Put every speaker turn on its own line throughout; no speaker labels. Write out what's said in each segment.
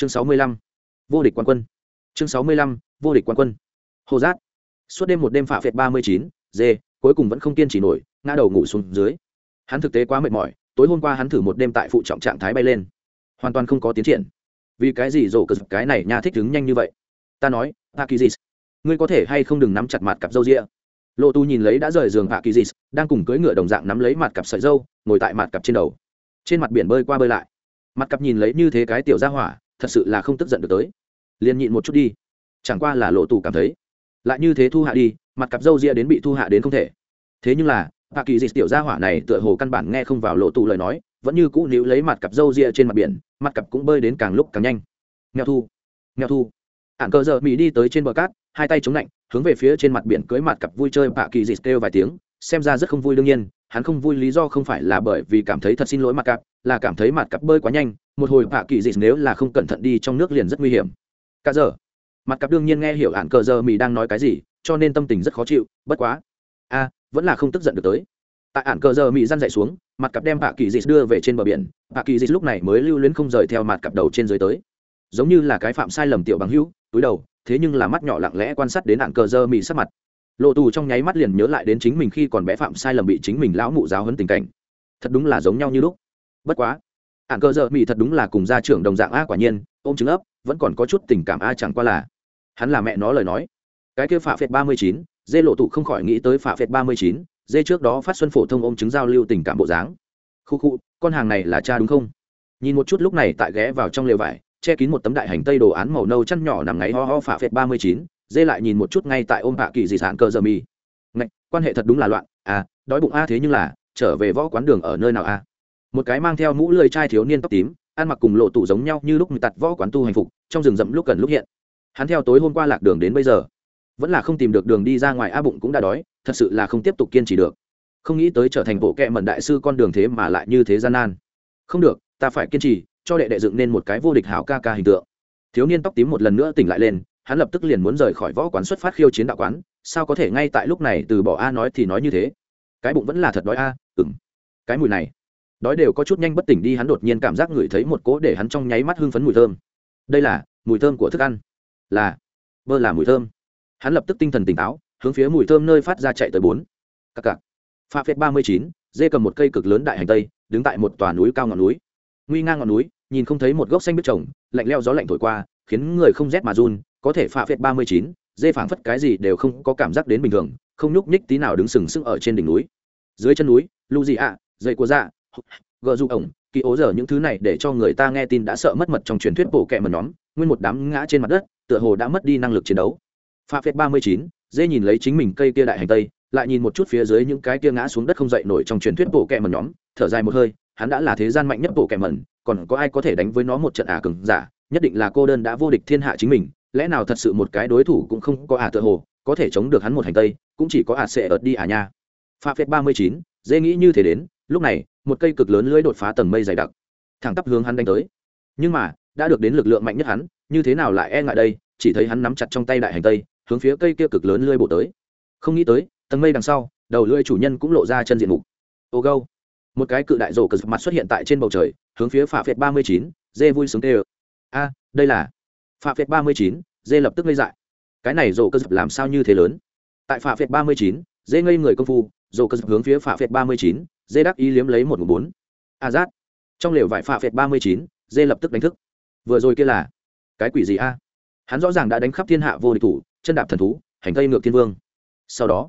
chương sáu mươi lăm, vô địch quan quân. Chương sáu mươi lăm, vô địch quan quân. Hồ giác suốt đêm một đêm phạ phệt ba mươi chín dê cuối cùng vẫn không kiên trì nổi, ngã đầu ngủ xuống dưới. Hắn thực tế quá mệt mỏi, tối hôm qua hắn thử một đêm tại phụ trọng trạng thái bay lên. Hoàn toàn không có tiến triển. Vì cái gì rổ cờ cái này nha thích đứng nhanh như vậy? Ta nói akizis ngươi có thể hay không đừng nắm chặt mặt cặp dâu rịa lộ tu nhìn lấy đã rời giường akizis đang cùng cưỡi ngựa đồng dạng nắm lấy mặt cặp sợi dâu, ngồi tại mặt cặp trên đầu. Trên mặt biển bơi qua bơi lại. Mặt cặp nhìn lấy như thế cái tiểu ra hỏa thật sự là không tức giận được tới. Liền nhịn một chút đi. Chẳng qua là lộ tù cảm thấy. Lại như thế thu hạ đi, mặt cặp dâu ria đến bị thu hạ đến không thể. Thế nhưng là, hạ kỳ dịch tiểu gia hỏa này tựa hồ căn bản nghe không vào lộ tù lời nói, vẫn như cũ níu lấy mặt cặp dâu ria trên mặt biển, mặt cặp cũng bơi đến càng lúc càng nhanh. Nghèo thu nghèo thu. Ạn cờ giờ mỹ đi tới trên bờ cát, hai tay chống lạnh, hướng về phía trên mặt biển cưới mặt cặp vui chơi hạ kỳ dịch kêu vài tiếng xem ra rất không vui đương nhiên, hắn không vui lý do không phải là bởi vì cảm thấy thật xin lỗi mặt cặp là cảm thấy mặt cặp bơi quá nhanh, một hồi hạ kỳ dịch nếu là không cẩn thận đi trong nước liền rất nguy hiểm. Cả giờ mặt cặp đương nhiên nghe hiểu ạn cờ giờ mì đang nói cái gì, cho nên tâm tình rất khó chịu, bất quá. A vẫn là không tức giận được tới. Tại ạn cờ giờ mì răn dậy xuống mặt cặp đem hạ kỳ dịch đưa về trên bờ biển hạ kỳ dịch lúc này mới lưu luyến không rời theo mặt cặp đầu trên dưới tới. Giống như là cái phạm sai lầm tiểu bằng hữu, túi đầu, thế nhưng là mắt nhỏ lặng lẽ quan sát đến ạn cờ giờ mì sắc mặt lộ tù trong nháy mắt liền nhớ lại đến chính mình khi còn bé phạm sai lầm bị chính mình lão mụ giáo hấn tình cảnh. Thật đúng là giống nhau như lúc. Bất quá ạn cơ dợ mỹ thật đúng là cùng gia trưởng đồng dạng a, quả nhiên, ôm trứng ấp, vẫn còn có chút tình cảm a, chẳng qua là hắn là mẹ nó lời nói. Cái kia phạ phệt ba mươi chín, dê lộ tụ không khỏi nghĩ tới phạ phệt ba mươi chín, dê trước đó phát xuân phổ thông ôm chứng giao lưu tình cảm bộ dáng. Khu khu, con hàng này là cha đúng không? Nhìn một chút lúc này tại ghé vào trong lều vải, che kín một tấm đại hành tây đồ án màu nâu chăn nhỏ nằm ngáy ho ho phạ phệt ba mươi chín dê lại nhìn một chút ngay tại ôm hạ kỳ dị sản cờ giờ mi. Ngạch, quan hệ thật đúng là loạn. À đói bụng a thế nhưng là trở về võ quán đường ở nơi nào a? Một cái mang theo mũ lưỡi trai thiếu niên tóc tím ăn mặc cùng lộ tụ giống nhau như lúc người tặt võ quán tu hành phục trong rừng rậm lúc cần lúc hiện. Hắn theo tối hôm qua lạc đường đến bây giờ vẫn là không tìm được đường đi ra ngoài a bụng cũng đã đói thật sự là không tiếp tục kiên trì được. Không nghĩ tới trở thành bộ kệ mận đại sư con đường thế mà lại như thế gian nan. Không được ta phải kiên trì cho đệ đệ dựng nên một cái vô địch hảo ca ca hình tượng. Thiếu niên tóc tím một lần nữa tỉnh lại lên hắn lập tức liền muốn rời khỏi võ quán xuất phát khiêu chiến đạo quán sao có thể ngay tại lúc này từ bỏ a nói thì nói như thế? Cái bụng vẫn là thật đói a ừng cái mùi này đói đều có chút nhanh bất tỉnh đi hắn đột nhiên cảm giác ngửi thấy một cỗ để hắn trong nháy mắt hưng phấn mùi thơm. Đây là mùi thơm của thức ăn. Là bơ là mùi thơm. Hắn lập tức tinh thần tỉnh táo hướng phía mùi thơm nơi phát ra chạy tới bốn. Cặc cặc, pha phép ba mươi chín dê cầm một cây cực lớn đại hành tây đứng tại một tòa núi cao ngọn núi. Nguy ngang ngọn núi nhìn không thấy một gốc xanh biết trồng lạnh leo gió lạnh thổi qua khiến người không rét mà run có thể phạ phệt ba mươi chín, dê phảng phất cái gì đều không có cảm giác đến bình thường, không nhúc nhích tí nào đứng sừng sững ở trên đỉnh núi. Dưới chân núi lu gì ạ, dây của dạ gợ du ổng, kỳ ố giờ những thứ này để cho người ta nghe tin đã sợ mất mật trong truyền thuyết bộ kẹ mật nhóm, nguyên một đám ngã trên mặt đất, tựa hồ đã mất đi năng lực chiến đấu. Pha phép ba mươi chín, dê nhìn lấy chính mình cây kia đại hành tây, lại nhìn một chút phía dưới những cái kia ngã xuống đất không dậy nổi trong truyền thuyết bộ kẹ mật nhóm, thở dài một hơi, hắn đã là thế gian mạnh nhất bộ kẹ mẩn còn có ai có thể đánh với nó một trận ả à cừng giả, nhất định là cô đơn đã vô địch thiên hạ chính mình lẽ nào thật sự một cái đối thủ cũng không có ả à tựa hồ, có thể chống được hắn một hành tây, cũng chỉ có ả à sẽ ợt đi ả nha. Pha phép ba mươi chín dê nghĩ như thế đến, lúc này, một cây cực lớn lưỡi đột phá tầng mây dày đặc, thẳng tắp hướng hắn đánh tới. Nhưng mà, đã được đến lực lượng mạnh nhất hắn, như thế nào lại e ngại đây, chỉ thấy hắn nắm chặt trong tay đại hành tây, hướng phía cây kia cực lớn lưỡi bổ tới. Không nghĩ tới, tầng mây đằng sau, đầu lưỡi chủ nhân cũng lộ ra chân diện mục. Ô gâu. Một cái cự đại rổ cực mặt xuất hiện tại trên bầu trời, hướng phía phà phệt ba mươi chín, dê vui sướng tê ơ a, đây là phạ phệt ba mươi chín dê lập tức ngây dại. Cái này rổ cơ dập làm sao như thế lớn? Tại phạ phệt ba mươi chín dê ngây người công phu rổ cơ dập hướng phía phạ phệt ba mươi chín dê đắc ý liếm lấy một ngụ bốn. A giác, trong lều vải phạ phệt ba mươi chín dê lập tức đánh thức. Vừa rồi kia là cái quỷ gì a? Hắn rõ ràng đã đánh khắp thiên hạ vô địch thủ chân đạp thần thú hành tây ngược thiên vương. Sau đó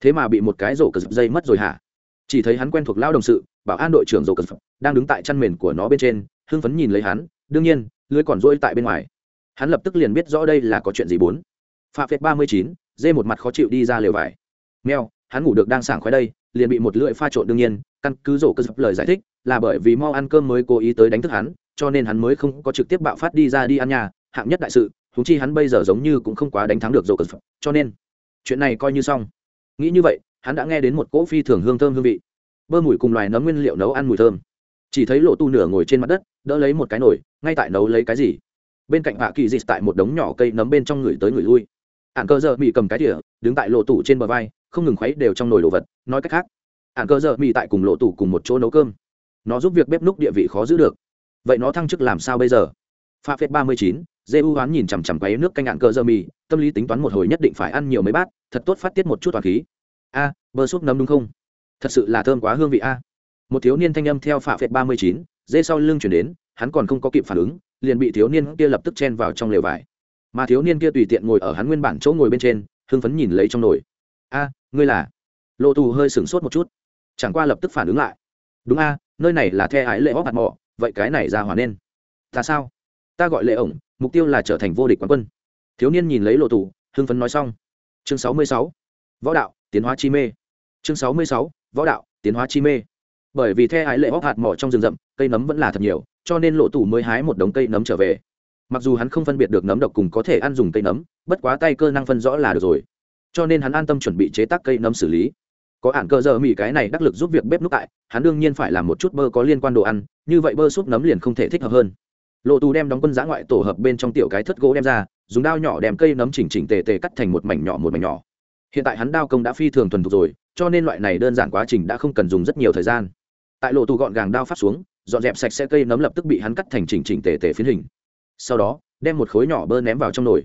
thế mà bị một cái rổ cờ dây mất rồi hả? Chỉ thấy hắn quen thuộc lao đồng sự bảo an đội trưởng rổ cờ đang đứng tại chăn mền của nó bên trên hưng phấn nhìn lấy hắn đương nhiên lưới còn rỗi tại bên ngoài hắn lập tức liền biết rõ đây là có chuyện gì bốn. Phạm phết ba mươi chín, dê một mặt khó chịu đi ra lều vải. Mèo, hắn ngủ được đang sảng khoái đây, liền bị một lưỡi pha trộn đương nhiên, căn cứ rổ cơ dập lời giải thích, là bởi vì mau ăn cơm mới cố ý tới đánh thức hắn, cho nên hắn mới không có trực tiếp bạo phát đi ra đi ăn nhà, hạng nhất đại sự thú chi hắn bây giờ giống như cũng không quá đánh thắng được rổ cơ dập, cho nên chuyện này coi như xong. Nghĩ như vậy, hắn đã nghe đến một cỗ phi thường hương thơm hương vị. Bơ mùi cùng loài nấm nguyên liệu nấu ăn mùi thơm. Chỉ thấy lộ tu nửa ngồi trên mặt đất, đỡ lấy một cái nồi, ngay tại nấu lấy cái gì? Bên cạnh hạ kỳ dịch tại một đống nhỏ cây nấm bên trong người tới người lui. Ạn cơ giờ bị cầm cái đĩa đứng tại lộ tủ trên bờ vai, không ngừng khuấy đều trong nồi đồ vật, nói cách khác ạn cơ giờ mỹ tại cùng lộ tủ cùng một chỗ nấu cơm. Nó giúp việc bếp núc địa vị khó giữ được. Vậy nó thăng chức làm sao bây giờ? Pha phép ba mươi chín, dê u hoán nhìn chằm chằm quấy nước canh ạn cơ dơ mì tâm lý tính toán một hồi nhất định phải ăn nhiều mấy bát, thật tốt phát tiết một chút toàn khí. A, bơ súp nấm đúng không? Thật sự là thơm quá hương vị a. Một thiếu niên thanh âm theo phạ phệt ba mươi chín, dê sau lưng chuyển đến, hắn còn không có kịp phản ứng liền bị thiếu niên kia lập tức chen vào trong lều vải. Mà thiếu niên kia tùy tiện ngồi ở hắn nguyên bản chỗ ngồi bên trên, hưng phấn nhìn lấy trong nồi. A, ngươi là? Lộ tù hơi sửng sốt một chút. Chẳng qua lập tức phản ứng lại. Đúng a, nơi này là the ái lệ hóc hạt mỏ, vậy cái này ra hòa nên. Ta sao? Ta gọi lệ ổng, mục tiêu là trở thành vô địch quán quân. Thiếu niên nhìn lấy lộ tù hưng phấn nói xong. Chương sáu mươi sáu, võ đạo, tiến hóa chi mê. Chương sáu mươi sáu, võ đạo, tiến hóa chi mê. Bởi vì the ái lệ hóc hạt mỏ trong rừng rậm, cây nấm vẫn là thật nhiều cho nên lộ tủ mới hái một đống cây nấm trở về. Mặc dù hắn không phân biệt được nấm độc cùng có thể ăn dùng cây nấm, bất quá tay cơ năng phân rõ là được rồi. Cho nên hắn an tâm chuẩn bị chế tác cây nấm xử lý. Có ản cơ giờ mỹ cái này đắc lực giúp việc bếp núc tại, hắn đương nhiên phải làm một chút bơ có liên quan đồ ăn, như vậy bơ súp nấm liền không thể thích hợp hơn. Lộ tù đem đóng quân giã ngoại tổ hợp bên trong tiểu cái thất gỗ đem ra, dùng đao nhỏ đem cây nấm chỉnh chỉnh tề tề cắt thành một mảnh nhỏ một mảnh nhỏ. Hiện tại hắn đao công đã phi thường thuần thục rồi, cho nên loại này đơn giản quá trình đã không cần dùng rất nhiều thời gian. Tại lộ tù gọn gàng đao phát xuống dọn dẹp sạch sẽ cây nấm lập tức bị hắn cắt thành chỉnh chỉnh tề tề phiến hình. Sau đó, đem một khối nhỏ bơ ném vào trong nồi.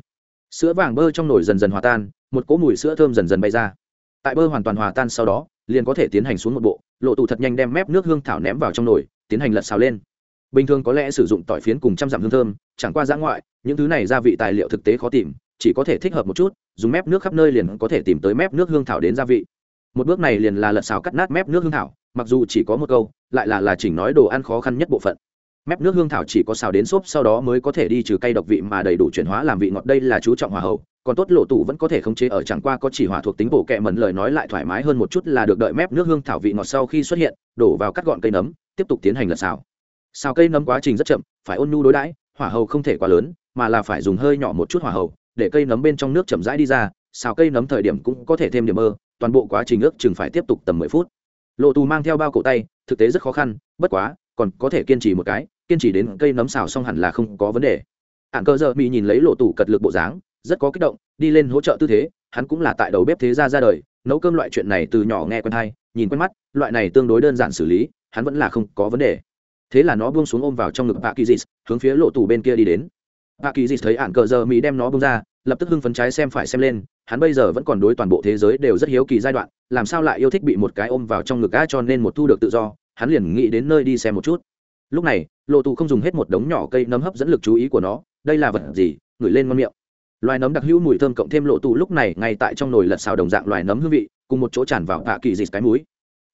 Sữa vàng bơ trong nồi dần dần hòa tan, một cỗ mùi sữa thơm dần dần bay ra. Tại bơ hoàn toàn hòa tan sau đó, liền có thể tiến hành xuống một bộ. Lộ tụ thật nhanh đem mép nước hương thảo ném vào trong nồi, tiến hành lật xào lên. Bình thường có lẽ sử dụng tỏi phiến cùng trăm dặm hương thơm, chẳng qua giã ngoại, những thứ này gia vị tài liệu thực tế khó tìm, chỉ có thể thích hợp một chút, dùng mép nước khắp nơi liền có thể tìm tới mép nước hương thảo đến gia vị. Một bước này liền là lật xào cắt nát mép nước hương thảo, mặc dù chỉ có một câu lại là là chỉnh nói đồ ăn khó khăn nhất bộ phận. Mép nước hương thảo chỉ có xào đến xốp sau đó mới có thể đi trừ cây độc vị mà đầy đủ chuyển hóa làm vị ngọt. Đây là chú trọng hòa hậu, còn tốt lộ tủ vẫn có thể khống chế ở chẳng qua có chỉ hỏa thuộc tính bổ kẹ mẩn lời nói lại thoải mái hơn một chút là được đợi mép nước hương thảo vị ngọt sau khi xuất hiện, đổ vào cắt gọn cây nấm, tiếp tục tiến hành lật xào. Xào cây nấm quá trình rất chậm, phải ôn nhu đối đãi, hỏa hầu không thể quá lớn, mà là phải dùng hơi nhỏ một chút hỏa hầu để cây nấm bên trong nước chậm rãi đi ra, xào cây nấm thời điểm cũng có thể thêm điểm mơ, toàn bộ quá trình ước chừng phải tiếp tục tầm mười phút. Lộ tù mang theo bao cổ tay thực tế rất khó khăn, bất quá, còn có thể kiên trì một cái, kiên trì đến cây nấm xào xong hẳn là không có vấn đề. Ạn cơ giờ mỹ nhìn lấy lộ tủ cật lực bộ dáng, rất có kích động, đi lên hỗ trợ tư thế, hắn cũng là tại đầu bếp thế gia ra đời, nấu cơm loại chuyện này từ nhỏ nghe quen hay, nhìn quen mắt, loại này tương đối đơn giản xử lý, hắn vẫn là không có vấn đề. Thế là nó buông xuống ôm vào trong ngực bà kỳ dịt hướng phía lộ tủ bên kia đi đến. Bà kỳ dịt thấy ạn cờ giờ mỹ đem nó bông ra, lập tức hưng phấn trái xem phải xem lên hắn bây giờ vẫn còn đối toàn bộ thế giới đều rất hiếu kỳ giai đoạn, làm sao lại yêu thích bị một cái ôm vào trong ngực á cho nên một thu được tự do, hắn liền nghĩ đến nơi đi xem một chút. Lúc này lộ tù không dùng hết một đống nhỏ cây nấm hấp dẫn lực chú ý của nó, đây là vật gì, ngửi lên ngon miệng. Loài nấm đặc hữu mùi thơm cộng thêm lộ tù lúc này ngay tại trong nồi lật xào đồng dạng loài nấm hương vị, cùng một chỗ tràn vào tạ kỳ dịt cái mũi.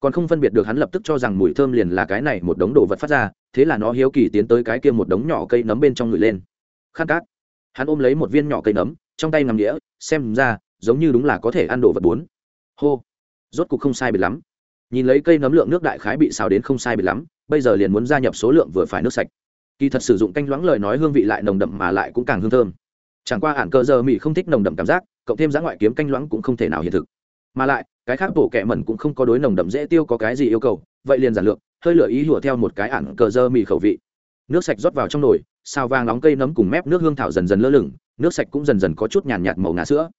Còn không phân biệt được hắn lập tức cho rằng mùi thơm liền là cái này một đống đồ vật phát ra, thế là nó hiếu kỳ tiến tới cái kia một đống nhỏ cây nấm bên trong người lên. Khát cát hắn ôm lấy một viên nhỏ cây nấm trong tay nằm đĩa xem ra, giống như đúng là có thể ăn đồ vật bốn. Hô. Rốt cục không sai biệt lắm. Nhìn lấy cây nấm lượng nước đại khái bị xào đến không sai biệt lắm, bây giờ liền muốn gia nhập số lượng vừa phải nước sạch. Kỳ thật sử dụng canh loãng lời nói hương vị lại nồng đậm mà lại cũng càng hương thơm. Chẳng qua ản cơ giờ mỹ không thích nồng đậm cảm giác, cộng thêm giá ngoại kiếm canh loãng cũng không thể nào hiện thực. Mà lại, cái khác bổ kẹ mẩn cũng không có đối nồng đậm dễ tiêu có cái gì yêu cầu, vậy liền giản lược, hơi lửa ý hùa theo một cái ản cờ dơ mì khẩu vị. Nước sạch rót vào trong nồi, xào vàng nóng cây nấm cùng mép nước hương thảo dần dần lơ lửng nước sạch cũng dần dần có chút nhàn nhạt màu ngà sữa.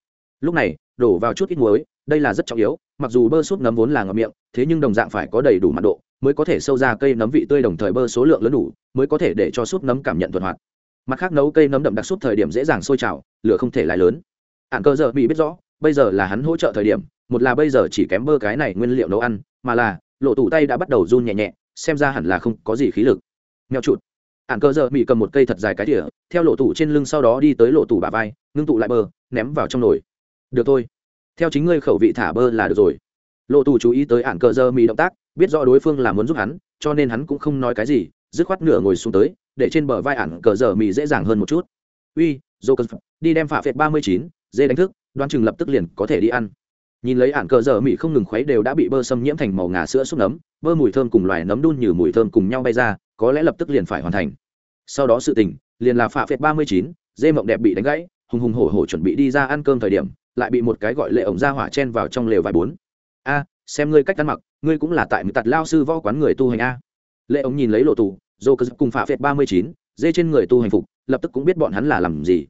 Lúc này, đổ vào chút ít muối, đây là rất trọng yếu, mặc dù bơ súp nấm vốn là ngậm miệng, thế nhưng đồng dạng phải có đầy đủ mặn độ, mới có thể sâu ra cây nấm vị tươi đồng thời bơ số lượng lớn đủ, mới có thể để cho súp nấm cảm nhận thuận hoạt. Mặt khác nấu cây nấm đậm đặc súp thời điểm dễ dàng sôi trào, lửa không thể lại lớn. Ạn cơ giờ bị biết rõ, bây giờ là hắn hỗ trợ thời điểm, một là bây giờ chỉ kém bơ cái này nguyên liệu nấu ăn, mà là, lộ tủ tay đã bắt đầu run nhẹ nhẹ, xem ra hẳn là không có gì khí lực. Nghèo chuột ạn cơ giờ bị cầm một cây thật dài cái tỉa theo lộ tủ trên lưng sau đó đi tới lộ tủ bà vai, ngưng tụ lại bơ ném vào trong nồi. Được thôi. Theo chính ngươi khẩu vị thả bơ là được rồi. Lộ tủ chú ý tới ạn cơ giờ mỹ động tác, biết rõ đối phương là muốn giúp hắn, cho nên hắn cũng không nói cái gì, dứt khoát nửa ngồi xuống tới, để trên bờ vai ạn cờ giờ mỹ dễ dàng hơn một chút. Uy, dô cờ đi đem phạ phệt ba mươi chín, dê đánh thức, đoan chừng lập tức liền có thể đi ăn. Nhìn lấy ạn cờ giờ mỹ không ngừng khuấy đều đã bị bơ xâm nhiễm thành màu ngà sữa xúc nấm, bơ mùi thơm cùng loài nấm đun như mùi thơm cùng nhau bay ra, có lẽ lập tức liền phải hoàn thành sau đó sự tình, liền là phạ phệt ba mươi chín, dê mộng đẹp bị đánh gãy, hùng hùng hổ hổ chuẩn bị đi ra ăn cơm thời điểm, lại bị một cái gọi lệ ổng ra hỏa chen vào trong lều vài bốn. A, xem ngươi cách ăn mặc, ngươi cũng là tại một tật lao sư võ quán người tu hành a. Lệ ổng nhìn lấy lộ tù, dô cơ cùng phạ phệt ba mươi chín, dê trên người tu hành phục, lập tức cũng biết bọn hắn là làm gì.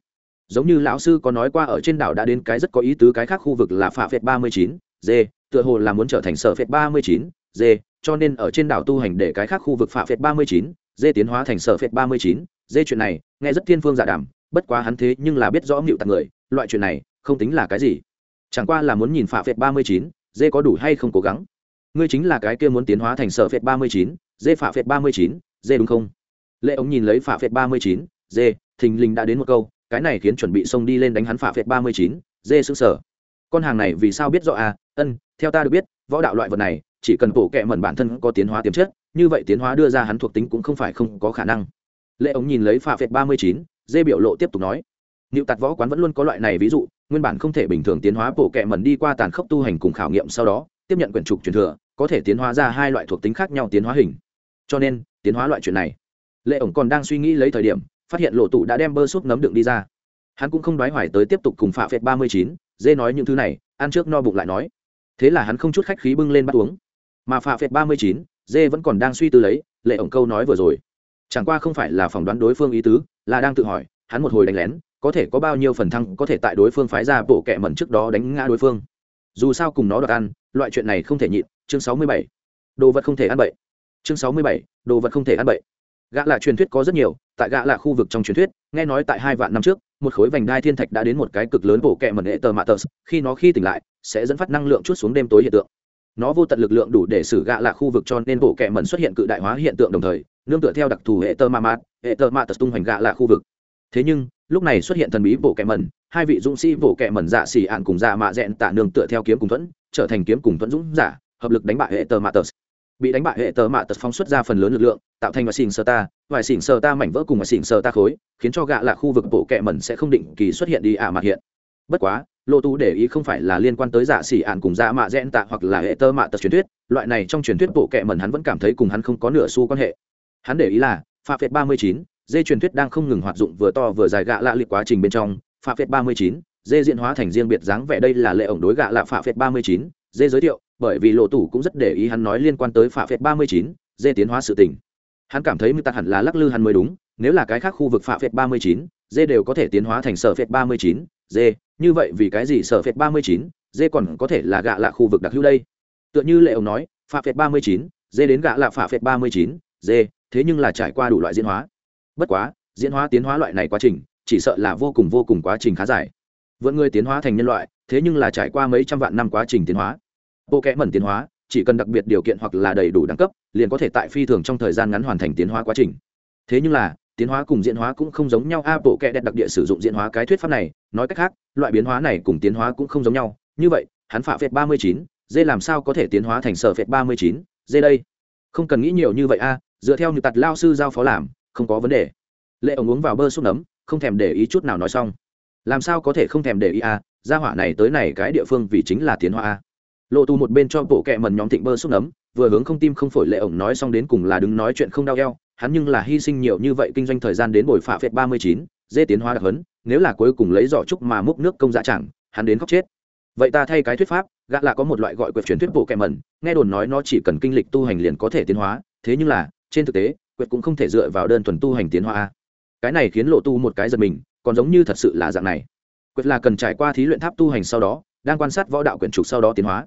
Giống như lão sư có nói qua ở trên đảo đã đến cái rất có ý tứ cái khác khu vực là phạ phệt ba mươi chín, dê, tựa hồ là muốn trở thành sở phệt ba mươi chín, dê, cho nên ở trên đảo tu hành để cái khác khu vực phạ phệt ba mươi chín dê tiến hóa thành sở phệt ba mươi chín, dê chuyện này, nghe rất thiên phương giả dạ đảm bất quá hắn thế nhưng là biết rõ mịu tặng người, loại chuyện này, không tính là cái gì. Chẳng qua là muốn nhìn phạ phệt ba mươi chín, dê có đủ hay không cố gắng. Ngươi chính là cái kia muốn tiến hóa thành sở phệt ba mươi chín, dê phạ phệt ba mươi chín, dê đúng không? Lệ ống nhìn lấy phạ phệt ba mươi chín, dê, thình lình đã đến một câu, cái này khiến chuẩn bị xông đi lên đánh hắn phạ phệt ba mươi chín, dê xứng sở con hàng này vì sao biết rõ à? Ân, theo ta được biết, võ đạo loại vật này, chỉ cần bổ kẹ mẩn bản thân có tiến hóa tiềm chất như vậy tiến hóa đưa ra hắn thuộc tính cũng không phải không có khả năng lệ ống nhìn lấy pha phệt ba mươi chín dê biểu lộ tiếp tục nói Niệu Tạt võ quán vẫn luôn có loại này ví dụ, nguyên bản không thể bình thường tiến hóa bộ kệ mẩn đi qua tàn khốc tu hành cùng khảo nghiệm sau đó, tiếp nhận quyển trục truyền thừa, có thể tiến hóa ra hai loại thuộc tính khác nhau tiến hóa hình. Cho nên, tiến hóa loại chuyện này, Lệ ổng còn đang suy nghĩ lấy thời điểm, phát hiện lộ tụ đã đem bơ súp nấm đựng đi ra. Hắn cũng không đoái hoài tới tiếp tục cùng phạ phệt ba mươi chín, dê nói những thứ này, ăn trước no bụng lại nói. Thế là hắn không chút khách khí bưng lên bắt uống. Mà phạ phệt ba mươi chín, dê vẫn còn đang suy tư lấy, Lệ ổng câu nói vừa rồi, chẳng qua không phải là phỏng đoán đối phương ý tứ, là đang tự hỏi, hắn một hồi đánh lén, có thể có bao nhiêu phần thăng có thể tại đối phương phái ra bộ kẹ mẩn trước đó đánh ngã đối phương. Dù sao cùng nó đoạt ăn loại chuyện này không thể nhịn. Chương sáu mươi bảy. Đồ vật không thể ăn bậy. Chương sáu mươi bảy. Đồ vật không thể ăn bậy. Gã là truyền thuyết có rất nhiều tại gã là khu vực trong truyền thuyết nghe nói tại hai vạn năm trước một khối vành đai thiên thạch đã đến một cái cực lớn bộ kẹ mẩn hệ tờ mạ tờ khi nó khi tỉnh lại sẽ dẫn phát năng lượng chút xuống đêm tối hiện tượng nó vô tận lực lượng đủ để xử gạ là khu vực cho nên bộ kẹ mẩn xuất hiện cự đại hóa hiện tượng đồng thời, nương tựa theo đặc thù hệ tơ ma mát, hệ tơ ma tật tung hoành gạ là khu vực. Thế nhưng, lúc này xuất hiện thần bí bộ kẹ mẩn, hai vị dũng sĩ bộ kẹ mẩn dạ xỉ ạn cùng dạ mạ dẹn tạ nương tựa theo kiếm cùng thuẫn, trở thành kiếm cùng thuẫn dũng giả, hợp lực đánh bại hệ tơ ma tật. Bị đánh bại hệ tơ ma tật phóng xuất ra phần lớn lực lượng, tạo thành và xỉn sơ ta, vài xỉn sơ ta mảnh vỡ cùng và xỉn sơ ta khối, khiến cho gạ là khu vực bộ kẹ mẩn sẽ không định kỳ xuất hiện đi ả mặt hiện. Bất quá lộ tú để ý không phải là liên quan tới dạ xỉ ạn cùng dạ mạ dẹn tạ hoặc là hệ tơ mạ tật truyền thuyết, loại này trong truyền thuyết bộ kệ mẩn hắn vẫn cảm thấy cùng hắn không có nửa xu quan hệ. Hắn để ý là pha phệt ba mươi chín, dê truyền thuyết đang không ngừng hoạt dụng vừa to vừa dài gạ lạ liệt quá trình bên trong pha phệt ba mươi chín, dê diễn hóa thành riêng biệt dáng vẻ đây là lệ ổng đối gạ lạ pha phệt ba mươi chín, dê giới thiệu, bởi vì lộ tủ cũng rất để ý hắn nói liên quan tới pha phệt ba mươi chín, dê tiến hóa sự tình. Hắn cảm thấy mưu tạc hẳn là lắc lư hắn mới đúng, nếu là cái khác khu vực pha phệt ba mươi chín, dê đều có thể tiến hóa thành sở phệt ba mươi chín dê như vậy vì cái gì sở phệt ba mươi chín dê còn có thể là gạ lạ khu vực đặc hữu đây? Tựa như lệ ông nói, phạ phệt ba mươi chín dê đến gạ lạ phạ phệt ba mươi chín dê thế nhưng là trải qua đủ loại diễn hóa. Bất quá, diễn hóa tiến hóa loại này quá trình, chỉ sợ là vô cùng vô cùng quá trình khá dài. Vượn người tiến hóa thành nhân loại, thế nhưng là trải qua mấy trăm vạn năm quá trình tiến hóa. Bộ kẽ mẩn tiến hóa, chỉ cần đặc biệt điều kiện hoặc là đầy đủ đẳng cấp, liền có thể tại phi thường trong thời gian ngắn hoàn thành tiến hóa quá trình. Thế nhưng là, tiến hóa cùng diễn hóa cũng không giống nhau. A, bộ kẽ đẹp đặc địa sử dụng diễn hóa cái thuyết pháp này nói cách khác, loại biến hóa này cùng tiến hóa cũng không giống nhau. Như vậy, hắn phạ phệt ba mươi chín, dê làm sao có thể tiến hóa thành sở phệt ba mươi chín, dê đây? Không cần nghĩ nhiều như vậy a, dựa theo như tặt lao sư giao phó làm, không có vấn đề. Lệ ổng uống vào bơ xúc nấm, không thèm để ý chút nào nói xong. Làm sao có thể không thèm để ý à gia hỏa này tới này cái địa phương vì chính là tiến hóa a. Lộ tù một bên cho bộ kẹ mần nhóm thịnh bơ xúc nấm, vừa hướng không tim không phổi lệ ổng nói xong đến cùng là đứng nói chuyện không đau eo, hắn nhưng là hy sinh nhiều như vậy kinh doanh thời gian đến bồi phạ phệt ba mươi chín, dê tiến hóa đặc hấn nếu là cuối cùng lấy giỏ trúc mà múc nước công dạ chẳng, hắn đến khóc chết. Vậy ta thay cái thuyết pháp, gã là có một loại gọi quyệt truyền thuyết bộ kẹ mẩn, nghe đồn nói nó chỉ cần kinh lịch tu hành liền có thể tiến hóa, thế nhưng là, trên thực tế, quyệt cũng không thể dựa vào đơn thuần tu hành tiến hóa cái này khiến lộ tu một cái giật mình, còn giống như thật sự là dạng này. Quyệt là cần trải qua thí luyện tháp tu hành sau đó, đang quan sát võ đạo quyển trục sau đó tiến hóa.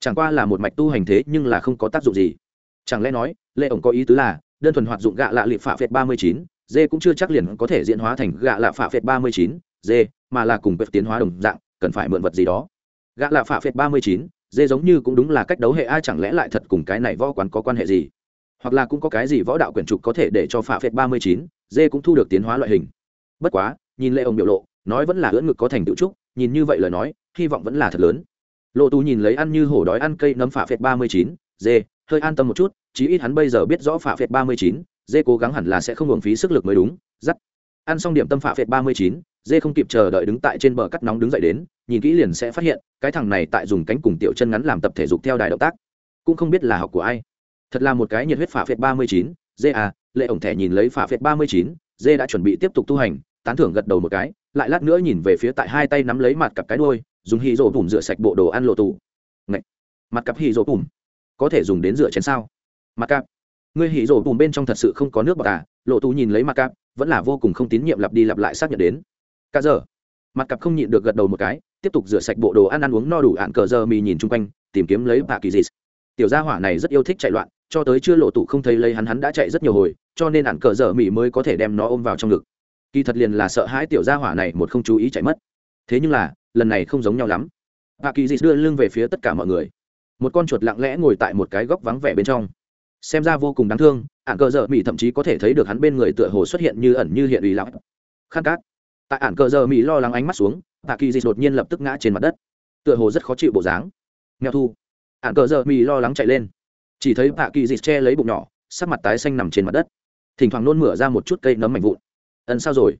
Chẳng qua là một mạch tu hành thế nhưng là không có tác dụng gì. Chẳng lẽ nói, lệ ổng có ý tứ là, đơn thuần hoạt dụng gạ lạ liệt phạ phệt ba mươi chín dê cũng chưa chắc liền có thể diễn hóa thành gạ lạ phạ phệt ba mươi chín, dê, mà là cùng việc tiến hóa đồng dạng, cần phải mượn vật gì đó. Gạ lạ phạ phệt ba mươi chín, dê giống như cũng đúng là cách đấu hệ ai chẳng lẽ lại thật cùng cái này võ quán có quan hệ gì? Hoặc là cũng có cái gì võ đạo quyển trục có thể để cho phạ phệt ba mươi chín, dê cũng thu được tiến hóa loại hình? Bất quá, nhìn lệ ông biểu lộ, nói vẫn là ưỡn ngực có thành tựu trúc, nhìn như vậy lời nói, hy vọng vẫn là thật lớn. Lộ tú nhìn lấy ăn như hổ đói ăn cây nấm phạ phệt ba mươi chín, dê, hơi an tâm một chút, chí ít hắn bây giờ biết rõ phạ phệt ba mươi chín dê cố gắng hẳn là sẽ không hưởng phí sức lực mới đúng dắt ăn xong điểm tâm phạ phệt ba mươi chín, dê không kịp chờ đợi đứng tại trên bờ cắt nóng đứng dậy đến, nhìn kỹ liền sẽ phát hiện, cái thằng này tại dùng cánh cùng tiểu chân ngắn làm tập thể dục theo đài động tác. Cũng không biết là học của ai. Thật là một cái nhiệt huyết phạ phệt ba mươi chín, dê à lệ ổng thẻ nhìn lấy phạ phệt ba mươi chín, dê đã chuẩn bị tiếp tục tu hành, tán thưởng gật đầu một cái, lại lát nữa nhìn về phía tại hai tay nắm lấy mặt cặp cái đôi dùng hì rổ bùm rửa sạch bộ đồ ăn lộ tù Ngậy! mặt cặp hì rổ bùm có thể dùng đến rửa chén sao? Mặt cặp ngươi hỉ rổ bùn bên trong thật sự không có nước bọt à? Lộ tù nhìn lấy mặt cặp vẫn là vô cùng không tín nhiệm lặp đi lặp lại xác nhận đến. Cả giờ, mặt cặp không nhịn được gật đầu một cái, tiếp tục rửa sạch bộ đồ ăn ăn uống no đủ ạn cờ giờ mì nhìn chung quanh, tìm kiếm lấy bà kỳ dị tiểu gia hỏa này rất yêu thích chạy loạn, cho tới chưa lộ tụ không thấy lấy hắn hắn đã chạy rất nhiều hồi, cho nên ạn cờ giờ mì mới có thể đem nó ôm vào trong ngực. Kỳ thật liền là sợ hãi tiểu gia hỏa này một không chú ý chạy mất. Thế nhưng là, lần này không giống nhau lắm. Bà kỳ dị đưa lưng về phía tất cả mọi người. Một con chuột lặng lẽ ngồi tại một cái góc vắng vẻ bên trong xem ra vô cùng đáng thương ạn cờ dợ mỹ thậm chí có thể thấy được hắn bên người tựa hồ xuất hiện như ẩn như hiện ủy lão. khát cát. Tại ạn cờ dợ mỹ lo lắng ánh mắt xuống, tạ kỳ dị đột nhiên lập tức ngã trên mặt đất. Tựa hồ rất khó chịu bộ dáng. Nghèo thu. Ạn cờ dợ mỹ lo lắng chạy lên. Chỉ thấy tạ kỳ dị che lấy bụng nhỏ, sắc mặt tái xanh nằm trên mặt đất. Thỉnh thoảng nôn mửa ra một chút cây nấm mảnh vụn. Ẩn sao rồi?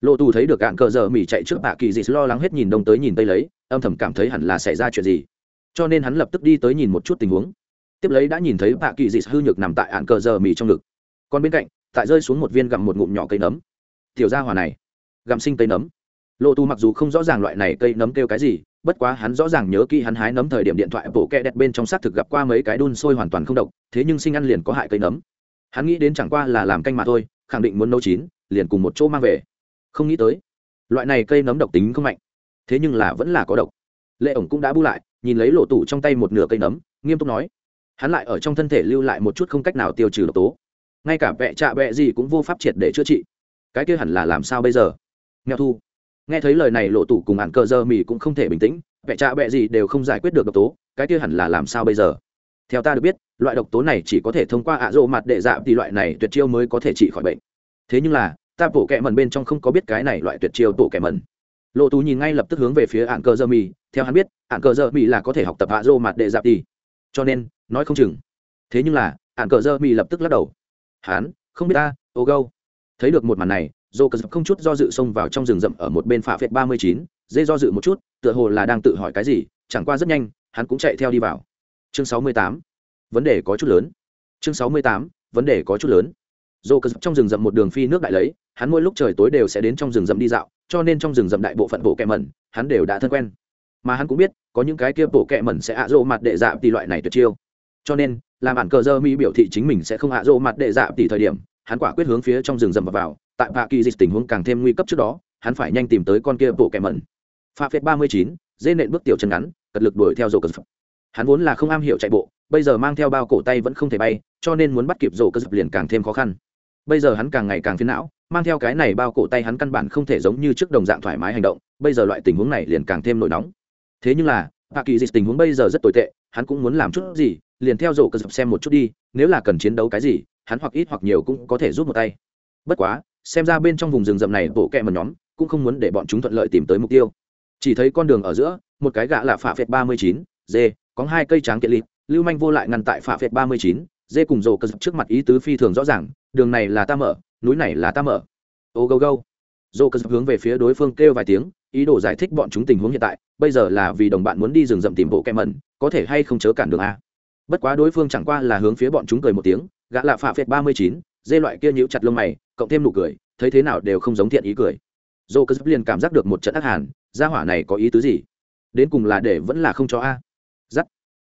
Lộ tù thấy được ạn cờ dợ mỹ chạy trước tạ kỳ dị lo lắng hết nhìn đông tới nhìn tây lấy, âm thầm cảm thấy hẳn là xảy ra chuyện gì. Cho nên hắn lập tức đi tới nhìn một chút tình huống tiếp lấy đã nhìn thấy bạ kỳ dị hư nhược nằm tại ạn cờ giờ mì trong ngực. Còn bên cạnh, tại rơi xuống một viên gặm một ngụm nhỏ cây nấm. Tiểu gia hòa này, gặm sinh cây nấm. Lộ tu mặc dù không rõ ràng loại này cây nấm kêu cái gì, bất quá hắn rõ ràng nhớ kỹ hắn hái nấm thời điểm điện thoại bổ kẹ đẹp bên trong xác thực gặp qua mấy cái đun sôi hoàn toàn không độc, thế nhưng sinh ăn liền có hại cây nấm. Hắn nghĩ đến chẳng qua là làm canh mà thôi, khẳng định muốn nấu chín, liền cùng một chỗ mang về. Không nghĩ tới, loại này cây nấm độc tính không mạnh, thế nhưng là vẫn là có độc. Lệ ổng cũng đã bu lại, nhìn lấy lộ tủ trong tay một nửa cây nấm, nghiêm túc nói hắn lại ở trong thân thể lưu lại một chút không cách nào tiêu trừ độc tố. Ngay cả vẹ trạ vẹ gì cũng vô pháp triệt để chữa trị. Cái kia hẳn là làm sao bây giờ? Nghèo thu. Nghe thấy lời này, lộ tủ cùng hạn cờ dơ mì cũng không thể bình tĩnh. Vẹ trạ vẹ gì đều không giải quyết được độc tố. Cái kia hẳn là làm sao bây giờ? Theo ta được biết, loại độc tố này chỉ có thể thông qua ạ rộ mặt đệ dạ thì loại này tuyệt chiêu mới có thể trị khỏi bệnh. Thế nhưng là, ta bổ kẹ mần bên trong không có biết cái này loại tuyệt chiêu bổ kẹ mần lộ tú nhìn ngay lập tức hướng về phía ạn cờ dơ mì. Theo hắn biết ạn cờ dơ mì là có thể học tập hạ rô mặt đệ dạp đi cho nên nói không chừng. Thế nhưng là, ạn cờ dơ mì lập tức lắc đầu. Hắn không biết ta, ô gâu. Thấy được một màn này, dô cờ không chút do dự xông vào trong rừng rậm ở một bên phạ phệt ba mươi chín dê do dự một chút, tựa hồ là đang tự hỏi cái gì, chẳng qua rất nhanh, hắn cũng chạy theo đi vào. Chương sáu mươi tám, vấn đề có chút lớn. Chương sáu mươi tám, vấn đề có chút lớn. Dô cờ trong rừng rậm một đường phi nước đại lấy, hắn mỗi lúc trời tối đều sẽ đến trong rừng rậm đi dạo, cho nên trong rừng rậm đại bộ phận bộ kẹ mẩn, hắn đều đã thân quen. Mà hắn cũng biết, có những cái kia bộ kẹ mẩn sẽ ạ rộ mặt đệ dạ tỷ loại này tuyệt chiêu cho nên làm bản cờ dơ mỹ biểu thị chính mình sẽ không hạ rộ mặt đệ dạ tỷ thời điểm hắn quả quyết hướng phía trong rừng rầm vào, vào. Tại bạ kỳ dịch tình huống càng thêm nguy cấp trước đó hắn phải nhanh tìm tới con kia bộ kẻ mẩn. Pha phép ba mươi chín dê nện bước tiểu chân ngắn cật lực đuổi theo rổ cờ hắn vốn là không am hiểu chạy bộ bây giờ mang theo bao cổ tay vẫn không thể bay cho nên muốn bắt kịp rổ cờ dập liền càng thêm khó khăn. Bây giờ hắn càng ngày càng phiến não mang theo cái này bao cổ tay hắn căn bản không thể giống như trước đồng dạng thoải mái hành động bây giờ loại tình huống này liền càng thêm nổi nóng. Thế nhưng là hạ kỳ dịch tình huống bây giờ rất tồi tệ hắn cũng muốn làm chút gì liền theo rổ cơ dập xem một chút đi, nếu là cần chiến đấu cái gì, hắn hoặc ít hoặc nhiều cũng có thể giúp một tay. Bất quá, xem ra bên trong vùng rừng rậm này bộ kẹ mật nhóm cũng không muốn để bọn chúng thuận lợi tìm tới mục tiêu. Chỉ thấy con đường ở giữa, một cái gạ là phạ phệt ba mươi chín, dê, có hai cây tráng kiện lịt, lưu manh vô lại ngăn tại phạ phệt ba mươi chín, dê cùng rổ cơ dập trước mặt ý tứ phi thường rõ ràng, đường này là ta mở, núi này là ta mở. Ô gâu gâu. Dô cơ hướng về phía đối phương kêu vài tiếng, ý đồ giải thích bọn chúng tình huống hiện tại, bây giờ là vì đồng bạn muốn đi rừng rậm tìm bộ kẹ mẩn, có thể hay không chớ cản đường a bất quá đối phương chẳng qua là hướng phía bọn chúng cười một tiếng, gã lạ phạ phệt ba mươi chín, dê loại kia nhíu chặt lông mày, cộng thêm nụ cười, thấy thế nào đều không giống thiện ý cười. Dô cơ liền cảm giác được một trận ác hàn, gia hỏa này có ý tứ gì? Đến cùng là để vẫn là không cho a? Giắt.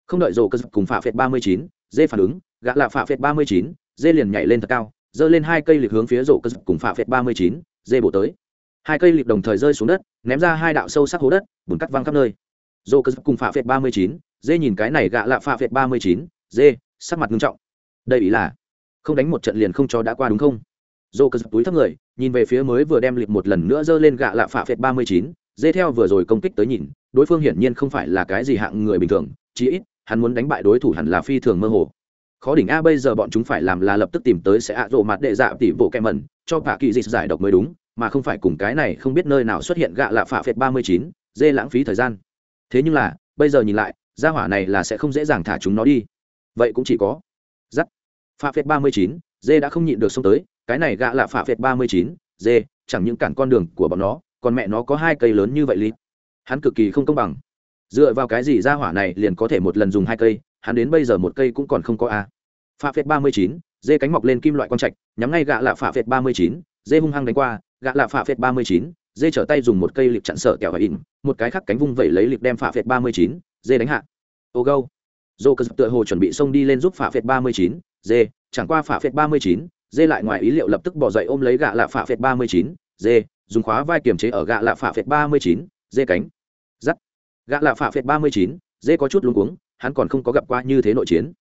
Không đợi dô cơ cùng phạ phệt ba mươi chín, dê phản ứng, gã lạ phạ phệt ba mươi chín, dê liền nhảy lên thật cao, giơ lên hai cây lịch hướng phía rổ cơ cùng phạ phệt ba mươi chín, dê bổ tới. Hai cây lịch đồng thời rơi xuống đất, ném ra hai đạo sâu sắc hố đất, bùn cắt văng khắp nơi. Rổ cơ cùng phạ phệt ba mươi chín dê nhìn cái này gạ lạ pha phệt ba mươi chín, dê, sắc mặt nghiêm trọng. Đây ý là, không đánh một trận liền không cho đã qua đúng không? Dô cơ túi thấp người, nhìn về phía mới vừa đem lịch một lần nữa giơ lên gạ lạ phạ phệt ba mươi chín, dê theo vừa rồi công kích tới nhìn, đối phương hiển nhiên không phải là cái gì hạng người bình thường, chí ít, hắn muốn đánh bại đối thủ hẳn là phi thường mơ hồ. Khó đỉnh a, bây giờ bọn chúng phải làm là lập tức tìm tới sẽ ạ rộ mặt đệ dạ tỷ bộ kem mẩn, cho cả kỳ dịch giải độc mới đúng, mà không phải cùng cái này không biết nơi nào xuất hiện gạ lạ phạ phệt ba mươi chín, dê lãng phí thời gian. Thế nhưng là, bây giờ nhìn lại gia hỏa này là sẽ không dễ dàng thả chúng nó đi. Vậy cũng chỉ có. Giắt. Pha phệt ba mươi chín dê đã không nhịn được xông tới, cái này gạ là pha phệt ba mươi chín dê chẳng những cản con đường của bọn nó, còn mẹ nó có hai cây lớn như vậy lý hắn cực kỳ không công bằng. Dựa vào cái gì gia hỏa này liền có thể một lần dùng hai cây, hắn đến bây giờ một cây cũng còn không có a. Pha phệt ba mươi chín dê cánh mọc lên kim loại quang trạch, nhắm ngay gạ là pha phệt ba mươi chín dê hung hăng đánh qua, gạ là pha phệt ba mươi chín dê trở tay dùng một cây liệp chặn sợ kẹo và in một cái khác cánh vung vẩy lấy liệp đem pha phệt ba mươi chín dê đánh hạ ô gâu. Dô cơ tựa hồ chuẩn bị xông đi lên giúp phả phệt ba mươi chín, dê, chẳng qua phả phệt ba mươi chín, dê lại ngoài ý liệu lập tức bỏ dậy ôm lấy gạ lạ phả phệt ba mươi chín, dê, dùng khóa vai kiềm chế ở gạ lạ phả phệt ba mươi chín, dê cánh. Giắt. Gạ lạ phả phệt ba mươi chín, dê có chút luống cuống, hắn còn không có gặp qua như thế nội chiến.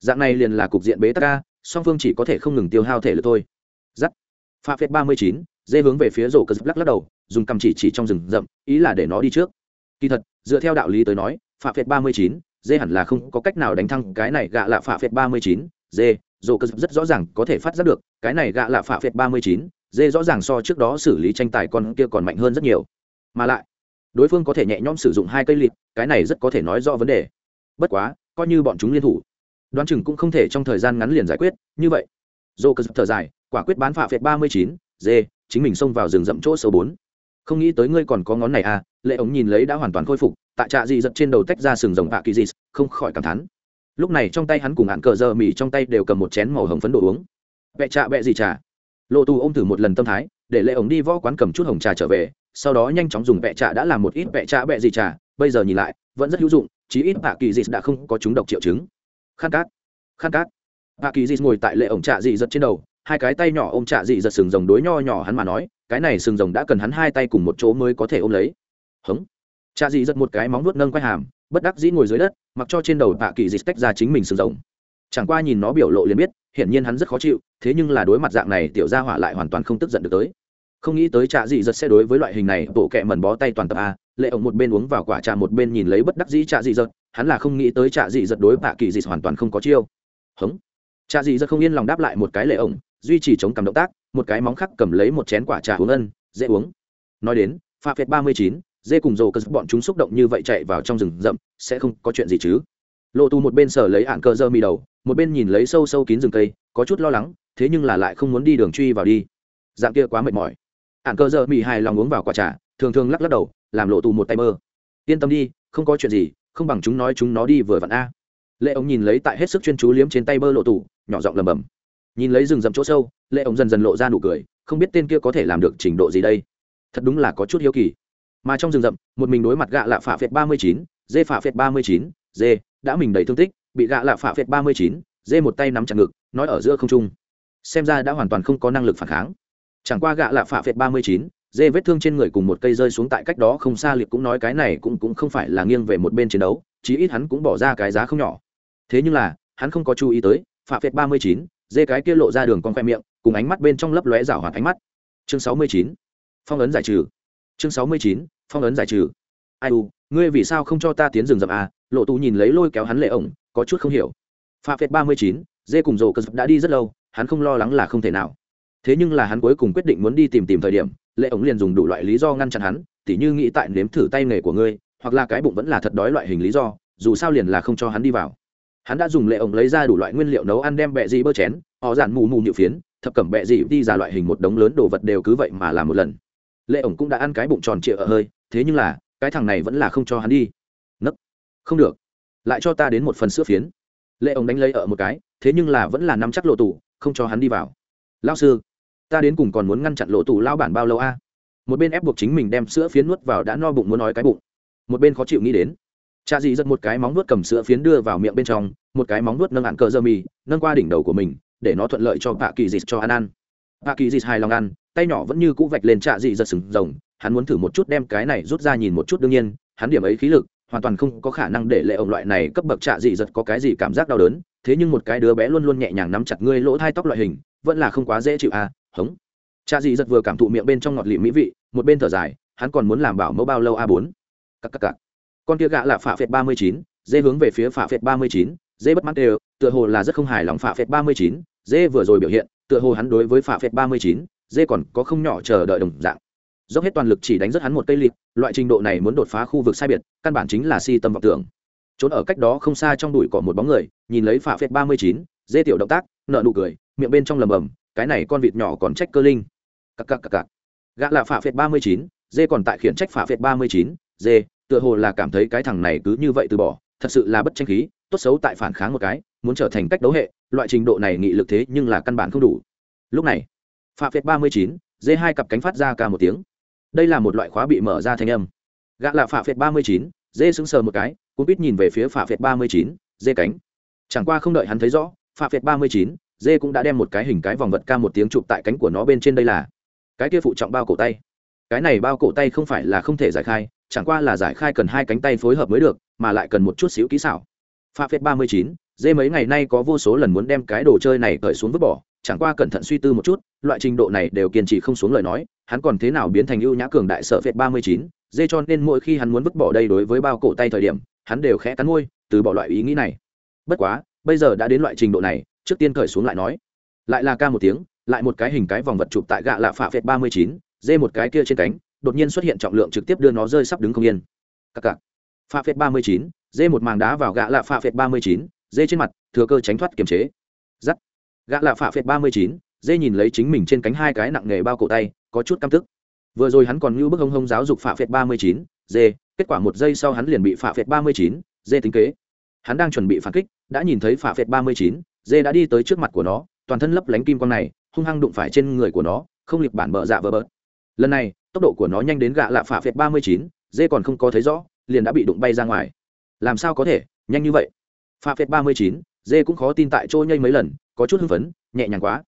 Dạng này liền là cục diện bế tắc ca song phương chỉ có thể không ngừng tiêu hao thể lực thôi. Giắt. Pha phép ba mươi chín, dê hướng về phía rổ cơ lắc lắc đầu, dùng cầm chỉ chỉ trong rừng rậm, ý là để nó đi trước. Kỳ thật, dựa theo đạo lý tới nói pha phép ba mươi chín dê hẳn là không có cách nào đánh thăng cái này gạ lạ phạ phệt ba mươi chín, dê rổ cơ rất rõ ràng có thể phát giác được, cái này gạ lạ phạ phệt ba mươi chín, dê rõ ràng so trước đó xử lý tranh tài con kia còn mạnh hơn rất nhiều. Mà lại, đối phương có thể nhẹ nhõm sử dụng hai cây lịt, cái này rất có thể nói rõ vấn đề. Bất quá, coi như bọn chúng liên thủ, đoán chừng cũng không thể trong thời gian ngắn liền giải quyết, như vậy. Dô cơ thở dài, quả quyết bán phạ phệt ba mươi chín, dê, chính mình xông vào rừng rậm chỗ sâu bốn. Không nghĩ tới ngươi còn có ngón này à lệ ống nhìn lấy đã hoàn toàn khôi phục tại trạ dị giật trên đầu tách ra sừng rồng vạ kỳ dị không khỏi cảm thán. Lúc này trong tay hắn cùng hạn cờ giờ mì trong tay đều cầm một chén màu hồng phấn đồ uống. Vẹ trạ vẹ gì trà. Lộ tù ôm thử một lần tâm thái, để lệ ống đi võ quán cầm chút hồng trà trở về, sau đó nhanh chóng dùng vẹ trà đã làm một ít vẹ trà vẹ gì trà, bây giờ nhìn lại, vẫn rất hữu dụng, chí ít vạ kỳ dị đã không có chúng độc triệu chứng. Khát cát khát cát vạ kỳ dị ngồi tại lệ ổng trà dị giật trên đầu, hai cái tay nhỏ ôm trạ dị giật sừng rồng đối nho nhỏ hắn mà nói, cái này sừng rồng đã cần hắn hai tay cùng một chỗ mới có thể ôm lấy. Hống cha dị giật một cái móng nuốt nâng quay hàm, bất đắc dĩ ngồi dưới đất, mặc cho trên đầu tạ kỳ dịch tách ra chính mình sừng rồng chẳng qua nhìn nó biểu lộ liền biết, hiển nhiên hắn rất khó chịu, thế nhưng là đối mặt dạng này, tiểu gia hỏa lại hoàn toàn không tức giận được tới. Không nghĩ tới trạ dị giật sẽ đối với loại hình này, bộ kẹ mần bó tay toàn tập a, lệ ổng một bên uống vào quả trà một bên nhìn lấy bất đắc dĩ trạ dị giật, hắn là không nghĩ tới trạ dị giật đối tạ kỳ dịch hoàn toàn không có chiêu. Hống. Trạ dị giật không yên lòng đáp lại một cái lệ ổng, duy trì chống cầm động tác, một cái móng khắc cầm lấy một chén quả trà uống ân, dễ uống. Nói đến, pha phệt ba mươi chín dê cùng rồ cơ bọn chúng xúc động như vậy chạy vào trong rừng rậm, sẽ không có chuyện gì chứ? Lộ tù một bên sở lấy ạn cơ dơ mi đầu, một bên nhìn lấy sâu sâu kín rừng cây, có chút lo lắng, thế nhưng là lại không muốn đi đường truy vào đi. Dạng kia quá mệt mỏi. Ạn cơ dơ mi hài lòng uống vào quả trà, thường thường lắc lắc đầu, làm lộ tù một tay mơ. Yên tâm đi, không có chuyện gì, không bằng chúng nói chúng nó đi vừa vặn a. Lệ ông nhìn lấy tại hết sức chuyên chú liếm trên tay bơ lộ tù nhỏ giọng lầm bầm nhìn lấy rừng rậm chỗ sâu, lệ ông dần dần lộ ra nụ cười, không biết tên kia có thể làm được trình độ gì đây. Thật đúng là có chút hiếu kỳ mà trong rừng rậm, một mình đối mặt gạ lạ phả phệt ba mươi chín, dê phả phệt ba mươi chín, dê, đã mình đầy thương tích, bị gạ lạ phả phệt ba mươi chín, dê một tay nắm chặt ngực, nói ở giữa không trung. Xem ra đã hoàn toàn không có năng lực phản kháng. Chẳng qua gạ lạ phả phệt ba mươi chín, dê vết thương trên người cùng một cây rơi xuống tại cách đó không xa liệt cũng nói cái này cũng cũng không phải là nghiêng về một bên chiến đấu, chí ít hắn cũng bỏ ra cái giá không nhỏ. Thế nhưng là, hắn không có chú ý tới, phạ phệt ba mươi chín, dê cái kia lộ ra đường con khoe miệng, cùng ánh mắt bên trong lấp lóe rảo hoạt ánh mắt. Chương sáu mươi chín. Phong ấn giải trừ. Chương sáu mươi chín phong ấn giải trừ. Ai u, ngươi vì sao không cho ta tiến rừng rậm à? Lộ tù nhìn lấy lôi kéo hắn lệ ổng, có chút không hiểu. Pha phết ba mươi chín, dê cùng rổ cơ đã đi rất lâu, hắn không lo lắng là không thể nào. Thế nhưng là hắn cuối cùng quyết định muốn đi tìm tìm thời điểm, lệ ổng liền dùng đủ loại lý do ngăn chặn hắn, tỉ như nghĩ tại nếm thử tay nghề của ngươi, hoặc là cái bụng vẫn là thật đói loại hình lý do, dù sao liền là không cho hắn đi vào. Hắn đã dùng lệ ổng lấy ra đủ loại nguyên liệu nấu ăn đem bẹ dị bơ chén, họ giản mù mù nhự phiến, thập cẩm bẹ dị đi ra loại hình một đống lớn đồ vật đều cứ vậy mà làm một lần. Lệ ổng cũng đã ăn cái bụng tròn trịa ở hơi thế nhưng là, cái thằng này vẫn là không cho hắn đi. Nấc. Không được. Lại cho ta đến một phần sữa phiến. Lệ ổng đánh lấy ở một cái, thế nhưng là vẫn là nắm chắc lộ tủ, không cho hắn đi vào. Lao sư, ta đến cùng còn muốn ngăn chặn lộ tủ lao bản bao lâu a? Một bên ép buộc chính mình đem sữa phiến nuốt vào đã no bụng muốn nói cái bụng. Một bên khó chịu nghĩ đến. Cha dì giật một cái móng nuốt cầm sữa phiến đưa vào miệng bên trong, một cái móng nuốt nâng ạn cờ dơ mì, nâng qua đỉnh đầu của mình, để nó thuận lợi cho bà kỳ dịt cho ăn ăn. Bà kỳ dịt hài lòng ăn, tay nhỏ vẫn như cũ vạch lên cha dì giật sừng rồng hắn muốn thử một chút đem cái này rút ra nhìn một chút đương nhiên, hắn điểm ấy khí lực, hoàn toàn không có khả năng để lệ ông loại này cấp bậc trạ dị giật có cái gì cảm giác đau đớn, thế nhưng một cái đứa bé luôn luôn nhẹ nhàng nắm chặt ngươi lỗ thai tóc loại hình, vẫn là không quá dễ chịu à hống. Trạ dị giật vừa cảm thụ miệng bên trong ngọt lịm mỹ vị, một bên thở dài, hắn còn muốn làm bảo mẫu bao lâu a bốn? Cặp cặp cặp con kia gạ là phạ phệt ba mươi chín, dê hướng về phía phạ phệt ba mươi chín, dê bất mắt đều, tựa hồ là rất không hài lòng phạ phệt ba mươi chín, dê vừa rồi biểu hiện, tựa hồ hắn đối với phạ phệt ba mươi chín, dê còn có không nhỏ chờ đợi đồng dạng dốc hết toàn lực chỉ đánh rất hắn một cây lịt, loại trình độ này muốn đột phá khu vực sai biệt, căn bản chính là si tâm vọng tưởng. Trốn ở cách đó không xa trong đùi cỏ một bóng người, nhìn lấy phạ phệt ba mươi chín, dê tiểu động tác nợ nụ cười, miệng bên trong lầm bầm, cái này con vịt nhỏ còn trách cơ linh. Cặc cặc cặc cặc. Gã là phạ phệt ba mươi chín, dê còn tại khiển trách phạ phệt ba mươi chín, dê, tựa hồ là cảm thấy cái thằng này cứ như vậy từ bỏ, thật sự là bất tranh khí, tốt xấu tại phản kháng một cái, muốn trở thành cách đấu hệ, loại trình độ này nghị lực thế nhưng là căn bản không đủ. Lúc này, phạ phệt ba mươi chín, dê hai cặp cánh phát ra cả một tiếng đây là một loại khóa bị mở ra thanh âm. Gã là phạ phệt ba mươi chín, dê sững sờ một cái cũng biết nhìn về phía phạ phệt ba mươi chín, dê cánh. Chẳng qua không đợi hắn thấy rõ, phạ phệt ba mươi chín, dê cũng đã đem một cái hình cái vòng vật ca một tiếng chụp tại cánh của nó bên trên đây là. Cái kia phụ trọng bao cổ tay. Cái này bao cổ tay không phải là không thể giải khai, chẳng qua là giải khai cần hai cánh tay phối hợp mới được, mà lại cần một chút xíu kỹ xảo. Pha phép ba mươi chín, dê mấy ngày nay có vô số lần muốn đem cái đồ chơi này cởi xuống vứt bỏ chẳng qua cẩn thận suy tư một chút, loại trình độ này đều kiên trì không xuống lời nói, hắn còn thế nào biến thành ưu nhã cường đại sợ phệt ba mươi chín, dê cho nên mỗi khi hắn muốn vứt bỏ đây đối với bao cổ tay thời điểm, hắn đều khẽ cắn môi, từ bỏ loại ý nghĩ này. Bất quá, bây giờ đã đến loại trình độ này, trước tiên cởi xuống lại nói. Lại là ca một tiếng, lại một cái hình cái vòng vật chụp tại gạ lạ phạ phệt ba mươi chín, dê một cái kia trên cánh, đột nhiên xuất hiện trọng lượng trực tiếp đưa nó rơi sắp đứng không yên. Cặc cặc. Pha phết ba mươi chín, dê một màng đá vào gạ lạ pha phết ba mươi chín, dê trên mặt, thừa cơ tránh thoát kiềm chế. Giắt gã lạ phạ phệt ba mươi chín, dê nhìn lấy chính mình trên cánh hai cái nặng nghề bao cổ tay, có chút căm tức. Vừa rồi hắn còn như bức hông hông giáo dục phạ phệt ba mươi chín, dê, kết quả một giây sau hắn liền bị phạ phệt ba mươi chín, dê tính kế. Hắn đang chuẩn bị phản kích, đã nhìn thấy phạ phệt ba mươi chín, dê đã đi tới trước mặt của nó, toàn thân lấp lánh kim quang này, hung hăng đụng phải trên người của nó, không liệt bản bợ dạ vỡ bớt lần này, tốc độ của nó nhanh đến gạ lạ phạ phệt ba mươi chín, dê còn không có thấy rõ, liền đã bị đụng bay ra ngoài. Làm sao có thể, nhanh như vậy? Phạ phệt ba mươi chín dê cũng khó tin tại chỗ nhây mấy lần, có chút hưng phấn, nhẹ nhàng quá.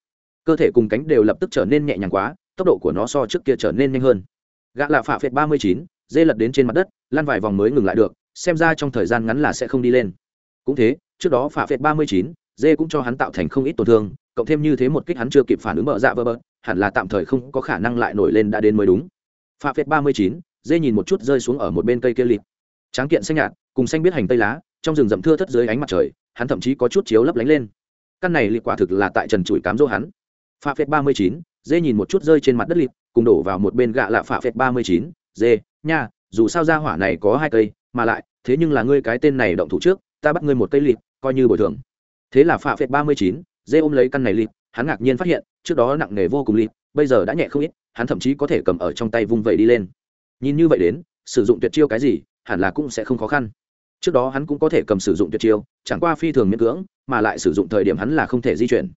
Cơ thể cùng cánh đều lập tức trở nên nhẹ nhàng quá, tốc độ của nó so trước kia trở nên nhanh hơn. Gã lạ phạ phệt ba mươi chín, dê lật đến trên mặt đất, lăn vài vòng mới ngừng lại được, xem ra trong thời gian ngắn là sẽ không đi lên. Cũng thế, trước đó phạ phệt ba mươi chín, dê cũng cho hắn tạo thành không ít tổn thương, cộng thêm như thế một kích hắn chưa kịp phản ứng mở dạ vơ bơ hẳn là tạm thời không có khả năng lại nổi lên đã đến mới đúng. Phạ phệt ba mươi chín, dê nhìn một chút rơi xuống ở một bên cây kia lịt. Tráng kiện xanh nhạt, cùng xanh biết hành tây lá, trong rừng rậm thưa thất dưới ánh mặt trời hắn thậm chí có chút chiếu lấp lánh lên. Căn này liệt quả thực là tại trần trụi cám dỗ hắn. Pha phép ba mươi chín, dê nhìn một chút rơi trên mặt đất liệt cùng đổ vào một bên gạ lạ pha phép ba mươi chín, dê, nha, dù sao ra hỏa này có hai cây, mà lại, thế nhưng là ngươi cái tên này động thủ trước, ta bắt ngươi một cây liệt coi như bồi thường. Thế là pha phép ba mươi chín, dê ôm lấy căn này liệt hắn ngạc nhiên phát hiện, trước đó nặng nề vô cùng liệt bây giờ đã nhẹ không ít, hắn thậm chí có thể cầm ở trong tay vung vẩy đi lên. Nhìn như vậy đến, sử dụng tuyệt chiêu cái gì, hẳn là cũng sẽ không khó khăn trước đó hắn cũng có thể cầm sử dụng tuyệt chiêu, chẳng qua phi thường miễn cưỡng, mà lại sử dụng thời điểm hắn là không thể di chuyển.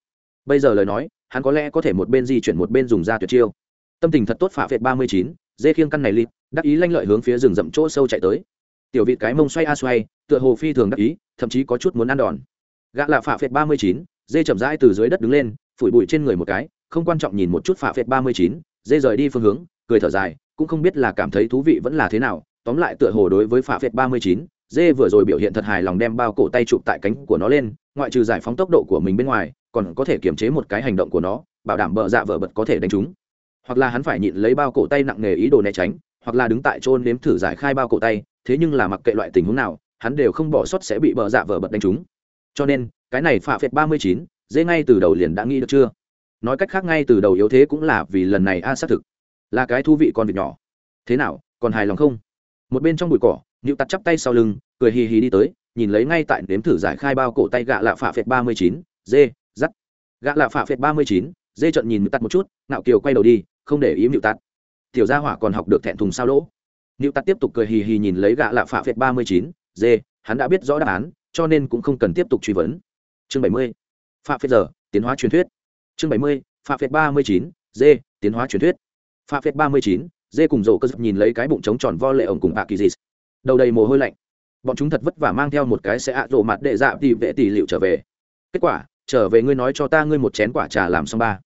Bây giờ lời nói, hắn có lẽ có thể một bên di chuyển một bên dùng ra tuyệt chiêu. Tâm tình thật tốt phả phệt ba mươi chín, dê khiêng căn này lịp đắc ý lanh lợi hướng phía rừng rậm chỗ sâu chạy tới. Tiểu vị cái mông xoay a à xoay, tựa hồ phi thường đắc ý, thậm chí có chút muốn ăn đòn. Gã là phả phệt ba mươi chín, dê chậm rãi từ dưới đất đứng lên, phủi bụi trên người một cái, không quan trọng nhìn một chút phả phệt ba mươi chín, dê rời đi phương hướng, cười thở dài, cũng không biết là cảm thấy thú vị vẫn là thế nào, tóm lại tựa hồ đối với phả phệt ba mươi chín dê vừa rồi biểu hiện thật hài lòng đem bao cổ tay chụp tại cánh của nó lên, ngoại trừ giải phóng tốc độ của mình bên ngoài, còn có thể kiềm chế một cái hành động của nó, bảo đảm bờ dạ vợ bật có thể đánh chúng hoặc là hắn phải nhịn lấy bao cổ tay nặng nghề ý đồ né tránh, hoặc là đứng tại trôn nếm thử giải khai bao cổ tay, thế nhưng là mặc kệ loại tình huống nào, hắn đều không bỏ sót sẽ bị bờ dạ vợ bật đánh chúng cho nên, cái này phạ phệt ba mươi chín, dê ngay từ đầu liền đã nghĩ được chưa? Nói cách khác ngay từ đầu yếu thế cũng là vì lần này a xác thực là cái thú vị con vịt nhỏ. Thế nào, còn hài lòng không? Một bên trong bụi cỏ nịu tắt chắp tay sau lưng cười hì hì đi tới nhìn lấy ngay tại nếm thử giải khai bao cổ tay gạ lạ phạ phệt ba mươi chín dê dắt gạ lạ phạ phệt ba mươi chín dê trận nhìn nịu tắt một chút nạo kiều quay đầu đi không để ý nịu tắt tiểu gia hỏa còn học được thẹn thùng sao lỗ. Nịu tắt tiếp tục cười hì hì nhìn lấy gạ lạ phạ phệt ba mươi chín dê hắn đã biết rõ đáp án cho nên cũng không cần tiếp tục truy vấn. Chương bảy mươi phạm phết giờ tiến hóa truyền thuyết. Chương bảy mươi phạm phết ba mươi chín dê, tiến hóa truyền thuyết. Phạm phệt ba mươi chín dê cùng rổ cơ dập nhìn lấy cái bụng trống tròn vo lệ ổng cùng bạc kỳ dị đầu đầy mồ hôi lạnh. Bọn chúng thật vất vả mang theo một cái sẽ ạ rộ mặt đệ dạ tỷ vệ tỷ liệu trở về. Kết quả, trở về ngươi nói cho ta ngươi một chén quả trà làm xong ba.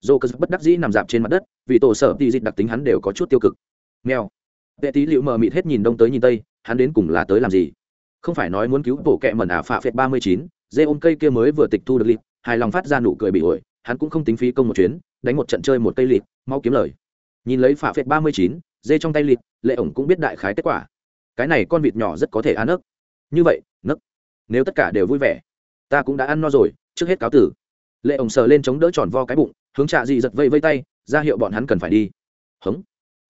Dô cơ bất đắc dĩ nằm dạp trên mặt đất, vì tổ sở tỷ dịch đặc tính hắn đều có chút tiêu cực. Nghèo vệ tỷ liệu mờ mịt hết nhìn đông tới nhìn tây, hắn đến cùng là tới làm gì? Không phải nói muốn cứu bộ kẹ mẩn ả phạ phệt ba mươi chín, dê ôm cây kia mới vừa tịch thu được lịp, hài lòng phát ra nụ cười bị ổi, hắn cũng không tính phí công một chuyến, đánh một trận chơi một cây lịp, mau kiếm lời. Nhìn lấy phạ phệt ba mươi chín, dê trong tay lịp, lệ ổng cũng biết đại khái kết quả cái này con vịt nhỏ rất có thể ăn nấc như vậy nấc nếu tất cả đều vui vẻ, ta cũng đã ăn no rồi, trước hết cáo tử. Lệ ổng sờ lên chống đỡ tròn vo cái bụng, hướng trạ dị giật vây vây tay, ra hiệu bọn hắn cần phải đi. Hống.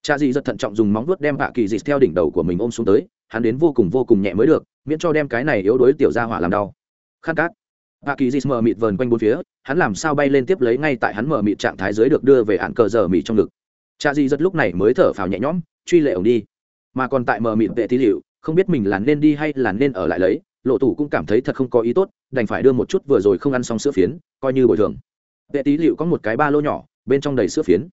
Trạ dị giật thận trọng dùng móng vuốt đem bạ kỳ dị theo đỉnh đầu của mình ôm xuống tới, hắn đến vô cùng vô cùng nhẹ mới được, miễn cho đem cái này yếu đuối tiểu ra hỏa làm đau. Khát cát bà kỳ dịt mờ mịt vờn quanh bốn phía, hắn làm sao bay lên tiếp lấy ngay tại hắn mờ mịt trạng thái dưới được đưa về hạn cờ giờ mịt trong ngực. Trà dị giật lúc này mới thở phào nhẹ nhõm, truy lệ ổng đi mà còn tại mờ mịt vệ tí liệu không biết mình là nên đi hay là nên ở lại lấy, lộ tủ cũng cảm thấy thật không có ý tốt, đành phải đưa một chút vừa rồi không ăn xong sữa phiến, coi như bồi thường. Vệ tí liệu có một cái ba lô nhỏ, bên trong đầy sữa phiến.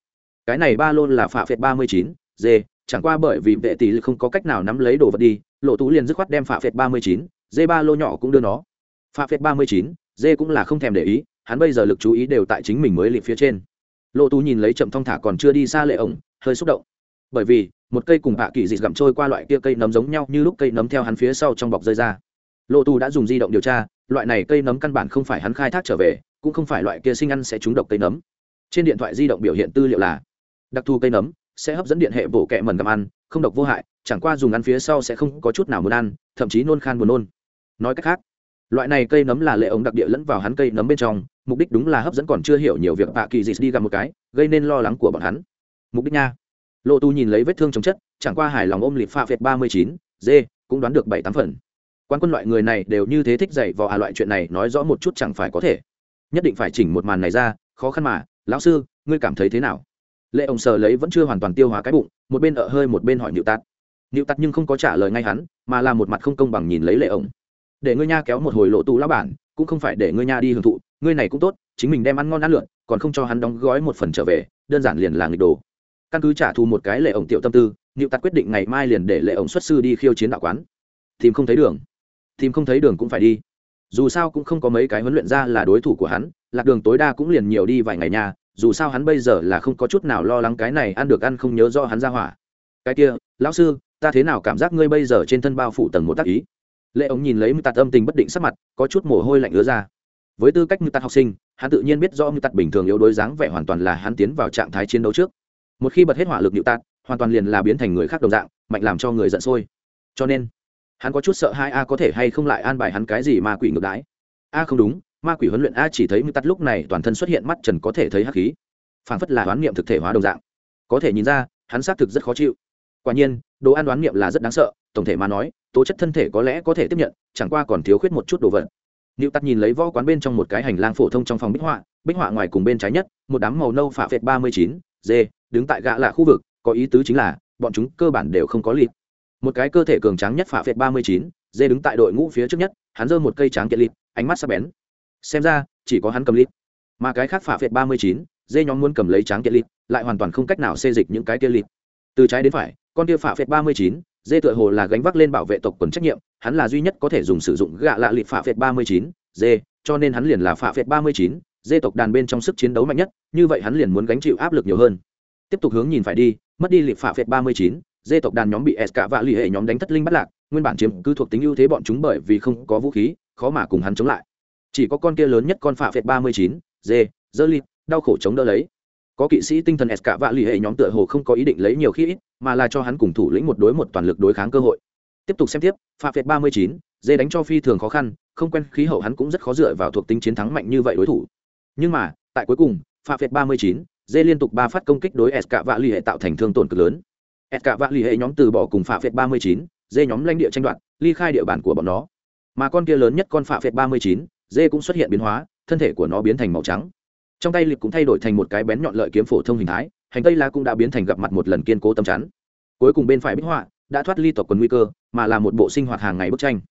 Cái này ba lô là phạ phệt ba mươi chín, d, chẳng qua bởi vì vệ tỷ không có cách nào nắm lấy đồ vật đi, lộ tú liền dứt khoát đem phạ phệt ba mươi chín, d ba lô nhỏ cũng đưa nó. Phạ phệt ba mươi chín, d cũng là không thèm để ý, hắn bây giờ lực chú ý đều tại chính mình mới liệp phía trên. Lộ tú nhìn lấy chậm thong thả còn chưa đi xa lệ ổng, hơi xúc động bởi vì một cây cùng hạ kỳ dị gặm trôi qua loại kia cây nấm giống nhau như lúc cây nấm theo hắn phía sau trong bọc rơi ra. Lộ tù đã dùng di động điều tra, loại này cây nấm căn bản không phải hắn khai thác trở về, cũng không phải loại kia sinh ăn sẽ trúng độc cây nấm. Trên điện thoại di động biểu hiện tư liệu là, đặc thù cây nấm sẽ hấp dẫn điện hệ bổ kẹ mần gặm ăn, không độc vô hại, chẳng qua dùng ăn phía sau sẽ không có chút nào muốn ăn, thậm chí nôn khan buồn nôn. Nói cách khác, loại này cây nấm là lệ ống đặc địa lẫn vào hắn cây nấm bên trong, mục đích đúng là hấp dẫn còn chưa hiểu nhiều việc bạ kỳ dịt đi gặp một cái, gây nên lo lắng của bọn hắn. Mục đích nha lộ tu nhìn lấy vết thương chống chất, chẳng qua hài lòng ôm lịp pha phệt ba mươi chín, d, cũng đoán được bảy tám phần. Quan quân loại người này đều như thế thích dạy vào à loại chuyện này nói rõ một chút chẳng phải có thể. Nhất định phải chỉnh một màn này ra, khó khăn mà. Lão sư, ngươi cảm thấy thế nào? Lệ ông sờ lấy vẫn chưa hoàn toàn tiêu hóa cái bụng, một bên ở hơi một bên hỏi nịu tạt. Nịu tạt nhưng không có trả lời ngay hắn, mà là một mặt không công bằng nhìn lấy lệ ông. Để ngươi nha kéo một hồi lộ tù lão bản, cũng không phải để ngươi nha đi hưởng thụ, ngươi này cũng tốt, chính mình đem ăn ngon ăn lượn, còn không cho hắn đóng gói một phần trở về, đơn giản liền là nghịch đồ căn cứ trả thù một cái lệ ổng tiểu tâm tư nịu tạt quyết định ngày mai liền để lệ ổng xuất sư đi khiêu chiến đạo quán. Tìm không thấy đường. Tìm không thấy đường cũng phải đi. Dù sao cũng không có mấy cái huấn luyện ra là đối thủ của hắn, lạc đường tối đa cũng liền nhiều đi vài ngày nhà dù sao hắn bây giờ là không có chút nào lo lắng cái này ăn được ăn không nhớ do hắn ra hỏa. Cái kia, lão sư, ta thế nào cảm giác ngươi bây giờ trên thân bao phủ tầng một tác ý? Lệ ống nhìn lấy mưu tạt âm tình bất định sắc mặt, có chút mồ hôi lạnh ứa ra. Với tư cách mưu tạt học sinh, hắn tự nhiên biết do mưu tạt bình thường yếu đối dáng vẻ hoàn toàn là hắn tiến vào trạng thái chiến đấu trước một khi bật hết hỏa lực nhự tạt hoàn toàn liền là biến thành người khác đồng dạng mạnh làm cho người giận sôi. Cho nên hắn có chút sợ hai a có thể hay không lại an bài hắn cái gì mà quỷ ngược đái a không đúng ma quỷ huấn luyện a chỉ thấy mưu tắt lúc này toàn thân xuất hiện mắt trần có thể thấy hắc khí. Phảng phất là đoán niệm thực thể hóa đồng dạng. Có thể nhìn ra hắn xác thực rất khó chịu. Quả nhiên đồ ăn đoán niệm là rất đáng sợ tổng thể mà nói tố chất thân thể có lẽ có thể tiếp nhận chẳng qua còn thiếu khuyết một chút đồ vật. Niệu Tắt nhìn lấy võ quán bên trong một cái hành lang phổ thông trong phòng bích họa, bích họa ngoài cùng bên trái nhất, một đám màu nâu phạ phệt ba mươi chín, D, đứng tại gã lạ khu vực, có ý tứ chính là bọn chúng cơ bản đều không có lịp Một cái cơ thể cường tráng nhất phả phệt ba mươi chín, dê đứng tại đội ngũ phía trước nhất, hắn giơ một cây tráng kiện lịp ánh mắt sắp bén. Xem ra, chỉ có hắn cầm lịp Mà cái khác phả phệt ba mươi chín, dê nhóm muốn cầm lấy tráng kiện lịp lại hoàn toàn không cách nào xê dịch những cái kia lịp Từ trái đến phải, con kia phả phệt ba mươi chín, dê tựa hồ là gánh vác lên bảo vệ tộc quần trách nhiệm hắn là duy nhất có thể dùng sử dụng gạ lạ lịp phả phệt ba mươi chín dê cho nên hắn liền là phả phệt ba mươi chín dê tộc đàn bên trong sức chiến đấu mạnh nhất như vậy hắn liền muốn gánh chịu áp lực nhiều hơn tiếp tục hướng nhìn phải đi, mất đi lịp phạ phệt ba mươi chín, dê tộc đàn nhóm bị s cả vạ l ì hệ nhóm đánh thất linh bắt lạc, nguyên bản chiếm cứ thuộc tính ưu thế bọn chúng bởi vì không có vũ khí, khó mà cùng hắn chống lại. Chỉ có con kia lớn nhất con phạ phệt ba mươi chín, dê, dơ lịp đau khổ chống đỡ lấy. Có kỵ sĩ tinh thần s cả vạ l ì hệ nhóm tựa hồ không có ý định lấy nhiều khi ít, mà là cho hắn cùng thủ lĩnh một đối một toàn lực đối kháng cơ hội. Tiếp tục xem tiếp phạ phệt ba mươi chín, dê đánh cho phi thường khó khăn, không quen khí hậu hắn cũng rất khó dựa vào thuộc tính chiến thắng mạnh như vậy đối thủ. Nhưng mà, tại cuối cùng phạ phệt ba mươi chín dê liên tục ba phát công kích đối s cả vạ l ì hệ tạo thành thương tổn cực lớn. S cả vạ l ì hệ nhóm từ bỏ cùng phạ phệt ba mươi chín dê nhóm lãnh địa tranh đoạt, ly khai địa bàn của bọn nó. Mà con kia lớn nhất con phạ phệt ba mươi chín dê cũng xuất hiện biến hóa, thân thể của nó biến thành màu trắng. Trong tay liệp cũng thay đổi thành một cái bén nhọn lợi kiếm phổ thông hình thái, hành tây la cũng đã biến thành gặp mặt một lần kiên cố tâm chắn. Cuối cùng bên phải bích họa đã thoát ly tộc quần nguy cơ, mà là một bộ sinh hoạt hàng ngày bức tranh.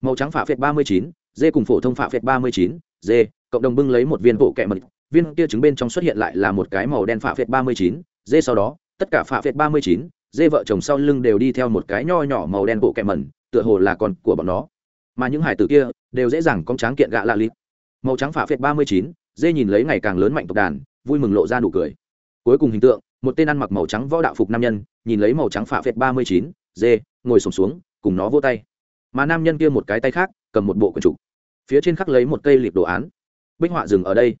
Màu trắng phạ phệt ba mươi chín dê cùng phổ thông phạ phệt ba mươi chín dê cộng đồng bưng lấy một viên bộ kẹ mật viên kia trứng bên trong xuất hiện lại là một cái màu đen phạ phệt ba mươi chín dê sau đó tất cả phạ phệt ba mươi chín dê vợ chồng sau lưng đều đi theo một cái nho nhỏ màu đen bộ kẹ mẩn tựa hồ là con của bọn nó. Mà những hải tử kia đều dễ dàng cong tráng kiện gạ lạ lịt. Màu trắng phạ phệt ba mươi chín dê nhìn lấy ngày càng lớn mạnh tộc đàn vui mừng lộ ra nụ cười. Cuối cùng hình tượng một tên ăn mặc màu trắng võ đạo phục nam nhân nhìn lấy màu trắng phạ phệt ba mươi chín dê ngồi sùng xuống, xuống cùng nó vô tay. Mà nam nhân kia một cái tay khác cầm một bộ quần trục. Phía trên khắc lấy một cây liệp đồ án. Bích họa dừng ở đây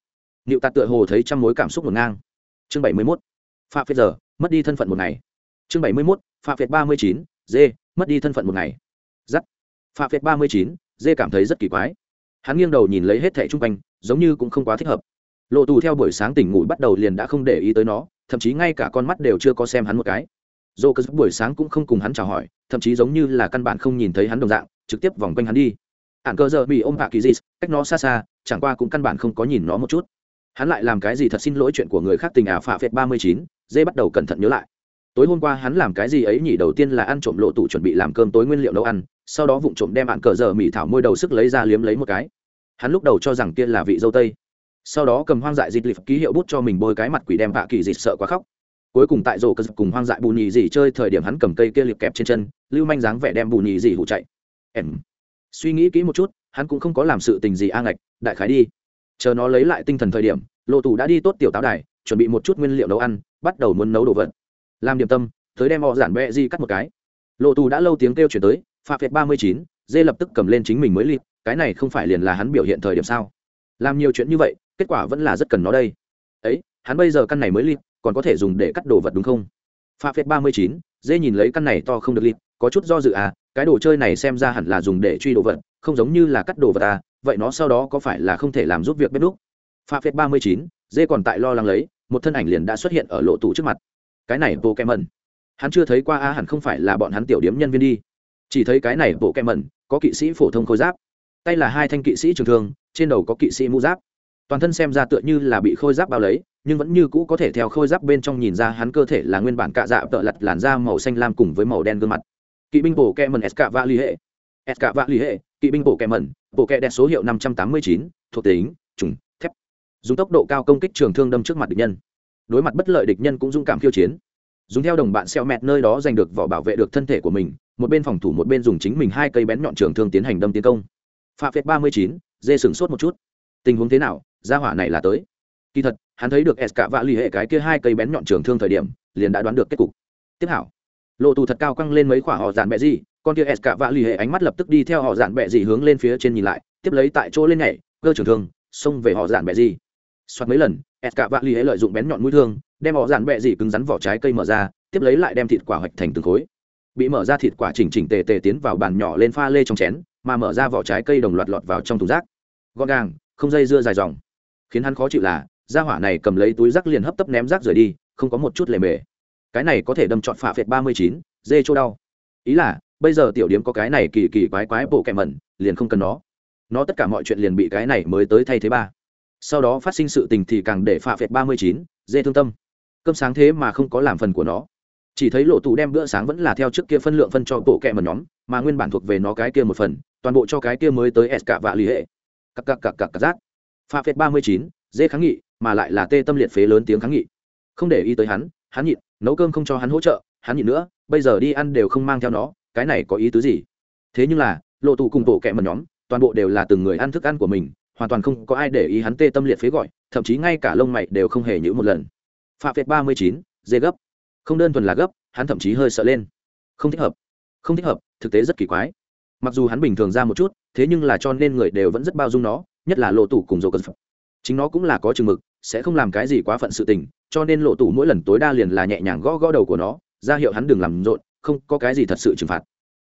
nịu tạt tựa hồ thấy trăm mối cảm xúc ngổn ngang. Chương bảy mươi mốt, phạm việt giờ, mất đi thân phận một ngày. Chương bảy mươi mốt, phạm việt ba mươi chín dê mất đi thân phận một ngày. Giắt. Phạm việt ba mươi chín dê cảm thấy rất kỳ quái. Hắn nghiêng đầu nhìn lấy hết thẻ chung quanh, giống như cũng không quá thích hợp. Lộ tù theo buổi sáng tỉnh ngủ bắt đầu liền đã không để ý tới nó, thậm chí ngay cả con mắt đều chưa có xem hắn một cái. Dô cơ buổi sáng cũng không cùng hắn chào hỏi, thậm chí giống như là căn bản không nhìn thấy hắn đồng dạng, trực tiếp vòng quanh hắn đi. Ạn cơ giờ bị ôm hạ kỳ dị cách nó xa xa, chẳng qua cũng căn bản không có nhìn nó một chút hắn lại làm cái gì thật xin lỗi chuyện của người khác tình ảo phạ phệt ba mươi chín, dê bắt đầu cẩn thận nhớ lại. Tối hôm qua hắn làm cái gì ấy nhỉ? Đầu tiên là ăn trộm lộ tủ chuẩn bị làm cơm tối nguyên liệu nấu ăn, sau đó vụng trộm đem bạn cờ giờ mỹ thảo môi đầu sức lấy ra liếm lấy một cái. Hắn lúc đầu cho rằng kia là vị dâu tây. Sau đó cầm hoang dại dịt lịp ký hiệu bút cho mình bôi cái mặt quỷ đem vạ kỳ dịt sợ quá khóc. Cuối cùng tại rổ cơ cùng hoang dại bù nhì dì chơi thời điểm hắn cầm cây kia liệp kẹp trên chân, lưu manh dáng vẻ đem bù nhì dì hụ chạy. Em. Suy nghĩ kỹ một chút, hắn cũng không có làm sự tình gì a ngạch, đại khái đi chờ nó lấy lại tinh thần thời điểm lộ tù đã đi tốt tiểu táo đài, chuẩn bị một chút nguyên liệu nấu ăn, bắt đầu muốn nấu đồ vật. Làm điểm tâm, tới đem họ giản bẹ di cắt một cái. Lộ tù đã lâu tiếng kêu chuyển tới pha phệt ba mươi chín dê lập tức cầm lên chính mình mới lịp cái này không phải liền là hắn biểu hiện thời điểm sao? Làm nhiều chuyện như vậy, kết quả vẫn là rất cần nó đây. Ấy, hắn bây giờ căn này mới lịp còn có thể dùng để cắt đồ vật đúng không? Pha phép ba mươi chín dê nhìn lấy căn này to không được lịp có chút do dự à cái đồ chơi này xem ra hẳn là dùng để truy đồ vật, không giống như là cắt đồ vật à vậy nó sau đó có phải là không thể làm giúp việc bếp đúc pha phép ba mươi chín, dê còn tại lo lắng lấy, một thân ảnh liền đã xuất hiện ở lộ tủ trước mặt. Cái này bộ kem mẩn hắn chưa thấy qua a, hẳn không phải là bọn hắn tiểu điếm nhân viên đi. Chỉ thấy cái này bộ kem mẩn có kỵ sĩ phổ thông khôi giáp. Tay là hai thanh kỵ sĩ trường thương, trên đầu có kỵ sĩ mũ giáp. Toàn thân xem ra tựa như là bị khôi giáp bao lấy, nhưng vẫn như cũ có thể theo khôi giáp bên trong nhìn ra hắn cơ thể là nguyên bản cạ dạ tợ lặt làn da màu xanh lam cùng với màu đen gương mặt. Kỵ binh bổ kẹ mần s l li hệ s và li hệ, kỵ binh bổ kẹ mẩn bộ kẹ đẹp số hiệu năm trăm tám mươi chín, thuộc tính, trùng, thép. Dùng tốc độ cao công kích trường thương đâm trước mặt địch nhân. Đối mặt bất lợi địch nhân cũng dũng cảm khiêu chiến. Dùng theo đồng bạn xeo mẹt nơi đó giành được vỏ bảo vệ được thân thể của mình, một bên phòng thủ một bên dùng chính mình hai cây bén nhọn trường thương tiến hành đâm tiến công. Phạm phết ba mươi chín, dê sửng sốt một chút. Tình huống thế nào? Gia hỏa này là tới. Kỳ thật, hắn thấy được s cả vạ l ì hệ cái kia hai cây bén nhọn trường thương thời điểm, liền đã đoán được kết cục. Tiếp hảo. Lộ tù thật cao căng lên mấy khoả họ dàn mẹ gì con kia s cả vạ l ì hệ ánh mắt lập tức đi theo họ dạn bẹ gì hướng lên phía trên nhìn lại, tiếp lấy tại chỗ lên nhảy, cơ trưởng thương, xông về họ dạn bẹ gì xoát mấy lần, s cả vạ l ì hệ lợi dụng bén nhọn mũi thương, đem họ dạn bẹ gì cứng rắn vỏ trái cây mở ra, tiếp lấy lại đem thịt quả hoạch thành từng khối. Bị mở ra thịt quả chỉnh chỉnh tề tề tiến vào bàn nhỏ lên pha lê trong chén, mà mở ra vỏ trái cây đồng loạt lọt vào trong thùng rác. Gọn gàng, không dây dưa dài dòng. Khiến hắn khó chịu là ra hỏa này cầm lấy túi rác liền hấp tấp ném rác rời đi, không có một chút lề mề. Cái này có thể đâm trọn phạ phệt ba mươi chín, dê chỗ đau. Ý là bây giờ tiểu điếm có cái này kỳ kỳ quái quái bộ kẹm mẩn, liền không cần nó. Nó tất cả mọi chuyện liền bị cái này mới tới thay thế ba. Sau đó phát sinh sự tình thì càng để phạ phệt ba mươi chín dê thương tâm. Cơm sáng thế mà không có làm phần của nó. Chỉ thấy lộ tù đem bữa sáng vẫn là theo trước kia phân lượng phân cho bộ kẹ mẩn nhóm, mà nguyên bản thuộc về nó cái kia một phần, toàn bộ cho cái kia mới tới s cả vạ lý hệ. Cặp cặp cặp cặp cặp rác. Pha phết ba mươi chín dê kháng nghị, mà lại là tê tâm liệt phế lớn tiếng kháng nghị. Không để ý tới hắn hắn nhịn, nấu cơm không cho hắn hỗ trợ, hắn nhịn nữa, bây giờ đi ăn đều không mang theo nó cái này có ý tứ gì? Thế nhưng là, lộ tù cùng tổ kẹ mật nhóm, toàn bộ đều là từng người ăn thức ăn của mình, hoàn toàn không có ai để ý hắn tê tâm liệt phế gọi, thậm chí ngay cả lông mày đều không hề nhữ một lần. Phạm việt ba mươi chín, dê gấp. Không đơn thuần là gấp, hắn thậm chí hơi sợ lên. Không thích hợp. Không thích hợp, thực tế rất kỳ quái. Mặc dù hắn bình thường ra một chút, thế nhưng là cho nên người đều vẫn rất bao dung nó, nhất là lộ tủ cùng dầu phật. Chính nó cũng là có chừng mực, sẽ không làm cái gì quá phận sự tình, cho nên lộ tủ mỗi lần tối đa liền là nhẹ nhàng gõ gõ đầu của nó, ra hiệu hắn đừng làm rộn không có cái gì thật sự trừng phạt.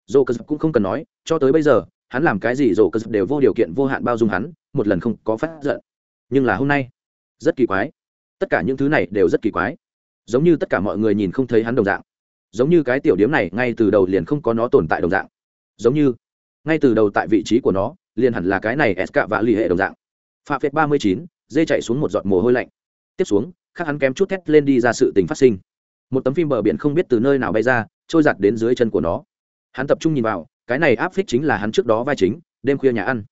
Dầu cơ cũng không cần nói, cho tới bây giờ, hắn làm cái gì dầu cơ đều vô điều kiện, vô hạn bao dung hắn, một lần không có phát giận. Nhưng là hôm nay, rất kỳ quái. Tất cả những thứ này đều rất kỳ quái. Giống như tất cả mọi người nhìn không thấy hắn đồng dạng. Giống như cái tiểu điếm này ngay từ đầu liền không có nó tồn tại đồng dạng. Giống như, ngay từ đầu tại vị trí của nó, liền hẳn là cái này s cạ vạ lì hệ đồng dạng. Pha phép ba mươi chín, dê chạy xuống một giọt mồ hôi lạnh. Tiếp xuống, khác hắn kém chút thét lên đi ra sự tình phát sinh. Một tấm phim bờ biển không biết từ nơi nào bay ra trôi giặt đến dưới chân của nó. Hắn tập trung nhìn vào, cái này áp phích chính là hắn trước đó vai chính, đêm khuya nhà ăn.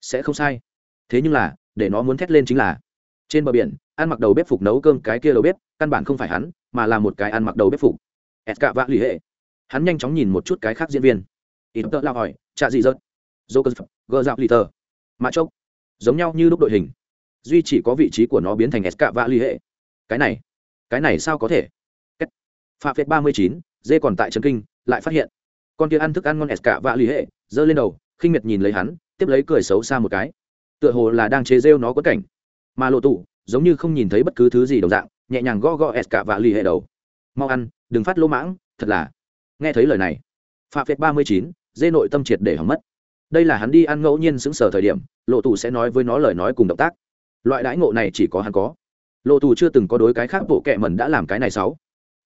Sẽ không sai. Thế nhưng là, để nó muốn thét lên chính là, trên bờ biển, ăn mặc đầu bếp phục nấu cơm cái kia đầu bếp, căn bản không phải hắn, mà là một cái ăn mặc đầu bếp phục. S cạ vạ lì hệ. Hắn nhanh chóng nhìn một chút cái khác diễn viên. Ít tợ lao hỏi trạ gì dợt? Dô cơ gờ dạo lì tờ. Mạ chốc. Giống nhau như lúc đội hình. Duy chỉ có vị trí của nó biến thành s cạ vạ l ì hệ. Cái này cái này sao có thể? Phạm phép ba mươi chín dê còn tại trấn kinh, lại phát hiện. Con kia ăn thức ăn ngon s cả vạ l ì hệ, giơ lên đầu, khinh miệt nhìn lấy hắn, tiếp lấy cười xấu xa một cái. Tựa hồ là đang chế rêu nó có cảnh. Mà lộ tụ giống như không nhìn thấy bất cứ thứ gì đồng dạng, nhẹ nhàng gõ gõ s cả vạ l ì hệ đầu. Mau ăn, đừng phát lỗ mãng, thật là. Nghe thấy lời này, phạm phết ba mươi chín, dê nội tâm triệt để hỏng mất. Đây là hắn đi ăn ngẫu nhiên xứng sở thời điểm, lộ tù sẽ nói với nó lời nói cùng động tác. Loại đãi ngộ này chỉ có hắn có. Lộ tù chưa từng có đối cái khác bộ kệ mẩn đã làm cái này sáu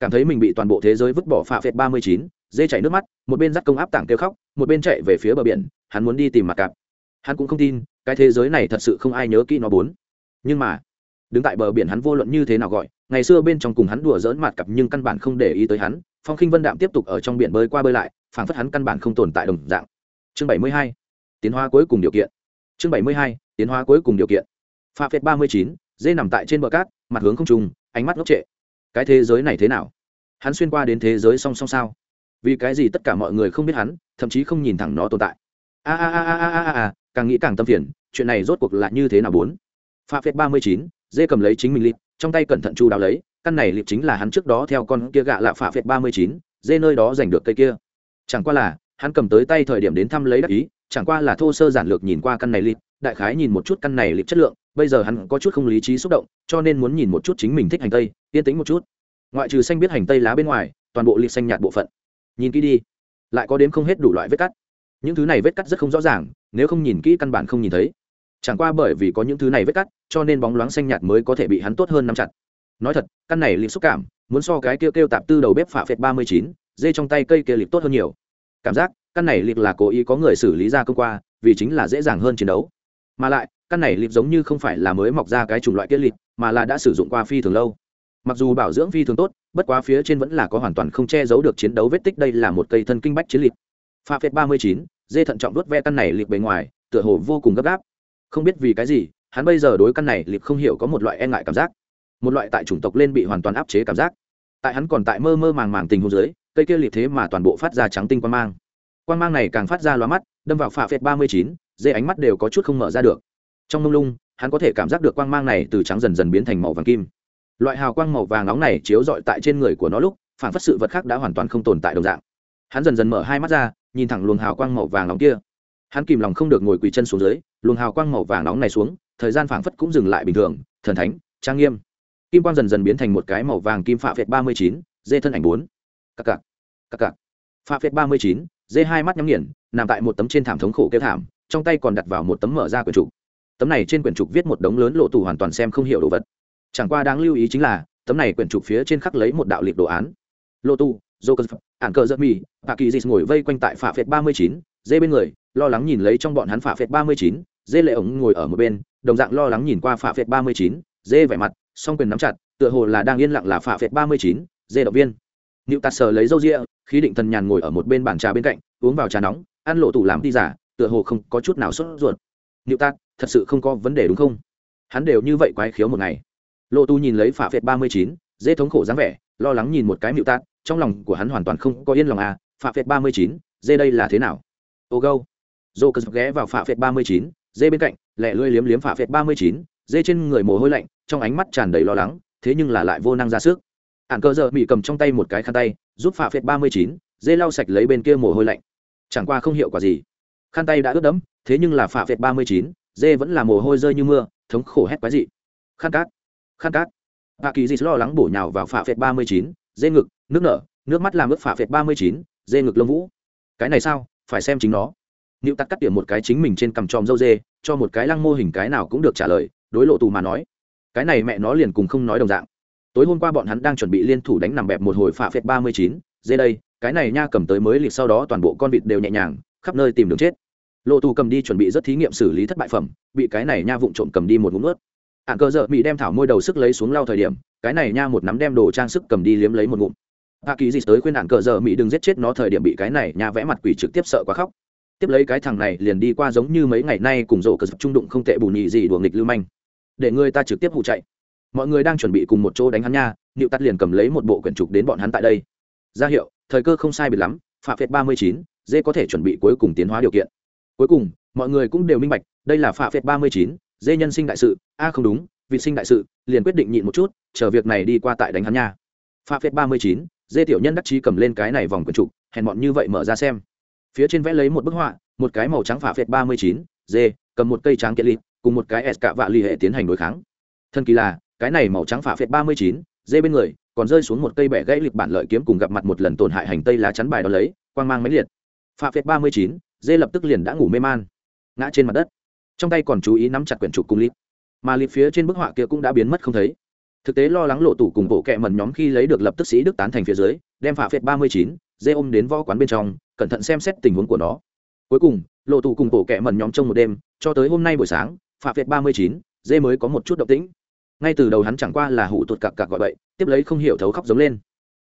cảm thấy mình bị toàn bộ thế giới vứt bỏ phạ phệt ba mươi chín, dê chảy nước mắt, một bên dắt công áp tảng kêu khóc, một bên chạy về phía bờ biển, hắn muốn đi tìm mặt cạp. Hắn cũng không tin, cái thế giới này thật sự không ai nhớ kỹ nó bốn. Nhưng mà, đứng tại bờ biển hắn vô luận như thế nào gọi, ngày xưa bên trong cùng hắn đùa dỡn mặt cặp nhưng căn bản không để ý tới hắn. Phong khinh vân đạm tiếp tục ở trong biển bơi qua bơi lại, phảng phất hắn căn bản không tồn tại đồng dạng. Chương bảy mươi hai, tiến hóa cuối cùng điều kiện. Chương bảy mươi hai, tiến hóa cuối cùng điều kiện. Pha phệt ba mươi chín, dê nằm tại trên bờ cát, mặt hướng không trùng ánh mắt ngốc trệ cái thế giới này thế nào? Hắn xuyên qua đến thế giới song song sao? Vì cái gì tất cả mọi người không biết hắn, thậm chí không nhìn thẳng nó tồn tại? A a a a a a a, càng nghĩ càng tâm phiền, chuyện này rốt cuộc là như thế nào bốn? Pha phép ba mươi chín, dê cầm lấy chính mình lịp, trong tay cẩn thận chu đáo lấy, căn này lịp chính là hắn trước đó theo con kia gạ lạ pha phép ba mươi chín, dê nơi đó giành được cây kia. Chẳng qua là, hắn cầm tới tay thời điểm đến thăm lấy đắc ý, chẳng qua là thô sơ giản lược nhìn qua căn này lịp, đại khái nhìn một chút căn này lịp chất lượng bây giờ hắn có chút không lý trí xúc động, cho nên muốn nhìn một chút chính mình thích hành tây, yên tĩnh một chút. Ngoại trừ xanh biết hành tây lá bên ngoài, toàn bộ liệt xanh nhạt bộ phận. Nhìn kỹ đi, lại có đến không hết đủ loại vết cắt. Những thứ này vết cắt rất không rõ ràng, nếu không nhìn kỹ căn bản không nhìn thấy. Chẳng qua bởi vì có những thứ này vết cắt, cho nên bóng loáng xanh nhạt mới có thể bị hắn tốt hơn nắm chặt. Nói thật, căn này liệt xúc cảm, muốn so cái kêu kêu tạp tư đầu bếp phạ phệt ba mươi chín, dê trong tay cây kia liệt tốt hơn nhiều. Cảm giác, căn này liệt là cố ý có người xử lý ra công qua, vì chính là dễ dàng hơn chiến đấu mà lại, căn này lịp giống như không phải là mới mọc ra cái chủng loại kia lịp, mà là đã sử dụng qua phi thường lâu. Mặc dù bảo dưỡng phi thường tốt, bất quá phía trên vẫn là có hoàn toàn không che giấu được chiến đấu vết tích, đây là một cây thân kinh bách chiến lịp. Pha phép ba mươi chín, dê thận trọng đốt ve căn này lịp bề ngoài, tựa hồ vô cùng gấp gáp. Không biết vì cái gì, hắn bây giờ đối căn này lịp không hiểu có một loại e ngại cảm giác. Một loại tại chủng tộc lên bị hoàn toàn áp chế cảm giác. Tại hắn còn tại mơ mơ màng màng tình hồ dưới, cây kia lịp thế mà toàn bộ phát ra trắng tinh quan mang. Quan mang này càng phát ra loa mắt, đâm vào phạ phệt ba mươi chín dê ánh mắt đều có chút không mở ra được. Trong mông lung, hắn có thể cảm giác được quang mang này từ trắng dần dần biến thành màu vàng kim. Loại hào quang màu vàng nóng này chiếu rọi tại trên người của nó lúc, phản phất sự vật khác đã hoàn toàn không tồn tại đồng dạng. Hắn dần dần mở hai mắt ra, nhìn thẳng luồng hào quang màu vàng nóng kia. Hắn kìm lòng không được ngồi quỳ chân xuống dưới, luồng hào quang màu vàng nóng này xuống, thời gian phảng phất cũng dừng lại bình thường, thần thánh, trang nghiêm. Kim quang dần dần biến thành một cái màu vàng kim phạ phệt ba mươi chín, dê thân ảnh bốn. Cặc cặc cặc cặc. Phạ phệt ba mươi chín, dê hai mắt nhắm nghiền, nằm tại một tấm trên thảm thống khổ kêu thảm trong tay còn đặt vào một tấm mở ra quyển trục. Tấm này trên quyển trục viết một đống lớn lộ tù hoàn toàn xem không hiểu đồ vật. Chẳng qua đáng lưu ý chính là, tấm này quyển trục phía trên khắc lấy một đạo liệt đồ án. Lộ tù, joker ạn cờ giật mì và kỳ dịch ngồi vây quanh tại phạ phệt ba mươi chín, dê bên người, lo lắng nhìn lấy trong bọn hắn phạ phệt ba mươi chín, dê lệ ống ngồi ở một bên, đồng dạng lo lắng nhìn qua phạ phệt ba mươi chín, dê vẻ mặt, song quyền nắm chặt, tựa hồ là đang yên lặng là phạ phệt ba mươi chín, dê động viên. Nịu tạt sờ lấy râu ria, khí định thần nhàn ngồi ở một bên bàn trà bên cạnh, uống vào trà nóng, ăn lộ tủ làm đi giả tựa hồ không có chút nào sốt ruột. Nịu tạt thật sự không có vấn đề đúng không? Hắn đều như vậy quái khiếu một ngày. Lộ tu nhìn lấy phả phệt ba mươi chín dê thống khổ dáng vẻ, lo lắng nhìn một cái nịu tạt trong lòng của hắn hoàn toàn không có yên lòng à phả phệt ba mươi chín, dê đây là thế nào? Ô gâu. Dô cờ ghé vào phả phệt ba mươi chín, dê bên cạnh lẹ lưỡi liếm liếm phả phệt ba mươi chín, dê trên người mồ hôi lạnh, trong ánh mắt tràn đầy lo lắng, thế nhưng là lại vô năng ra sức. Ạn cơ giờ bị cầm trong tay một cái khăn tay, giúp phạ phệt ba mươi chín, dê lau sạch lấy bên kia mồ hôi lạnh. Chẳng qua không hiệu quả gì khăn tay đã ướt đẫm thế nhưng là phạ vẹt ba mươi chín dê vẫn là mồ hôi rơi như mưa thống khổ hét quái dị. Khăn cát khăn cát. Hạ kỳ dị lo lắng bổ nhào vào phạ vẹt ba mươi chín dê ngực nước nở nước mắt làm ướt phạ vẹt ba mươi chín dê ngực lông vũ. Cái này sao? Phải xem chính nó. Nữu tắt cắt điểm một cái chính mình trên cằm tròm dâu dê, cho một cái lăng mô hình cái nào cũng được trả lời, đối lộ tù mà nói. Cái này mẹ nó liền cùng không nói đồng dạng. Tối hôm qua bọn hắn đang chuẩn bị liên thủ đánh nằm bẹp một hồi phạ phệt ba mươi chín, dê đây, cái này nha cầm tới mới liệt sau đó toàn bộ con vịt đều nhẹ nhàng, khắp nơi tìm đường chết. Lộ tù cầm đi chuẩn bị rất thí nghiệm xử lý thất bại phẩm, bị cái này nha vụng trộm cầm đi một ngụm nước. ạn cơ dợ bị đem thảo môi đầu sức lấy xuống lau thời điểm, cái này nha một nắm đem đồ trang sức cầm đi liếm lấy một ngụm. Hạ Kỳ Dịch tới khuyên ạn cờ giờ mỹ đừng giết chết nó thời điểm bị cái này nha vẽ mặt quỷ trực tiếp sợ quá khóc tiếp lấy cái thằng này liền đi qua giống như mấy ngày nay cùng rổ cờ dập trung đụng không tệ bù nhị gì đùa nghịch lưu manh để người ta trực tiếp hụ chạy mọi người đang chuẩn bị cùng một chỗ đánh hắn nha nịu tắt liền cầm lấy một bộ quyển trục đến bọn hắn tại đây ra hiệu thời cơ không sai biệt lắm phạm phệt ba mươi chín dê có thể chuẩn bị cuối cùng tiến hóa điều kiện. Cuối cùng, mọi người cũng đều minh bạch, đây là phạ phệt ba mươi chín, dê nhân sinh đại sự. A không đúng, vị sinh đại sự, liền quyết định nhịn một chút, chờ việc này đi qua tại đánh hắn nha. Phạ phệt ba mươi chín, dê tiểu nhân đắc chí cầm lên cái này vòng quần trục, hèn bọn như vậy mở ra xem. Phía trên vẽ lấy một bức họa, một cái màu trắng phạ phệt ba mươi chín, Dê, cầm một cây tráng kiện lịt, cùng một cái s cạ vạ l ì hệ tiến hành đối kháng. Thân kỳ là, cái này màu trắng phạ phệt ba mươi chín, Dê bên người, còn rơi xuống một cây bẻ gãy lịp bản lợi kiếm cùng gặp mặt một lần tổn hại hành tây lá chắn bài đó lấy, quang mang máy liệt. Phạm Việt ba mươi chín, dê lập tức liền đã ngủ mê man, ngã trên mặt đất. Trong tay còn chú ý nắm chặt quyển trục cung lít. Mà lịp phía trên bức họa kia cũng đã biến mất không thấy. Thực tế lo lắng lộ tủ cùng bộ kẹ mần nhóm khi lấy được lập tức sĩ đức tán thành phía dưới, đem Phạm Việt ba mươi chín, dê ôm đến võ quán bên trong, cẩn thận xem xét tình huống của nó. Cuối cùng, lộ tủ cùng bộ kẹ mần nhóm trong một đêm, cho tới hôm nay buổi sáng Phạm việt ba mươi chín, dê mới có một chút động tĩnh. Ngay từ đầu hắn chẳng qua là hụ tuột cặc cặc gọi bậy, tiếp lấy không hiểu thấu khóc giống lên.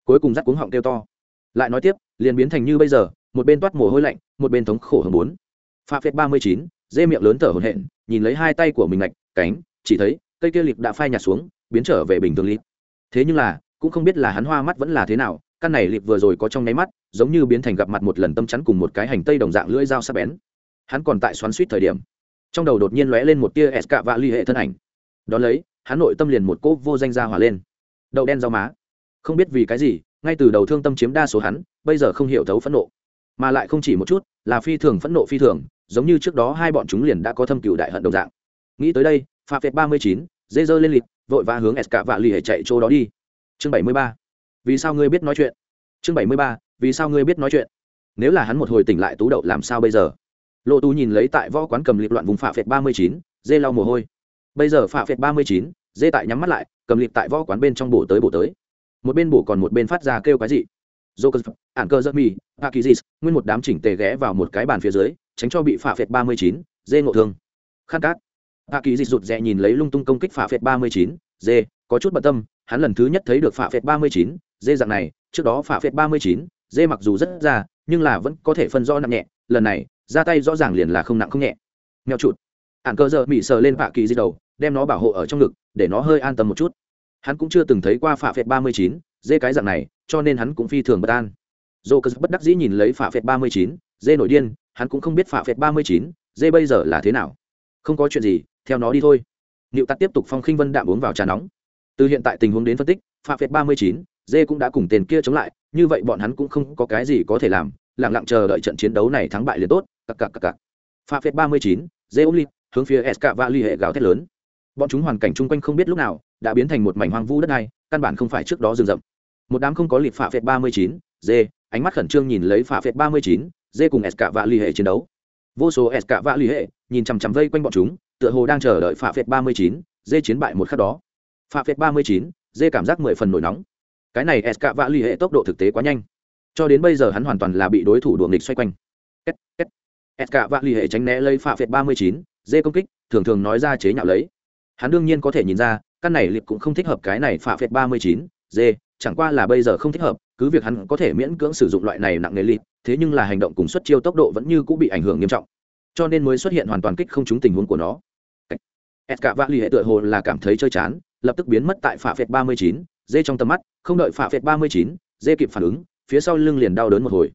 Cuối cùng dắt cuống họng kêu to. Lại nói tiếp, liền biến thành như bây giờ một bên toát mồ hôi lạnh, một bên thống khổ hầm bốn pha việt ba mươi chín, dê miệng lớn thở hổn hển, nhìn lấy hai tay của mình lạch cánh, chỉ thấy, cây kia liệt đã phai nhạt xuống, biến trở về bình thường lịp. Thế nhưng là, cũng không biết là hắn hoa mắt vẫn là thế nào, căn này liệp vừa rồi có trong nháy mắt, giống như biến thành gặp mặt một lần tâm chắn cùng một cái hành tây đồng dạng lưỡi dao sắc bén. Hắn còn tại xoắn suýt thời điểm, trong đầu đột nhiên lóe lên một tia s cạ vạ ly hệ thân ảnh. Đón lấy, hắn nội tâm liền một cốt vô danh ra hỏa lên. Đậu đen rau má. Không biết vì cái gì, ngay từ đầu thương tâm chiếm đa số hắn, bây giờ không hiểu thấu phẫn nộ mà lại không chỉ một chút là phi thường phẫn nộ phi thường giống như trước đó hai bọn chúng liền đã có thâm cựu đại hận đồng dạng. Nghĩ tới đây pha phệt ba mươi chín dê dơ lên lịp, vội vã hướng s cả vạ lì hệ chạy chỗ đó đi. Chương bảy mươi ba vì sao ngươi biết nói chuyện? Chương bảy mươi ba vì sao ngươi biết nói chuyện? Nếu là hắn một hồi tỉnh lại tú đậu làm sao bây giờ? Lộ tú nhìn lấy tại võ quán cầm lịp loạn vùng phạ phệt ba mươi chín dê lau mồ hôi. Bây giờ phạ phệt ba mươi chín dê tại nhắm mắt lại cầm lịp tại võ quán bên trong bổ tới bổ tới. Một bên bổ còn một bên phát ra kêu cái gì Joker, cơ ản cơ giấc mi pakizis nguyên một đám chỉnh tề ghé vào một cái bàn phía dưới tránh cho bị phạ phệt ba mươi chín dê ngộ thương. Khăn cát pakizis rụt rè nhìn lấy lung tung công kích phạ phệt ba mươi chín dê có chút bận tâm hắn lần thứ nhất thấy được phạ phệt ba mươi chín dê dạng này trước đó phạ phệt ba mươi chín dê mặc dù rất già, nhưng là vẫn có thể phân rõ nặng nhẹ lần này ra tay rõ ràng liền là không nặng không nhẹ. Nghèo chuột. ản cơ giờ mì sờ lên phạ kỳ di đầu đem nó bảo hộ ở trong ngực để nó hơi an tâm một chút. Hắn cũng chưa từng thấy qua phạ phệt ba mươi chín dê cái dạng này cho nên hắn cũng phi thường bất an dô cơ bất đắc dĩ nhìn lấy phạ phệt ba mươi chín dê nổi điên hắn cũng không biết phạ phệt ba mươi chín dê bây giờ là thế nào không có chuyện gì theo nó đi thôi Niệu Tát tiếp tục phong khinh vân đạm uống vào trà nóng. Từ hiện tại tình huống đến phân tích, Phạm Việt 39, Dê cũng đã cùng tên kia chống lại, như vậy bọn hắn cũng không có cái gì có thể làm, lặng lặng chờ đợi trận chiến đấu này thắng bại liền tốt, cặc cặc cặc cặc. Phạm Việt 39, Dê ôm ly, hướng phía SK ly hệ gào thét lớn. Bọn chúng hoàn cảnh chung quanh không biết lúc nào đã biến thành một mảnh hoang vu đất này, căn bản không phải trước đó rừng rậm. Một đám không có liệt ba Việt 39, Dê, ánh mắt khẩn trương nhìn lấy Phạm Việt 39, Dê cùng SK Valley hệ chiến đấu. Vô số SK Valley hệ nhìn chằm chằm vây quanh bọn chúng, tựa hồ đang chờ đợi Phạm Việt 39, Dê chiến bại một khắc đó. Phạm Việt 39, Dê cảm giác mười phần nổi nóng. Cái này SK vạ ly hệ tốc độ thực tế quá nhanh. Cho đến bây giờ hắn hoàn toàn là bị đối thủ đuồng địch xoay quanh. S cả SK vạ ly hệ tránh né lấy phạ phệt ba mươi chín dê công kích thường thường nói ra chế nhạo lấy. Hắn đương nhiên có thể nhìn ra căn này liệt cũng không thích hợp cái này phạ phệt ba mươi chín dê chẳng qua là bây giờ không thích hợp, cứ việc hắn có thể miễn cưỡng sử dụng loại này nặng nghề lịt, thế nhưng là hành động cùng xuất chiêu tốc độ vẫn như cũng bị ảnh hưởng nghiêm trọng. Cho nên mới xuất hiện hoàn toàn kích không trúng tình huống của nó. SK vạ lì hệ tựa hồ là cảm thấy chơi chán, lập tức biến mất tại phạ phệt ba mươi chín, dê trong tầm mắt, không đợi phạ phệt ba mươi chín, dê kịp phản ứng, phía sau lưng liền đau đớn một hồi.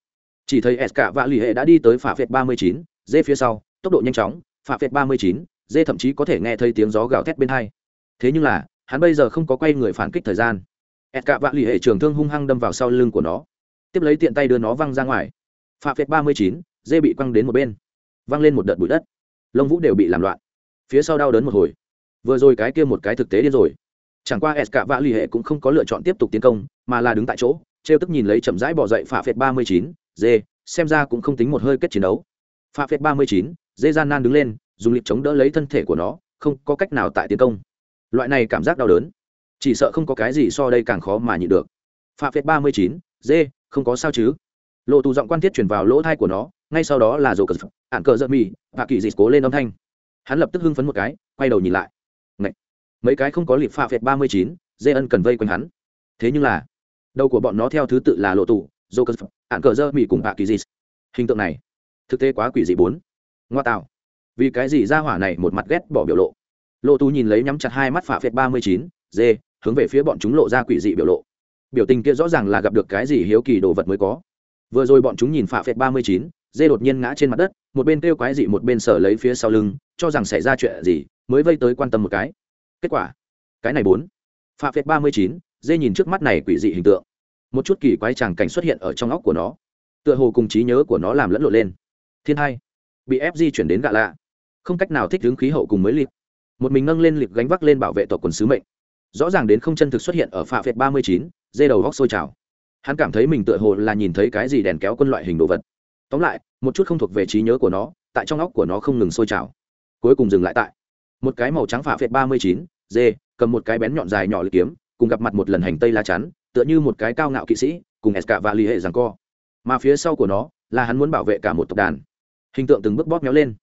Chỉ thấy s cả vạ lì hệ đã đi tới phạ phệt ba mươi chín, dê phía sau, tốc độ nhanh chóng, phạ phệt ba mươi chín, dê thậm chí có thể nghe thấy tiếng gió gào thét bên hai. Thế nhưng là, hắn bây giờ không có quay người phản kích thời gian ẹt cạ vạ lì hệ trường thương hung hăng đâm vào sau lưng của nó. Tiếp lấy tiện tay đưa nó văng ra ngoài. Phạ phệt ba mươi chín, dê bị quăng đến một bên. Văng lên một đợt bụi đất. Lông vũ đều bị làm loạn. Phía sau đau đớn một hồi. Vừa rồi cái kia một cái thực tế điên rồi. Chẳng qua s cả vạ l ì hệ cũng không có lựa chọn tiếp tục tiến công, mà là đứng tại chỗ t r e o tức nhìn lấy chậm rãi bỏ dậy phạ phệt ba mươi chín, dê, xem ra cũng không tính một hơi kết chiến đấu. Phạ phệt ba mươi chín, dê gian nan đứng lên, dùng liệp chống đỡ lấy thân thể của nó, không có cách nào tại tiến công. Loại này cảm giác đau đớn chỉ sợ không có cái gì so đây càng khó mà nhịn được. Phạm việt ba mươi chín dê không có sao chứ? Lộ tù giọng quan thiết chuyển vào lỗ thai của nó, ngay sau đó là rổ cờ ạn cờ giật mì, và kỳ dịch cố lên âm thanh. Hắn lập tức hưng phấn một cái, quay đầu nhìn lại. Mấy cái không có lịp phạm việt ba mươi chín dê ân cần vây quanh hắn. Thế nhưng là, đầu của bọn nó theo thứ tự là lộ tù dô cờ ạn cờ dơ mì cùng và kỳ dị. Hình tượng này, thực tế quá quỷ dị bốn. Ngoa tạo. Vì cái gì ra hỏa này một mặt ghét bỏ biểu lộ? Lộ tù nhìn lấy nhắm chặt hai mắt phạm việt ba mươi chín dê hướng về phía bọn chúng lộ ra quỷ dị biểu lộ. Biểu tình kia rõ ràng là gặp được cái gì hiếu kỳ đồ vật mới có. Vừa rồi bọn chúng nhìn phạ phệt ba mươi chín, dê đột nhiên ngã trên mặt đất, một bên kêu quái dị một bên sở lấy phía sau lưng, cho rằng xảy ra chuyện gì, mới vây tới quan tâm một cái. Kết quả, cái này bốn. Phạ phệt ba mươi chín, dê nhìn trước mắt này quỷ dị hình tượng. Một chút kỳ quái tràng cảnh xuất hiện ở trong óc của nó. Tựa hồ cùng trí nhớ của nó làm lẫn lộn lên. Thiên hai. Bị ép di chuyển đến gạ lạ. Không cách nào thích ứng khí hậu cùng mới liệp một mình nâng lên liệp gánh vác lên bảo vệ tộc quần sứ mệnh rõ ràng đến không chân thực xuất hiện ở phạ phệt ba mươi chín, dê đầu góc sôi trào. Hắn cảm thấy mình tựa hồ là nhìn thấy cái gì đèn kéo quân loại hình đồ vật. Tóm lại, một chút không thuộc về trí nhớ của nó, tại trong óc của nó không ngừng sôi trào. Cuối cùng dừng lại tại một cái màu trắng phạ phệt ba mươi chín, dê, cầm một cái bén nhọn dài nhỏ lưỡi kiếm, cùng gặp mặt một lần hành tây la chắn, tựa như một cái cao ngạo kỵ sĩ, cùng s cả và lì hệ rằng co. Mà phía sau của nó là hắn muốn bảo vệ cả một tộc đàn. Hình tượng từng bước bóp méo lên.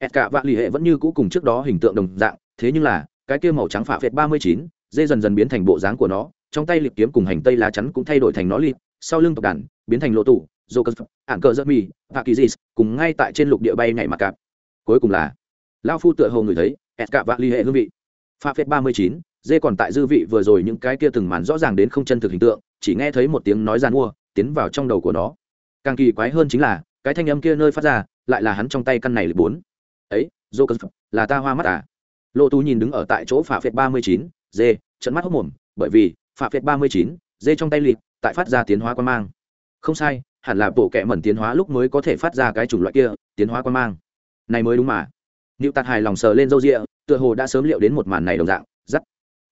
S cả và lì hệ vẫn như cũ cùng trước đó hình tượng đồng dạng, thế nhưng là, cái kia màu trắng phạ phệt ba mươi chín dê dần dần biến thành bộ dáng của nó, trong tay liệp kiếm cùng hành tây lá chắn cũng thay đổi thành nó liệp sau lưng tộc đàn biến thành lộ tủ dô cơ ảng cờ dơ mì và kỳ dì, cùng ngay tại trên lục địa bay nhảy mặc cạp. Cuối cùng là lao phu tựa hồ người thấy, ẹt cả và ly hệ hương vị. Pha phép ba mươi chín, dê còn tại dư vị vừa rồi những cái kia từng màn rõ ràng đến không chân thực hình tượng, chỉ nghe thấy một tiếng nói g i mua, tiến vào trong đầu của nó. Càng kỳ quái hơn chính là, cái thanh âm kia nơi phát ra, lại là hắn trong tay căn này lịch bốn. Ấy dô cơ là ta hoa mắt à? Lộ tú nhìn đứng ở tại chỗ phà phép ba mươi chín dê trận mắt hốc mồm bởi vì phà phệt ba mươi chín dê trong tay lịch tại phát ra tiến hóa quan mang không sai hẳn là bộ kệ mẩn tiến hóa lúc mới có thể phát ra cái chủng loại kia tiến hóa quan mang này mới đúng mà nịu Tạt hài lòng sờ lên râu ria, tựa hồ đã sớm liệu đến một màn này đồng dạng, dắt.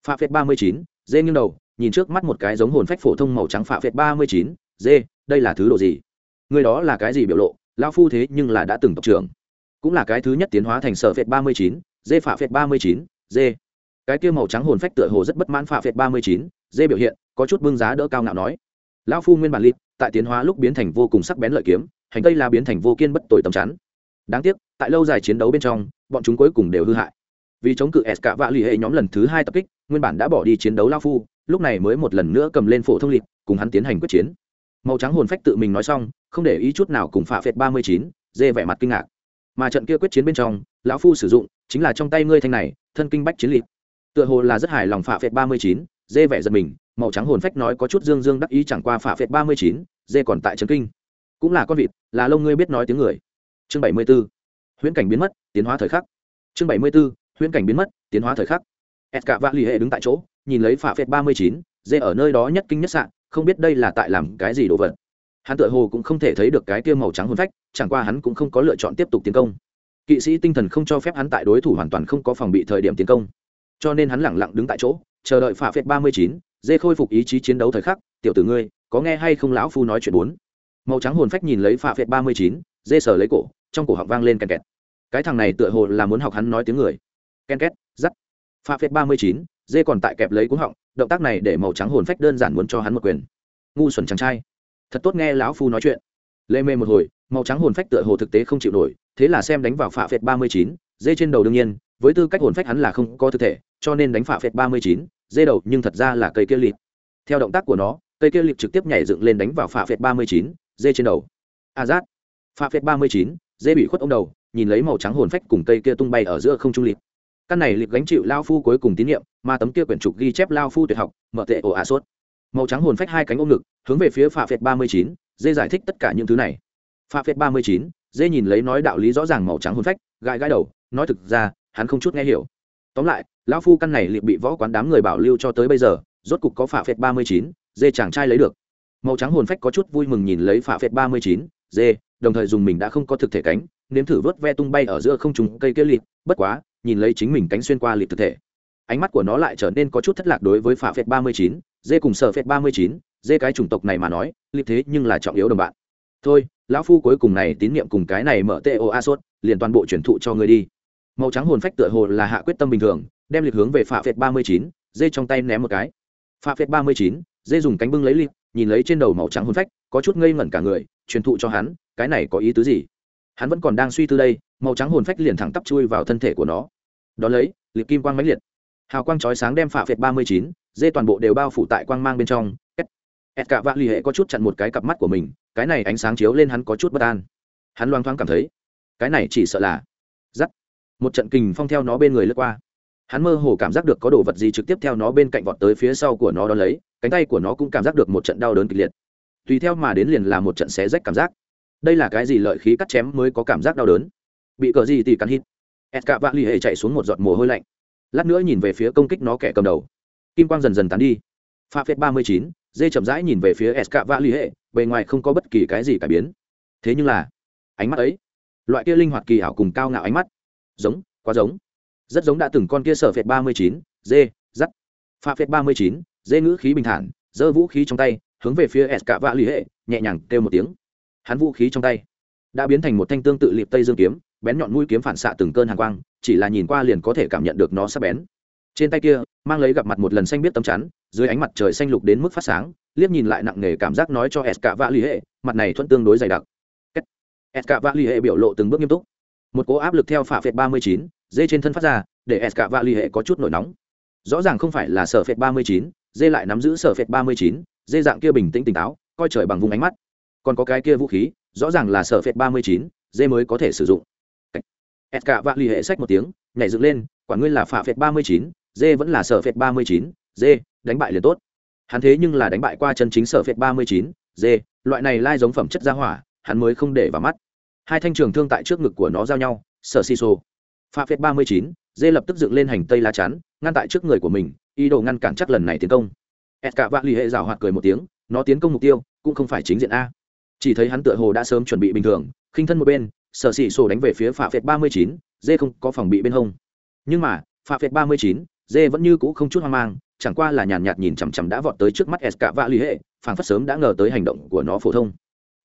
Phạ phệt 39, dê nghiêng đầu, nhìn trước mắt một cái giống hồn phách phổ thông màu trắng phạ phệt 39, dê, đây là thứ đồ gì? Người đó là cái gì biểu lộ? Lão phu thế nhưng là đã từng tộc trưởng, cũng là cái thứ nhất tiến hóa thành sở phệt 39, dê phạ phệt 39, dê. Cái kia màu trắng hồn phách tựa hồ rất bất mãn phạ phệt 39, dê biểu hiện, có chút bưng giá đỡ cao ngạo nói. Lão phu nguyên bản lịp, tại tiến hóa lúc biến thành vô cùng sắc bén lợi kiếm, hành tây là biến thành vô kiên bất tội tầm chắn. Đáng tiếc, tại lâu dài chiến đấu bên trong, bọn chúng cuối cùng đều hư hại vì chống cự s cả vạ lì hệ nhóm lần thứ hai tập kích nguyên bản đã bỏ đi chiến đấu lao phu lúc này mới một lần nữa cầm lên phổ thông lịp cùng hắn tiến hành quyết chiến màu trắng hồn phách tự mình nói xong không để ý chút nào cùng phạ phệt ba mươi chín dê vẻ mặt kinh ngạc mà trận kia quyết chiến bên trong lão phu sử dụng chính là trong tay ngươi thanh này thân kinh bách chiến lịp tựa hồ là rất hài lòng phạ phệt ba mươi chín, dê vẻ giật mình, màu trắng hồn phách nói có chút dương dương đắc ý chẳng qua phạ phệt ba mươi chín, dê còn tại trấn kinh. Cũng là con vịt, là lông ngươi biết nói tiếng người. Chương bảy mươi b ố huyễn cảnh biến mất, tiến hóa thời khắc. Chương bảy mươi b ố huyễn cảnh biến mất, tiến hóa thời khắc. S cả vạ l ì hệ đứng tại chỗ, nhìn lấy phạ phệt ba mươi chín, dê ở nơi đó nhất kinh nhất sạn, không biết đây là tại làm cái gì đồ vật. Hắn Tựa hồ cũng không thể thấy được cái kia màu trắng hôn phách, chẳng qua hắn cũng không có lựa chọn tiếp tục tiến công. Kỵ sĩ tinh thần không cho phép hắn tại đối thủ hoàn toàn không có phòng bị thời điểm tiến công cho nên hắn lẳng lặng đứng tại chỗ, chờ đợi phạ phệt ba mươi chín, dê khôi phục ý chí chiến đấu thời khắc, tiểu tử ngươi, có nghe hay không lão phu nói chuyện bốn? Màu trắng hồn phách nhìn lấy phạ phệt ba mươi chín, dê sờ lấy cổ, trong cổ họng vang lên kèn kẹt. Cái thằng này tựa hồ là muốn học hắn nói tiếng người. Ken két giắt pha phết ba mươi chín, dê còn tại kẹp lấy cúng họng, động tác này để màu trắng hồn phách đơn giản muốn cho hắn một quyền. Ngu xuẩn chàng trai. Thật tốt nghe lão phu nói chuyện. Lê mê một hồi, màu trắng hồn phách tựa hồ thực tế không chịu nổi, thế là xem đánh vào phạ phệt ba mươi chín, dê trên đầu đương nhiên với tư cách hồn phách hắn là không có thực thể cho nên đánh phạ phệt ba mươi chín dê đầu nhưng thật ra là cây kia lịp theo động tác của nó cây kia lịp trực tiếp nhảy dựng lên đánh vào phạ phệt ba mươi chín dê trên đầu. A à, giát phạ phệt ba mươi chín dê bị khuất ông đầu nhìn lấy màu trắng hồn phách cùng cây kia tung bay ở giữa không trung liệt căn này liệt gánh chịu lao phu cuối cùng tín nhiệm mà tấm kia quyển trục ghi chép lao phu tuyệt học mở tệ ổ ả sốt. Màu trắng hồn phách hai cánh ôm ngực hướng về phía phạ phệt ba mươi chín dê giải thích tất cả những thứ này. Phạ phệt ba mươi chín dê nhìn lấy nói đạo lý rõ ràng màu trắng hồn phách gãi gãi đầu nói thực ra hắn không chút nghe hiểu. Tóm lại, lão phu căn này liệt bị võ quán đám người bảo lưu cho tới bây giờ, rốt cục có phả phệt ba mươi chín, dê chàng trai lấy được. Màu trắng hồn phách có chút vui mừng nhìn lấy phả phệt ba mươi chín, dê, đồng thời dùng mình đã không có thực thể cánh, nếm thử vớt ve tung bay ở giữa không trùng cây kia lịt bất quá, nhìn lấy chính mình cánh xuyên qua lịt thực thể. Ánh mắt của nó lại trở nên có chút thất lạc đối với phả phệt ba mươi chín, dê cùng sở phệt ba mươi chín, dê cái chủng tộc này mà nói lịt thế nhưng là trọng yếu đồng bạn. Thôi, lão phu cuối cùng này tín nhiệm cùng cái này mở tê ô a sốt, liền toàn bộ chuyển thụ cho người đi màu trắng hồn phách tựa hồ là hạ quyết tâm bình thường, đem liệt hướng về phạ phệt ba mươi chín, dê trong tay ném một cái. Phạ phệt ba mươi chín, dê dùng cánh bưng lấy liệt nhìn lấy trên đầu màu trắng hồn phách, có chút ngây ngẩn cả người, truyền thụ cho hắn, cái này có ý tứ gì? Hắn vẫn còn đang suy tư đây, màu trắng hồn phách liền thẳng tắp chui vào thân thể của nó. Đón lấy liệt kim quang mãnh liệt. Hào quang chói sáng đem phạ phệt ba mươi chín, dê toàn bộ đều bao phủ tại quang mang bên trong. Ẹt cả vạ l ì hệ có chút chặn một cái cặp mắt của mình, cái này ánh sáng chiếu lên hắn có chút bất an. Hắn loang thoáng cảm thấy, cái này chỉ sợ là giắt một trận kình phong theo nó bên người lướt qua. Hắn mơ hồ cảm giác được có đồ vật gì trực tiếp theo nó bên cạnh vọt tới phía sau của nó đón lấy, cánh tay của nó cũng cảm giác được một trận đau đớn kịch liệt. Tùy theo mà đến liền là một trận xé rách cảm giác. Đây là cái gì lợi khí cắt chém mới có cảm giác đau đớn? Bị cờ gì thì cắn hít. S cả vạ l ì hệ chạy xuống một giọt mồ hôi lạnh. Lát nữa nhìn về phía công kích nó kẻ cầm đầu. Kim quang dần dần tán đi. Pha phép ba mươi chín, dê chậm rãi nhìn về phía s cả vạ l ì hệ, bề ngoài không có bất kỳ cái gì cải biến. Thế nhưng là, ánh mắt ấy, loại kia linh hoạt kỳ ảo cùng cao ngạo ánh mắt giống, quá giống. Rất giống đã từng con kia sở phệt ba mươi chín, dê, dắt. Pha phệt ba mươi chín, dê ngữ khí bình thản, giơ vũ khí trong tay, hướng về phía s cả vạ l ì hệ, nhẹ nhàng kêu một tiếng. Hắn vũ khí trong tay đã biến thành một thanh tương tự liệp tây dương kiếm, bén nhọn mũi kiếm phản xạ từng cơn hàng quang, chỉ là nhìn qua liền có thể cảm nhận được nó sắp bén. Trên tay kia, mang lấy gặp mặt một lần xanh biết tấm chắn, dưới ánh mặt trời xanh lục đến mức phát sáng, liếc nhìn lại nặng nề cảm giác nói cho s cả vạ l ì hệ, mặt này thuận tương đối dày đặc. S cả vạ l ì hệ biểu lộ từng bước nghiêm túc một cỗ áp lực theo phạ phệt ba mươi chín, dê trên thân phát ra, để s cả vạ l ì hệ có chút nổi nóng. Rõ ràng không phải là sở phệt ba mươi chín, dê lại nắm giữ sở phệt ba mươi chín, dê dạng kia bình tĩnh tỉnh táo, coi trời bằng vùng ánh mắt. Còn có cái kia vũ khí, rõ ràng là sở phệt ba mươi chín, dê mới có thể sử dụng. S cả vạ l ì hệ sách một tiếng, nhảy dựng lên, quả ngươi là phạ phệt ba mươi chín, dê vẫn là sở phệt ba mươi chín, dê, đánh bại liền tốt. Hắn thế nhưng là đánh bại qua chân chính sở phệt ba mươi chín, dê, loại này lai giống phẩm chất gia hỏa, hắn mới không để vào mắt hai thanh trường thương tại trước ngực của nó giao nhau, sở xì xô pha phép ba mươi chín, dê lập tức dựng lên hành tây lá chắn, ngăn tại trước người của mình, ý đồ ngăn cản chắc lần này tiến công. S cả vạ l ì hệ rào hoạt cười một tiếng, nó tiến công mục tiêu, cũng không phải chính diện a. Chỉ thấy hắn tựa hồ đã sớm chuẩn bị bình thường, khinh thân một bên, sở xì sổ đánh về phía Pha phệt ba mươi chín, dê không có phòng bị bên hông. Nhưng mà Pha phệt ba mươi chín, dê vẫn như cũ không chút hoang mang, chẳng qua là nhàn nhạt nhìn chằm chằm đã vọt tới trước mắt s cả vạ l hệ, phảng phất sớm đã ngờ tới hành động của nó phổ thông.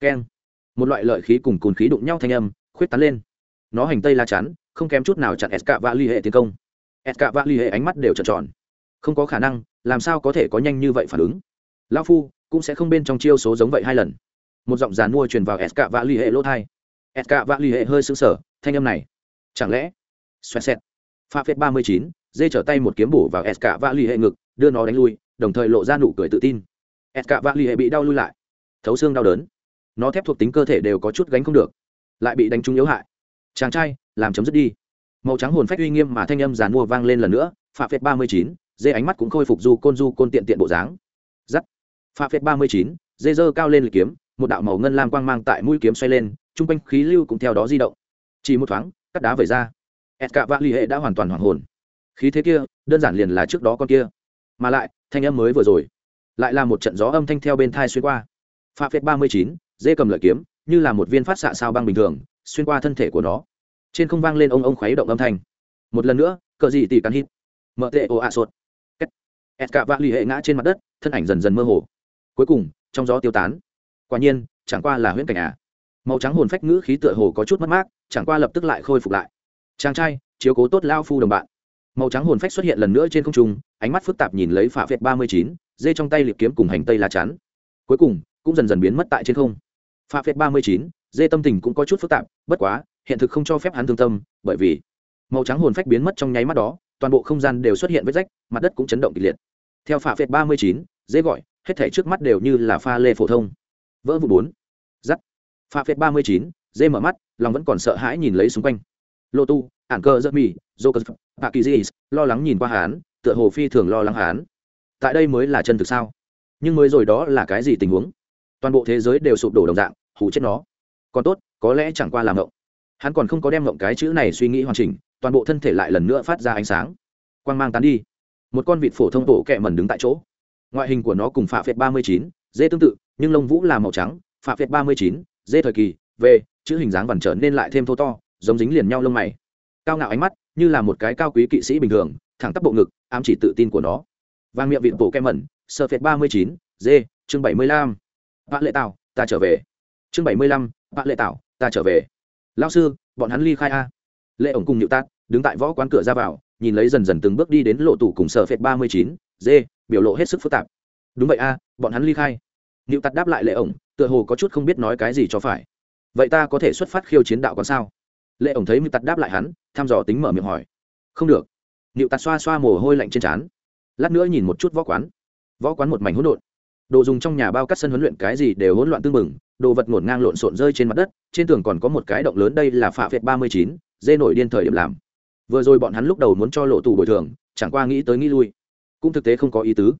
Keng một loại lợi khí cùng cồn khí đụng nhau thanh âm, khuyết tán lên. Nó hành tây la chắn, không kém chút nào chặn s cả vạ l hệ tiến công. S cả vạ l hệ ánh mắt đều trợn tròn. Không có khả năng, làm sao có thể có nhanh như vậy phản ứng? Lao phu, cũng sẽ không bên trong chiêu số giống vậy hai lần. Một giọng giàn mua truyền vào s cả vạ l hệ lỗ thai. S cả vạ l hệ hơi sững sờ, thanh âm này. Chẳng lẽ? Xoẹt xẹt. Pha phết ba mươi chín, dê trở tay một kiếm bổ vào s cả vạ l hệ ngực, đưa nó đánh lui, đồng thời lộ ra nụ cười tự tin. S cả vạ l hệ bị đau lui lại. Thấu xương đau đớn nó thép thuộc tính cơ thể đều có chút gánh không được, lại bị đánh trúng yếu hại. Chàng trai, làm chấm dứt đi. Màu trắng hồn phách uy nghiêm mà thanh âm giàn mua vang lên lần nữa Pha phết ba mươi chín, dê ánh mắt cũng khôi phục du côn du côn tiện tiện bộ dáng. Giắt. Pha phết ba mươi chín, dê dơ cao lên lịch kiếm, một đạo màu ngân lam quang mang tại mũi kiếm xoay lên chung quanh khí lưu cũng theo đó di động. Chỉ một thoáng, cắt đá vẩy ra. Ed cạ vạ l ì hệ đã hoàn toàn hoảng hồn. Khí thế kia, đơn giản liền là trước đó con kia. Mà lại, thanh âm mới vừa rồi, lại là một trận gió âm thanh theo bên thai xuyên qua. Pha phết ba mươi chín dê cầm lợi kiếm, như là một viên phát xạ sao băng bình thường, xuyên qua thân thể của nó. Trên không vang lên ông ông khuấy động âm thanh. Một lần nữa, cờ gì tỉ cắn hít. Mở tệ ồ ạ sột. S cả vạ l ì hệ ngã trên mặt đất, thân ảnh dần dần mơ hồ. Cuối cùng, trong gió tiêu tán. Quả nhiên, chẳng qua là huyễn cảnh à. Màu trắng hồn phách ngữ khí tựa hồ có chút mất mát, chẳng qua lập tức lại khôi phục lại. Chàng trai, chiếu cố tốt lao phu đồng bạn. Màu trắng hồn phách xuất hiện lần nữa trên không trung, ánh mắt phức tạp nhìn lấy phả vẹt ba mươi chín, dê trong tay liệp kiếm cùng hành tây lá chắn. Cuối cùng, cũng dần dần biến mất tại trên không pha phép ba mươi chín, dê tâm tình cũng có chút phức tạp, bất quá, hiện thực không cho phép hắn thương tâm, bởi vì màu trắng hồn phách biến mất trong nháy mắt đó, toàn bộ không gian đều xuất hiện vết rách, mặt đất cũng chấn động kịch liệt. Theo pha phép ba mươi chín, dê gọi, hết thể trước mắt đều như là pha lê phổ thông. Vỡ vụ bốn. Giắt pha phết ba mươi chín, dê mở mắt, lòng vẫn còn sợ hãi nhìn lấy xung quanh. Lô tu, ản cơ giấc mì, joker cơ bà kỳ dì lo lắng nhìn qua hán tựa hồ phi thường lo lắng hán tại đây mới là chân thực sao? Nhưng mới rồi đó là cái gì tình huống? Toàn bộ thế giới đều sụp đổ đồng dạng hù chết nó. Còn tốt, có lẽ chẳng qua làm ngộng. Hắn còn không có đem ngộng cái chữ này suy nghĩ hoàn chỉnh, toàn bộ thân thể lại lần nữa phát ra ánh sáng. Quang mang tán đi. Một con vịt phổ thông tổ kẹ mần đứng tại chỗ. Ngoại hình của nó cùng phạ phệt ba mươi chín, dê tương tự, nhưng lông vũ là màu trắng, phạ phệt ba mươi chín, dê thời kỳ về chữ hình dáng vằn trở nên lại thêm thô to, giống dính liền nhau lông mày. Cao ngạo ánh mắt, như là một cái cao quý kỵ sĩ bình thường, thẳng tắp bộ ngực, ám chỉ tự tin của nó. Vàng miệng vịn bổ kem mẩn, sơ phệt ba mươi chín, dê, chương bảy mươi lăm. Vạn lệ tạo ta trở về chương bảy mươi lăm, bạn lệ tạo ta trở về. Lao sư, bọn hắn ly khai a. Lệ ổng cùng nhựu tát đứng tại võ quán cửa ra vào, nhìn lấy dần dần từng bước đi đến lộ tủ cùng sở phệt ba mươi chín dê biểu lộ hết sức phức tạp. Đúng vậy a, bọn hắn ly khai. Nhựu tát đáp lại lệ ổng, tựa hồ có chút không biết nói cái gì cho phải. Vậy ta có thể xuất phát khiêu chiến đạo còn sao? Lệ ổng thấy nhựu tát đáp lại hắn, thăm dò tính mở miệng hỏi. Không được. Nhựu tát xoa xoa mồ hôi lạnh trên trán. Lát nữa nhìn một chút võ quán. Võ quán một mảnh hỗn độn đồ dùng trong nhà bao cắt sân huấn luyện cái gì đều hỗn loạn tương mừng đồ vật ngổn ngang lộn xộn rơi trên mặt đất, trên tường còn có một cái động lớn đây là phạ việt ba mươi chín, dê nổi điên thời điểm làm. Vừa rồi bọn hắn lúc đầu muốn cho lộ tù bồi thường, chẳng qua nghĩ tới nghĩ lui. Cũng thực tế không có ý tứ.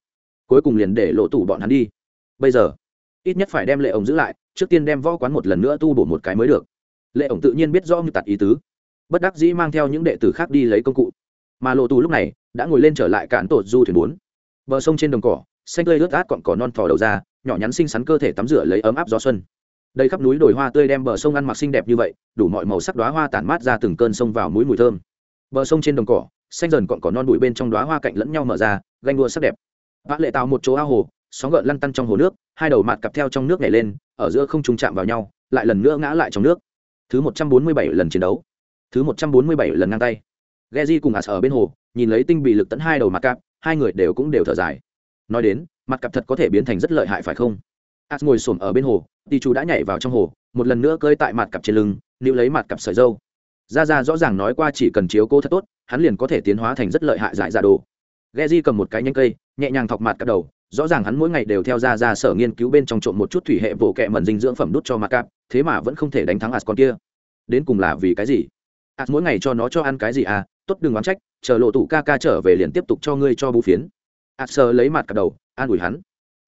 Cuối cùng liền để lộ tù bọn hắn đi. Bây giờ, ít nhất phải đem lệ ổng giữ lại, trước tiên đem võ quán một lần nữa tu bổ một cái mới được. Lệ ổng tự nhiên biết rõ như tặt ý tứ. Bất đắc dĩ mang theo những đệ tử khác đi lấy công cụ. Mà lộ tù lúc này, đã ngồi lên trở lại cạn tổ du thuyền bốn. Bờ sông trên đồng cỏ xanh tươi ướt át cọn cỏ non thò đầu ra nhỏ nhắn xinh xắn cơ thể tắm rửa lấy ấm áp gió xuân. Đây khắp núi đồi hoa tươi đem bờ sông ăn mặc xinh đẹp như vậy đủ mọi màu sắc đoá hoa tản mát ra từng cơn sông vào mũi mùi thơm. Bờ sông trên đồng cỏ xanh dần cọn cỏ non bụi bên trong đoá hoa cạnh lẫn nhau mở ra ganh đua sắc đẹp. Vã lệ tạo một chỗ ao hồ sóng gợn lăn tăn trong hồ nước hai đầu mặt cặp theo trong nước nhảy lên ở giữa không trùng chạm vào nhau lại lần nữa ngã lại trong nước. Thứ một trăm bốn mươi bảy lần chiến đấu. Thứ một trăm bốn mươi bảy lần ngang tay. Geji cùng ả ở bên hồ, nhìn lấy tinh bị lực tấn hai đầu mặt cặp, hai người đều cũng đều thở dài. Nói đến, mặt cặp thật có thể biến thành rất lợi hại phải không? As ngồi xổm ở bên hồ, Tỷ chú đã nhảy vào trong hồ, một lần nữa cơi tại mặt cặp trên lưng, níu lấy mặt cặp sợi dâu. Ra ra rõ ràng nói qua chỉ cần chiếu cố thật tốt, hắn liền có thể tiến hóa thành rất lợi hại giải dạ đồ. Geji cầm một cái nhánh cây, nhẹ nhàng thọc mặt cặp đầu, rõ ràng hắn mỗi ngày đều theo ra ra sở nghiên cứu bên trong trộm một chút thủy hệ bộ kệ mẩn dinh dưỡng phẩm đút cho mặt cặp, thế mà vẫn không thể đánh thắng As con kia. Đến cùng là vì cái gì? As mỗi ngày cho nó cho ăn cái gì à? tốt đừng oán trách chờ lộ tủ ca ca trở về liền tiếp tục cho ngươi cho bú phiến ạt sơ lấy mặt cặp đầu, an ủi hắn.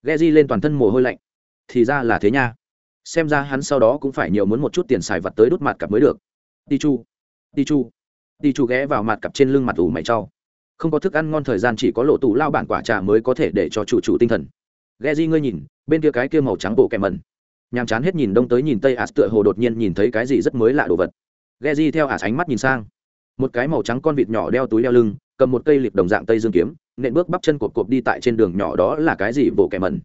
Ghe di lên toàn thân mồ hôi lạnh. Thì ra là thế nha. Xem ra hắn sau đó cũng phải nhiều muốn một chút tiền xài vặt tới đốt mặt cặp mới được. Ti chu ti chu. Ti chu ghé vào mặt cặp trên lưng mặt ủ mày trau không có thức ăn ngon thời gian chỉ có lộ tủ lao bản quả trà mới có thể để cho chủ chủ tinh thần. Ghe di ngươi nhìn, bên kia cái kia màu trắng bộ kèm mần nhàm chán hết nhìn đông tới nhìn tây ạt tựa hồ đột nhiên nhìn thấy cái gì rất mới lạ đồ vật. Ghe theo ạt ánh mắt nhìn sang. Một cái màu trắng con vịt nhỏ đeo túi đeo lưng cầm một cây liệp đồng dạng tây dương kiếm, nện bước bắp chân cột cột đi tại trên đường nhỏ đó là cái gì bộ kẻ mẩn.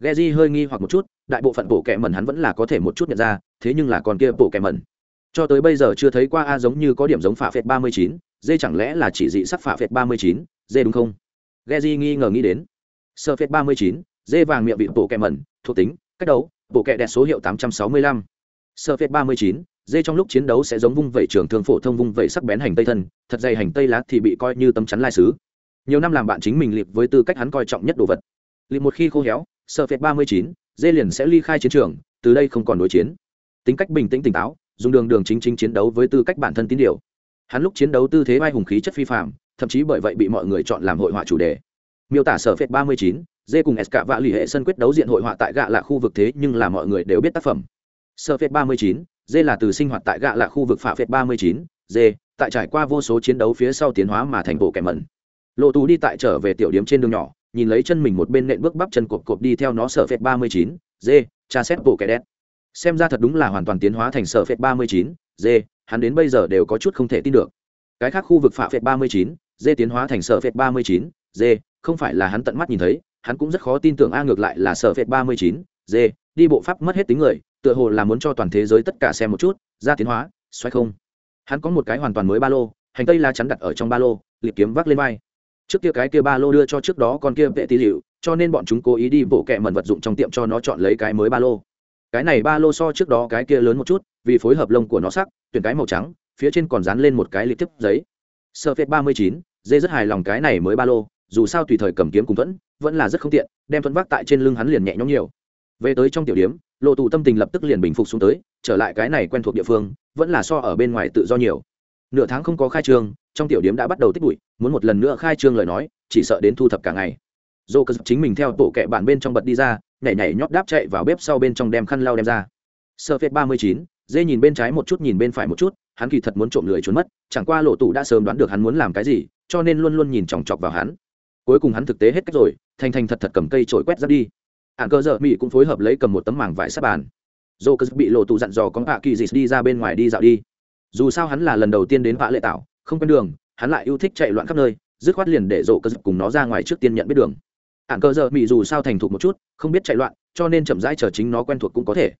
Ghe hơi nghi hoặc một chút, đại bộ phận bộ kẻ mẩn hắn vẫn là có thể một chút nhận ra, thế nhưng là còn kia bộ kẻ mẩn. Cho tới bây giờ chưa thấy qua a giống như có điểm giống phả phệt ba mươi chín, dê chẳng lẽ là chỉ dị sắc phả phệt ba mươi chín, dê đúng không? Ghe nghi ngờ nghĩ đến. Sơ phệt ba mươi chín, dê vàng miệng vị bộ kẻ mẩn, thuộc tính, cách đấu bộ kẻ đẹp số hiệu tám trăm sáu mươi lăm. Sơ phệt ba mươi chín dê trong lúc chiến đấu sẽ giống vung vẩy trường thường phổ thông vung vẩy sắc bén hành tây thân, thật dày hành tây lá thì bị coi như tấm chắn lai sứ. Nhiều năm làm bạn chính mình liệp với tư cách hắn coi trọng nhất đồ vật. Liệp một khi khô héo, sơ phệt ba mươi chín, dê liền sẽ ly khai chiến trường, từ đây không còn đối chiến. Tính cách bình tĩnh tỉnh táo, dùng đường đường chính chính chiến đấu với tư cách bản thân tín điều. Hắn lúc chiến đấu tư thế vai hùng khí chất phi phạm thậm chí bởi vậy bị mọi người chọn làm hội họa chủ đề. Miêu tả sở phệt ba mươi chín, dê cùng s cả vạ lì hệ sân quyết đấu diện hội họa tại gạ là khu vực thế nhưng là mọi người đều biết tác phẩm. Sở phệt ba mươi chín dê là từ sinh hoạt tại gạ là khu vực phạ phệt ba mươi chín dê tại trải qua vô số chiến đấu phía sau tiến hóa mà thành bộ kẻ mẩn. Lộ tù đi tại trở về tiểu điếm trên đường nhỏ, nhìn lấy chân mình một bên nện bước bắp chân cộp cộp đi theo nó sở phệt ba mươi chín dê cha xét bộ kẻ đét xem ra thật đúng là hoàn toàn tiến hóa thành sở phệt ba mươi chín dê hắn đến bây giờ đều có chút không thể tin được. Cái khác khu vực phạ phệt ba mươi chín dê tiến hóa thành sở phệt ba mươi chín dê không phải là hắn tận mắt nhìn thấy, hắn cũng rất khó tin tưởng a ngược lại là sở phệt ba mươi chín dê đi bộ pháp mất hết tính người, tựa hồ là muốn cho toàn thế giới tất cả xem một chút, ra tiến hóa, xoay không. Hắn có một cái hoàn toàn mới ba lô, hành tây la chắn đặt ở trong ba lô, liệp kiếm vác lên vai. Trước kia cái kia ba lô đưa cho trước đó con kia vệ tí liệu, cho nên bọn chúng cố ý đi bộ kẹ mần vật dụng trong tiệm cho nó chọn lấy cái mới ba lô. Cái này ba lô so trước đó cái kia lớn một chút, vì phối hợp lông của nó sắc, tuyển cái màu trắng, phía trên còn dán lên một cái liệp tiếp giấy. Sơ phết ba mươi chín, dê rất hài lòng cái này mới ba lô, dù sao tùy thời cầm kiếm cùng thuẫn, vẫn là rất không tiện, đem thuẫn vác tại trên lưng hắn liền nhẹ nhõm nhiều về tới trong tiểu điếm lộ tù tâm tình lập tức liền bình phục xuống tới, trở lại cái này quen thuộc địa phương, vẫn là so ở bên ngoài tự do nhiều. Nửa tháng không có khai trương, trong tiểu điếm đã bắt đầu tích bụi, muốn một lần nữa khai trương lời nói, chỉ sợ đến thu thập cả ngày. Dô cơ chính mình theo tổ kệ bản bên trong bật đi ra, nhảy nhảy nhót đáp chạy vào bếp sau bên trong đem khăn lau đem ra. Sơ phết ba mươi chín, dê nhìn bên trái một chút nhìn bên phải một chút, hắn kỳ thật muốn trộm lười trốn mất, chẳng qua lộ tù đã sớm đoán được hắn muốn làm cái gì, cho nên luôn luôn nhìn chòng chọc vào hắn. Cuối cùng hắn thực tế hết cách rồi, thành thành thật thật cầm cây trổi quét ra đi ạn cơ dợ mỹ cũng phối hợp lấy cầm một tấm mảng vải sát bàn. Dô cơ bị lộ tụ dặn dò con bạ kỳ dịt đi ra bên ngoài đi dạo đi. Dù sao hắn là lần đầu tiên đến vạ lệ tạo không quen đường, hắn lại yêu thích chạy loạn khắp nơi, dứt khoát liền để dô cơ cùng nó ra ngoài trước tiên nhận biết đường. Ạn cơ dợ mỹ dù sao thành thục một chút, không biết chạy loạn, cho nên chậm rãi chờ chính nó quen thuộc cũng có thể.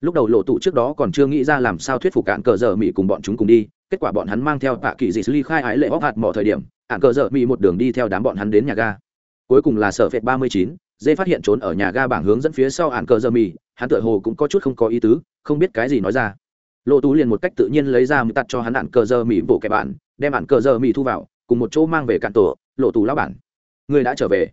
Lúc đầu lộ tụ trước đó còn chưa nghĩ ra làm sao thuyết phục ạn cờ dợ mỹ cùng bọn chúng cùng đi, kết quả bọn hắn mang theo tạ kỳ dị ly khai ái lệ hóc hạt mọi thời điểm ạn cờ dợ mỹ một đường đi theo đám bọn hắn đến nhà ga. Cuối cùng là sở phệt ba mươi chín dê phát hiện trốn ở nhà ga bảng hướng dẫn phía sau ạn cờ giờ mì, hắn tựa hồ cũng có chút không có ý tứ không biết cái gì nói ra. Lộ tú liền một cách tự nhiên lấy ra mưu tặt cho hắn ạn cờ giờ mì bộ kẻ bạn đem ạn cờ giờ mì thu vào cùng một chỗ mang về cạn tổ lộ tú lão bản. Người đã trở về.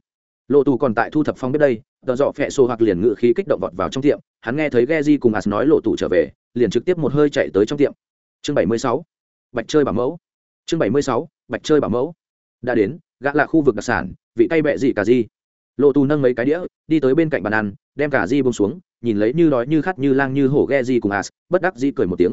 Lộ tù còn tại thu thập phong biết đây tờ dọ phẹ xô hoặc liền ngự khí kích động vọt vào trong tiệm hắn nghe thấy ghe di cùng as nói lộ tù trở về liền trực tiếp một hơi chạy tới trong tiệm. Chương bảy mươi sáu. Bạch chơi bảo mẫu. Chương bảy mươi sáu. Bạch chơi bảo mẫu. Đã đến gã là khu vực đặc sản vị tay bẹ gì cả gì lộ tù nâng mấy cái đĩa, đi tới bên cạnh bàn ăn, đem cả di bông xuống, nhìn lấy như đói như khát như lang như hổ ghe di cùng as, bất đắc di cười một tiếng.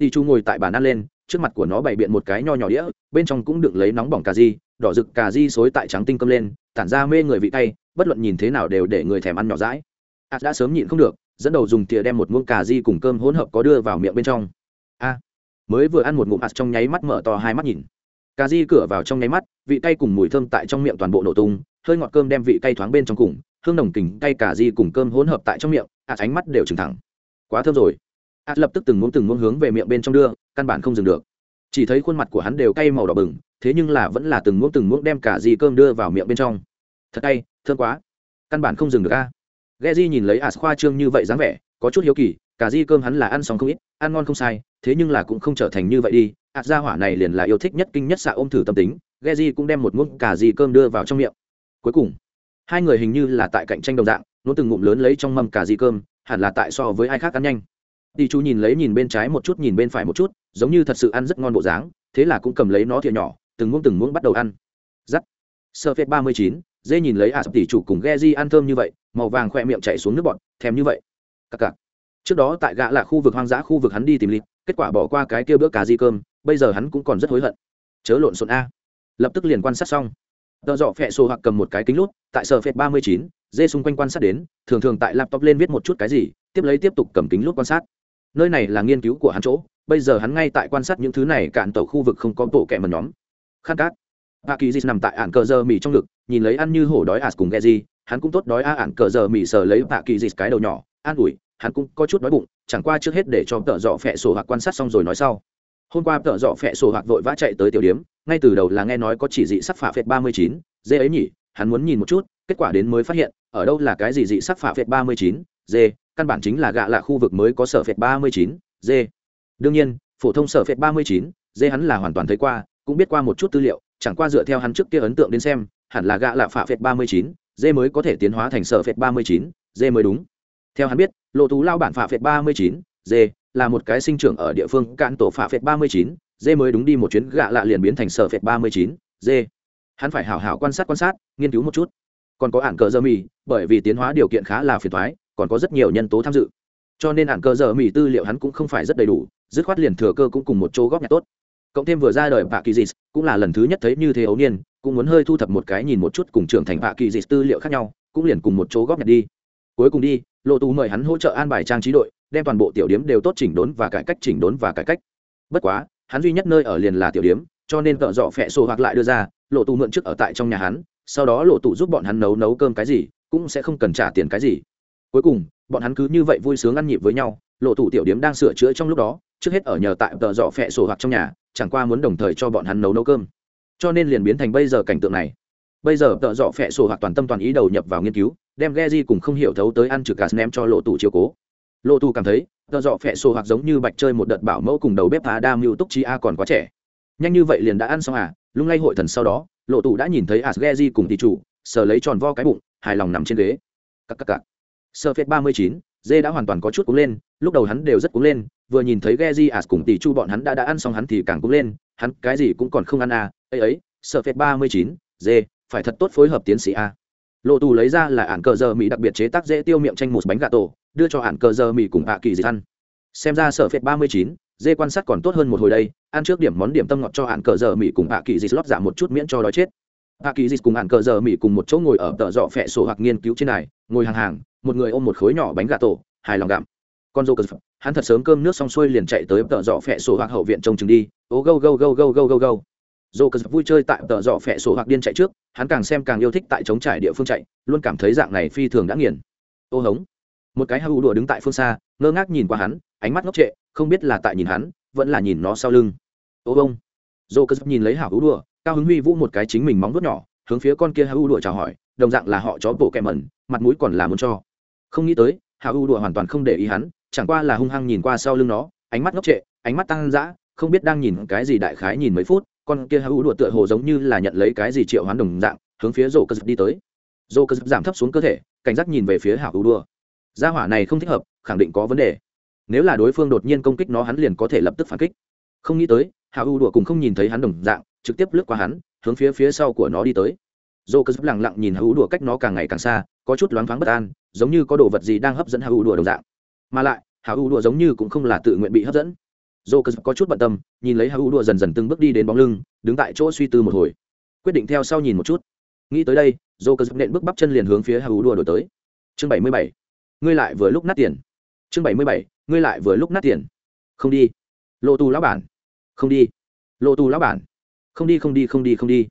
Đi chu ngồi tại bàn ăn lên, trước mặt của nó bày biện một cái nho nhỏ đĩa, bên trong cũng đựng lấy nóng bỏng cà di, đỏ rực cà di xối tại trắng tinh cơm lên, tản ra mê người vị tay bất luận nhìn thế nào đều để người thèm ăn nhỏ rãi as đã sớm nhịn không được, dẫn đầu dùng thìa đem một muỗng cà di cùng cơm hỗn hợp có đưa vào miệng bên trong. A! Mới vừa ăn một ngụm ạt trong nháy mắt mở to hai mắt nhìn. Cà di cửa vào trong nháy mắt, vị tay cùng mùi thơm tại trong miệng toàn bộ nổ tung hơi ngọt cơm đem vị cay thoáng bên trong cùng, hương nồng kình cay cả di cùng cơm hỗn hợp tại trong miệng ạt ánh mắt đều trừng thẳng. Quá thơm rồi. Ạt lập tức từng muốn từng muốn hướng về miệng bên trong đưa, căn bản không dừng được. Chỉ thấy khuôn mặt của hắn đều cay màu đỏ bừng, thế nhưng là vẫn là từng muỗng từng muỗng đem cả di cơm đưa vào miệng bên trong. Thật cay, thơm quá. Căn bản không dừng được a. À. ghe di nhìn lấy ạt khoa trương như vậy dáng vẻ, có chút hiếu kỳ cả di cơm hắn là ăn xong không ít, ăn ngon không sai, thế nhưng là cũng không trở thành như vậy đi. Ạt gia hỏa này liền là yêu thích nhất kinh nhất xạ ôm thử tâm tính ghe di cũng đem một muỗng cả di cơm đưa vào trong miệng cuối cùng. Hai người hình như là tại cạnh tranh đồng dạng nỗ từng ngụm lớn lấy trong mâm cả di cơm, hẳn là tại so với ai khác ăn nhanh. Đi chú nhìn lấy nhìn bên trái một chút, nhìn bên phải một chút, giống như thật sự ăn rất ngon bộ dáng, thế là cũng cầm lấy nó thìa nhỏ, từng muỗng từng muỗng bắt đầu ăn. Giắt sơ phết ba mươi chín, dê nhìn lấy ả sập tỷ chủ cùng ghe di ăn thơm như vậy, màu vàng khoe miệng chạy xuống nước bọn thèm như vậy. Cặc cặc trước đó tại gã là khu vực hoang dã khu vực hắn đi tìm lịp kết quả bỏ qua cái kia bữa cà di cơm, bây giờ hắn cũng còn rất hối hận. Chớ lộn xộn a. Lập tức liền quan sát xong. Tờ dọ phẹ sổ hoặc cầm một cái kính lút, tại sở phệt ba mươi chín, dê xung quanh quan sát đến, thường thường tại laptop lên viết một chút cái gì, tiếp lấy tiếp tục cầm kính lút quan sát. Nơi này là nghiên cứu của hắn chỗ, bây giờ hắn ngay tại quan sát những thứ này cạn tàu khu vực không có bộ kẻ mần nhóm. Khát cát hạ kỳ dịt nằm tại ản cờ giờ mì trong ngực, nhìn lấy ăn như hổ đói ạt cùng ghe gì, hắn cũng tốt đói a ản cờ giờ mì sờ lấy hạ kỳ dịt cái đầu nhỏ, an ủi, hắn cũng có chút đói bụng, chẳng qua trước hết để cho tợ dọ phẹ sổ hoặc quan sát xong rồi nói sau. Hôm qua tợ dọ phẹ sổ hoặc vội vã chạy tới tiểu điếm ngay từ đầu là nghe nói có chỉ dị sắc phả phệt ba mươi chín, dê ấy nhỉ, hắn muốn nhìn một chút, kết quả đến mới phát hiện, ở đâu là cái gì dị sắc phả phệt ba mươi chín, dê, căn bản chính là gạ lạ khu vực mới có sở phệt ba mươi chín, dê. Đương nhiên, phổ thông sở phệt ba mươi chín, dê hắn là hoàn toàn thấy qua, cũng biết qua một chút tư liệu, chẳng qua dựa theo hắn trước kia ấn tượng đến xem, hẳn là gạ lạ phả phệt ba mươi chín, dê mới có thể tiến hóa thành sở phệt ba mươi chín, dê mới đúng. Theo hắn biết lộ tú lao bản phả phệt ba mươi chín, dê, là một cái sinh trưởng ở địa phương cạn tổ phả phệt ba mươi chín dê mới đúng đi một chuyến gạ lạ liền biến thành sở phệt ba mươi chín dê hắn phải hảo hảo quan sát quan sát, nghiên cứu một chút. Còn có ản cờ dơ mì, bởi vì tiến hóa điều kiện khá là phiền thoái, còn có rất nhiều nhân tố tham dự. Cho nên ản cờ dơ mì tư liệu hắn cũng không phải rất đầy đủ, dứt khoát liền thừa cơ cũng cùng một chỗ góp nhặt tốt. Cộng thêm vừa ra đời bạ kỳ dịt, cũng là lần thứ nhất thấy như thế ấu niên, cũng muốn hơi thu thập một cái nhìn một chút cùng trưởng thành bạ kỳ dịt tư liệu khác nhau, cũng liền cùng một chỗ góp nhặt đi. Cuối cùng đi lộ tù mời hắn hỗ trợ an bài trang trí đội, đem toàn bộ tiểu điếm đều tốt chỉnh đốn và cải cách chỉnh đốn và cải cách. Bất quá hắn duy nhất nơi ở liền là tiểu điếm, cho nên tợ dọ phẹ sổ hoặc lại đưa ra, lộ tù mượn trước ở tại trong nhà hắn, sau đó lộ tù giúp bọn hắn nấu nấu cơm cái gì, cũng sẽ không cần trả tiền cái gì. Cuối cùng, bọn hắn cứ như vậy vui sướng ăn nhịp với nhau, lộ tù tiểu điếm đang sửa chữa trong lúc đó, trước hết ở nhờ tại tợ dọ phẹ sổ hoặc trong nhà, chẳng qua muốn đồng thời cho bọn hắn nấu nấu cơm. Cho nên liền biến thành bây giờ cảnh tượng này. Bây giờ tợ dọ phẹ sổ hoặc toàn tâm toàn ý đầu nhập vào nghiên cứu, đem ghe di cùng không hiểu thấu tới ăn trực gà ném cho lộ tù chiều cố lộ tù cảm thấy do dọ phẹ sổ hoặc giống như bạch chơi một đợt bảo mẫu cùng đầu bếp phá đa mưu túc chi a còn quá trẻ. Nhanh như vậy liền đã ăn xong à? Lung lay hội thần sau đó lộ tù đã nhìn thấy asgeji cùng tỷ chủ sờ lấy tròn vo cái bụng hài lòng nằm trên ghế. Cắc cắc cắc sơ phết ba mươi chín dê đã hoàn toàn có chút cúng lên lúc đầu hắn đều rất cúng lên vừa nhìn thấy Geji As cùng tỷ chu bọn hắn đã đã ăn xong hắn thì càng cúng lên, hắn cái gì cũng còn không ăn à, ấy ấy, sở phệt 39, dê, phải thật tốt phối hợp tiến sĩ a. Lộ tù lấy ra là ản cờ giờ mỹ đặc biệt chế tác dễ tiêu miệng tranh một bánh gà tổ, đưa cho hạn cờ giờ mì cùng hạ kỳ dị ăn. Xem ra sở phệt 39, dê quan sát còn tốt hơn một hồi đây, ăn trước điểm món điểm tâm ngọt cho hạn cờ giờ mì cùng hạ kỳ dị lót giảm một chút miễn cho đói chết. Hạ kỳ dị cùng hạn cờ giờ mì cùng một chỗ ngồi ở tợ dọ phẹ sổ hoặc nghiên cứu trên này, ngồi hàng hàng, một người ôm một khối nhỏ bánh gà tổ, hài lòng gặm con dô cờ hắn thật sớm cơm nước xong xuôi liền chạy tới tợ dọ phẹ sổ hoặc hậu viện trông chừng đi ô gâu gâu gâu gâu gâu gâu gâu dô cờ vui chơi tại tợ dọ phẹ sổ hoặc điên chạy trước hắn càng xem càng yêu thích tại chống trải địa phương chạy luôn cảm thấy dạng này phi thường đã nghiền ô hống một cái hau đùa đứng tại phương xa, ngơ ngác nhìn qua hắn, ánh mắt ngốc trệ, không biết là tại nhìn hắn, vẫn là nhìn nó sau lưng. Ô bông dô cờ nhìn lấy hảo hữu đùa, cao hứng huy vũ một cái chính mình móng vuốt nhỏ, hướng phía con kia hau đùa chào hỏi, đồng dạng là họ chó bộ kẹ mẩn, mặt mũi còn là muốn cho. Không nghĩ tới hau đùa hoàn toàn không để ý hắn, chẳng qua là hung hăng nhìn qua sau lưng nó, ánh mắt ngốc trệ, ánh mắt tăng dã, không biết đang nhìn cái gì đại khái nhìn mấy phút, con kia hữu đùa tựa hồ giống như là nhận lấy cái gì triệu hoán đồng dạng, hướng phía rổ cơ đi tới. Rổ cơ giảm thấp xuống cơ thể, cảnh giác nhìn về phía hảo hữu đùa gia hỏa này không thích hợp, khẳng định có vấn đề. Nếu là đối phương đột nhiên công kích nó, hắn liền có thể lập tức phản kích. Không nghĩ tới, hạ u đùa cùng không nhìn thấy hắn đồng dạng, trực tiếp lướt qua hắn, hướng phía phía sau của nó đi tới. Dô cơ giúp lặng lặng nhìn hữu đùa cách nó càng ngày càng xa, có chút loáng thoáng bất an, giống như có đồ vật gì đang hấp dẫn hữu đùa đồng dạng. Mà lại hào u đùa giống như cũng không là tự nguyện bị hấp dẫn. Dô cơ có chút bận tâm, nhìn lấy hào u đùa dần dần từng bước đi đến bóng lưng, đứng tại chỗ suy tư một hồi. Quyết định theo sau nhìn một chút. Nghĩ tới đây dô cơ nện bước bắp chân liền hướng phía hào u đùa đổi tới. Chương bảy mươi bảy ngươi lại vừa lúc nát tiền. Chương bảy mươi bảy, ngươi lại vừa lúc nát tiền. Không đi. Lộ tù lão bản. Không đi. Lộ tù lão bản. Không đi không đi không đi không đi.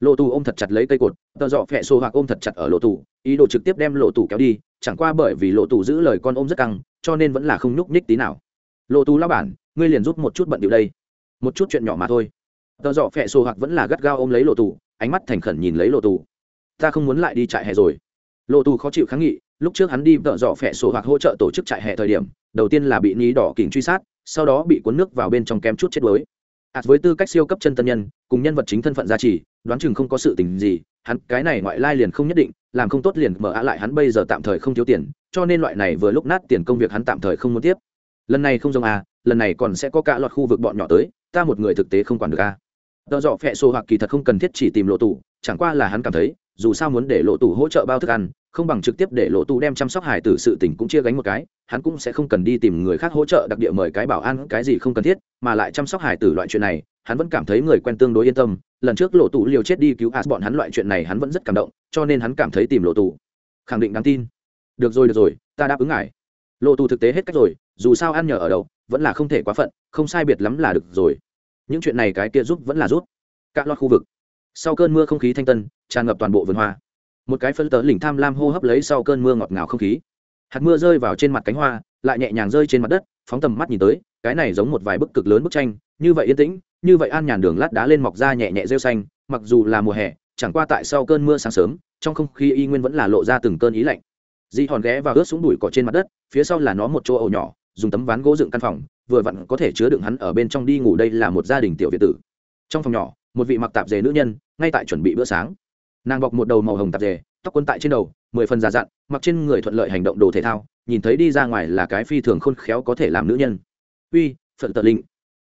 Lộ tù ôm thật chặt lấy cây cột tờ dọ phẹ xô hoặc ôm thật chặt ở lộ tù ý đồ trực tiếp đem lộ tù kéo đi, chẳng qua bởi vì lộ tù giữ lời con ôm rất căng, cho nên vẫn là không nhúc nhích tí nào. Lộ tù lao bản, ngươi liền rút một chút bận điệu đây. Một chút chuyện nhỏ mà thôi. Tờ dọ phẹ xô hoặc vẫn là gắt gao ôm lấy lộ tù ánh mắt thành khẩn nhìn lấy lộ tù ta không muốn lại đi trại hè rồi. Lộ tù khó chịu kháng nghị lúc trước hắn đi vợ dọ phẹ sổ hoặc hỗ trợ tổ chức trại hè thời điểm, đầu tiên là bị ní đỏ kỉnh truy sát, sau đó bị cuốn nước vào bên trong kem chút chết đuối. Ạt với tư cách siêu cấp chân tân nhân, cùng nhân vật chính thân phận gia trì, đoán chừng không có sự tình gì, hắn cái này ngoại lai liền không nhất định, làm không tốt liền mở ạ lại hắn bây giờ tạm thời không thiếu tiền, cho nên loại này vừa lúc nát tiền công việc hắn tạm thời không muốn tiếp. Lần này không giống à lần này còn sẽ có cả loạt khu vực bọn nhỏ tới, ta một người thực tế không quản được à. Tợ dọ phẹ xô hoặc kỳ thật không cần thiết chỉ tìm lộ tủ chẳng qua là hắn cảm thấy dù sao muốn để lộ tủ hỗ trợ bao thức ăn, không bằng trực tiếp để lộ tủ đem chăm sóc hải tử sự tỉnh cũng chia gánh một cái, hắn cũng sẽ không cần đi tìm người khác hỗ trợ đặc địa mời cái bảo an cái gì không cần thiết, mà lại chăm sóc hải tử loại chuyện này, hắn vẫn cảm thấy người quen tương đối yên tâm. Lần trước lộ tủ liều chết đi cứu hạt bọn hắn loại chuyện này hắn vẫn rất cảm động, cho nên hắn cảm thấy tìm lộ tủ khẳng định đáng tin. Được rồi được rồi, ta đáp ứng ngài. Lộ tù thực tế hết cách rồi, dù sao ăn nhờ ở đậu vẫn là không thể quá phận, không sai biệt lắm là được rồi. Những chuyện này cái kia giúp vẫn là giúp. Các loạt khu vực sau cơn mưa không khí thanh tân, tràn ngập toàn bộ vườn hoa. Một cái phân tớ lỉnh tham lam hô hấp lấy sau cơn mưa ngọt ngào không khí. Hạt mưa rơi vào trên mặt cánh hoa, lại nhẹ nhàng rơi trên mặt đất, phóng tầm mắt nhìn tới, cái này giống một vài bức cực lớn bức tranh, như vậy yên tĩnh, như vậy an nhàn đường lát đá lên mọc ra nhẹ nhẹ rêu xanh, mặc dù là mùa hè, chẳng qua tại sau cơn mưa sáng sớm, trong không khí y nguyên vẫn là lộ ra từng cơn ý lạnh. Di hòn ghé và ướt xuống đùi cỏ trên mặt đất, phía sau là nó một chỗ ổ nhỏ, dùng tấm ván gỗ dựng căn phòng, vừa vặn có thể chứa đựng hắn ở bên trong đi ngủ đây là một gia đình tiểu việt tử. Trong phòng nhỏ một vị mặc tạp dề nữ nhân, ngay tại chuẩn bị bữa sáng. Nàng bọc một đầu màu hồng tạp dề, tóc quân tại trên đầu, mười phần già dặn, mặc trên người thuận lợi hành động đồ thể thao, nhìn thấy đi ra ngoài là cái phi thường khôn khéo có thể làm nữ nhân. Uy phận tờ linh.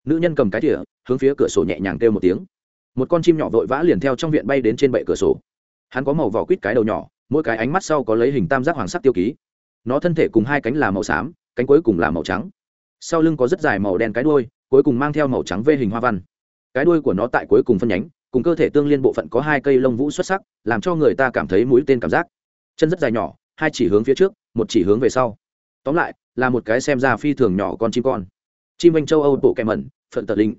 Nữ nhân cầm cái tỉa hướng phía cửa sổ nhẹ nhàng kêu một tiếng. Một con chim nhỏ vội vã liền theo trong viện bay đến trên bệ cửa sổ. Hắn có màu vỏ quýt cái đầu nhỏ, mỗi cái ánh mắt sau có lấy hình tam giác hoàng sắc tiêu ký. Nó thân thể cùng hai cánh là màu xám, cánh cuối cùng là màu trắng. Sau lưng có rất dài màu đen cái đuôi, cuối cùng mang theo màu trắng vê hình hoa văn cái đuôi của nó tại cuối cùng phân nhánh, cùng cơ thể tương liên bộ phận có hai cây lông vũ xuất sắc, làm cho người ta cảm thấy mũi tên cảm giác. Chân rất dài nhỏ, hai chỉ hướng phía trước, một chỉ hướng về sau. Tóm lại, là một cái xem ra phi thường nhỏ con chim con. Chim anh châu âu bộ kẹm mẩn, phận tật linh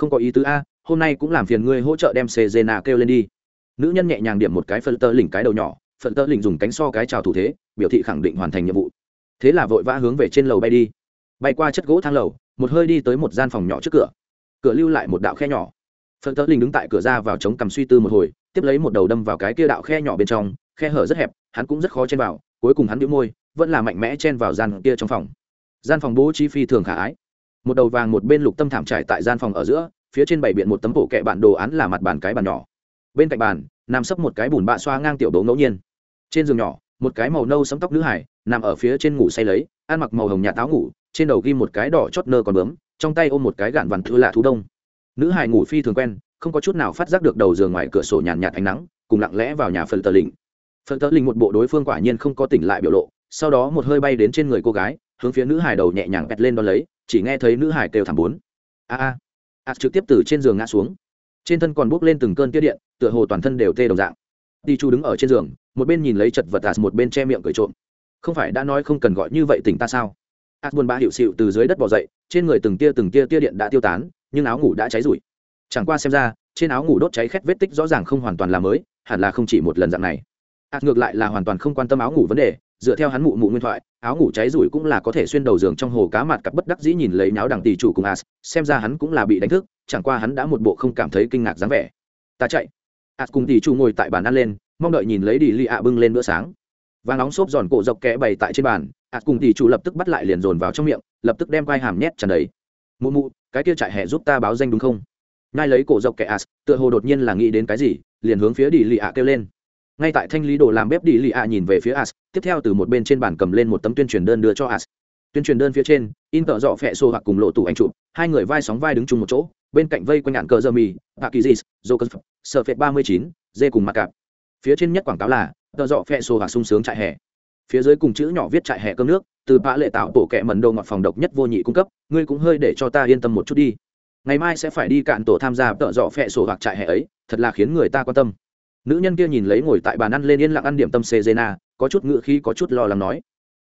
không có ý tứ a, hôm nay cũng làm phiền ngươi hỗ trợ đem xê dê kêu lên đi. Nữ nhân nhẹ nhàng điểm một cái phận tơ lỉnh cái đầu nhỏ, phận tơ lỉnh dùng cánh so cái chào thủ thế, biểu thị khẳng định hoàn thành nhiệm vụ. Thế là vội vã hướng về trên lầu bay đi. Bay qua chất gỗ thang lầu, một hơi đi tới một gian phòng nhỏ trước cửa cửa lưu lại một đạo khe nhỏ. Phần tơ linh đứng tại cửa ra vào chống cầm suy tư một hồi, tiếp lấy một đầu đâm vào cái kia đạo khe nhỏ bên trong, khe hở rất hẹp, hắn cũng rất khó chen vào, cuối cùng hắn đĩu môi, vẫn là mạnh mẽ chen vào gian kia trong phòng. Gian phòng bố trí phi thường khả ái. Một đầu vàng một bên lục tâm thảm trải tại gian phòng ở giữa, phía trên bảy biện một tấm bộ kệ bản đồ án là mặt bàn cái bàn nhỏ. Bên cạnh bàn, nằm sấp một cái bùn bạ xoa ngang tiểu đố ngẫu nhiên. Trên giường nhỏ, một cái màu nâu sấm tóc nữ hải, nằm ở phía trên ngủ say lấy, ăn mặc màu hồng nhạt táo ngủ, trên đầu ghi một cái đỏ chót nơ còn bướm trong tay ôm một cái gạn vằn thư lạ thú đông. Nữ hải ngủ phi thường quen, không có chút nào phát giác được đầu giường ngoài cửa sổ nhàn nhạt ánh nắng, cùng lặng lẽ vào nhà phần tờ lình phần tờ lình một bộ đối phương quả nhiên không có tỉnh lại biểu lộ, sau đó một hơi bay đến trên người cô gái, hướng phía nữ hải đầu nhẹ nhàng bẹt lên đón lấy, chỉ nghe thấy nữ hải kêu thảm bốn. A a. A trực tiếp từ trên giường ngã xuống. Trên thân còn bốc lên từng cơn tiết điện, tựa hồ toàn thân đều tê đồng dạng. Đi chu đứng ở trên giường, một bên nhìn lấy chật vật as một bên che miệng cười trộm. Không phải đã nói không cần gọi như vậy tỉnh ta sao? As buồn bã hiệu xịu từ dưới đất bỏ dậy trên người từng tia từng tia tia điện đã tiêu tán, nhưng áo ngủ đã cháy rụi. Chẳng qua xem ra, trên áo ngủ đốt cháy khét vết tích rõ ràng không hoàn toàn là mới, hẳn là không chỉ một lần dạng này. As ngược lại là hoàn toàn không quan tâm áo ngủ vấn đề, dựa theo hắn mụ mụ nguyên thoại, áo ngủ cháy rủi cũng là có thể xuyên đầu giường trong hồ cá mặt cặp bất đắc dĩ nhìn lấy náo đằng tỷ chủ cùng as, xem ra hắn cũng là bị đánh thức, chẳng qua hắn đã một bộ không cảm thấy kinh ngạc dáng vẻ. Ta chạy. As cùng tỷ chủ ngồi tại bàn ăn lên, mong đợi nhìn lấy đi lì ạ bưng lên bữa sáng. Và nóng xốp giòn cổ dọc kẽ bày tại trên bàn as cùng tỷ chủ lập tức bắt lại liền dồn vào trong miệng, lập tức đem quai hàm nhét tràn đầy. Mụ mụ, cái kia chạy hè giúp ta báo danh đúng không? Ngay lấy cổ dọc kẻ ạt tựa hồ đột nhiên là nghĩ đến cái gì, liền hướng phía đi lì ạ kêu lên. Ngay tại thanh lý đồ làm bếp đi lì ạ nhìn về phía ạt tiếp theo từ một bên trên bàn cầm lên một tấm tuyên truyền đơn đưa cho ạt tuyên truyền đơn phía trên, in tợ dọ phẹ xô hoặc cùng lộ tủ anh chụp, hai người vai sóng vai đứng chung một chỗ, bên cạnh vây quanh ngạn cờ dơ mì hạ kỳ dì dô cơ sợ phệt ba mươi chín, dê cùng mặt cạp. Phía trên nhất quảng cáo là, tợ dọ phẹ xô hoặc sung sướng trại hè phía dưới cùng chữ nhỏ viết trại hè cơm nước, từ bã lệ tạo tổ kẹ mần đồ ngọt phòng độc nhất vô nhị cung cấp, ngươi cũng hơi để cho ta yên tâm một chút đi. Ngày mai sẽ phải đi cạn tổ tham gia tợ dọ phẹ sổ hoặc trại hè ấy, thật là khiến người ta quan tâm. Nữ nhân kia nhìn lấy ngồi tại bàn ăn lên yên lặng ăn điểm tâm sejena, có chút ngựa khi có chút lo lắng nói,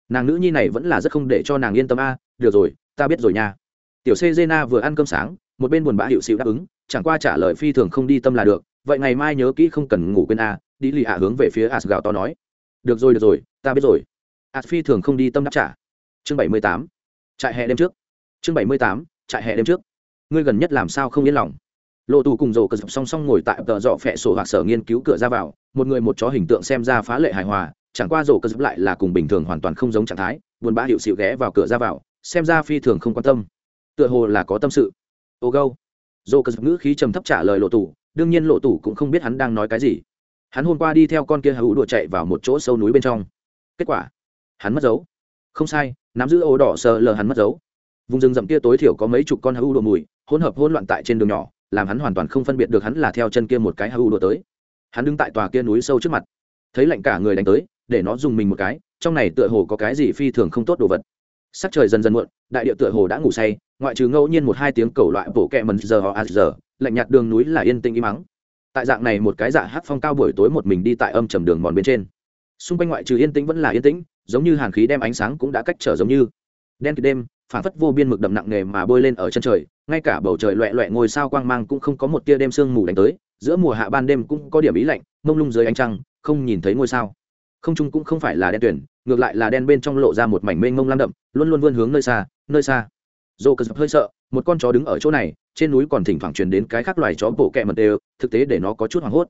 nàng nữ nhi này vẫn là rất không để cho nàng yên tâm a, được rồi, ta biết rồi nha. Tiểu sejena vừa ăn cơm sáng, một bên buồn bã hiệu xịu đáp ứng, chẳng qua trả lời phi thường không đi tâm là được, vậy ngày mai nhớ kỹ không cần ngủ quên a đi lì hạ hướng về phía Asgào to nói được rồi được rồi, ta biết rồi. Ạt phi thường không đi tâm đáp trả. Chương bảy mươi tám. Trại hè đêm trước. Chương bảy mươi tám, trại hè đêm trước. Ngươi gần nhất làm sao không yên lòng? Lộ tù cùng rổ cờ dập song song ngồi tại tờ dọ phẹ sổ hoặc sở nghiên cứu cửa ra vào, một người một chó hình tượng xem ra phá lệ hài hòa, chẳng qua rổ cờ dập lại là cùng bình thường hoàn toàn không giống trạng thái, buồn bã hiệu xịu ghé vào cửa ra vào, xem ra phi thường không quan tâm. Tựa hồ là có tâm sự. Ô gâu. Rổ cờ dập ngữ khí trầm thấp trả lời lộ tù đương nhiên lộ tù cũng không biết hắn đang nói cái gì hắn hôm qua đi theo con kia hữu đùa chạy vào một chỗ sâu núi bên trong. Kết quả, hắn mất dấu. Không sai, nắm giữ ô đỏ sờ lờ hắn mất dấu. Vùng rừng rậm kia tối thiểu có mấy chục con hữu đùa mùi, hỗn hợp hỗn loạn tại trên đường nhỏ, làm hắn hoàn toàn không phân biệt được hắn là theo chân kia một cái hữu đùa tới. Hắn đứng tại tòa kia núi sâu trước mặt. Thấy lạnh cả người đánh tới, để nó dùng mình một cái, trong này tựa hồ có cái gì phi thường không tốt đồ vật. Sắc trời dần dần muộn, đại địa tựa hồ đã ngủ say, ngoại trừ ngẫu nhiên một hai tiếng cầu loại bổ kẹ mần giờ họ a giờ, lạnh nhạt đường núi là yên tĩnh im mắng tại dạng này một cái dạ hát phong cao buổi tối một mình đi tại âm trầm đường mòn bên trên. Xung quanh ngoại trừ yên tĩnh vẫn là yên tĩnh, giống như hàn khí đem ánh sáng cũng đã cách trở giống như. Đen kịt đêm phản phất vô biên mực đậm nặng nề mà bôi lên ở chân trời, ngay cả bầu trời loẹ loẹ ngôi sao quang mang cũng không có một tia đêm sương mù đánh tới, giữa mùa hạ ban đêm cũng có điểm ý lạnh, mông lung dưới ánh trăng, không nhìn thấy ngôi sao. Không trung cũng không phải là đen tuyển ngược lại là đen bên trong lộ ra một mảnh mênh mông lam đậm, luôn luôn vươn hướng nơi xa nơi xa dô cơ hơi sợ, một con chó đứng ở chỗ này, trên núi còn thỉnh thoảng truyền đến cái khác loài chó bộ kẹ mật đều, thực tế để nó có chút hoảng hốt.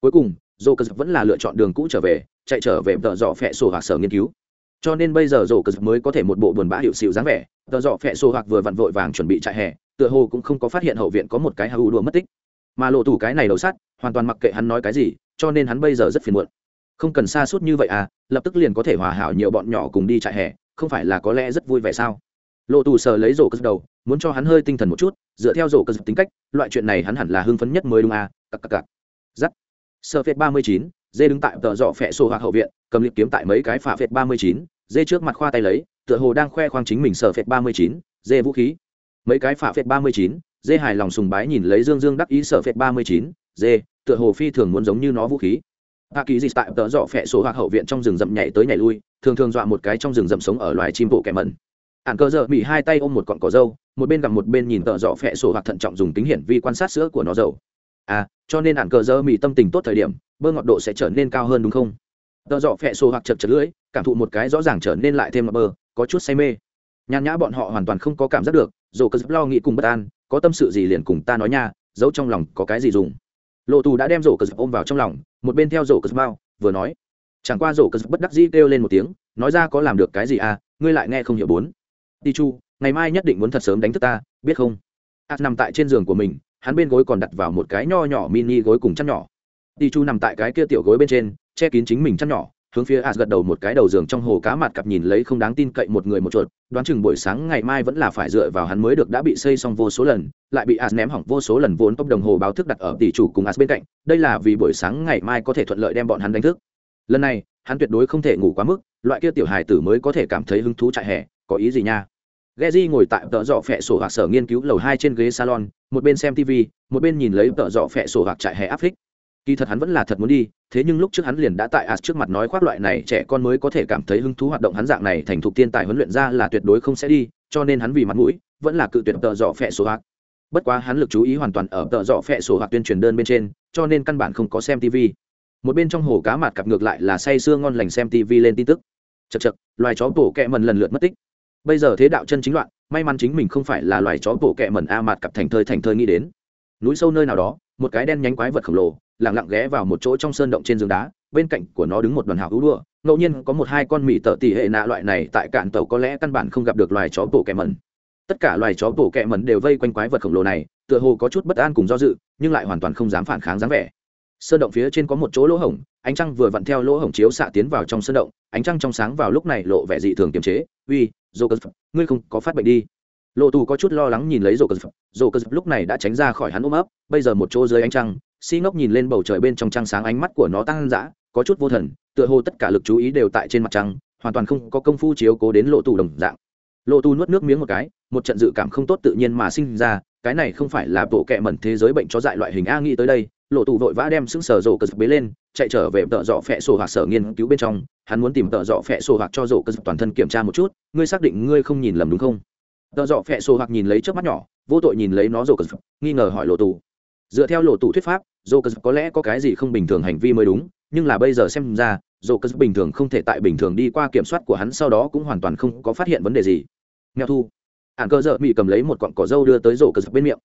Cuối cùng, dô cơ vẫn là lựa chọn đường cũ trở về, chạy trở về tợ dọ phẹ sổ hoặc sở nghiên cứu. Cho nên bây giờ dô cơ mới có thể một bộ buồn bã hiệu xịu dáng vẻ, tợ dọ phẹ sổ hoặc vừa vặn vội vàng chuẩn bị chạy hè, tựa hồ cũng không có phát hiện hậu viện có một cái hào đùa mất tích. Mà lộ tủ cái này đầu sắt, hoàn toàn mặc kệ hắn nói cái gì, cho nên hắn bây giờ rất phiền muộn. Không cần xa suốt như vậy à lập tức liền có thể hòa hảo nhiều bọn nhỏ cùng đi chạy hè, không phải là có lẽ rất vui vẻ sao? Lộ tù sờ lấy rổ cất đầu, muốn cho hắn hơi tinh thần một chút, dựa theo rổ cất tính cách, loại chuyện này hắn hẳn là hưng phấn nhất mới đúng à cặp cặp cặp giắt. Sơ phết ba mươi chín, dê đứng tại tờ dọ phẹ sổ hoặc hậu viện, cầm liệp kiếm tại mấy cái phả phệt ba mươi chín, dê trước mặt khoa tay lấy, tựa hồ đang khoe khoang chính mình sở phệt ba mươi chín, dê vũ khí. Mấy cái phả phệt ba mươi chín, dê hài lòng sùng bái nhìn lấy dương dương đắc ý sở phệt ba mươi chín, dê, tựa hồ phi thường muốn giống như nó vũ khí. Hạ kỳ dịch tại tợ dọ phẹ sổ hoặc hậu viện trong rừng rậm nhảy tới nhảy lui, thường thường dọa một cái trong rừng rậm sống ở loài chim bộ kẻ mẩn ạn cơ dợ bị hai tay ôm một cọn cỏ dâu, một bên gặp một bên nhìn tợ dọ phẹ sổ hoặc thận trọng dùng kính hiển vi quan sát sữa của nó dầu. À cho nên ạn cơ dơ mì tâm tình tốt thời điểm, bơ ngọt độ sẽ trở nên cao hơn đúng không? Tợ dọ phẹ sổ hoặc chật chật lưỡi, cảm thụ một cái rõ ràng trở nên lại thêm mập bơ có chút say mê. Nhàn nhã bọn họ hoàn toàn không có cảm giác được, dù cơ lo nghĩ cùng bất an, có tâm sự gì liền cùng ta nói nha, giấu trong lòng có cái gì dùng. Lộ tù đã đem rổ cờ ôm vào trong lòng, một bên theo rổ cờ bao vừa nói. Chẳng qua rổ cờ bất đắc dĩ kêu lên một tiếng, nói ra có làm được cái gì à ngươi lại nghe không hiểu bốn đi chu, ngày mai nhất định muốn thật sớm đánh thức ta, biết không? Ạt nằm tại trên giường của mình, hắn bên gối còn đặt vào một cái nho nhỏ mini gối cùng chăn nhỏ. Đi chu nằm tại cái kia tiểu gối bên trên, che kín chính mình chăn nhỏ, hướng phía as gật đầu một cái đầu giường trong hồ cá mặt cặp nhìn lấy không đáng tin cậy một người một chuột, đoán chừng buổi sáng ngày mai vẫn là phải dựa vào hắn mới được đã bị xây xong vô số lần, lại bị as ném hỏng vô số lần vốn tốc đồng hồ báo thức đặt ở tỷ chủ cùng as bên cạnh, đây là vì buổi sáng ngày mai có thể thuận lợi đem bọn hắn đánh thức. Lần này, hắn tuyệt đối không thể ngủ quá mức, loại kia tiểu hài tử mới có thể cảm thấy hứng thú chạy hè, có ý gì nha? Geji ngồi tại tợ dọ phệ sổ hoặc sở nghiên cứu lầu hai trên ghế salon, một bên xem TV, một bên nhìn lấy tợ dọ phệ sổ hoặc chạy hè áp phích. Kỳ thật hắn vẫn là thật muốn đi thế nhưng lúc trước hắn liền đã tại as trước mặt nói khoác loại này trẻ con mới có thể cảm thấy hứng thú hoạt động hắn dạng này thành thục tiên tài huấn luyện ra là tuyệt đối không sẽ đi cho nên hắn vì mặt mũi vẫn là cự tuyệt tợ dọ phẹ sổ hạc bất quá hắn lực chú ý hoàn toàn ở tợ dọ phẹ sổ hạc tuyên truyền đơn bên trên cho nên căn bản không có xem tv một bên trong hồ cá mặt cặp ngược lại là say sưa ngon lành xem tv lên tin tức. Chật chật loài chó bổ kẹ mần lần lượt mất tích bây giờ thế đạo chân chính loạn, may mắn chính mình không phải là loài chó bổ kẹ mẩn a mặt cặp thành thơi thành thơi nghĩ đến. Núi sâu nơi nào đó, một cái đen nhánh quái vật khổng lồ, lặng lặng ghé vào một chỗ trong sơn động trên giường đá, bên cạnh của nó đứng một đoàn hào hữu đua ngẫu nhiên có một hai con mì tợ tỷ hệ nạ loại này tại cạn tàu có lẽ căn bản không gặp được loài chó bổ kẹ mẩn. Tất cả loài chó bổ kẹ mẩn đều vây quanh quái vật khổng lồ này, tựa hồ có chút bất an cùng do dự, nhưng lại hoàn toàn không dám phản kháng dáng vẻ. Sơn động phía trên có một chỗ lỗ hổng, ánh trăng vừa vặn theo lỗ hổng chiếu xạ tiến vào trong sơn động, ánh trăng trong sáng vào lúc này lộ vẻ dị thường kiềm chế. Uy dô cơ ngươi không có phát bệnh đi. Lộ tù có chút lo lắng nhìn lấy dô cơ dô cơ lúc này đã tránh ra khỏi hắn ôm ấp, bây giờ một chỗ dưới ánh trăng, si ngốc nhìn lên bầu trời bên trong trăng sáng ánh mắt của nó tăng dã, có chút vô thần, tựa hồ tất cả lực chú ý đều tại trên mặt trăng, hoàn toàn không có công phu chiếu cố đến lộ tù đồng dạng. Lộ tù nuốt nước miếng một cái, một trận dự cảm không tốt tự nhiên mà sinh ra, cái này không phải là bộ kệ mẩn thế giới bệnh cho dại loại hình a nghĩ tới đây lộ tù vội vã đem xứng sở rổ cờ bế lên, chạy trở về tợ dọ phẹ sổ hoặc sở nghiên cứu bên trong hắn muốn tìm tợ dọ phẹ sổ hoặc cho rổ cơ toàn thân kiểm tra một chút, ngươi xác định ngươi không nhìn lầm đúng không? Tợ dọ phẹ sổ hoặc nhìn lấy trước mắt nhỏ, vô tội nhìn lấy nó rổ cơ nghi ngờ hỏi lộ tù. Dựa theo lộ tù thuyết pháp, rổ cơ có lẽ có cái gì không bình thường hành vi mới đúng, nhưng là bây giờ xem ra, rổ cơ bình thường không thể tại bình thường đi qua kiểm soát của hắn sau đó cũng hoàn toàn không có phát hiện vấn đề gì. Nghèo thu. Ạn cơ dợ mỹ cầm lấy một cọn cỏ dâu đưa tới rổ cơ bên miệng.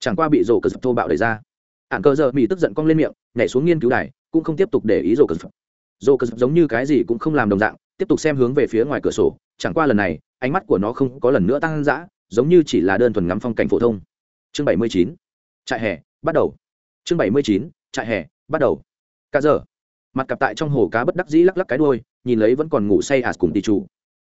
Chẳng qua bị rổ cơ thô bạo đẩy ra. Ạn cơ dợ mỹ tức giận cong lên miệng, nhảy xuống nghiên cứu đài, cũng không tiếp tục để ý rổ cơ dô cơ giống như cái gì cũng không làm đồng dạng, tiếp tục xem hướng về phía ngoài cửa sổ, chẳng qua lần này, ánh mắt của nó không có lần nữa tăng dã, giống như chỉ là đơn thuần ngắm phong cảnh phổ thông. Chương bảy mươi chín, trại hè, bắt đầu. Chương bảy mươi chín, trại hè, bắt đầu. Cả giờ, mặt cặp tại trong hồ cá bất đắc dĩ lắc lắc cái đôi nhìn lấy vẫn còn ngủ say ạt cùng tỷ chủ.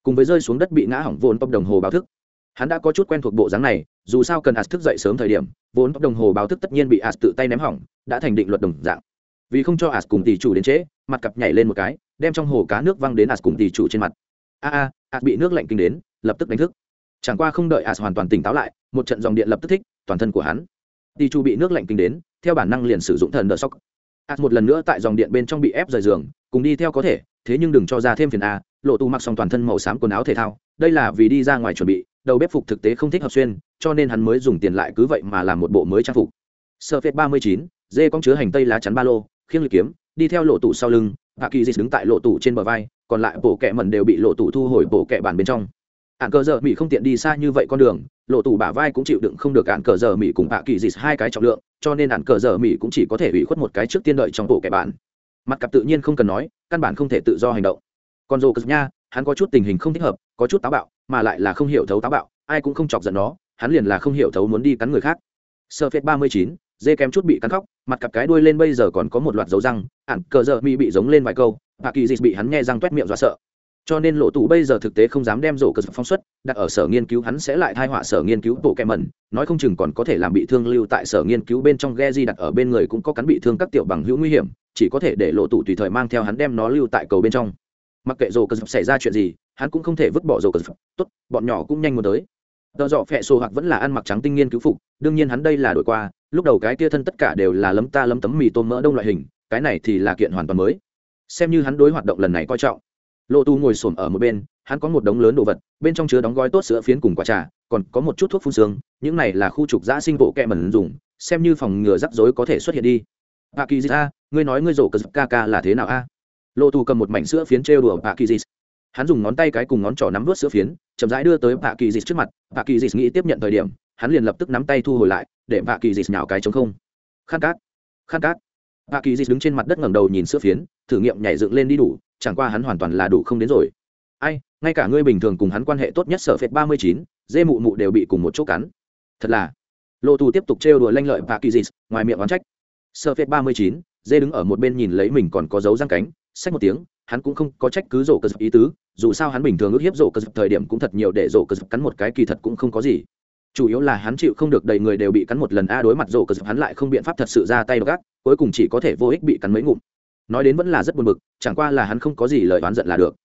Cùng với rơi xuống đất bị ngã hỏng vốn tóc đồng hồ báo thức. Hắn đã có chút quen thuộc bộ dáng này, dù sao cần ạt thức dậy sớm thời điểm, vốn tóc đồng hồ báo thức tất nhiên bị ạt tự tay ném hỏng, đã thành định luật đồng dạng vì không cho ạt cùng tỷ chủ đến trễ, mặt cặp nhảy lên một cái, đem trong hồ cá nước văng đến ạt cùng tỷ chủ trên mặt. A a ạt bị nước lạnh kinh đến, lập tức đánh thức. Chẳng qua không đợi ạt hoàn toàn tỉnh táo lại, một trận dòng điện lập tức thích, toàn thân của hắn. Tỷ chủ bị nước lạnh kinh đến, theo bản năng liền sử dụng thần đỡ sóc. Ạt một lần nữa tại dòng điện bên trong bị ép rời giường, cùng đi theo có thể, thế nhưng đừng cho ra thêm phiền a, lộ tù mặc xong toàn thân màu xám quần áo thể thao, đây là vì đi ra ngoài chuẩn bị, đầu bếp phục thực tế không thích hợp xuyên, cho nên hắn mới dùng tiền lại cứ vậy mà làm một bộ mới trang phục. Sợ phép ba mươi chín, dê con chứa hành tây lá chắn ba lô khiêng lịch kiếm, đi theo lộ tủ sau lưng hạ kỳ dịch đứng tại lộ tủ trên bờ vai, còn lại bộ kẹ mẩn đều bị lộ tủ thu hồi bộ kẹ bản bên trong. Ạn cờ giờ mỹ không tiện đi xa như vậy con đường, lộ tủ bả vai cũng chịu đựng không được ạn cờ giờ mỹ cùng hạ kỳ dịch hai cái trọng lượng, cho nên ạn cờ giờ mỹ cũng chỉ có thể ủy khuất một cái trước tiên đợi trong bộ kẹ bản. Mặt cặp tự nhiên không cần nói, căn bản không thể tự do hành động. Còn rồ cực nha, hắn có chút tình hình không thích hợp, có chút táo bạo, mà lại là không hiểu thấu táo bạo, ai cũng không chọc giận nó, hắn liền là không hiểu thấu muốn đi cắn người khác. Sơ phết ba mươi chín dê kém chút bị cắn khóc, mặt cặp cái đuôi lên bây giờ còn có một loạt dấu răng ạn cờ giờ mỹ bị giống lên vài câu, bà kỳ Dị bị hắn nghe răng t u é t miệng dọa sợ. Cho nên lộ tủ bây giờ thực tế không dám đem rổ cờ phong xuất, đặt ở sở nghiên cứu hắn sẽ lại thai họa sở nghiên cứu bộ kẹ mẩn, nói không chừng còn có thể làm bị thương lưu tại sở nghiên cứu bên trong ghe di đặt ở bên người cũng có cắn bị thương các tiểu bằng hữu nguy hiểm, chỉ có thể để lộ tủ tùy thời mang theo hắn đem nó lưu tại cầu bên trong. Mặc kệ rổ cờ xảy ra chuyện gì, hắn cũng không thể vứt bỏ rổ cờ. Tốt, bọn nhỏ cũng nhanh muốn tới. Tờ dọ phẹ sổ hoặc vẫn là ăn mặc trắng tinh nghiên cứu phục, đương nhiên hắn đây là đổi qua lúc đầu cái kia thân tất cả đều là lấm ta lấm tấm mì tôm mỡ đông loại hình, cái này thì là kiện hoàn toàn mới. Xem như hắn đối hoạt động lần này coi trọng. Lộ tu ngồi xổm ở một bên, hắn có một đống lớn đồ vật, bên trong chứa đóng gói tốt sữa phiến cùng quả trà, còn có một chút thuốc phun xương, những này là khu trục giã sinh bộ kẹ mẩn dùng, xem như phòng ngừa rắc rối có thể xuất hiện đi. Bà kỳ a ngươi nói ngươi rổ cờ ca ca là thế nào a? Lộ tu cầm một mảnh sữa phiến trêu đùa bà kỳ hắn dùng ngón tay cái cùng ngón trỏ nắm vớt sữa phiến, chậm rãi đưa tới bà kỳ trước mặt. Bà kỳ nghĩ tiếp nhận thời điểm, hắn liền lập tức nắm tay thu hồi lại để vạ kỳ nhào cái chống không. Khát cát khát cát. Vạ kỳ đứng trên mặt đất ngẩng đầu nhìn sữa phiến, thử nghiệm nhảy dựng lên đi đủ, chẳng qua hắn hoàn toàn là đủ không đến rồi. Ai, ngay cả ngươi bình thường cùng hắn quan hệ tốt nhất sở phệt ba mươi chín, dê mụ mụ đều bị cùng một chỗ cắn. Thật là. Lộ tù tiếp tục trêu đùa lanh lợi vạ kỳ dịt, ngoài miệng oán trách. Sở phệt ba mươi chín, dê đứng ở một bên nhìn lấy mình còn có dấu răng cánh, xách một tiếng, hắn cũng không có trách cứ rổ cơ dập ý tứ, dù sao hắn bình thường ước hiếp rổ cơ dập thời điểm cũng thật nhiều để rổ cơ dập cắn một cái kỳ thật cũng không có gì chủ yếu là hắn chịu không được đầy người đều bị cắn một lần, a, đối mặt rổ cờ dập, hắn lại không biện pháp thật sự ra tay gác cuối cùng chỉ có thể vô ích bị cắn mấy ngụm. Nói đến vẫn là rất buồn bực, chẳng qua là hắn không có gì lời oán giận là được.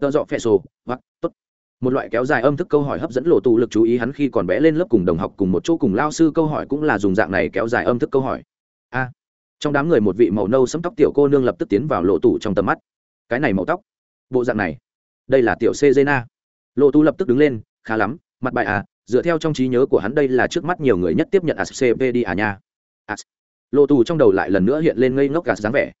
Tợ dọ phẹ sổ, hoặc, tốt. Một loại kéo dài âm thức câu hỏi hấp dẫn lộ tù lực chú ý hắn khi còn bé lên lớp cùng đồng học cùng một chỗ cùng lao sư câu hỏi cũng là dùng dạng này kéo dài âm thức câu hỏi. A. Trong đám người một vị màu nâu sấm tóc tiểu cô nương lập tức tiến vào lộ tù trong tầm mắt. Cái này màu tóc. Bộ dạng này. Đây là tiểu c na. Lộ tù lập tức đứng lên, khá lắm, mặt bài à dựa theo trong trí nhớ của hắn đây là trước mắt nhiều người nhất tiếp nhận ascp đi à nha. As. lộ tù trong đầu lại lần nữa hiện lên ngây ngốc gạt dáng vẻ.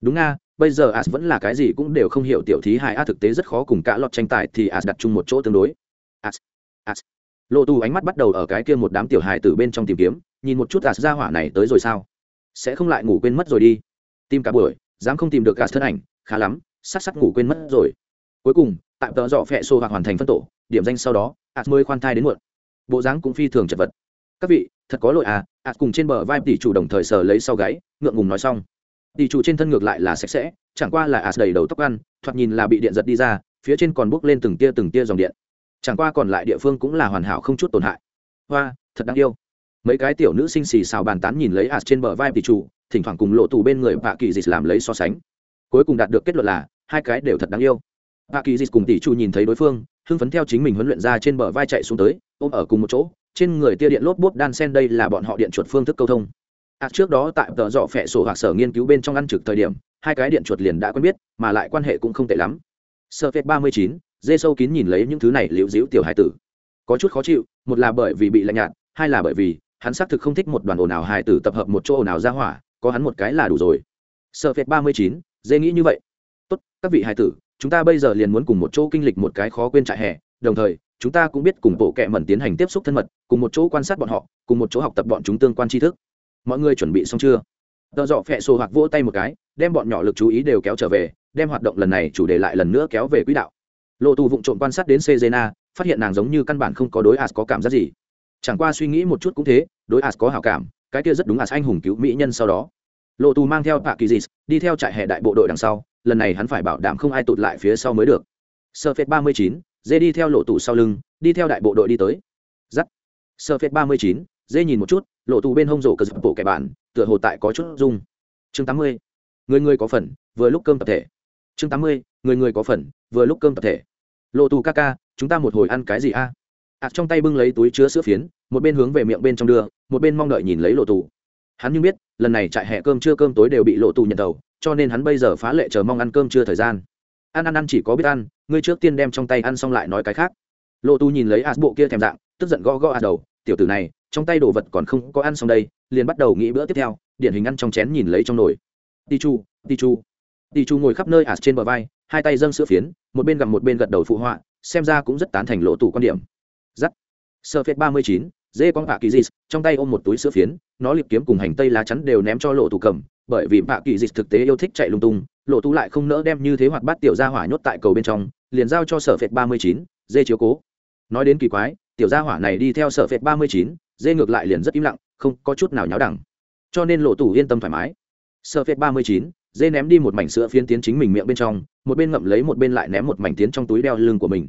Đúng nga, bây giờ as vẫn là cái gì cũng đều không hiểu tiểu thí hài, a, thực tế rất khó cùng cả lọt tranh tài thì as đặt chung một chỗ tương đối. As as lộ tu ánh mắt bắt đầu ở cái kia một đám tiểu hài từ bên trong tìm kiếm, nhìn một chút as ra hỏa này tới rồi sao? Sẽ không lại ngủ quên mất rồi đi. Tìm cả buổi, dám không tìm được as thân ảnh, khá lắm sắc sắc ngủ quên mất rồi. Cuối cùng, tại tờ dọ phẹ xô hoặc hoàn thành phân tổ, điểm danh sau đó as mới khoan thai đến muộn bộ dáng cũng phi thường chật vật. Các vị, thật có lỗi à as cùng trên bờ vai tỷ chủ đồng thời sờ lấy sau gáy, ngượng ngùng nói xong. Tỷ chủ trên thân ngược lại là sạch sẽ, chẳng qua là as đầy đầu tóc ăn, thoạt nhìn là bị điện giật đi ra, phía trên còn bốc lên từng tia từng tia dòng điện. Chẳng qua còn lại địa phương cũng là hoàn hảo không chút tổn hại. Hoa, thật đáng yêu. Mấy cái tiểu nữ sinh xì xào bàn tán nhìn lấy as trên bờ vai tỷ chủ, thỉnh thoảng cùng lộ tù bên người bạ kỳ dịch làm lấy so sánh. Cuối cùng đạt được kết luận là, hai cái đều thật đáng yêu. Bạ kỳ dịch cùng tỷ chủ nhìn thấy đối phương hưng phấn theo chính mình huấn luyện ra trên bờ vai chạy xuống tới ôm ở cùng một chỗ trên người tia điện lốp bút đan sen đây là bọn họ điện chuột phương thức câu thông. À, trước đó tại tờ dọ phẹ sổ hoặc sở nghiên cứu bên trong ăn trực thời điểm hai cái điện chuột liền đã quen biết mà lại quan hệ cũng không tệ lắm. Sơ phép ba mươi chín dê sâu kín nhìn lấy những thứ này liễu dĩu tiểu hài tử. Có chút khó chịu một là bởi vì bị lạnh nhạt hai là bởi vì hắn xác thực không thích một đoàn ồn ào hài tử tập hợp một chỗ ồn ào ra hỏa có hắn một cái là đủ rồi. Sơ phép ba mươi chín dê nghĩ như vậy. Tốt các vị hài tử chúng ta bây giờ liền muốn cùng một chỗ kinh lịch một cái khó quên trại hè, đồng thời, chúng ta cũng biết cùng bộ kệ mẩn tiến hành tiếp xúc thân mật, cùng một chỗ quan sát bọn họ, cùng một chỗ học tập bọn chúng tương quan tri thức. Mọi người chuẩn bị xong chưa? Tợ dọ phẹ sổ hoặc vỗ tay một cái, đem bọn nhỏ lực chú ý đều kéo trở về, đem hoạt động lần này chủ đề lại lần nữa kéo về quỹ đạo. Lộ tù vụng trộm quan sát đến sejena, phát hiện nàng giống như căn bản không có đối as có cảm giác gì. Chẳng qua suy nghĩ một chút cũng thế, đối as có hảo cảm, cái kia rất đúng as anh hùng cứu mỹ nhân sau đó. Lộ tù mang theo tạ kỳ dịt đi theo trại hè đại bộ đội đằng sau lần này hắn phải bảo đảm không ai tụt lại phía sau mới được. Sơ phết ba mươi chín, dê đi theo lộ tù sau lưng, đi theo đại bộ đội đi tới. Giắt. Sơ phết ba mươi chín, dê nhìn một chút, lộ tù bên hông rổ cờ dập bộ kẻ bản tựa hồ tại có chút rung. Chương tám mươi, người người có phần, vừa lúc cơm tập thể. Chương tám mươi, người người có phần, vừa lúc cơm tập thể. Lộ tù ca ca, chúng ta một hồi ăn cái gì a? À? trong tay bưng lấy túi chứa sữa phiến, một bên hướng về miệng bên trong đưa, một bên mong đợi nhìn lấy lộ tù. Hắn như biết, lần này trại hè cơm trưa cơm tối đều bị lộ tù nhận tàu cho nên hắn bây giờ phá lệ chờ mong ăn cơm chưa thời gian. Ăn ăn ăn chỉ có biết ăn, ngươi trước tiên đem trong tay ăn xong lại nói cái khác. Lộ tu nhìn lấy as bộ kia thèm dạng, tức giận gõ gõ as đầu, tiểu tử này, trong tay đồ vật còn không có ăn xong đây, liền bắt đầu nghĩ bữa tiếp theo, điển hình ăn trong chén nhìn lấy trong nồi. Ti chu ti chu. Ti chu ngồi khắp nơi as trên bờ vai, hai tay dâng sữa phiến, một bên gặp một bên gật đầu phụ họa, xem ra cũng rất tán thành lộ tủ quan điểm. Giắt. Sơ phết ba mươi chín, dê con vạ kỳ dì trong tay ôm một túi sữa phiến, nó liệp kiếm cùng hành tây lá chắn đều ném cho lộ tủ cầm bởi vì bạ kỳ dịch thực tế yêu thích chạy lung tung, lộ tú lại không nỡ đem như thế hoạt bát tiểu gia hỏa nhốt tại cầu bên trong, liền giao cho sở phệt ba mươi chín, dê chiếu cố. Nói đến kỳ quái, tiểu gia hỏa này đi theo sở phệt ba mươi chín, dê ngược lại liền rất im lặng, không có chút nào nháo đẳng. Cho nên lộ tủ yên tâm thoải mái. Sở phệt ba mươi chín, dê ném đi một mảnh sữa phiến tiến chính mình miệng bên trong, một bên ngậm lấy một bên lại ném một mảnh tiến trong túi đeo lưng của mình.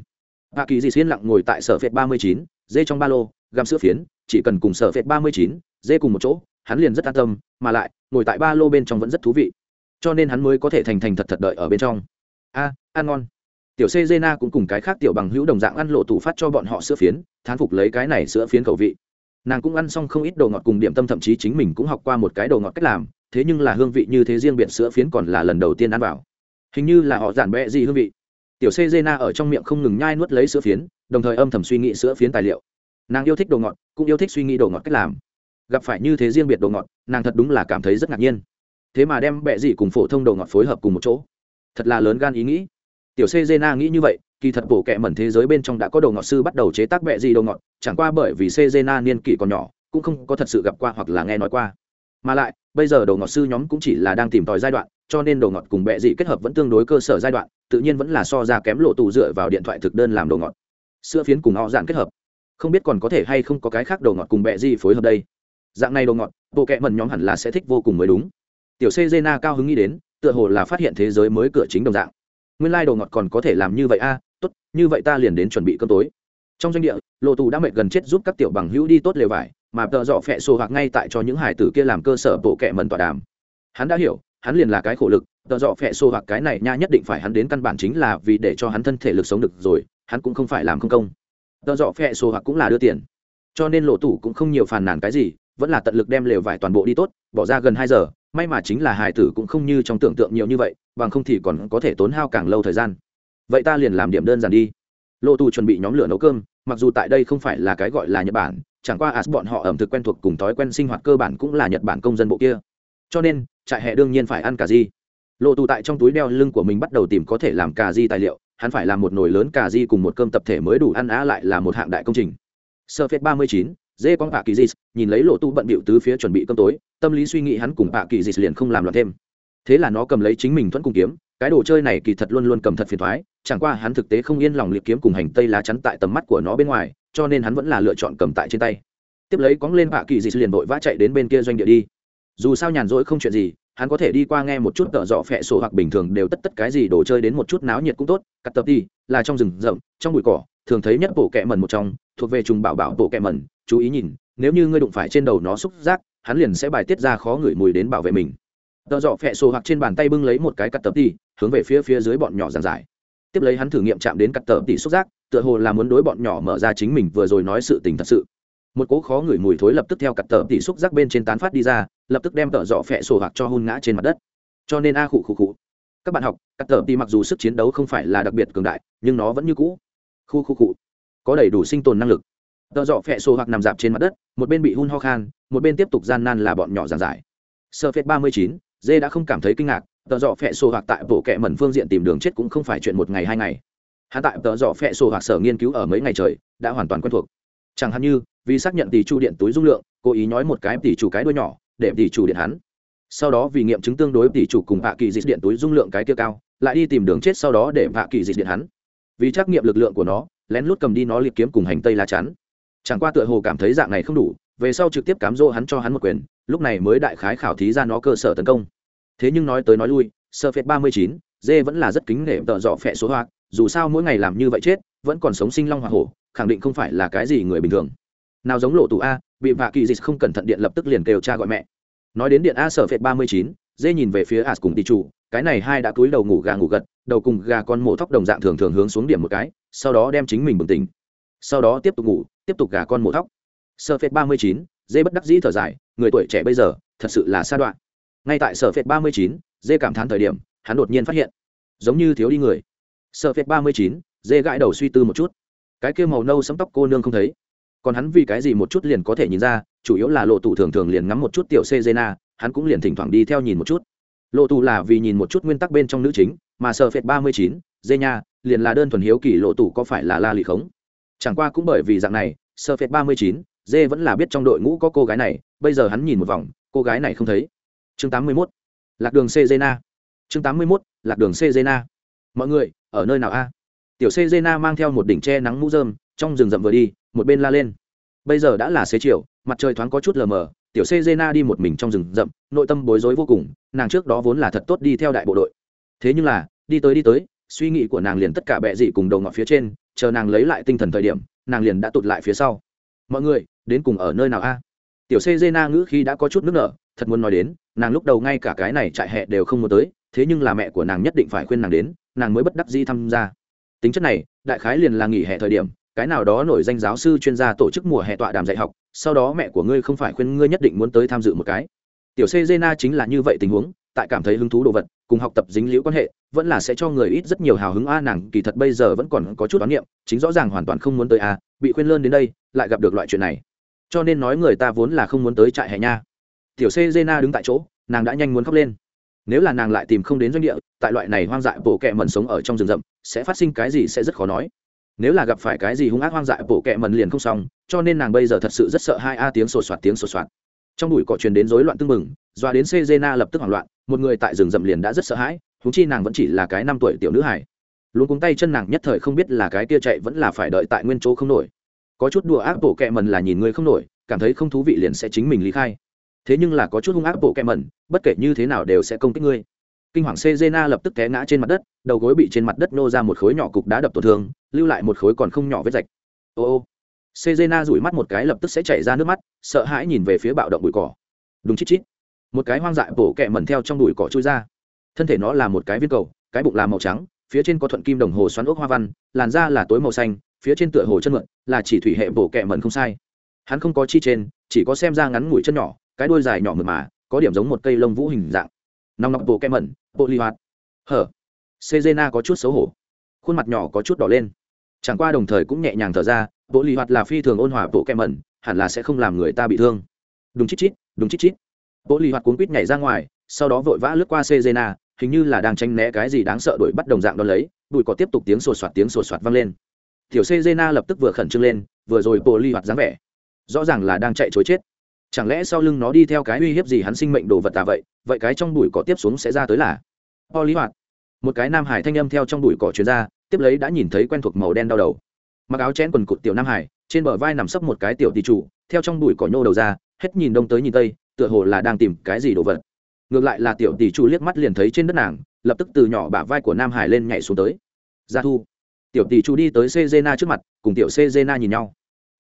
Hạ kỳ dị xiên lặng ngồi tại sở phệt ba mươi chín, dê trong ba lô găm sữa phiến, chỉ cần cùng sở phệt ba mươi chín, dê cùng một chỗ, hắn liền rất an tâm, mà lại ngồi tại ba lô bên trong vẫn rất thú vị. Cho nên hắn mới có thể thành thành thật thật đợi ở bên trong. A, ăn ngon. Tiểu c Zena cũng cùng cái khác tiểu bằng hữu đồng dạng ăn lộ tủ phát cho bọn họ sữa phiến, thán phục lấy cái này sữa phiến cầu vị. Nàng cũng ăn xong không ít đồ ngọt cùng điểm tâm, thậm chí chính mình cũng học qua một cái đồ ngọt cách làm, thế nhưng là hương vị như thế riêng biệt sữa phiến còn là lần đầu tiên ăn vào. Hình như là họ giản bẹ gì hương vị. Tiểu c Zena ở trong miệng không ngừng nhai nuốt lấy sữa phiến, đồng thời âm thầm suy nghĩ sữa phiến tài liệu. Nàng yêu thích đồ ngọt, cũng yêu thích suy nghĩ đồ ngọt cách làm gặp phải như thế riêng biệt đồ ngọt, nàng thật đúng là cảm thấy rất ngạc nhiên. Thế mà đem bẹ gì cùng phổ thông đồ ngọt phối hợp cùng một chỗ. Thật là lớn gan ý nghĩ. Tiểu c Zena nghĩ như vậy, kỳ thật bổ kẹ mẩn thế giới bên trong đã có đồ ngọt sư bắt đầu chế tác bẹ gì đồ ngọt, chẳng qua bởi vì c Zena niên kỷ còn nhỏ, cũng không có thật sự gặp qua hoặc là nghe nói qua. Mà lại, bây giờ đồ ngọt sư nhóm cũng chỉ là đang tìm tòi giai đoạn, cho nên đồ ngọt cùng bẹ dị kết hợp vẫn tương đối cơ sở giai đoạn, tự nhiên vẫn là so ra kém lộ tù dựa vào điện thoại thực đơn làm đồ ngọt. Sữa phiến cùng họ dạng kết hợp. Không biết còn có thể hay không có cái khác đồ ngọt cùng bẹ dị phối hợp đây dạng này đồ ngọt bộ kẹ mần nhóm hẳn là sẽ thích vô cùng mới đúng. Tiểu c Zena cao hứng nghĩ đến tựa hồ là phát hiện thế giới mới cửa chính đồng dạng. Nguyên lai đồ ngọt còn có thể làm như vậy a à, tốt như vậy ta liền đến chuẩn bị cơm tối. Trong doanh địa lộ tù đã mệt gần chết giúp các tiểu bằng hữu đi tốt lều vải mà tợ dọ phẹ sổ hoặc ngay tại cho những hải tử kia làm cơ sở bộ kệ mần tọa đàm. Hắn đã hiểu hắn liền là cái khổ lực tợ dọ phẹ sổ hoặc cái này nha nhất định phải hắn đến căn bản chính là vì để cho hắn thân thể lực sống được rồi hắn cũng không phải làm không công. Tợ dọ phẹ sổ hoặc cũng là đưa tiền. Cho nên lộ tù cũng không nhiều phàn nàn cái gì vẫn là tận lực đem lều vải toàn bộ đi tốt, bỏ ra gần hai giờ, may mà chính là hải tử cũng không như trong tưởng tượng nhiều như vậy, bằng không thì còn có thể tốn hao càng lâu thời gian. Vậy ta liền làm điểm đơn giản đi. Lộ tù chuẩn bị nhóm lửa nấu cơm, mặc dù tại đây không phải là cái gọi là nhật bản, chẳng qua as bọn họ ẩm thực quen thuộc cùng thói quen sinh hoạt cơ bản cũng là nhật bản công dân bộ kia. Cho nên, trại hè đương nhiên phải ăn cà di lộ tù tại trong túi đeo lưng của mình bắt đầu tìm có thể làm cà di tài liệu, hắn phải làm một nồi lớn cà di cùng một cơm tập thể mới đủ ăn á lại là một hạng đại công trình. Sơ phết ba mươi chín dê con bạ kỳ dì nhìn lấy lộ tu bận bịu tứ phía chuẩn bị cơm tối, tâm lý suy nghĩ hắn cùng bạ kỳ dì liền không làm loạn thêm. Thế là nó cầm lấy chính mình thuẫn cùng kiếm, cái đồ chơi này kỳ thật luôn luôn cầm thật phiền thoái chẳng qua hắn thực tế không yên lòng liệt kiếm cùng hành tây lá chắn tại tầm mắt của nó bên ngoài, cho nên hắn vẫn là lựa chọn cầm tại trên tay. Tiếp lấy cóng lên bạ kỳ dì liền vội vã chạy đến bên kia doanh địa đi. Dù sao nhàn rỗi không chuyện gì, hắn có thể đi qua nghe một chút tợ dọ phẹ sổ hoặc bình thường đều tất tất cái gì đồ chơi đến một chút náo nhiệt cũng tốt, cắt tập đi, là trong rừng rậm, trong bụi cỏ, thường thấy nhất bộ kẹ mần một trong, thuộc về trùng bảo bảo bộ kẹ mần chú ý nhìn, nếu như ngươi đụng phải trên đầu nó xúc giác, hắn liền sẽ bài tiết ra khó ngửi mùi đến bảo vệ mình. Tợ dọ phẹ sổ hoặc trên bàn tay bưng lấy một cái cắt tập tỉ, hướng về phía phía dưới bọn nhỏ giàn giải. Tiếp lấy hắn thử nghiệm chạm đến cắt tờ tỉ xúc giác, tựa hồ là muốn đối bọn nhỏ mở ra chính mình vừa rồi nói sự tình thật sự. Một cỗ khó ngửi mùi thối lập tức theo cặp tờ tỉ xúc rác bên trên tán phát đi ra, lập tức đem tợ dọ phẹ sổ hoặc cho hôn ngã trên mặt đất. Cho nên a khụ khụ khụ. Các bạn học cặp tờ tỉ mặc dù sức chiến đấu không phải là đặc biệt cường đại, nhưng nó vẫn như cũ. Khu khu khụ. Có đầy đủ sinh tồn năng lực tợ dọ phẹ sổ hoặc nằm dạp trên mặt đất, một bên bị hun ho khan, một bên tiếp tục gian nan là bọn nhỏ giàn giải. Sơ phết ba mươi chín dê đã không cảm thấy kinh ngạc, tợ dọ phẹ sổ hoặc tại bộ kệ mẩn phương diện tìm đường chết cũng không phải chuyện một ngày hai ngày. Hạ tại tợ dọ phẹ sổ hoặc sở nghiên cứu ở mấy ngày trời, đã hoàn toàn quen thuộc. Chẳng hạn như, vì xác nhận tỷ chủ điện túi dung lượng, cố ý nói một cái tỷ chủ cái đuôi nhỏ, để tỷ chủ điện hắn. Sau đó vì nghiệm chứng tương đối tỷ chủ cùng hạ kỳ dịch điện túi dung lượng cái kia cao, lại đi tìm đường chết sau đó để hạ kỳ dịch điện hắn. Vì trắc nghiệm lực lượng của nó, lén lút cầm đi nó liệt kiếm cùng hành tây lá chắn chẳng qua tựa hồ cảm thấy dạng này không đủ, về sau trực tiếp cám dỗ hắn cho hắn một quyền, lúc này mới đại khái khảo thí ra nó cơ sở tấn công. Thế nhưng nói tới nói lui, sơ phép ba mươi chín, dê vẫn là rất kính nể tợ dọ phẹ số hoạt dù sao mỗi ngày làm như vậy chết, vẫn còn sống sinh long hoa hổ, khẳng định không phải là cái gì người bình thường. Nào giống lộ tù a, bị vạ kỳ dịch không cẩn thận điện lập tức liền kêu cha gọi mẹ. Nói đến điện a sở phệt ba mươi chín, dê nhìn về phía as cùng tỷ chủ, cái này hai đã cúi đầu ngủ gà ngủ gật, đầu cùng gà con mổ thóc đồng dạng thường thường hướng xuống điểm một cái, sau đó đem chính mình bừng tỉnh. Sau đó tiếp tục ngủ tiếp tục gà con mổ thóc. Sở phệt ba mươi chín dê bất đắc dĩ thở dài người tuổi trẻ bây giờ thật sự là sa đoạn. Ngay tại sở phệt ba mươi chín dê cảm thán thời điểm hắn đột nhiên phát hiện giống như thiếu đi người. Sở phệt ba mươi chín dê gãi đầu suy tư một chút. Cái kia màu nâu sẫm tóc cô nương không thấy. Còn hắn vì cái gì một chút liền có thể nhìn ra chủ yếu là lộ tù thường thường liền ngắm một chút tiểu Cezena, hắn cũng liền thỉnh thoảng đi theo nhìn một chút. Lộ tù là vì nhìn một chút nguyên tắc bên trong nữ chính mà sở phệt ba mươi chín dê nha liền là đơn thuần hiếu kỳ lộ tù có phải là la lì khống chẳng qua cũng bởi vì dạng này sơ phệt ba mươi chín dê vẫn là biết trong đội ngũ có cô gái này, bây giờ hắn nhìn một vòng, cô gái này không thấy chương tám mươi mốt, lạc đường Cezena. chương tám mươi mốt, lạc đường Cezena. mọi người, ở nơi nào a tiểu Cezena mang theo một đỉnh che nắng mũ rơm, trong rừng rậm vừa đi, một bên la lên bây giờ đã là xế chiều, mặt trời thoáng có chút lờ mờ, tiểu Cezena đi một mình trong rừng rậm, nội tâm bối rối vô cùng, nàng trước đó vốn là thật tốt đi theo đại bộ đội thế nhưng là, đi tới đi tới, suy nghĩ của nàng liền tất cả bệ dị cùng đầu ngọt phía trên chờ nàng lấy lại tinh thần thời điểm, nàng liền đã tụt lại phía sau. Mọi người, đến cùng ở nơi nào a? Tiểu Cezena ngữ khi đã có chút nước nở, thật muốn nói đến, nàng lúc đầu ngay cả cái này trại hè đều không muốn tới, thế nhưng là mẹ của nàng nhất định phải khuyên nàng đến, nàng mới bất đắc dĩ tham gia. Tính chất này, đại khái liền là nghỉ hè thời điểm, cái nào đó nổi danh giáo sư chuyên gia tổ chức mùa hè tọa đàm dạy học, sau đó mẹ của ngươi không phải khuyên ngươi nhất định muốn tới tham dự một cái. Tiểu c na chính là như vậy tình huống, tại cảm thấy hứng thú đồ vật cùng học tập dính liễu quan hệ, vẫn là sẽ cho người ít rất nhiều hào hứng. A, nàng kỳ thật bây giờ vẫn còn có chút đoán niệm, chính rõ ràng hoàn toàn không muốn tới a, bị khuyên lơn đến đây, lại gặp được loại chuyện này. Cho nên nói người ta vốn là không muốn tới trại hè nha. Tiểu c jena đứng tại chỗ, nàng đã nhanh muốn khóc lên. Nếu là nàng lại tìm không đến doanh địa, tại loại này hoang dại bộ kẹ mẩn sống ở trong rừng rậm, sẽ phát sinh cái gì sẽ rất khó nói. Nếu là gặp phải cái gì hung ác hoang dại bộ kẹ mẩn liền không xong, cho nên nàng bây giờ thật sự rất sợ hai a, tiếng sột soạt, tiếng sột soạt. Trong bụi cỏ truyền đến rối loạn tưng bừng Dọa đến sejena lập tức hoảng loạn, một người tại rừng rậm liền đã rất sợ hãi, huống chi nàng vẫn chỉ là cái năm tuổi tiểu nữ hải luôn cuống tay chân nàng nhất thời không biết là cái kia chạy vẫn là phải đợi tại nguyên chỗ không nổi. Có chút đùa ác bộ kệ mẩn là nhìn người không nổi, cảm thấy không thú vị liền sẽ chính mình ly khai. Thế nhưng là có chút hung ác bộ kệ mẩn, bất kể như thế nào đều sẽ công kích ngươi. Kinh hoàng sejena lập tức té ngã trên mặt đất, đầu gối bị trên mặt đất nô ra một khối nhỏ cục đá đập tổn thương, lưu lại một khối còn không nhỏ vết rạch. Ô ô. Sejena rủi mắt một cái lập tức sẽ chảy ra nước mắt, sợ hãi nhìn về phía bạo động bụi cỏ. Đúng chít chít một cái hoang dại bổ kẹ mẩn theo trong bụi cỏ chui ra. Thân thể nó là một cái viên cầu, cái bụng là màu trắng, phía trên có thuận kim đồng hồ xoắn ốc hoa văn, làn da là tối màu xanh, phía trên tựa hồ chân mượn, là chỉ thủy hệ bổ kẹ mẩn không sai. Hắn không có chi trên, chỉ có xem ra ngắn mũi chân nhỏ, cái đuôi dài nhỏ mượt mà, có điểm giống một cây lông vũ hình dạng. Nòng nọc bộ kem mẩn bộ ly hoạt. Hở. Sejena có chút xấu hổ. Khuôn mặt nhỏ có chút đỏ lên. Chẳng qua đồng thời cũng nhẹ nhàng thở ra bộ ly hoạt là phi thường ôn hòa bộ kem mẩn, hẳn là sẽ không làm người ta bị thương. Đúng chít chít đúng chít chít bộ ly hoạt cuốn quýt nhảy ra ngoài, sau đó vội vã lướt qua sejena, hình như là đang tranh né cái gì đáng sợ đuổi bắt đồng dạng đón lấy, bụi có tiếp tục tiếng sột soạt tiếng sột soạt vang lên. Tiểu sejena lập tức vừa khẩn trương lên, vừa rồi bộ ly hoạt dáng vẻ, rõ ràng là đang chạy chối chết. Chẳng lẽ sau lưng nó đi theo cái uy hiếp gì hắn sinh mệnh đồ vật tà vậy vậy cái trong bụi cỏ tiếp xuống sẽ ra tới là? Po lý hoạt, một cái nam hải thanh âm theo trong bụi cỏ chuyên ra, tiếp lấy đã nhìn thấy quen thuộc màu đen đau đầu. Mặc áo chén quần cụt tiểu nam hải, trên bờ vai nằm sấp một cái tiểu tỷ chủ, theo trong bụi cỏ nhô đầu ra, hết nhìn đông tới nhìn tây tựa hồ là đang tìm cái gì đồ vật. Ngược lại là tiểu tỷ chủ liếc mắt liền thấy trên đất nàng, lập tức từ nhỏ bả vai của nam hải lên nhảy xuống tới. Gia thu. Tiểu tỷ chủ đi tới cê na trước mặt, cùng tiểu cê na nhìn nhau.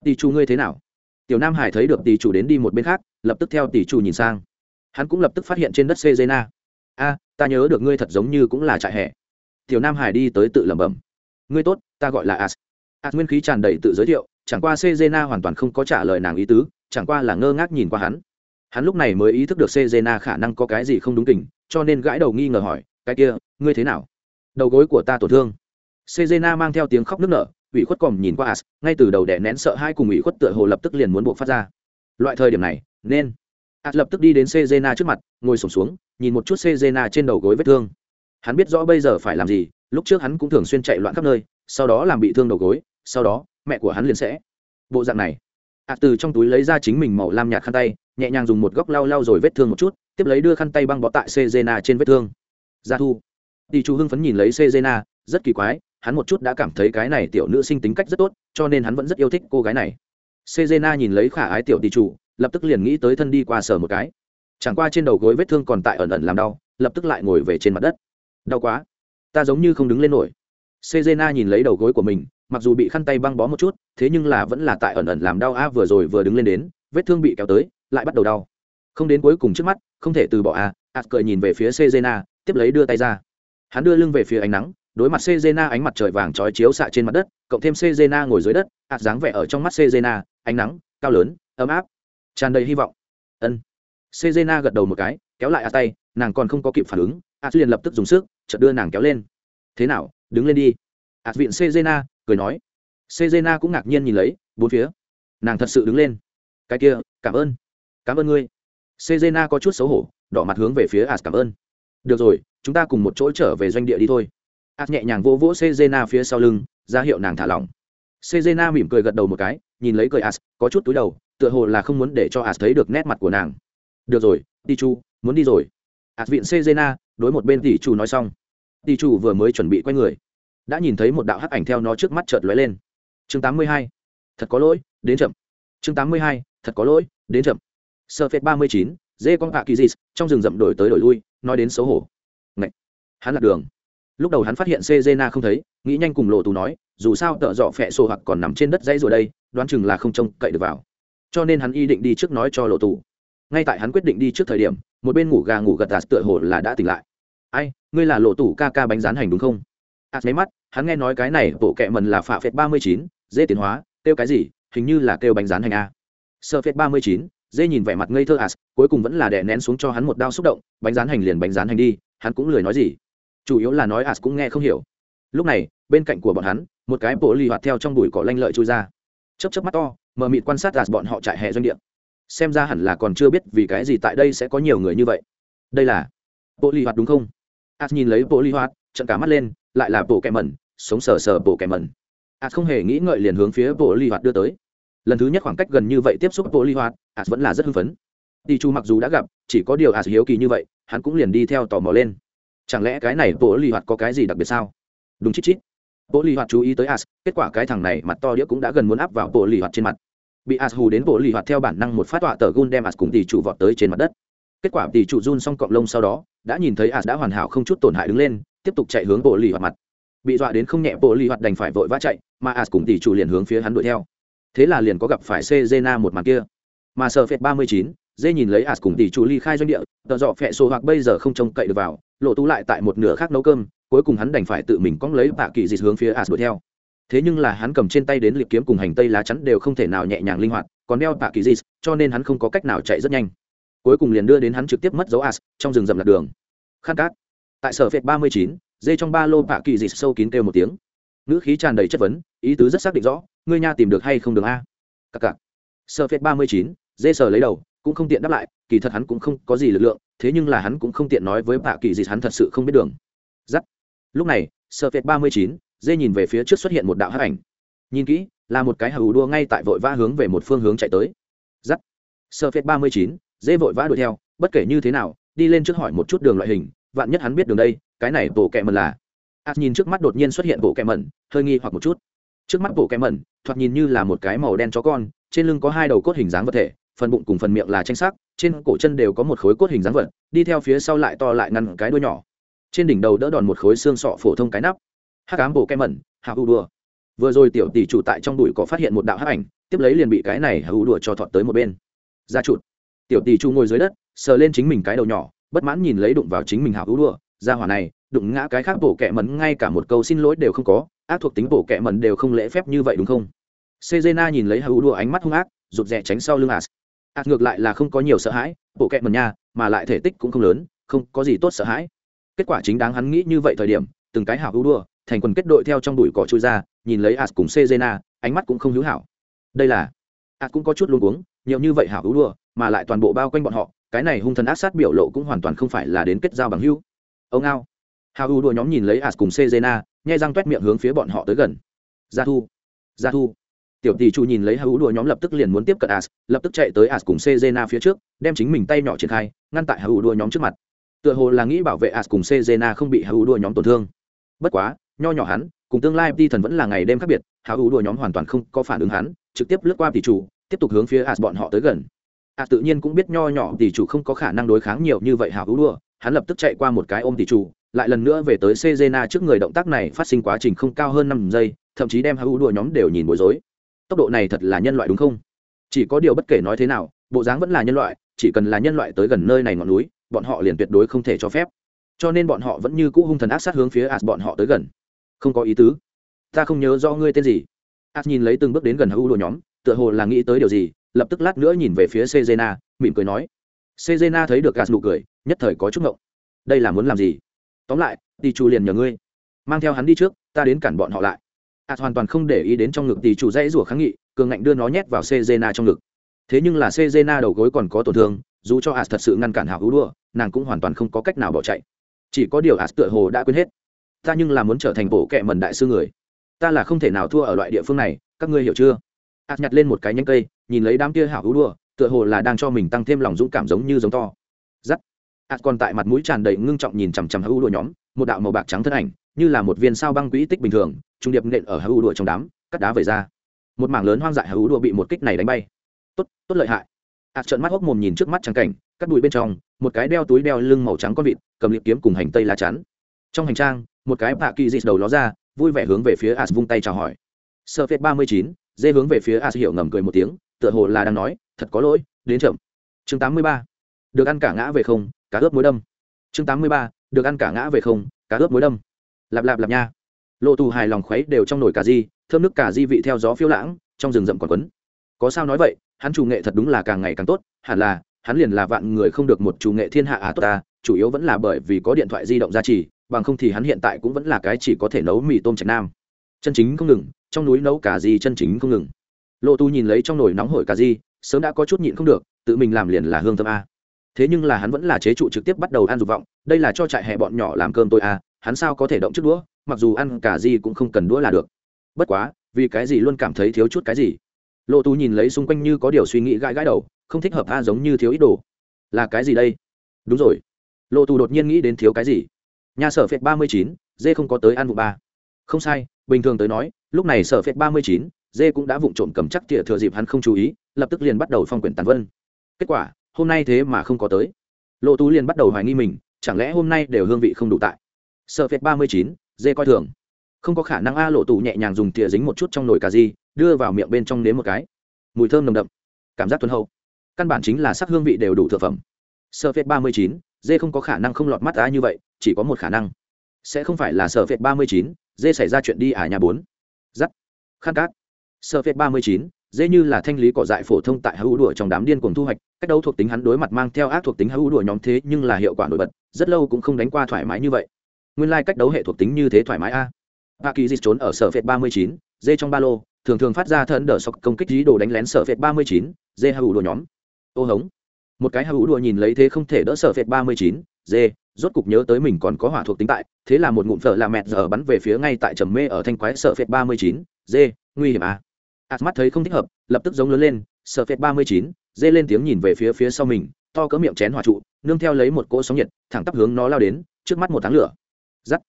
Tỷ chủ ngươi thế nào? Tiểu nam hải thấy được tỷ chủ đến đi một bên khác, lập tức theo tỷ chủ nhìn sang. Hắn cũng lập tức phát hiện trên đất sejena. A, ta nhớ được ngươi thật giống như cũng là trại hè. Tiểu nam hải đi tới tự lẩm bẩm. Ngươi tốt, ta gọi là as. As nguyên khí tràn đầy tự giới thiệu, chẳng qua sejena hoàn toàn không có trả lời nàng ý tứ, chẳng qua là ngơ ngác nhìn qua hắn hắn lúc này mới ý thức được sejena khả năng có cái gì không đúng tình cho nên gãi đầu nghi ngờ hỏi cái kia ngươi thế nào? Đầu gối của ta tổn thương. Sejena mang theo tiếng khóc nức nở ủy khuất còm nhìn qua as ngay từ đầu đẻ nén sợ hai cùng ủy khuất tựa hồ lập tức liền muốn buộc phát ra. Loại thời điểm này nên. As lập tức đi đến sejena trước mặt ngồi sổm xuống, nhìn một chút sejena trên đầu gối vết thương. Hắn biết rõ bây giờ phải làm gì lúc trước hắn cũng thường xuyên chạy loạn khắp nơi sau đó làm bị thương đầu gối sau đó mẹ của hắn liền sẽ. Bộ dạng này. Ạt từ trong túi lấy ra chính mình màu lam nhạt khăn tay nhẹ nhàng dùng một góc lau lau rồi vết thương một chút, tiếp lấy đưa khăn tay băng bó tại sejena trên vết thương. Gia thu. Đi chủ hưng phấn nhìn lấy sejena, rất kỳ quái, hắn một chút đã cảm thấy cái này tiểu nữ sinh tính cách rất tốt, cho nên hắn vẫn rất yêu thích cô gái này. Sejena nhìn lấy khả ái tiểu tỷ chủ, lập tức liền nghĩ tới thân đi qua sở một cái. Chẳng qua trên đầu gối vết thương còn tại ẩn ẩn làm đau, lập tức lại ngồi về trên mặt đất. Đau quá. Ta giống như không đứng lên nổi. Sejena nhìn lấy đầu gối của mình, mặc dù bị khăn tay băng bó một chút, thế nhưng là vẫn là tại ẩn ẩn làm đau. A, vừa rồi vừa đứng lên đến, vết thương bị kéo tới lại bắt đầu đau không đến cuối cùng trước mắt không thể từ bỏ à? a cười nhìn về phía sejena tiếp lấy đưa tay ra hắn đưa lưng về phía ánh nắng đối mặt sejena ánh mặt trời vàng chói chiếu xạ trên mặt đất, cộng thêm sejena ngồi dưới đất, ạt dáng vẻ ở trong mắt sejena ánh nắng, cao lớn, ấm áp, tràn đầy hy vọng. Ân. sejena gật đầu một cái, kéo lại ạt tay, nàng còn không có kịp phản ứng, ạt liền lập tức dùng sức, chợt đưa nàng kéo lên. thế nào đứng lên đi ạt viện sejena cười nói sejena cũng ngạc nhiên nhìn lấy bốn phía nàng thật sự đứng lên cái kia cảm ơn cảm ơn ngươi. Sejena có chút xấu hổ đỏ mặt hướng về phía As cảm ơn. Được rồi chúng ta cùng một chỗ trở về doanh địa đi thôi. As nhẹ nhàng vỗ vỗ sejena phía sau lưng ra hiệu nàng thả lỏng. Sejena mỉm cười gật đầu một cái nhìn lấy cười As, có chút túi đầu tựa hồ là không muốn để cho As thấy được nét mặt của nàng. Được rồi đi chu muốn đi rồi. As viện sejena đối một bên tỷ chu nói xong. Tỷ chu vừa mới chuẩn bị quay người đã nhìn thấy một đạo hắc ảnh theo nó trước mắt chợt lóe lên. Chương 82. thật có lỗi đến chậm. Chương 82. thật có lỗi đến chậm sơ phết ba mươi chín, dê con hạ kỳ dì trong rừng rậm đổi tới đổi lui, nói đến xấu hổ. Ngậy! hắn lạc đường. Lúc đầu hắn phát hiện sejena không thấy, nghĩ nhanh cùng lộ tù nói, dù sao tợ dọ phẹ sổ hoặc còn nằm trên đất dãy rồi đây, đoán chừng là không trông cậy được vào. Cho nên hắn y định đi trước nói cho lộ tù. Ngay tại hắn quyết định đi trước thời điểm, một bên ngủ gà ngủ gật tạt tựa hồ là đã tỉnh lại. Ai, ngươi là lộ tủ ca ca bánh rán hành đúng không? À mấy mắt, hắn nghe nói cái này, bộ kẹ mần là phạ phệt ba mươi chín, dê tiến hóa, kêu cái gì, hình như là kêu bánh rán hành a. Sơ phệt ba mươi chín dê nhìn vẻ mặt ngây thơ as, cuối cùng vẫn là đè nén xuống cho hắn một đao xúc động, bánh rán hành liền bánh rán hành đi, hắn cũng lười nói gì. Chủ yếu là nói as cũng nghe không hiểu. Lúc này, bên cạnh của bọn hắn, một cái bộ lì hoạt theo trong bụi cỏ lanh lợi trôi ra. Chấp chấp mắt to, mờ mịt quan sát as bọn họ chạy hè doanh địa. Xem ra hẳn là còn chưa biết vì cái gì tại đây sẽ có nhiều người như vậy. Đây là bộ lì hoạt đúng không? As nhìn lấy bộ lì hoạt trận cả mắt lên, lại là bộ kẹ mẩn, sống sờ sờ bộ kẹ mẩn. As không hề nghĩ ngợi liền hướng phía bộ lì hoạt đưa tới lần thứ nhất khoảng cách gần như vậy tiếp xúc bộ ly hoạt as vẫn là rất hưng phấn. Đi chu mặc dù đã gặp, chỉ có điều as hiếu kỳ như vậy, hắn cũng liền đi theo tò mò lên. Chẳng lẽ cái này bộ lì hoạt có cái gì đặc biệt sao? Đúng chít chít. Bộ lì hoạt chú ý tới as kết quả cái thằng này mặt to đĩa cũng đã gần muốn áp vào bộ lì hoạt trên mặt. Bị as hù đến bộ lì hoạt theo bản năng một phát tọa tờ gun đem as cùng tỷ chủ vọt tới trên mặt đất. Kết quả tỷ chủ run xong cọng lông sau đó, đã nhìn thấy as đã hoàn hảo không chút tổn hại đứng lên, tiếp tục chạy hướng bộ lì hoạt mặt. Bị dọa đến không nhẹ bộ lì hoạt đành phải vội vã chạy, mà as cùng tỷ chủ liền hướng phía hắn đuổi theo thế là liền có gặp phải Cezena một màn kia. Mà sở phệt ba mươi chín, dê nhìn lấy as cùng tỷ chủ ly khai doanh địa tờ dọ phẹ sổ hoặc bây giờ không trông cậy được vào, lộ tú lại tại một nửa khác nấu cơm, cuối cùng hắn đành phải tự mình cóng lấy bạ kỳ dịt hướng phía as đuổi theo. Thế nhưng là hắn cầm trên tay đến liệp kiếm cùng hành tây lá chắn đều không thể nào nhẹ nhàng linh hoạt, còn đeo bạ kỳ dịt, cho nên hắn không có cách nào chạy rất nhanh. Cuối cùng liền đưa đến hắn trực tiếp mất dấu as trong rừng rậm lạc đường. Khát cát tại sở phệt ba mươi chín, dê trong ba lô bạ kỳ dịt sâu kín kêu một tiếng ngữ khí tràn đầy chất vấn, ý tứ rất xác định rõ, ngươi nha tìm được hay không được a? Cặc cặc. Sơ phết ba mươi chín, dê sờ lấy đầu, cũng không tiện đáp lại, kỳ thật hắn cũng không có gì lực lượng, thế nhưng là hắn cũng không tiện nói với tạ kỳ gì hắn thật sự không biết đường. Giắt. Lúc này, sơ phết ba mươi chín, dê nhìn về phía trước xuất hiện một đạo hát ảnh. Nhìn kỹ, là một cái hầu đua ngay tại vội vã hướng về một phương hướng chạy tới. Giắt. Sơ phết ba mươi chín, dê vội vã đuổi theo, bất kể như thế nào, đi lên trước hỏi một chút đường loại hình, vạn nhất hắn biết đường đây, cái này tổ kẹ mần là ạt nhìn trước mắt đột nhiên xuất hiện bộ kẹ mẩn, hơi nghi hoặc một chút. Trước mắt bộ kẹ mẩn, thoạt nhìn như là một cái màu đen chó con, trên lưng có hai đầu cốt hình dáng vật thể, phần bụng cùng phần miệng là tranh sắc, trên cổ chân đều có một khối cốt hình dáng vật, đi theo phía sau lại to lại ngăn cái đuôi nhỏ. Trên đỉnh đầu đỡ đòn một khối xương sọ phổ thông cái nắp. Hắc ám bộ kem mẩn hạ hữu đùa. Vừa rồi tiểu tỷ chủ tại trong đùi có phát hiện một đạo hắc ảnh, tiếp lấy liền bị cái này hạ hữu đùa cho thọt tới một bên. Ra chụt tiểu tỷ chủ ngồi dưới đất, sờ lên chính mình cái đầu nhỏ, bất mãn nhìn lấy đụng vào chính mình hạ hữu đùa. Ra hỏa này đụng ngã cái khác bộ kẹ mẩn, ngay cả một câu xin lỗi đều không có, ác thuộc tính bộ kẹ mẩn đều không lễ phép như vậy đúng không? Sejena nhìn lấy hữu đùa ánh mắt hung ác, rụt rè tránh sau lưng as as ngược lại là không có nhiều sợ hãi bộ kẹ mẩn nha, mà lại thể tích cũng không lớn, không có gì tốt sợ hãi. Kết quả chính đáng hắn nghĩ như vậy thời điểm, từng cái hảo hữu đùa thành quần kết đội theo trong đùi cỏ trôi ra, nhìn lấy as cùng sejena, ánh mắt cũng không hữu hảo. Đây là as cũng có chút luôn uống nhiều như vậy hảo hữu đùa mà lại toàn bộ bao quanh bọn họ, cái này hung thần ác sát biểu lộ cũng hoàn toàn không phải là đến kết giao bằng hữu. Ông ao hào U đua nhóm nhìn lấy as cùng sejena, nhai răng toét miệng hướng phía bọn họ tới gần. Gia thu gia thu. Tiểu tỷ chủ nhìn lấy hữu đùa nhóm lập tức liền muốn tiếp cận as lập tức chạy tới as cùng sejena phía trước, đem chính mình tay nhỏ triển khai, ngăn tại hữu đùa nhóm trước mặt. Tựa hồ là nghĩ bảo vệ as cùng sejena không bị hữu đùa nhóm tổn thương. Bất quá, nho nhỏ hắn, cùng tương lai ti thần vẫn là ngày đêm khác biệt, hào U đùa nhóm hoàn toàn không có phản ứng hắn, trực tiếp lướt qua tỷ chủ, tiếp tục hướng phía as bọn họ tới gần. As tự nhiên cũng biết nho nhỏ tỷ chủ không có khả năng đối kháng nhiều như vậy hào u đua hắn lập tức chạy qua một cái ôm tỷ chủ lại lần nữa về tới Cezena trước người động tác này phát sinh quá trình không cao hơn năm giây, thậm chí đem Hau đùa nhóm đều nhìn bối rối. Tốc độ này thật là nhân loại đúng không? Chỉ có điều bất kể nói thế nào, bộ dáng vẫn là nhân loại, chỉ cần là nhân loại tới gần nơi này ngọn núi, bọn họ liền tuyệt đối không thể cho phép. Cho nên bọn họ vẫn như cũ hung thần ác sát hướng phía As bọn họ tới gần không có ý tứ ta không nhớ do ngươi tên gì as nhìn lấy từng bước đến gần Hau đùa nhóm tựa hồ là nghĩ tới điều gì lập tức lát nữa nhìn về phía Cezena, mỉm cười nói Cezena thấy được gas nụ cười nhất thời có chút ngộng đây là muốn làm gì tóm lại, tỷ chủ liền nhờ ngươi. Mang theo hắn đi trước, ta đến cản bọn họ lại. Ạt hoàn toàn không để ý đến trong ngực tỷ chủ dãy rủa kháng nghị, cường ngạnh đưa nó nhét vào sejena trong ngực. Thế nhưng là sejena đầu gối còn có tổn thương, dù cho ạt thật sự ngăn cản hào hữu đua nàng cũng hoàn toàn không có cách nào bỏ chạy. Chỉ có điều ạt tựa hồ đã quên hết. Ta nhưng là muốn trở thành bộ kệ mần đại sư người. Ta là không thể nào thua ở loại địa phương này, các ngươi hiểu chưa? Ạt nhặt lên một cái nhánh cây, nhìn lấy đám kia hảo hữu đua tựa hồ là đang cho mình tăng thêm lòng dũng cảm giống như giống to giắt ạt còn tại mặt mũi tràn đầy ngưng trọng nhìn chằm chằm hữu đua nhóm, một đạo màu bạc trắng thân ảnh, như là một viên sao băng quỹ tích bình thường, trung điệp nện ở hữu đua trong đám, cắt đá về ra. Một mảng lớn hoang dại hữu đua bị một kích này đánh bay. Tốt tốt lợi hại. Ạt trợn mắt hốc mồm nhìn trước mắt trắng cảnh, cắt đùi bên trong, một cái đeo túi đeo lưng màu trắng con vịt, cầm liệp kiếm cùng hành tây lá chắn. Trong hành trang, một cái bạ kỳ dịt đầu ló ra, vui vẻ hướng về phía ạt vung tay chào hỏi. Sơ phết ba mươi chín, dê hướng về phía ạt hiểu ngầm cười một tiếng, tựa hồ là đang nói, thật có lỗi, đến chậm. Chương tám mươi ba. Được ăn cả ngã về không cá ướp muối đâm. Chương tám mươi ba, được ăn cả ngã về không, cá ướp muối đâm. Lạp lạp lạp nha. Lộ tù hài lòng khuấy đều trong nồi cà di thơm nước cà di vị theo gió phiêu lãng, trong rừng rậm còn quấn. Có sao nói vậy, hắn chủ nghệ thật đúng là càng ngày càng tốt, hẳn là, hắn liền là vạn người không được một chủ nghệ thiên hạ à tốt ta, chủ yếu vẫn là bởi vì có điện thoại di động gia trì, bằng không thì hắn hiện tại cũng vẫn là cái chỉ có thể nấu mì tôm trạch nam. Chân chính không ngừng, trong núi nấu cà di chân chính không ngừng. Lộ tu nhìn lấy trong nồi nóng hổi cà di sớm đã có chút nhịn không được, tự mình làm liền là hương tâm a thế nhưng là hắn vẫn là chế trụ trực tiếp bắt đầu ăn dục vọng, đây là cho trại hè bọn nhỏ làm cơm tôi à hắn sao có thể động trước đũa, mặc dù ăn cả gì cũng không cần đũa là được. Bất quá, vì cái gì luôn cảm thấy thiếu chút cái gì? Lộ tú nhìn lấy xung quanh như có điều suy nghĩ gãi gãi đầu, không thích hợp a giống như thiếu ít đồ. Là cái gì đây? Đúng rồi. Lộ tù đột nhiên nghĩ đến thiếu cái gì? Nhà sở phệt ba mươi chín, dê không có tới ăn vụ ba. Không sai, bình thường tới nói, lúc này sở phệt ba mươi chín, dê cũng đã vụng trộm cầm chắc tỉa thừa dịp hắn không chú ý, lập tức liền bắt đầu phong quyển tàn vân. Kết quả hôm nay thế mà không có tới. Lộ tú liền bắt đầu hoài nghi mình, chẳng lẽ hôm nay đều hương vị không đủ tại? Sở phệt ba mươi chín, dê coi thường. Không có khả năng a lộ tù nhẹ nhàng dùng tỉa dính một chút trong nồi cà ri, đưa vào miệng bên trong nếm một cái. Mùi thơm nồng đậm, cảm giác thuần hậu. Căn bản chính là sắc hương vị đều đủ thực phẩm. Sợ phệt ba mươi chín, dê không có khả năng không lọt mắt á như vậy, chỉ có một khả năng. Sẽ không phải là sở phệt ba mươi chín, dê xảy ra chuyện đi à nhà bốn. Giắt. Khát cát sở phệt ba mươi chín, dê như là thanh lý cỏ dại phổ thông tại hữu đùa trong đám điên cùng thu hoạch cách đấu thuộc tính hắn đối mặt mang theo ác thuộc tính hữu đùa nhóm thế nhưng là hiệu quả nổi bật, rất lâu cũng không đánh qua thoải mái như vậy. Nguyên lai、like、cách đấu hệ thuộc tính như thế thoải mái a. A kỳ di trốn ở sở phệt ba mươi chín, dê trong ba lô, thường thường phát ra thân đỡ sọc công kích dí đồ đánh lén sở phệt ba mươi chín, dê hữu đùa nhóm. Ô hống. Một cái hữu đùa nhìn lấy thế không thể đỡ sở phệt ba mươi chín, dê, rốt cục nhớ tới mình còn có hỏa thuộc tính tại, thế là một ngụm phở là mẹt giờ bắn về phía ngay tại trầm mê ở thanh quái sở phệt ba mươi chín, dê, nguy hiểm à ạt mắt thấy không thích hợp, lập tức giống lớn lên, sở phệt ba mươi chín dê lên tiếng nhìn về phía phía sau mình to cỡ miệng chén hỏa trụ nương theo lấy một cỗ sóng nhiệt thẳng tắp hướng nó lao đến trước mắt một tháng lửa. Giắt.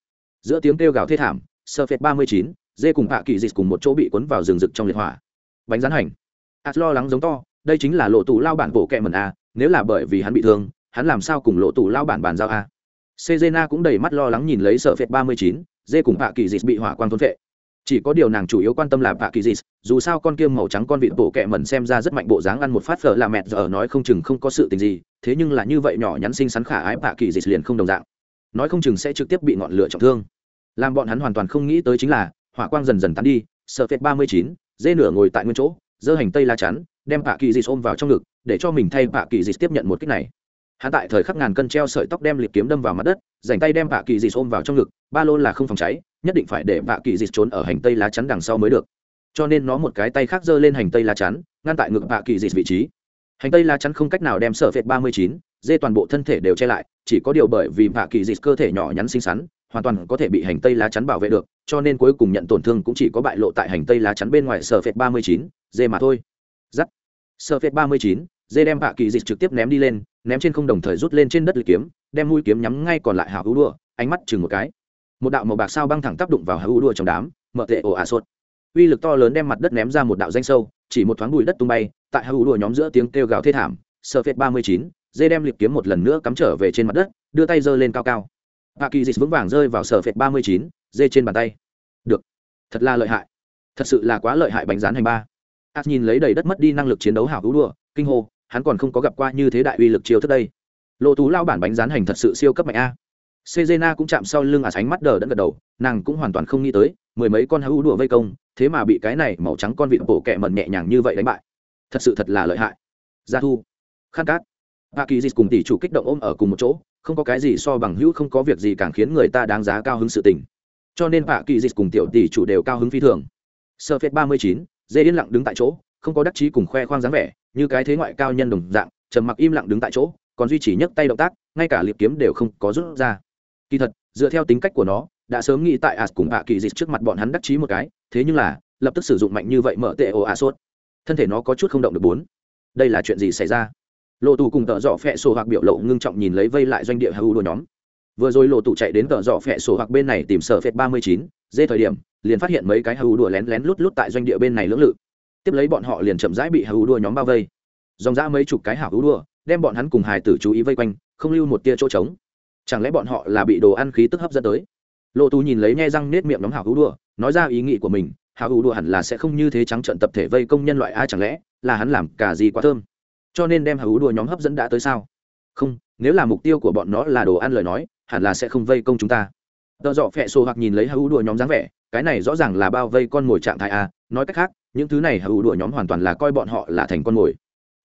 Giữa tiếng kêu gào thê thảm sợ phệt ba mươi chín dê cùng hạ kỳ dịch cùng một chỗ bị cuốn vào rừng rực trong liệt hỏa. Bánh rán hành. Ạt lo lắng giống to đây chính là lộ tù lao bản bộ kẹ mần a nếu là bởi vì hắn bị thương hắn làm sao cùng lộ tù lao bản bàn giao a? Sejena cũng đầy mắt lo lắng nhìn lấy sợ phệt 39, dê cùng hạ Kỳ Dịch bị hỏa quang thôn phệ. Chỉ có điều nàng chủ yếu quan tâm là vạ Kỳ dị. dù sao con kia màu trắng con vịt bộ kệ mẩn xem ra rất mạnh bộ dáng ăn một phát phở là mẹ giờ nói không chừng không có sự tình gì, thế nhưng là như vậy nhỏ nhắn xinh xắn khả ái vạ Kỳ dị liền không đồng dạng. Nói không chừng sẽ trực tiếp bị ngọn lửa trọng thương. Làm bọn hắn hoàn toàn không nghĩ tới chính là, hỏa quang dần dần tán đi, sợ phệt 39, dê nửa ngồi tại nguyên chỗ, giơ hành tây la chắn, đem vạ Kỳ dị ôm vào trong ngực, để cho mình thay vạ Kỳ dị tiếp nhận một kích này hắn tại thời khắc ngàn cân treo sợi tóc đem liệt kiếm đâm vào mặt đất dành tay đem vạ kỳ dịt ôm vào trong ngực ba lô là không phòng cháy nhất định phải để vạ kỳ dịch trốn ở hành tây lá chắn đằng sau mới được. Cho nên nó một cái tay khác giơ lên hành tây lá chắn, ngăn tại ngực vạ kỳ dịch vị trí. Hành tây lá chắn không cách nào đem sở phệt ba mươi chín, dê toàn bộ thân thể đều che lại, chỉ có điều bởi vì vạ kỳ dịch cơ thể nhỏ nhắn xinh xắn, hoàn toàn có thể bị hành tây lá chắn bảo vệ được, cho nên cuối cùng nhận tổn thương cũng chỉ có bại lộ tại hành tây lá chắn bên ngoài sở phệt ba mươi chín, dê mà thôi. Giắt. Sở phệt ba mươi chín, dê đem vạ kỳ dịch trực tiếp ném đi lên, ném trên không đồng thời rút lên trên đất lịch kiếm, đem mũi kiếm nhắm ngay còn lại hào hữu đua, ánh mắt chừng một cái một đạo màu bạc sao băng thẳng tác đụng vào hữu đua trong đám, mở tệ ồ ả sốt uy lực to lớn đem mặt đất ném ra một đạo danh sâu, chỉ một thoáng bụi đất tung bay, tại hữu đua nhóm giữa tiếng kêu gào thê thảm, sơ phết ba mươi chín, dê đem liệp kiếm một lần nữa cắm trở về trên mặt đất, đưa tay giơ lên cao cao. Hạ kỳ dịch vững vàng rơi vào sở phệt ba mươi chín, dê trên bàn tay. Được. Thật là lợi hại. Thật sự là quá lợi hại bánh rán hành ba. Ạt nhìn lấy đầy đất mất đi năng lực chiến đấu hảo hữu đua, kinh hô, hắn còn không có gặp qua như thế đại uy lực chiêu thức đây. Lộ tú lao bản bánh rán hành thật sự siêu cấp mạnh a sejena cũng chạm sau lưng à sánh mắt đờ đẫn gật đầu, nàng cũng hoàn toàn không nghĩ tới, mười mấy con hữu đùa vây công, thế mà bị cái này màu trắng con vịt bổ kẹ mẩn nhẹ nhàng như vậy đánh bại. Thật sự thật là lợi hại. Gia thu Khan cát Pakizis cùng tỷ chủ kích động ôm ở cùng một chỗ, không có cái gì so bằng hữu, không có việc gì càng khiến người ta đáng giá cao hứng sự tình. Cho nên Pakizis cùng tiểu tỷ chủ đều cao hứng phi thường. Sơ phết ba mươi chín, dê yên lặng đứng tại chỗ, không có đắc chí cùng khoe khoang dáng vẻ, như cái thế ngoại cao nhân đồng dạng, trầm mặc im lặng đứng tại chỗ, còn duy trì nhấc tay động tác, ngay cả liệp kiếm đều không có rút ra kỳ thật, dựa theo tính cách của nó, đã sớm nghĩ tại as cùng bạ kỳ dịch trước mặt bọn hắn đắc chí một cái, thế nhưng là, lập tức sử dụng mạnh như vậy mở tệ ồ a sốt thân thể nó có chút không động được bốn. Đây là chuyện gì xảy ra? Lộ tù cùng tợ dọ phẹ sổ hoặc biểu lộ ngưng trọng nhìn lấy vây lại doanh địa hữu đua nhóm. Vừa rồi lộ tù chạy đến tợ dọ phẹ sổ hoặc bên này tìm sở phệt ba mươi chín, dê thời điểm, liền phát hiện mấy cái hữu đùa lén lén lút lút tại doanh địa bên này lưỡng lự. Tiếp lấy bọn họ liền chậm rãi bị hữu đùa nhóm bao vây. Dòng ra mấy chục cái hảo hữu đùa đem bọn hắn cùng hài tử chú ý vây quanh, không lưu một tia chỗ trống chẳng lẽ bọn họ là bị đồ ăn khí tức hấp dẫn tới? Lộ tù nhìn lấy nghe răng nết miệng nóng hào hữu đùa, nói ra ý nghĩ của mình, hào hữu đùa hẳn là sẽ không như thế trắng trận tập thể vây công nhân loại ai chẳng lẽ, là hắn làm cả gì quá thơm? Cho nên đem hữu đùa nhóm hấp dẫn đã tới sao? Không, nếu là mục tiêu của bọn nó là đồ ăn lời nói, hẳn là sẽ không vây công chúng ta. Tợ dọ phẹ xô hoặc nhìn lấy hữu đùa nhóm dáng vẻ, cái này rõ ràng là bao vây con mồi trạng thái a, nói cách khác, những thứ này hữu đùa nhóm hoàn toàn là coi bọn họ là thành con mồi.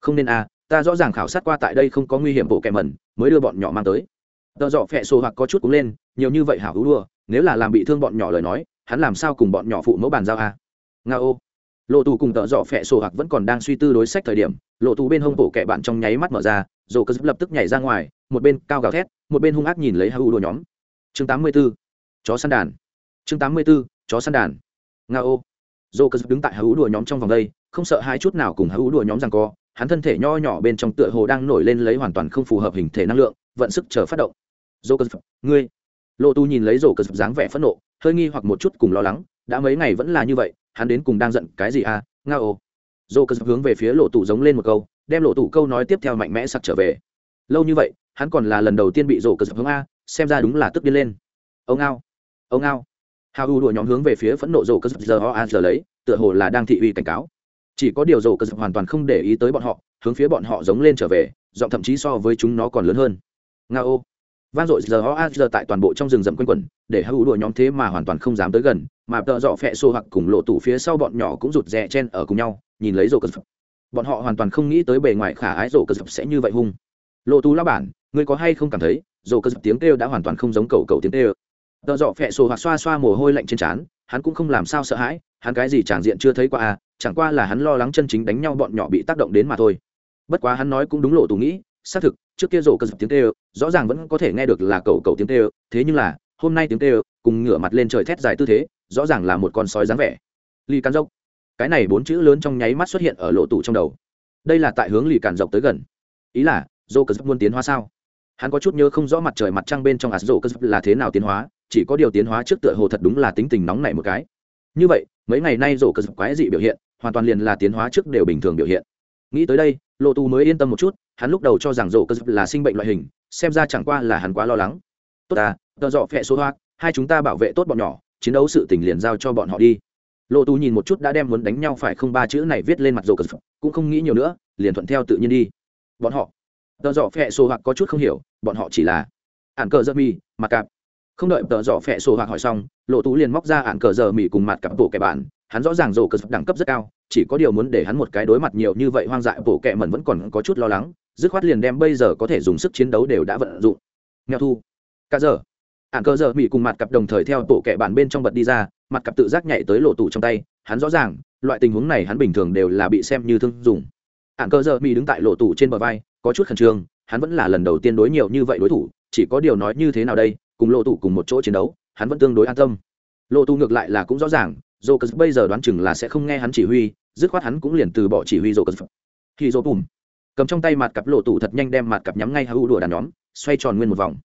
Không nên a, ta rõ ràng khảo sát qua tại đây không có nguy hiểm bộ kẻ mẩn, mới đưa bọn nhỏ mang tới tợ dọ phẹ xô hoặc có chút cũng lên, nhiều như vậy hảo hữu đùa, nếu là làm bị thương bọn nhỏ lời nói, hắn làm sao cùng bọn nhỏ phụ mẫu bàn giao a nga ô lộ tù cùng tợ dọ phẹ sổ hoặc vẫn còn đang suy tư đối sách thời điểm, lộ tù bên hông bổ kẻ bạn trong nháy mắt mở ra rồi cơ lập tức nhảy ra ngoài, một bên cao gào thét, một bên hung ác nhìn lấy hữu đùa nhóm chương 84. chó săn đàn chương 84. chó săn đàn nga ô dô cơ đứng tại hữu đùa nhóm trong vòng đây, không sợ hai chút nào cùng hữu đùa nhóm rằng co, hắn thân thể nho nhỏ bên trong tựa hồ đang nổi lên lấy hoàn toàn không phù hợp hình thể năng lượng vận sức chờ phát động. Dô cơ ngươi. Lộ tu nhìn lấy rổ cơ dáng vẻ phẫn nộ, hơi nghi hoặc một chút cùng lo lắng, đã mấy ngày vẫn là như vậy, hắn đến cùng đang giận cái gì à? Nga ô. Dô cơ hướng về phía lộ tủ giống lên một câu, đem lộ tủ câu nói tiếp theo mạnh mẽ sặc trở về. Lâu như vậy, hắn còn là lần đầu tiên bị rổ cơ hướng a, xem ra đúng là tức điên lên. Ông ao ông ao hào u đùa nhóm hướng về phía phẫn nộ rổ cơ giờ ho a giờ lấy, tựa hồ là đang thị uy cảnh cáo. Chỉ có điều rổ cơ hoàn toàn không để ý tới bọn họ, hướng phía bọn họ giống lên trở về, giọng thậm chí so với chúng nó còn lớn hơn nga ô. Vang dội giờ ho a giờ tại toàn bộ trong rừng rậm quanh quẩn, để hữu đuổi nhóm thế mà hoàn toàn không dám tới gần, mà tợ dọ phẹ xô hoặc cùng lộ tủ phía sau bọn nhỏ cũng rụt rè chen ở cùng nhau, nhìn lấy rổ cờ dập bọn họ hoàn toàn không nghĩ tới bề ngoài khả ái rổ cờ dập sẽ như vậy hung. Lộ tù la bản, ngươi có hay không cảm thấy, rổ cờ dập tiếng kêu đã hoàn toàn không giống cầu cầu tiếng kêu? Tợ dọ phẹ xô hoặc xoa xoa mồ hôi lạnh trên trán, hắn cũng không làm sao sợ hãi, hắn cái gì tràng diện chưa thấy qua à chẳng qua là hắn lo lắng chân chính đánh nhau bọn nhỏ bị tác động đến mà thôi. Bất quá hắn nói cũng đúng lộ tù nghĩ, xác thực, trước kia rổ cờ tiếng kêu rõ ràng vẫn có thể nghe được là cầu cầu tiếng kêu, thế nhưng là, hôm nay tiếng kêu, cùng ngửa mặt lên trời thét dài tư thế, rõ ràng là một con sói dáng vẻ. Lì càn dốc. Cái này bốn chữ lớn trong nháy mắt xuất hiện ở lộ tủ trong đầu. Đây là tại hướng lì càn dốc tới gần. Ý là, dô cờ muốn tiến hóa sao? Hắn có chút nhớ không rõ mặt trời mặt trăng bên trong ạt dô cờ là thế nào tiến hóa, chỉ có điều tiến hóa trước tựa hồ thật đúng là tính tình nóng này một cái. Như vậy, mấy ngày nay dô cờ quái dị biểu hiện, hoàn toàn liền là tiến hóa trước đều bình thường biểu hiện nghĩ tới đây lộ tù mới yên tâm một chút, hắn lúc đầu cho rằng dô cờ là sinh bệnh loại hình, xem ra chẳng qua là hắn quá lo lắng. Tốt à tờ dọ phẹ số hoa hai chúng ta bảo vệ tốt bọn nhỏ, chiến đấu sự tình liền giao cho bọn họ đi. Lộ tù nhìn một chút đã đem muốn đánh nhau phải không ba chữ này viết lên mặt rổ cờ cũng không nghĩ nhiều nữa, liền thuận theo tự nhiên đi. Bọn họ, tờ dọ phẹ số hoặc có chút không hiểu, bọn họ chỉ là ản cờ dơ mi mặt cạp. Không đợi tờ dọ phẹ sổ hoặc hỏi xong lộ tú liền móc ra ạn cờ giờ mi cùng mặt cặp bộ kẻ bản hắn rõ ràng rổ cờ đẳng cấp rất cao, chỉ có điều muốn để hắn một cái đối mặt nhiều như vậy hoang dại bộ kẹ mẩn vẫn còn có chút lo lắng, dứt khoát liền đem bây giờ có thể dùng sức chiến đấu đều đã vận dụng. Nghèo thu, cả giờ. Ạn Cơ giờ mỹ cùng mặt cặp đồng thời theo bộ kẹ bản bên trong bật đi ra, mặt cặp tự giác nhảy tới lộ tủ trong tay, hắn rõ ràng, loại tình huống này hắn bình thường đều là bị xem như thương dùng. Ạn Cơ giờ mỹ đứng tại lộ tủ trên bờ vai, có chút khẩn trương, hắn vẫn là lần đầu tiên đối nhiều như vậy đối thủ, chỉ có điều nói như thế nào đây, cùng lộ tủ cùng một chỗ chiến đấu, hắn vẫn tương đối an tâm. Lộ tủ ngược lại là cũng rõ ràng dô cờ bây giờ đoán chừng là sẽ không nghe hắn chỉ huy, dứt khoát hắn cũng liền từ bỏ chỉ huy dô cờ khi dô bùm, cầm trong tay mặt cặp lộ tủ thật nhanh đem mặt cặp nhắm ngay hữu đùa đàn nhóm, xoay tròn nguyên một vòng.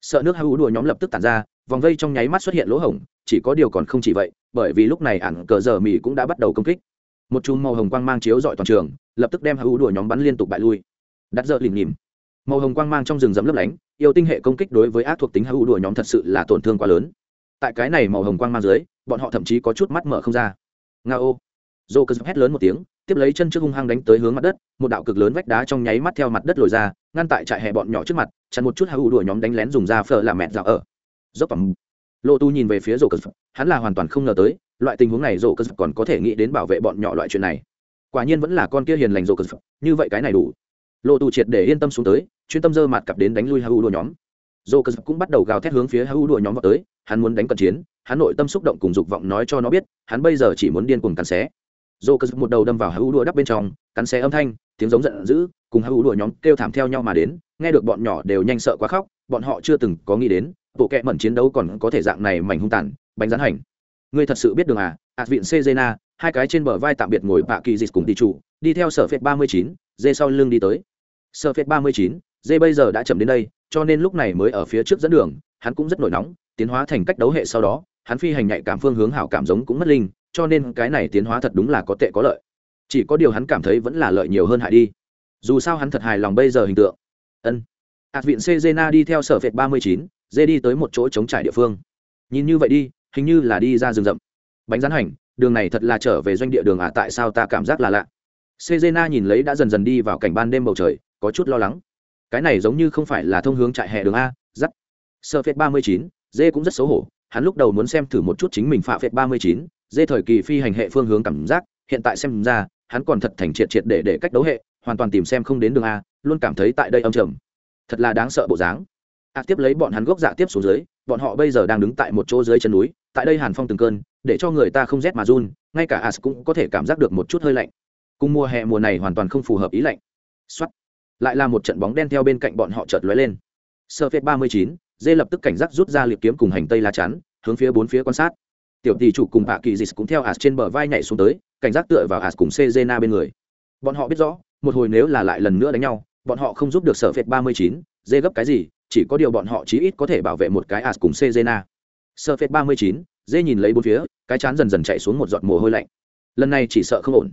Sợ nước hữu đùa nhóm lập tức tản ra, vòng vây trong nháy mắt xuất hiện lỗ hổng, chỉ có điều còn không chỉ vậy, bởi vì lúc này ảnh cờ giờ mỹ cũng đã bắt đầu công kích. Một chùm màu hồng quang mang chiếu dọi toàn trường, lập tức đem hữu đùa nhóm bắn liên tục bại lui. Đặt dợ lìm nhìm màu hồng quang mang trong rừng rậm lấp lánh, yêu tinh hệ công kích đối với ác thuộc tính hữu đùa nhóm thật sự là tổn thương quá lớn. Tại cái này màu hồng quang mang dưới bọn họ thậm chí có chút mắt mở không ra. Nga ô dô cơ hét lớn một tiếng, tiếp lấy chân trước hung hăng đánh tới hướng mặt đất, một đạo cực lớn vách đá trong nháy mắt theo mặt đất lồi ra, ngăn tại trại hè bọn nhỏ trước mặt, chặn một chút hữu đuổi nhóm đánh lén dùng da phở làm mẹ dạo ở. Dốc phẩm lộ tu nhìn về phía rổ cơ hắn là hoàn toàn không ngờ tới, loại tình huống này rổ cơ còn có thể nghĩ đến bảo vệ bọn nhỏ loại chuyện này. Quả nhiên vẫn là con kia hiền lành rổ cơ như vậy cái này đủ. Lộ tu triệt để yên tâm xuống tới, chuyên tâm dơ mặt cặp đến đánh lui hữu đuổi nhóm dô cơ cũng bắt đầu gào thét hướng phía hữu đùa nhóm vào tới, hắn muốn đánh cận chiến, hắn nội tâm xúc động cùng dục vọng nói cho nó biết, hắn bây giờ chỉ muốn điên cuồng cắn xé. Dô cơ một đầu đâm vào hữu đùa đắp bên trong, cắn xé âm thanh, tiếng giống giận dữ, cùng hữu đùa nhóm kêu thảm theo nhau mà đến, nghe được bọn nhỏ đều nhanh sợ quá khóc, bọn họ chưa từng có nghĩ đến, bộ kệ mẩn chiến đấu còn có thể dạng này mảnh hung tàn, bánh rán hành. Ngươi thật sự biết đường à? Ạt viện sejena, hai cái trên bờ vai tạm biệt ngồi bạ kỳ dịch cùng tỷ chủ, đi theo sở phệt ba mươi chín, dê sau lưng đi tới. Sở phệt ba mươi chín, dê bây giờ đã chậm đến đây cho nên lúc này mới ở phía trước dẫn đường, hắn cũng rất nổi nóng, tiến hóa thành cách đấu hệ sau đó, hắn phi hành nhạy cảm phương hướng hảo cảm giống cũng mất linh, cho nên cái này tiến hóa thật đúng là có tệ có lợi. Chỉ có điều hắn cảm thấy vẫn là lợi nhiều hơn hại đi. Dù sao hắn thật hài lòng bây giờ hình tượng. Ân. Hạt viện sejena đi theo sở phệt ba mươi chín, dê đi tới một chỗ trống trải địa phương. Nhìn như vậy đi, hình như là đi ra rừng rậm. Bánh rán hành, đường này thật là trở về doanh địa đường à tại sao ta cảm giác là lạ? Sejena nhìn lấy đã dần dần đi vào cảnh ban đêm bầu trời, có chút lo lắng cái này giống như không phải là thông hướng trại hè đường a dắt sơ phết ba mươi chín, dê cũng rất xấu hổ, hắn lúc đầu muốn xem thử một chút chính mình phạ phết ba mươi chín, dê thời kỳ phi hành hệ phương hướng cảm giác, hiện tại xem ra, hắn còn thật thành triệt triệt để để cách đấu hệ, hoàn toàn tìm xem không đến đường a, luôn cảm thấy tại đây âm trầm. Thật là đáng sợ bộ dáng. A tiếp lấy bọn hắn gốc dạ tiếp xuống dưới, bọn họ bây giờ đang đứng tại một chỗ dưới chân núi, tại đây hàn phong từng cơn, để cho người ta không rét mà run, ngay cả as cũng có thể cảm giác được một chút hơi lạnh. Cùng mùa hè mùa này hoàn toàn không phù hợp ý lạnh. Xuất lại là một trận bóng đen theo bên cạnh bọn họ chợt lóe lên. Sơ phết ba mươi chín dê lập tức cảnh giác rút ra liệp kiếm cùng hành tây lá chắn, hướng phía bốn phía quan sát. Tiểu tỷ chủ cùng bà kỳ dịch cũng theo as trên bờ vai nhảy xuống tới, cảnh giác tựa vào as cùng cezena bên người. Bọn họ biết rõ, một hồi nếu là lại lần nữa đánh nhau, bọn họ không giúp được sở phệt ba mươi chín dê gấp cái gì, chỉ có điều bọn họ chí ít có thể bảo vệ một cái as cùng cezena sở phệt ba mươi chín dê nhìn lấy bốn phía, cái chán dần dần chạy xuống một giọt mồ hôi lạnh. Lần này chỉ sợ không ổn.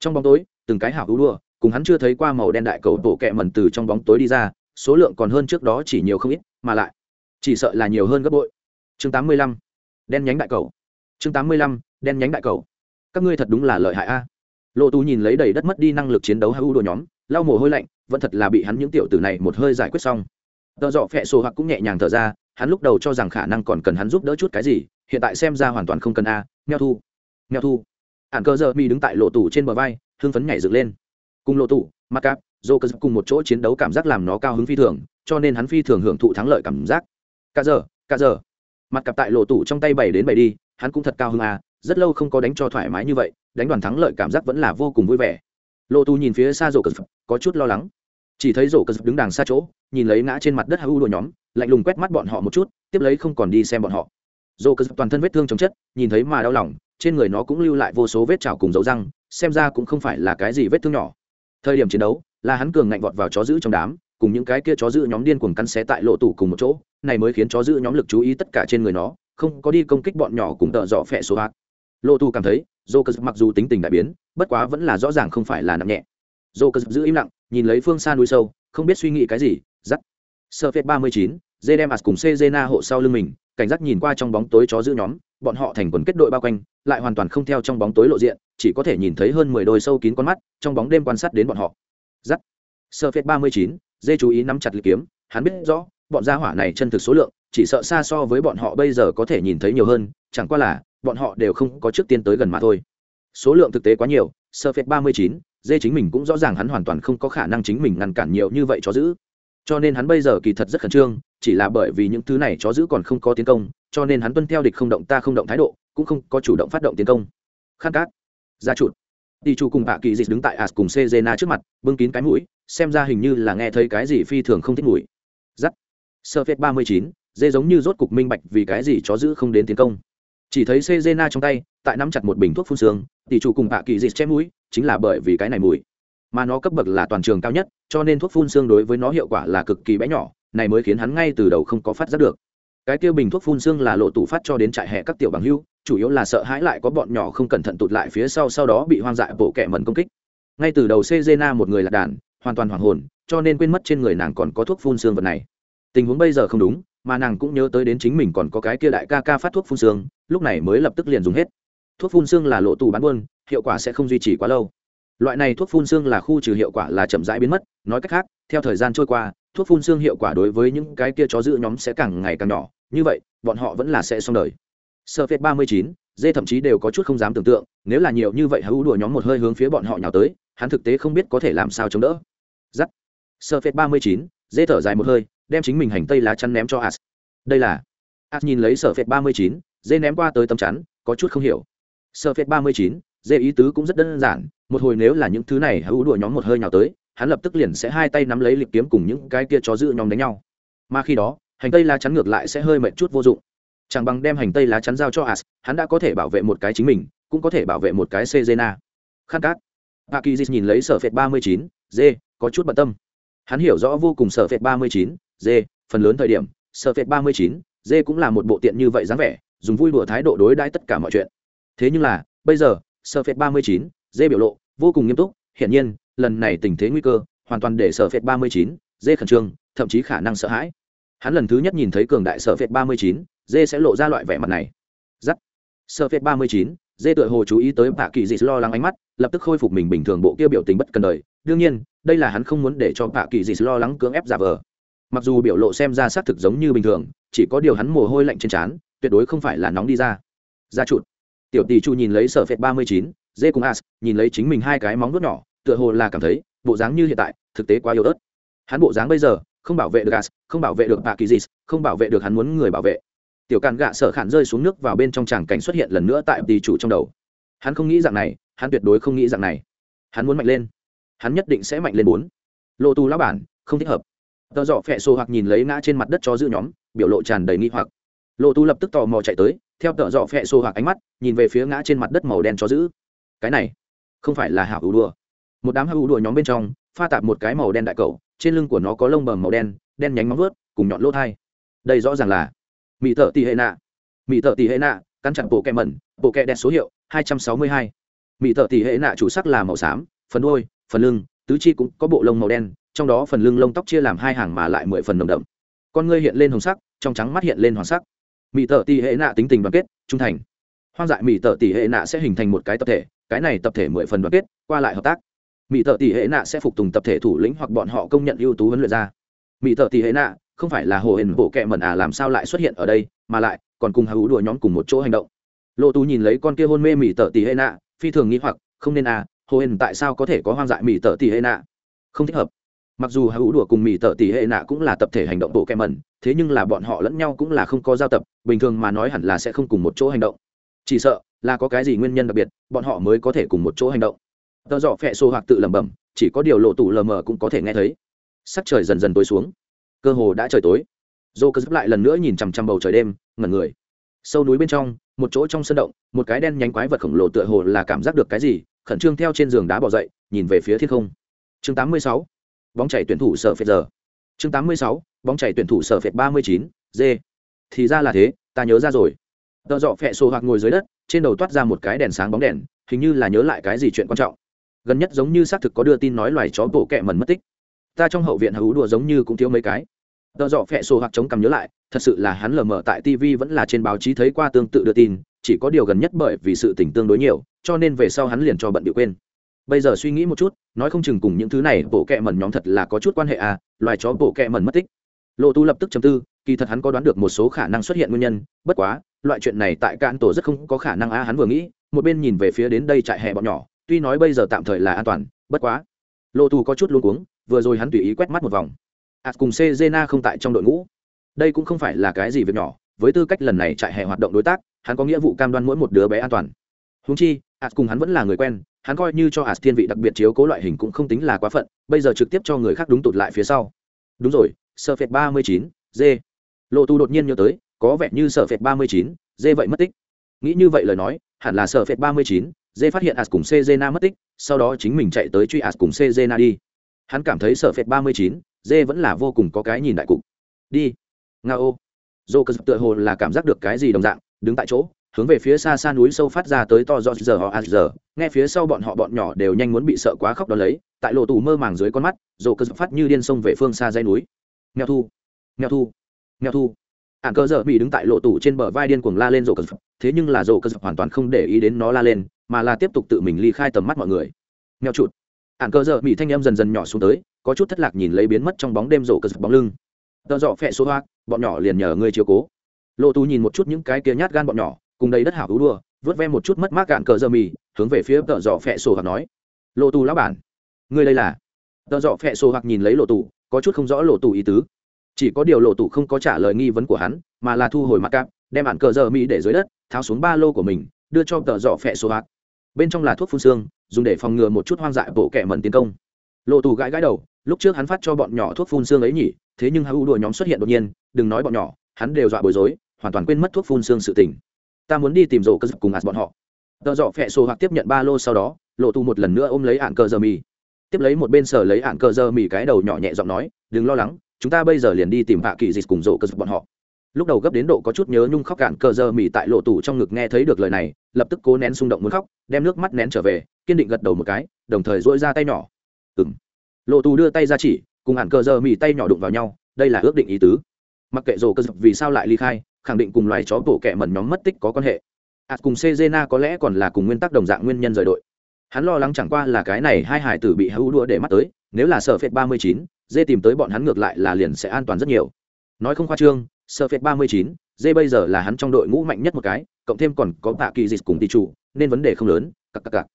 Trong bóng tối, từng cái hảo hữu đua cùng hắn chưa thấy qua màu đen đại cầu tổ kẹ mẩn từ trong bóng tối đi ra, số lượng còn hơn trước đó chỉ nhiều không ít, mà lại chỉ sợ là nhiều hơn gấp bội. Chương tám mươi lăm, đen nhánh đại cầu. Chương tám mươi lăm, đen nhánh đại cầu. Các ngươi thật đúng là lợi hại a. Lộ tú nhìn lấy đầy đất mất đi năng lực chiến đấu hay u đồ nhóm, lau mồ hôi lạnh, vẫn thật là bị hắn những tiểu tử này một hơi giải quyết xong. Tợ dọ phẹ sổ hoặc cũng nhẹ nhàng thở ra, hắn lúc đầu cho rằng khả năng còn cần hắn giúp đỡ chút cái gì, hiện tại xem ra hoàn toàn không cần a. Nghèo thu nghèo thu. Ạn cơ giờ mi đứng tại lộ tủ trên bờ vai, hưng phấn nhảy dựng lên cùng lộ tủ, mặc cáp dô cơ cùng một chỗ chiến đấu cảm giác làm nó cao hứng phi thường, cho nên hắn phi thường hưởng thụ thắng lợi cảm giác. Cả giờ cả giờ. Mặt cặp tại lộ tủ trong tay bảy đến bảy đi, hắn cũng thật cao hứng à rất lâu không có đánh cho thoải mái như vậy, đánh đoàn thắng lợi cảm giác vẫn là vô cùng vui vẻ. Lộ tù nhìn phía xa rổ cờ có chút lo lắng. Chỉ thấy rổ cờ đứng đằng xa chỗ, nhìn lấy ngã trên mặt đất hau đội nhóm, lạnh lùng quét mắt bọn họ một chút, tiếp lấy không còn đi xem bọn họ. Rổ cờ toàn thân vết thương chống chất, nhìn thấy mà đau lòng, trên người nó cũng lưu lại vô số vết trào cùng dấu răng, xem ra cũng không phải là cái gì vết thương nhỏ thời điểm chiến đấu, là hắn cường ngạnh vọt vào chó giữ trong đám, cùng những cái kia chó giữ nhóm điên cuồng cắn xé tại lộ tủ cùng một chỗ, này mới khiến chó giữ nhóm lực chú ý tất cả trên người nó, không có đi công kích bọn nhỏ cùng tợ dọ phẹ số hạt lộ tủ cảm thấy dô cơ mặc dù tính tình đại biến, bất quá vẫn là rõ ràng không phải là nặng nhẹ. Dô cơ giữ im lặng, nhìn lấy phương xa núi sâu, không biết suy nghĩ cái gì dắt sơ phết ba mươi chín dê đem ạt cùng cezena hộ sau lưng mình, cảnh giác nhìn qua trong bóng tối chó giữ nhóm, bọn họ thành quần kết đội bao quanh, lại hoàn toàn không theo trong bóng tối lộ diện chỉ có thể nhìn thấy hơn mười đôi sâu kín con mắt trong bóng đêm quan sát đến bọn họ. Giắt sơ phết ba mươi chín, dê chú ý nắm chặt lịch kiếm, hắn biết rõ, bọn gia hỏa này chân thực số lượng, chỉ sợ xa so với bọn họ bây giờ có thể nhìn thấy nhiều hơn, chẳng qua là, bọn họ đều không có trước tiên tới gần mà thôi. Số lượng thực tế quá nhiều, sơ phết ba mươi chín, dê chính mình cũng rõ ràng hắn hoàn toàn không có khả năng chính mình ngăn cản nhiều như vậy cho giữ cho nên hắn bây giờ kỳ thật rất khẩn trương, chỉ là bởi vì những thứ này chó giữ còn không có tiến công, cho nên hắn tuân theo địch không động ta không động thái độ, cũng không có chủ động phát động tiến công. Khăn cát ra trụt đi chủ cùng bạ kỳ dịch đứng tại as cùng sejena trước mặt, bưng kín cái mũi, xem ra hình như là nghe thấy cái gì phi thường không thích mũi giắt. Sơ phết ba mươi chín, dê giống như rốt cục minh bạch vì cái gì chó giữ không đến tiến công. Chỉ thấy sejena trong tay, tại nắm chặt một bình thuốc phun sương tỷ chủ cùng bạ kỳ dịch che mũi, chính là bởi vì cái này mùi. Mà nó cấp bậc là toàn trường cao nhất, cho nên thuốc phun xương đối với nó hiệu quả là cực kỳ bé nhỏ, này mới khiến hắn ngay từ đầu không có phát giác được cái kia bình thuốc phun xương là lộ tủ phát cho đến trại hè các tiểu bằng hưu, chủ yếu là sợ hãi lại có bọn nhỏ không cẩn thận tụt lại phía sau sau đó bị hoang dại bộ kẻ mẩn công kích. Ngay từ đầu Cezena một người lạc đàn, hoàn toàn hoảng hồn, cho nên quên mất trên người nàng còn có thuốc phun xương vật này. Tình huống bây giờ không đúng, mà nàng cũng nhớ tới đến chính mình còn có cái kia đại ca ca phát thuốc phun xương, lúc này mới lập tức liền dùng hết. Thuốc phun xương là lộ tù bán buôn, hiệu quả sẽ không duy trì quá lâu. Loại này thuốc phun xương là khu trừ hiệu quả là chậm rãi biến mất, nói cách khác, theo thời gian trôi qua, thuốc phun xương hiệu quả đối với những cái kia chó giữ nhóm sẽ càng ngày càng nhỏ như vậy, bọn họ vẫn là sẽ xong đời. Sơ phết ba mươi chín, dê thậm chí đều có chút không dám tưởng tượng, nếu là nhiều như vậy hữu đùa nhóm một hơi hướng phía bọn họ nhào tới, hắn thực tế không biết có thể làm sao chống đỡ. Giắt. Sơ phết ba mươi chín, dê thở dài một hơi, đem chính mình hành tây lá chắn ném cho as. Đây là. As nhìn lấy sở phệt ba mươi chín, dê ném qua tới tấm chắn, có chút không hiểu. Sở phệt ba mươi chín, dê ý tứ cũng rất đơn giản, một hồi nếu là những thứ này hữu đùa nhóm một hơi nhào tới, hắn lập tức liền sẽ hai tay nắm lấy liệp kiếm cùng những cái kia chó giữ nhóm đánh nhau. Mà khi đó hành tây lá chắn ngược lại sẽ hơi mệt chút vô dụng. Chẳng bằng đem hành tây lá chắn giao cho as, hắn đã có thể bảo vệ một cái chính mình, cũng có thể bảo vệ một cái sejena. Khát cát. A kỳ nhìn lấy sở phệt ba mươi chín d có chút bận tâm. Hắn hiểu rõ vô cùng sở phệt ba mươi chín d phần lớn thời điểm, sở phệt ba mươi chín d cũng là một bộ tiện như vậy dáng vẻ, dùng vui đùa thái độ đối đãi tất cả mọi chuyện. Thế nhưng là, bây giờ, sở phệt ba mươi chín d biểu lộ, vô cùng nghiêm túc, hiển nhiên, lần này tình thế nguy cơ, hoàn toàn để sở phệt ba mươi chín d khẩn trương, thậm chí khả năng sợ hãi hắn lần thứ nhất nhìn thấy cường đại sở phệt ba mươi chín, dê sẽ lộ ra loại vẻ mặt này. Giắt sở phệt ba mươi chín, dê tựa hồ chú ý tới bà kỳ dị lo lắng ánh mắt, lập tức khôi phục mình bình thường bộ kia biểu tình bất cần đời. Đương nhiên, đây là hắn không muốn để cho bà kỳ dị lo lắng cưỡng ép giả vờ. Mặc dù biểu lộ xem ra xác thực giống như bình thường, chỉ có điều hắn mồ hôi lạnh trên trán, tuyệt đối không phải là nóng đi ra. Ra trụt tiểu tỷ chu nhìn lấy sở phệt ba mươi chín, dê cùng as nhìn lấy chính mình hai cái móng vuốt nhỏ, tựa hồ là cảm thấy bộ dáng như hiện tại thực tế quá yếu ớt. Hắn bộ dáng bây giờ không bảo vệ được gas, không bảo vệ được bà không bảo vệ được hắn muốn người bảo vệ. Tiểu càn gạ sợ khản rơi xuống nước vào bên trong tràng cảnh xuất hiện lần nữa tại tỷ chủ trong đầu. Hắn không nghĩ dạng này hắn tuyệt đối không nghĩ dạng này. Hắn muốn mạnh lên. Hắn nhất định sẽ mạnh lên bốn. Lộ tù lão bản không thích hợp. Tờ dọ phẹ xô hoặc nhìn lấy ngã trên mặt đất cho giữ nhóm biểu lộ tràn đầy nghi hoặc. Lộ tù lập tức tò mò chạy tới theo tờ dọ phẹ xô hoặc ánh mắt nhìn về phía ngã trên mặt đất màu đen cho giữ. Cái này không phải là hảo hữu đùa. Một đám hữu đùa nhóm bên trong pha tạp một cái màu đen đại cầu trên lưng của nó có lông bầm màu đen đen nhánh móng vớt cùng nhọn lỗ thai. Đây rõ ràng là mỹ thợ tỷ hệ nạ. Mỹ thợ tỷ hệ nạ căn chặn bộ kẹ mẩn, bộ kẹ đen số hiệu hai trăm sáu mươi hai. Mỹ thợ tỷ hệ nạ chủ sắc là màu xám, phần đôi phần lưng, tứ chi cũng có bộ lông màu đen, trong đó phần lưng lông tóc chia làm hai hàng mà lại mười phần đồng đậm. Con ngươi hiện lên hồng sắc, trong trắng mắt hiện lên hoàng sắc. Mỹ tợ tỷ hệ nạ tính tình đoàn kết, trung thành. Hoang dại mỹ tợ tỷ hệ nạ sẽ hình thành một cái tập thể, cái này tập thể mười phần đoàn kết, qua lại hợp tác mỹ tợ tỷ hệ nạ sẽ phục tùng tập thể thủ lĩnh hoặc bọn họ công nhận ưu tú huấn luyện ra. Mỹ tợ tỷ hệ nạ, không phải là hồ hển bộ kệ mẩn à làm sao lại xuất hiện ở đây, mà lại còn cùng hữu đùa nhóm cùng một chỗ hành động. Lộ tú nhìn lấy con kia hôn mê mỹ tợ tỷ hệ nạ, phi thường nghĩ hoặc, không nên à hồ hển tại sao có thể có hoang dại mỹ tợ tỷ hệ nạ? Không thích hợp. Mặc dù hữu đùa cùng mỹ tợ tỷ hệ nạ cũng là tập thể hành động bộ kệ mẩn, thế nhưng là bọn họ lẫn nhau cũng là không có giao tập, bình thường mà nói hẳn là sẽ không cùng một chỗ hành động. Chỉ sợ là có cái gì nguyên nhân đặc biệt, bọn họ mới có thể cùng một chỗ hành động tờ dọ phẹ xô hoặc tự lẩm bẩm chỉ có điều lộ tủ lờ mờ cũng có thể nghe thấy. Sắc trời dần dần tối xuống. Cơ hồ đã trời tối. Dô cơ giúp lại lần nữa nhìn chằm chằm bầu trời đêm ngẩn người. Sâu núi bên trong một chỗ trong sân động một cái đen nhánh quái vật khổng lồ tựa hồ là cảm giác được cái gì khẩn trương theo trên giường đá bỏ dậy nhìn về phía thiên không. Chương 86. bóng chảy tuyển thủ sở phệt giờ. Chương 86. bóng chảy tuyển thủ sở phệt 39, d thì ra là thế ta nhớ ra rồi. Tợ dọ phẹ sổ hoặc ngồi dưới đất trên đầu toát ra một cái đèn sáng bóng đèn hình như là nhớ lại cái gì chuyện quan trọng gần nhất giống như xác thực có đưa tin nói loài chó bộ kẹ mẩn mất tích. Ta trong hậu viện hữu đùa giống như cũng thiếu mấy cái. Tợ dọ phẹ sổ hoặc chống cằm nhớ lại, thật sự là hắn lờ mờ tại tv vẫn là trên báo chí thấy qua tương tự đưa tin, chỉ có điều gần nhất bởi vì sự tình tương đối nhiều, cho nên về sau hắn liền cho bận bị quên. Bây giờ suy nghĩ một chút, nói không chừng cùng những thứ này bộ kẹ mẩn nhóm thật là có chút quan hệ à loài chó bộ kẹ mẩn mất tích. Lộ tu lập tức chấm tư, kỳ thật hắn có đoán được một số khả năng xuất hiện nguyên nhân, bất quá, loại chuyện này tại cạn tổ rất không có khả năng a hắn vừa nghĩ, một bên nhìn về phía đến đây trại hè bọn nhỏ tuy nói bây giờ tạm thời là an toàn, bất quá. Lộ tu có chút luống cuống, vừa rồi hắn tùy ý quét mắt một vòng. Ạt cùng Cezena không tại trong đội ngũ. Đây cũng không phải là cái gì việc nhỏ, với tư cách lần này trại hè hoạt động đối tác, hắn có nghĩa vụ cam đoan mỗi một đứa bé an toàn. Húng chi ạt cùng hắn vẫn là người quen, hắn coi như cho ạt thiên vị đặc biệt chiếu cố loại hình cũng không tính là quá phận, bây giờ trực tiếp cho người khác đúng tụt lại phía sau. Đúng rồi sợ phệt ba mươi chín d lộ tu đột nhiên nhớ tới, có vẻ như sở phệt ba mươi chín d vậy mất tích. Nghĩ như vậy lời nói, hẳn là sở phệt ba mươi chín Dê phát hiện as cùng cezena mất tích, sau đó chính mình chạy tới truy as cùng cezena đi. Hắn cảm thấy sở phệt ba mươi chín dê vẫn là vô cùng có cái nhìn đại cục. Đi. Nga ô dô cơ tựa hồ là cảm giác được cái gì đồng dạng, đứng tại chỗ, hướng về phía xa xa núi sâu phát ra tới to do giờ họ giờ. Nghe phía sau bọn họ bọn nhỏ đều nhanh muốn bị sợ quá khóc đó lấy, tại lộ tù mơ màng dưới con mắt, dô cơ phát như điên sông về phương xa dây núi. Nghèo thu. Nghèo thu. Nghèo thu ạn cơ dở bị đứng tại lộ tủ trên bờ vai điên cuồng la lên rổ cơ dập thế nhưng là rổ cơ dập hoàn toàn không để ý đến nó la lên, mà là tiếp tục tự mình ly khai tầm mắt mọi người. Nghèo chụt ạn cơ dở bị thanh em dần dần nhỏ xuống tới, có chút thất lạc nhìn lấy biến mất trong bóng đêm rổ cơ dập bóng lưng. Tợ dọ phẹ số hoa, bọn nhỏ liền nhờ người chiếu cố. Lộ tù nhìn một chút những cái kia nhát gan bọn nhỏ, cùng đầy đất hảo hú đua vớt ve một chút mất mát cạn cờ dơ mì hướng về phía tợ dọ phẹ sổ hoặc nói. Lộ tù lão bản người đây là. Tợ dọ phẹ sổ hoặc nhìn lấy lộ tù có chút không rõ lộ tù ý tứ chỉ có điều lộ Tụ không có trả lời nghi vấn của hắn, mà là thu hồi mặt cạp, đem ạn cờ giờ mỹ để dưới đất, tháo xuống ba lô của mình, đưa cho tờ dọ phẹ số hạt bên trong là thuốc phun xương, dùng để phòng ngừa một chút hoang dại bộ kẻ mẩn tiến công. Lộ tù gãi gãi đầu, lúc trước hắn phát cho bọn nhỏ thuốc phun xương ấy nhỉ, thế nhưng hữu đùa nhóm xuất hiện đột nhiên, đừng nói bọn nhỏ, hắn đều dọa bối rối, hoàn toàn quên mất thuốc phun xương sự tình. Ta muốn đi tìm rổ cơ dập cùng ạt bọn họ. Tờ dọ phẹ sổ hoặc tiếp nhận ba lô sau đó, lộ tù một lần nữa ôm lấy ạn cờ giờ mì tiếp lấy một bên sở lấy ạn cờ giờ mì cái đầu nhỏ nhẹ giọng nói, đừng lo lắng chúng ta bây giờ liền đi tìm hạ kỳ dịch cùng rổ cơ dục bọn họ. Lúc đầu gấp đến độ có chút nhớ nhung khóc cạn cờ giờ mì tại lộ tủ trong ngực nghe thấy được lời này, lập tức cố nén xung động muốn khóc, đem nước mắt nén trở về, kiên định gật đầu một cái, đồng thời dỗi ra tay nhỏ. Ừng lộ tù đưa tay ra chỉ, cùng hạn cờ giờ mì tay nhỏ đụng vào nhau, đây là ước định ý tứ. Mặc kệ rổ cơ dục vì sao lại ly khai, khẳng định cùng loài chó bổ kẻ mẩn nhóm mất tích có quan hệ. Ạt cùng sejena có lẽ còn là cùng nguyên tắc đồng dạng nguyên nhân rời đội hắn lo lắng chẳng qua là cái này hai hải tử bị hữu đua để mắt tới, nếu là sở phệt ba mươi chín, dê tìm tới bọn hắn ngược lại là liền sẽ an toàn rất nhiều. Nói không khoa trương, sở phệt ba mươi chín, dê bây giờ là hắn trong đội ngũ mạnh nhất một cái, cộng thêm còn có tạ kỳ dịch cùng tỷ chủ, nên vấn đề không lớn cặp cặp cặp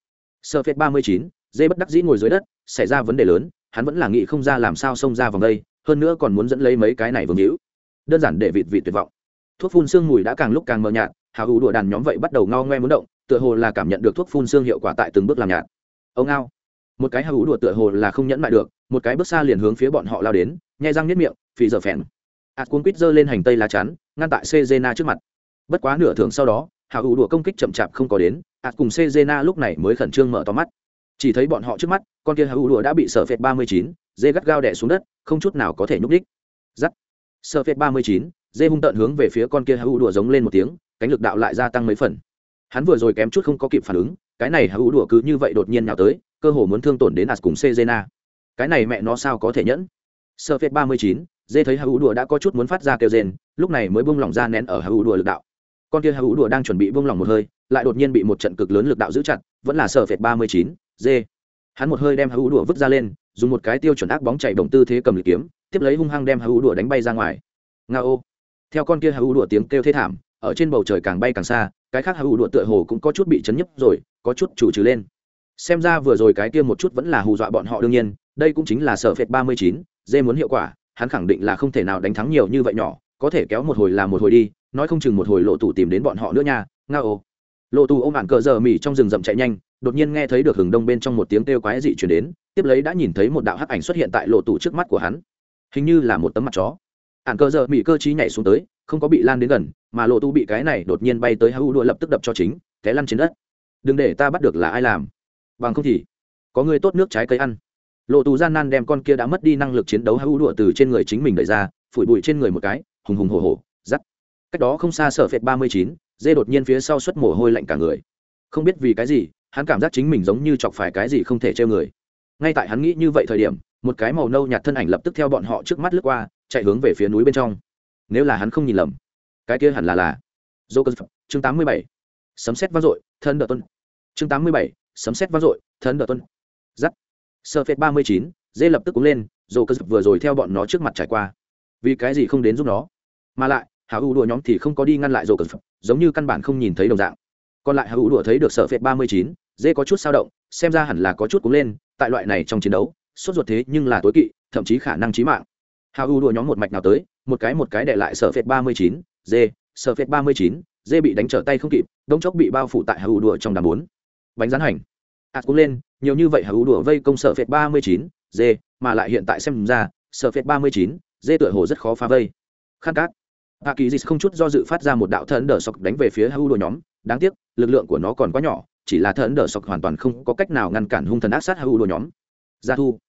sở phệt ba mươi chín, dê bất đắc dĩ ngồi dưới đất, xảy ra vấn đề lớn, hắn vẫn là nghĩ không ra làm sao xông ra vòng đây, hơn nữa còn muốn dẫn lấy mấy cái này vương hữu. Đơn giản để vịt vị tuyệt vọng. Thuốc phun sương mùi đã càng lúc càng mờ nhạt hào hữu đùa đàn nhóm vậy bắt đầu ngao ngoe muốn động tựa hồ là cảm nhận được thuốc phun xương hiệu quả tại từng bước làm nhạt. Ông ao một cái hào hữu đùa tựa hồ là không nhẫn lại được, một cái bước xa liền hướng phía bọn họ lao đến, nhai răng nếp miệng, phì giờ phèn. Ạt cuốn quýt giơ lên hành tây lá chắn, ngăn tại sejena trước mặt. Bất quá nửa thường sau đó, hào hữu đùa công kích chậm chạp không có đến ạt cùng sejena lúc này mới khẩn trương mở to mắt. Chỉ thấy bọn họ trước mắt, con kia hào hữu đùa đã bị sở phệt ba mươi chín, dê gắt gao đẻ xuống đất, không chút nào có thể nhúc đích giắt. Sở phệt ba mươi chín, dê hung tợn hướng về phía con kia hữu đùa giống lên một tiếng, cánh lực đạo lại gia tăng mấy phần hắn vừa rồi kém chút không có kịp phản ứng, cái này hữu đùa cứ như vậy đột nhiên nào tới, cơ hồ muốn thương tổn đến as cùng sejena. Cái này mẹ nó sao có thể nhẫn? Sơ phết ba mươi chín, dê thấy hữu đùa đã có chút muốn phát ra kêu rên, lúc này mới bung lỏng ra nén ở hữu đùa lực đạo. Con kia hữu đùa đang chuẩn bị bung lỏng một hơi, lại đột nhiên bị một trận cực lớn lực đạo giữ chặt, vẫn là sơ phết ba mươi chín, dê. Hắn một hơi đem hữu đùa vứt ra lên, dùng một cái tiêu chuẩn ác bóng chạy đồng tư thế cầm lịch kiếm, tiếp lấy hung hăng đem hữu đùa đánh bay ra ngoài. Nga ô theo con kia hữu đùa tiếng kêu thế thảm, ở trên bầu trời càng bay càng xa cái khác hữu đùa tựa hồ cũng có chút bị chấn nhấp rồi, có chút chủ trừ lên. Xem ra vừa rồi cái kia một chút vẫn là hù dọa bọn họ đương nhiên, đây cũng chính là sở phệt ba mươi chín, dê muốn hiệu quả, hắn khẳng định là không thể nào đánh thắng nhiều như vậy nhỏ, có thể kéo một hồi là một hồi đi, nói không chừng một hồi lộ tù tìm đến bọn họ nữa nha, nga ô. Lộ tù ôm ạn cờ giờ mỉ trong rừng rậm chạy nhanh, đột nhiên nghe thấy được hừng đông bên trong một tiếng kêu quái dị chuyển đến, tiếp lấy đã nhìn thấy một đạo hắc ảnh xuất hiện tại lộ tù trước mắt của hắn. Hình như là một tấm mặt chó ạn cờ giờ mỹ cơ chí nhảy xuống tới, không có bị lan đến gần, mà lộ tu bị cái này đột nhiên bay tới hau đua lập tức đập cho chính, té lăn trên đất. Đừng để ta bắt được là ai làm. Bằng không thì, có người tốt nước trái cây ăn. Lộ tù gian nan đem con kia đã mất đi năng lực chiến đấu hau đua từ trên người chính mình đẩy ra, phủi bụi trên người một cái, hùng hùng hồ hồ giắt cách đó không xa sở phệt ba mươi chín, dê đột nhiên phía sau xuất mồ hôi lạnh cả người. Không biết vì cái gì, hắn cảm giác chính mình giống như chọc phải cái gì không thể treo người. Ngay tại hắn nghĩ như vậy thời điểm, một cái màu nâu nhạt thân ảnh lập tức theo bọn họ trước mắt lướt qua chạy hướng về phía núi bên trong. Nếu là hắn không nhìn lầm, cái kia hẳn là là joker. Chương tám mươi bảy. Sấm xét vang dội thân đợt tuân chương tám mươi bảy. Sấm xét vang dội thân đợt tuân giắt. Sơ phết ba mươi chín, dê lập tức cúng lên, joker vừa rồi theo bọn nó trước mặt trải qua. Vì cái gì không đến giúp nó? Mà lại hào u đùa nhóm thì không có đi ngăn lại joker, giống như căn bản không nhìn thấy đồng dạng. Còn lại hào u đùa thấy được sơ phết ba mươi chín, dê có chút sao động, xem ra hẳn là có chút cúng lên, tại loại này trong chiến đấu, sốt ruột thế nhưng là tối kỵ, thậm chí khả năng trí mạng hào u đùa nhóm một mạch nào tới một cái một cái để lại sở phệt ba mươi chín d sở phệt ba mươi chín d bị đánh trở tay không kịp đống chốc bị bao phủ tại hào đùa trong đàm bốn. Bánh rán hành. Ạt cũng lên nhiều như vậy hào đùa vây công sở phệt ba mươi chín d mà lại hiện tại xem ra sở phệt ba mươi chín d tựa hồ rất khó phá vây. Khăn cát Hạ Kỳ Dịch không chút do dự phát ra một đạo thần đỡ sọc đánh về phía Hưu đùa nhóm, đáng tiếc, lực lượng của nó còn quá nhỏ, chỉ là thần đỡ sọc hoàn toàn không có cách nào ngăn cản hung thần ác sát Hưu đùa nhóm. Gia thu.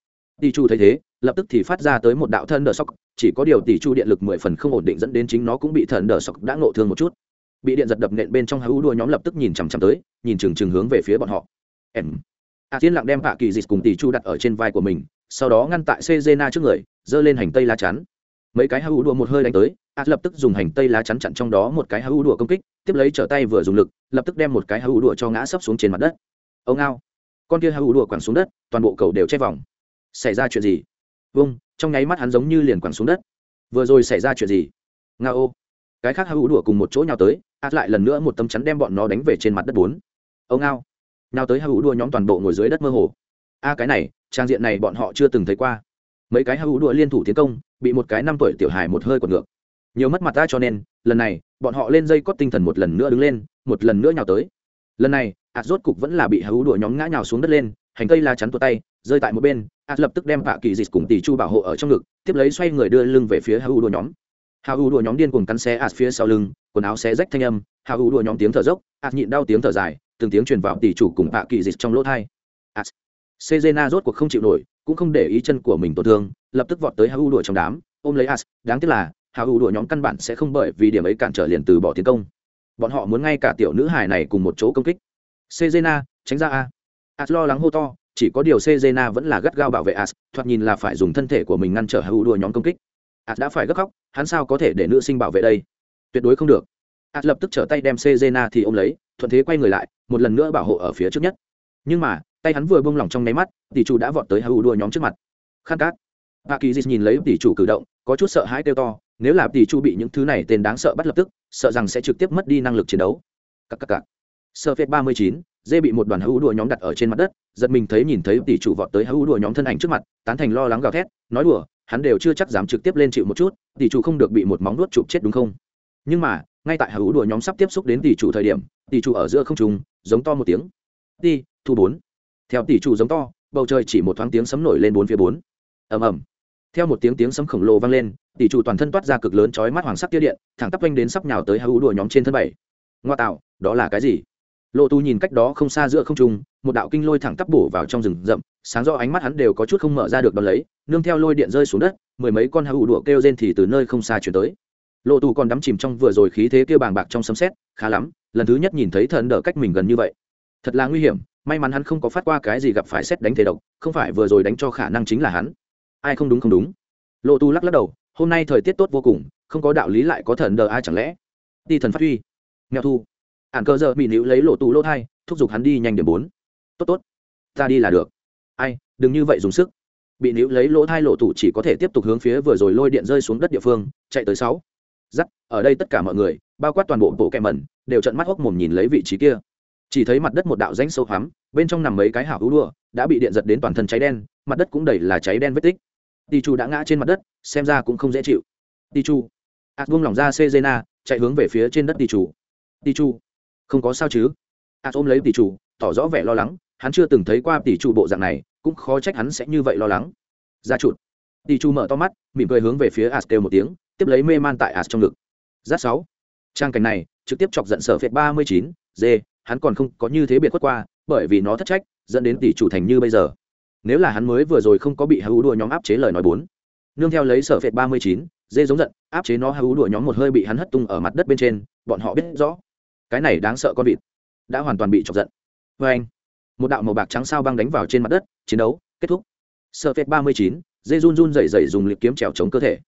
đi Chu thấy thế, lập tức thì phát ra tới một đạo thần đỡ sọc, chỉ có điều tỷ chu điện lực mười phần không ổn định dẫn đến chính nó cũng bị thần đờ sọc đã ngộ thương một chút. Bị điện giật đập nện bên trong hữu đua nhóm lập tức nhìn chằm chằm tới nhìn chừng chừng hướng về phía bọn họ. Em. A tiên lặng đem hạ kỳ dịch cùng tỷ chu đặt ở trên vai của mình sau đó ngăn tại sejena trước người giơ lên hành tây lá chắn. Mấy cái hữu đua một hơi đánh tới a lập tức dùng hành tây lá chắn chặn trong đó một cái hữu đua công kích tiếp lấy trở tay vừa dùng lực lập tức đem một cái hữu đua cho ngã sấp xuống trên mặt đất. Ông ao con kia hữu đua quẳng xuống đất toàn bộ cầu đều che vòng. Xảy ra chuyện gì? Vâng trong nháy mắt hắn giống như liền quẳng xuống đất. Vừa rồi xảy ra chuyện gì? Nga ô. Cái khác hữu đùa cùng một chỗ nhau tới, át lại lần nữa một tấm chắn đem bọn nó đánh về trên mặt đất bốn. Ông ao nào tới hữu đùa nhóm toàn bộ ngồi dưới đất mơ hồ. A, cái này, trang diện này bọn họ chưa từng thấy qua. Mấy cái hữu đùa liên thủ tiến công, bị một cái năm tuổi tiểu hài một hơi còn ngược. Nhiều mất mặt ta cho nên, lần này, bọn họ lên dây cót tinh thần một lần nữa đứng lên, một lần nữa nhào tới. Lần này ạt rốt cục vẫn là bị hữu đùa nhóm ngã nhào xuống đất lên, hành cây la chắn tuột tay rơi tại một bên a lập tức đem vạ kỳ dịch cùng tỷ chu bảo hộ ở trong ngực tiếp lấy xoay người đưa lưng về phía hau đua nhóm hau đua nhóm điên cùng cắn xe a phía sau lưng quần áo xé rách thanh âm hau đua nhóm tiếng thở dốc a nhịn đau tiếng thở dài từng tiếng truyền vào tỷ chủ cùng vạ kỳ dịch trong lỗ thai a Cezena rốt cuộc không chịu nổi, cũng không để ý chân của mình tổn thương, lập tức vọt tới Hau đua trong đám, ôm lấy a đáng tiếc là, Hau đua nhóm căn bản sẽ không bởi vì điểm ấy cản trở liền từ bỏ tiến công. Bọn họ muốn ngay cả tiểu nữ hài này cùng một chỗ công kích. Cezena, tránh ra a. a lo lắng hô to, chỉ có điều Cezena vẫn là gắt gao bảo vệ As, thoạt nhìn là phải dùng thân thể của mình ngăn trở Hữu đùa nhóm công kích. As đã phải gấp khóc, hắn sao có thể để nữ sinh bảo vệ đây? Tuyệt đối không được. As lập tức trở tay đem Cezena thì ôm lấy, thuận thế quay người lại, một lần nữa bảo hộ ở phía trước nhất. Nhưng mà, tay hắn vừa buông lỏng trong nháy mắt tỷ chủ đã vọt tới Hữu đùa nhóm trước mặt Khan cát bà kỳ nhìn lấy tỷ chủ cử động có chút sợ hãi kêu to nếu là tỷ chủ bị những thứ này tên đáng sợ bắt lập tức sợ rằng sẽ trực tiếp mất đi năng lực chiến đấu Các các các. sơ phết ba mươi chín dê bị một đoàn hữu đùa nhóm đặt ở trên mặt đất, giật mình thấy nhìn thấy tỷ chủ vọt tới hữu đùa nhóm thân ảnh trước mặt, tán thành lo lắng gào thét, nói đùa, hắn đều chưa chắc dám trực tiếp lên chịu một chút, tỷ chủ không được bị một móng nuốt chụp chết đúng không? Nhưng mà, ngay tại hữu đùa nhóm sắp tiếp xúc đến tỷ chủ thời điểm, tỷ chủ ở giữa không trùng giống to một tiếng. Đi thu bốn. Theo tỷ chủ giống to, bầu trời chỉ một thoáng tiếng sấm nổi lên bốn phía bốn. Ầm ầm. Theo một tiếng tiếng sấm khổng lồ vang lên, tỷ chủ toàn thân toát ra cực lớn chói mắt hoàng sắc tia điện, thẳng tắp quanh đến sắp nhào tới hữu đùa nhóm trên thân bảy. Ngoa tạo, đó là cái gì? Lộ tu nhìn cách đó không xa giữa không trung, một đạo kinh lôi thẳng tắp bổ vào trong rừng rậm, sáng do ánh mắt hắn đều có chút không mở ra được đón lấy, nương theo lôi điện rơi xuống đất, mười mấy con hửu đũa kêu rên thì từ nơi không xa chuyển tới. Lộ tu còn đắm chìm trong vừa rồi khí thế kêu bàng bạc trong sấm xét khá lắm, lần thứ nhất nhìn thấy thần đỡ cách mình gần như vậy. Thật là nguy hiểm, may mắn hắn không có phát qua cái gì gặp phải xét đánh thể độc, không phải vừa rồi đánh cho khả năng chính là hắn. Ai không đúng không đúng. Lộ tu lắc lắc đầu, hôm nay thời tiết tốt vô cùng, không có đạo lý lại có thần đờ ai chẳng lẽ. Đi thần phát huy. Nghèo thu ản cơ giờ bị nữ lấy lộ tù lỗ thai, thúc giục hắn đi nhanh điểm bốn. Tốt tốt. Ta đi là được. Ai, đừng như vậy dùng sức. Bị nữ lấy lỗ thai lộ tù chỉ có thể tiếp tục hướng phía vừa rồi lôi điện rơi xuống đất địa phương, chạy tới sáu. Giắt ở đây tất cả mọi người, bao quát toàn bộ bộ kẹ mẩn, đều trận mắt hốc mồm nhìn lấy vị trí kia. Chỉ thấy mặt đất một đạo rãnh sâu hoắm, bên trong nằm mấy cái hảo hữu đua đã bị điện giật đến toàn thân cháy đen, mặt đất cũng đầy là cháy đen vết tích. Tỷ chu đã ngã trên mặt đất, xem ra cũng không dễ chịu. Tỷ chu. Ạt buông lỏng ra sejena chạy hướng về phía trên đất tỷ chu. Tỷ chu không có sao chứ? Ạt ôm lấy tỷ chủ, tỏ rõ vẻ lo lắng hắn chưa từng thấy qua tỷ chủ bộ dạng này cũng khó trách hắn sẽ như vậy lo lắng. Ra chụt tỷ chủ mở to mắt mỉm cười hướng về phía ạt kêu một tiếng tiếp lấy mê man tại ạt trong ngực. Giáp sáu. Trang cảnh này trực tiếp chọc giận sở phệt ba mươi chín d hắn còn không có như thế biệt khuất qua bởi vì nó thất trách dẫn đến tỷ chủ thành như bây giờ. Nếu là hắn mới vừa rồi không có bị hữu đùa nhóm áp chế lời nói bốn. Nương theo lấy sở phệt ba mươi chín dê giống giận áp chế nó hữu đùa nhóm một hơi bị hắn hất tung ở mặt đất bên trên bọn họ biết rõ cái này đáng sợ con vịt. Đã hoàn toàn bị chọc giận. Vê anh, một đạo màu bạc trắng sao băng đánh vào trên mặt đất, chiến đấu kết thúc. Sợ phép ba mươi chín dê run run dày dày dùng liệt kiếm trèo chống cơ thể.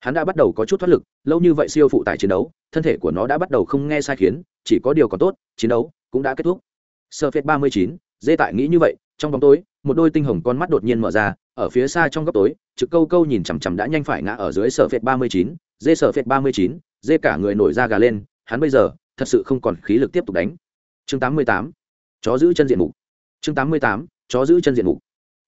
Hắn đã bắt đầu có chút thoát lực, lâu như vậy siêu phụ tải chiến đấu, thân thể của nó đã bắt đầu không nghe sai khiến, chỉ có điều còn tốt, chiến đấu cũng đã kết thúc. Sợ phép ba mươi chín dê tại nghĩ như vậy, trong bóng tối, một đôi tinh hồng con mắt đột nhiên mở ra, ở phía xa trong góc tối, trực câu câu nhìn chằm chằm đã nhanh phải ngã ở dưới sở phệt ba mươi chín dê sở phệt ba mươi chín dê cả người nổi da gà lên, hắn bây giờ thật sự không còn khí lực tiếp tục đánh. Chương tám mươi tám, chó giữ chân diện mục. Chương tám mươi tám, chó giữ chân diện mục.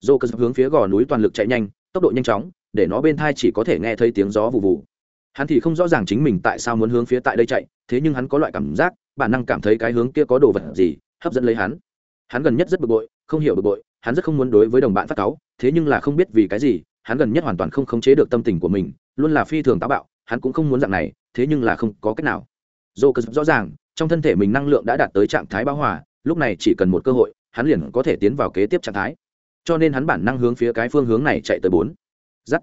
Dô cơ hướng phía gò núi toàn lực chạy nhanh, tốc độ nhanh chóng, để nó bên thai chỉ có thể nghe thấy tiếng gió vụ vụ hắn thì không rõ ràng chính mình tại sao muốn hướng phía tại đây chạy, thế nhưng hắn có loại cảm giác, bản năng cảm thấy cái hướng kia có đồ vật gì, hấp dẫn lấy hắn. Hắn gần nhất rất bực bội, không hiểu bực bội, hắn rất không muốn đối với đồng bạn phát cáu, thế nhưng là không biết vì cái gì, hắn gần nhất hoàn toàn không khống chế được tâm tình của mình, luôn là phi thường táo bạo, hắn cũng không muốn dạng này, thế nhưng là không có cách nào dô cơ rõ ràng, trong thân thể mình năng lượng đã đạt tới trạng thái bão hòa, lúc này chỉ cần một cơ hội, hắn liền có thể tiến vào kế tiếp trạng thái. Cho nên hắn bản năng hướng phía cái phương hướng này chạy tới bốn. Giắt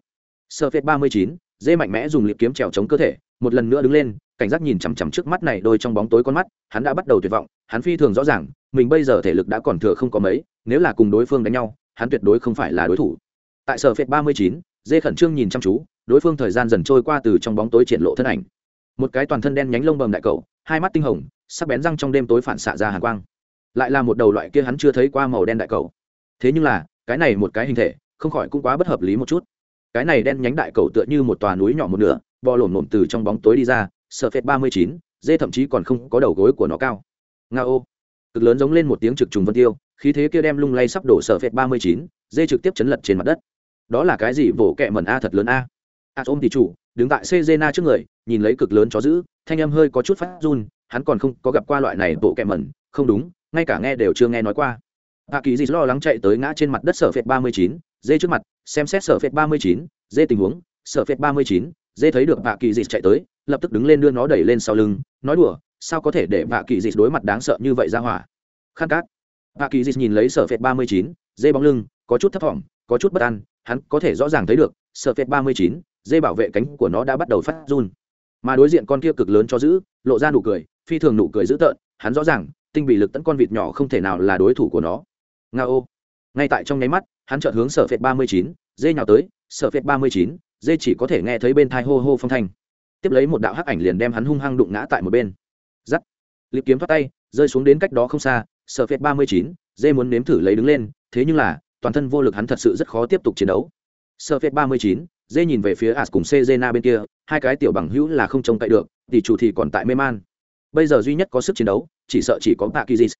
sơ phết ba mươi chín, dê mạnh mẽ dùng liệp kiếm trèo chống cơ thể, một lần nữa đứng lên, cảnh giác nhìn chằm chằm trước mắt này đôi trong bóng tối con mắt, hắn đã bắt đầu tuyệt vọng, hắn phi thường rõ ràng, mình bây giờ thể lực đã còn thừa không có mấy, nếu là cùng đối phương đánh nhau, hắn tuyệt đối không phải là đối thủ. Tại sở phệt ba mươi chín, dê khẩn trương nhìn chăm chú, đối phương thời gian dần trôi qua từ trong bóng tối triển lộ thân ảnh một cái toàn thân đen nhánh lông bầm đại cầu hai mắt tinh hồng, sắc bén răng trong đêm tối phản xạ ra hàn quang. Lại là một đầu loại kia hắn chưa thấy qua màu đen đại cầu thế nhưng là, cái này một cái hình thể, không khỏi cũng quá bất hợp lý một chút. Cái này đen nhánh đại cầu tựa như một tòa núi nhỏ một nửa, bò lổm lổm từ trong bóng tối đi ra, sợ phệt ba mươi chín, dê thậm chí còn không có đầu gối của nó cao. Nga ô. Cực lớn giống lên một tiếng trực trùng vân tiêu, khí thế kia đem lung lay sắp đổ sợ phệt ba mươi chín, dê trực tiếp chấn lật trên mặt đất. Đó là cái gì vỗ kẹ mẩn a thật lớn a? A ôm thì chủ đứng tại Cezena trước người, nhìn lấy cực lớn chó dữ, thanh âm hơi có chút phát run, hắn còn không có gặp qua loại này bộ kẹm mẩn, không đúng, ngay cả nghe đều chưa nghe nói qua. Hạ Kỳ Dĩ lo lắng chạy tới ngã trên mặt đất sở phệt 39, dê trước mặt, xem xét sở phệt 39, dê tình huống, sở phệt 39, dê thấy được Hạ Kỳ Dĩ chạy tới, lập tức đứng lên đưa nó đẩy lên sau lưng, nói đùa, sao có thể để Hạ Kỳ Dĩ đối mặt đáng sợ như vậy ra hỏa. Khăn cát. Hạ Kỳ Dĩ nhìn lấy sở phệt 39, dê bóng lưng, có chút thấp vọng, có chút bất an, hắn có thể rõ ràng thấy được, sở phệt 39, dây bảo vệ cánh của nó đã bắt đầu phát run. Mà đối diện con kia cực lớn cho giữ, lộ ra nụ cười, phi thường nụ cười dữ tợn, hắn rõ ràng, tinh bị lực tấn con vịt nhỏ không thể nào là đối thủ của nó. Nga ô. Ngay tại trong nháy mắt, hắn chợt hướng sở phệt ba mươi chín, dê nhào tới, sở phệt ba mươi chín, dê chỉ có thể nghe thấy bên thai hô hô phong thanh. Tiếp lấy một đạo hắc ảnh liền đem hắn hung hăng đụng ngã tại một bên. Giắt. Liệp kiếm thoát tay, rơi xuống đến cách đó không xa, sở phệt ba mươi chín, dê muốn nếm thử lấy đứng lên, thế nhưng là, toàn thân vô lực hắn thật sự rất khó tiếp tục chiến đấu. Sở phệt ba mươi chín dê nhìn về phía as cùng cezena bên kia hai cái tiểu bằng hữu là không trông cậy được thì chủ thì còn tại mê man. Bây giờ duy nhất có sức chiến đấu chỉ sợ chỉ có pakizis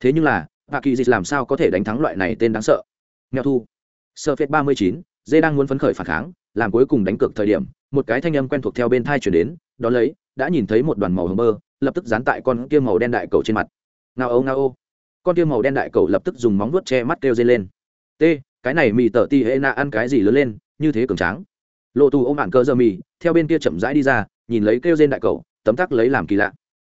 thế nhưng là pakizis làm sao có thể đánh thắng loại này tên đáng sợ? Nghèo thu. Sơ phết ba mươi chín dê đang muốn phấn khởi phản kháng làm cuối cùng đánh cược thời điểm một cái thanh âm quen thuộc theo bên thai chuyển đến đón lấy đã nhìn thấy một đoàn màu hồng mơ, lập tức dán tại con kia màu đen đại cầu trên mặt. Ngao âu ngao ô. Con kia màu đen đại cầu lập tức dùng móng vuốt che mắt kêu dây lên. T cái này mì tở ti hệ na ăn cái gì lớn lên như thế cường tráng lộ tù ôm ạn cơ giờ mì, theo bên kia chậm rãi đi ra, nhìn lấy kêu trên đại cầu tấm tắc lấy làm kỳ lạ.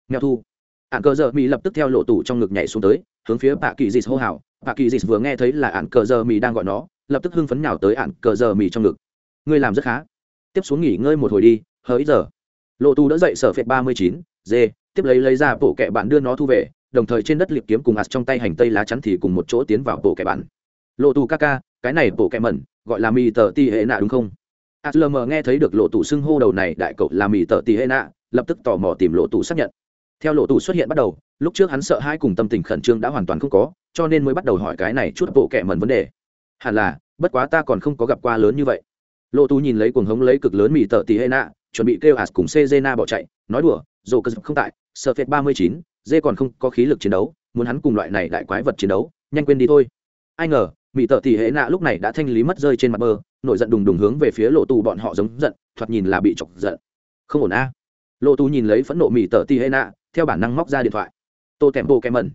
Nghèo thu. Ạn cơ giờ mì lập tức theo lộ tù trong ngực nhảy xuống tới, hướng phía bà kỳ dịt hô hào. Bà kỳ dịt vừa nghe thấy là ạn cơ giờ mì đang gọi nó, lập tức hưng phấn nhào tới ạn cơ giờ mì trong ngực. Ngươi làm rất khá. Tiếp xuống nghỉ ngơi một hồi đi, hờ ít giờ. Lộ tù đã dậy sở phệt ba mươi chín, dê, tiếp lấy lấy ra bộ kẹ bạn đưa nó thu về, đồng thời trên đất liệp kiếm cùng ạt trong tay hành tây lá chắn thì cùng một chỗ tiến vào bộ kẹ bạn. Lộ tù ca ca, cái này bộ kẹ mẩn, gọi là mì tờ ti hệ nạ đúng không? Aslm nghe thấy được lộ tủ xưng hô đầu này, đại cậu là mỹ tờ ti hệ nạ, lập tức tò mò tìm lộ tủ xác nhận. Theo lộ tủ xuất hiện bắt đầu, lúc trước hắn sợ hai cùng tâm tình khẩn trương đã hoàn toàn không có, cho nên mới bắt đầu hỏi cái này chút bộ kệ mẩn vấn đề. Hẳn là, bất quá ta còn không có gặp qua lớn như vậy. Lộ tù nhìn lấy cuồng hống lấy cực lớn mỹ tờ ti hệ nạ, chuẩn bị kêu hạt cùng cezena bỏ chạy, nói đùa, dù cơ không tại, sợ phệt ba mươi chín, dê còn không có khí lực chiến đấu, muốn hắn cùng loại này đại quái vật chiến đấu, nhanh quên đi thôi. Ai ngờ mỹ tợ tỷ hệ nạ lúc này đã thanh lý mất rơi trên mặt bờ nổi giận đùng đùng hướng về phía lộ tù bọn họ giống giận, thoạt nhìn là bị chọc giận. Không ổn a. À. lộ tù nhìn lấy phẫn nộ mỹ tờ ti hê nạ theo bản năng móc ra điện thoại. Tô tèm bộ kem mẩn.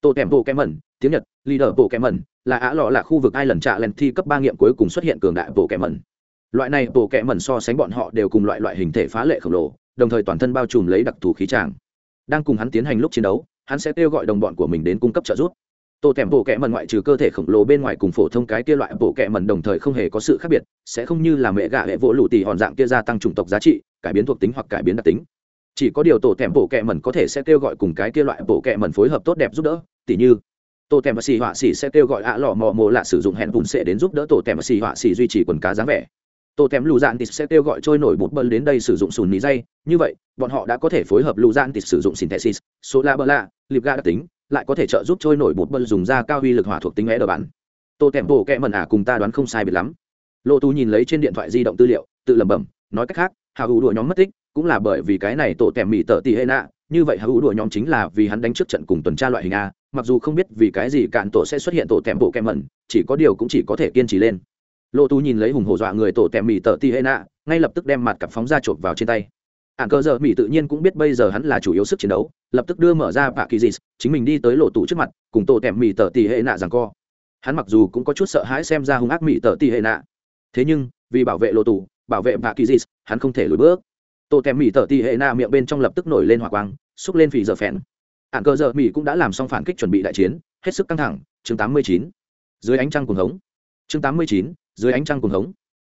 Tô tèm bộ kem mẩn, tiếng nhật, leader bộ kem mẩn, là á lọ là khu vực ai lần trạ lần thi cấp ba nghiệm cuối cùng xuất hiện cường đại bộ kem mẩn. Loại này bộ kem mẩn so sánh bọn họ đều cùng loại loại hình thể phá lệ khổng lồ, đồng thời toàn thân bao trùm lấy đặc thù khí tràng. Đang cùng hắn tiến hành lúc chiến đấu, hắn sẽ kêu gọi đồng bọn của mình đến cung cấp trợ giúp tổ tẻm bộ kẹ mần ngoại trừ cơ thể khổng lồ bên ngoài cùng phổ thông cái kia loại bộ kẹ mần đồng thời không hề có sự khác biệt, sẽ không như là mẹ gạ hệ vỗ lụ tì hòn dạng kia gia tăng chủng tộc giá trị, cải biến thuộc tính hoặc cải biến đặc tính. Chỉ có điều tổ tẻm bộ kẹ mần có thể sẽ kêu gọi cùng cái kia loại bộ kẹ mần phối hợp tốt đẹp giúp đỡ, tỉ như tổ tẻm và xì họa xì sẽ kêu gọi ạ lò mò mồ lạ sử dụng hẹn bùn sẽ đến giúp đỡ tổ tẻm và xì họa xì duy trì quần cá dáng vẻ. Tổ tẻm lù dạn tịt sẽ kêu gọi trôi nổi bột bơn đến đây sử dụng sùn mì dây. Như vậy, bọn họ đã có thể phối hợp lù dạn tịt sử dụng synthesis, số la bơ la lip ga đặc tính lại có thể trợ giúp trôi nổi bột bơ dùng ra cao uy lực hỏa thuộc tính é đờ bản. Tổ tẻm bộ kẹ mần à cùng ta đoán không sai biệt lắm. Lộ tù nhìn lấy trên điện thoại di động tư liệu, tự lẩm bẩm, nói cách khác hào hữu đùa nhóm mất tích, cũng là bởi vì cái này tổ tẻm mỹ tợ tỉ hệ nạ. Như vậy hào hữu đùa nhóm chính là vì hắn đánh trước trận cùng tuần tra loại hình a, mặc dù không biết vì cái gì cạn tổ sẽ xuất hiện tổ tẻm bộ kẹ mần chỉ có điều cũng chỉ có thể kiên trì lên. Lộ tù nhìn lấy hùng hổ dọa người tổ tẻm mỹ tợ tỉ hệ nạ, ngay lập tức đem mặt cặp phóng ra chộp vào trên tay ạn cơ giờ mỹ tự nhiên cũng biết bây giờ hắn là chủ yếu sức chiến đấu lập tức đưa mở ra bạ kỳ dì chính mình đi tới lộ tủ trước mặt cùng tổ tẻm mỹ tờ ti hệ nạ rằng co. Hắn mặc dù cũng có chút sợ hãi xem ra hung ác mỹ tờ ti hệ nạ. Thế nhưng vì bảo vệ lộ tủ bảo vệ bạ kỳ dì hắn không thể lùi bước. Tổ tẻm mỹ tờ ti hệ nạ miệng bên trong lập tức nổi lên hỏa quang xúc lên phì giờ phèn. Ạn cơ giờ mỹ cũng đã làm xong phản kích chuẩn bị đại chiến hết sức căng thẳng. Chương 89. dưới ánh trăng cuồng hống. Chương 89, dưới ánh trăng cuồng hống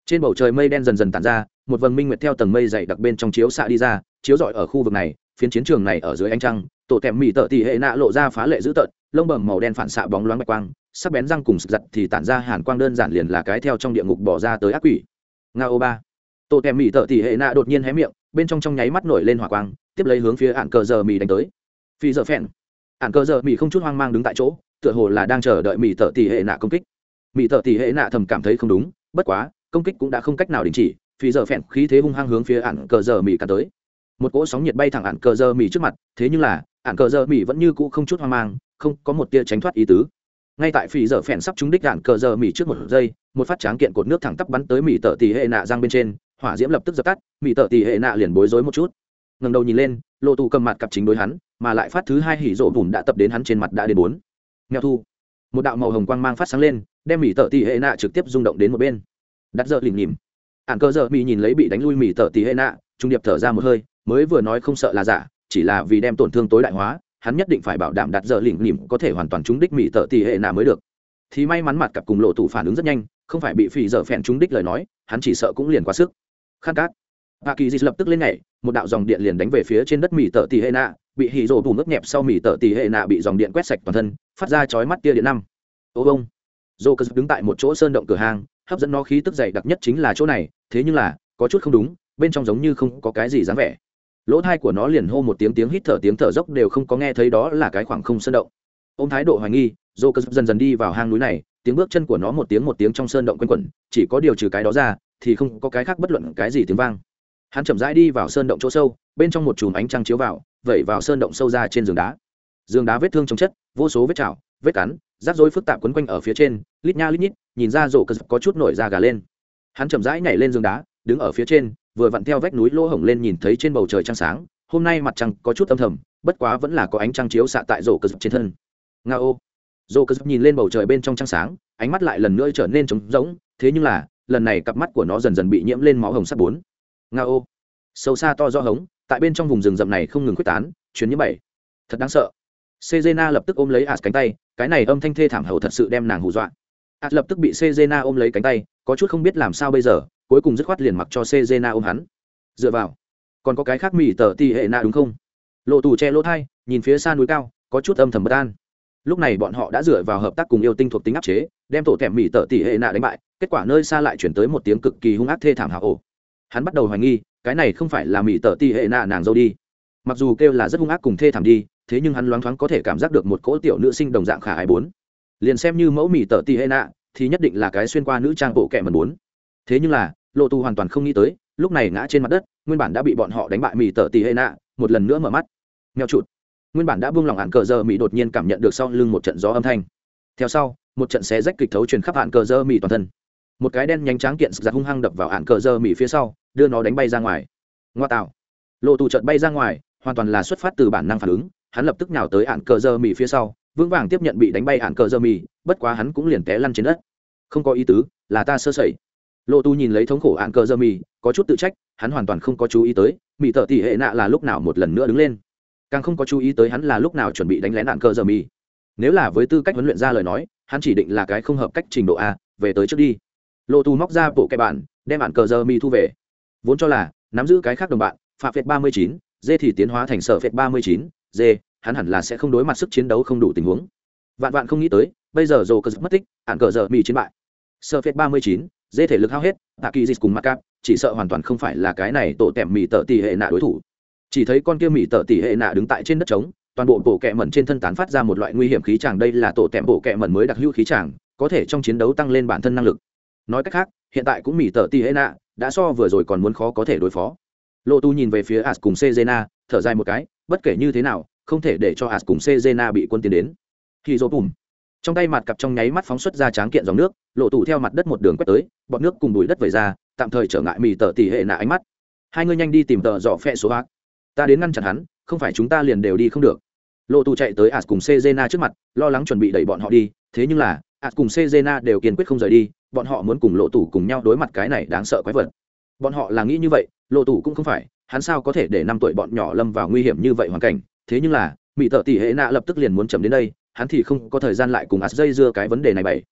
trên bầu trời mây đen dần dần tàn ra, một vầng minh nguyệt theo tầng mây dày đặc bên trong chiếu xạ đi ra, chiếu rọi ở khu vực này, phiến chiến trường này ở dưới ánh trăng, tổ tèm mì tợ tỉ hệ nạ lộ ra phá lệ dữ tợn, lông bầm màu đen phản xạ bóng loáng bạch quang, sắc bén răng cùng sực giật thì tản ra hàn quang đơn giản liền là cái theo trong địa ngục bỏ ra tới ác quỷ. Nga ô ba. Tổ tèm mì tợ tỉ hệ nạ đột nhiên hé miệng, bên trong trong nháy mắt nổi lên hỏa quang, tiếp lấy hướng phía ạn cờ giờ mì đánh tới. Phi giờ phèn ạn cờ giờ mì không chút hoang mang đứng tại chỗ, tựa hồ là đang chờ đợi mì tợ tỉ hệ nạ công kích. Mỹ tợ tỷ hệ nạ thầm cảm thấy không đúng, bất quá công kích cũng đã không cách nào đình chỉ, phì giờ phèn khí thế hung hăng hướng phía ạn cờ giờ mỹ cả tới. Một cỗ sóng nhiệt bay thẳng ạn cờ giờ mỹ trước mặt, thế nhưng là ạn cờ giờ mỹ vẫn như cũ không chút hoang mang, không có một tia tránh thoát ý tứ. Ngay tại phì giờ phèn sắp trúng đích ạn cờ giờ mỹ trước một giây, một phát tráng kiện cột nước thẳng tắp bắn tới mỹ tợ tỷ hệ nạ giang bên trên, hỏa diễm lập tức dập tắt mỹ tợ tỷ hệ nạ liền bối rối một chút. Ngầm đầu nhìn lên lộ tù cầm mặt cặp chính đối hắn, mà lại phát thứ hai hỉ rộ bùn đã tập đến hắn trên mặt đã đến bốn. Nghèo thu. Một đạo màu hồng quang mang phát sáng lên, đem mỹ tợ tỷ hệ nạ trực tiếp rung động đến một bên đặt giờ lìm nhìm ạn cơ giờ mỹ nhìn lấy bị đánh lui mỹ tợ tỷ hệ nạ, trung điệp thở ra một hơi, mới vừa nói không sợ là giả, chỉ là vì đem tổn thương tối đại hóa, hắn nhất định phải bảo đảm đặt giờ lìm nhìm có thể hoàn toàn trúng đích mỹ tợ tỷ hệ nạ mới được. Thì may mắn mặt cặp cùng lộ tủ phản ứng rất nhanh, không phải bị phì dở phèn trúng đích lời nói, hắn chỉ sợ cũng liền quá sức. Khát cát hạ kỳ di lập tức lên nhảy, một đạo dòng điện liền đánh về phía trên đất mỹ tợ tỷ hệ nạ, bị hì rồ bùn ướt nhẹp sau mỹ tợ tỷ hệ nạ bị dòng điện quét sạch toàn thân, phát ra chói mắt tia điện năm. Ô bông dô cứ đứng tại một chỗ sơn động cửa hàng hấp dẫn nó khí tức dày đặc nhất chính là chỗ này, thế nhưng là, có chút không đúng, bên trong giống như không có cái gì dáng vẻ. Lỗ thai của nó liền hô một tiếng tiếng hít thở tiếng thở dốc đều không có nghe thấy đó là cái khoảng không sơn động. Ô m thái độ hoài nghi dô cơ dần dần đi vào hang núi này, tiếng bước chân của nó một tiếng một tiếng trong sơn động quanh quẩn, chỉ có điều trừ cái đó ra, thì không có cái khác bất luận cái gì tiếng vang. Hắn chậm rãi đi vào sơn động chỗ sâu, bên trong một chùm ánh trăng chiếu vào, vẩy vào sơn động sâu ra trên giường đá. Giường đá vết thương trong chất, vô số vết chảo vết cắn rác rối phức tạp quấn quanh ở phía trên, lít nha lít nhít, nhìn ra rổ cờ có chút nổi da gà lên. Hắn chậm rãi nhảy lên giường đá, đứng ở phía trên, vừa vặn theo vách núi lỗ hổng lên nhìn thấy trên bầu trời trăng sáng, hôm nay mặt trăng có chút âm thầm, bất quá vẫn là có ánh trăng chiếu xạ tại rổ cờ trên thân. Nga ô. Rổ cờ nhìn lên bầu trời bên trong trăng sáng, ánh mắt lại lần nữa trở nên trống rỗng, thế nhưng là, lần này cặp mắt của nó dần dần bị nhiễm lên máu hồng sắc bốn. Nga ô. Sâu xa to do hống, tại bên trong vùng rừng rậm này không ngừng quyết tán, chuyến như bảy. Thật đáng sợ sejena lập tức ôm lấy as cánh tay, cái này âm thanh thê thảm hầu thật sự đem nàng hù dọa. As lập tức bị sejena ôm lấy cánh tay, có chút không biết làm sao bây giờ, cuối cùng dứt khoát liền mặc cho sejena ôm hắn. Dựa vào, còn có cái khác mỉ tờ tỷ hệ na đúng không? Lộ tù che lỗ thai, nhìn phía xa núi cao, có chút âm thầm bất an. Lúc này bọn họ đã dựa vào hợp tác cùng yêu tinh thuộc tính áp chế, đem tổ thẻm mỹ tợ tỷ hệ nạ đánh bại, kết quả nơi xa lại chuyển tới một tiếng cực kỳ hung ác thê thảm hạ ổ hắn bắt đầu hoài nghi, cái này không phải là mỹ tợ tỷ hệ nạ nàng dâu đi. Mặc dù kêu là rất hung ác cùng thê thảm đi thế nhưng hắn loáng thoáng có thể cảm giác được một cỗ tiểu nữ sinh đồng dạng khả ai bốn. Liền xem như mẫu mỹ tợ tì hệ nạ, thì nhất định là cái xuyên qua nữ trang bộ kẹ mần bốn. Thế nhưng là, lộ tu hoàn toàn không nghĩ tới, lúc này ngã trên mặt đất, nguyên bản đã bị bọn họ đánh bại mỹ tợ tì hệ nạ, một lần nữa mở mắt. Nghèo trụt nguyên bản đã buông lỏng hạn cờ giờ mỹ đột nhiên cảm nhận được sau lưng một trận gió âm thanh. Theo sau, một trận xé rách kịch thấu truyền khắp hạn cờ giờ mỹ toàn thân. Một cái đen nhánh tráng kiện giặc hung hăng đập vào hạn cờ giờ mỹ phía sau, đưa nó đánh bay ra ngoài. Ngoa tạo. Lộ tù trận bay ra ngoài, hoàn toàn là xuất phát từ bản năng phản ứng hắn lập tức nhào tới hạn cờ dơ mì phía sau, vững vàng tiếp nhận bị đánh bay hạn cờ dơ mì, bất quá hắn cũng liền té lăn trên đất. Không có ý tứ, là ta sơ sẩy. Lộ tu nhìn lấy thống khổ hạn cờ dơ mì, có chút tự trách, hắn hoàn toàn không có chú ý tới mỹ thợ tỷ hệ nạ là lúc nào một lần nữa đứng lên. Càng không có chú ý tới hắn là lúc nào chuẩn bị đánh lén ạn cờ dơ mì. Nếu là với tư cách huấn luyện ra lời nói, hắn chỉ định là cái không hợp cách trình độ a, về tới trước đi. Lộ tu móc ra bộ kẻ bản, đem ạn cờ dơ mì thu về. Vốn cho là, nắm giữ cái khác đồng bạn, phạm phệt ba mươi chín, dê thì tiến hóa thành sở phệt ba mươi chín dê hắn hẳn là sẽ không đối mặt sức chiến đấu không đủ tình huống. Vạn vạn không nghĩ tới, bây giờ dồ cờ mất tích hạn cờ giờ mỹ chiến bại. Sơ phết ba mươi chín dê thể lực hao hết hạ kỳ dịch cùng mặc cáp, chỉ sợ hoàn toàn không phải là cái này tổ tẻm mỹ tợ tỷ hệ nạ đối thủ. Chỉ thấy con kia mỹ tợ tỷ hệ nạ đứng tại trên đất trống, toàn bộ bộ kẹ mẩn trên thân tán phát ra một loại nguy hiểm khí tràng đây là tổ tẻm bộ kẹ mẩn mới đặc hữu khí tràng có thể trong chiến đấu tăng lên bản thân năng lực. Nói cách khác, hiện tại cũng mỹ tợ tỷ hệ nạ đã so vừa rồi còn muốn khó có thể đối phó. Lộ tu nhìn về phía as cùng sejena, thở dài một cái bất kể như thế nào, không thể để cho hạt cùng sejena bị quân tiến đến. Khi dô bùm. Trong tay mặt cặp trong nháy mắt phóng xuất ra tráng kiện dòng nước, lộ tủ theo mặt đất một đường quét tới bọn nước cùng bụi đất vẩy ra, tạm thời trở ngại mì tợ tỷ hệ nạ ánh mắt. Hai ngươi nhanh đi tìm tờ dọ phe số ác ta đến ngăn chặn hắn, không phải chúng ta liền đều đi không được. Lộ tù chạy tới ạt cùng sejena trước mặt, lo lắng chuẩn bị đẩy bọn họ đi, thế nhưng là ạt cùng sejena đều kiên quyết không rời đi, bọn họ muốn cùng lộ tù cùng nhau đối mặt cái này đáng sợ quái vật. Bọn họ là nghĩ như vậy, lộ tù cũng không phải hắn sao có thể để năm tuổi bọn nhỏ lâm vào nguy hiểm như vậy hoàn cảnh? Thế nhưng là mỹ tợ tỷ hệ nạ lập tức liền muốn chậm đến đây, hắn thì không có thời gian lại cùng ạt dây dưa cái vấn đề này bày.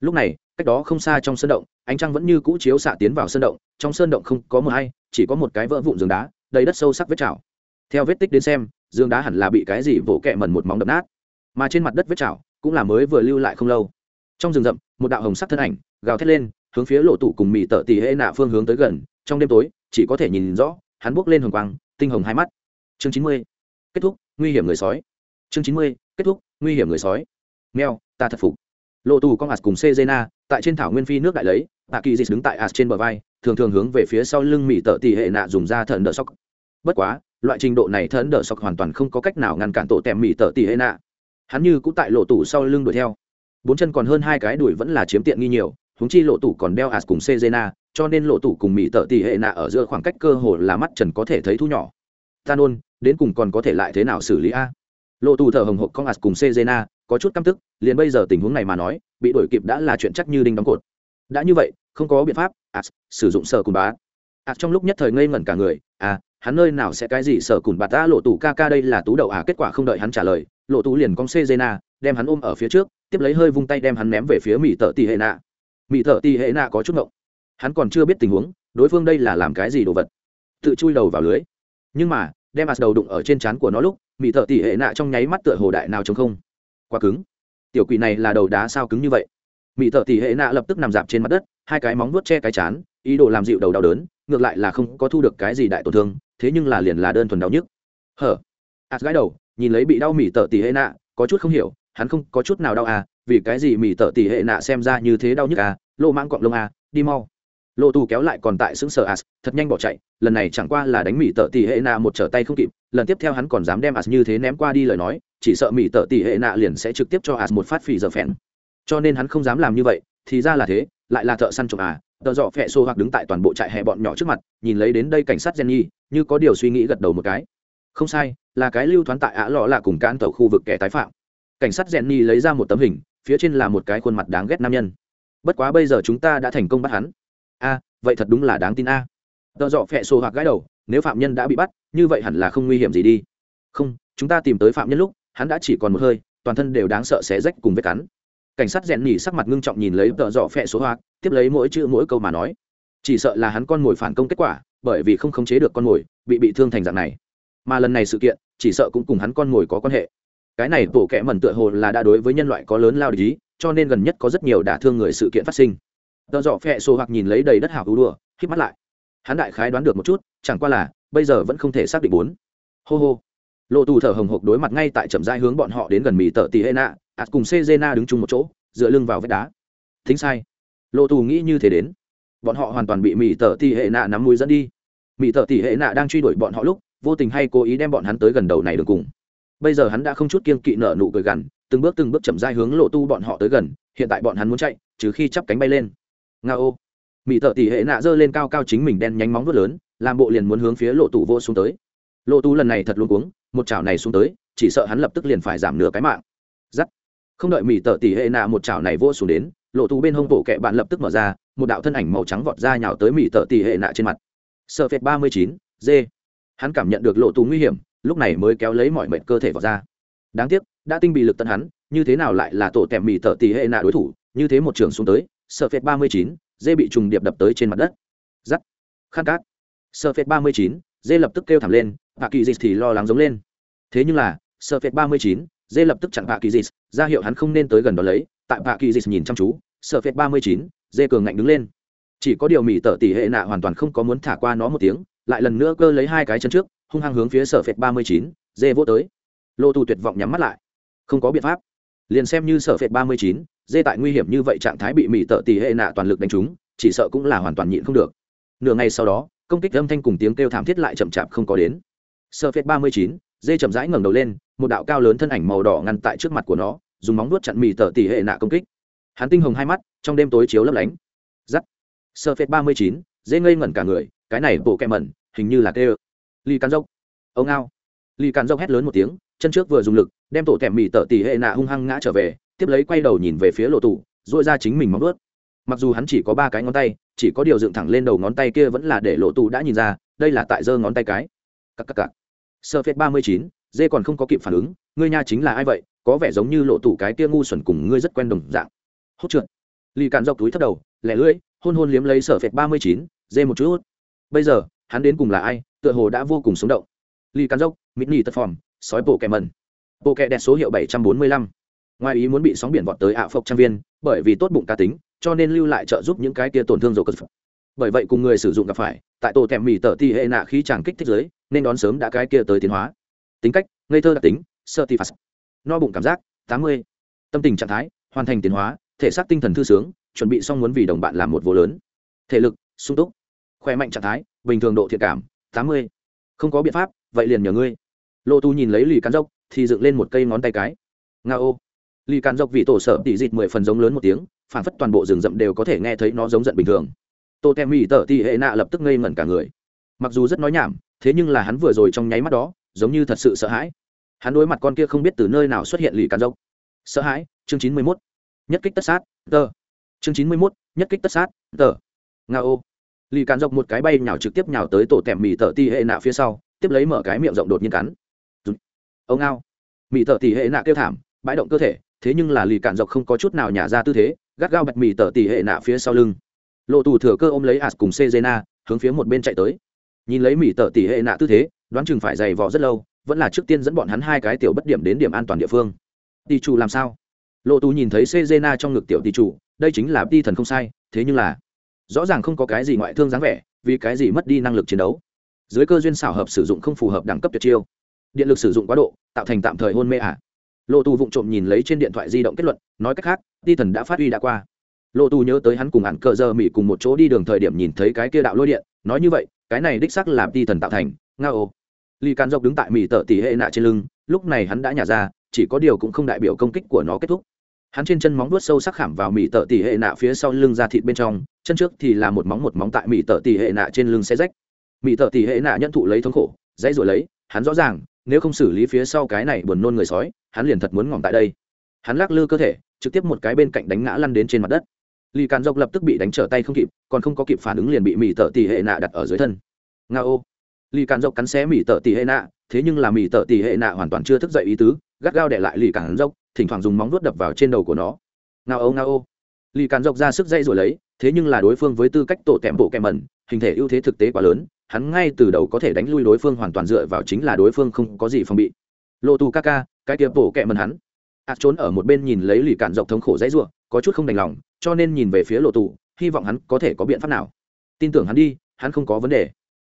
Lúc này, cách đó không xa trong sơn động, ánh trăng vẫn như cũ chiếu xạ tiến vào sơn động, trong sơn động không có mờ hay, chỉ có một cái vỡ vụn giường đá, đầy đất sâu sắc vết chảo. Theo vết tích đến xem, giường đá hẳn là bị cái gì vỗ kẹ mần một móng đập nát. Mà trên mặt đất vết chảo cũng là mới vừa lưu lại không lâu. Trong rừng rậm, một đạo hồng sắc thân ảnh gào thét lên, hướng phía lộ tụ cùng mỹ tợ Tỷ hệ nạ phương hướng tới gần, trong đêm tối, chỉ có thể nhìn rõ hắn buốc lên hồng quang, tinh hồng hai mắt. Chương chín mươi, kết thúc, nguy hiểm người sói. Chương chín mươi, kết thúc, nguy hiểm người sói. Mèo, ta thật phục. Lộ tù con as cùng sejena, tại trên thảo nguyên phi nước đại lấy, tạ kỳ dịch đứng tại as trên bờ vai, thường thường hướng về phía sau lưng mỹ tợ tỷ hệ nạ dùng ra thần đỡ sóc. Bất quá, loại trình độ này thần đỡ sóc hoàn toàn không có cách nào ngăn cản tổ tèm mỹ tợ tỷ hệ nạ. Hắn như cũng tại lộ tủ sau lưng đuổi theo. Bốn chân còn hơn hai cái đuổi vẫn là chiếm tiện nghi nhiều húng chi lộ tủ còn đeo ạt cùng sejena, cho nên lộ tủ cùng mỹ tợ tỷ hệ nạ ở giữa khoảng cách cơ hồ là mắt trần có thể thấy thu nhỏ. Ta nôn, đến cùng còn có thể lại thế nào xử lý a? Lộ tủ thở hồng hộc con ạt cùng sejena, có chút căm tức, liền bây giờ tình huống này mà nói, bị đổi kịp đã là chuyện chắc như đinh đóng cột. Đã như vậy, không có biện pháp ạt sử dụng sở cùng bá. Ạt trong lúc nhất thời ngây ngẩn cả người à hắn nơi nào sẽ cái gì sở cùng bà ta, lộ tủ ca ca đây là tú đậu à kết quả không đợi hắn trả lời, lộ tủ liền con sejena, đem hắn ôm ở phía trước, tiếp lấy hơi vung tay đem hắn ném về phía mỹ tợ tỷ hệ nạ mỹ thợ tì hệ nạ có chút ngộng. Hắn còn chưa biết tình huống, đối phương đây là làm cái gì đồ vật. Tự chui đầu vào lưới. Nhưng mà, đem ạt đầu đụng ở trên trán của nó lúc mỹ thợ tỷ hệ nạ trong nháy mắt tựa hồ đại nào chống không. Quá cứng. Tiểu quỷ này là đầu đá sao cứng như vậy? Mỹ thợ tỷ hệ nạ lập tức nằm dạp trên mặt đất, hai cái móng vuốt che cái chán, ý đồ làm dịu đầu đau đớn, ngược lại là không có thu được cái gì đại tổn thương, thế nhưng là liền là đơn thuần đau nhức. Hở. Ạt gái đầu, nhìn lấy bị đau mỹ thợ tỷ hệ nạ có chút không hiểu, hắn không có chút nào đau à vì cái gì mỹ thợ tỷ hệ nạ xem ra như thế đau nhức à lô mang cọng lông à đi mau. Lộ tù kéo lại còn tại xứng sở as, thật nhanh bỏ chạy, lần này chẳng qua là đánh mỹ tợ tỷ hệ nạ một trở tay không kịp, lần tiếp theo hắn còn dám đem as như thế ném qua đi lời nói, chỉ sợ mỹ tợ tỷ hệ nạ liền sẽ trực tiếp cho as một phát phì giờ phèn. Cho nên hắn không dám làm như vậy, thì ra là thế, lại là thợ săn trộm à tợ dọ phẹ xô hoặc đứng tại toàn bộ trại hè bọn nhỏ trước mặt, nhìn lấy đến đây cảnh sát jenny, như có điều suy nghĩ gật đầu một cái. Không sai, là cái lưu thoán tại ả lọ là cùng cán tàu khu vực kẻ tái phạm. Cảnh sát jenny lấy ra một tấm hình, phía trên là một cái khuôn mặt đáng ghét nam nhân bất quá bây giờ chúng ta đã thành công bắt hắn. A, vậy thật đúng là đáng tin a. À. tợ dọ phẹ sổ hoặc gái đầu, nếu phạm nhân đã bị bắt, như vậy hẳn là không nguy hiểm gì đi. Không, chúng ta tìm tới phạm nhân lúc, hắn đã chỉ còn một hơi, toàn thân đều đáng sợ xé rách cùng vết cắn. Cảnh sát rèn nhỉ sắc mặt ngưng trọng nhìn lấy tợ dọ phẹ số hoặc, tiếp lấy mỗi chữ mỗi câu mà nói. Chỉ sợ là hắn con mồi phản công kết quả, bởi vì không khống chế được con mồi, bị bị thương thành dạng này. Mà lần này sự kiện, chỉ sợ cũng cùng hắn con mồi có quan hệ. Cái này tổ kẽ mẩn tựa hồ là đã đối với nhân loại có lớn lao lý cho nên gần nhất có rất nhiều đả thương người sự kiện phát sinh. Tợ dọ phẹ sổ hoặc nhìn lấy đầy đất hào hữu đùa k mắt lại. Hắn đại khái đoán được một chút, chẳng qua là, bây giờ vẫn không thể xác định bốn. Hô hô. Lộ tù thở hồng hộc đối mặt ngay tại trầm giai hướng bọn họ đến gần mì tợ tì hệ nạ ạt cùng sejena đứng chung một chỗ, dựa lưng vào vách đá. Thính sai. Lộ tù nghĩ như thế đến. Bọn họ hoàn toàn bị mỹ tợ tì hệ nạ nắm mũi dẫn đi. Mỹ tợ tì hệ nạ đang truy đuổi bọn họ lúc, vô tình hay cố ý đem bọn hắn tới gần đầu này đường cùng. Bây giờ hắn đã không chút kiên kỵ nở nụ cười gằn từng bước từng bước chậm rãi hướng lộ tu bọn họ tới gần, hiện tại bọn hắn muốn chạy, trừ khi chắp cánh bay lên. Nga ô. Mỹ thợ tỷ hệ nạ giơ lên cao cao chính mình đen nhánh móng vuốt lớn, làm bộ liền muốn hướng phía lộ tù vô xuống tới. Lộ tu lần này thật luôn cuống, một chảo này xuống tới, chỉ sợ hắn lập tức liền phải giảm nửa cái mạng. Giắt. Không đợi mỹ tợ tỷ hệ nạ một chảo này vô xuống đến, lộ tù bên hông bộ kệ bạn lập tức mở ra, một đạo thân ảnh màu trắng vọt ra nhào tới mỹ tợ tỷ hệ nạ trên mặt. Sợ phệt ba mươi chín d hắn cảm nhận được lộ tù nguy hiểm, lúc này mới kéo lấy mọi mệnh cơ thể vọt ra. Đáng tiếc đã tinh bị lực tận hắn, như thế nào lại là tổ tèm mì thợ tỷ hệ nạ đối thủ? Như thế một trường xuống tới sợ phệt ba mươi chín, dê bị trùng điệp đập tới trên mặt đất. Giắt khát cát sợ phệt ba mươi chín, dê lập tức kêu thảm lên và kỳ dịch thì lo lắng giống lên. Thế nhưng là sợ phệt ba mươi chín, dê lập tức chặn vạ kỳ dịch ra hiệu hắn không nên tới gần đó lấy. Tại vạ kỳ dịch nhìn chăm chú sợ phệt ba mươi chín, dê cường ngạnh đứng lên. Chỉ có điều mỹ tở tỷ hệ nạ hoàn toàn không có muốn thả qua nó một tiếng, lại lần nữa cơ lấy hai cái chân trước, hung hăng hướng phía sở phệt ba mươi chín, dê vô tới. Lô tù tuyệt vọng nhắm mắt lại không có biện pháp. Liền xem như sở phệt ba mươi chín, dê tại nguy hiểm như vậy trạng thái bị mỹ tợ tỷ hệ nạ toàn lực đánh trúng, chỉ sợ cũng là hoàn toàn nhịn không được. Nửa ngày sau đó, công kích âm thanh cùng tiếng kêu thảm thiết lại chậm chạp không có đến. Sở phệt ba mươi chín, dê chậm rãi ngẩng đầu lên, một đạo cao lớn thân ảnh màu đỏ ngăn tại trước mặt của nó, dùng móng nuốt chặn mỹ tợ tỷ hệ nạ công kích. Hắn tinh hồng hai mắt, trong đêm tối chiếu lấp lánh. Giắt. Sở phệt ba mươi chín, dê ngây ngẩn cả người, cái này bộ kẹ mẩn, hình như là kêu ly cắn dốc. Ông ao. Ly cắn dốc hét lớn một tiếng chân trước vừa dùng lực, đem tổ thèm mì tợ tỉ hệ nạ hung hăng ngã trở về, tiếp lấy quay đầu nhìn về phía lộ tủ dội ra chính mình móng ướt mặc dù hắn chỉ có ba cái ngón tay, chỉ có điều dựng thẳng lên đầu ngón tay kia vẫn là để lộ tủ đã nhìn ra, đây là tại giơ ngón tay cái. Cắc cắc cắc sơ phết ba mươi chín, dê còn không có kịp phản ứng, ngươi nha chính là ai vậy? Có vẻ giống như lộ tủ cái kia ngu xuẩn cùng ngươi rất quen đồng dạng. Hốt trượt. Lì càn dọc túi thấp đầu, lẻ lưỡi, hôn hôn liếm lấy sở phệt ba mươi chín, dê một chút. Bây giờ, hắn đến cùng là ai? Tựa hồ đã vô cùng sống động. Lì càn dốc mít nỉ tật phòm sói bộ kẻ mần. Bộ kẻ đẹp số hiệu bảy trăm bốn mươi lăm. Ngoài ý muốn bị sóng biển vọt tới ạ phộc trang viên, bởi vì tốt bụng cá tính, cho nên lưu lại trợ giúp những cái kia tổn thương dầu cất bởi vậy cùng người sử dụng gặp phải, tại tổ thèm mì tở ti hệ nạ khí chàng kích thích giới, nên đón sớm đã cái kia tới tiến hóa. Tính cách, ngây thơ đặc tính sơ ti phạt. No bụng cảm giác, tám mươi. Tâm tình trạng thái, hoàn thành tiến hóa, thể xác tinh thần thư sướng, chuẩn bị xong muốn vì đồng bạn làm một vô lớn. Thể lực, sung túc. Khỏe mạnh trạng thái, bình thường độ thiện cảm, tám mươi. Không có biện pháp, vậy liền nhờ ngươi lô tu nhìn lấy lì cắn dốc, thì dựng lên một cây ngón tay cái. Nga ô. Lì càn dốc vì tổ sợ tỉ dịt mười phần giống lớn một tiếng, phản phất toàn bộ rừng rậm đều có thể nghe thấy nó giống giận bình thường. Tô tem mỹ tợ tỉ hệ nạ lập tức ngây ngẩn cả người. Mặc dù rất nói nhảm, thế nhưng là hắn vừa rồi trong nháy mắt đó, giống như thật sự sợ hãi. Hắn đối mặt con kia không biết từ nơi nào xuất hiện lì càn dốc. Sợ hãi, chương chín mươi mốt. Nhất kích tất sát, tờ. Chương chín mươi mốt, nhất kích tất sát, tờ. Nga ô. Lì càn dốc một cái bay nhào trực tiếp nhào tới tổ tẻm mì tợ ti hệ nạ phía sau, tiếp lấy mở cái miệng rộng đột nhiên cắn ông ngao. Mỹ tợ tỷ hệ nạ kêu thảm, bãi động cơ thể, thế nhưng là lì cản dọc không có chút nào nhả ra tư thế, gắt gao bạch mỹ tợ tỷ hệ nạ phía sau lưng. Lộ tù thừa cơ ôm lấy ạt cùng sejena, hướng phía một bên chạy tới. Nhìn lấy mỹ tợ tỷ hệ nạ tư thế, đoán chừng phải dày vò rất lâu, vẫn là trước tiên dẫn bọn hắn hai cái tiểu bất điểm đến điểm an toàn địa phương. Tỷ chủ làm sao? Lộ tù nhìn thấy sejena trong ngực tiểu tỷ chủ, đây chính là ti thần không sai, thế nhưng là rõ ràng không có cái gì ngoại thương dáng vẻ, vì cái gì mất đi năng lực chiến đấu? Dưới cơ duyên xảo hợp sử dụng không phù hợp đẳng cấp tuyệt chiêu điện lực sử dụng quá độ, tạo thành tạm thời hôn mê ạ à. lộ tù vụng trộm nhìn lấy trên điện thoại di động kết luận, nói cách khác, ti thần đã phát huy đã qua. Lộ tù nhớ tới hắn cùng ạn cờ giờ mỹ cùng một chỗ đi đường thời điểm nhìn thấy cái kia đạo lôi điện, nói như vậy, cái này đích sắc làm ti thần tạo thành, nga ô. Ly can dốc đứng tại mỹ tợ tỷ hệ nạ trên lưng, lúc này hắn đã nhả ra, chỉ có điều cũng không đại biểu công kích của nó kết thúc. Hắn trên chân móng vuốt sâu sắc khảm vào mỹ tợ tỷ hệ nạ phía sau lưng ra thịt bên trong, chân trước thì là một móng một móng tại mỹ tợ tỷ hệ nạ trên lưng xe rách. Mỹ tợ tỷ hệ nạ nhận thụ lấy thống khổ, dãy rồi lấy, hắn rõ ràng nếu không xử lý phía sau cái này buồn nôn người sói, hắn liền thật muốn ngỏm tại đây. Hắn lắc lư cơ thể, trực tiếp một cái bên cạnh đánh ngã lăn đến trên mặt đất. Lì càn dốc lập tức bị đánh trở tay không kịp, còn không có kịp phản ứng liền bị mỹ tợ tỷ hệ nạ đặt ở dưới thân. Nga ô. Lì càn dốc cắn xé mỹ tợ tỷ hệ nạ, thế nhưng là mỹ tợ tỷ hệ nạ hoàn toàn chưa thức dậy ý tứ, gắt gao để lại lì càn dốc thỉnh thoảng dùng móng vuốt đập vào trên đầu của nó. Nga ô nga ô. Lì càn dốc ra sức dây rồi lấy, thế nhưng là đối phương với tư cách tổ tẻm bộ kẹm mẩn, hình thể ưu thế thực tế quá lớn hắn ngay từ đầu có thể đánh lui đối phương hoàn toàn dựa vào chính là đối phương không có gì phòng bị. Lộ tù ca ca, cái kia bổ kẹ mần hắn. Ạt trốn ở một bên nhìn lấy lì cạn dọc thống khổ dãy ruộng có chút không đành lòng, cho nên nhìn về phía lộ tù hy vọng hắn có thể có biện pháp nào. Tin tưởng hắn đi, hắn không có vấn đề.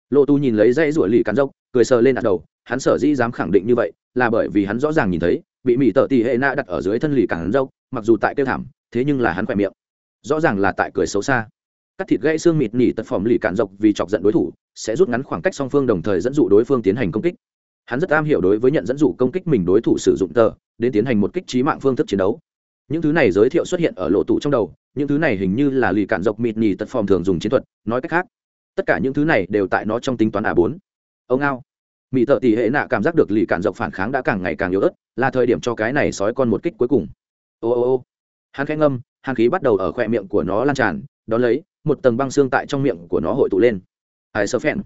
Lộ tù nhìn lấy dãy ruộng lì cạn dốc cười sờ lên ạt đầu, hắn sở dĩ dám khẳng định như vậy, là bởi vì hắn rõ ràng nhìn thấy, bị mỹ tợ tỷ hệ na đặt ở dưới thân lì cạn dốc mặc dù tại kêu thảm, thế nhưng là hắn khỏe miệng. Rõ ràng là tại cười xấu xa. Cắt thịt gãy xương mịt nỉ tật phòng lì cạn dọc vì chọc giận đối thủ sẽ rút ngắn khoảng cách song phương đồng thời dẫn dụ đối phương tiến hành công kích. Hắn rất am hiểu đối với nhận dẫn dụ công kích mình đối thủ sử dụng tờ, đến tiến hành một kích trí mạng phương thức chiến đấu. Những thứ này giới thiệu xuất hiện ở lộ tụ trong đầu, những thứ này hình như là lì cạn dọc mịt nhì tật phòng thường dùng chiến thuật, nói cách khác, tất cả những thứ này đều tại nó trong tính toán a bốn. Ông ao. Mỹ tợ tỷ hệ nạ cảm giác được lì cạn dọc phản kháng đã càng ngày càng yếu ớt, là thời điểm cho cái này sói con một kích cuối cùng. Ô ô ô. Hắn khẽ ngâm, hàn khí bắt đầu ở khoe miệng của nó lan tràn, đón lấy, một tầng băng xương tại trong miệng của nó hội tụ lên hải sơ phèn.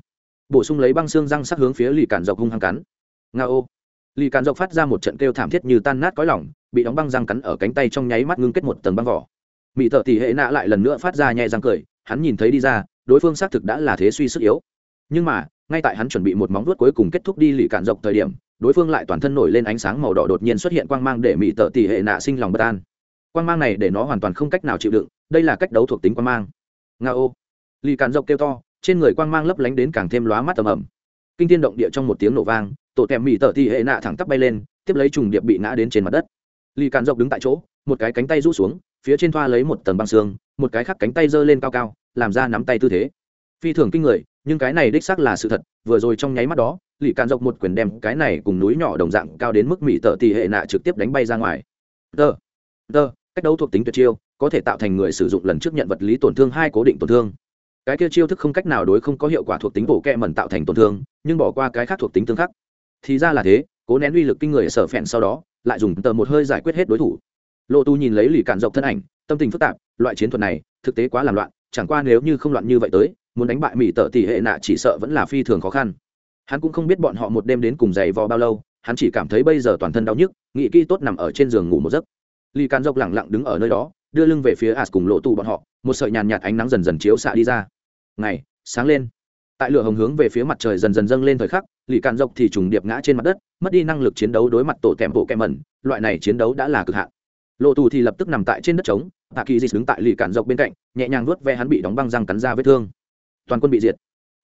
Bổ sung lấy băng xương răng sắc hướng phía lì cản dọc hung hăng cắn. Nga ô. Lì cản dọc phát ra một trận kêu thảm thiết như tan nát cõi lỏng bị đóng băng răng cắn ở cánh tay trong nháy mắt ngưng kết một tầng băng vỏ. Mỹ thợ tỷ hệ nạ lại lần nữa phát ra nhẹ răng cười, hắn nhìn thấy đi ra, đối phương xác thực đã là thế suy sức yếu. Nhưng mà, ngay tại hắn chuẩn bị một móng vuốt cuối cùng kết thúc đi lì cản dọc thời điểm, đối phương lại toàn thân nổi lên ánh sáng màu đỏ đột nhiên xuất hiện quang mang để mỹ tợ tỷ hệ nạ sinh lòng bất an. Quang mang này để nó hoàn toàn không cách nào chịu đựng, đây là cách đấu thuộc tính quang mang. Nga ô. Lì cản dọc kêu to trên người quang mang lấp lánh đến càng thêm lóa mắt tầm ẩm kinh thiên động địa trong một tiếng nổ vang, tổ tèm mỹ tở thì hệ nạ thẳng tắp bay lên, tiếp lấy trùng điệp bị ngã đến trên mặt đất. Lì cạn dọc đứng tại chỗ, một cái cánh tay rũ xuống, phía trên thoa lấy một tầng băng xương, một cái khác cánh tay giơ lên cao cao, làm ra nắm tay tư thế. Phi thường kinh người, nhưng cái này đích xác là sự thật, vừa rồi trong nháy mắt đó, lì cạn dọc một quyền đem cái này cùng núi nhỏ đồng dạng cao đến mức mỹ tở thì hệ nạ trực tiếp đánh bay ra ngoài. Tơ tơ, cách đấu thuộc tính tuyệt chiêu, có thể tạo thành người sử dụng lần trước nhận vật lý tổn thương hai cố định tổn thương cái kia chiêu thức không cách nào đối không có hiệu quả thuộc tính bổ kẹ mẩn tạo thành tổn thương, nhưng bỏ qua cái khác thuộc tính tương khắc. Thì ra là thế, cố nén uy lực kinh người sở phèn sau đó, lại dùng tờ một hơi giải quyết hết đối thủ. Lộ tu nhìn lấy lì cạn dọc thân ảnh, tâm tình phức tạp, loại chiến thuật này, thực tế quá làm loạn, chẳng qua nếu như không loạn như vậy tới, muốn đánh bại mỹ tợ tỷ hệ nạ chỉ sợ vẫn là phi thường khó khăn. Hắn cũng không biết bọn họ một đêm đến cùng giày vò bao lâu, hắn chỉ cảm thấy bây giờ toàn thân đau nhức, nghĩ kỹ tốt nằm ở trên giường ngủ một giấc. Lì cạn dọc lẳng lặng đứng ở nơi đó, đưa lưng về phía ạt cùng lộ tu bọn họ, một sợi nhàn nhạt ánh nắng dần dần chiếu xạ đi ra ngày, sáng lên. Tại lửa hồng hướng về phía mặt trời dần dần dâng lên thời khắc, lì cạn dọc thì trùng điệp ngã trên mặt đất, mất đi năng lực chiến đấu đối mặt tổ tèm bộ kèm mẩn, loại này chiến đấu đã là cực hạn. Lộ tù thì lập tức nằm tại trên đất trống, tạ kỳ dịch đứng tại lì cạn dọc bên cạnh, nhẹ nhàng nuốt ve hắn bị đóng băng răng cắn ra vết thương. Toàn quân bị diệt.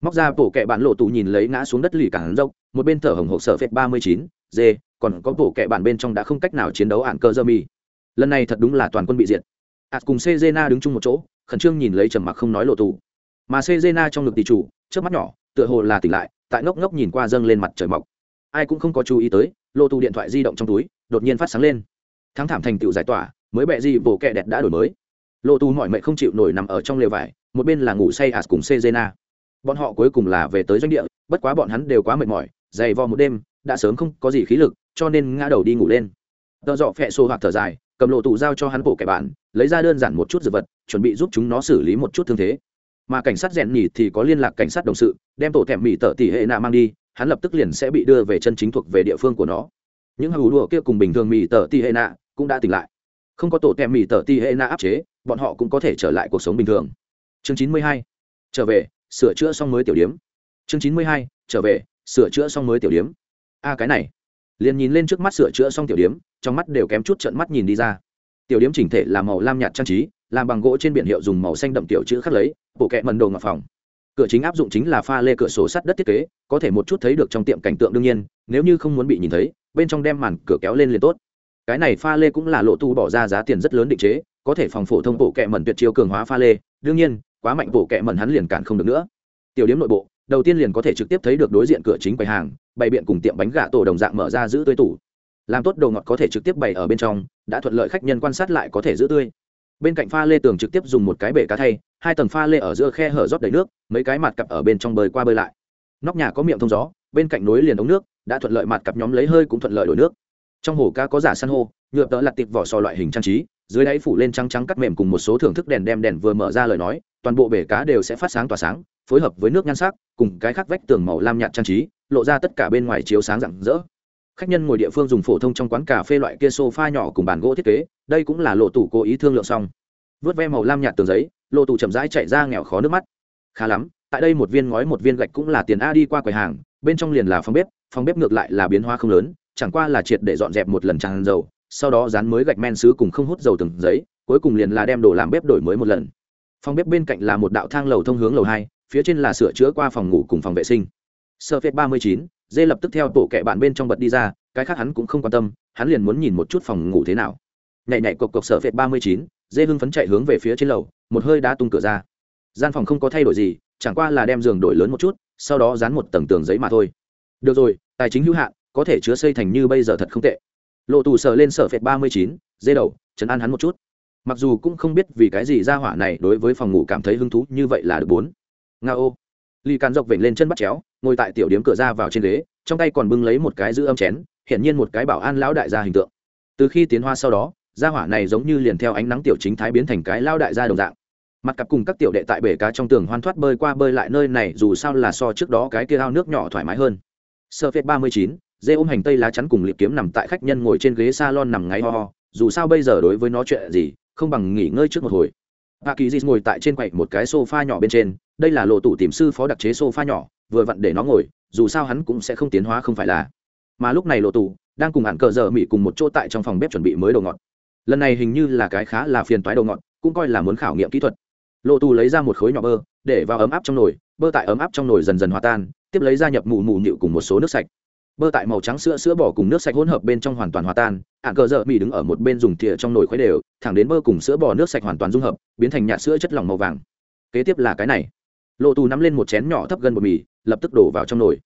Móc ra bộ kẹ bản lộ tù nhìn lấy ngã xuống đất lì cạn dọc, một bên thở hồng hộp sở phép ba mươi chín d còn có bộ kẹ bản bên trong đã không cách nào chiến đấu ạn cơ dơ mi. Lần này thật đúng là toàn quân bị diệt. Ạt cùng cê na đứng chung một chỗ, khẩn trương nhìn lấy trầm mặc không nói lộ tù mà sejena trong ngực tỷ chủ trước mắt nhỏ, tựa hồ là tỉnh lại, tại ngốc ngốc nhìn qua dâng lên mặt trời mọc. Ai cũng không có chú ý tới, Lô Tu điện thoại di động trong túi, đột nhiên phát sáng lên. Thắng thảm thành tựu giải tỏa, mới bẹ gì bổ kẹ đẹp đã đổi mới. Lô Tu mọi mệnh không chịu nổi nằm ở trong lều vải, một bên là ngủ say ạt cùng sejena. Bọn họ cuối cùng là về tới doanh địa, bất quá bọn hắn đều quá mệt mỏi, dày vò một đêm, đã sớm không có gì khí lực, cho nên ngã đầu đi ngủ lên. Tợ dọ phẹ xô hoặc thở dài, cầm lộ tù giao cho hắn bộ kẻ bạn, lấy ra đơn giản một chút dược vật, chuẩn bị giúp chúng nó xử lý một chút thương thế mà cảnh sát rèn nhỉ thì có liên lạc cảnh sát đồng sự, đem tổ thèm mỹ tở tỷ hệ nạ mang đi, hắn lập tức liền sẽ bị đưa về chân chính thuộc về địa phương của nó. Những hầu đùa kia cùng bình thường mỹ tở tỷ hệ nạ cũng đã tỉnh lại. Không có tổ thèm mỹ tở tỷ hệ nạ áp chế, bọn họ cũng có thể trở lại cuộc sống bình thường. Chương chín mươi hai, trở về, sửa chữa xong mới tiểu điếm. Chương chín mươi hai, trở về, sửa chữa xong mới tiểu điếm. A, cái này. Liền nhìn lên trước mắt sửa chữa xong tiểu điếm, trong mắt đều kém chút trận mắt nhìn đi ra. Tiểu điếm chỉnh thể là màu lam nhạt trang trí, làm bằng gỗ trên biển hiệu dùng màu xanh đậm tiểu chữ khắc lấy bộ kệ mần đồ ngọc phòng. Cửa chính áp dụng chính là pha lê cửa sổ sắt đất thiết kế, có thể một chút thấy được trong tiệm cảnh tượng đương nhiên, nếu như không muốn bị nhìn thấy, bên trong đem màn cửa kéo lên liền tốt. Cái này pha lê cũng là lộ tu bỏ ra giá tiền rất lớn định chế, có thể phòng phổ thông bộ kệ mần tuyệt chiêu cường hóa pha lê, đương nhiên, quá mạnh bộ kệ mần hắn liền cản không được nữa. Tiểu điểm nội bộ, đầu tiên liền có thể trực tiếp thấy được đối diện cửa chính quầy hàng, bày biện cùng tiệm bánh gà tổ đồng dạng mở ra giữ tươi tủ. Làm tốt đồ ngọt có thể trực tiếp bày ở bên trong, đã thuận lợi khách nhân quan sát lại có thể giữ tươi. Bên cạnh pha lê tường trực tiếp dùng một cái bể cá thay hai tầng pha lê ở giữa khe hở rót đầy nước, mấy cái mặt cặp ở bên trong bơi qua bơi lại. Nóc nhà có miệng thông gió, bên cạnh nối liền ống nước, đã thuận lợi mặt cặp nhóm lấy hơi cũng thuận lợi đổi nước. Trong hồ cá có giả san hô, nhựa tợ lặt tiệp vỏ sò loại hình trang trí, dưới đáy phủ lên trắng trắng cắt mềm cùng một số thưởng thức đèn đem đèn vừa mở ra lời nói, toàn bộ bể cá đều sẽ phát sáng tỏa sáng, phối hợp với nước nhan sắc, cùng cái khắc vách tường màu lam nhạt trang trí, lộ ra tất cả bên ngoài chiếu sáng rạng rỡ. Khách nhân ngồi địa phương dùng phổ thông trong quán cà phê loại kia sofa nhỏ cùng bàn gỗ thiết kế, đây cũng là lộ tủ cố ý thương lượng xong. Vớt ve màu lam nhạt tường giấy lộ tủ chậm rãi chạy ra nghèo khó nước mắt. Khá lắm, tại đây một viên ngói một viên gạch cũng là tiền a đi qua quầy hàng, bên trong liền là phòng bếp phòng bếp ngược lại là biến hóa không lớn, chẳng qua là triệt để dọn dẹp một lần tràn dầu, sau đó dán mới gạch men xứ cùng không hút dầu từng giấy, cuối cùng liền là đem đồ làm bếp đổi mới một lần. Phòng bếp bên cạnh là một đạo thang lầu thông hướng lầu hai, phía trên là sửa chữa qua phòng ngủ cùng phòng vệ sinh. Sơ phết ba mươi chín, dê lập tức theo tổ kệ bạn bên trong bật đi ra, cái khác hắn cũng không quan tâm, hắn liền muốn nhìn một chút phòng ngủ thế nào nhảy nhảy cộc cộc sở phệt ba mươi chín, dê hưng phấn chạy hướng về phía trên lầu, một hơi đã tung cửa ra. Gian phòng không có thay đổi gì, chẳng qua là đem giường đổi lớn một chút, sau đó dán một tầng tường giấy mà thôi. Được rồi, tài chính hữu hạn, có thể chứa xây thành như bây giờ thật không tệ. Lộ tù sờ lên sở phệt ba mươi chín, dê đầu chấn an hắn một chút. Mặc dù cũng không biết vì cái gì ra hỏa này đối với phòng ngủ cảm thấy hứng thú, như vậy là được bốn. Nga ô. Ly càn dọc vểnh lên chân bắt chéo, ngồi tại tiểu điếm cửa ra vào trên ghế, trong tay còn bưng lấy một cái giữ âm chén, hiển nhiên một cái bảo an lão đại gia hình tượng. Từ khi tiến hoa sau đó gia hỏa này giống như liền theo ánh nắng tiểu chính thái biến thành cái lao đại gia đồng dạng. Mặt cặp cùng các tiểu đệ tại bể cá trong tường hoan thoát bơi qua bơi lại nơi này, dù sao là so trước đó cái kia ao nước nhỏ thoải mái hơn. Sơ phết ba mươi chín, dê ôm hành tây lá chắn cùng liệp kiếm nằm tại khách nhân ngồi trên ghế salon nằm ngáy ho ho, dù sao bây giờ đối với nó chuyện gì, không bằng nghỉ ngơi trước một hồi. Bà kỳ dịt ngồi tại trên quậy một cái sofa nhỏ bên trên, đây là lộ tủ tìm sư phó đặc chế sofa nhỏ, vừa vặn để nó ngồi, dù sao hắn cũng sẽ không tiến hóa không phải là. Mà lúc này lộ tủ đang cùng hạn cờ giờ mỹ cùng một chỗ tại trong phòng bếp chuẩn bị mới đồ ngọt lần này hình như là cái khá là phiền toái đầu ngọn, cũng coi là muốn khảo nghiệm kỹ thuật. Lộ tù lấy ra một khối nhỏ bơ để vào ấm áp trong nồi bơ tại ấm áp trong nồi dần dần hòa tan tiếp lấy ra nhập mù mù nhịu cùng một số nước sạch. Bơ tại màu trắng sữa sữa bỏ cùng nước sạch hỗn hợp bên trong hoàn toàn hòa tan ạn cờ dợ mỹ đứng ở một bên dùng thìa trong nồi khuấy đều thẳng đến bơ cùng sữa bò nước sạch hoàn toàn dung hợp biến thành nhạt sữa chất lỏng màu vàng. Kế tiếp là cái này. Lộ tù nắm lên một chén nhỏ thấp gần bột mì lập tức đổ vào trong nồi.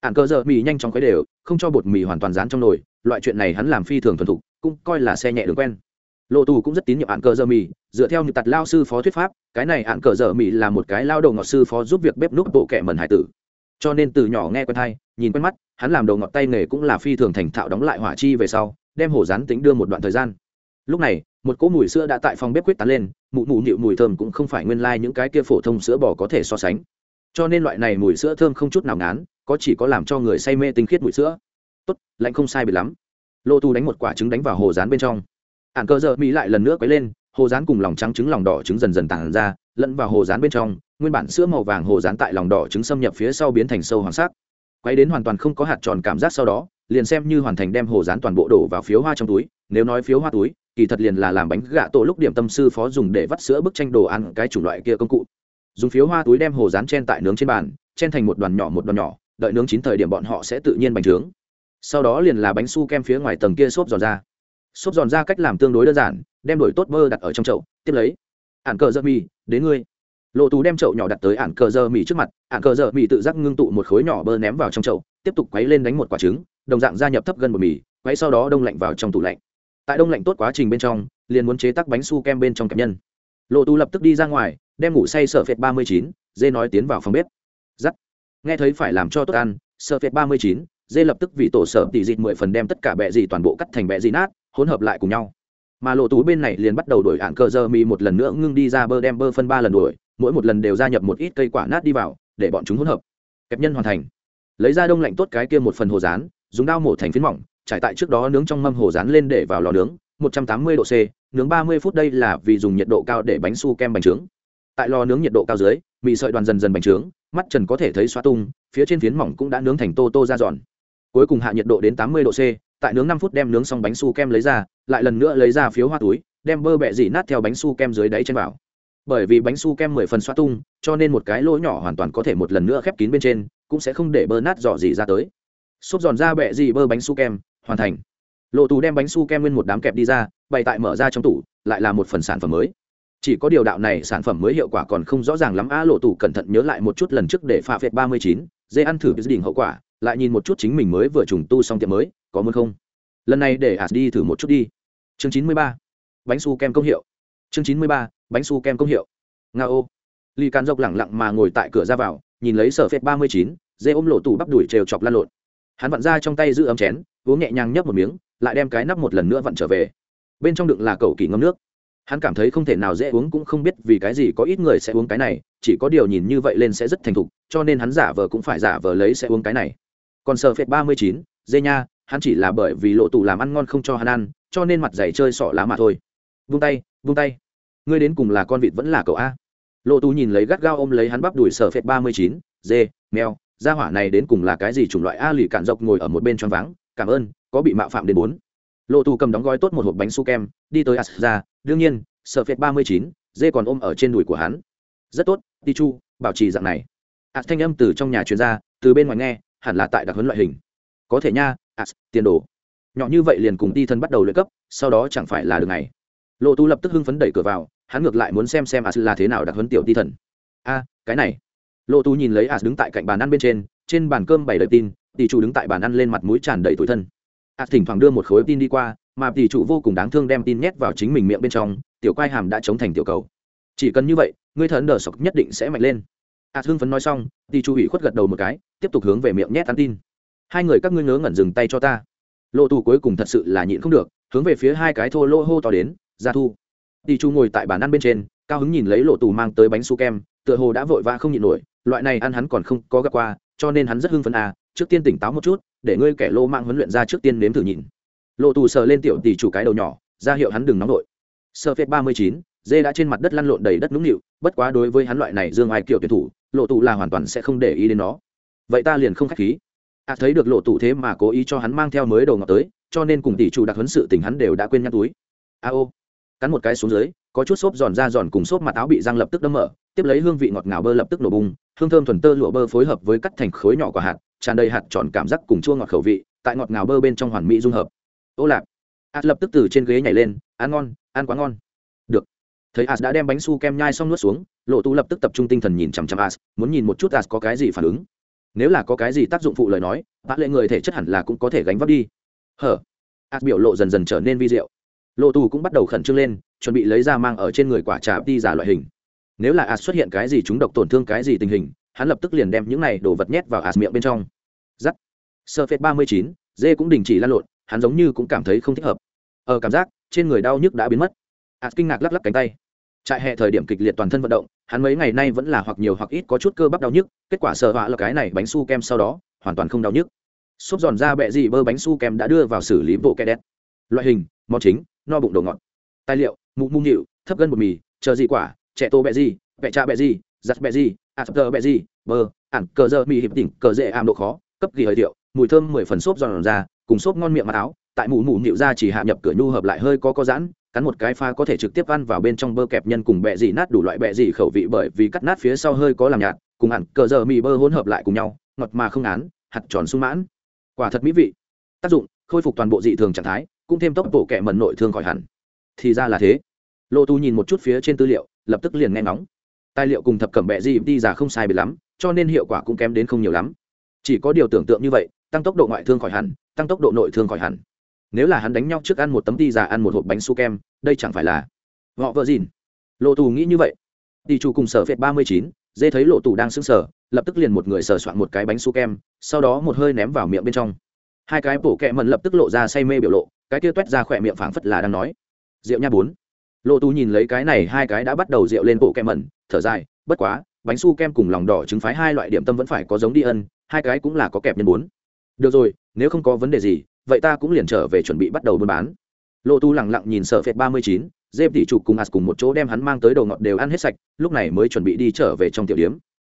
Ạn cờ dợ mỹ nhanh chóng khuấy đều không cho bột mì hoàn toàn dán trong nồi loại chuyện này hắn làm phi thường thuần thục cũng coi là xe nhẹ đường quen lộ tù cũng rất tín nhiệm ạn cờ dơ mì, dựa theo những tặt lao sư phó thuyết pháp, cái này ạn cờ dơ mì là một cái lao đầu ngọt sư phó giúp việc bếp núc bộ kẻ mần hải tử. Cho nên từ nhỏ nghe quen hay, nhìn quen mắt, hắn làm đầu ngọt tay nghề cũng là phi thường thành thạo đóng lại hỏa chi về sau, đem hổ rán tính đưa một đoạn thời gian. Lúc này, một cỗ mùi sữa đã tại phòng bếp quyết tán lên, mụ mụ nhịu mùi thơm cũng không phải nguyên lai、like、những cái kia phổ thông sữa bò có thể so sánh. Cho nên loại này mùi sữa thơm không chút nào ngán, có chỉ có làm cho người say mê tinh khiết mùi sữa. Tốt, lạnh không sai bị lắm. Lô tu đánh một quả trứng đánh vào hồ rán bên trong ản cơ giờ mỹ lại lần nữa quấy lên, hồ rán cùng lòng trắng trứng lòng đỏ trứng dần dần tàn ra, lẫn vào hồ rán bên trong, nguyên bản sữa màu vàng hồ rán tại lòng đỏ trứng xâm nhập phía sau biến thành sâu hoàng sắc. Quay đến hoàn toàn không có hạt tròn cảm giác sau đó, liền xem như hoàn thành đem hồ rán toàn bộ đổ vào phiếu hoa trong túi, nếu nói phiếu hoa túi, kỳ thật liền là làm bánh gạ tổ lúc điểm tâm sư phó dùng để vắt sữa bức tranh đồ ăn cái chủng loại kia công cụ. Dùng phiếu hoa túi đem hồ rán chen tại nướng trên bàn, chen thành một đoàn nhỏ một đoàn nhỏ, đợi nướng chín thời điểm bọn họ sẽ tự nhiên bánh trướng. Sau đó liền là bánh su kem phía ngoài tầng kia xốp giòn ra xốp giòn ra cách làm tương đối đơn giản, đem đổi tốt bơ đặt ở trong chậu, tiếp lấy. Ản cờ dơ mì, đến ngươi. Lộ tú đem chậu nhỏ đặt tới ản cờ dơ mì trước mặt, ản cờ dơ mì tự giác ngưng tụ một khối nhỏ bơ ném vào trong chậu, tiếp tục quấy lên đánh một quả trứng, đồng dạng gia nhập thấp gần một mì, quấy sau đó đông lạnh vào trong tủ lạnh. Tại đông lạnh tốt quá trình bên trong, liền muốn chế tắc bánh su kem bên trong kẹp nhân. Lộ tú lập tức đi ra ngoài, đem ngủ say sợ phệt ba mươi chín, dê nói tiến vào phòng bếp. Giắt. Nghe thấy phải làm cho tốt ăn sợ phệt ba mươi chín, dê lập tức vì tổ sở tỉ dịt mười phần đem tất cả bẹ gì toàn bộ cắt thành bẹ dì nát hỗn hợp lại cùng nhau mà lộ tú bên này liền bắt đầu đổi ạn cờ giờ mì một lần nữa ngưng đi ra bơ đem bơ phân ba lần đuổi mỗi một lần đều gia nhập một ít cây quả nát đi vào để bọn chúng hỗn hợp kẹp nhân hoàn thành lấy ra đông lạnh tốt cái kia một phần hồ rán dùng dao mổ thành phiến mỏng trải tại trước đó nướng trong mâm hồ rán lên để vào lò nướng 180 độ C, nướng 30 phút đây là vì dùng nhiệt độ cao để bánh su kem bánh trứng. Tại lò nướng nhiệt độ cao dưới, mì sợi đoàn dần dần bánh trứng, mắt trần có thể thấy xóa tung, phía trên phiến mỏng cũng đã nướng thành tô tô ra giòn. Cuối cùng hạ nhiệt độ đến 80 độ C, tại nướng 5 phút đem nướng xong bánh su kem lấy ra, lại lần nữa lấy ra phiếu hoa túi, đem bơ bẹ dỉ nát theo bánh su kem dưới đáy trên vào. Bởi vì bánh su kem 10 phần xóa tung, cho nên một cái lỗ nhỏ hoàn toàn có thể một lần nữa khép kín bên trên, cũng sẽ không để bơ nát dọ gì ra tới. xúc giòn ra bẹ gì bơ bánh su kem, hoàn thành lộ tù đem bánh su kem nguyên một đám kẹp đi ra bày tại mở ra trong tủ lại là một phần sản phẩm mới chỉ có điều đạo này sản phẩm mới hiệu quả còn không rõ ràng lắm a lộ tù cẩn thận nhớ lại một chút lần trước để pha phệt ba mươi chín dê ăn thử đỉnh hậu quả lại nhìn một chút chính mình mới vừa trùng tu xong tiệm mới có muốn không? Lần này để ạt đi thử một chút đi. Chương chín mươi ba. Bánh su kem công hiệu. Chương chín mươi ba. Bánh su kem công hiệu. Nga ô. Ly can dốc lẳng lặng mà ngồi tại cửa ra vào, nhìn lấy sở phép ba mươi chín, dê ôm lộ tủ bắp đuổi trèo chọc lan lộn. Hắn vặn ra trong tay giữ ấm chén, uống nhẹ nhàng nhấp một miếng, lại đem cái nắp một lần nữa vặn trở về. Bên trong đựng là cầu kỳ ngâm nước. Hắn cảm thấy không thể nào dễ uống cũng không biết vì cái gì có ít người sẽ uống cái này, chỉ có điều nhìn như vậy lên sẽ rất thành thục, cho nên hắn giả vờ cũng phải giả vờ lấy sẽ uống cái này. Còn sở phép ba mươi chín, dê nha hắn chỉ là bởi vì lộ tù làm ăn ngon không cho hắn ăn, cho nên mặt dày chơi sỏ lá mà thôi. Vung tay vung tay. Ngươi đến cùng là con vịt vẫn là cậu a. Lộ tù nhìn lấy gắt gao ôm lấy hắn bắp đùi sở phệt ba mươi chín, dê, mèo, gia hỏa này đến cùng là cái gì chủng loại a lì cạn dọc ngồi ở một bên choáng váng, cảm ơn, có bị mạo phạm đến bốn. Lộ tù cầm đóng gói tốt một hộp bánh su kem, đi tới as ra đương nhiên, sở phệt ba mươi chín, dê còn ôm ở trên đùi của hắn. Rất tốt đi chu bảo trì dạng này. As thanh âm từ trong nhà chuyên gia từ bên ngoài nghe, hẳn là tại đặc huấn loại hình có thể nha as tiền đồ. Nhỏ như vậy liền cùng đi thân bắt đầu luyện cấp, sau đó chẳng phải là đường này lộ tu lập tức hưng phấn đẩy cửa vào, hắn ngược lại muốn xem xem as là thế nào đặc huấn tiểu ti thần. A, cái này. Lộ tu nhìn lấy as đứng tại cạnh bàn ăn bên trên trên bàn cơm bày đầy tin, tỷ chủ đứng tại bàn ăn lên mặt mũi tràn đầy tủi thân. As thỉnh thoảng đưa một khối tin đi qua, mà tỷ chủ vô cùng đáng thương đem tin nhét vào chính mình miệng bên trong, tiểu quai hàm đã chống thành tiểu cầu. Chỉ cần như vậy, ngươi thần đờ sọc nhất định sẽ mạnh lên. As hưng phấn nói xong, tỷ chủ ủy khuất gật đầu một cái, tiếp tục hướng về miệng nhét ăn tin hai người các ngươi ngớ ngẩn dừng tay cho ta. Lộ tù cuối cùng thật sự là nhịn không được, hướng về phía hai cái thô lô hô to đến ra thu. Tỷ chủ ngồi tại bàn ăn bên trên, cao hứng nhìn lấy lộ tù mang tới bánh su kem, tựa hồ đã vội vã không nhịn nổi, loại này ăn hắn còn không có gặp qua, cho nên hắn rất hưng phấn à trước tiên tỉnh táo một chút, để ngươi kẻ lô mạng huấn luyện ra trước tiên nếm thử nhìn. Lộ tù sờ lên tiểu tỷ chủ cái đầu nhỏ, ra hiệu hắn đừng nóng nổi sơ phết ba mươi chín, dê đã trên mặt đất lăn lộn đầy đất nũng nịu, bất quá đối với hắn loại này dương ai kiểu tuyển thủ, lộ tù là hoàn toàn sẽ không để ý đến nó. Vậy ta liền không k h á c h khí à thấy được lộ tụ thế mà cố ý cho hắn mang theo mới đầu ngọc tới, cho nên cùng tỷ chủ đặc huấn sự tình hắn đều đã quên nhắc túi. A ô. Cắn một cái xuống dưới, có chút xốp giòn ra giòn cùng xốp mặt áo bị răng lập tức đâm mở, tiếp lấy hương vị ngọt ngào bơ lập tức nổ bung hương thơm thuần tơ lụa bơ phối hợp với cắt thành khối nhỏ quả hạt, tràn đầy hạt tròn cảm giác cùng chua ngọt khẩu vị, tại ngọt ngào bơ bên trong hoàn mỹ dung hợp. Ô lạp ạt à, lập tức từ trên ghế nhảy lên, ăn ngon, ăn quá ngon. Được. Thấy a đã đem bánh su kem nhai xong nuốt xuống, lộ tu lập tức tập trung tinh thần nhìn chằm chằm a muốn nhìn một chút a có cái gì phản ứng nếu là có cái gì tác dụng phụ lời nói bác lệ người thể chất hẳn là cũng có thể gánh vác đi. Hở? Ạt biểu lộ dần dần trở nên vi diệu. Lộ tù cũng bắt đầu khẩn trương lên, chuẩn bị lấy ra mang ở trên người quả trà đi giả loại hình. Nếu là ạt xuất hiện cái gì chúng độc tổn thương cái gì tình hình, hắn lập tức liền đem những này đồ vật nhét vào ạt miệng bên trong. Giắt sơ phết ba mươi chín, dê cũng đình chỉ lan lộn, hắn giống như cũng cảm thấy không thích hợp. Ở cảm giác, trên người đau nhức đã biến mất. Ạt kinh ngạc lắc lắc cánh tay trại hè thời điểm kịch liệt toàn thân vận động, hắn mấy ngày nay vẫn là hoặc nhiều hoặc ít có chút cơ bắp đau nhức, kết quả sợ họa là cái này bánh su kem sau đó, hoàn toàn không đau nhức. Xốp giòn ra bẹ gì bơ bánh su kem đã đưa vào xử lý bộ kẹ đen loại hình món chính, no bụng đồ ngọt. Tài liệu, mụ mụ nhịu, thấp gân bột mì, chờ gì quả, trẻ tô bẹ gì bẹ cha bẹ gì, giặt bẹ gì, ạt tờ bẹ gì, bơ, ản cờ dơ mì hiệp tỉnh, cờ dễ ảm độ khó, cấp kỳ hơi điệu, mùi thơm mười phần xốp giòn ra cùng xốp ngon miệng mặc áo, tại mụ mụ nhịu ra chỉ hạ nhập cửa nhu hợp lại hơi có có giãn cắn một cái pha có thể trực tiếp ăn vào bên trong bơ kẹp nhân cùng bẹ gì nát đủ loại bẹ gì khẩu vị bởi vì cắt nát phía sau hơi có làm nhạt, cùng hẳn cờ giờ mì bơ hỗn hợp lại cùng nhau, ngọt mà không án hạt tròn sung mãn. Quả thật mỹ vị. Tác dụng, khôi phục toàn bộ dị thường trạng thái, cũng thêm tốc bộ kẹ mần nội thương khỏi hẳn. Thì ra là thế. Lô tu nhìn một chút phía trên tư liệu, lập tức liền nghe ngóng. Tài liệu cùng thập cẩm bẹ gì đi giả không sai biệt lắm, cho nên hiệu quả cũng kém đến không nhiều lắm. Chỉ có điều tưởng tượng như vậy, tăng tốc độ ngoại thương khỏi hẳn, tăng tốc độ nội thương khỏi hẳn nếu là hắn đánh nhau trước ăn một tấm ti giả ăn một hộp bánh su kem, đây chẳng phải là họ vợ dìn. Lộ tù nghĩ như vậy. Tỷ chủ cùng sở phệt ba mươi chín, dê thấy lộ tù đang sững sờ, lập tức liền một người sờ soạn một cái bánh su kem, sau đó một hơi ném vào miệng bên trong. Hai cái bổ kẹ mần lập tức lộ ra say mê biểu lộ, cái kia t ra khỏe miệng phảng phất là đang nói. Rượu nha bốn. Lộ tù nhìn lấy cái này, hai cái đã bắt đầu rượu lên bộ kẹ mần, thở dài, bất quá, bánh su kem cùng lòng đỏ trứng phái hai loại điểm tâm vẫn phải có giống đi ân, hai cái cũng là có kẹp nhân bốn. Được rồi, nếu không có vấn đề gì vậy ta cũng liền trở về chuẩn bị bắt đầu buôn bán. Lộ tu lẳng lặng nhìn sợ phệt ba mươi chín dêm tỷ chủ cùng ạt cùng một chỗ đem hắn mang tới đầu ngọt đều ăn hết sạch, lúc này mới chuẩn bị đi trở về trong tiểu điếm.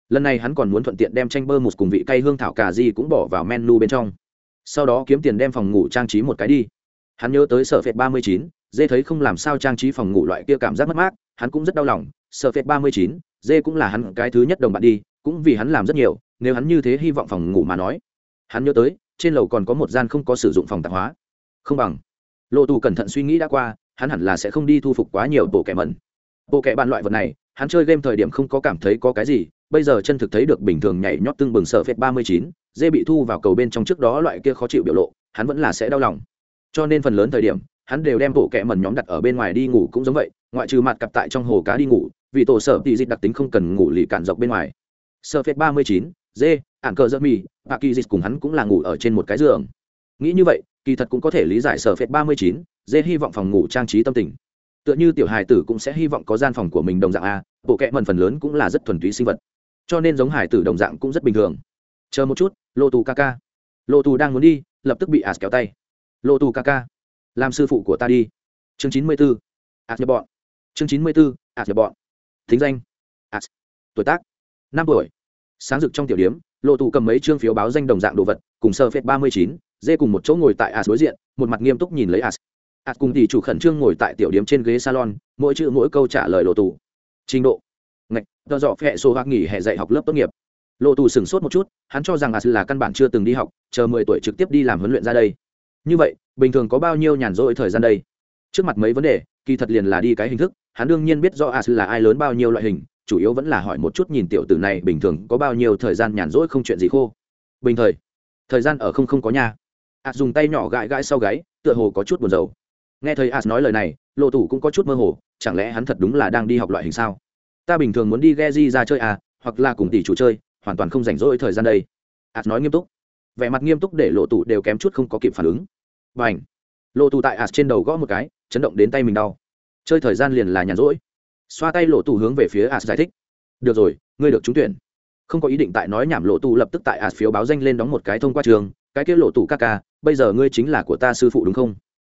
Lần này hắn còn muốn thuận tiện đem tranh bơ một cùng vị cây hương thảo cà di cũng bỏ vào menu bên trong. Sau đó kiếm tiền đem phòng ngủ trang trí một cái đi. Hắn nhớ tới sở phệt ba mươi chín, dê thấy không làm sao trang trí phòng ngủ loại kia cảm giác mất mát, hắn cũng rất đau lòng. Sở phệt ba mươi chín, dê cũng là hắn cái thứ nhất đồng bạn đi, cũng vì hắn làm rất nhiều, nếu hắn như thế hy vọng phòng ngủ mà nói. Hắn nhớ tới trên lầu còn có một gian không có sử dụng phòng tạp hóa. Không bằng. Lộ tù cẩn thận suy nghĩ đã qua, hắn hẳn là sẽ không đi thu phục quá nhiều bộ kẻ mẩn. Bộ kẻ bạn loại vật này, hắn chơi game thời điểm không có cảm thấy có cái gì, bây giờ chân thực thấy được bình thường nhảy nhót tương bừng sợ phép ba mươi chín, dê bị thu vào cầu bên trong trước đó loại kia khó chịu biểu lộ, hắn vẫn là sẽ đau lòng. Cho nên phần lớn thời điểm, hắn đều đem bộ kẻ mẩn nhóm đặt ở bên ngoài đi ngủ cũng giống vậy, ngoại trừ mặt cặp tại trong hồ cá đi ngủ, vì tổ sở tỷ dịch đặc tính không cần ngủ lì cạn dọc bên ngoài. Sợ phép ba mươi chín dê ản cờ dơ mì bà kỳ dịch cùng hắn cũng là ngủ ở trên một cái giường. Nghĩ như vậy, kỳ thật cũng có thể lý giải sở phệt ba mươi chín dê hy vọng phòng ngủ trang trí tâm tình. Tựa như tiểu hài tử cũng sẽ hy vọng có gian phòng của mình đồng dạng a, bộ kệ mần phần lớn cũng là rất thuần túy sinh vật. Cho nên giống hài tử đồng dạng cũng rất bình thường. Chờ một chút, lô tù ca ca. Lô tù đang muốn đi, lập tức bị ạt kéo tay. Lô tù ca ca, làm sư phụ của ta đi. Chương chín mươi b ố ạt nhập bọn. Chương chín mươi b ố ạt nhập bọn. Thính danh ạt tuổi tác, năm tuổi sáng rực trong tiểu điếm lộ tù cầm mấy chương phiếu báo danh đồng dạng đồ vật, cùng sơ phết ba mươi chín, dê cùng một chỗ ngồi tại as đối diện, một mặt nghiêm túc nhìn lấy as. As cùng thì chủ khẩn trương ngồi tại tiểu điếm trên ghế salon, mỗi chữ mỗi câu trả lời lộ tù. Trình độ. Ngạch, do dọ phẹ số hoặc nghỉ hè dạy học lớp tốt nghiệp. Lộ tù sửng sốt một chút, hắn cho rằng as là căn bản chưa từng đi học, chờ mười tuổi trực tiếp đi làm huấn luyện ra đây. Như vậy, bình thường có bao nhiêu nhàn rỗi thời gian đây? Trước mặt mấy vấn đề, kỳ thật liền là đi cái hình thức, hắn đương nhiên biết do as là ai lớn bao nhiêu loại hình chủ yếu vẫn là hỏi một chút nhìn tiểu tử này bình thường có bao nhiêu thời gian nhàn rỗi không chuyện gì khô. Bình thời. Thời gian ở không không có nhà as dùng tay nhỏ gãi gãi sau gáy, tựa hồ có chút buồn rầu. Nghe thấy a nói lời này, lộ tủ cũng có chút mơ hồ, chẳng lẽ hắn thật đúng là đang đi học loại hình sao? Ta bình thường muốn đi ghe di ra chơi à hoặc là cùng tỷ chủ chơi, hoàn toàn không rảnh rỗi thời gian đây. A nói nghiêm túc. Vẻ mặt nghiêm túc để lộ tủ đều kém chút không có kịp phản ứng. B à n h lộ tủ tại as trên đầu gõ một cái, chấn động đến tay mình đau. Chơi thời gian liền là nhàn rỗi xoa tay lộ tù hướng về phía as giải thích. Được rồi, ngươi được trúng tuyển. Không có ý định tại nói nhảm lộ tù lập tức tại as phiếu báo danh lên đóng một cái thông qua trường, cái kia lộ tù ca ca, bây giờ ngươi chính là của ta sư phụ đúng không?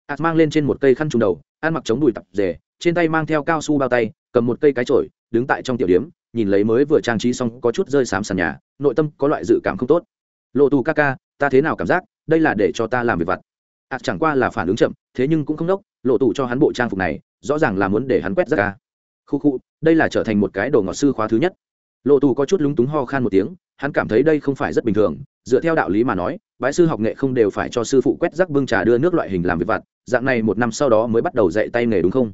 As mang lên trên một cây khăn trùng đầu, ăn mặc chống đùi tập rể, trên tay mang theo cao su bao tay, cầm một cây cái chổi, đứng tại trong tiểu điếm nhìn lấy mới vừa trang trí xong có chút rơi xám sàn nhà, nội tâm có loại dự cảm không tốt. Lộ tù ca ca, ta thế nào cảm giác, đây là để cho ta làm việc vặt. Ạt chẳng qua là phản ứng chậm, thế nhưng cũng không đốc, lộ tù cho hắn bộ trang phục này, rõ ràng là muốn để hắn quét ra ca à khu khu, đây là trở thành một cái đồ ngọt sư khóa thứ nhất. Lộ tù có chút lúng túng ho khan một tiếng, hắn cảm thấy đây không phải rất bình thường, dựa theo đạo lý mà nói, bái sư học nghệ không đều phải cho sư phụ quét rắc bưng trà đưa nước loại hình làm việc vặt, dạng này một năm sau đó mới bắt đầu dạy tay nghề đúng không?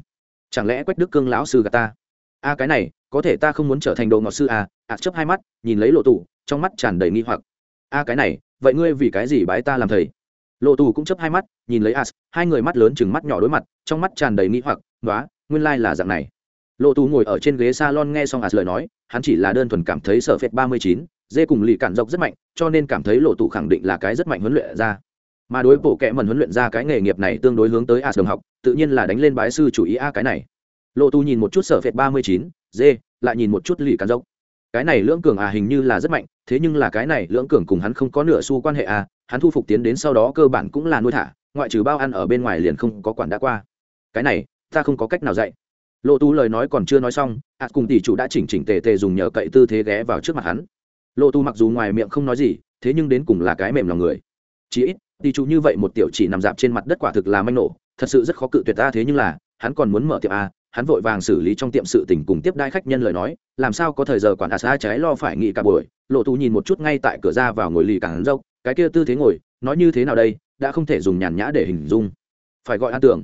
Chẳng lẽ quách đức cương lão sư gà ta? A cái này, có thể ta không muốn trở thành đồ ngọt sư à? à Ạ chấp hai mắt, nhìn lấy lộ tù, trong mắt tràn đầy nghi hoặc. A cái này, vậy ngươi vì cái gì bái ta làm thầy? Lộ tù cũng chấp hai mắt, nhìn lấy as, hai người mắt lớn chừng mắt nhỏ đối mặt, trong mắt tràn đầy nghi hoặc nói nguyên lai là dạng này lộ tù ngồi ở trên ghế salon nghe xong ạt lời nói, hắn chỉ là đơn thuần cảm thấy sợ phệt ba mươi chín, dê cùng lì cản dọc rất mạnh, cho nên cảm thấy lộ tù khẳng định là cái rất mạnh huấn luyện ra. Mà đối bộ kệ mần huấn luyện ra cái nghề nghiệp này tương đối hướng tới ạt đồng học, tự nhiên là đánh lên bái sư chủ ý a cái này. Lộ tù nhìn một chút sợ phệt ba mươi chín, dê, lại nhìn một chút lì cản dọc. Cái này lưỡng cường à hình như là rất mạnh, thế nhưng là cái này lưỡng cường cùng hắn không có nửa xu quan hệ à hắn thu phục tiến đến sau đó cơ bản cũng là nuôi thả, ngoại trừ bao ăn ở bên ngoài liền không có quản đã qua. Cái này, ta không có cách nào dạy lộ tú lời nói còn chưa nói xong, ạ cùng tỷ chủ đã chỉnh chỉnh tề tề dùng nhờ cậy tư thế ghé vào trước mặt hắn. Lộ tu mặc dù ngoài miệng không nói gì, thế nhưng đến cùng là cái mềm lòng người. Chí ít, tỷ chủ như vậy một tiểu chỉ nằm dạp trên mặt đất quả thực là manh nổ, thật sự rất khó cự tuyệt ta thế nhưng là, hắn còn muốn mở tiệm a, hắn vội vàng xử lý trong tiệm sự tình cùng tiếp đai khách nhân lời nói, làm sao có thời giờ quản asa trái lo phải nghĩ cả buổi. Lộ tú nhìn một chút ngay tại cửa ra vào ngồi lì cảng dâu cái kia tư thế ngồi, nói như thế nào đây, đã không thể dùng nhàn nhã để hình dung. Phải gọi an tưởng.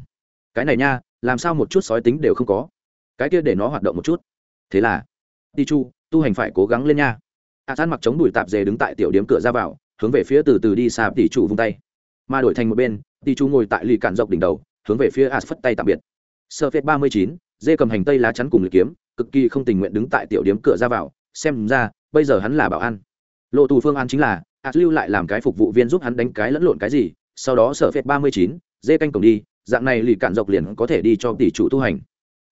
Cái này nha làm sao một chút sói tính đều không có? Cái kia để nó hoạt động một chút. Thế là đi chu, tu hành phải cố gắng lên nha. A san mặc chống đùi tạp dề đứng tại tiểu điếm cửa ra vào, hướng về phía từ từ đi xa tỷ chủ vung tay. Mà đổi thành một bên tỷ chu ngồi tại lì cản dọc đỉnh đầu, hướng về phía a phất tay tạm biệt. Sơ phết ba mươi chín, dê cầm hành tây lá chắn cùng lưỡi kiếm, cực kỳ không tình nguyện đứng tại tiểu điếm cửa ra vào, xem ra, bây giờ hắn là bảo an. Lộ tù phương an chính là a lưu lại làm cái phục vụ viên giúp hắn đánh cái lẫn lộn cái gì, sau đó sở phết ba mươi chín, dê canh cổng đi dạng này lì cạn dọc liền có thể đi cho tỷ chủ tu hành.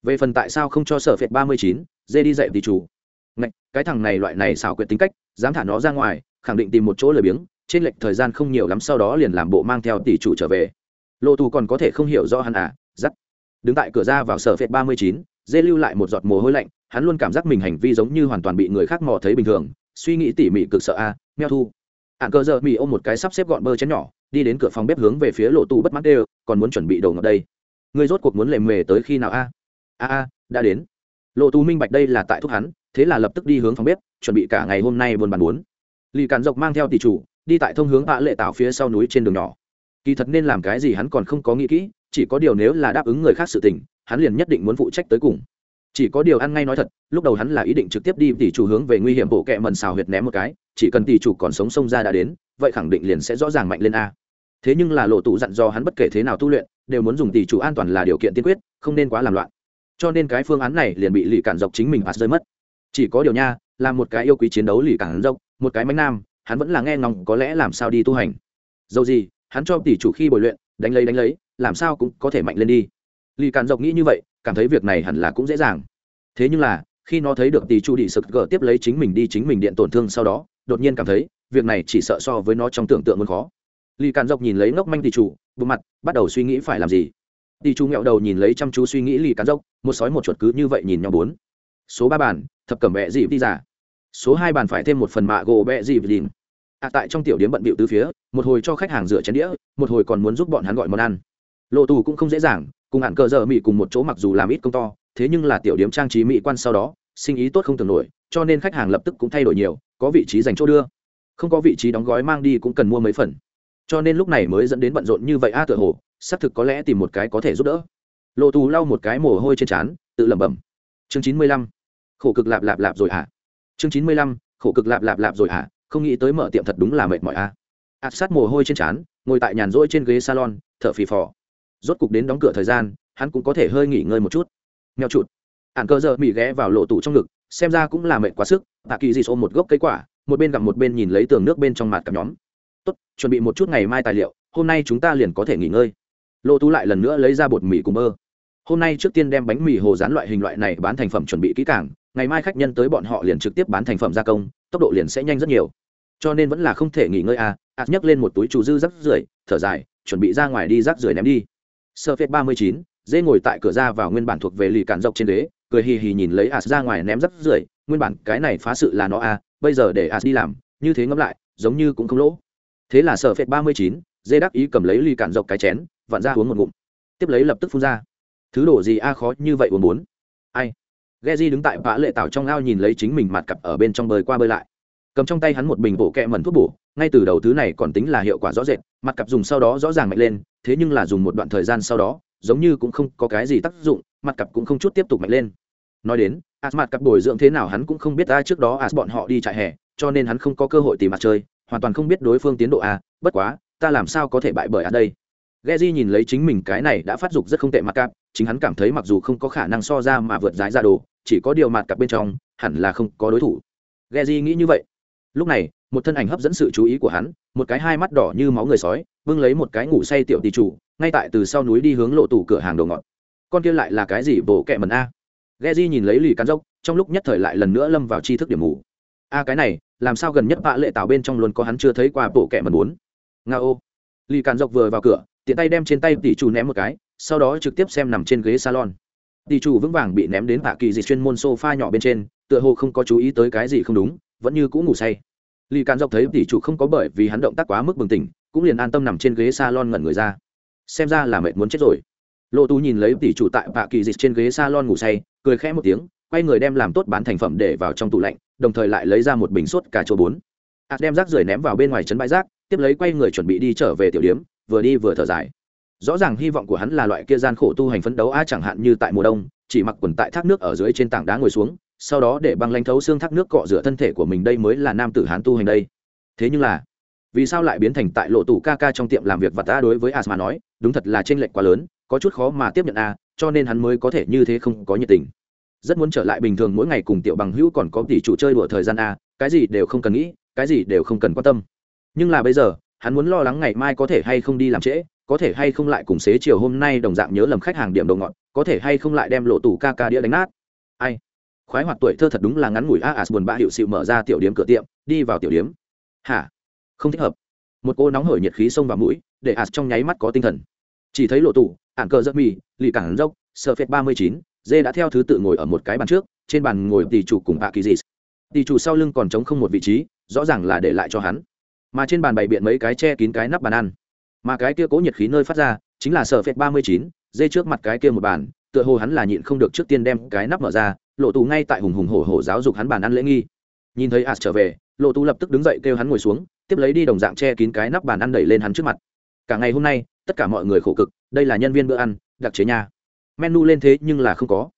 Về phần tại sao không cho sở phệt ba mươi chín dê đi dạy tỷ chủ. Ngạch, cái thằng này loại này xảo quyệt tính cách dám thả nó ra ngoài khẳng định tìm một chỗ lười biếng trên lệch thời gian không nhiều lắm sau đó liền làm bộ mang theo tỷ chủ trở về. Lộ tù còn có thể không hiểu rõ hắn à dắt đứng tại cửa ra vào sở phệt ba mươi chín dê lưu lại một giọt mồ hôi lạnh hắn luôn cảm giác mình hành vi giống như hoàn toàn bị người khác mò thấy bình thường suy nghĩ tỉ mỉ cực sợ a à, meo thu. Ạn cờ giờ mỹ ôm một cái sắp xếp gọn bơ chén nhỏ đi đến cửa phòng bếp hướng về phía lộ tù bất mãn đều còn muốn chuẩn bị đồ ngọt đây. Ngươi rốt cuộc muốn lệ mề tới khi nào a? A a, đã đến. Lộ tù minh bạch đây là tại thúc hắn, thế là lập tức đi hướng phòng bếp, chuẩn bị cả ngày hôm nay buôn bàn bốn lì cản dọc mang theo tỷ chủ, đi tại thông hướng hạ lệ tạo phía sau núi trên đường nhỏ. Kỳ thật nên làm cái gì hắn còn không có nghĩ kỹ, chỉ có điều nếu là đáp ứng người khác sự tình, hắn liền nhất định muốn phụ trách tới cùng. Chỉ có điều ăn ngay nói thật, lúc đầu hắn là ý định trực tiếp đi tỷ chủ hướng về nguy hiểm bộ kẹ mần xào huyệt ném một cái, chỉ cần tỷ chủ còn sống sông ra đã đến, vậy khẳng định liền sẽ rõ ràng mạnh lên a thế nhưng là lộ tụ dặn do hắn bất kể thế nào tu luyện, đều muốn dùng tỷ chủ an toàn là điều kiện tiên quyết, không nên quá làm loạn. Cho nên cái phương án này liền bị lì cản dọc chính mình phạt rơi mất. Chỉ có điều nha, là một cái yêu quý chiến đấu lì cản dọc một cái mánh nam, hắn vẫn là nghe ngóng có lẽ làm sao đi tu hành. Dầu gì, hắn cho tỷ chủ khi bồi luyện, đánh lấy đánh lấy, làm sao cũng có thể mạnh lên đi. Lì cản dọc nghĩ như vậy, cảm thấy việc này hẳn là cũng dễ dàng. Thế nhưng là, khi nó thấy được tỷ chủ đi sực gỡ tiếp lấy chính mình đi chính mình điện tổn thương sau đó, đột nhiên cảm thấy, việc này chỉ sợ so với nó trong tưởng tượng muốn khó lì cản dọc nhìn lấy ngốc manh tỷ chủ bộ mặt bắt đầu suy nghĩ phải làm gì. Tỷ chủ nghẹo đầu nhìn lấy chăm chú suy nghĩ lì cản dốc một sói một chuột cứ như vậy nhìn nhau bốn. Số ba bàn thập cẩm bẹ dị đi giả. Số hai bàn phải thêm một phần mạ gỗ bẹ dị đình à, tại trong tiểu điếm bận bịu từ phía một hồi cho khách hàng rửa chén đĩa một hồi còn muốn giúp bọn hắn gọi món ăn. Lộ tù cũng không dễ dàng cùng hạn cờ giờ mỹ cùng một chỗ mặc dù làm ít công to thế nhưng là tiểu điếm trang trí mỹ quan sau đó sinh ý tốt không tưởng nổi cho nên khách hàng lập tức cũng thay đổi nhiều có vị trí dành chỗ đưa. Không có vị trí đóng gói mang đi cũng cần mua mấy phần cho nên lúc này mới dẫn đến bận rộn như vậy a à, tựa hồ xác thực có lẽ tìm một cái có thể giúp đỡ. Lộ tù lau một cái mồ hôi trên trán tự lẩm bẩm. Chương chín mươi lăm. Khổ cực lạp lạp lạp rồi hả? Chương chín mươi lăm. Khổ cực lạp lạp lạp rồi hả? Không nghĩ tới mở tiệm thật đúng là mệt mỏi a. À. ạt sát mồ hôi trên trán ngồi tại nhàn rỗi trên ghế salon thở phì phò. Rốt cục đến đóng cửa thời gian hắn cũng có thể hơi nghỉ ngơi một chút. Nghèo trụt ạn cơ giờ mỹ ghé vào lộ tủ trong ngực xem ra cũng là mệt quá sức. Tạ kỳ gì xô một gốc cây quả một bên gặp một bên nhìn lấy tường nước bên trong mặt cặp nhóm tốt, chuẩn bị một chút ngày mai tài liệu, hôm nay chúng ta liền có thể nghỉ ngơi. Lô tú lại lần nữa lấy ra bột mì cùng mơ hôm nay trước tiên đem bánh mì hồ rán loại hình loại này bán thành phẩm chuẩn bị kỹ càng, ngày mai khách nhân tới bọn họ liền trực tiếp bán thành phẩm gia công, tốc độ liền sẽ nhanh rất nhiều. Cho nên vẫn là không thể nghỉ ngơi à ạt nhấc lên một túi trù dư rắc rưởi, thở dài, chuẩn bị ra ngoài đi rác rưởi ném đi. Sơ phết ba mươi chín, dê ngồi tại cửa ra vào nguyên bản thuộc về lì cản dọc trên đế, cười hì hì nhìn lấy ạt ra ngoài ném rắc rưởi, nguyên bản cái này phá sự là nó à bây giờ để ạt đi làm, như thế ngẫm lại, giống như cũng không lỗ thế là sở phệt ba mươi chín, dê đắc ý cầm lấy ly cạn dọc cái chén, vặn ra uống một ngụm. Tiếp lấy lập tức phun ra. Thứ đổ gì a, khó như vậy uống bốn. Ai? Ghe di đứng tại vã lệ tảo trong ao nhìn lấy chính mình mặt cặp ở bên trong bơi qua bơi lại. Cầm trong tay hắn một bình bộ kẹ mẩn thuốc bổ, ngay từ đầu thứ này còn tính là hiệu quả rõ rệt, mặt cặp dùng sau đó rõ ràng mạnh lên, thế nhưng là dùng một đoạn thời gian sau đó, giống như cũng không có cái gì tác dụng, mặt cặp cũng không chút tiếp tục mạnh lên. Nói đến as mặt cặp bồi dưỡng thế nào hắn cũng không biết ai trước đó as bọn họ đi trại hè, cho nên hắn không có cơ hội tìm mặt chơi hoàn toàn không biết đối phương tiến độ a bất quá ta làm sao có thể bại bởi ở đây Geji nhìn lấy chính mình cái này đã phát dục rất không tệ mặt cạp, chính hắn cảm thấy mặc dù không có khả năng so ra mà vượt giải ra đồ, chỉ có điều mặt cặp bên trong, hẳn là không có đối thủ. Geji nghĩ như vậy. Lúc này, một thân ảnh hấp dẫn sự chú ý của hắn, một cái hai mắt đỏ như máu người sói, bưng lấy một cái ngủ say tiểu tỷ chủ, ngay tại từ sau núi đi hướng lộ tủ cửa hàng đồ ngọt. Con kia lại là cái gì bổ kẹ mần a? Geji nhìn lấy lì cắn dốc, trong lúc nhất thời lại lần nữa lâm vào tri thức điểm mù. A cái này, làm sao gần nhất bạ lệ tạo bên trong luôn có hắn chưa thấy qua bộ kẻ mật bốn. Nga ô. Lì càn dọc vừa vào cửa, tiện tay đem trên tay tỷ chủ ném một cái sau đó trực tiếp xem nằm trên ghế salon tỷ chủ vững vàng bị ném đến bạ kỳ dịch chuyên môn sofa nhỏ bên trên tựa hồ không có chú ý tới cái gì không đúng vẫn như cũ ngủ say lì càn dọc thấy tỷ chủ không có bởi vì hắn động tác quá mức bừng tỉnh cũng liền an tâm nằm trên ghế salon ngẩn người ra xem ra là mệt muốn chết rồi lộ tú nhìn lấy tỷ chủ tại bạ kỳ dịch trên ghế salon ngủ say cười khẽ một tiếng quay người đem làm tốt bán thành phẩm để vào trong tủ lạnh, đồng thời lại lấy ra một bình sốt cả chua bốn. Ạt đem rác rưởi ném vào bên ngoài trấn bãi rác, tiếp lấy quay người chuẩn bị đi trở về tiểu điếm, vừa đi vừa thở dài. Rõ ràng hy vọng của hắn là loại kia gian khổ tu hành phấn đấu a chẳng hạn như tại mùa đông, chỉ mặc quần tại thác nước ở dưới trên tảng đá ngồi xuống, sau đó để băng lanh thấu xương thác nước cọ rửa thân thể của mình đây mới là nam tử hán tu hành đây. Thế nhưng là, vì sao lại biến thành tại lộ tủ ca ca trong tiệm làm việc và ta đối với as mà nói, đúng thật là t r ê n lệch quá lớn, có chút khó mà tiếp nhận a, cho nên hắn mới có thể như thế không có nhiệt tình rất muốn trở lại bình thường mỗi ngày cùng tiểu bằng hữu còn có tỷ chủ chơi đùa thời gian a, cái gì đều không cần nghĩ, cái gì đều không cần quan tâm. Nhưng là bây giờ, hắn muốn lo lắng ngày mai có thể hay không đi làm trễ, có thể hay không lại cùng xế chiều hôm nay đồng dạng nhớ lầm khách hàng điểm đầu ngọn có thể hay không lại đem lộ tủ ca ca đĩa đánh nát. Ai? Khoái hoạt tuổi thơ thật đúng là ngắn ngủi a as buồn bã hiệu sự mở ra tiểu điếm cửa tiệm, đi vào tiểu điếm hả? Không thích hợp. Một cô nóng hởi nhiệt khí xông vào mũi, để as trong nháy mắt có tinh thần. Chỉ thấy lộ tủ ạn cờ giấc mì, lì cảng dốc, sơ phết ba mươi chín dê đã theo thứ tự ngồi ở một cái bàn trước, trên bàn ngồi tỷ chủ cùng bà kỳ dị tỷ chủ sau lưng còn trống không một vị trí, rõ ràng là để lại cho hắn. Mà trên bàn bày biện mấy cái che kín cái nắp bàn ăn. Mà cái kia cố nhiệt khí nơi phát ra, chính là sở phệt ba mươi chín dê trước mặt cái kia một bàn, tựa hồ hắn là nhịn không được trước tiên đem cái nắp mở ra, lộ tù ngay tại hùng hùng hổ hổ giáo dục hắn bàn ăn lễ nghi. Nhìn thấy as trở về, lộ tù lập tức đứng dậy kêu hắn ngồi xuống, tiếp lấy đi đồng dạng che kín cái nắp bàn ăn đẩy lên hắn trước mặt. Cả ngày hôm nay, tất cả mọi người khổ cực, đây là nhân viên bữa ăn, đặc chế nhà menu lên thế nhưng là không có.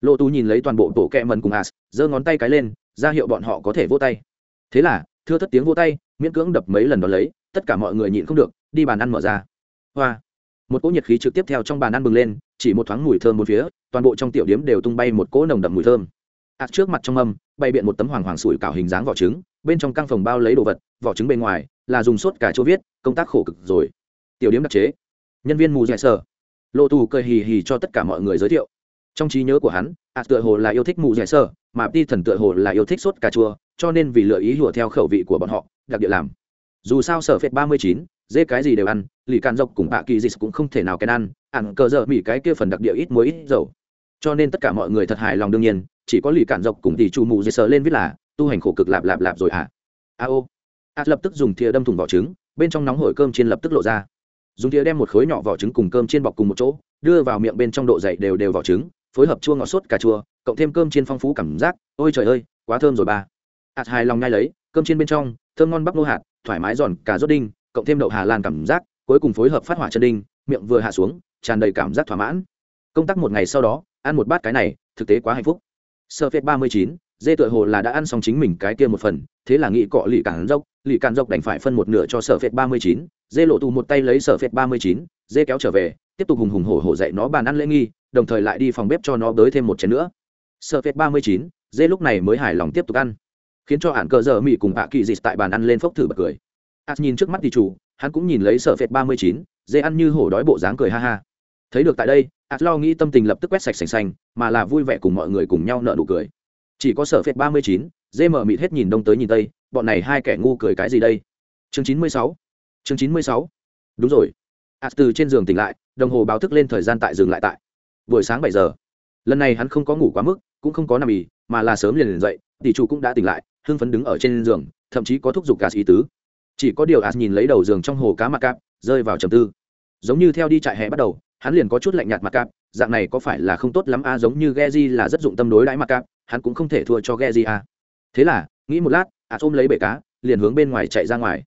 Lộ tù nhìn lấy toàn bộ tổ kẹ mần cùng as, giơ ngón tay cái lên, ra hiệu bọn họ có thể vô tay. Thế là, thưa thất tiếng vô tay, miễn cưỡng đập mấy lần đón lấy, tất cả mọi người nhịn không được, đi bàn ăn mở ra. Hoa! Một cỗ nhiệt khí trực tiếp theo trong bàn ăn bừng lên, chỉ một thoáng mùi thơm một phía, toàn bộ trong tiểu điếm đều tung bay một cỗ nồng đậm mùi thơm. Ạt trước mặt trong âm bày biện một tấm hoàng hoàng sủi cảo hình dáng vỏ trứng, bên trong căng phòng bao lấy đồ vật, vỏ trứng bên ngoài là dùng sốt cả chỗ viết, công tác khổ cực rồi. Tiểu điếm đặc chế. Nhân viên mù dạy sờ lộ tù cười hì hì cho tất cả mọi người giới thiệu. Trong trí nhớ của hắn ạt tựa hồ là yêu thích mù dẻ sơ, mà ti thần tựa hồ là yêu thích sốt cà chua, cho nên vì lựa ý hùa theo khẩu vị của bọn họ, đặc địa làm. Dù sao sở phệt ba mươi chín, dê cái gì đều ăn, lì càn dọc cùng bạ kỳ dịch cũng không thể nào kèn ăn ạn cờ dợ mỹ cái kia phần đặc địa ít muối ít dầu. Cho nên tất cả mọi người thật hài lòng đương nhiên, chỉ có lì cản dọc cùng tỷ chu mù dây sờ lên viết là, tu hành khổ cực lạp lạp lạp rồi à a ô. A lập tức dùng thìa đâm thùng vỏ trứng, bên trong nóng hổi cơm chiên lập tức lộ ra dùng thìa đem một khối nhỏ vỏ trứng cùng cơm chiên bọc cùng một chỗ, đưa vào miệng bên trong độ dày đều đều vỏ trứng, phối hợp chua ngọt sốt cà chua, cộng thêm cơm chiên phong phú cảm giác. Ôi trời ơi, quá thơm rồi ba. Hạt hài lòng ngay lấy, cơm chiên bên trong, thơm ngon bắp nô hạt, thoải mái giòn cà rốt đinh, cộng thêm đậu hà lan cảm giác, cuối cùng phối hợp phát hỏa chân đinh, miệng vừa hạ xuống, tràn đầy cảm giác thỏa mãn. Công tác một ngày sau đó, ăn một bát cái này, thực tế quá hạnh phúc. Sơ phết ba mươi chín dê tựa hồ là đã ăn xong chính mình cái kia một phần, thế là nghĩ cọ lì cản dốc, lì cản dốc đành phải phân một nửa cho sở phệt ba mươi chín, dê lộ tù một tay lấy sở phệt ba mươi chín, dê kéo trở về, tiếp tục hùng hùng hổ hổ dậy nó bàn ăn lễ nghi, đồng thời lại đi phòng bếp cho nó đới thêm một chén nữa. Sở phệt ba mươi chín, dê lúc này mới hài lòng tiếp tục ăn, khiến cho hạn cờ giờ mỹ cùng hạ kỳ dịch tại bàn ăn lên phốc thử bật cười. Ạt nhìn trước mắt thì chủ, hắn cũng nhìn lấy sở phệt ba mươi chín, dê ăn như hổ đói bộ dáng cười ha ha. Thấy được tại đây ạt lo nghĩ tâm tình lập tức quét sạch sành xanh mà là vui vẻ cùng mọi người cùng nhau nợ nụ cười chỉ có sở phệt ba mươi chín, dê mở mịt hết nhìn đông tới nhìn tây, bọn này hai kẻ ngu cười cái gì đây? Chương chín mươi sáu. Chương chín mươi sáu. Đúng rồi. Ạt từ trên giường tỉnh lại, đồng hồ báo thức lên thời gian tại giường lại tại buổi sáng bảy giờ. Lần này hắn không có ngủ quá mức, cũng không có nằm ì, mà là sớm liền liền dậy, tỷ chủ cũng đã tỉnh lại, hưng phấn đứng ở trên giường, thậm chí có thúc giục gà ý tứ. Chỉ có điều as nhìn lấy đầu giường trong hồ cá mặc cạp, rơi vào trầm tư. Giống như theo đi trại hè bắt đầu, hắn liền có chút lạnh nhạt mặc cạp, dạng này có phải là không tốt lắm a? Giống như Geji là rất dụng tâm đối đãi mặc cạp hắn cũng không thể thua cho ghe gì à. Thế là, nghĩ một lát as ôm lấy bể cá, liền hướng bên ngoài chạy ra ngoài.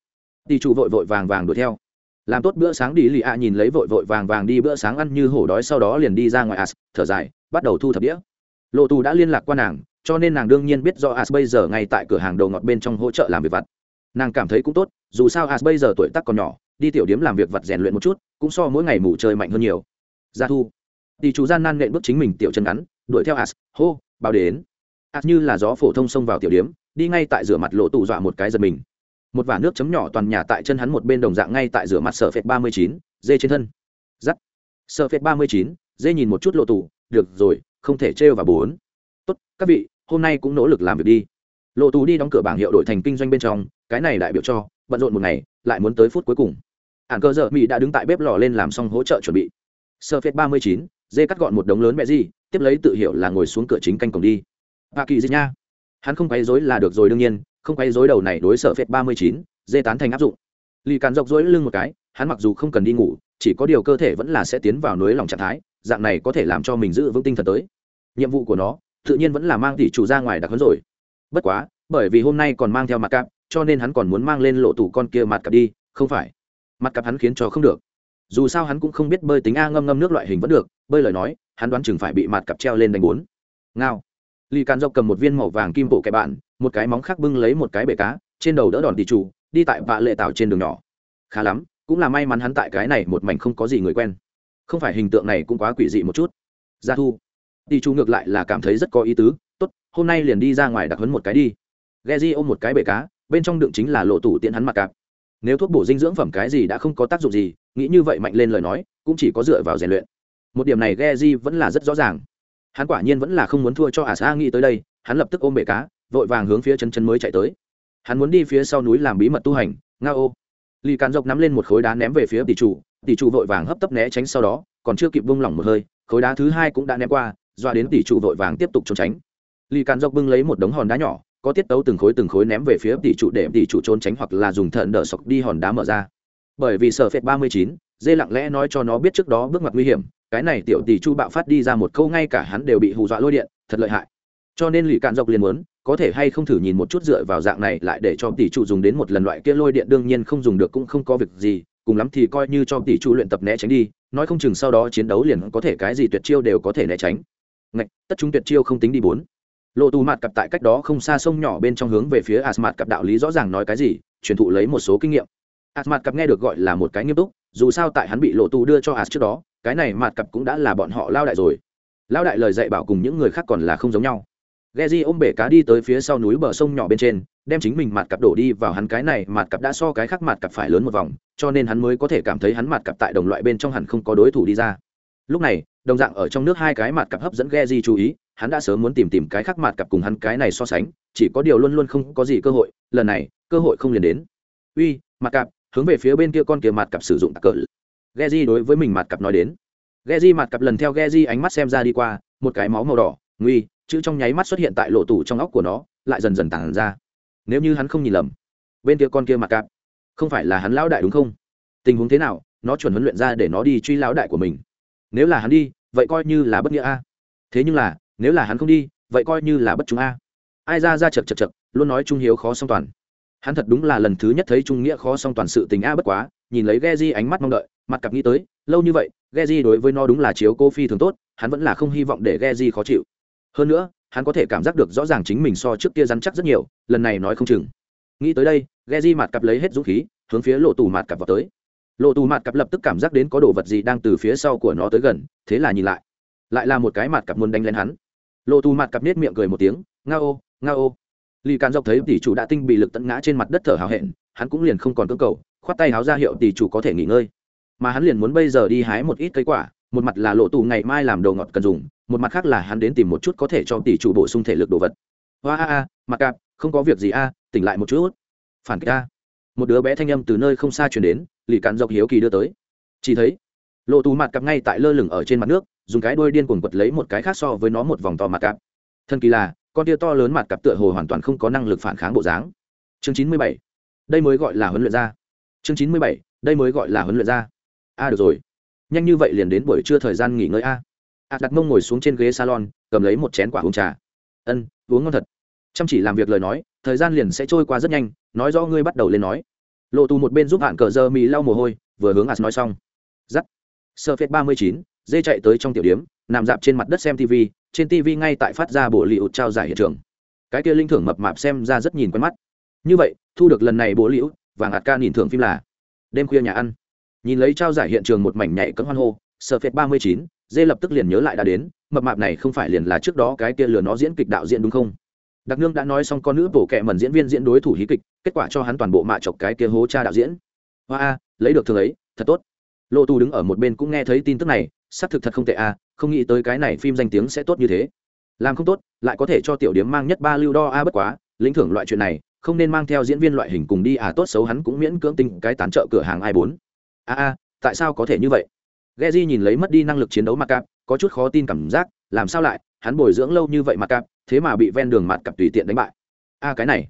Đi chủ vội vội vàng vàng đuổi theo. Làm tốt bữa sáng đi, lì a nhìn lấy vội vội vàng vàng đi bữa sáng ăn như hổ đói sau đó liền đi ra ngoài as thở dài, bắt đầu thu thập đĩa. Lộ tù đã liên lạc qua nàng, cho nên nàng đương nhiên biết do as bây giờ ngay tại cửa hàng đầu ngọt bên trong hỗ trợ làm việc vặt. Nàng cảm thấy cũng tốt, dù sao as bây giờ tuổi tác còn nhỏ, đi tiểu điếm làm việc vặt rèn luyện một chút, cũng so mỗi ngày mù chơi mạnh hơn nhiều. Ra thu Đi chú gian nan nện bước chính mình tiểu chân ngắn, đuổi theo as hô bao đến as như là gió phổ thông xông vào tiểu điếm đi ngay tại rửa mặt lộ tù dọa một cái giật mình. Một vả nước chấm nhỏ toàn nhà tại chân hắn một bên đồng dạng ngay tại rửa mặt sở phệt ba mươi chín, dê trên thân. Giắt sở phệt ba mươi chín, dê nhìn một chút lộ tù được rồi, không thể trêu và bốn. Tốt, các vị, hôm nay cũng nỗ lực làm việc đi. Lộ tù đi đóng cửa bảng hiệu đổi thành kinh doanh bên trong, cái này đại biểu cho, bận rộn một ngày, lại muốn tới phút cuối cùng. Ản cơ dợ mỹ đã đứng tại bếp lò lên làm xong hỗ trợ chuẩn bị. Sơ phết ba mươi chín, dê cắt gọn một đống lớn mẹ gì, tiếp lấy tự hiểu là ngồi xuống cửa chính canh cổng đi và kỳ dịch nha. Hắn không quấy dối là được rồi đương nhiên, không quấy dối đầu này đối sở phệt ba mươi chín, dê tán thành áp dụng. Lì càn dọc dối lưng một cái, hắn mặc dù không cần đi ngủ, chỉ có điều cơ thể vẫn là sẽ tiến vào núi lòng trạng thái, dạng này có thể làm cho mình giữ vững tinh thần tới. Nhiệm vụ của nó, tự nhiên vẫn là mang tỷ chủ ra ngoài đặc hấn rồi. Bất quá, bởi vì hôm nay còn mang theo mặt cạp, cho nên hắn còn muốn mang lên lộ tủ con kia mặt cạp đi, không phải. Mặt cạp hắn khiến cho không được. Dù sao hắn cũng không biết bơi tính a ngâm ngâm nước loại hình vẫn được, bơi lời nói, hắn đoán chừng phải bị mặt cặp treo lên đánh bốn. Ngao lì càn dọc cầm một viên màu vàng kim bộ kẻ bạn, một cái móng khác bưng lấy một cái bể cá, trên đầu đỡ đòn tỷ chủ, đi tại vạ lệ tạo trên đường nhỏ. Khá lắm, cũng là may mắn hắn tại cái này một mảnh không có gì người quen. Không phải hình tượng này cũng quá quỷ dị một chút. Gia thu. Tỷ chủ ngược lại là cảm thấy rất có ý tứ, tốt, hôm nay liền đi ra ngoài đặc hấn một cái đi. Ghe di ôm một cái bể cá, bên trong đựng chính là lộ tủ tiện hắn mặc cạp. Nếu thuốc bổ dinh dưỡng phẩm cái gì đã không có tác dụng gì, nghĩ như vậy mạnh lên lời nói, cũng chỉ có dựa vào rèn luyện. Một điểm này ghe di vẫn là rất rõ ràng hắn quả nhiên vẫn là không muốn thua cho ả xã nghĩ tới đây, hắn lập tức ôm bể cá, vội vàng hướng phía chân chân mới chạy tới. Hắn muốn đi phía sau núi làm bí mật tu hành, nga ô. Lì càn dọc nắm lên một khối đá ném về phía tỷ chủ tỷ chủ vội vàng hấp tấp né tránh sau đó, còn chưa kịp bung lỏng một hơi, khối đá thứ hai cũng đã ném qua doa đến tỷ chủ vội vàng tiếp tục trốn tránh. Lì càn dọc bưng lấy một đống hòn đá nhỏ, có tiết tấu từng khối từng khối ném về phía tỷ chủ để tỷ chủ trốn tránh hoặc là dùng thận đỡ sọc đi hòn đá mở ra. Bởi vì sở phệt ba mươi chín, dê lặng lẽ nói cho nó biết trước đó bước ngoặt nguy hiểm cái này tiểu tỷ chu bạo phát đi ra một câu ngay cả hắn đều bị hù dọa lôi điện, thật lợi hại. Cho nên lì cạn dọc liền muốn, có thể hay không thử nhìn một chút dựa vào dạng này lại để cho tỷ chủ dùng đến một lần loại kia lôi điện đương nhiên không dùng được cũng không có việc gì, cùng lắm thì coi như cho tỷ chủ luyện tập né tránh đi, nói không chừng sau đó chiến đấu liền có thể cái gì tuyệt chiêu đều có thể né tránh. Ngạch, tất chúng tuyệt chiêu không tính đi bốn. Lộ tù mạt cặp tại cách đó không xa sông nhỏ bên trong hướng về phía asmat cặp đạo lý rõ ràng nói cái gì, truyền thụ lấy một số kinh nghiệm asmat cặp nghe được gọi là một cái nghiêm túc dù sao tại hắn bị lộ tù đưa cho as trước đó cái này mạt cặp cũng đã là bọn họ lao đại rồi lao đại lời dạy bảo cùng những người khác còn là không giống nhau Geji ôm bể cá đi tới phía sau núi bờ sông nhỏ bên trên, đem chính mình mạt cặp đổ đi vào hắn cái này, mạt cặp đã so cái khác mạt cặp phải lớn một vòng, cho nên hắn mới có thể cảm thấy hắn mạt cặp tại đồng loại bên trong hẳn không có đối thủ đi ra. Lúc này, đồng dạng ở trong nước hai cái mạt cặp hấp dẫn Geji chú ý, hắn đã sớm muốn tìm tìm cái khác mạt cặp cùng hắn cái này so sánh, chỉ có điều luôn luôn không có gì cơ hội, lần này, cơ hội không liền đến. "Uy, mạt cặp, hướng về phía bên kia con kia mặt cặp sử dụng tạc cỡ." Geji đối với mình mặt cặp nói đến. Geji mặt cặp lần theo Geji ánh mắt xem ra đi qua, một cái máu màu đỏ, nguy, chữ trong nháy mắt xuất hiện tại lộ tủ trong óc của nó lại dần dần tản ra. Nếu như hắn không nhìn lầm bên kia con kia mặt cặp không phải là hắn lão đại đúng không? Tình huống thế nào nó chuẩn huấn luyện ra để nó đi truy lão đại của mình. Nếu là hắn đi vậy coi như là bất nghĩa a. Thế nhưng là nếu là hắn không đi vậy coi như là bất chúng a. Ai ra ra chật chật chật luôn nói trung hiếu khó song toàn hắn thật đúng là lần thứ nhất thấy trung nghĩa khó song toàn sự tình a bất quá, nhìn lấy ghe di ánh mắt mong đợi, mặt cặp nghĩ tới, lâu như vậy, ghe di đối với nó đúng là chiếu cô phi thường tốt, hắn vẫn là không hy vọng để ghe di khó chịu. Hơn nữa, hắn có thể cảm giác được rõ ràng chính mình so trước kia rắn chắc rất nhiều, lần này nói không chừng. Nghĩ tới đây, ghe di mặt cặp lấy hết dũng khí, hướng phía lộ tù mặt cặp vào tới. Lộ tù mặt cặp lập tức cảm giác đến có đồ vật gì đang từ phía sau của nó tới gần, thế là nhìn lại. Lại là một cái mặt cặp muốn đánh lên hắn. Lộ tù mặt cặp nết miệng cười một tiếng nga ô nga ô lì càn dọc thấy tỷ chủ đã tinh bị lực tận ngã trên mặt đất thở hào hẹn, hắn cũng liền không còn cơ cầu, khoát tay háo ra hiệu tỷ chủ có thể nghỉ ngơi. Mà hắn liền muốn bây giờ đi hái một ít cây quả, một mặt là lộ tù ngày mai làm đồ ngọt cần dùng, một mặt khác là hắn đến tìm một chút có thể cho tỷ chủ bổ sung thể lực đồ vật. Hoa a a mặt cạp, không có việc gì a, tỉnh lại một chút. Phản kích a. Một đứa bé thanh âm từ nơi không xa chuyển đến, lì cạn dọc hiếu kỳ đưa tới. Chỉ thấy, lộ tù mặt cặp ngay tại lơ lửng ở trên mặt nước, dùng cái đuôi điên cuồng quật lấy một cái khác so với nó một vòng to mặt cạp. thân kỳ là con tia to lớn mặt cặp tựa hồ hoàn toàn không có năng lực phản kháng bộ dáng. Chương chín mươi bảy. Đây mới gọi là huấn luyện ra chương chín mươi bảy. Đây mới gọi là huấn luyện ra a, được rồi. Nhanh như vậy liền đến buổi trưa thời gian nghỉ ngơi a. A đặt mông ngồi xuống trên ghế salon, cầm lấy một chén quả uống trà. Ân, uống ngon thật. Chăm chỉ làm việc lời nói, thời gian liền sẽ trôi qua rất nhanh, nói rõ ngươi bắt đầu lên nói. Lộ tù một bên giúp hạn cờ giờ mì lau mồ hôi, vừa hướng as nói xong. Giắt. Sơ phết ba mươi chín, dê chạy tới trong tiểu điếm nằm dạp trên mặt đất xem tv trên tv ngay tại phát ra bộ liễu trao giải hiện trường. Cái kia linh thưởng mập mạp xem ra rất nhìn quen mắt. Như vậy, thu được lần này bộ liễu và hạt ca nhìn thưởng phim là đêm khuya nhà ăn. Nhìn lấy trao giải hiện trường một mảnh nhảy cấm hoan hô, sở phệt ba mươi chín, dê lập tức liền nhớ lại đã đến, mập mạp này không phải liền là trước đó cái kia lừa nó diễn kịch đạo diễn đúng không? Đặc nương đã nói xong con nữ bổ kẹ mần diễn viên diễn đối thủ hí kịch, kết quả cho hắn toàn bộ mạ chọc cái kia hố cha đạo diễn. Hoa a lấy được thường ấy, thật tốt. Lộ tu đứng ở một bên cũng nghe thấy tin tức này, xác thực thật không tệ a không nghĩ tới cái này phim danh tiếng sẽ tốt như thế làm không tốt lại có thể cho tiểu điếm mang nhất ba lưu đo a à bất quá lĩnh thưởng loại chuyện này không nên mang theo diễn viên loại hình cùng đi à tốt xấu hắn cũng miễn cưỡng tinh cái tán trợ cửa hàng ai bốn a a tại sao có thể như vậy Geji nhìn lấy mất đi năng lực chiến đấu mặt cạp, có chút khó tin cảm giác, làm sao lại, hắn bồi dưỡng lâu như vậy mặt cạp, thế mà bị ven đường mặt cạp tùy tiện đánh bại. A à, cái này.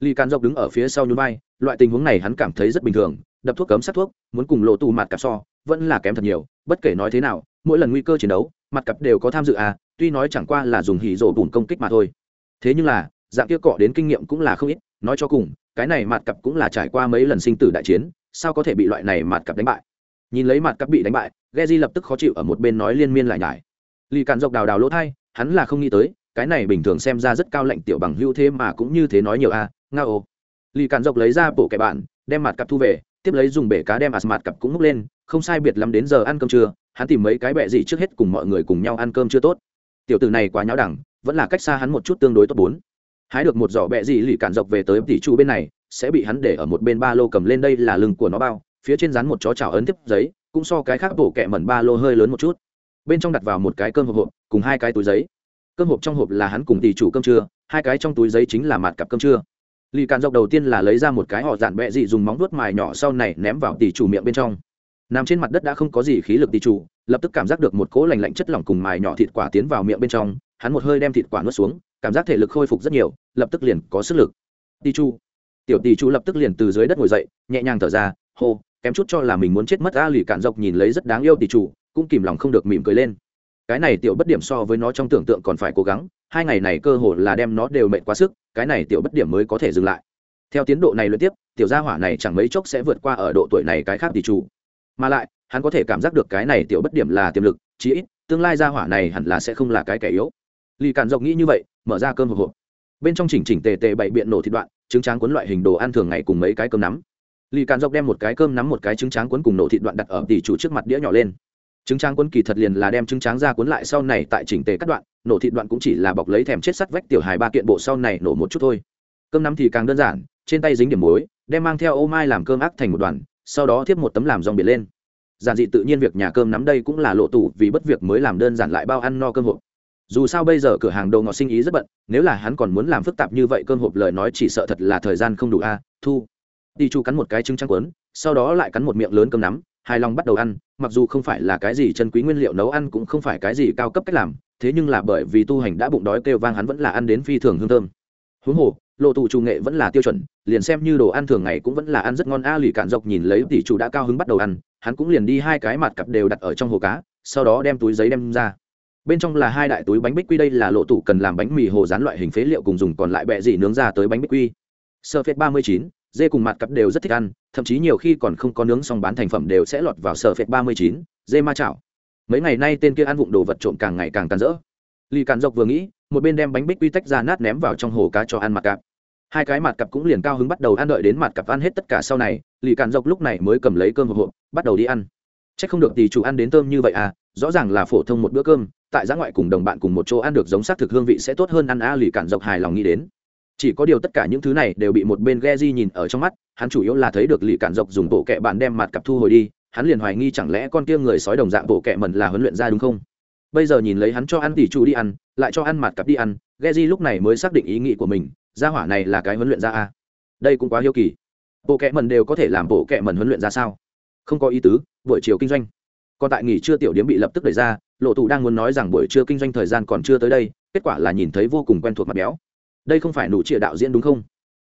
Lý Can Dốc đứng ở phía sau nhún vai, loại tình huống này hắn cảm thấy rất bình thường, đập thuốc cấm sát thuốc, muốn cùng lộ tù mặt cặp so, vẫn là kém thật nhiều, bất kể nói thế nào, mỗi lần nguy cơ chiến đấu, mặt cạp đều có tham dự à, tuy nói chẳng qua là dùng hỉ rồ bùn công kích mà thôi. Thế nhưng là, dạng kia cọ đến kinh nghiệm cũng là không ít, nói cho cùng, cái này mặt cặp cũng là trải qua mấy lần sinh tử đại chiến, sao có thể bị loại này mặt cặp đánh bại? Nhìn lấy mặt cặp bị đánh bại, Geji lập tức khó chịu ở một bên nói liên miên lại nhải. Lý Càn dọc đào đào lỗ thay, hắn là không nghĩ tới, cái này bình thường xem ra rất cao lạnh tiểu bằng hưu thế mà cũng như thế nói nhiều a, à, ngao. Lý Càn dọc lấy ra bộ kẻ bạn, đem mặt cặp thu về, tiếp lấy dùng bể cá đem mặt cặp cũng múc lên, không sai biệt lắm đến giờ ăn cơm trưa, hắn tìm mấy cái bẹ gì trước hết cùng mọi người cùng nhau ăn cơm chưa tốt. Tiểu tử này quá nháo đẳng, vẫn là cách xa hắn một chút tương đối tốt bốn. Hái được một giỏ bẹ gì lì cản dọc về tới tỷ chu bên này, sẽ bị hắn để ở một bên ba lô cầm lên đây là lưng của nó bao, phía trên dán một chó chảo ấn tiếp giấy, cũng so cái khác bổ kẹ mẩn ba lô hơi lớn một chút. Bên trong đặt vào một cái cơm hộp hộp, cùng hai cái túi giấy. Cơm hộp trong hộp là hắn cùng tỷ chủ cơm trưa, hai cái trong túi giấy chính là mặt cặp cơm trưa. Lì càn dọc đầu tiên là lấy ra một cái họ dạn bẹ dị dùng móng vuốt mài nhỏ sau này ném vào tỷ chủ miệng bên trong nằm trên mặt đất đã không có gì khí lực đi chủ, lập tức cảm giác được một cỗ lành lạnh chất lỏng cùng mài nhỏ thịt quả tiến vào miệng bên trong, hắn một hơi đem thịt quả nuốt xuống, cảm giác thể lực khôi phục rất nhiều, lập tức liền có sức lực. Đi chu. Tiểu tỷ chu lập tức liền từ dưới đất ngồi dậy, nhẹ nhàng thở ra, hô, kém chút cho là mình muốn chết mất a lì cạn dọc nhìn lấy rất đáng yêu tỷ chủ cũng kìm lòng không được mỉm cười lên. Cái này tiểu bất điểm so với nó trong tưởng tượng còn phải cố gắng, hai ngày này cơ hồ là đem nó đều mệt quá sức, cái này tiểu bất điểm mới có thể dừng lại. Theo tiến độ này luyện tiếp, tiểu gia hỏa này chẳng mấy chốc sẽ vượt qua ở độ tuổi này cái khác tỷ chủ mà lại, hắn có thể cảm giác được cái này tiểu bất điểm là tiềm lực, chí ít, tương lai gia hỏa này hẳn là sẽ không là cái kẻ yếu. Lì càn dọc nghĩ như vậy, mở ra cơm hộp hộp. Bên trong chỉnh chỉnh tề tề bậy biện nổ thịt đoạn, trứng tráng cuốn loại hình đồ ăn thường ngày cùng mấy cái cơm nắm. Lì càn dọc đem một cái cơm nắm một cái trứng tráng cuốn cùng nổ thịt đoạn đặt ở tỷ chủ trước mặt đĩa nhỏ lên. Trứng tráng cuốn kỳ thật liền là đem trứng tráng ra cuốn lại sau này tại chỉnh tề cắt đoạn, nổ thịt đoạn cũng chỉ là bọc lấy thèm chết sắt vách tiểu hài ba kiện bộ sau này nổ một chút thôi. Cơm nắm thì càng đơn giản, trên tay dính điểm muối, đem mang theo ô mai làm cơm ác thành một đoàn sau đó tiếp một tấm làm rong biển lên. Giản dị tự nhiên việc nhà cơm nắm đây cũng là lộ tủ vì bất việc mới làm đơn giản lại bao ăn no cơm hộp. Dù sao bây giờ cửa hàng đồ ngọt sinh ý rất bận, nếu là hắn còn muốn làm phức tạp như vậy cơm hộp lời nói chỉ sợ thật là thời gian không đủ a à, thu. Đi chu cắn một cái trứng trắng quấn sau đó lại cắn một miệng lớn cơm nắm, hài lòng bắt đầu ăn, mặc dù không phải là cái gì chân quý nguyên liệu nấu ăn cũng không phải cái gì cao cấp cách làm, thế nhưng là bởi vì tu hành đã bụng đói kêu vang hắn vẫn là ăn đến phi thường hương thơm. Huống hồ lộ tụ trù nghệ vẫn là tiêu chuẩn, liền xem như đồ ăn thường ngày cũng vẫn là ăn rất ngon. A lì cạn dọc nhìn lấy tỷ chủ đã cao hứng bắt đầu ăn, hắn cũng liền đi hai cái mặt cặp đều đặt ở trong hồ cá, sau đó đem túi giấy đem ra. Bên trong là hai đại túi bánh bích quy, đây là lộ tủ cần làm bánh mì hồ rán loại hình phế liệu cùng dùng còn lại bẹ gì nướng ra tới bánh bích quy. Sơ phết ba mươi chín, dê cùng mặt cặp đều rất thích ăn, thậm chí nhiều khi còn không có nướng xong bán thành phẩm đều sẽ lọt vào sơ phết ba mươi chín, dê ma chảo. Mấy ngày nay tên kia ăn vụng đồ vật trộm càng ngày càng tàn rỡ. Lì càn dọc vừa nghĩ, một bên đem bánh bích quy tách ra nát ném vào trong hồ cá cho ăn mặt cặp hai cái mặt cặp cũng liền cao hứng bắt đầu ăn đợi đến mặt cặp ăn hết tất cả sau này, lì càn dọc lúc này mới cầm lấy cơm hộp hộp, bắt đầu đi ăn. C h ắ c không được thì chủ ăn đến tôm như vậy à rõ ràng là phổ thông một bữa cơm, tại giã ngoại cùng đồng bạn cùng một chỗ ăn được giống xác thực hương vị sẽ tốt hơn ăn, a, lì càn dọc hài lòng nghĩ đến. Chỉ có điều tất cả những thứ này đều bị một bên ghe di nhìn ở trong mắt, hắn chủ yếu là thấy được lì cản dọc dùng bộ kẹ bạn đem mặt cặp thu hồi đi, hắn liền hoài nghi chẳng lẽ con kia người sói đồng dạng bộ kẹ mần là huấn luyện ra đúng không? Bây giờ nhìn lấy hắn cho ăn tỷ chủ đi ăn, lại cho ăn mặt cặp đi ăn ghe di lúc này mới xác định ý nghĩ của mình gia hỏa này là cái huấn luyện ra a. Đây cũng quá hiếu kỳ. Bộ kệ mần đều có thể làm bộ kệ mần huấn luyện ra sao? Không có ý tứ, buổi chiều kinh doanh. Còn tại nghỉ trưa tiểu điểm bị lập tức đẩy ra, lộ tù đang muốn nói rằng buổi trưa kinh doanh thời gian còn chưa tới đây, kết quả là nhìn thấy vô cùng quen thuộc mặt béo. Đây không phải nụ trịa đạo diễn đúng không?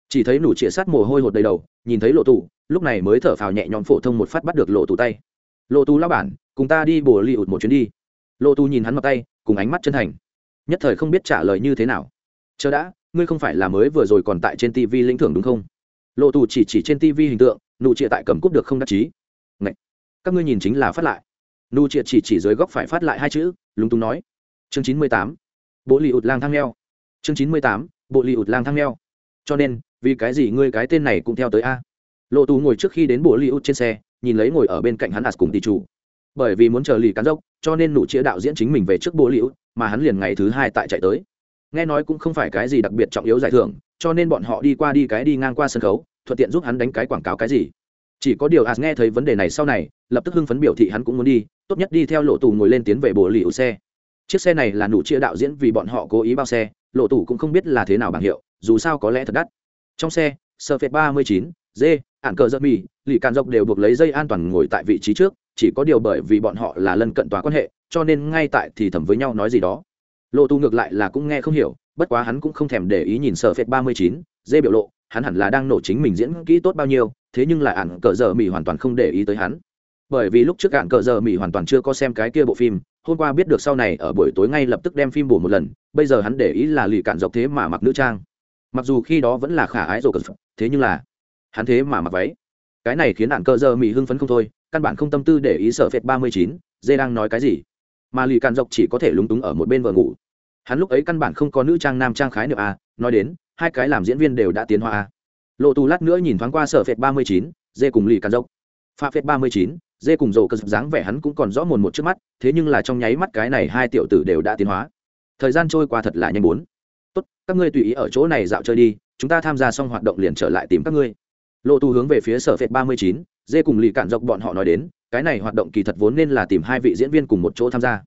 Chỉ thấy nụ trịa sát mồ hôi hột đầy đầu, nhìn thấy lộ tù lúc này mới thở phào nhẹ nhõm phổ thông một phát bắt được lộ tù tay. Lộ tù lao bản, cùng ta đi bồ li ụt một chuyến đi. Lộ tù nhìn hắn mặt tay, cùng ánh mắt chân thành. Nhất thời không biết trả lời như thế nào. Chờ đã ngươi không phải là mới vừa rồi còn tại trên tv lĩnh thưởng đúng không? Lộ tù chỉ chỉ trên tv hình tượng, nụ trịa tại cầm cúp được không đắc chí. Ngậy! các ngươi nhìn chính là phát lại. Nụ trịa chỉ chỉ dưới góc phải phát lại hai chữ, lúng túng nói. Chương chín mươi tám. Bộ lì ụt lang thang neo chương chín mươi tám. Bộ lì ụt lang thang neo cho nên, vì cái gì ngươi cái tên này cũng theo tới a? Lộ tù ngồi trước khi đến bộ lì ụt trên xe, nhìn lấy ngồi ở bên cạnh hắn as cùng tỷ chủ. Bởi vì muốn chờ lì cán dốc, cho nên nụ chĩa đạo diễn chính mình về trước bộ lì ụt, mà hắn liền ngày thứ hai tại chạy tới nghe nói cũng không phải cái gì đặc biệt trọng yếu giải thưởng, cho nên bọn họ đi qua đi cái đi ngang qua sân khấu, thuận tiện giúp hắn đánh cái quảng cáo cái gì. Chỉ có điều as nghe thấy vấn đề này sau này, lập tức hưng phấn biểu thị hắn cũng muốn đi, tốt nhất đi theo lộ tù ngồi lên tiến về bộ lì ủ xe. Chiếc xe này là nụ chia đạo diễn vì bọn họ cố ý bao xe, lộ tù cũng không biết là thế nào bảng hiệu, dù sao có lẽ thật đắt. Trong xe sơ phệt ba mươi chín d ạn cờ giật mì, lì càn dọc đều buộc lấy dây an toàn ngồi tại vị trí trước, chỉ có điều bởi vì bọn họ là lân cận tòa quan hệ, cho nên ngay tại thì thầm với nhau nói gì đó lộ tù ngược lại là cũng nghe không hiểu, bất quá hắn cũng không thèm để ý nhìn sở phệt ba mươi chín, dê biểu lộ, hắn hẳn là đang nổ chính mình diễn kỹ tốt bao nhiêu, thế nhưng lại ạn cờ giờ mỹ hoàn toàn không để ý tới hắn. Bởi vì lúc trước ạn cờ giờ mỹ hoàn toàn chưa có xem cái kia bộ phim, hôm qua biết được sau này ở buổi tối ngay lập tức đem phim bổ một lần, bây giờ hắn để ý là lì cạn dọc thế mà mặc nữ trang. Mặc dù khi đó vẫn là khả ái rồi cờ thế nhưng là hắn thế mà mặc váy. Cái này khiến ạn cờ giờ mỹ hưng phấn không thôi, căn bản không tâm tư để ý sợ phệt ba mươi chín, dê đang nói cái gì mà lì cạn dọc chỉ có thể lúng túng ở một bên vợ ngủ. Hắn lúc ấy căn bản không có nữ trang nam trang khái niệm a, nói đến, hai cái làm diễn viên đều đã tiến hóa a. Lộ tù lát nữa nhìn thoáng qua sở phệt ba mươi chín, dê cùng lì càn dốc pha phệt ba mươi chín, dê cùng rổ cờ dáng vẻ hắn cũng còn rõ mồn một trước mắt, thế nhưng là trong nháy mắt cái này hai tiểu tử đều đã tiến hóa. Thời gian trôi qua thật là nhanh bốn. Tốt, các ngươi tùy ý ở chỗ này dạo chơi đi, chúng ta tham gia xong hoạt động liền trở lại tìm các ngươi lộ tu hướng về phía sở phệt ba mươi chín, dê cùng lì cạn dọc bọn họ nói đến, cái này hoạt động kỳ thật vốn nên là tìm hai vị diễn viên cùng một chỗ tham gia.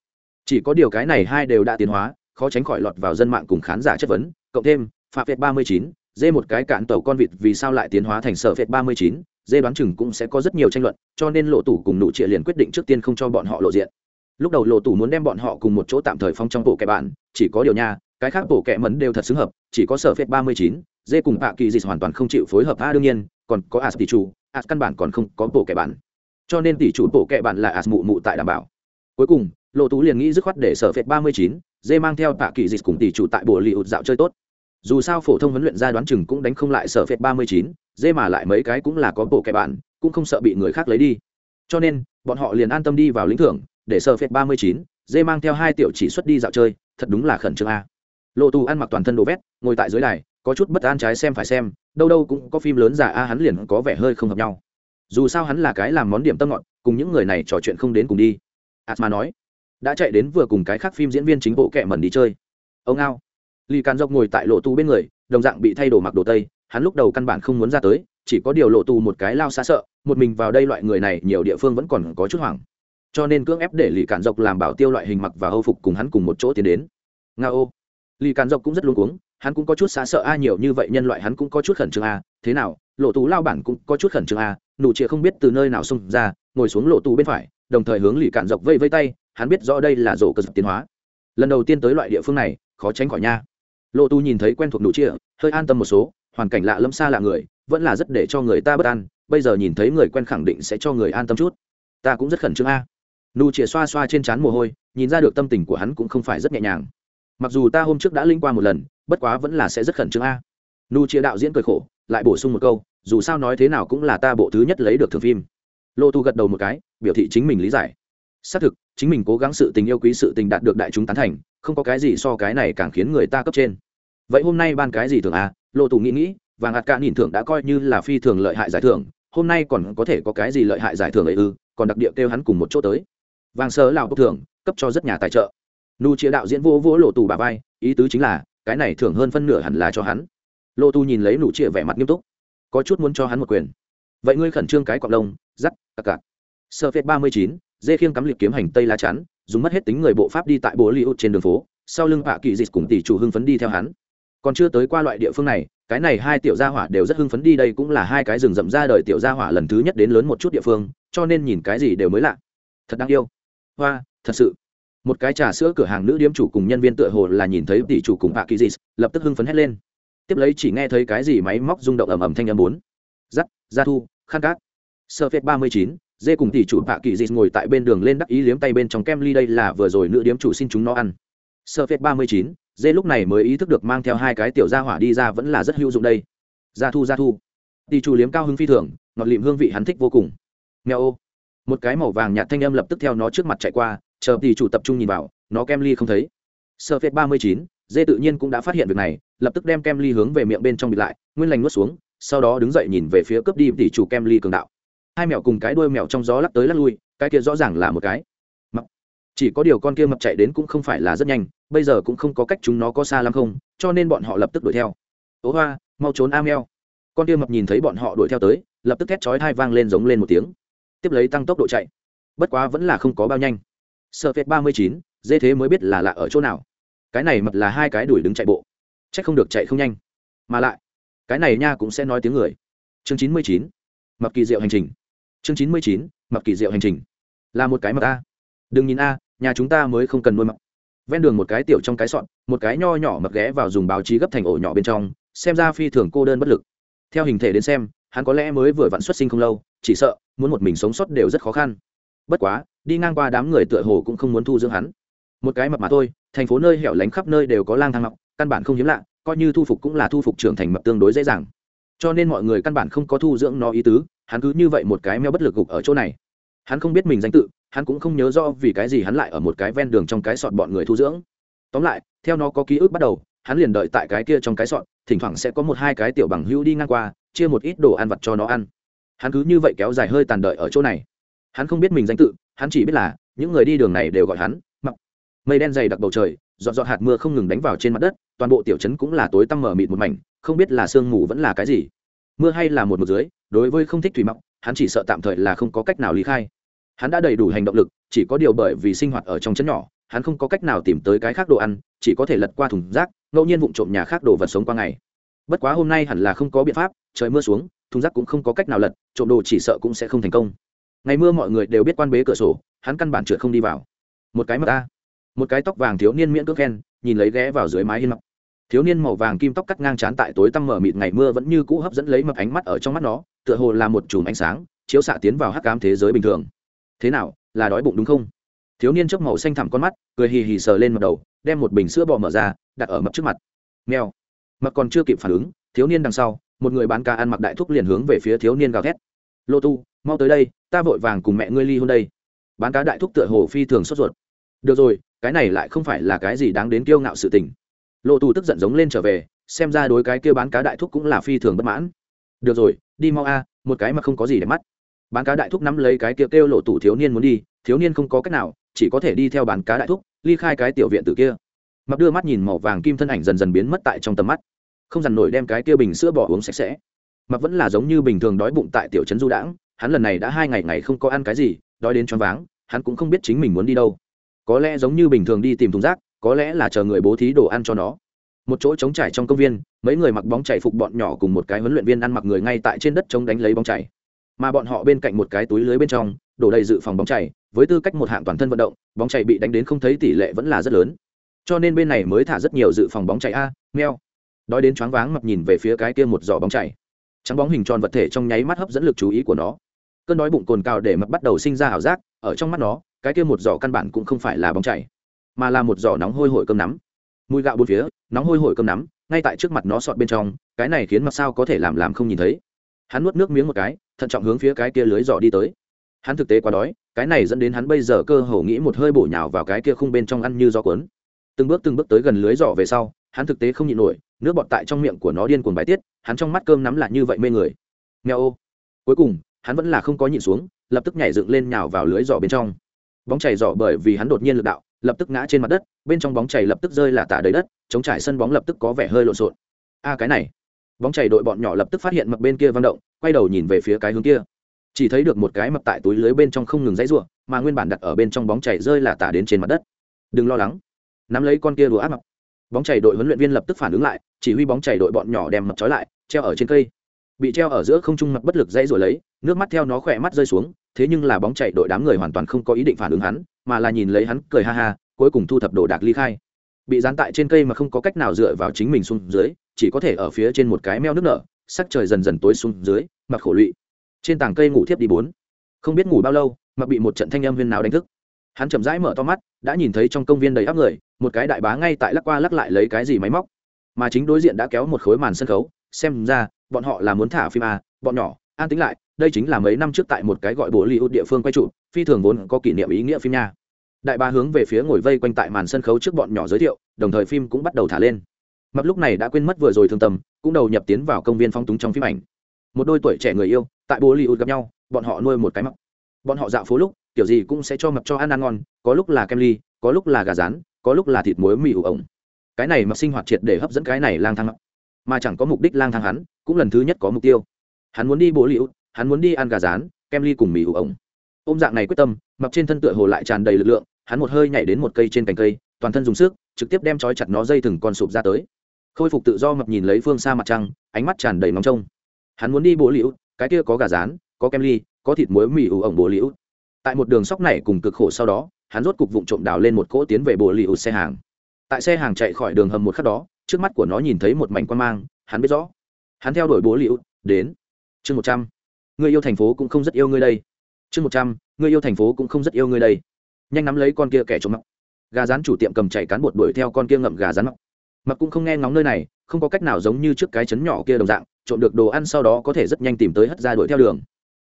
Chỉ có điều cái này hai đều đã tiến hóa, khó tránh khỏi lọt vào dân mạng cùng khán giả chất vấn, cộng thêm phạm phệt ba mươi chín, dê một cái cạn tàu con vịt vì sao lại tiến hóa thành sở phệt ba mươi chín, dê đoán chừng cũng sẽ có rất nhiều tranh luận, cho nên lộ tủ cùng nụ trịa liền quyết định trước tiên không cho bọn họ lộ diện. Lúc đầu lộ tủ muốn đem bọn họ cùng một chỗ tạm thời phong trong bộ kẻ bạn, chỉ có điều nha, cái khác bộ kẻ mấn đều thật xứng hợp, chỉ có sở phệt ba mươi chín, dê cùng bạ kỳ dịch hoàn toàn không chịu phối hợp a đương nhiên còn có as tỷ chủ as căn bản còn không có bộ kẻ bản cho nên tỷ chủ bộ kẻ bản là as mụ mụ tại đảm bảo. Cuối cùng lộ tú liền nghĩ dứt khoát để sở phệt ba mươi chín, dê mang theo tạ kỳ dịch cùng tỷ chủ tại bộ li ụt dạo chơi tốt. Dù sao phổ thông huấn luyện ra đoán chừng cũng đánh không lại sở phệt ba mươi chín, dê mà lại mấy cái cũng là có bộ kẻ bản cũng không sợ bị người khác lấy đi. Cho nên, bọn họ liền an tâm đi vào lĩnh thưởng, để sở phệt ba mươi chín, dê mang theo hai tiểu chỉ xuất đi dạo chơi, thật đúng là khẩn trương a. Lộ tù ăn mặc toàn thân đồ vét, ngồi tại dưới đài có chút bất an trái xem phải xem, đâu đâu cũng có phim lớn giả a, hắn liền có vẻ hơi không hợp nhau. Dù sao hắn là cái làm món điểm tâm ngọn cùng những người này trò chuyện không đến cùng đi. Atma nói, đã chạy đến vừa cùng cái khác phim diễn viên chính bộ kệ mẩn đi chơi. Ông ao lì càn dọc ngồi tại lộ tu bên người, đồng dạng bị thay đồ mặc đồ tây, hắn lúc đầu căn bản không muốn ra tới, chỉ có điều lộ tu một cái lao xa sợ, một mình vào đây loại người này nhiều địa phương vẫn còn có chút hoảng. Cho nên cưỡng ép để lì càn dọc làm bảo tiêu loại hình mặc và hâu phục cùng hắn cùng một chỗ tiến đến. Nga ô lì càn dọc cũng rất luống cuống hắn cũng có chút xá sợ a, nhiều như vậy nhân loại hắn cũng có chút khẩn trương a. Thế nào, lộ tú lao bản cũng có chút khẩn trương a. Nụ chĩa không biết từ nơi nào xông ra, ngồi xuống lộ tú bên phải, đồng thời hướng lì cạn dọc vây vây tay, hắn biết rõ đây là rổ cơ dập tiến hóa. Lần đầu tiên tới loại địa phương này, khó tránh khỏi nha. Lộ tú nhìn thấy quen thuộc nụ chĩa hơi an tâm một số, hoàn cảnh lạ lâm xa lạ người, vẫn là rất để cho người ta bất an, bây giờ nhìn thấy người quen khẳng định sẽ cho người an tâm chút. Ta cũng rất khẩn trương a. Nụ chĩa xoa xoa trên trán mồ hôi, nhìn ra được tâm tình của hắn cũng không phải rất nhẹ nhàng mặc dù ta hôm trước đã linh qua một lần, bất quá vẫn là sẽ rất khẩn trương a. Nu chia đạo diễn cười khổ, lại bổ sung một câu, dù sao nói thế nào cũng là ta bộ thứ nhất lấy được thường phim. Lô tu gật đầu một cái, biểu thị chính mình lý giải. Xác thực, chính mình cố gắng sự tình yêu quý sự tình đạt được đại chúng tán thành, không có cái gì so cái này càng khiến người ta cấp trên. Vậy hôm nay ban cái gì thường à lô tu nghĩ nghĩ và ngạt cả nhìn thưởng đã coi như là phi thường lợi hại giải thưởng, hôm nay còn có thể có cái gì lợi hại giải thưởng ấy ư? Còn đặc địa kêu hắn cùng một chỗ tới. Vàng sớ lào bốc thưởng, cấp cho rất nhà tài trợ nu chia đạo diễn vô vỗ lộ tù bà vai, ý tứ chính là, cái này thưởng hơn phân nửa hẳn là cho hắn. Lộ tu nhìn lấy nụ chia vẻ mặt nghiêm túc. Có chút muốn cho hắn một quyền. Vậy ngươi khẩn trương cái cọc lông dắt tất cả. sơ phết ba mươi chín, dê khiêng cắm liệp kiếm hành tây lá chắn, dùng mất hết tính người bộ pháp đi tại bố li trên đường phố, sau lưng hạ kỳ dịch cùng tỷ chủ hưng phấn đi theo hắn. Còn chưa tới qua loại địa phương này, cái này hai tiểu gia hỏa đều rất hưng phấn đi đây cũng là hai cái rừng rậm ra đời tiểu gia hỏa lần thứ nhất đến lớn một chút địa phương, cho nên nhìn cái gì đều mới lạ. Thật đáng yêu. Hoa, thật sự một cái trà sữa cửa hàng nữ điếm chủ cùng nhân viên tựa hồ là nhìn thấy tỷ chủ cùng bà kỳ dịch lập tức hưng phấn hét lên. Tiếp lấy chỉ nghe thấy cái gì máy móc rung động ầm ầm thanh âm bốn. Giắt, gia thu khăn cát. Sơ phết ba mươi chín, dê cùng tỷ chủ bà kỳ dịch ngồi tại bên đường lên đắc ý liếm tay bên trong kem ly đây là vừa rồi nữ điếm chủ xin chúng nó ăn. Sơ phết ba mươi chín, dê lúc này mới ý thức được mang theo hai cái tiểu gia hỏa đi ra vẫn là rất hữu dụng đây. Gia thu gia thu. Tỷ chủ liếm cao hứng phi thường, ngọt lịm hương vị hắn thích vô cùng. Nghèo ô. Một cái màu vàng nhạt thanh âm lập tức theo nó trước mặt chạy qua chờ tỷ chủ tập trung nhìn vào, nó kem ly không thấy. Sơ phết ba mươi chín, dê tự nhiên cũng đã phát hiện việc này, lập tức đem kem ly hướng về miệng bên trong bịt lại, nguyên lành nuốt xuống, sau đó đứng dậy nhìn về phía cướp đi tỷ chủ kem ly cường đạo. Hai mèo cùng cái đuôi mèo trong gió lắc tới lắc lui, cái kia rõ ràng là một cái. Mập. Chỉ có điều con kia mập chạy đến cũng không phải là rất nhanh, bây giờ cũng không có cách chúng nó có xa lắm không, cho nên bọn họ lập tức đuổi theo. Ố hoa, mau trốn a mèo con kia mập nhìn thấy bọn họ đuổi theo tới, lập tức thét chói hai vang lên giống lên một tiếng. Tiếp lấy tăng tốc độ chạy. Bất quá vẫn là không có bao nhanh sợ phết ba mươi chín, dê thế mới biết là lạ ở chỗ nào. Cái này mập là hai cái đuổi đứng chạy bộ. C h ắ c không được chạy không nhanh. Mà lại, cái này nha cũng sẽ nói tiếng người. Chương chín mươi chín, mập kỳ diệu hành trình. Chương chín mươi chín, mập kỳ diệu hành trình. Là một cái mập a. Đừng nhìn a, nhà chúng ta mới không cần nuôi mập. Ven đường một cái tiểu trong cái sọn một cái nho nhỏ mập ghé vào dùng báo chí gấp thành ổ nhỏ bên trong, xem ra phi thường cô đơn bất lực. Theo hình thể đến xem, hắn có lẽ mới vừa vặn xuất sinh không lâu, chỉ sợ, muốn một mình sống sót đều rất khó khăn bất quá, đi ngang qua đám người tựa hồ cũng không muốn thu dưỡng hắn. Một cái mập mà thôi, thành phố nơi hẻo lánh khắp nơi đều có lang thang mọc, căn bản không hiếm lạ, coi như thu phục cũng là thu phục trưởng thành mập tương đối dễ dàng. Cho nên mọi người căn bản không có thu dưỡng nó ý tứ, hắn cứ như vậy một cái meo bất lực gục ở chỗ này. Hắn không biết mình danh tự, hắn cũng không nhớ rõ vì cái gì hắn lại ở một cái ven đường trong cái sọt bọn người thu dưỡng. Tóm lại, theo nó có ký ức bắt đầu, hắn liền đợi tại cái kia trong cái sọt, thỉnh thoảng sẽ có một hai cái tiểu bằng hữu đi ngang qua, chia một ít đồ ăn vặt cho nó ăn. Hắn cứ như vậy kéo dài hơi tàn đợi ở chỗ này hắn không biết mình danh tự, hắn chỉ biết là, những người đi đường này đều gọi hắn, mặc. Mây đen dày đặc bầu trời dọn dọn hạt mưa không ngừng đánh vào trên mặt đất, toàn bộ tiểu trấn cũng là tối tăm mở mịt một mảnh, không biết là sương mù vẫn là cái gì. Mưa hay là một một dưới, đối với không thích thủy mọc hắn chỉ sợ tạm thời là không có cách nào lý khai. Hắn đã đầy đủ hành động lực, chỉ có điều bởi vì sinh hoạt ở trong trấn nhỏ, hắn không có cách nào tìm tới cái khác đồ ăn, chỉ có thể lật qua thùng rác, ngẫu nhiên vụng trộm nhà khác đồ vật sống qua ngày. Bất quá hôm nay hẳn là không có biện pháp, trời mưa xuống, thùng rác cũng không có cách nào lật, trộm đồ chỉ sợ cũng sẽ không thành công ngày mưa mọi người đều biết quan bế cửa sổ, hắn căn bản trượt không đi vào. Một cái mặt ta, một cái tóc vàng thiếu niên miễn cước khen, nhìn lấy ghé vào dưới mái hiên mặc thiếu niên màu vàng kim tóc cắt ngang trán tại tối tăm mở mịt ngày mưa vẫn như cũ hấp dẫn lấy mập ánh mắt ở trong mắt nó, tựa hồ là một chùm ánh sáng, chiếu xạ tiến vào hắc cám thế giới bình thường. Thế nào, là đói bụng đúng không? Thiếu niên chớp màu xanh thẳm con mắt, cười hì hì sờ lên mặt đầu, đem một bình sữa bò mở ra, đặt ở mập trước mặt. Mèo. Mập còn chưa kịp phản ứng, thiếu niên đằng sau, một người bán ca ăn mặc đại thúc liền hướng về phía thiếu niên gào thét. Lô tu mau tới đây, ta vội vàng cùng mẹ ngươi ly hôn đây. Bán cá đại thúc tựa hồ phi thường sốt ruột. Được rồi, cái này lại không phải là cái gì đáng đến kiêu ngạo sự tình. Lộ tù tức giận giống lên trở về, xem ra đối cái kia bán cá đại thúc cũng là phi thường bất mãn. Được rồi, đi mau a, một cái mà không có gì để mắt. Bán cá đại thúc nắm lấy cái kia kêu lộ tù thiếu niên muốn đi, thiếu niên không có cách nào, chỉ có thể đi theo bán cá đại thúc, ly khai cái tiểu viện từ kia. Mặc đưa mắt nhìn màu vàng kim thân ảnh dần dần biến mất tại trong tầm mắt. Không dằn nổi đem cái kia bình sữa bỏ uống sạch sẽ. Mặc vẫn là giống như bình thường đói bụng tại tiểu trấn du đãng hắn lần này đã hai ngày ngày không có ăn cái gì, đói đến choáng váng, hắn cũng không biết chính mình muốn đi đâu. Có lẽ giống như bình thường đi tìm thùng rác, có lẽ là chờ người bố thí đồ ăn cho nó. Một chỗ trống trải trong công viên, mấy người mặc bóng chảy phục bọn nhỏ cùng một cái huấn luyện viên ăn mặc người ngay tại trên đất trống đánh lấy bóng chảy. Mà bọn họ bên cạnh một cái túi lưới bên trong, đổ đầy dự phòng bóng chảy, với tư cách một hạng toàn thân vận động, bóng chảy bị đánh đến không thấy tỷ lệ vẫn là rất lớn. Cho nên bên này mới thả rất nhiều dự phòng bóng chảy a meo đói đến choáng váng mập nhìn về phía cái kia một giỏ bóng chảy. Trắng bóng hình tròn vật thể trong nháy mắt hấp dẫn lực chú ý của nó cơn đói bụng cồn cào để mập bắt đầu sinh ra ảo giác, ở trong mắt nó, cái kia một giỏ căn bản cũng không phải là bóng chảy, mà là một giỏ nóng hôi hổi cơm nắm. Mùi gạo bốn phía, nóng hôi hổi cơm nắm, ngay tại trước mặt nó sọt bên trong, cái này khiến mặt sao có thể làm làm không nhìn thấy. Hắn nuốt nước miếng một cái, thận trọng hướng phía cái kia lưới giỏ đi tới. Hắn thực tế quá đói, cái này dẫn đến hắn bây giờ cơ hồ nghĩ một hơi bổ nhào vào cái kia khung bên trong ăn như gió cuốn. Từng bước từng bước tới gần lưới giỏ về sau, hắn thực tế không nhịn nổi, nước bọt tại trong miệng của nó điên cuồng bài tiết, hắn trong mắt cơm nắm lại như vậy mê người. Nghèo ô. Cuối cùng hắn vẫn là không có nhịn xuống, lập tức nhảy dựng lên nhào vào lưới giỏ bên trong. Bóng chảy giỏ bởi vì hắn đột nhiên lực đạo, lập tức ngã trên mặt đất, bên trong bóng chảy lập tức rơi là tả đầy đất, chống trải sân bóng lập tức có vẻ hơi lộn xộn. A, cái này. Bóng chảy đội bọn nhỏ lập tức phát hiện mập bên kia văng động, quay đầu nhìn về phía cái hướng kia. Chỉ thấy được một cái mập tại túi lưới bên trong không ngừng dãy ruộng mà nguyên bản đặt ở bên trong bóng chảy rơi là tả đến trên mặt đất. Đừng lo lắng. Nắm lấy con kia đùa áp mập. Bóng chảy đội huấn luyện viên lập tức phản ứng lại, chỉ huy bóng chảy đội bọn nhỏ đem mập trói lại, treo ở trên cây bị treo ở giữa không trung mặt bất lực dãy rồi lấy, nước mắt theo nó khỏe mắt rơi xuống, thế nhưng là bóng chạy đội đám người hoàn toàn không có ý định phản ứng hắn, mà là nhìn lấy hắn cười ha ha, cuối cùng thu thập đồ đạc ly khai. Bị dán tại trên cây mà không có cách nào dựa vào chính mình xuống dưới, chỉ có thể ở phía trên một cái meo nước nở, sắc trời dần dần tối xuống dưới mặc khổ lụy. Trên tảng cây ngủ thiếp đi bốn. Không biết ngủ bao lâu, mà bị một trận thanh âm viên nào đánh thức. Hắn chậm rãi mở to mắt, đã nhìn thấy trong công viên đầy áp người, một cái đại bá ngay tại lắc qua lắc lại lấy cái gì máy móc. Mà chính đối diện đã kéo một khối màn sân khấu, xem ra bọn họ là muốn thả phim à, bọn nhỏ an tính lại đây chính là mấy năm trước tại một cái gọi bộ li út địa phương quay trụ phi thường vốn có kỷ niệm ý nghĩa phim nha. Đại ba hướng về phía ngồi vây quanh tại màn sân khấu trước bọn nhỏ giới thiệu đồng thời phim cũng bắt đầu thả lên. Mập lúc này đã quên mất vừa rồi thương tâm cũng đầu nhập tiến vào công viên phong túng trong phim ảnh. Một đôi tuổi trẻ người yêu tại bộ li út gặp nhau bọn họ nuôi một cái mập. Bọn họ dạo phố lúc kiểu gì cũng sẽ cho mập cho ăn ăn ngon có lúc là kem ly có lúc là gà rán có lúc là thịt muối mì ủ ổng. Cái này mập sinh hoạt triệt để hấp dẫn cái này lang thang mập mà chẳng có mục đích lang thang hắn, cũng lần thứ nhất có mục tiêu. Hắn muốn đi bố liễu hắn muốn đi ăn gà rán, kem ly cùng mì ủ ống ôm dạng này quyết tâm mập trên thân tựa hồ lại tràn đầy lực lượng, hắn một hơi nhảy đến một cây trên cành cây, toàn thân dùng sức, trực tiếp đem trói chặt nó dây thừng con sụp ra tới. Khôi phục tự do mập nhìn lấy phương xa mặt trăng, ánh mắt tràn đầy nóng trông. Hắn muốn đi bố liễu cái kia có gà rán, có kem ly, có thịt muối mì ủ ống bố liễu tại một đường sóc này cùng cực khổ sau đó, hắn rốt cục vụng trộm đào lên một cỗ tiến về bộ liễu xe hàng. Tại xe hàng chạy khỏi đường hầm một khắc đó trước mắt của nó nhìn thấy một mảnh quan mang, hắn biết rõ. Hắn theo đuổi bố liễu đến. Chương một trăm. Người yêu thành phố cũng không rất yêu ngươi đây. Chương một trăm, người yêu thành phố cũng không rất yêu ngươi đây. Nhanh nắm lấy con kia kẻ trộm mập. Gà rán chủ tiệm cầm chạy cán bột đuổi theo con kia ngậm gà rán mập. Mặc cũng không nghe ngóng nơi này, không có cách nào giống như trước cái chấn nhỏ kia đồng dạng, trộm được đồ ăn sau đó có thể rất nhanh tìm tới hất ra đuổi theo đường.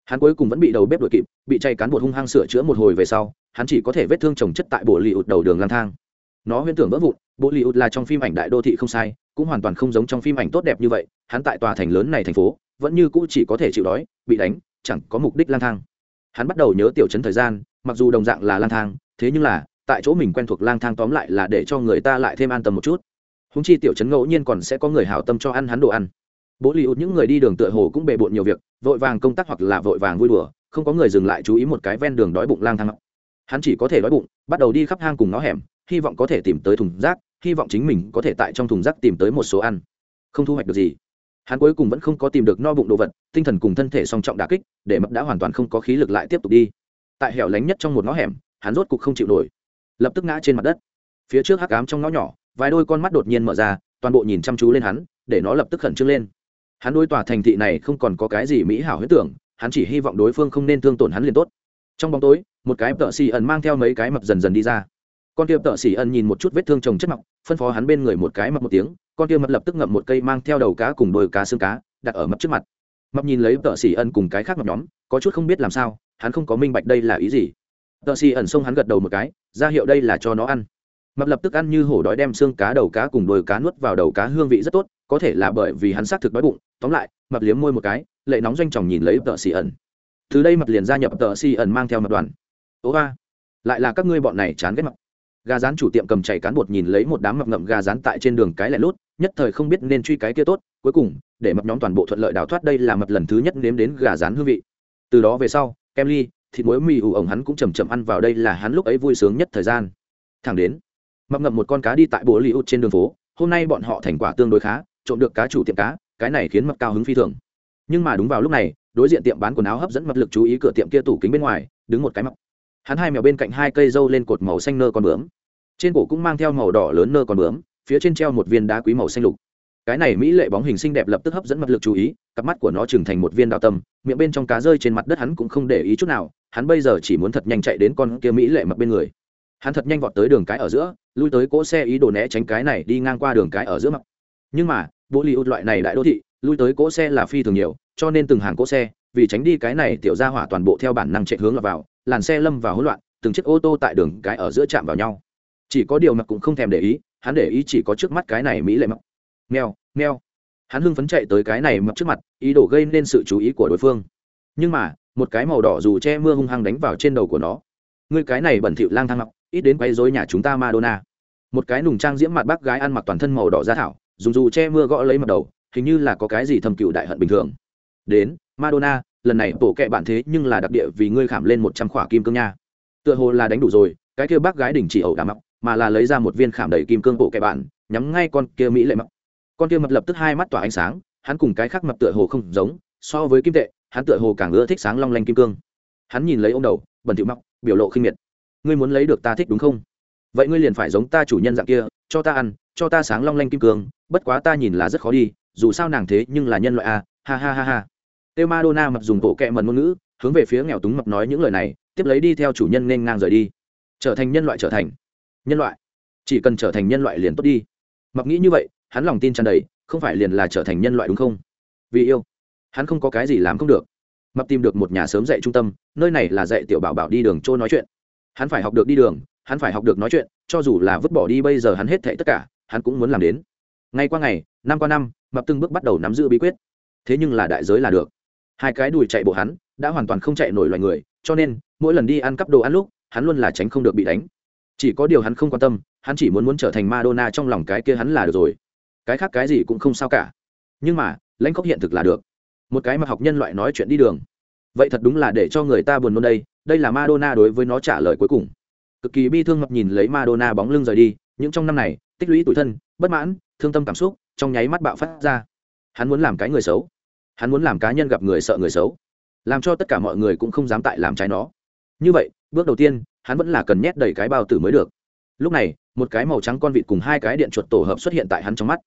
Hắn cuối cùng vẫn bị đầu bếp đuổi kịp, bị chạy cán bột hung hăng sửa chữa một hồi về sau, hắn chỉ có thể vết thương trồng chất tại bộ lì ụt đầu đường lang thang nó huyễn tưởng vỡ vụn bộ liễu là trong phim ảnh đại đô thị không sai, cũng hoàn toàn không giống trong phim ảnh tốt đẹp như vậy, hắn tại tòa thành lớn này thành phố, vẫn như cũ chỉ có thể chịu đói, bị đánh, chẳng có mục đích lang thang. Hắn bắt đầu nhớ tiểu chấn thời gian, mặc dù đồng dạng là lang thang, thế nhưng là, tại chỗ mình quen thuộc lang thang tóm lại là để cho người ta lại thêm an tâm một chút. Húng chi tiểu chấn ngẫu nhiên còn sẽ có người hảo tâm cho ăn hắn đồ ăn. Bố lì út những người đi đường tựa hồ cũng bề bộn nhiều việc, vội vàng công tác hoặc là vội vàng vui đùa, không có người dừng lại chú ý một cái ven đường đói bụng lang thang. Hắn chỉ có thể đói bụng, bắt đầu đi khắp hang cùng ngõ hẻm hy vọng có thể tìm tới thùng rác, hy vọng chính mình có thể tại trong thùng rác tìm tới một số ăn. Không thu hoạch được gì. Hắn cuối cùng vẫn không có tìm được no bụng đồ vật, tinh thần cùng thân thể song trọng đà kích, để mập đã hoàn toàn không có khí lực lại tiếp tục đi. Tại hẻo lánh nhất trong một ngõ hẻm, hắn rốt cục không chịu nổi. Lập tức ngã trên mặt đất. Phía trước hắc ám trong ngõ nhỏ, vài đôi con mắt đột nhiên mở ra, toàn bộ nhìn chăm chú lên hắn, để nó lập tức khẩn trương lên. Hắn đôi tòa thành thị này không còn có cái gì mỹ hảo huyết tưởng, hắn chỉ hy vọng đối phương không nên thương tổn hắn liền tốt. Trong bóng tối, một cái tợ xì ẩn mang theo mấy cái mập dần dần đi ra con kia tợ xỉ ẩn nhìn một chút vết thương trồng chất mọc, phân phó hắn bên người một cái mập một tiếng, con kia mập lập tức ngậm một cây mang theo đầu cá cùng đôi cá xương cá, đặt ở mập trước mặt. Mập nhìn lấy tợ xỉ ẩn cùng cái khác mập nhóm, có chút không biết làm sao, hắn không có minh bạch đây là ý gì. Tợ xỉ ẩn xông hắn gật đầu một cái, ra hiệu đây là cho nó ăn. Mập lập tức ăn như hổ đói đem xương cá, đầu cá cùng đôi cá nuốt vào đầu cá hương vị rất tốt, có thể là bởi vì hắn xác thực đói bụng. Tóm lại, mập liếm môi một cái, lệ nóng doanh chồng nhìn lấy tợ xỉ ẩn. Từ đây mập liền gia nhập tợ xỉ ẩn mang theo mập đoàn. Ố ba, lại là các ngươi bọn này chán ghét mập gà rán chủ tiệm cầm chảy cán bột nhìn lấy một đám mập ngậm gà rán tại trên đường cái lẻ lút, nhất thời không biết nên truy cái kia tốt, cuối cùng, để mập nhóm toàn bộ thuận lợi đào thoát đây là mập lần thứ nhất nếm đến gà rán hương vị. Từ đó về sau, kem ly, thịt muối mì ủ ổng hắn cũng chầm chậm ăn vào đây là hắn lúc ấy vui sướng nhất thời gian. Thẳng đến, mập ngậm một con cá đi tại bố li út trên đường phố, hôm nay bọn họ thành quả tương đối khá, trộm được cá chủ tiệm cá, cái này khiến mập cao hứng phi thường. Nhưng mà đúng vào lúc này, đối diện tiệm bán quần áo hấp dẫn mập lực chú ý cửa tiệm kia tủ kính bên ngoài, đứng một cái mập hắn hai mèo bên cạnh hai cây dâu lên cột màu xanh nơ con bướm. Trên cổ cũng mang theo màu đỏ lớn nơ con bướm, phía trên treo một viên đá quý màu xanh lục. Cái này mỹ lệ bóng hình xinh đẹp lập tức hấp dẫn mật lực chú ý, cặp mắt của nó trừng thành một viên đạo tâm, miệng bên trong cá rơi trên mặt đất hắn cũng không để ý chút nào, hắn bây giờ chỉ muốn thật nhanh chạy đến con kia mỹ lệ mập bên người. Hắn thật nhanh vọt tới đường cái ở giữa, lui tới cỗ xe ý đồ né tránh cái này đi ngang qua đường cái ở giữa mặt. nhưng mà bộ li út loại này đại đô thị, lui tới cỗ xe là phi thường nhiều, cho nên từng hàng cỗ xe, vì tránh đi cái này tiểu ra hỏa toàn bộ theo bản năng chạy hướng vào làn xe lâm vào hỗn loạn, từng chiếc ô tô tại đường cái ở giữa chạm vào nhau. Chỉ có điều mặc cũng không thèm để ý, hắn để ý chỉ có trước mắt cái này mỹ lệ mặc nghèo nghèo hắn hưng phấn chạy tới cái này mặc trước mặt, ý đồ gây nên sự chú ý của đối phương. Nhưng mà, một cái màu đỏ dù che mưa hung hăng đánh vào trên đầu của nó. Người cái này bẩn thỉu lang thang mặc ít đến quay dối nhà chúng ta madonna. Một cái nùng trang diễm mặt bác gái ăn mặc toàn thân màu đỏ da thảo, dùng dù che mưa gõ lấy mặt đầu, hình như là có cái gì thầm cựu đại hận bình thường. Đến, madonna lần này bộ kệ bạn thế nhưng là đặc địa vì ngươi khảm lên một trăm khỏa kim cương nha. Tựa hồ là đánh đủ rồi, cái kia bác gái đình chỉ ẩu đà mọc mà là lấy ra một viên khảm đầy kim cương bộ kệ bạn, nhắm ngay con kia mỹ lệ mọc con kia mập lập tức hai mắt tỏa ánh sáng, hắn cùng cái khác mập tựa hồ không giống, so với kim tệ, hắn tựa hồ càng ưa thích sáng long lanh kim cương. Hắn nhìn lấy ô đầu, bẩn thỉu mọc, biểu lộ khinh miệt. Ngươi muốn lấy được ta thích đúng không? Vậy ngươi liền phải giống ta chủ nhân dạng kia, cho ta ăn, cho ta sáng long lanh kim cương, bất quá ta nhìn là rất khó đi, dù sao nàng thế nhưng là nhân loại a, ha ha ha ha têu madonna mập dùng bộ kệ mẩn ngôn ngữ, hướng về phía nghèo túng mập nói những lời này, tiếp lấy đi theo chủ nhân nên ngang rời đi. Trở thành nhân loại trở thành. Nhân loại. Chỉ cần trở thành nhân loại liền tốt đi. Mập nghĩ như vậy, hắn lòng tin tràn đầy, không phải liền là trở thành nhân loại đúng không? Vì yêu. Hắn không có cái gì làm không được. Mập tìm được một nhà sớm dạy trung tâm, nơi này là dạy tiểu bảo bảo đi đường trôi nói chuyện. Hắn phải học được đi đường, hắn phải học được nói chuyện, cho dù là vứt bỏ đi bây giờ hắn hết thảy tất cả, hắn cũng muốn làm đến. Ngày qua ngày, năm qua năm, mập từng bước bắt đầu nắm giữ bí quyết. Thế nhưng là đại giới là được hai cái đùi chạy bộ hắn, đã hoàn toàn không chạy nổi loài người, cho nên, mỗi lần đi ăn cắp đồ ăn lúc, hắn luôn là tránh không được bị đánh. Chỉ có điều hắn không quan tâm, hắn chỉ muốn muốn trở thành madonna trong lòng cái kia hắn là được rồi. Cái khác cái gì cũng không sao cả. Nhưng mà, lãnh khóc hiện thực là được. Một cái mà học nhân loại nói chuyện đi đường. Vậy thật đúng là để cho người ta buồn nôn đây đây là madonna đối với nó trả lời cuối cùng. Cực kỳ bi thương mập nhìn lấy madonna bóng lưng rời đi, những trong năm này, tích lũy tủi thân, bất mãn, thương tâm cảm xúc, trong nháy mắt bạo phát ra. Hắn muốn làm cái người xấu hắn muốn làm cá nhân gặp người sợ người xấu, làm cho tất cả mọi người cũng không dám tại làm trái nó. Như vậy, bước đầu tiên, hắn vẫn là cần nhét đầy cái bao tử mới được. Lúc này, một cái màu trắng con vịt cùng hai cái điện chuột tổ hợp xuất hiện tại hắn trong mắt.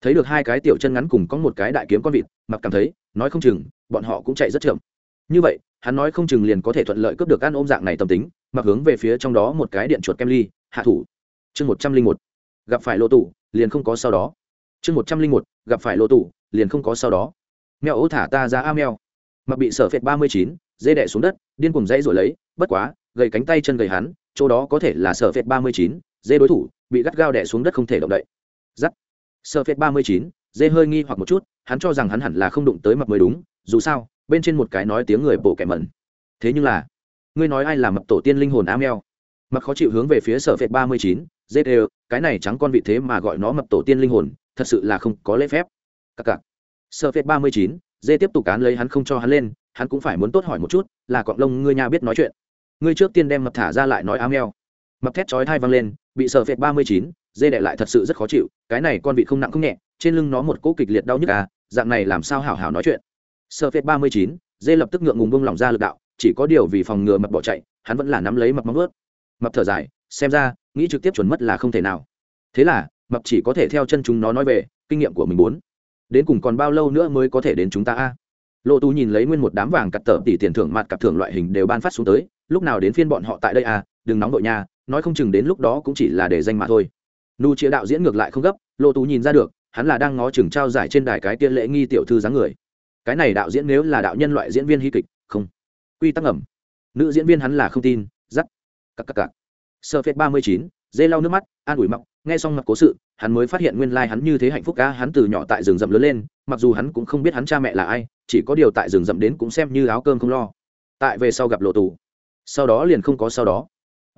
Thấy được hai cái tiểu chân ngắn cùng có một cái đại kiếm con vịt, mặc cảm thấy, nói không chừng, bọn họ cũng chạy rất chậm. Như vậy, hắn nói không chừng liền có thể thuận lợi cướp được ăn ôm dạng này tâm tính, mặc hướng về phía trong đó một cái điện chuột kem ly, hạ thủ. Chương một trăm linh một, gặp phải lô tủ, liền không có sau đó. Chương một trăm linh một, gặp phải lô tủ, liền không có sau đó mèo ô thả ta ra a mèo. Mặc bị sở phệt ba mươi chín, dê đẻ xuống đất, điên cùng dãy rồi lấy, bất quá, gầy cánh tay chân gầy hắn, chỗ đó có thể là sở phệt ba mươi chín, dê đối thủ, bị gắt gao đẻ xuống đất không thể động đậy. Giắt. Sở phệt ba mươi chín, dê hơi nghi hoặc một chút, hắn cho rằng hắn hẳn là không đụng tới mập mới đúng, dù sao, bên trên một cái nói tiếng người bộ kẻ mẩn. Thế nhưng là, ngươi nói ai là mập tổ tiên linh hồn a mèo? Mặc khó chịu hướng về phía sở phệt ba mươi chín, dê đều, cái này trắng con vị thế mà gọi nó mập tổ tiên linh hồn, thật sự là không có lễ phép. Cặc cặc sở phệt ba mươi chín, dê tiếp tục cán lấy hắn không cho hắn lên, hắn cũng phải muốn tốt hỏi một chút, là cọng lông ngươi nha biết nói chuyện. Ngươi trước tiên đem mập thả ra lại nói a meo mập thét chói thai văng lên, bị sở phệt ba mươi chín, dê đệ lại thật sự rất khó chịu, cái này con vị không nặng không nhẹ, trên lưng nó một cỗ kịch liệt đau nhức à dạng này làm sao hảo hảo nói chuyện. Sở phệt ba mươi chín, dê lập tức ngượng ngùng bông lỏng ra lực đạo, chỉ có điều vì phòng ngừa mập bỏ chạy, hắn vẫn là nắm lấy mập móng ướt mập thở dài, xem ra, nghĩ trực tiếp chuẩn mất là không thể nào. Thế là, mập chỉ có thể theo chân chúng nó nói về, kinh nghiệm của mình muốn đến cùng còn bao lâu nữa mới có thể đến chúng ta a? Lộ tú nhìn lấy nguyên một đám vàng cặt tờ tỷ tiền thưởng mặt cặp thưởng loại hình đều ban phát xuống tới, lúc nào đến phiên bọn họ tại đây a đừng nóng đội nha, nói không chừng đến lúc đó cũng chỉ là để danh mà thôi. Nu chĩa đạo diễn ngược lại không gấp lộ tú nhìn ra được, hắn là đang ngó chừng trao giải trên đài cái tiên lễ nghi tiểu thư dáng người. Cái này đạo diễn nếu là đạo nhân loại diễn viên hy kịch, không. Quy tắc ẩm nữ diễn viên hắn là không tin dắt cặp cặp cặp sơ phết ba mươi chín, dê lau nước mắt, an ủi mọc, nghe xong mặt cố sự hắn mới phát hiện nguyên lai hắn như thế hạnh phúc cá hắn từ nhỏ tại rừng rậm lớn lên, mặc dù hắn cũng không biết hắn cha mẹ là ai, chỉ có điều tại rừng rậm đến cũng xem như áo cơm không lo. Tại về sau gặp lộ tù. Sau đó liền không có sau đó.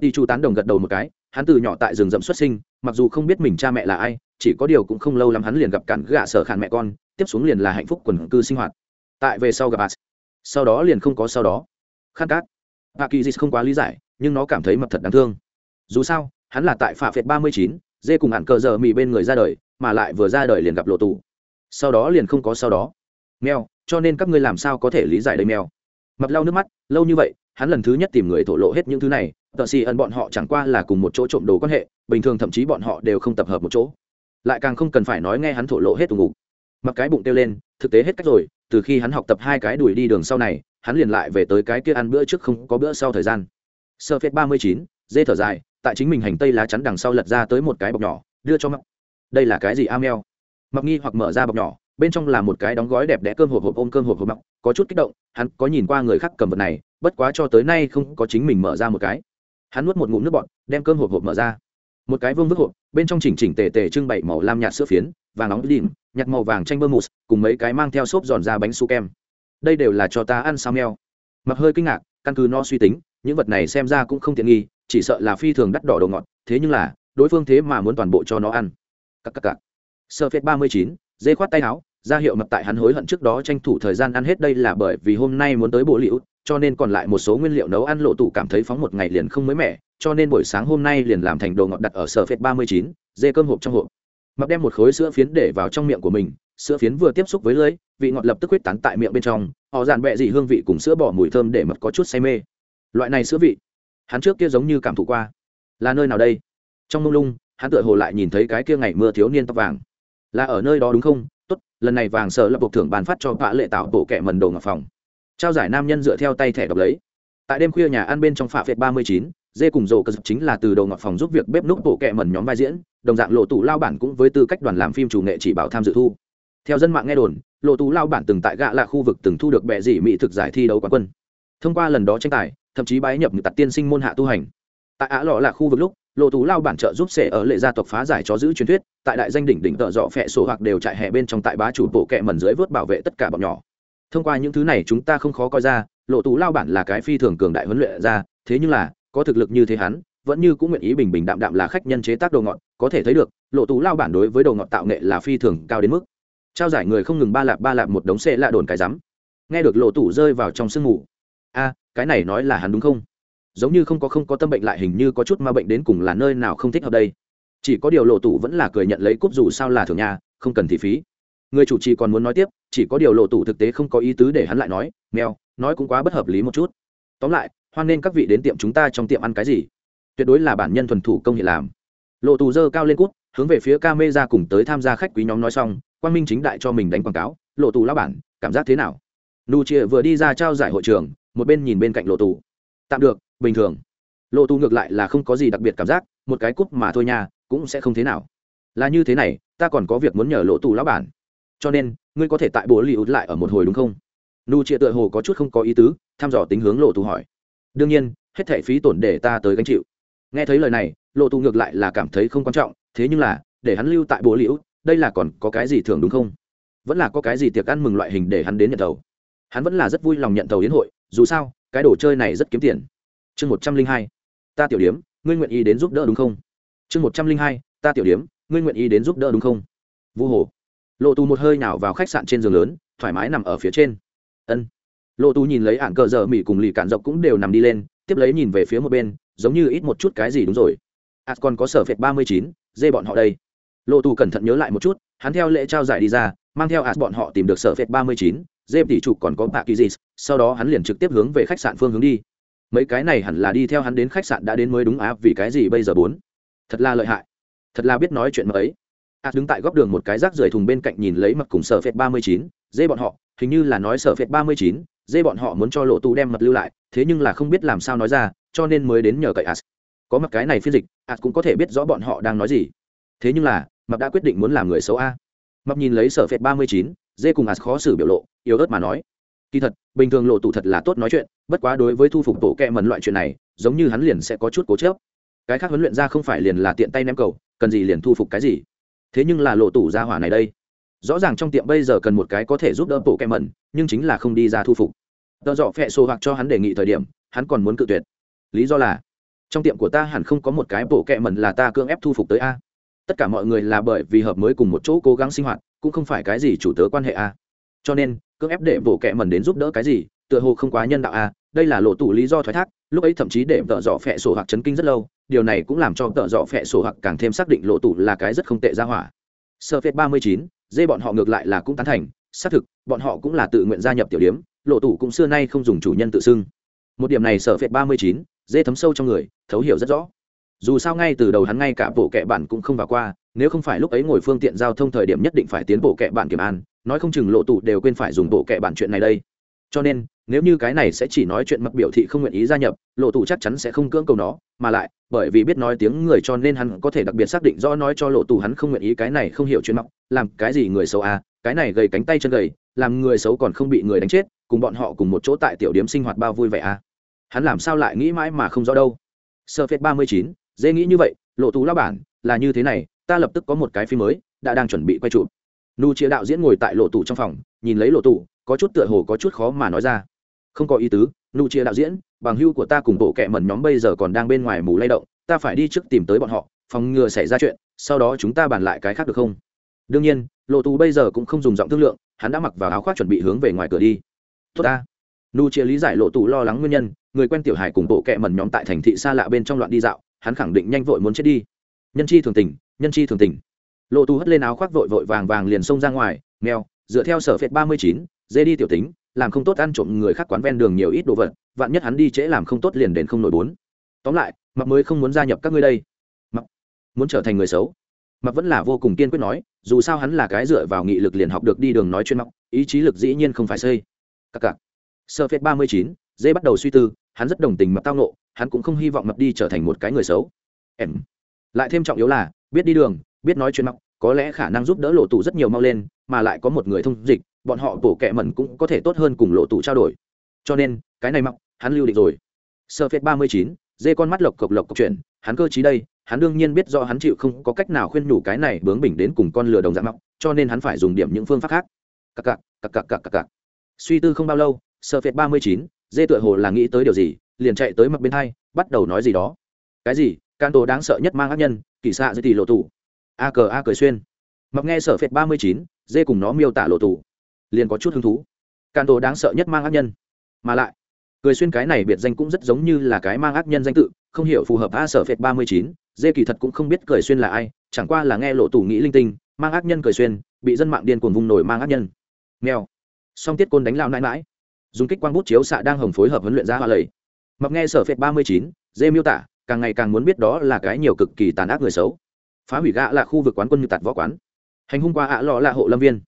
Đi chu tán đồng gật đầu một cái, hắn từ nhỏ tại rừng rậm xuất sinh, mặc dù không biết mình cha mẹ là ai, chỉ có điều cũng không lâu lắm hắn liền gặp cản gạ sở khản mẹ con, tiếp xuống liền là hạnh phúc quần cư sinh hoạt. Tại về sau gặp bà sau đó liền không có sau đó. Khát cát bà kỳ dịch không quá lý giải, nhưng nó cảm thấy mập thật đáng thương. Dù sao, hắn là tại phạ phệt ba mươi chín dê cùng hạn cờ giờ mì bên người ra đời, mà lại vừa ra đời liền gặp lộ tù. Sau đó liền không có sau đó. Mèo, cho nên các ngươi làm sao có thể lý giải đây mèo? Mập lau nước mắt, lâu như vậy, hắn lần thứ nhất tìm người thổ lộ hết những thứ này, tợ xì ẩn bọn họ chẳng qua là cùng một chỗ trộm đồ quan hệ, bình thường thậm chí bọn họ đều không tập hợp một chỗ. Lại càng không cần phải nói nghe hắn thổ lộ hết tù ngục. Mặc cái bụng kêu lên, thực tế hết cách rồi, từ khi hắn học tập hai cái đuổi đi đường sau này, hắn liền lại về tới cái kia ăn bữa trước không có bữa sau thời gian. Sơ phết ba mươi chín, dê thở dài tại chính mình hành tây lá chắn đằng sau lật ra tới một cái bọc nhỏ, đưa cho mặc đây là cái gì a meo mặc nghi hoặc mở ra bọc nhỏ, bên trong là một cái đóng gói đẹp đẽ cơm hộp hộp ôm cơm hộp hộp mặc có chút kích động, hắn có nhìn qua người khác cầm vật này, bất quá cho tới nay không có chính mình mở ra một cái. Hắn nuốt một ngụm nước bọt, đem cơm hộp hộp mở ra. Một cái vương vức hộp, bên trong chỉnh chỉnh tề tề trưng bày màu lam nhạt sữa phiến, vàng nóng đỉnh nhặt màu vàng chanh bơ mousse cùng mấy cái mang theo xốp giòn ra bánh su kem. Đây đều là cho ta ăn sao meo mặc hơi kinh ngạc, căn cứ no suy tính, những vật này xem ra cũng không tiện nghi chỉ sợ là phi thường đắt đỏ đồ ngọt, thế nhưng là, đối phương thế mà muốn toàn bộ cho nó ăn. Cắc cắc cắc sơ phết ba mươi chín, dê khoát tay áo, ra hiệu mập tại hắn hối hận trước đó tranh thủ thời gian ăn hết đây là bởi vì hôm nay muốn tới bộ liễu, cho nên còn lại một số nguyên liệu nấu ăn lộ tủ cảm thấy phóng một ngày liền không mới mẻ, cho nên buổi sáng hôm nay liền làm thành đồ ngọt đặt ở sở phết ba mươi chín, dê cơm hộp trong hộp. Mập đem một khối sữa phiến để vào trong miệng của mình, sữa phiến vừa tiếp xúc với lưới vị ngọt lập tức huyết tán tại miệng bên trong, họ dàn bẹ dị hương vị cùng sữa bỏ mùi thơm để mật có chút say mê. Loại này sữa vị hắn trước kia giống như cảm thụ qua. Là nơi nào đây? Trong mông lung, hắn tựa hồ lại nhìn thấy cái kia ngày mưa thiếu niên tóc vàng. Là ở nơi đó đúng không? Tốt, lần này vàng sợ lập bộ thưởng bàn phát cho tọa lệ tạo bộ kẻ mần đồ ngọc phòng. Trao giải nam nhân dựa theo tay thẻ đọc lấy. Tại đêm khuya nhà ăn bên trong phạ phệt ba mươi chín, dê cùng rổ cơ chính là từ đầu ngọc phòng giúp việc bếp núc bộ kẹ mần nhóm vai diễn, đồng dạng lộ tủ lao bản cũng với tư cách đoàn làm phim chủ nghệ chỉ bảo tham dự thu. Theo dân mạng nghe đồn, lộ tủ lao bản từng tại gạ là khu vực từng thu được bệ dị mỹ thực giải thi đấu quán quân. Thông qua lần đó tranh tài thậm chí bái nhập người tặt tiên sinh môn hạ tu hành. Tại á lọ là khu vực lúc, lộ tú lao bản trợ giúp sẻ ở lệ gia tộc phá giải cho giữ truyền thuyết, tại đại danh đỉnh đỉnh tợ dọ phẹ sổ hoặc đều chạy hè bên trong tại bá chủ bộ kẹ mần dưới vớt bảo vệ tất cả bọn nhỏ. Thông qua những thứ này chúng ta không khó coi ra, lộ tú lao bản là cái phi thường cường đại huấn luyện ra thế nhưng là, có thực lực như thế hắn, vẫn như cũng nguyện ý bình bình đạm đạm là khách nhân chế tác đồ ngọt, có thể thấy được, lộ tú lao bản đối với đồ ngọt tạo nghệ là phi thường cao đến mức. Trao giải người không ngừng ba lạp ba lạp một đống xe lạ đồn cái rắm. Nghe được lộ tủ rơi vào trong sương mù. A cái này nói là hắn đúng không? Giống như không có không có tâm bệnh lại hình như có chút ma bệnh đến cùng là nơi nào không thích hợp đây. Chỉ có điều lộ tủ vẫn là cười nhận lấy cúp dù sao là thường nhà, không cần thị phí. Người chủ trì còn muốn nói tiếp, chỉ có điều lộ tủ thực tế không có ý tứ để hắn lại nói, mèo, nói cũng quá bất hợp lý một chút. Tóm lại, hoan nên các vị đến tiệm chúng ta trong tiệm ăn cái gì? Tuyệt đối là bản nhân thuần thủ công hiện làm. Lộ tù dơ cao lên cút hướng về phía ca mê ra cùng tới tham gia khách quý nhóm nói xong quan minh chính đại cho mình đánh quảng cáo, lộ tù lao bản, cảm giác thế nào? Nù chia vừa đi ra trao giải hội trường một bên nhìn bên cạnh lộ tù. Tạm được, bình thường. Lộ tù ngược lại là không có gì đặc biệt cảm giác, một cái cúp mà thôi nha, cũng sẽ không thế nào. Là như thế này, ta còn có việc muốn nhờ lộ tù lão bản. Cho nên, ngươi có thể tại bố li út lại ở một hồi đúng không? Nu chia tựa hồ có chút không có ý tứ, thăm dò tính hướng lộ tù hỏi. Đương nhiên, hết thẻ phí tổn để ta tới gánh chịu. Nghe thấy lời này, lộ tù ngược lại là cảm thấy không quan trọng, thế nhưng là, để hắn lưu tại bố li út đây là còn có cái gì thường đúng không? Vẫn là có cái gì tiệc ăn mừng loại hình để hắn đến nhận tàu hắn vẫn là rất vui lòng nhận tàu đến hội dù sao, cái đồ chơi này rất kiếm tiền. Chương một trăm linh hai, ta tiểu điếm, ngươi nguyện ý đến giúp đỡ đúng không? Chương một trăm linh hai, ta tiểu điếm, ngươi nguyện ý đến giúp đỡ đúng không? Vu hồ. Lộ tù một hơi nào vào khách sạn trên giường lớn, thoải mái nằm ở phía trên. Ân. Lộ tù nhìn lấy ạn cờ giờ mỹ cùng lì cạn dọc cũng đều nằm đi lên, tiếp lấy nhìn về phía một bên, giống như ít một chút cái gì đúng rồi. Ạt còn có sở phệt ba mươi chín, dê bọn họ đây. Lộ tù cẩn thận nhớ lại một chút, hắn theo lễ trao giải đi ra, mang theo ạt bọn họ tìm được sở phệt ba mươi chín dê tỷ chủ còn có bạ kỳ gì sau đó hắn liền trực tiếp hướng về khách sạn phương hướng đi. Mấy cái này hẳn là đi theo hắn đến khách sạn đã đến mới đúng á, vì cái gì bây giờ bốn? Thật là lợi hại. Thật là biết nói chuyện mà ấy. A đứng tại góc đường một cái rác rưởi thùng bên cạnh nhìn lấy mập cùng sở phệt ba mươi chín, dê bọn họ, hình như là nói sở phệt ba mươi chín, dê bọn họ muốn cho lộ tù đem mật lưu lại, thế nhưng là không biết làm sao nói ra, cho nên mới đến nhờ cậy as có mặt cái này phiên dịch as cũng có thể biết rõ bọn họ đang nói gì. Thế nhưng là mập đã quyết định muốn làm người xấu a mập nhìn lấy sở phệt ba mươi chín dê cùng as khó xử biểu lộ, yếu ớt mà nói. Kỳ thật, bình thường lộ tụ thật là tốt nói chuyện, bất quá đối với thu phục tổ kẹ mần loại chuyện này, giống như hắn liền sẽ có chút cố chớp cái khác huấn luyện ra không phải liền là tiện tay ném cầu, cần gì liền thu phục cái gì. Thế nhưng là lộ tủ ra hỏa này đây. Rõ ràng trong tiệm bây giờ cần một cái có thể giúp đỡ bộ kẹ mẩn, nhưng chính là không đi ra thu phục. Tợ dọ phẹ xô hoặc cho hắn đề nghị thời điểm, hắn còn muốn cự tuyệt. Lý do là, trong tiệm của ta hẳn không có một cái bộ kẹ mẩn là ta cưỡng ép thu phục tới a tất cả mọi người là bởi vì hợp mới cùng một chỗ cố gắng sinh hoạt, cũng không phải cái gì chủ tớ quan hệ a. Cho nên, cưỡng ép để bộ kẹ mẩn đến giúp đỡ cái gì, tựa hồ không quá nhân đạo a, đây là lộ tủ lý do thoái thác, lúc ấy thậm chí để tợ dọ phẹ sổ hoặc chấn kinh rất lâu, điều này cũng làm cho tợ dọ phẹ sổ hoặc càng thêm xác định lộ tủ là cái rất không tệ ra hỏa. Sơ phết ba mươi chín, dê bọn họ ngược lại là cũng tán thành, xác thực, bọn họ cũng là tự nguyện gia nhập tiểu điếm, lộ tủ cũng xưa nay không dùng chủ nhân tự xưng. Một điểm này sở phệt ba mươi chín, dê thấm sâu trong người, thấu hiểu rất rõ dù sao ngay từ đầu hắn ngay cả bộ kệ bản cũng không vào qua, nếu không phải lúc ấy ngồi phương tiện giao thông thời điểm nhất định phải tiến bộ kệ bản kiểm an, nói không chừng lộ tụ đều quên phải dùng bộ kệ bản chuyện này đây. Cho nên, nếu như cái này sẽ chỉ nói chuyện mặc biểu thị không nguyện ý gia nhập, lộ tụ chắc chắn sẽ không cưỡng cầu nó, mà lại, bởi vì biết nói tiếng người cho nên hắn có thể đặc biệt xác định rõ nói cho lộ tụ hắn không nguyện ý cái này không hiểu chuyện mặc làm cái gì người xấu à cái này gầy cánh tay chân gầy, làm người xấu còn không bị người đánh chết, cùng bọn họ cùng một chỗ tại tiểu điếm sinh hoạt bao vui vẻ à. Hắn làm sao lại nghĩ mãi mà không rõ đâu. Sơ phết ba mươi chín dễ nghĩ như vậy, lộ tú lao bản, là như thế này, ta lập tức có một cái phim mới, đã đang chuẩn bị quay chụp. Nu chia đạo diễn ngồi tại lộ tủ trong phòng, nhìn lấy lộ tủ có chút tựa hồ có chút khó mà nói ra. Không có ý tứ Nu chia đạo diễn, bằng hưu của ta cùng bộ kẹ mẩn nhóm bây giờ còn đang bên ngoài mù lay động, ta phải đi trước tìm tới bọn họ, phòng ngừa xảy ra chuyện, sau đó chúng ta bàn lại cái khác được không? Đương nhiên, lộ tù bây giờ cũng không dùng giọng thương lượng, hắn đã mặc vào áo khoác chuẩn bị hướng về ngoài cửa đi. Tốt ta. Nu chia lý giải lộ tù lo lắng nguyên nhân, người quen tiểu hải cùng bộ kẹ mẩn nhóm tại thành thị xa lạ bên trong loạn đi dạo hắn khẳng định nhanh vội muốn chết đi. Nhân chi thường tình, nhân chi thường tình. Lộ tù hất lên áo khoác vội vội vàng vàng liền xông ra ngoài nghèo dựa theo sở phệt ba mươi chín, dê đi tiểu tính, làm không tốt ăn trộm người khác quán ven đường nhiều ít đồ vật, vạn nhất hắn đi trễ làm không tốt liền đến không nổi bốn. Tóm lại mặc mới không muốn gia nhập các ngươi đây. Mặc muốn trở thành người xấu. Mặc vẫn là vô cùng kiên quyết nói, dù sao hắn là cái dựa vào nghị lực liền học được đi đường nói chuyên mọc, ý chí lực dĩ nhiên không phải xây. Các cặp sơ phết ba mươi chín, dê bắt đầu suy tư, hắn rất đồng tình Mặc tao nộ hắn cũng không hy vọng mập đi trở thành một cái người xấu. Em. Lại thêm trọng yếu là, biết đi đường, biết nói chuyện mặc, có lẽ khả năng giúp đỡ lộ tụ rất nhiều mau lên, mà lại có một người thông dịch, bọn họ bổ kẹ mẩn cũng có thể tốt hơn cùng lộ tụ trao đổi. Cho nên, cái này mặc, hắn lưu định rồi. Sơ phết ba mươi chín, dê con mắt lộc cộc lộc cộc chuyện, hắn cơ t đây, hắn đương nhiên biết do hắn chịu không có cách nào khuyên nhủ cái này bướng bỉnh đến cùng con lừa đồng dạng mọc cho nên hắn phải dùng điểm những phương pháp khác. Cặc cặc cặc cặc cặc cặc cặc. Suy tư không bao lâu, sơ phết ba mươi chín, dê tựa hồ là nghĩ tới điều gì liền chạy tới mặt bên hai, bắt đầu nói gì đó. Cái gì? Can tổ đáng sợ nhất mang ác nhân, kỳ xạ dưới tỷ lộ tủ a cờ a cờ xuyên. Mặc nghe sở phệt ba mươi chín, dê cùng nó miêu tả lộ tủ liền có chút hứng thú. Can tổ đáng sợ nhất mang ác nhân. Mà lại, cười xuyên cái này biệt danh cũng rất giống như là cái mang ác nhân danh tự, không hiểu phù hợp a sở phệt ba mươi chín, dê kỳ thật cũng không biết cười xuyên là ai, chẳng qua là nghe lộ tủ nghĩ linh tinh, mang ác nhân cười xuyên, bị dân mạng điên cuồng vùng nổi mang ác nhân. Nghèo. Song tiết côn đánh lao nãi mãi dùng kích quang bút chiếu xạ đang hồng phối hợp huấn luyện ra hoa lầy mặc nghe sở phệt ba mươi chín, dê miêu tả, càng ngày càng muốn biết đó là cái nhiều cực kỳ tàn ác người xấu. Phá hủy gã là khu vực quán quân như tạt võ quán. Hành hung qua ạ lọ là hộ lâm viên.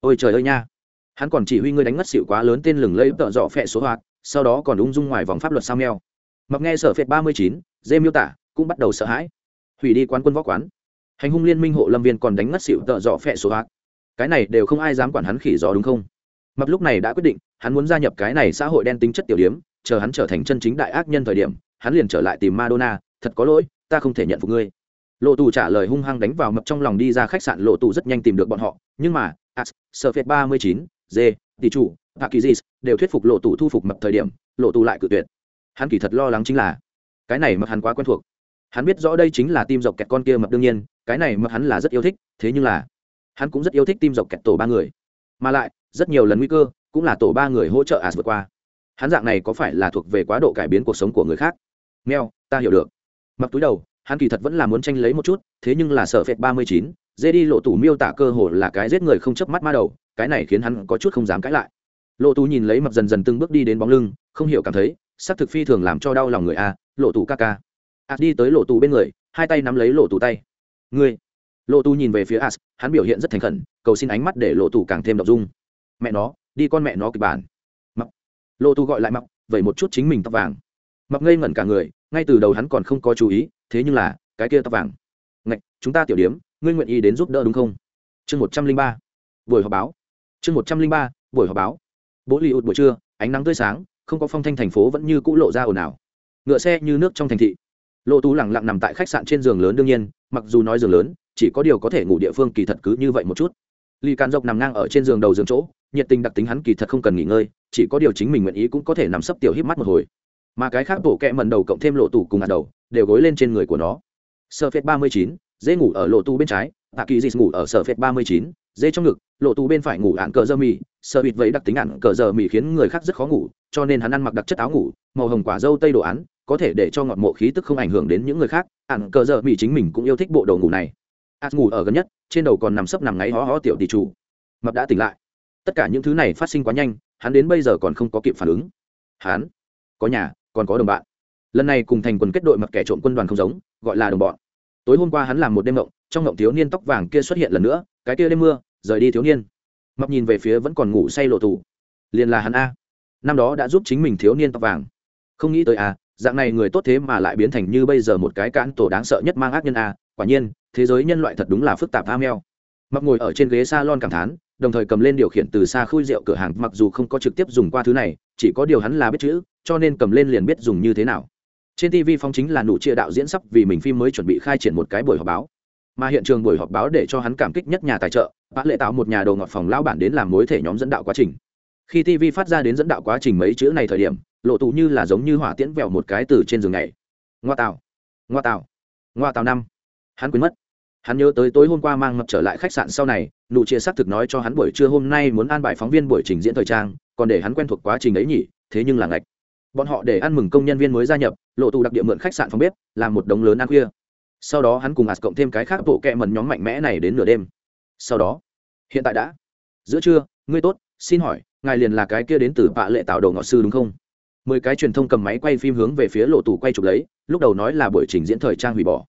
Ôi trời ơi nha. Hắn còn chỉ huy ngươi đánh mất xịu quá lớn tên lừng lẫy tợ dọ phẹ số hoạt, sau đó còn ung dung ngoài vòng pháp luật sao meo mặc nghe sở phệt ba mươi chín, dê miêu tả, cũng bắt đầu sợ hãi. Hủy đi quán quân võ quán. Hành hung liên minh hộ lâm viên còn đánh mất xịu tợ dọ phẹ số hoạt. Cái này đều không ai dám quản hắn khỉ gió đúng không? Mập lúc này đã quyết định, hắn muốn gia nhập cái này xã hội đen tính chất tiểu điếm, chờ hắn trở thành chân chính đại ác nhân thời điểm, hắn liền trở lại tìm madonna, thật có lỗi, ta không thể nhận phục ngươi. Lộ tù trả lời hung hăng đánh vào mập trong lòng đi ra khách sạn, lộ tù rất nhanh tìm được bọn họ, nhưng mà as sơ phết ba mươi chín d tỷ chủ pakizis đều thuyết phục lộ tù thu phục mập thời điểm, lộ tù lại cự tuyệt. Hắn kỳ thật lo lắng chính là, cái này mập hắn quá quen thuộc. Hắn biết rõ đây chính là tim dọc kẹt con kia mập đương nhiên, cái này mập hắn là rất yêu thích, thế nhưng là, hắn cũng rất yêu thích tim dọc kẹt tổ ba người. Mà lại rất nhiều lần nguy cơ, cũng là tổ ba người hỗ trợ as vượt qua. Hắn dạng này có phải là thuộc về quá độ cải biến cuộc sống của người khác? Meo ta hiểu được. Mặc túi đầu, hắn kỳ thật vẫn là muốn tranh lấy một chút, thế nhưng là sợ phệt ba mươi chín, dê đi lộ tủ miêu tả cơ hồ là cái giết người không chớp mắt ma đầu, cái này khiến hắn có chút không dám cãi lại. Lộ tù nhìn lấy mập dần dần từng bước đi đến bóng lưng, không hiểu cảm thấy sắc thực phi thường làm cho đau lòng người a, lộ tù ca ca. As đi tới lộ tù bên người, hai tay nắm lấy lộ tù tay. Ngươi. Lộ tù nhìn về phía as hắn biểu hiện rất thành khẩn, cầu xin ánh mắt để lộ tù càng thêm đ dung mẹ nó, đi con mẹ nó kịch bản. Mập lô tu gọi lại mập vậy một chút chính mình tóc vàng. Mập ngây ngẩn cả người, ngay từ đầu hắn còn không có chú ý, thế nhưng là, cái kia tóc vàng. Ngạch, chúng ta tiểu điếm, ngươi nguyện ý đến giúp đỡ đúng không? Chương một trăm linh ba. Buổi họp báo. Chương một trăm linh ba, buổi họp báo. Bố li ụt buổi trưa, ánh nắng tươi sáng, không có phong thanh thành phố vẫn như cũ lộ ra ồn ào. Ngựa xe như nước trong thành thị. Lộ tú lẳng lặng nằm tại khách sạn trên giường lớn đương nhiên, mặc dù nói giường lớn, chỉ có điều có thể ngủ địa phương kỳ thật cứ như vậy một chút. Lì càn dọc nằm ngang ở trên giường đầu giường chỗ nhiệt tình đặc tính hắn kỳ thật không cần nghỉ ngơi, chỉ có điều chính mình nguyện ý cũng có thể nằm sấp tiểu híp mắt một hồi. Mà cái khác bộ kẹ mần đầu cộng thêm lộ tủ cùng ngạt đầu, đều gối lên trên người của nó. Sơ phết ba mươi chín dễ ngủ ở lộ tu bên trái, tạ kỳ dịt ngủ ở sơ phết ba mươi chín, dê trong ngực, lộ tu bên phải ngủ ạn cờ dơ mì. Sợ bịt vẫy đặc tính ạn cờ dơ mì khiến người khác rất khó ngủ, cho nên hắn ăn mặc đặc chất áo ngủ, màu hồng quả dâu tây đồ án, có thể để cho ngọt mộ khí tức không ảnh hưởng đến những người khác. Ạn cờ dơ mì chính mình cũng yêu thích bộ đồ ngủ này. Ạt ngủ ở gần nhất, trên đầu còn nằm sấp nằm ngáy hó hó tiểu tỷ chủ. Mập đã tỉnh lại tất cả những thứ này phát sinh quá nhanh, hắn đến bây giờ còn không có kịp phản ứng. Hắn, có nhà, còn có đồng bạn. Lần này cùng thành quần kết đội mặc kẻ trộm quân đoàn không giống, gọi là đồng bọn. Tối hôm qua hắn làm một đêm mộng, trong mộng thiếu niên tóc vàng kia xuất hiện lần nữa, cái kia đêm mưa, rời đi thiếu niên. Mập nhìn về phía vẫn còn ngủ say lộ tù. Liền là hắn a. Năm đó đã giúp chính mình thiếu niên tóc vàng. Không nghĩ tới a, dạng này người tốt thế mà lại biến thành như bây giờ một cái cãn tổ đáng sợ nhất mang ác nhân a. Quả nhiên, thế giới nhân loại thật đúng là phức tạp a meo. Mập ngồi ở trên ghế s a lon cảm thán đồng thời cầm lên điều khiển từ xa khui rượu cửa hàng, mặc dù không có trực tiếp dùng qua thứ này, chỉ có điều hắn là biết chữ, cho nên cầm lên liền biết dùng như thế nào. Trên tv phong chính là nụ chia đạo diễn sắp vì mình phim mới chuẩn bị khai triển một cái buổi họp báo. Mà hiện trường buổi họp báo để cho hắn cảm kích nhất nhà tài trợ bác lệ tạo một nhà đầu ngọt phòng lao bản đến làm mối thể nhóm dẫn đạo quá trình. Khi tv phát ra đến dẫn đạo quá trình mấy chữ này thời điểm, lộ tụ như là giống như hỏa tiễn vẹo một cái từ trên giường này ngoa tạo ngoa tạo ngoa tạo năm. Hắn quên mất hắn nhớ tới tối hôm qua mang mập trở lại khách sạn sau này, nụ chia xác thực nói cho hắn buổi trưa hôm nay muốn an bài phóng viên buổi trình diễn thời trang, còn để hắn quen thuộc quá trình ấy nhỉ, thế nhưng là ngạch. Bọn họ để ăn mừng công nhân viên mới gia nhập, lộ tù đặc địa mượn khách sạn phòng bếp, làm một đống lớn ăn khuya. Sau đó hắn cùng ạt cộng thêm cái khác bộ kẹ mần nhóm mạnh mẽ này đến nửa đêm. Sau đó, hiện tại đã. Giữa trưa, ngươi tốt, xin hỏi, ngài liền là cái kia đến từ bạ lệ tạo đầu ngọ sư đúng không? Mười cái truyền thông cầm máy quay phim hướng về phía lộ tù quay chụp lấy, lúc đầu nói là buổi trình diễn thời trang hủy bỏ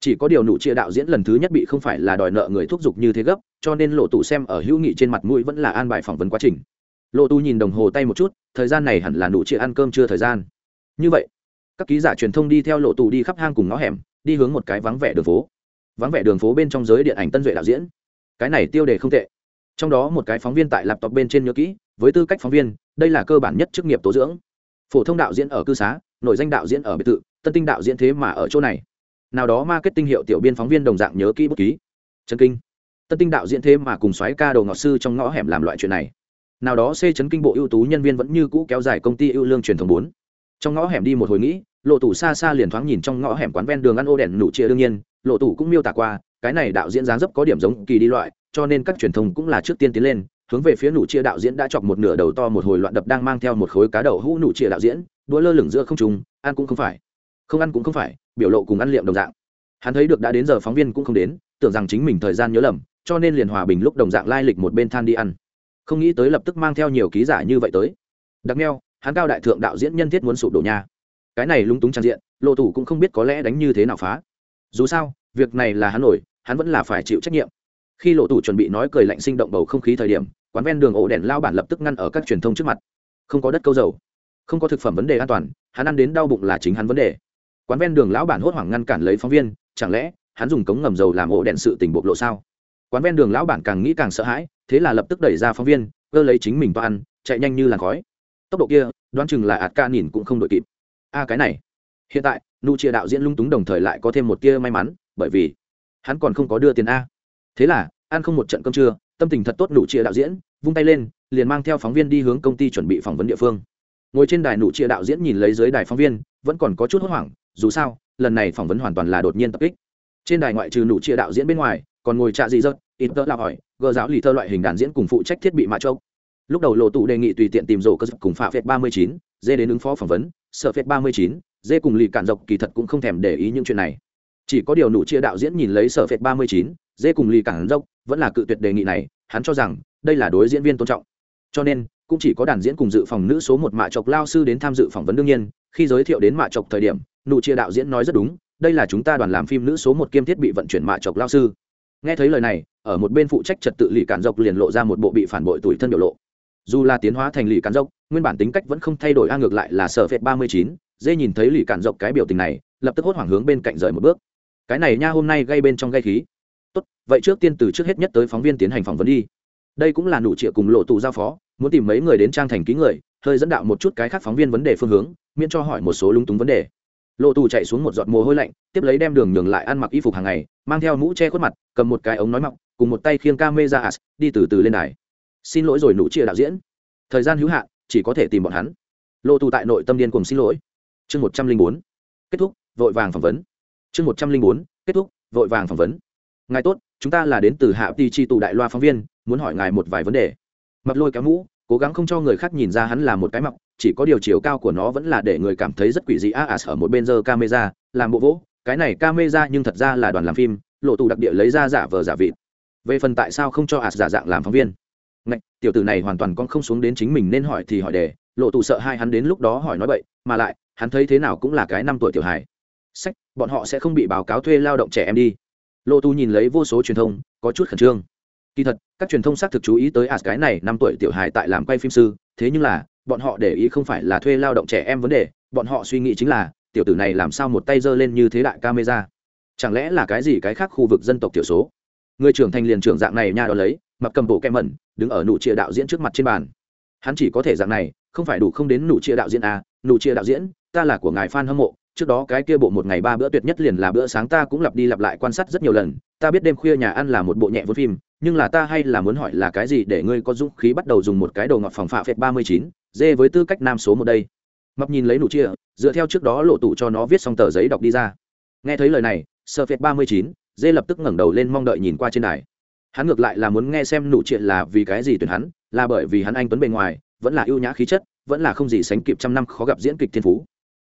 chỉ có điều nụ chia đạo diễn lần thứ nhất bị không phải là đòi nợ người thúc giục như thế gấp, cho nên lộ tù xem ở hữu nghị trên mặt mũi vẫn là an bài phỏng vấn quá trình. Lộ tù nhìn đồng hồ tay một chút, thời gian này hẳn là nụ chia ăn cơm chưa thời gian. Như vậy, các ký giả truyền thông đi theo lộ tù đi khắp hang cùng ngõ hẻm, đi hướng một cái vắng vẻ đường phố. Vắng vẻ đường phố bên trong giới điện ảnh tân duệ đạo diễn. Cái này tiêu đề không tệ. Trong đó một cái phóng viên tại laptop bên trên nhớ kỹ, với tư cách phóng viên, đây là cơ bản nhất chức nghiệp tố dưỡng. Phổ thông đạo diễn ở cư xá, nội danh đạo diễn ở biệt thự, tân tinh đạo diễn thế mà ở chỗ này nào đó marketing hiệu tiểu biên phóng viên đồng dạng nhớ kỹ bút ký. Trấn kinh. Tân tinh đạo diễn thế mà cùng xoáy ca đầu ngọc sư trong ngõ hẻm làm loại chuyện này. Nào đó xê chấn kinh bộ ưu tú nhân viên vẫn như cũ kéo dài công ty ưu lương truyền thống bốn. Trong ngõ hẻm đi một hồi nghĩ, lộ tủ xa xa liền thoáng nhìn trong ngõ hẻm quán ven đường ăn ô đèn nụ chia đương nhiên, lộ tủ cũng miêu tả qua, cái này đạo diễn dáng dấp có điểm giống kỳ đi loại, cho nên các truyền thông cũng là trước tiên tiến lên, hướng về phía nụ chia đạo diễn đã chọc một nửa đầu to một hồi loạn đập đang mang theo một khối cá đầu hũ nụ chia đạo diễn, đũa lơ lửng giữa không trùng ăn cũng không phải không ăn cũng không phải, biểu lộ cùng ăn liệm đồng dạng. Hắn thấy được đã đến giờ phóng viên cũng không đến, tưởng rằng chính mình thời gian nhớ lầm, cho nên liền hòa bình lúc đồng dạng lai lịch một bên than đi ăn. Không nghĩ tới lập tức mang theo nhiều ký giả như vậy tới. Đặc neo hắn cao đại thượng đạo diễn nhân thiết muốn sụp đổ nhà. Cái này lúng túng trang diện, lộ thủ cũng không biết có lẽ đánh như thế nào phá. Dù sao, việc này là hắn nổi, hắn vẫn là phải chịu trách nhiệm. Khi lộ thủ chuẩn bị nói cười lạnh sinh động bầu không khí thời điểm, quán ven đường ổ đèn lao bản lập tức ngăn ở các truyền thông trước mặt. Không có đất câu dầu, không có thực phẩm vấn đề an toàn, hắn ăn đến đau bụng là chính hắn vấn đề quán ven đường lão bản hốt hoảng ngăn cản lấy phóng viên, chẳng lẽ hắn dùng cống ngầm dầu làm ổ đèn sự tình bộc lộ sao? Quán ven đường lão bản càng nghĩ càng sợ hãi, thế là lập tức đẩy ra phóng viên, cơ lấy chính mình to ăn, chạy nhanh như làn khói. Tốc độ kia, đoán chừng là ạt ca nhìn cũng không đội kịp. A, cái này. Hiện tại, nụ chia đạo diễn lung túng đồng thời lại có thêm một tia may mắn, bởi vì hắn còn không có đưa tiền a. Thế là, ăn không một trận cơm trưa, tâm tình thật tốt nụ chia đạo diễn, vung tay lên, liền mang theo phóng viên đi hướng công ty chuẩn bị phỏng vấn địa phương. Ngồi trên đài nụ chia đạo diễn nhìn lấy dưới đài phóng viên, vẫn còn có chút hốt hoảng dù sao, lần này phỏng vấn hoàn toàn là đột nhiên tập kích. Trên đài ngoại trừ nụ chia đạo diễn bên ngoài, còn ngồi trạ dị dật, ít tớ là hỏi, gờ giáo lì thơ loại hình đàn diễn cùng phụ trách thiết bị mạ châu? Lúc đầu lộ tụ đề nghị tùy tiện tìm rổ cơ dập cùng phạm phệt ba mươi chín dê đến ứng phó phỏng vấn sợ phệt ba mươi chín dê cùng lì cản dọc kỳ thật cũng không thèm để ý những chuyện này. Chỉ có điều nụ chia đạo diễn nhìn lấy sợ phệt ba mươi chín dê cùng lì cản dọc vẫn là cự tuyệt đề nghị này, hắn cho rằng đây là đối diễn viên tôn trọng. Cho nên, cũng chỉ có đàn diễn cùng dự phòng nữ số một mạ chọc lao sư đến tham dự phỏng vấn đương nhiên, khi giới thiệu đến mạ chọc thời điểm nụ chia đạo diễn nói rất đúng, đây là chúng ta đoàn làm phim nữ số một kiêm thiết bị vận chuyển mạ chọc lao sư. Nghe thấy lời này, ở một bên phụ trách trật tự lì cản dọc liền lộ ra một bộ bị phản bội tuổi thân biểu lộ. Dù là tiến hóa thành lì cản dọc nguyên bản tính cách vẫn không thay đổi, a ngược lại là sợ phệt ba mươi chín, dê nhìn thấy lì cản dọc cái biểu tình này, lập tức hốt hoảng hướng bên cạnh rời một bước. Cái này nha, hôm nay gây bên trong gây khí. Tốt, vậy trước tiên từ trước hết nhất tới phóng viên tiến hành phỏng vấn đi. Đây cũng là nụ trịa cùng lộ tù giao phó, muốn tìm mấy người đến trang thành ký người, hơi dẫn đạo một chút cái khác phóng viên vấn đề phương hướng, miễn cho hỏi một số lung túng vấn đề lộ tù chạy xuống một giọt mồ hôi lạnh, tiếp lấy đem đường nhường lại ăn mặc y phục hàng ngày, mang theo mũ che khuất mặt, cầm một cái ống nói mọc, cùng một tay khiêng ca mê ra as đi từ từ lên đài. Xin lỗi rồi nụ chia đạo diễn. Thời gian hữu hạn, chỉ có thể tìm bọn hắn. Lộ tù tại nội tâm điên cùng xin lỗi. Chương một trăm linh bốn. Kết thúc, vội vàng phỏng vấn. Chương một trăm linh bốn. Kết thúc, vội vàng phỏng vấn. Ngài tốt, chúng ta là đến từ hạ ti chi tù đại loa phóng viên, muốn hỏi ngài một vài vấn đề. Mặc lôi kéo mũ cố gắng không cho người khác nhìn ra hắn là một cái mọc chỉ có điều chiều cao của nó vẫn là để người cảm thấy rất quỷ dị. A à, ở một bên giờ camera làm bộ vỗ. Cái này camera nhưng thật ra là đoàn làm phim lộ tù đặc địa lấy ra giả vờ giả vịt. Về phần tại sao không cho as giả dạng làm phóng viên? Ngạch, tiểu tử này hoàn toàn con không xuống đến chính mình nên hỏi thì hỏi đề lộ tù sợ hai hắn đến lúc đó hỏi nói bậy mà lại hắn thấy thế nào cũng là cái năm tuổi tiểu hài. Sách bọn họ sẽ không bị báo cáo thuê lao động trẻ em đi. Lộ tù nhìn lấy vô số truyền thông có chút khẩn trương kỳ thật, các truyền thông xác thực chú ý tới as cái này năm tuổi tiểu hài tại làm quay phim sư, thế nhưng là, bọn họ để ý không phải là thuê lao động trẻ em vấn đề, bọn họ suy nghĩ chính là, tiểu tử này làm sao một tay giơ lên như thế đại camera? Chẳng lẽ là cái gì cái khác khu vực dân tộc thiểu số? Người trưởng thành liền trưởng dạng này nha đó lấy, mặc cầm bộ kem mẩn, đứng ở nụ chia đạo diễn trước mặt trên bàn. Hắn chỉ có thể dạng này, không phải đủ không đến nụ chia đạo diễn à nụ chia đạo diễn, ta là của ngài fan hâm mộ trước đó cái kia bộ một ngày ba bữa tuyệt nhất liền là bữa sáng ta cũng lặp đi lặp lại quan sát rất nhiều lần, ta biết đêm khuya nhà ăn là một bộ nhẹ vốn phim, nhưng là ta hay là muốn hỏi là cái gì để ngươi có dũng khí bắt đầu dùng một cái đầu ngọt phòng phạ phệt ba mươi chín, dê với tư cách nam số một đây. Mập nhìn lấy nụ chia, dựa theo trước đó lộ tụ cho nó viết xong tờ giấy đọc đi ra. Nghe thấy lời này sợ phệt ba mươi chín, dê lập tức ngẩng đầu lên mong đợi nhìn qua trên đài. Hắn ngược lại là muốn nghe xem nụ chuyện là vì cái gì tuyển hắn, là bởi vì hắn anh tuấn bề ngoài, vẫn là ưu nhã khí chất, vẫn là không gì sánh kịp trăm năm khó gặp diễn kịch thiên phú.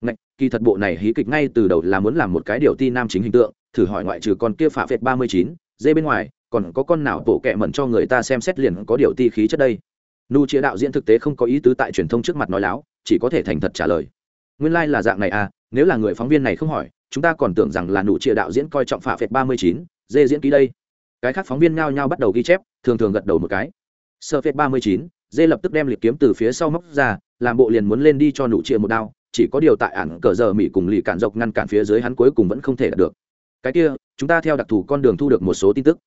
Ngạch, kỳ thật bộ này hí kịch ngay từ đầu là muốn làm một cái điều ti nam chính hình tượng thử hỏi ngoại trừ con kia phạ phệt ba mươi chín dê bên ngoài còn có con nào bộ kệ mẩn cho người ta xem xét liền có điều ti khí chất đây? Nu chia đạo diễn thực tế không có ý tứ tại truyền thông trước mặt nói láo chỉ có thể thành thật trả lời. Nguyên lai、like、là dạng này à nếu là người phóng viên này không hỏi chúng ta còn tưởng rằng là nụ chia đạo diễn coi trọng phạ phệt ba mươi chín dê diễn ký đây. Cái khác phóng viên ngao nhao bắt đầu ghi chép thường thường gật đầu một cái. Sơ phết ba mươi chín dê lập tức đem liệt kiếm từ phía sau móc ra làm bộ liền muốn lên đi cho nụ chia một đao chỉ có điều tại ản cờ giờ mỹ cùng lì cản dọc ngăn cản phía dưới hắn cuối cùng vẫn không thể đạt được. Cái kia, chúng ta theo đặc thù con đường thu được một số tin tức.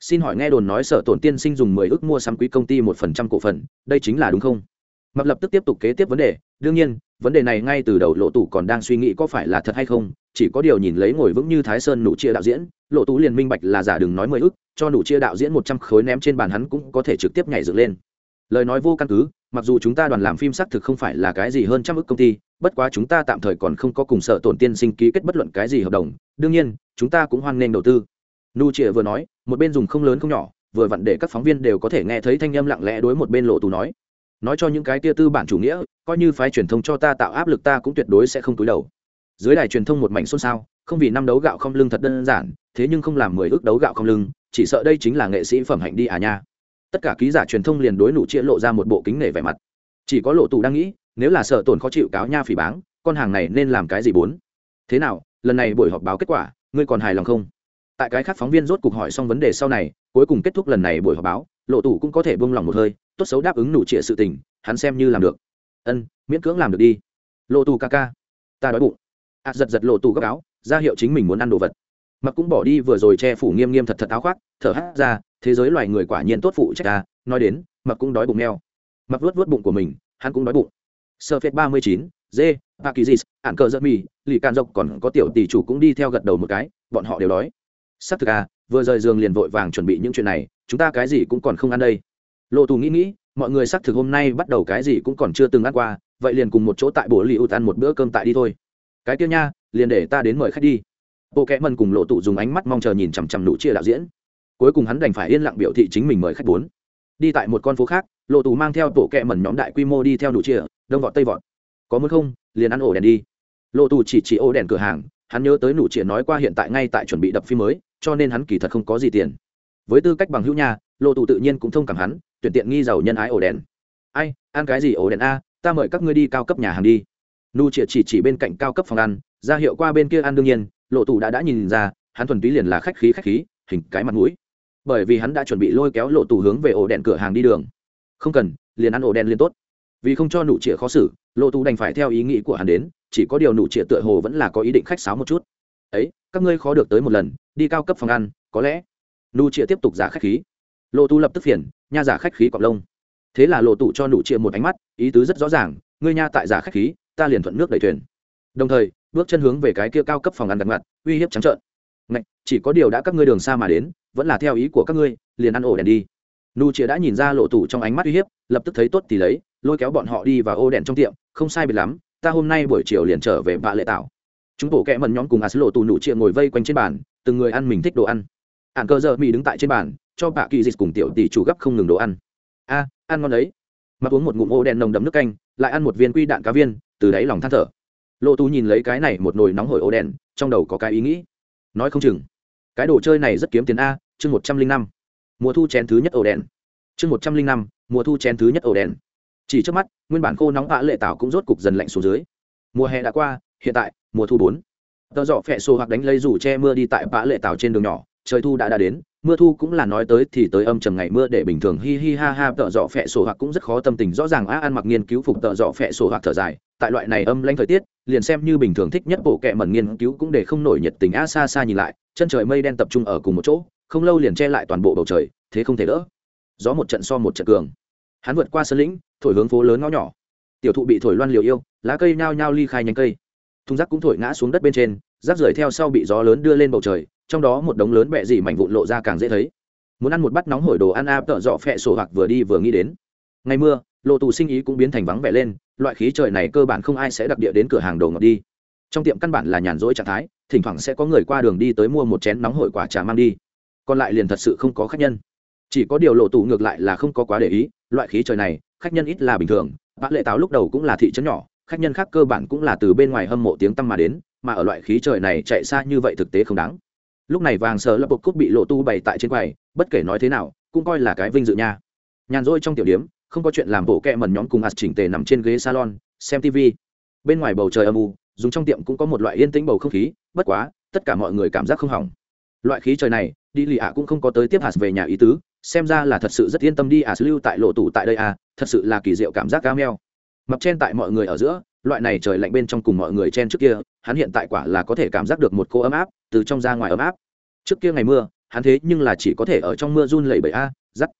Xin hỏi nghe đồn nói sở tổn tiên sinh dùng mười ước mua sắm quý công ty một phần trăm cổ phần, đây chính là đúng không? Mập lập tức tiếp tục kế tiếp vấn đề. Đương nhiên, vấn đề này ngay từ đầu lộ tủ còn đang suy nghĩ có phải là thật hay không, chỉ có điều nhìn lấy ngồi vững như thái sơn nụ chia đạo diễn, lộ tú liền minh bạch là giả đừng nói mười ức cho nụ chia đạo diễn một trăm khối ném trên bàn hắn cũng có thể trực tiếp nhảy dựng lên. Lời nói vô căn cứ mặc dù chúng ta đoàn làm phim xác thực không phải là cái gì hơn trăm ước công ty, bất quá chúng ta tạm thời còn không có cùng sở tổn tiên sinh ký kết bất luận cái gì hợp đồng. Đương nhiên, chúng ta cũng hoan nghênh đầu tư. Nu chia vừa nói, một bên dùng không lớn không nhỏ, vừa vặn để các phóng viên đều có thể nghe thấy thanh âm lặng lẽ đối một bên lộ tù nói. Nói cho những cái tia tư bản chủ nghĩa, coi như phái truyền thông cho ta tạo áp lực ta cũng tuyệt đối sẽ không túi đầu. Dưới đài truyền thông một mảnh xôn xao, không vì năm đấu gạo không lưng thật đơn giản, thế nhưng không làm mười ước đấu gạo không lưng, chỉ sợ đây chính là nghệ sĩ phẩm hạnh đi à nha tất cả ký giả truyền thông liền đối nụ chia lộ ra một bộ kính nể vẻ mặt. Chỉ có lộ tù đang nghĩ nếu là sợ tổn khó chịu cáo nha phỉ báng con hàng này nên làm cái gì bốn? Thế nào lần này buổi họp báo kết quả ngươi còn hài lòng không? Tại cái khác phóng viên rốt cuộc hỏi xong vấn đề sau này cuối cùng kết thúc lần này buổi họp báo lộ tù cũng có thể buông lòng một hơi tốt xấu đáp ứng nụ trịa sự tình hắn xem như làm được. Ân miễn cưỡng làm được đi. Lộ tù ca ca ta đói bụng. À, giật giật lộ tù gấp áo ra hiệu chính mình muốn ăn đồ vật mặc cũng bỏ đi vừa rồi che phủ nghiêm nghiêm thật thật áo khoác, thở hát ra, thế giới loài người quả nhiên tốt phụ trách ta, nói đến, mặc cũng đói bụng neo mặc vớt vớt bụng của mình, hắn cũng đói bụng. Sơ phết ba mươi chín, dê pakizis ạn cờ giật mì, lì can dốc còn có tiểu tỷ chủ cũng đi theo gật đầu một cái, bọn họ đều đói. S ắ c thực à vừa rời giường liền vội vàng chuẩn bị những chuyện này, chúng ta cái gì cũng còn không ăn đây. Lộ tù nghĩ nghĩ, mọi người xác thực hôm nay bắt đầu cái gì cũng còn chưa từng ăn qua, vậy liền cùng một chỗ tại bồ li út ăn một bữa cơm tại đi thôi. Cái kia nha, liền để ta đến mời khách đi bộ kẽ mần cùng lộ tụ dùng ánh mắt mong chờ nhìn chằm chằm nụ chia đạo diễn. Cuối cùng hắn đành phải yên lặng biểu thị chính mình mời khách bốn. Đi tại một con phố khác, lộ tù mang theo bộ kẹ mần nhóm đại quy mô đi theo nụ chia, đông vọt tây vọt. Có muốn không, liền ăn ổ đèn đi. Lộ tù chỉ chỉ ổ đèn cửa hàng, hắn nhớ tới nụ chia nói qua hiện tại ngay tại chuẩn bị đập phim mới, cho nên hắn kỳ thật không có gì tiền. Với tư cách bằng hữu nhà lộ tù tự nhiên cũng thông cảm hắn, tuyển tiện nghi giàu nhân ái ổ đèn. Ai, ăn cái gì ổ đèn a, ta mời các ngươi đi cao cấp nhà hàng đi. Nụ chia chỉ chỉ bên cạnh cao cấp phòng ăn, ra hiệu qua bên kia ăn đương nhiên lộ tù đã đã nhìn ra, hắn thuần túy liền là khách khí khách khí, hình cái mặt mũi. Bởi vì hắn đã chuẩn bị lôi kéo lộ tù hướng về ổ đèn cửa hàng đi đường. Không cần, liền ăn ổ đèn liên tốt. Vì không cho nụ trịa khó xử, lộ tù đành phải theo ý nghĩ của hắn đến, chỉ có điều nụ trịa tựa hồ vẫn là có ý định khách sáo một chút. Ấy, các ngươi khó được tới một lần, đi cao cấp phòng ăn, có lẽ. Nụ trịa tiếp tục giả khách khí. Lộ tù lập tức phiền, nha giả khách khí cọc lông. Thế là lộ tù cho nụ trịa một ánh mắt, ý tứ rất rõ ràng, ngươi nha tại giả khách khí, ta liền thuận nước đầy thuyền đồng thời bước chân hướng về cái kia cao cấp phòng ăn đặt ngặt uy hiếp trắng trợn. Ngạch, chỉ có điều đã các ngươi đường xa mà đến vẫn là theo ý của các ngươi liền ăn ổ đèn đi. Nu chĩa đã nhìn ra lộ tủ trong ánh mắt uy hiếp lập tức thấy tốt thì lấy lôi kéo bọn họ đi vào ô đèn trong tiệm không sai biệt lắm ta hôm nay buổi chiều liền trở về vạ lệ tạo. Chúng bộ kẽ mần nhóm cùng as lộ tù nụ chĩa ngồi vây quanh trên bàn từng người ăn mình thích đồ ăn. Ạn cơ giờ mỹ đứng tại trên bàn cho bà kỳ dịch cùng tiểu tỷ chủ gấp không ngừng đồ ăn. A ăn ngon đấy. Mặc uống một ngụm ô đèn nồng đậm nước canh lại ăn một viên quy đạn cá viên từ đáy lòng than thở lộ tù nhìn lấy cái này một nồi nóng hổi ô đèn, trong đầu có cái ý nghĩ. Nói không chừng. Cái đồ chơi này rất kiếm tiền a, chương một trăm linh năm. Mùa thu chén thứ nhất ổ đèn. Chương một trăm linh năm, mùa thu chén thứ nhất ổ đèn. Chỉ trước mắt, nguyên bản khô nóng ạ lệ tảo cũng rốt cục dần lạnh xuống dưới. Mùa hè đã qua, hiện tại, mùa thu bốn. Tờ dọ phẹ xô hoặc đánh lấy rủ che mưa đi tại bã lệ tảo trên đường nhỏ trời thu đã đã đến, mưa thu cũng là nói tới thì tới âm trầm ngày mưa để bình thường hi hi ha ha tợ dọ phẹ sổ hoặc cũng rất khó tâm tình rõ ràng a ăn mặc nghiên cứu phục tợ dọ phẹ sổ hoặc thở dài. Tại loại này âm lãnh thời tiết, liền xem như bình thường thích nhất bộ kệ mẩn nghiên cứu cũng để không nổi nhiệt tình a xa xa nhìn lại, chân trời mây đen tập trung ở cùng một chỗ, không lâu liền che lại toàn bộ bầu trời, thế không thể đỡ. Gió một trận so một trận cường. Hắn vượt qua sân lĩnh, thổi hướng phố lớn ngõ nhỏ. Tiểu thụ bị thổi loan liều yêu, lá cây nhao nhao ly khai nhánh cây. Thùng rác cũng thổi ngã xuống đất bên trên, rác rưởi theo sau bị gió lớn đưa lên bầu trời trong đó một đống lớn bẹ dì mảnh vụn lộ ra càng dễ thấy. Muốn ăn một bát nóng hổi đồ ăn áp tợ dọ phẹ sổ hoặc vừa đi vừa nghĩ đến. Ngày mưa, lộ tù sinh ý cũng biến thành vắng vẻ lên, loại khí trời này cơ bản không ai sẽ đặc địa đến cửa hàng đồ ngọt đi. Trong tiệm căn bản là nhàn rỗi trạng thái, thỉnh thoảng sẽ có người qua đường đi tới mua một chén nóng hổi quả trà mang đi. Còn lại liền thật sự không có khách nhân. Chỉ có điều lộ tù ngược lại là không có quá để ý, loại khí trời này, khách nhân ít là bình thường. Bạn lệ táo lúc đầu cũng là thị trấn nhỏ, khách nhân khác cơ bản cũng là từ bên ngoài hâm mộ tiếng tăm mà đến, mà ở loại khí trời này chạy xa như vậy thực tế không đáng lúc này vàng sờ lập bột cút bị lộ tu bày tại trên quầy, bất kể nói thế nào, cũng coi là cái vinh dự nha. Nhàn rỗi trong tiểu điếm, không có chuyện làm bộ kẹ mần nhóm cùng ạt chỉnh tề nằm trên ghế salon, xem tv bên ngoài bầu trời âm u, dùng trong tiệm cũng có một loại yên tĩnh bầu không khí, bất quá, tất cả mọi người cảm giác không hỏng. Loại khí trời này, đi lì ạ cũng không có tới tiếp hạt về nhà ý tứ, xem ra là thật sự rất yên tâm đi à lưu tại lộ tủ tại đây à thật sự là kỳ diệu cảm giác cao meo. Mập chen tại mọi người ở giữa loại này trời lạnh bên trong cùng mọi người chen trước kia, hắn hiện tại quả là có thể cảm giác được một cô ấm áp, từ trong ra ngoài ấm áp. Trước kia ngày mưa, hắn thế nhưng là chỉ có thể ở trong mưa run lẩy bẩy a dắt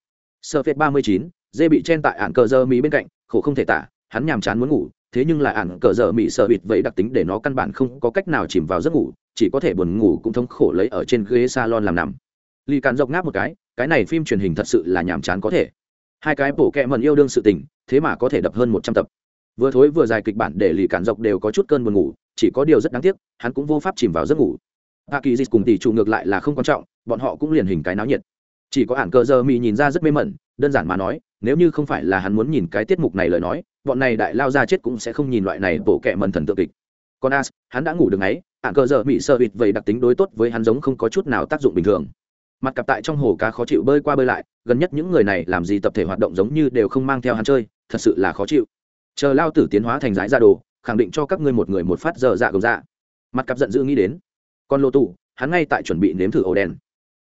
sơ phết ba mươi chín, dê bị chen tại ạn cờ giờ mỹ bên cạnh, khổ không thể tả, hắn nhàm chán muốn ngủ, thế nhưng lại ạn cờ giờ mỹ sợ bịt vậy đặc tính để nó căn bản không có cách nào chìm vào giấc ngủ, chỉ có thể buồn ngủ cũng thống khổ lấy ở trên ghế salon làm nằm. Lì càn dọc ngáp một cái cái này phim truyền hình thật sự là nhàm chán có thể. Hai cái bổ kẹ mần yêu đương sự tình, thế mà có thể đập hơn một trăm tập vừa thối vừa dài kịch bản để lì cản dọc đều có chút cơn buồn ngủ, chỉ có điều rất đáng tiếc, hắn cũng vô pháp chìm vào giấc ngủ. A kỳ dịch cùng tỷ trụ ngược lại là không quan trọng, bọn họ cũng liền hình cái náo nhiệt. Chỉ có ản cờ giờ mỹ nhìn ra rất mê mẩn, đơn giản mà nói, nếu như không phải là hắn muốn nhìn cái tiết mục này lời nói, bọn này đại lao ra chết cũng sẽ không nhìn loại này bổ kẹ mần thần tượng kịch. Còn as, hắn đã ngủ được ấy ản cờ giờ mỹ sơ vịt vậy đặc tính đối tốt với hắn giống không có chút nào tác dụng bình thường. Mặt cặp tại trong hồ cá khó chịu bơi qua bơi lại, gần nhất những người này làm gì tập thể hoạt động giống như đều không mang theo hắn chơi, thật sự là khó chịu chờ lao tử tiến hóa thành giải ra đồ, khẳng định cho các ngươi một người một phát dở dạ gồng dạ. Mặt cặp giận dữ nghĩ đến. Còn lô tù, hắn ngay tại chuẩn bị nếm thử ổ đen.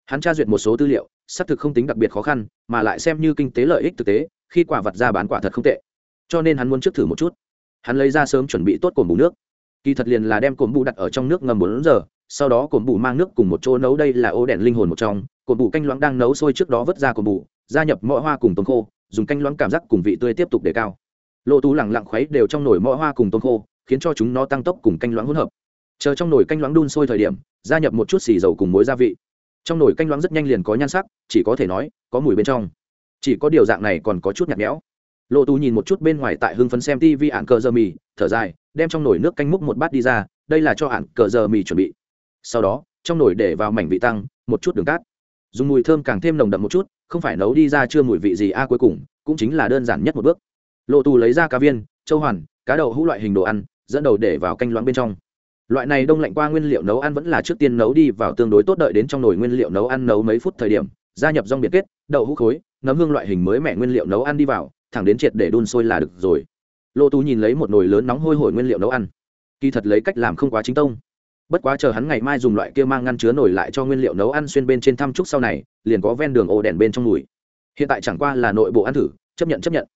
hắn tra duyệt một số tư liệu, xác thực không tính đặc biệt khó khăn, mà lại xem như kinh tế lợi ích thực tế, khi quả vật ra bán quả thật không tệ. Cho nên hắn muốn trước thử một chút. Hắn lấy ra sớm chuẩn bị tốt cồn bù nước. Kỳ thật liền là đem cồn bù đặt ở trong nước ngầm bốn giờ, sau đó cồn bù mang nước cùng một chỗ nấu đây là ô đèn linh hồn một trong. Cồn bù canh loãng đang nấu sôi trước đó vớt ra cồn bù, gia nhập mõ hoa cùng tôm khô, dùng canh loãng cảm giác cùng vị tươi tiếp tục đề cao lộ tú lẳng lặng khuấy đều trong nồi mõ hoa cùng tôm khô, khiến cho chúng nó tăng tốc cùng canh loãng hỗn hợp. Chờ trong nồi canh loãng đun sôi thời điểm, gia nhập một chút xì dầu cùng muối gia vị. Trong nồi canh loãng rất nhanh liền có nhan sắc, chỉ có thể nói, có mùi bên trong. Chỉ có điều dạng này còn có chút nhạt nhẽo. Lộ tú nhìn một chút bên ngoài tại hưng phấn xem tv ạn cờ giờ mì, thở dài, đem trong nồi nước canh múc một bát đi ra, đây là cho ạn cờ giờ mì chuẩn bị. Sau đó, trong nồi để vào mảnh vị tăng, một chút đường cát. Dùng mùi thơm càng thêm nồng đậm một chút, không phải nấu đi ra chưa mùi vị gì a, cuối cùng, cũng chính là đơn giản nhất một bước lộ tù lấy ra cá viên, châu hoàn, cá đậu hũ loại hình đồ ăn, dẫn đầu để vào canh loãng bên trong. Loại này đông lạnh qua nguyên liệu nấu ăn vẫn là trước tiên nấu đi vào tương đối tốt đợi đến trong nồi nguyên liệu nấu ăn nấu mấy phút thời điểm, gia nhập rong biệt kết, đậu hũ khối, nấm hương loại hình mới mẻ nguyên liệu nấu ăn đi vào, thẳng đến triệt để đun sôi là được rồi. Lô tú nhìn lấy một nồi lớn nóng hôi hổi nguyên liệu nấu ăn. Kỳ thật lấy cách làm không quá chính tông. Bất quá chờ hắn ngày mai dùng loại kia mang ngăn chứa nổi lại cho nguyên liệu nấu ăn xuyên bên trên thăm trúc sau này, liền có ven đường ổ đèn bên trong mùi. Hiện tại chẳng qua là nội bộ ăn thử, chấp nhận chấp nhận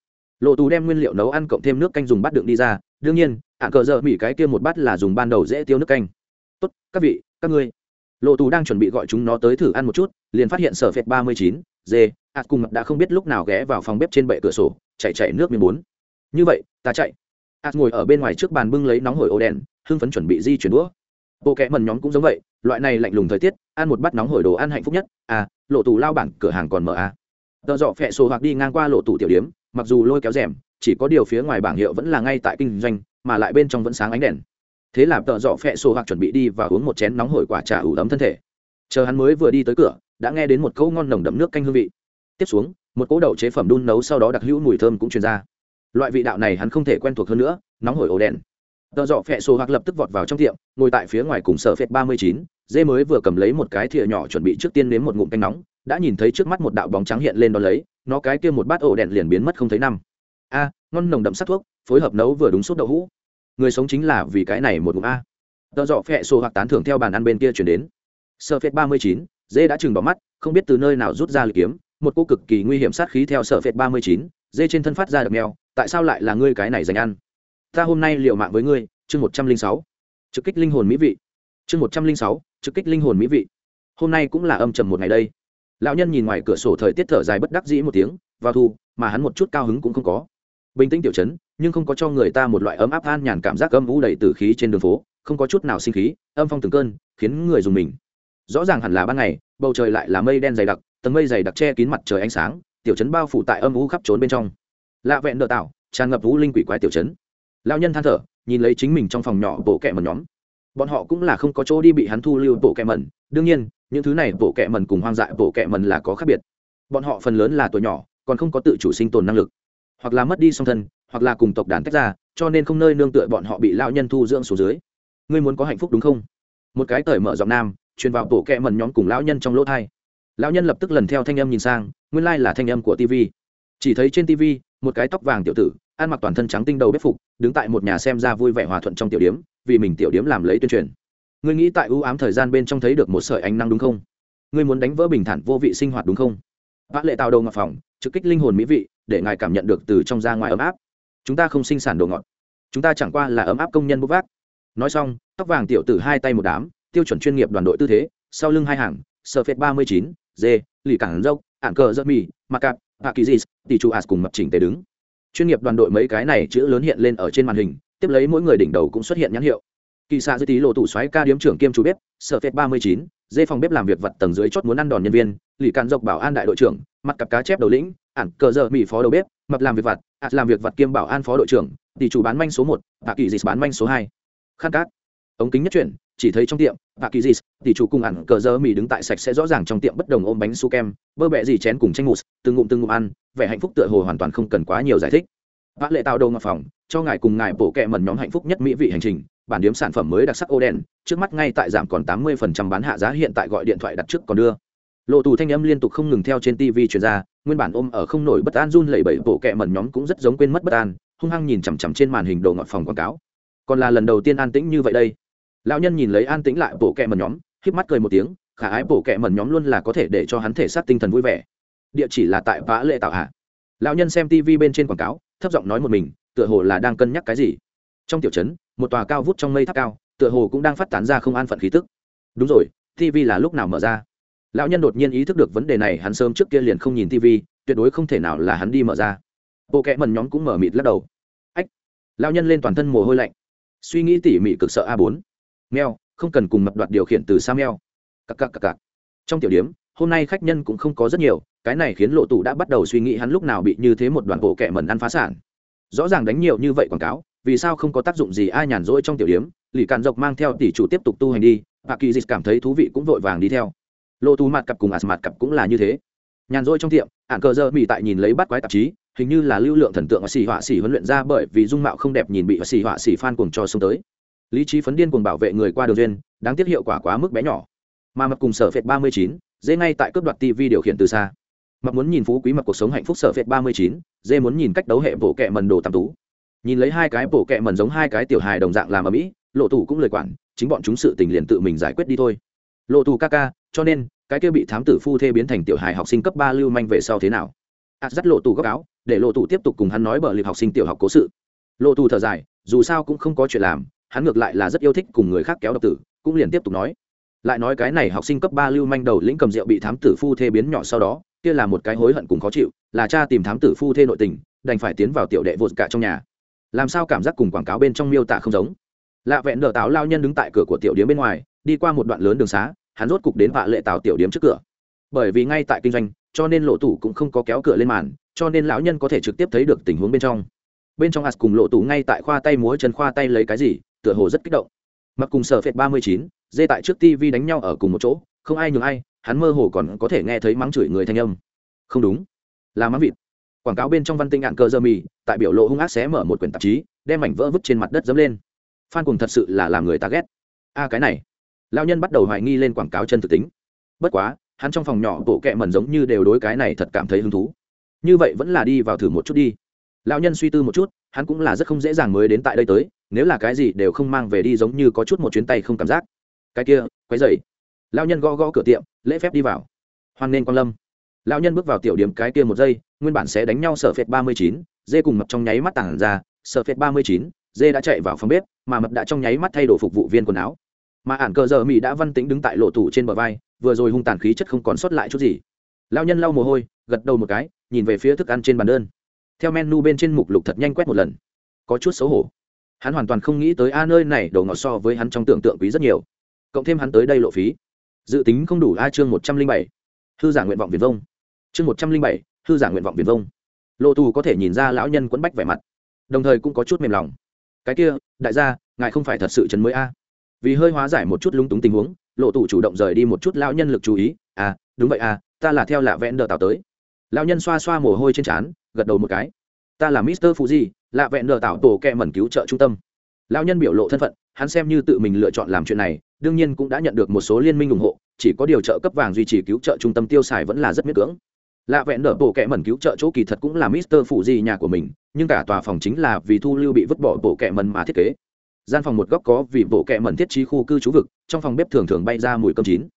lộ tù đem nguyên liệu nấu ăn cộng thêm nước canh dùng bát đựng đi ra. Đương nhiên ạ cờ giờ mỹ cái kia một bát là dùng ban đầu dễ tiêu nước canh. Tốt, các vị, các ngươi. Lộ tù đang chuẩn bị gọi chúng nó tới thử ăn một chút, liền phát hiện sở phệt ba mươi chín, dê ạt cùng đã không biết lúc nào ghé vào phòng bếp trên bệ cửa sổ chạy chạy nước miếng bốn như vậy, ta chạy. Ạt ngồi ở bên ngoài trước bàn bưng lấy nóng hổi ô đèn, hưng phấn chuẩn bị di chuyển đũa. Bộ kẽ mần nhóm cũng giống vậy, loại này lạnh lùng thời tiết, ăn một bát nóng hổi đồ ăn hạnh phúc nhất. À lộ tù lao bản cửa hàng còn mở à. Tợ dọ phẹ sổ hoặc đi ngang qua lộ tủ tiểu điếm mặc dù lôi kéo rèm, chỉ có điều phía ngoài bảng hiệu vẫn là ngay tại kinh doanh, mà lại bên trong vẫn sáng ánh đèn. Thế là tợ dọ phẹ sổ hoặc chuẩn bị đi và uống một chén nóng hổi quả trà ủ ấm thân thể. Chờ hắn mới vừa đi tới cửa, đã nghe đến một cỗ ngon nồng đậm nước canh hương vị. Tiếp xuống, một cỗ đậu chế phẩm đun nấu sau đó đặc hữu mùi thơm cũng truyền ra. Loại vị đạo này hắn không thể quen thuộc hơn nữa, nóng hổi ổ đèn. Tợ dọ phẹ sổ hoặc lập tức vọt vào trong tiệm, ngồi tại phía ngoài cùng sở phệt ba mươi chín, dê mới vừa cầm lấy một cái thìa nhỏ chuẩn bị trước tiên nếm một ngụm canh nóng, đã nhìn thấy trước mắt một đạo bóng trắng hiện lên đ ó lấy nó cái kia một bát ổ đèn liền biến mất không thấy năm. A, ngon nồng đậm sắc thuốc, phối hợp nấu vừa đúng sốt đậu hũ. Người sống chính là vì cái này một ngụm a. Tợ dọ phẹ sổ hoặc tán thưởng theo bàn ăn bên kia chuyển đến. Sở phệt ba mươi chín, dê đã chừng bỏ mắt, không biết từ nơi nào rút ra lưỡi kiếm, một cô cực kỳ nguy hiểm sát khí theo sở phệt ba mươi chín, dê trên thân phát ra được mèo, tại sao lại là ngươi cái này dành ăn? Ta hôm nay liệu mạng với ngươi, chương một trăm linh sáu. Trực kích linh hồn mỹ vị. Chương một trăm linh sáu, trực kích linh hồn mỹ vị. Hôm nay cũng là âm trầm một ngày đây lão nhân nhìn ngoài cửa sổ thời tiết thở dài bất đắc dĩ một tiếng, vào thu, mà hắn một chút cao hứng cũng không có. Bình tĩnh tiểu chấn nhưng không có cho người ta một loại ấm áp an nhàn cảm giác âm vũ đầy tử khí trên đường phố, không có chút nào sinh khí, âm phong từng cơn, khiến người dùng mình. Rõ ràng hẳn là ban ngày, bầu trời lại là mây đen dày đặc, tầng mây dày đặc che kín mặt trời ánh sáng, tiểu chấn bao phủ tại âm vũ khắp trốn bên trong. Lạ vẹn đỡ tạo tràn ngập vũ linh quỷ quái tiểu chấn lão nhân than thở, nhìn lấy chính mình trong phòng nhỏ bộ kẹ mần nhóm. Bọn họ cũng là không có chỗ đi bị hắn thu lưu bộ kẹ mần đương nhiên những thứ này bộ kệ mần cùng hoang dại bộ kệ mần là có khác biệt. Bọn họ phần lớn là tuổi nhỏ, còn không có tự chủ sinh tồn năng lực. Hoặc là mất đi song thân, hoặc là cùng tộc đàn tách ra, cho nên không nơi nương tựa bọn họ bị lao nhân thu dưỡng xuống dưới. Ngươi muốn có hạnh phúc đúng không? Một cái cởi mở giọng nam, truyền vào bộ kệ mần nhóm cùng lão nhân trong lỗ thai. Lão nhân lập tức lần theo thanh âm nhìn sang, nguyên lai là thanh âm của tv chỉ thấy trên tv một cái tóc vàng tiểu tử, ăn mặc toàn thân trắng tinh đầu bếp phục, đứng tại một nhà xem ra vui vẻ hòa thuận trong tiểu điếm, vì mình tiểu điếm làm lấy tuyên truyền ngươi nghĩ tại ưu ám thời gian bên trong thấy được một sợi ánh năng đúng không? Ngươi muốn đánh vỡ bình thản vô vị sinh hoạt đúng không? Vã lệ tạo đầu ngọc phòng, trực kích linh hồn mỹ vị, để ngài cảm nhận được từ trong ra ngoài ấm áp. Chúng ta không sinh sản đồ ngọt. Chúng ta chẳng qua là ấm áp công nhân bốc vác. Nói xong, tóc vàng tiểu tử hai tay một đám, tiêu chuẩn chuyên nghiệp đoàn đội tư thế, sau lưng hai hàng sơ phết ba mươi chín dê lì cảng dốc ạn cờ dơ mì mặc cạp hạ kỳ dì, tỷ chủ ạt cùng mập chỉnh tề đứng. Chuyên nghiệp đoàn đội mấy cái này chữ lớn hiện lên ở trên màn hình, tiếp lấy mỗi người đỉnh đầu cũng xuất hiện nhãn hiệu kỳ xạ dưới tí lộ tủ xoáy ca điếm trưởng kiêm chủ bếp, sở phết ba mươi chín, dê phòng bếp làm việc vật tầng dưới chót muốn ăn đòn nhân viên, lì càn dọc bảo an đại đội trưởng, mặt cặp cá chép đầu lĩnh, ản cờ giờ mỹ phó đầu bếp mập làm việc vật ạt làm việc vật kiêm bảo an phó đội trưởng, tỷ chủ bán manh số một, và kỳ dịch bán manh số hai. Khăn cát ống kính nhất chuyển, chỉ thấy trong tiệm, và kỳ dịch tỷ chủ cùng ản cờ giờ mỹ đứng tại sạch sẽ rõ ràng trong tiệm bất đồng ôm bánh su kem, bơ bẹ gì chén cùng tranh mousse từng ngụm từng ngụm ăn, vẻ hạnh phúc tựa hồ hoàn toàn không cần quá nhiều giải thích. Vã lệ tạo đầu ngọc phòng, cho ngài cùng ngài bổ kẹ mẩn nhóm hạnh phúc nhất mỹ vị hành trình bản điếm sản phẩm mới đặc sắc ô đen trước mắt ngay tại giảm còn tám mươi phần trăm bán hạ giá, hiện tại gọi điện thoại đặt trước còn đưa. Lộ tù thanh âm liên tục không ngừng theo trên tv truyền ra, nguyên bản ôm ở không nổi bất an run lẩy bẩy bộ kẹ mần nhóm cũng rất giống quên mất bất an, hung hăng nhìn chằm chằm trên màn hình đồ ngọt phòng quảng cáo. Còn là lần đầu tiên an tĩnh như vậy đây. Lão nhân nhìn lấy an tĩnh lại bộ kẹ mần nhóm, híp mắt cười một tiếng, khả ái bộ kẹ mần nhóm luôn là có thể để cho hắn thể xác tinh thần vui vẻ. Địa chỉ là tại vã lệ tạo hạ. Lão nhân xem tv bên trên quảng cáo, thấp giọng nói một mình, tựa hồ là đang cân nhắc cái gì. Trong tiểu trấn một tòa cao vút trong mây tháp cao, tựa hồ cũng đang phát tán ra không an phận khí tức. Đúng rồi tv là lúc nào mở ra? Lão nhân đột nhiên ý thức được vấn đề này, hắn sớm trước kia liền không nhìn tv tuyệt đối không thể nào là hắn đi mở ra. Bộ kẽ mần nhóm cũng mở mịt lắc đầu. Ách, lão nhân lên toàn thân mồ hôi lạnh. Suy nghĩ tỉ mỉ cực sợ a bốn. Meo không cần cùng mập đoạt điều khiển từ xa meo cặc cặc cặc cặc. Trong tiểu điếm hôm nay khách nhân cũng không có rất nhiều, cái này khiến lộ tủ đã bắt đầu suy nghĩ hắn lúc nào bị như thế một đoàn bộ kẹ mẩn ăn phá sản. Rõ ràng đánh nhiều như vậy quảng cáo vì sao không có tác dụng gì ai nhàn rỗi trong tiểu điếm lì càn dọc mang theo tỷ chủ tiếp tục tu hành đi bà kỳ dịch cảm thấy thú vị cũng vội vàng đi theo. Lộ tù mặt cặp cùng ạt mặt cặp cũng là như thế. Nhàn rỗi trong tiệm ạn cờ dơ mỹ tại nhìn lấy bắt quái tạp chí, hình như là lưu lượng thần tượng xì họa xì huấn luyện ra bởi vì dung mạo không đẹp nhìn bị xì họa xì phan cuồng cho xông tới. Lý trí phấn điên cuồng bảo vệ người qua đường duyên, đáng tiếc hiệu quả quá mức bé nhỏ. Mà mập cùng sở phệt ba mươi chín, dễ ngay tại cướp đoạt tv điều khiển từ xa. Mập muốn nhìn phú quý mập cuộc sống hạnh phúc sở phệt ba mươi chín dê muốn nhìn cách đấu hệ bộ kẹ mần đồ tam tú nhìn lấy hai cái bổ kẹ mần giống hai cái tiểu hài đồng dạng làm ở mỹ, lộ tù cũng lời quản, chính bọn chúng sự tình liền tự mình giải quyết đi thôi. Lộ tù ca ca, cho nên, cái kia bị thám tử phu thê biến thành tiểu hài học sinh cấp ba lưu manh về sau thế nào? Ạt dắt lộ tù góc áo, để lộ tù tiếp tục cùng hắn nói bờ liệt học sinh tiểu học cố sự. Lộ tù thở dài, dù sao cũng không có chuyện làm, hắn ngược lại là rất yêu thích cùng người khác kéo độc tử, cũng liền tiếp tục nói. Lại nói cái này học sinh cấp ba lưu manh đầu lĩnh cầm rượu bị thám tử phu thê biến nhỏ sau đó, kia là một cái hối hận cùng khó chịu, là cha tìm thám tử phu thê nội tình, đành phải tiến vào tiểu đệ vột cả trong nhà làm sao cảm giác cùng quảng cáo bên trong miêu tả không giống? Lạ vẹn đờ táo lao nhân đứng tại cửa của tiểu điếm bên ngoài, đi qua một đoạn lớn đường xá, hắn rốt cục đến vạ lệ tàu tiểu điếm trước cửa. Bởi vì ngay tại kinh doanh, cho nên lộ tủ cũng không có kéo cửa lên màn, cho nên lão nhân có thể trực tiếp thấy được tình huống bên trong. Bên trong ạt cùng lộ tủ ngay tại khoa tay múa chân khoa tay lấy cái gì, tựa hồ rất kích động. Mặc cùng sở phệt ba mươi chín, dê tại trước tv đánh nhau ở cùng một chỗ, không ai nhường ai, hắn mơ hồ còn có thể nghe thấy mắng chửi người thanh âm. Không đúng. Là mắng vịt quảng cáo bên trong văn tinh ạn cơ dơ mì tại biểu lộ hung ác xé mở một quyển tạp chí, đem mảnh vỡ vứt trên mặt đất dẫm lên. Phan cùng thật sự là làm người ta ghét. A cái này. Lao nhân bắt đầu hoài nghi lên quảng cáo chân thực tính. Bất quá, hắn trong phòng nhỏ bộ kẹ mẩn giống như đều đối cái này thật cảm thấy hứng thú. Như vậy vẫn là đi vào thử một chút đi. Lão nhân suy tư một chút, hắn cũng là rất không dễ dàng mới đến tại đây tới, nếu là cái gì đều không mang về đi giống như có chút một chuyến tay không cảm giác. Cái kia, quấy dày lão nhân gõ gõ cửa tiệm, lễ phép đi vào. Hoan nên quan lâm. Lão nhân bước vào tiểu điểm cái kia một giây nguyên bản sẽ đánh nhau sở phệt ba mươi chín, dê cùng mập trong nháy mắt tản ra, sở phệt ba mươi chín, dê đã chạy vào phòng bếp, mà mập đã trong nháy mắt thay đổi phục vụ viên quần áo. Mà ản cờ giờ mỹ đã văn tĩnh đứng tại lộ tủ trên bờ vai, vừa rồi hung tàn khí chất không còn sót lại chút gì. Lao nhân lau mồ hôi, gật đầu một cái, nhìn về phía thức ăn trên bàn đơn. Theo menu bên trên mục lục thật nhanh quét một lần. Có chút xấu hổ. Hắn hoàn toàn không nghĩ tới, a, nơi này đồ ngọt so với hắn trong tưởng tượng quý rất nhiều. Cộng thêm hắn tới đây lộ phí. Dự tính không đủ, a, chương một trăm linh bảy. Hư giả nguyện vọng việt vông. Chương một trăm linh bảy hư giả nguyện vọng viền vông. Lộ tù có thể nhìn ra lão nhân quẫn bách vẻ mặt, đồng thời cũng có chút mềm lòng. Cái kia, đại gia, ngài không phải thật sự chấn mới a? Vì hơi hóa giải một chút lung túng tình huống lộ tù chủ động rời đi một chút lão nhân lực chú ý. À đúng vậy à ta là theo lạ vẽn đờ tạo tới. Lão nhân xoa xoa mồ hôi trên trán, gật đầu một cái. Ta là mister fuji, lạ vẹn đờ tạo tổ kẹ mẩn cứu trợ trung tâm. Lão nhân biểu lộ thân phận, hắn xem như tự mình lựa chọn làm chuyện này, đương nhiên cũng đã nhận được một số liên minh ủng hộ, chỉ có điều trợ cấp vàng duy trì cứu trợ trung tâm tiêu xài vẫn là rất miễn cưỡng lạ vẹn đỡ bộ kẹ mẩn cứu trợ chỗ kỳ thật cũng là mister phụ di nhà của mình, nhưng cả tòa phòng chính là vì thu lưu bị vứt bỏ bộ kẹ mẩn mà thiết kế. Gian phòng một góc có vì bộ kẹ mẩn thiết trí khu cư trú vực, trong phòng bếp thường thường bay ra mùi cơm chín.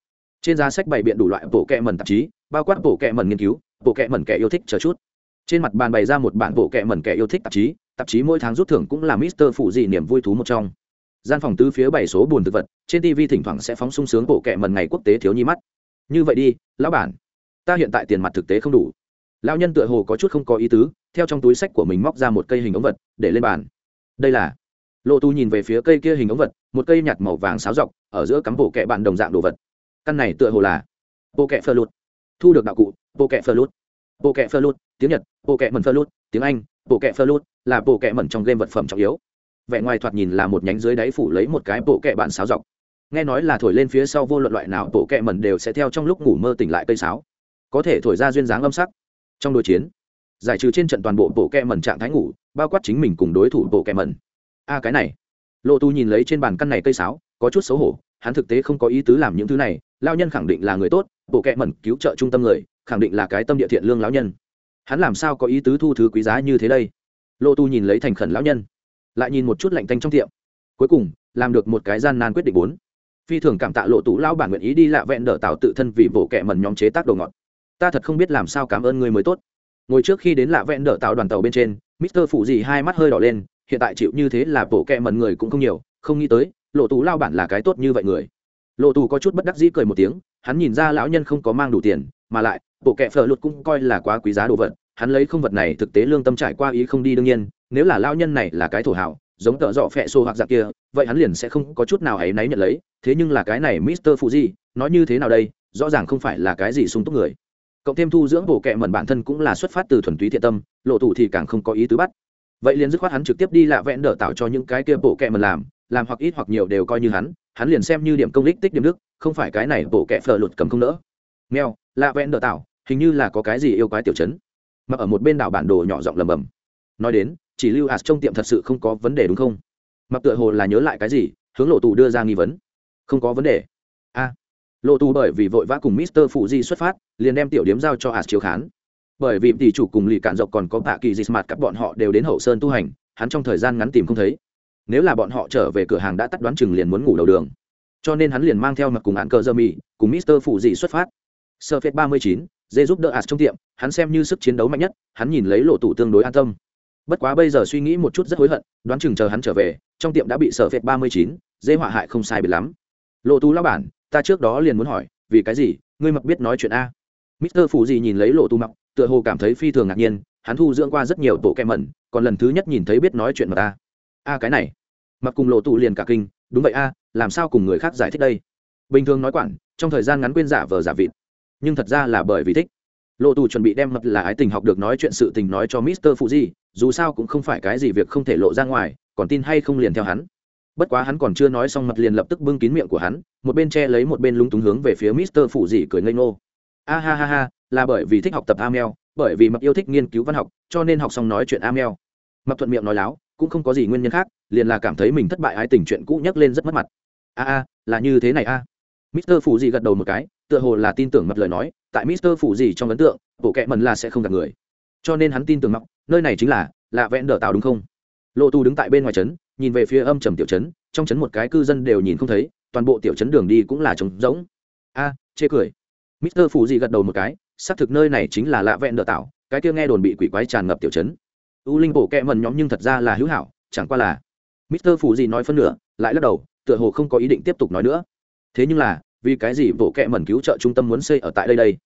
Trên giá sách bày biện đủ loại bộ kẹ mẩn tạp chí, bao quát bộ kẹ mẩn nghiên cứu, bộ kẹ mẩn kẻ yêu thích chờ chút. Trên mặt bàn bày ra một bản bộ kẹ mẩn kẻ yêu thích tạp chí tạp chí mỗi tháng rút thưởng cũng là mister phụ di niềm vui thú một trong. Gian phòng tứ phía bảy số buồn thực vật, trên tv thỉnh thoảng sẽ phóng sung sướng bộ kẹ mẩn ngày quốc tế thiếu nhi mắt. Như vậy đi, lão bản ta hiện tại tiền mặt thực tế không đủ. Lão nhân tựa hồ có chút không có ý tứ, theo trong túi sách của mình móc ra một cây hình ống vật, để lên bàn. Đây là lộ tu nhìn về phía cây kia hình ống vật, một cây nhạt màu vàng sáo dọc, ở giữa cắm bộ kẹ bạn đồng dạng đồ vật. Căn này tựa hồ là bộ kẹ phơ lụt. Thu được đạo cụ, bộ kẹ phơ lụt. Bộ kẹ phơ lụt, tiếng nhật, bộ kẹ mần phơ lụt, tiếng anh, bộ kẹ phơ lụt là bộ kẹ mần trong game vật phẩm trọng yếu. Vẻ ngoài thoạt nhìn là một nhánh dưới đáy phủ lấy một cái bộ kẹ bạn sáo dọc. Nghe nói là thổi lên phía sau vô luận loại nào, bộ kẹ mần đều sẽ theo trong lúc ngủ mơ tỉnh lại cây sáo có thể thổi ra duyên dáng âm sắc. Trong đối chiến, giải trừ trên trận toàn bộ bộ kẹ mần trạng thái ngủ, bao quát chính mình cùng đối thủ bộ kẹ mần a, cái này. Lộ tu nhìn lấy trên bàn căn này cây sáo, có chút xấu hổ, hắn thực tế không có ý tứ làm những thứ này lao nhân khẳng định là người tốt bộ kẹ mẩn cứu trợ trung tâm người, khẳng định là cái tâm địa thiện lương lão nhân. Hắn làm sao có ý tứ thu thứ quý giá như thế đây? Lộ tu nhìn lấy thành khẩn lão nhân, lại nhìn một chút lạnh tanh trong tiệm. Cuối cùng, làm được một cái gian nan quyết định bốn. Phi thường cảm tạ lộ tú lão bản nguyện ý đi lạ vẹn đỡ tạo tự thân vì bộ kẹ mẩn nhóm chế tác đồ ngọt ta thật không biết làm sao cảm ơn người mới tốt. Ngồi trước khi đến lạ vẹn đỡ tạo đoàn tàu bên trên, mister phụ gì hai mắt hơi đỏ lên, hiện tại chịu như thế là bộ kẹ mẩn người cũng không nhiều, không nghĩ tới, lộ tú lao bản là cái tốt như vậy người. Lộ tù có chút bất đắc dĩ cười một tiếng, hắn nhìn ra lão nhân không có mang đủ tiền, mà lại, bộ kẹ phở lụt cũng coi là quá quý giá đồ vật, hắn lấy không vật này thực tế lương tâm trải qua ý không đi đương nhiên, nếu là lão nhân này là cái thổ hảo giống tợ dọ phẹ xô hoặc dạng kia, vậy hắn liền sẽ không có chút nào ấy náy nhận lấy, thế nhưng là cái này mister fuji nói như thế nào đây, rõ ràng không phải là cái gì sung túc người cộng thêm thu dưỡng bộ kệ mẩn bản thân cũng là xuất phát từ thuần túy thiện tâm, lộ thủ thì càng không có ý tứ bắt. Vậy liền dứt khoát hắn trực tiếp đi lạ vẽn đỡ tạo cho những cái kia bộ kệ mẩn làm làm hoặc ít hoặc nhiều đều coi như hắn hắn liền xem như điểm công lích tích điểm đức, không phải cái này bộ kệ phở lụt cầm không nỡ. Mèo, lạ vẽn đỡ tạo, hình như là có cái gì yêu quái tiểu chấn. Mà ở một bên đảo bản đồ nhỏ giọng lầm bầm nói đến, chỉ lưu hạt trong tiệm thật sự không có vấn đề đúng không? Mặc tựa hồ là nhớ lại cái gì, hướng lộ tù đưa ra nghi vấn. Không có vấn đề. A lộ tù bởi vì vội vã cùng mister phụ di xuất phát, liền đem tiểu điếm giao cho ạt chiếu khán. Bởi vì tỷ chủ cùng lì cản dọc còn có tạ kỳ dịch mặt các bọn họ đều đến hậu sơn tu hành, hắn trong thời gian ngắn tìm không thấy. Nếu là bọn họ trở về cửa hàng đã tắt đoán chừng liền muốn ngủ đầu đường. Cho nên hắn liền mang theo mặt cùng hạn cờ dơ mì cùng mister phụ di xuất phát. Sơ phết ba mươi chín, dê giúp đỡ ạt trong tiệm, hắn xem như sức chiến đấu mạnh nhất, hắn nhìn lấy lộ tù tương đối an tâm. Bất quá bây giờ suy nghĩ một chút rất hối hận, đoán chừng chờ hắn trở về, trong tiệm đã bị sở phệt ba mươi chín, dê họa hại không sai biệt lắm. Lộ tú lao bản ta trước đó liền muốn hỏi, vì cái gì, ngươi mặc biết nói chuyện a? Mister phù gì nhìn lấy lộ tu mặc, tựa hồ cảm thấy phi thường ngạc nhiên, hắn thu dưỡng qua rất nhiều tổ kem mẩn, còn lần thứ nhất nhìn thấy biết nói chuyện mà ta. A, cái này. Mặc cùng lộ tù liền cả kinh, đúng vậy a, làm sao cùng người khác giải thích đây? Bình thường nói quản, trong thời gian ngắn quên giả vờ giả vịt. Nhưng thật ra là bởi vì thích. Lộ tù chuẩn bị đem mập là ái tình học được nói chuyện sự tình nói cho mister fuji dù sao cũng không phải cái gì việc không thể lộ ra ngoài, còn tin hay không liền theo hắn bất quá hắn còn chưa nói xong mặt liền lập tức bưng kín miệng của hắn, một bên che lấy một bên lúng túng hướng về phía mister fuji cười ngây ngô. A ha ha ha, là bởi vì thích học tập amel bởi vì mập yêu thích nghiên cứu văn học, cho nên học xong nói chuyện amel mập thuận miệng nói láo, cũng không có gì nguyên nhân khác, liền là cảm thấy mình thất bại ái tình chuyện cũ nhắc lên rất mất mặt. A a, là như thế này a. Mister phủ dị gật đầu một cái, tựa hồ là tin tưởng mập lời nói, tại mister phủ dị trong ấn tượng, bộ kệ mần là sẽ không gặp người. Cho nên hắn tin tưởng mọc nơi này chính là là vẽn đỡ tạo đúng không? Lộ tu đứng tại bên ngoài trấn nhìn về phía âm trầm tiểu trấn, trong trấn một cái cư dân đều nhìn không thấy, toàn bộ tiểu trấn đường đi cũng là trống rỗng. A, chê cười. Mister phủ dị gật đầu một cái, xác thực nơi này chính là lạ vẹn đỡ tạo cái kia nghe đồn bị quỷ quái tràn ngập tiểu trấn. U linh bộ kẹ mần nhóm nhưng thật ra là hữu hảo, chẳng qua là mister phủ dị nói phân nửa, lại lắc đầu, tựa hồ không có ý định tiếp tục nói nữa. Thế nhưng là, vì cái gì bộ kẹ mần cứu trợ trung tâm muốn xây ở tại đây đây?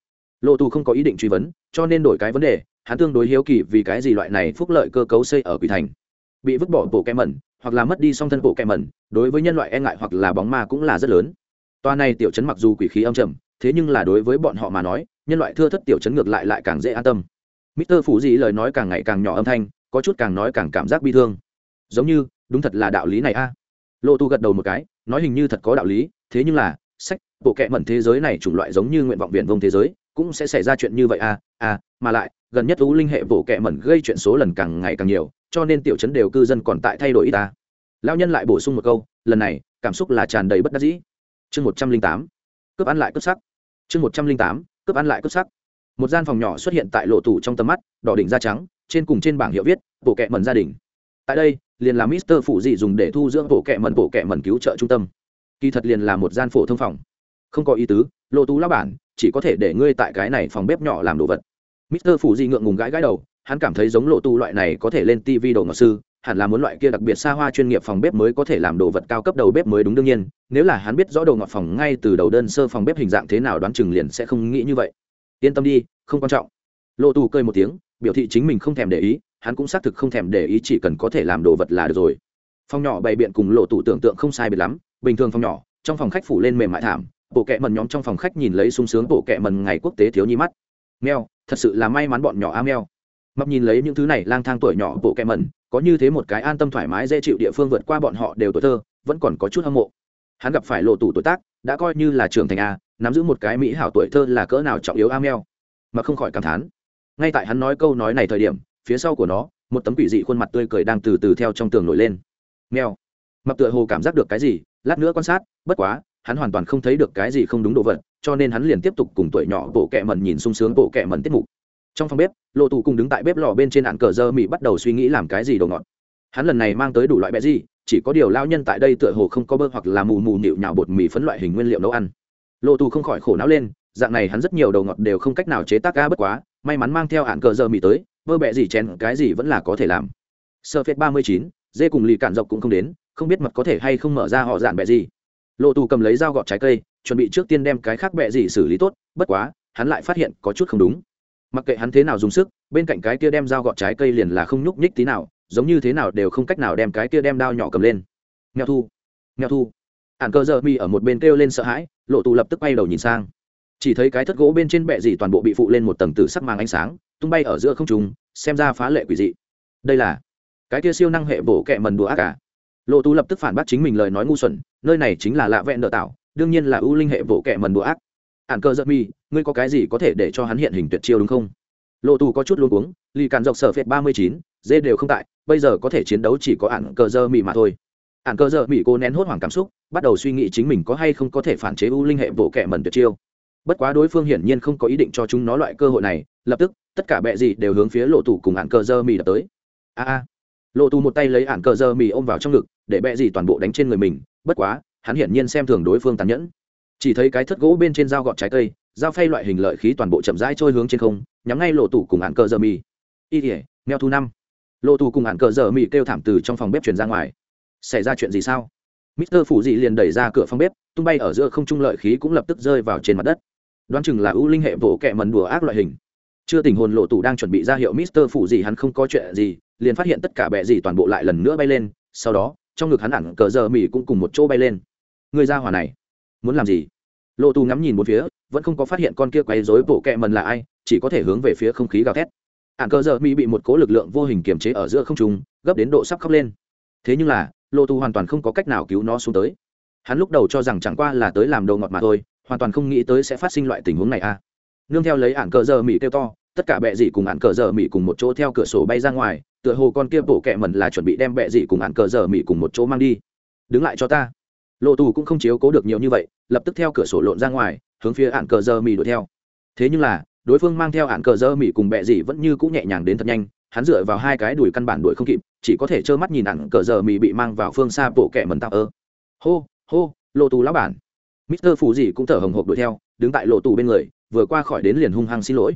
Lộ tù không có ý định truy vấn, cho nên đổi cái vấn đề, hắn tương đối hiếu kỳ vì cái gì loại này phúc lợi cơ cấu xây ở quỷ thành bị vứt bỏ bộ kẹ mẩn, hoặc là mất đi song thân bộ kẹ mẩn, đối với nhân loại e ngại hoặc là bóng ma cũng là rất lớn. Toa này tiểu chấn mặc dù quỷ khí âm trầm, thế nhưng là đối với bọn họ mà nói, nhân loại thưa thất tiểu chấn ngược lại lại càng dễ an tâm. Mister phủ dĩ lời nói càng ngày càng nhỏ âm thanh, có chút càng nói càng cảm giác bi thương. Giống như, đúng thật là đạo lý này a. Lộ tu gật đầu một cái, nói hình như thật có đạo lý, thế nhưng là, sách, bộ kệ mẩn thế giới này chủng loại giống như nguyện vọng viện vông thế giới, cũng sẽ xảy ra chuyện như vậy à à mà lại, gần nhất u linh hệ bộ kệ mẩn gây chuyện số lần càng ngày càng nhiều cho nên tiểu chấn đều cư dân còn tại thay đổi y ta. Lao nhân lại bổ sung một câu, lần này, cảm xúc là tràn đầy bất đắc dĩ. Chương một trăm linh tám, cướp ăn lại cướp sắc. Chương một trăm linh tám, cướp ăn lại cướp sắc. Một gian phòng nhỏ xuất hiện tại lộ tủ trong tầm mắt, đỏ đỉnh da trắng, trên cùng trên bảng hiệu viết bộ kệ mẩn gia đình. Tại đây, liền là mister phụ dị dùng để thu dưỡng bộ kệ mẩn bộ kệ mẩn cứu trợ trung tâm. Kỳ thật liền là một gian phổ thông phòng. Không có ý tứ, lộ tú lao bản chỉ có thể để ngươi tại cái này phòng bếp nhỏ làm đồ vật. mister phụ dị ngượng ngùng gãi gãi đầu hắn cảm thấy giống lộ tu loại này có thể lên tv đồ ngọc sư, hẳn là muốn loại kia đặc biệt xa hoa chuyên nghiệp phòng bếp mới có thể làm đồ vật cao cấp đầu bếp mới đúng đương nhiên, nếu là hắn biết rõ đồ ngọt phòng ngay từ đầu đơn sơ phòng bếp hình dạng thế nào đoán chừng liền sẽ không nghĩ như vậy. Yên tâm đi, không quan trọng. Lộ tù cười một tiếng, biểu thị chính mình không thèm để ý, hắn cũng xác thực không thèm để ý chỉ cần có thể làm đồ vật là được rồi. Phòng nhỏ bày biện cùng lộ tù tưởng tượng không sai biệt lắm, bình thường phòng nhỏ, trong phòng khách phủ lên mềm mại thảm, bộ kẹ mần nhóm trong phòng khách nhìn lấy sung sướng bộ kẹ mần ngày quốc tế thiếu nhi mắt. Mèo, thật sự là may mắn bọn nhỏ a mèo mập nhìn lấy những thứ này lang thang tuổi nhỏ bộ kẹ mẩn, có như thế một cái an tâm thoải mái dễ chịu địa phương vượt qua bọn họ đều tuổi thơ, vẫn còn có chút hâm mộ. Hắn gặp phải lộ tủ tuổi tác, đã coi như là trưởng thành a, nắm giữ một cái mỹ hảo tuổi thơ là cỡ nào trọng yếu a meo mà không khỏi cảm thán. Ngay tại hắn nói câu nói này thời điểm, phía sau của nó, một tấm quỷ dị khuôn mặt tươi cười đang từ từ theo trong tường nổi lên. Meo mập tựa hồ cảm giác được cái gì, lát nữa quan sát, bất quá, hắn hoàn toàn không thấy được cái gì không đúng đồ vật, cho nên hắn liền tiếp tục cùng tuổi nhỏ bộ kẹ mẩn nhìn sung sướng bộ kẹ mẩn tiết mục trong phòng bếp lộ tù cùng đứng tại bếp lò bên trên ạn cờ dơ mì bắt đầu suy nghĩ làm cái gì đồ ngọt. Hắn lần này mang tới đủ loại bé gì, chỉ có điều lao nhân tại đây tựa hồ không có bơ hoặc là mù mù nịu nhạo bột mì phấn loại hình nguyên liệu nấu ăn. Lộ tù không khỏi khổ não lên, dạng này hắn rất nhiều đầu ngọt đều không cách nào chế tác ga bất quá, may mắn mang theo ạn cờ dơ mì tới, bơ bẹ gì chén cái gì vẫn là có thể làm. Sơ phết ba mươi chín, dê cùng lì cạn dọc cũng không đến, không biết mật có thể hay không mở ra họ dạn bẹ gì. Lộ tù cầm lấy dao gọt trái cây, chuẩn bị trước tiên đem cái khác bẹ gì xử lý tốt, bất quá, hắn lại phát hiện có chút không đúng mặc kệ hắn thế nào dùng sức, bên cạnh cái kia đem dao gọt trái cây liền là không nhúc nhích tí nào, giống như thế nào đều không cách nào đem cái kia đem đao nhỏ cầm lên. Nghèo thu nghèo thu. Ản cơ giờ mi ở một bên kêu lên sợ hãi, lộ tù lập tức quay đầu nhìn sang. Chỉ thấy cái thất gỗ bên trên bệ dì toàn bộ bị phụ lên một tầng tử sắc màng ánh sáng, tung bay ở giữa không trung, xem ra phá lệ quỷ dị. Đây là cái kia siêu năng hệ bổ kẹ mần đùa ác cả lộ tú lập tức phản bác chính mình lời nói ngu xuẩn, nơi này chính là lạ vẹn nợ tạo, đương nhiên là ưu linh hệ bổ kẹ mần đùa ác ạn cơ giật mi, ngươi có cái gì có thể để cho hắn hiện hình tuyệt chiêu đúng không? Lộ tù có chút luôn uống lì càn dọc sở phệt ba mươi chín, dê đều không tại, bây giờ có thể chiến đấu chỉ có ạn cơ dơ mì mà thôi. Ạn cơ dơ mì cô nén hốt hoảng cảm xúc, bắt đầu suy nghĩ chính mình có hay không có thể phản chế u linh hệ bổ kẻ mần tuyệt chiêu. Bất quá đối phương hiển nhiên không có ý định cho chúng nó loại cơ hội này, lập tức, tất cả bệ gì đều hướng phía lộ tù cùng ạn cơ dơ mì đập tới. A a. Lộ tù một tay lấy ạn cơ dơ mì ôm vào trong ngực, để bệ gì toàn bộ đánh trên người mình, bất quá, hắn hiển nhiên xem thường đối phương tàn nhẫn chỉ thấy cái thất gỗ bên trên dao gọt trái cây, dao phay loại hình lợi khí toàn bộ chậm rãi trôi hướng trên không, nhắm ngay lộ tủ cùng hạn cờ giờ mì. Y tỉa mèo thu năm. Lộ tù cùng hạn cờ giờ mì kêu thảm từ trong phòng bếp chuyển ra ngoài. Xảy ra chuyện gì sao? Mister phủ dị liền đẩy ra cửa phòng bếp, tung bay ở giữa không trung lợi khí cũng lập tức rơi vào trên mặt đất. Đoán chừng là ưu linh hệ vỗ kẹ mần đùa ác loại hình. Chưa tình hồn lộ tủ đang chuẩn bị ra hiệu mister phủ gì hắn không có chuyện gì, liền phát hiện tất cả bệ gì toàn bộ lại lần nữa bay lên, sau đó, trong ngực hắn hẳn cờ giờ mì cũng cùng một chỗ bay lên. Người ra hỏa này muốn làm gì? Lộ tù ngắm nhìn một phía, vẫn không có phát hiện con kia quấy rối bộ kẹ mần là ai, chỉ có thể hướng về phía không khí gào thét. Ạn cờ giờ mỹ bị một cố lực lượng vô hình kiềm chế ở giữa không trung, gấp đến độ sắp khóc lên. Thế nhưng là lộ tù hoàn toàn không có cách nào cứu nó xuống tới. Hắn lúc đầu cho rằng chẳng qua là tới làm đồ ngọt mà thôi, hoàn toàn không nghĩ tới sẽ phát sinh loại tình huống này a à. nương theo lấy ạn cờ giờ mỹ kêu to, tất cả bệ dị cùng ạn cờ giờ mỹ cùng một chỗ theo cửa sổ bay ra ngoài, tựa hồ con kia bổ kẹ mần là chuẩn bị đem bệ dị cùng ạn cờ giờ mỹ cùng một chỗ mang đi. Đứng lại cho ta lộ tù cũng không chiếu cố được nhiều như vậy lập tức theo cửa sổ lộn ra ngoài hướng phía ạn cờ dơ mì đuổi theo thế nhưng là đối phương mang theo ạn cờ dơ mì cùng bẹ gì vẫn như cũng nhẹ nhàng đến thật nhanh hắn dựa vào hai cái đuổi căn bản đuổi không kịp chỉ có thể trơ mắt nhìn ạn cờ dơ mì bị mang vào phương xa bộ kẻ mẩn tạo ơ hô hô lộ tù lão bản Mister Phù gì cũng thở hồng hộc đuổi theo, đứng tại lộ tù bên người, vừa qua khỏi đến liền hung hăng xin lỗi.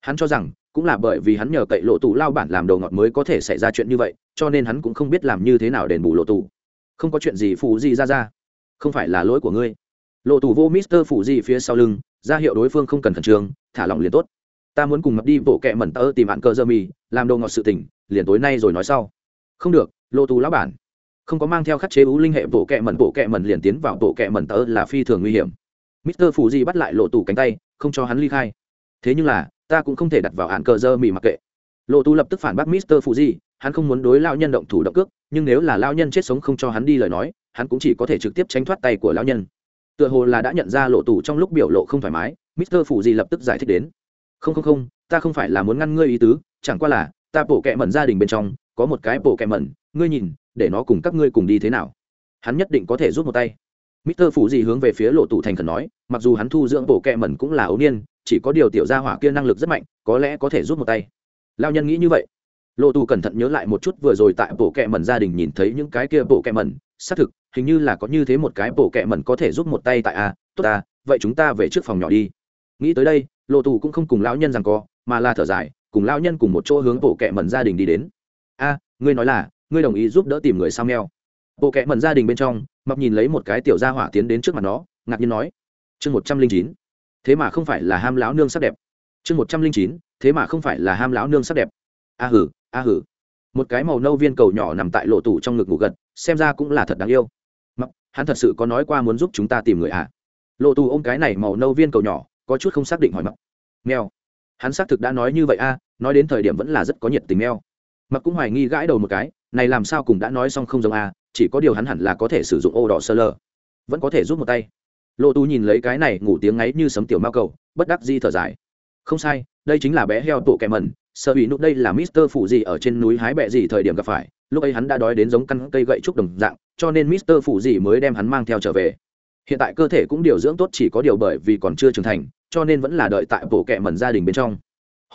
Hắn cho rằng, cũng là bởi vì hắn nhờ cậy lộ tù lao bản làm đầu ngọt mới có thể xảy ra chuyện như vậy, cho nên hắn cũng không biết làm như thế nào đền bù lộ tù. Không có chuyện gì Phù gì ra ra, không phải là lỗi của ngươi. Lộ tù vô Mister phủ gì phía sau lưng, ra hiệu đối phương không cần khẩn trương, thả lỏng liền tốt. Ta muốn cùng mập đi bộ kẹ mẩn tơ tìm bạn cơ dơ mì, làm đồ ngọt sự tình, liền tối nay rồi nói sau. Không được, lộ tù lão bản, không có mang theo khắc chế ú linh hệ bộ kẹ mẩn bộ kẹ mẩn liền tiến vào bộ kẹ mẩn tơ là phi thường nguy hiểm mister phủ di bắt lại lộ tủ cánh tay không cho hắn ly khai thế nhưng là ta cũng không thể đặt vào hạn cờ dơ mì mặc kệ lộ tù lập tức phản bác mister phủ di hắn không muốn đối lao nhân động thủ động cước nhưng nếu là lao nhân chết sống không cho hắn đi lời nói hắn cũng chỉ có thể trực tiếp tránh thoát tay của lão nhân tựa hồ là đã nhận ra lộ tù trong lúc biểu lộ không thoải mái mister phủ di lập tức giải thích đến không không không ta không phải là muốn ngăn ngươi ý tứ chẳng qua là ta bộ kẹ mẩn gia đình bên trong có một cái bộ kẹ mẩn ngươi nhìn để nó cùng các ngươi cùng đi thế nào hắn nhất định có thể rút một tay Mister Phủ gì hướng về phía Lộ Tụ Thành khẩn nói, mặc dù hắn thu dưỡng bộ kệ mẩn cũng là ấu niên, chỉ có điều tiểu gia hỏa kia năng lực rất mạnh, có lẽ có thể rút một tay. Lao nhân nghĩ như vậy. Lộ Tụ cẩn thận nhớ lại một chút vừa rồi tại bộ kệ mẩn gia đình nhìn thấy những cái kia bộ kệ mẩn, xác thực, hình như là có như thế một cái bộ kệ mẩn có thể giúp một tay tại a, tốt ta vậy chúng ta về trước phòng nhỏ đi. Nghĩ tới đây, Lộ tù cũng không cùng lão nhân rằng co, mà là thở dài, cùng lão nhân cùng một chỗ hướng bộ kệ mẩn gia đình đi đến. A, ngươi nói là, ngươi đồng ý giúp đỡ tìm người sao meo bộ kệ mẩn gia đình bên trong mập nhìn lấy một cái tiểu gia hỏa tiến đến trước mặt nó ngạc nhiên nói chương một trăm linh chín thế mà không phải là ham lão nương sắc đẹp. Chương một trăm linh chín thế mà không phải là ham lão nương sắc đẹp. A hử a hử. Một cái màu nâu viên cầu nhỏ nằm tại lộ tủ trong ngực ngủ gật xem ra cũng là thật đáng yêu hắn thật sự có nói qua muốn giúp chúng ta tìm người à? Lộ tù ôm cái này màu nâu viên cầu nhỏ, có chút không xác định hỏi mặc mèo. Hắn xác thực đã nói như vậy a nói đến thời điểm vẫn là rất có nhiệt tình mèo. Mặc cũng hoài nghi gãi đầu một cái, này làm sao cùng đã nói xong không giống a chỉ có điều hắn hẳn là có thể sử dụng ô đỏ sơ lờ vẫn có thể giúp một tay. Lộ tu nhìn lấy cái này ngủ tiếng ngáy như sấm tiểu mao cầu, bất đắc di thở dài. Không sai, đây chính là bé heo tổ kẻ mẩn sợ ủy nút đây là mister phủ gì ở trên núi hái bẹ gì thời điểm gặp phải, lúc ấy hắn đã đói đến giống căn cây gậy trúc đồng dạng, cho nên mister phủ gì mới đem hắn mang theo trở về hiện tại cơ thể cũng điều dưỡng tốt chỉ có điều bởi vì còn chưa trưởng thành, cho nên vẫn là đợi tại bộ kẹ mẩn gia đình bên trong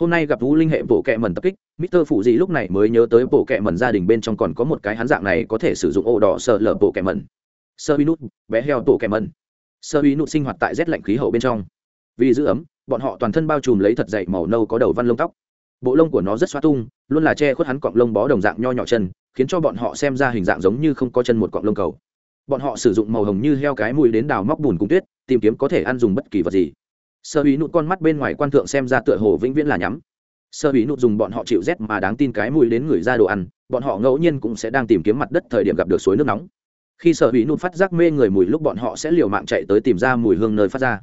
hôm nay gặp vũ linh hệ bộ kẹ mẩn tập kích, mister phụ gì lúc này mới nhớ tới bộ kẹ mẩn gia đình bên trong còn có một cái hắn dạng này có thể sử dụng ô đỏ sợ lở bộ kẹ mẩn. sơ bi nút bé heo bộ kẹ mẩn. sơ bi nút sinh hoạt tại rét lạnh khí hậu bên trong vì giữ ấm, bọn họ toàn thân bao trùm lấy thật dày màu nâu có đầu văn lông tóc bộ lông của nó rất xoa tung, luôn là che khuất hắn cọng lông bó đồng dạng nho nhỏ chân, khiến cho bọn họ xem ra hình dạng giống như không có chân một cọng lông cầu. Bọn họ sử dụng màu hồng như heo cái mùi đến đào móc bùn cung tuyết, tìm kiếm có thể ăn dùng bất kỳ vật gì. Sơ ý nụt con mắt bên ngoài quan thượng xem ra tựa hồ vĩnh viễn là nhắm. Sơ ý nụt dùng bọn họ chịu rét mà đáng tin cái mùi đến người ra đồ ăn, bọn họ ngẫu nhiên cũng sẽ đang tìm kiếm mặt đất thời điểm gặp được suối nước nóng. Khi sở ý nụt phát giác mê người mùi lúc bọn họ sẽ liều mạng chạy tới tìm ra mùi hương nơi phát ra.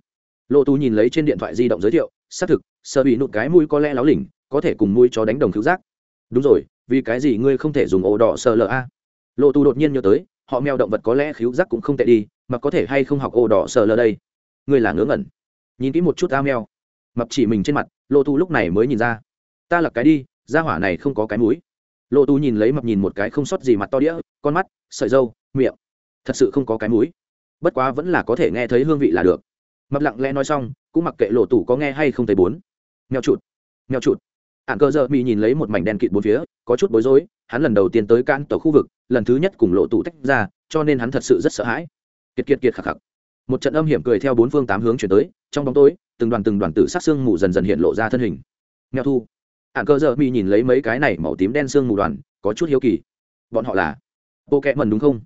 Lộ tú nhìn lấy trên điện thoại di động giới thiệu, xác thực Sở bị nụt cái mũi có lẽ láo lỉnh có thể cùng mũi chó đánh đồng cứu giác. Đúng rồi, vì cái gì ngươi không thể dùng ổ đỏ sờ lờ a? Lộ tù đột nhiên nhớ tới, họ mèo động vật có lẽ khíu giác cũng không tệ đi, mà có thể hay không học ổ đỏ sờ lờ đây? Ngươi là ngớ ngẩn. Nhìn kỹ một chút a mèo. Mập chỉ mình trên mặt, lộ tù lúc này mới nhìn ra. Ta là cái đi ra hỏa này không có cái mũi. Lộ tù nhìn lấy mập nhìn một cái không sót gì mặt to đĩa, con mắt, sợi dâu miệng. Thật sự không có cái mũi. Bất quá vẫn là có thể nghe thấy hương vị là được. Mập lặng lẽ nói xong, cũng mặc kệ lộ tù có nghe hay không thấy bốn. Mèo chụt. Mèo chụt ạn cơ giờ mị nhìn lấy một mảnh đen kịt bốn phía, có chút bối rối, hắn lần đầu tiên tới can tổ khu vực, lần thứ nhất cùng lộ tủ tách ra, cho nên hắn thật sự rất sợ hãi. Kiệt kiệt kiệt khạc khạc một trận âm hiểm cười theo bốn phương tám hướng chuyển tới, trong bóng tối, từng đoàn từng đoàn tử sát xương mù dần dần hiện lộ ra thân hình. Mèo thu. Ạn cơ giờ mị nhìn lấy mấy cái này màu tím đen xương mù đoàn, có chút hiếu kỳ. Bọn họ là bộ kẹ mần đúng không?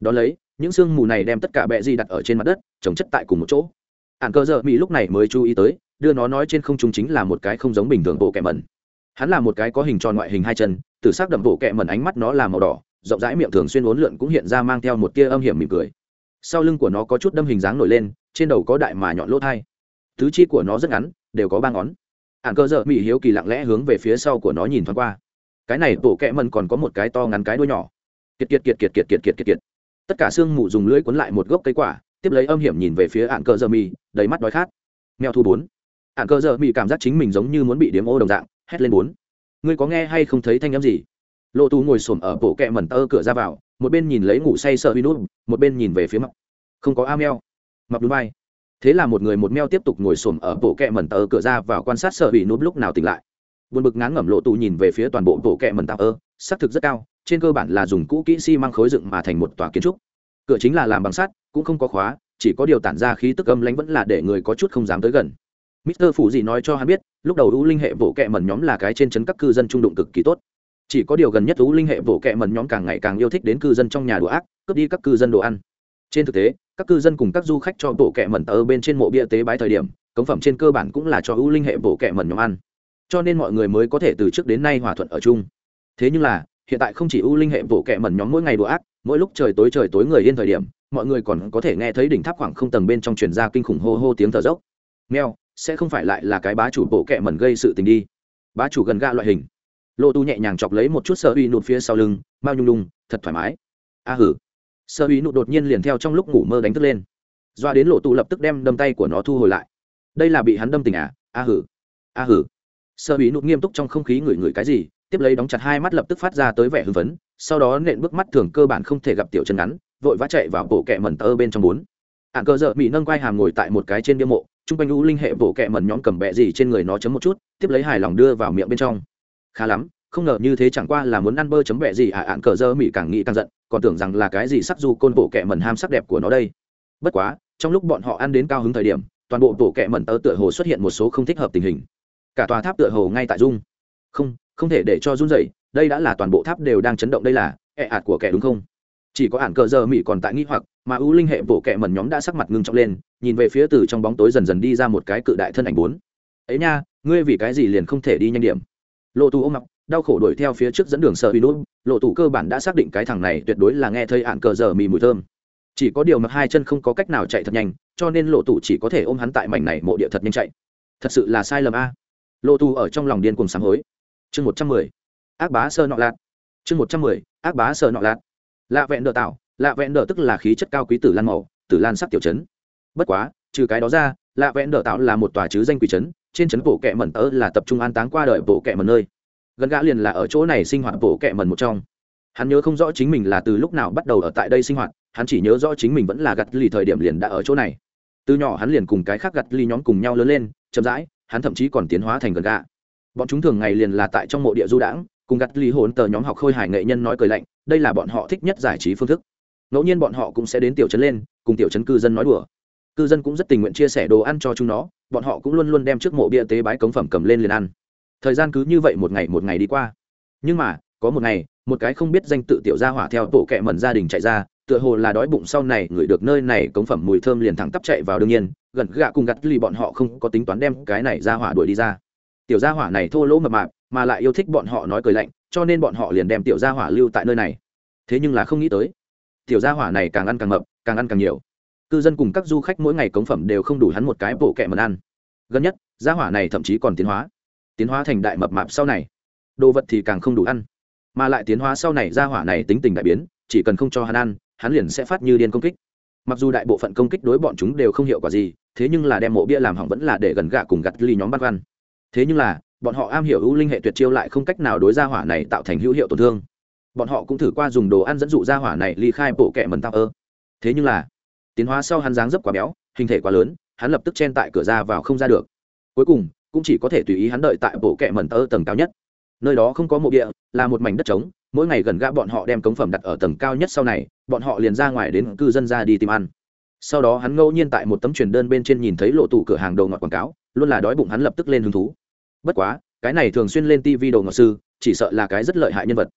Đ ó lấy, những xương mù này đem tất cả bẹ di đặt ở trên mặt đất trồng chất tại cùng một chỗ. Ạn cơ giờ mỹ lúc này mới chú ý tới, đưa nó nói trên không trung chính là một cái không giống bình thường bộ kẹ mần hắn là một cái có hình tròn ngoại hình hai chân từ s ắ c đậm bộ kẹ mẩn ánh mắt nó là màu đỏ, rộng rãi miệng thường xuyên uốn lượn cũng hiện ra mang theo một tia âm hiểm mỉm cười. Sau lưng của nó có chút đâm hình dáng nổi lên, trên đầu có đại mà nhọn lỗ thai. Thứ chi của nó rất ngắn, đều có ba ngón. Ạn cơ dợ mỹ hiếu kỳ lặng lẽ hướng về phía sau của nó nhìn thoáng qua. Cái này bộ kẹ mẩn còn có một cái to ngắn cái đuôi nhỏ. Kiệt kiệt kiệt kiệt kiệt kiệt kiệt kiệt kiệt. Tất cả xương mù dùng lưỡi cuốn lại một gốc cây quả, tiếp lấy âm hiểm nhìn về phía ạn cơ giờ mì đầy mắt đói khát. Mèo thu bốn. Ạn cơ giờ mì cảm giác chính mình giống như muốn bị điếm ô đồng dạng hét lên bốn. Ngươi có nghe hay không thấy thanh â m gì? Lộ tú ngồi s ổ m ở bộ kẹ mẩn tơ cửa ra vào, một bên nhìn lấy ngủ say sợ bị nút một bên nhìn về phía mập. Không có a meo. Mập núi bay thế là một người một meo tiếp tục ngồi s ổ m ở bộ kẹ mẩn tơ cửa ra vào quan sát sợ bị nút lúc nào tỉnh lại. Buồn bực ngán ngẩm lộ tù nhìn về phía toàn bộ bộ kẹ mẩn tơ xác thực rất cao, trên cơ bản là dùng cũ kỹ xi、si、măng khối dựng mà thành một tòa kiến trúc. Cửa chính là làm bằng sắt, cũng không có khóa, chỉ có điều tản ra khí tức âm lãnh vẫn là để người có chút không dám tới gần. Mr. phủ gì nói cho hắn biết, lúc đầu u linh hệ bộ kệ mẩn nhóm là cái trên chấn các cư dân trung đụng cực kỳ tốt chỉ có điều gần nhất u linh hệ bộ kệ mẩn nhóm càng ngày càng yêu thích đến cư dân trong nhà đồ ác, cướp đi các cư dân đồ ăn trên thực tế, các cư dân cùng các du khách cho bộ kệ mẩn ở bên trên mộ bia tế bái thời điểm, cống phẩm trên cơ bản cũng là cho u linh hệ bộ kệ mẩn nhóm ăn cho nên mọi người mới có thể từ trước đến nay hòa thuận ở chung thế nhưng là, hiện tại không chỉ u linh hệ bộ kệ mẩn nhóm mỗi ngày đồ ác, mỗi lúc trời tối trời tối người yên thời điểm, mọi người còn có thể nghe thấy đỉnh tháp khoảng không tầng bên trong truyền ra kinh khủng hô hô tiếng thở dốc meo sẽ không phải lại là cái bá chủ bộ kệ mẩn gây sự tình đi. Bá chủ gần ga loại hình. Lộ tu nhẹ nhàng chọc lấy một chút sơ uy nụt phía sau lưng bao nhung lung thật thoải mái. A hử. Sơ uy nụt đột nhiên liền theo trong lúc ngủ mơ đánh thức lên. Doa đến lộ tu lập tức đem đâm tay của nó thu hồi lại. Đây là bị hắn đâm tình à? A hử. A hử. Sơ uy nụt nghiêm túc trong không khí ngửi ngửi cái gì, tiếp lấy đóng chặt hai mắt lập tức phát ra tới vẻ hưng phấn, sau đó nện bước mắt thường cơ bản không thể gặp tiểu chân ngắn, vội vã chạy vào bộ kẹ mẩn tơ bên trong bốn ạn cơ dợ bị nâng quai hàm ngồi tại một cái trên bia mộ, chung quanh u linh hệ vỗ kẹ mẩn nhóm cầm bẹ gì trên người nó chấm một chút, tiếp lấy hài lòng đưa vào miệng bên trong. Khá lắm, không ngờ như thế chẳng qua là muốn ăn bơ chấm bẹ gì à ạn cờ dơ mỹ càng nghĩ càng giận, còn tưởng rằng là cái gì sắc du côn bộ kẹ mẩn ham sắc đẹp của nó đây. Bất quá, trong lúc bọn họ ăn đến cao hứng thời điểm, toàn bộ bộ kẹ mẩn tơ tựa hồ xuất hiện một số không thích hợp tình hình. Cả tòa tháp tựa hồ ngay tại dung không không thể để cho run dậy đây đã là toàn bộ tháp đều đang chấn động đây là ẹ ạt của kẻ đúng không? Chỉ có ản cờ giờ mỹ còn tại nghĩ hoặc, mà ưu linh hệ bộ kệ mẩn nhóm đã sắc mặt ngưng trọng lên, nhìn về phía từ trong bóng tối dần dần đi ra một cái cự đại thân ảnh bốn. Ấy nha, ngươi vì cái gì liền không thể đi nhanh điểm? Lộ tù ôm mặc đau khổ đuổi theo phía trước dẫn đường sợ bị đốt lộ tù cơ bản đã xác định cái thằng này tuyệt đối là nghe thấy ạn cờ giờ mì mùi thơm. Chỉ có điều mặc hai chân không có cách nào chạy thật nhanh, cho nên lộ tù chỉ có thể ôm hắn tại mảnh này mộ địa thật nhanh chạy. Thật sự là sai lầm a. Lộ tù ở trong lòng điên cùng sáng hối. Chương một trăm mười. Ác bá sơ nọ lạt. Chương một trăm mười. Ác bá sơ nọ lạt lạ vẹn đỡ tạo, lạ vẹn đỡ tức là khí chất cao quý tử lan màu, tử lan sắc tiểu chấn. Bất quá, trừ cái đó ra, lạ vẹn đỡ tạo là một tòa chứ danh quỷ trấn trên trấn bộ kệ mẩn tớ là tập trung an táng qua đời bộ kệ mẩn nơi. Gần gã liền là ở chỗ này sinh hoạt bộ kệ mẩn một trong. Hắn nhớ không rõ chính mình là từ lúc nào bắt đầu ở tại đây sinh hoạt, hắn chỉ nhớ rõ chính mình vẫn là gặt lì thời điểm liền đã ở chỗ này. Từ nhỏ hắn liền cùng cái khác gặt lì nhóm cùng nhau lớn lên, chậm rãi, hắn thậm chí còn tiến hóa thành gần gã. Bọn chúng thường ngày liền là tại trong mộ địa du đãng, cùng gặt lì hồn tờ nhóm học khôi hải nghệ nhân nói cười lạnh đây là bọn họ thích nhất giải trí phương thức. Ngẫu nhiên bọn họ cũng sẽ đến tiểu trấn lên, cùng tiểu trấn cư dân nói đùa. Cư dân cũng rất tình nguyện chia sẻ đồ ăn cho chúng nó, bọn họ cũng luôn luôn đem trước mộ bia tế bái cống phẩm cầm lên liền ăn. Thời gian cứ như vậy một ngày một ngày đi qua. Nhưng mà, có một ngày, một cái không biết danh tự tiểu gia hỏa theo tổ kẹ mẩn gia đình chạy ra, tựa hồ là đói bụng sau này ngửi được nơi này cống phẩm mùi thơm liền thẳng tắp chạy vào đương nhiên, gần gạ cùng gặt lì bọn họ không có tính toán đem cái này ra hỏa đuổi đi ra. Tiểu gia hỏa này thô lỗ mập mạp mà lại yêu thích bọn họ nói cười lạnh, cho nên bọn họ liền đem tiểu gia hỏa lưu tại nơi này. Thế nhưng là không nghĩ tới, tiểu gia hỏa này càng ăn càng mập, càng ăn càng nhiều. Cư dân cùng các du khách mỗi ngày cống phẩm đều không đủ hắn một cái bộ kẹ mần ăn. Gần nhất, gia hỏa này thậm chí còn tiến hóa tiến hóa thành đại mập mạp sau này. Đồ vật thì càng không đủ ăn, mà lại tiến hóa sau này gia hỏa này tính tình đại biến, chỉ cần không cho hắn ăn, hắn liền sẽ phát như điên công kích. Mặc dù đại bộ phận công kích đối bọn chúng đều không hiệu quả gì, thế nhưng là đem mộ bia làm hỏng vẫn là để gần gạ cùng gặt ly nhóm bắt văn thế nhưng là bọn họ am hiểu ưu linh hệ tuyệt chiêu lại không cách nào đối gia hỏa này tạo thành hữu hiệu tổn thương. Bọn họ cũng thử qua dùng đồ ăn dẫn dụ gia hỏa này ly khai bộ kẹ mần tạo ơ. Thế nhưng là, tiến hóa sau hắn dáng dấp quá béo, hình thể quá lớn, hắn lập tức chen tại cửa ra vào không ra được. Cuối cùng, cũng chỉ có thể tùy ý hắn đợi tại bộ kẹ mần tơ tầng cao nhất. Nơi đó không có mộ địa, là một mảnh đất trống, mỗi ngày gần gã bọn họ đem cống phẩm đặt ở tầng cao nhất sau này, bọn họ liền ra ngoài đến cư dân ra đi tìm ăn. Sau đó hắn ngẫu nhiên tại một tấm truyền đơn bên trên nhìn thấy lộ tủ cửa hàng đầu ngọt quảng cáo, luôn là đói bụng hắn lập tức lên hứng thú bất quá, cái này thường xuyên lên tv đồ ngọc sư, chỉ sợ là cái rất lợi hại nhân vật.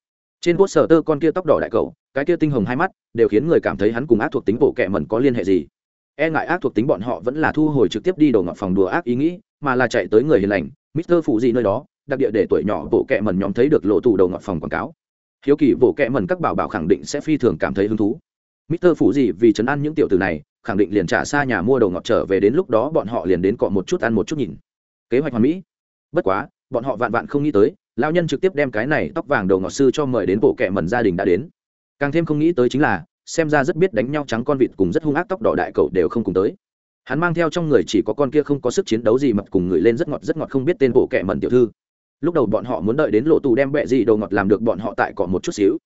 Trên quốc sở tơ con kia tóc đỏ đại cậu, cái kia tinh hồng hai mắt, đều khiến người cảm thấy hắn cùng ác thuộc tính bộ kệ mẩn có liên hệ gì. E ngại ác thuộc tính bọn họ vẫn là thu hồi trực tiếp đi đồ ngọc phòng đùa ác ý nghĩ, mà là chạy tới người hiền lành, mister phụ gì nơi đó, đặc địa để tuổi nhỏ bộ kệ mẩn nhóm thấy được lộ tủ đồ ngọc phòng quảng cáo. Hiếu kỳ bộ kệ mẩn các bảo bảo khẳng định sẽ phi thường cảm thấy hứng thú. mister phụ gì vì chấn an những tiểu tử này, khẳng định liền trả xa nhà mua đồ ngọc trở về đến lúc đó bọn họ liền đến cọ một chút ăn một chút nhìn. Kế hoạch hoàn mỹ bất quá, bọn họ vạn vạn không nghĩ tới lao nhân trực tiếp đem cái này tóc vàng đầu ngọt sư cho mời đến bộ kệ mẩn gia đình đã đến. Càng thêm không nghĩ tới chính là, xem ra rất biết đánh nhau trắng con vịt cùng rất hung ác tóc đỏ đại cậu đều không cùng tới. Hắn mang theo trong người chỉ có con kia không có sức chiến đấu gì mập cùng người lên rất ngọt rất ngọt không biết tên bộ kệ mẩn tiểu thư. Lúc đầu bọn họ muốn đợi đến lộ tù đem bẹ gì đầu ngọt làm được bọn họ tại cọ một chút xíu.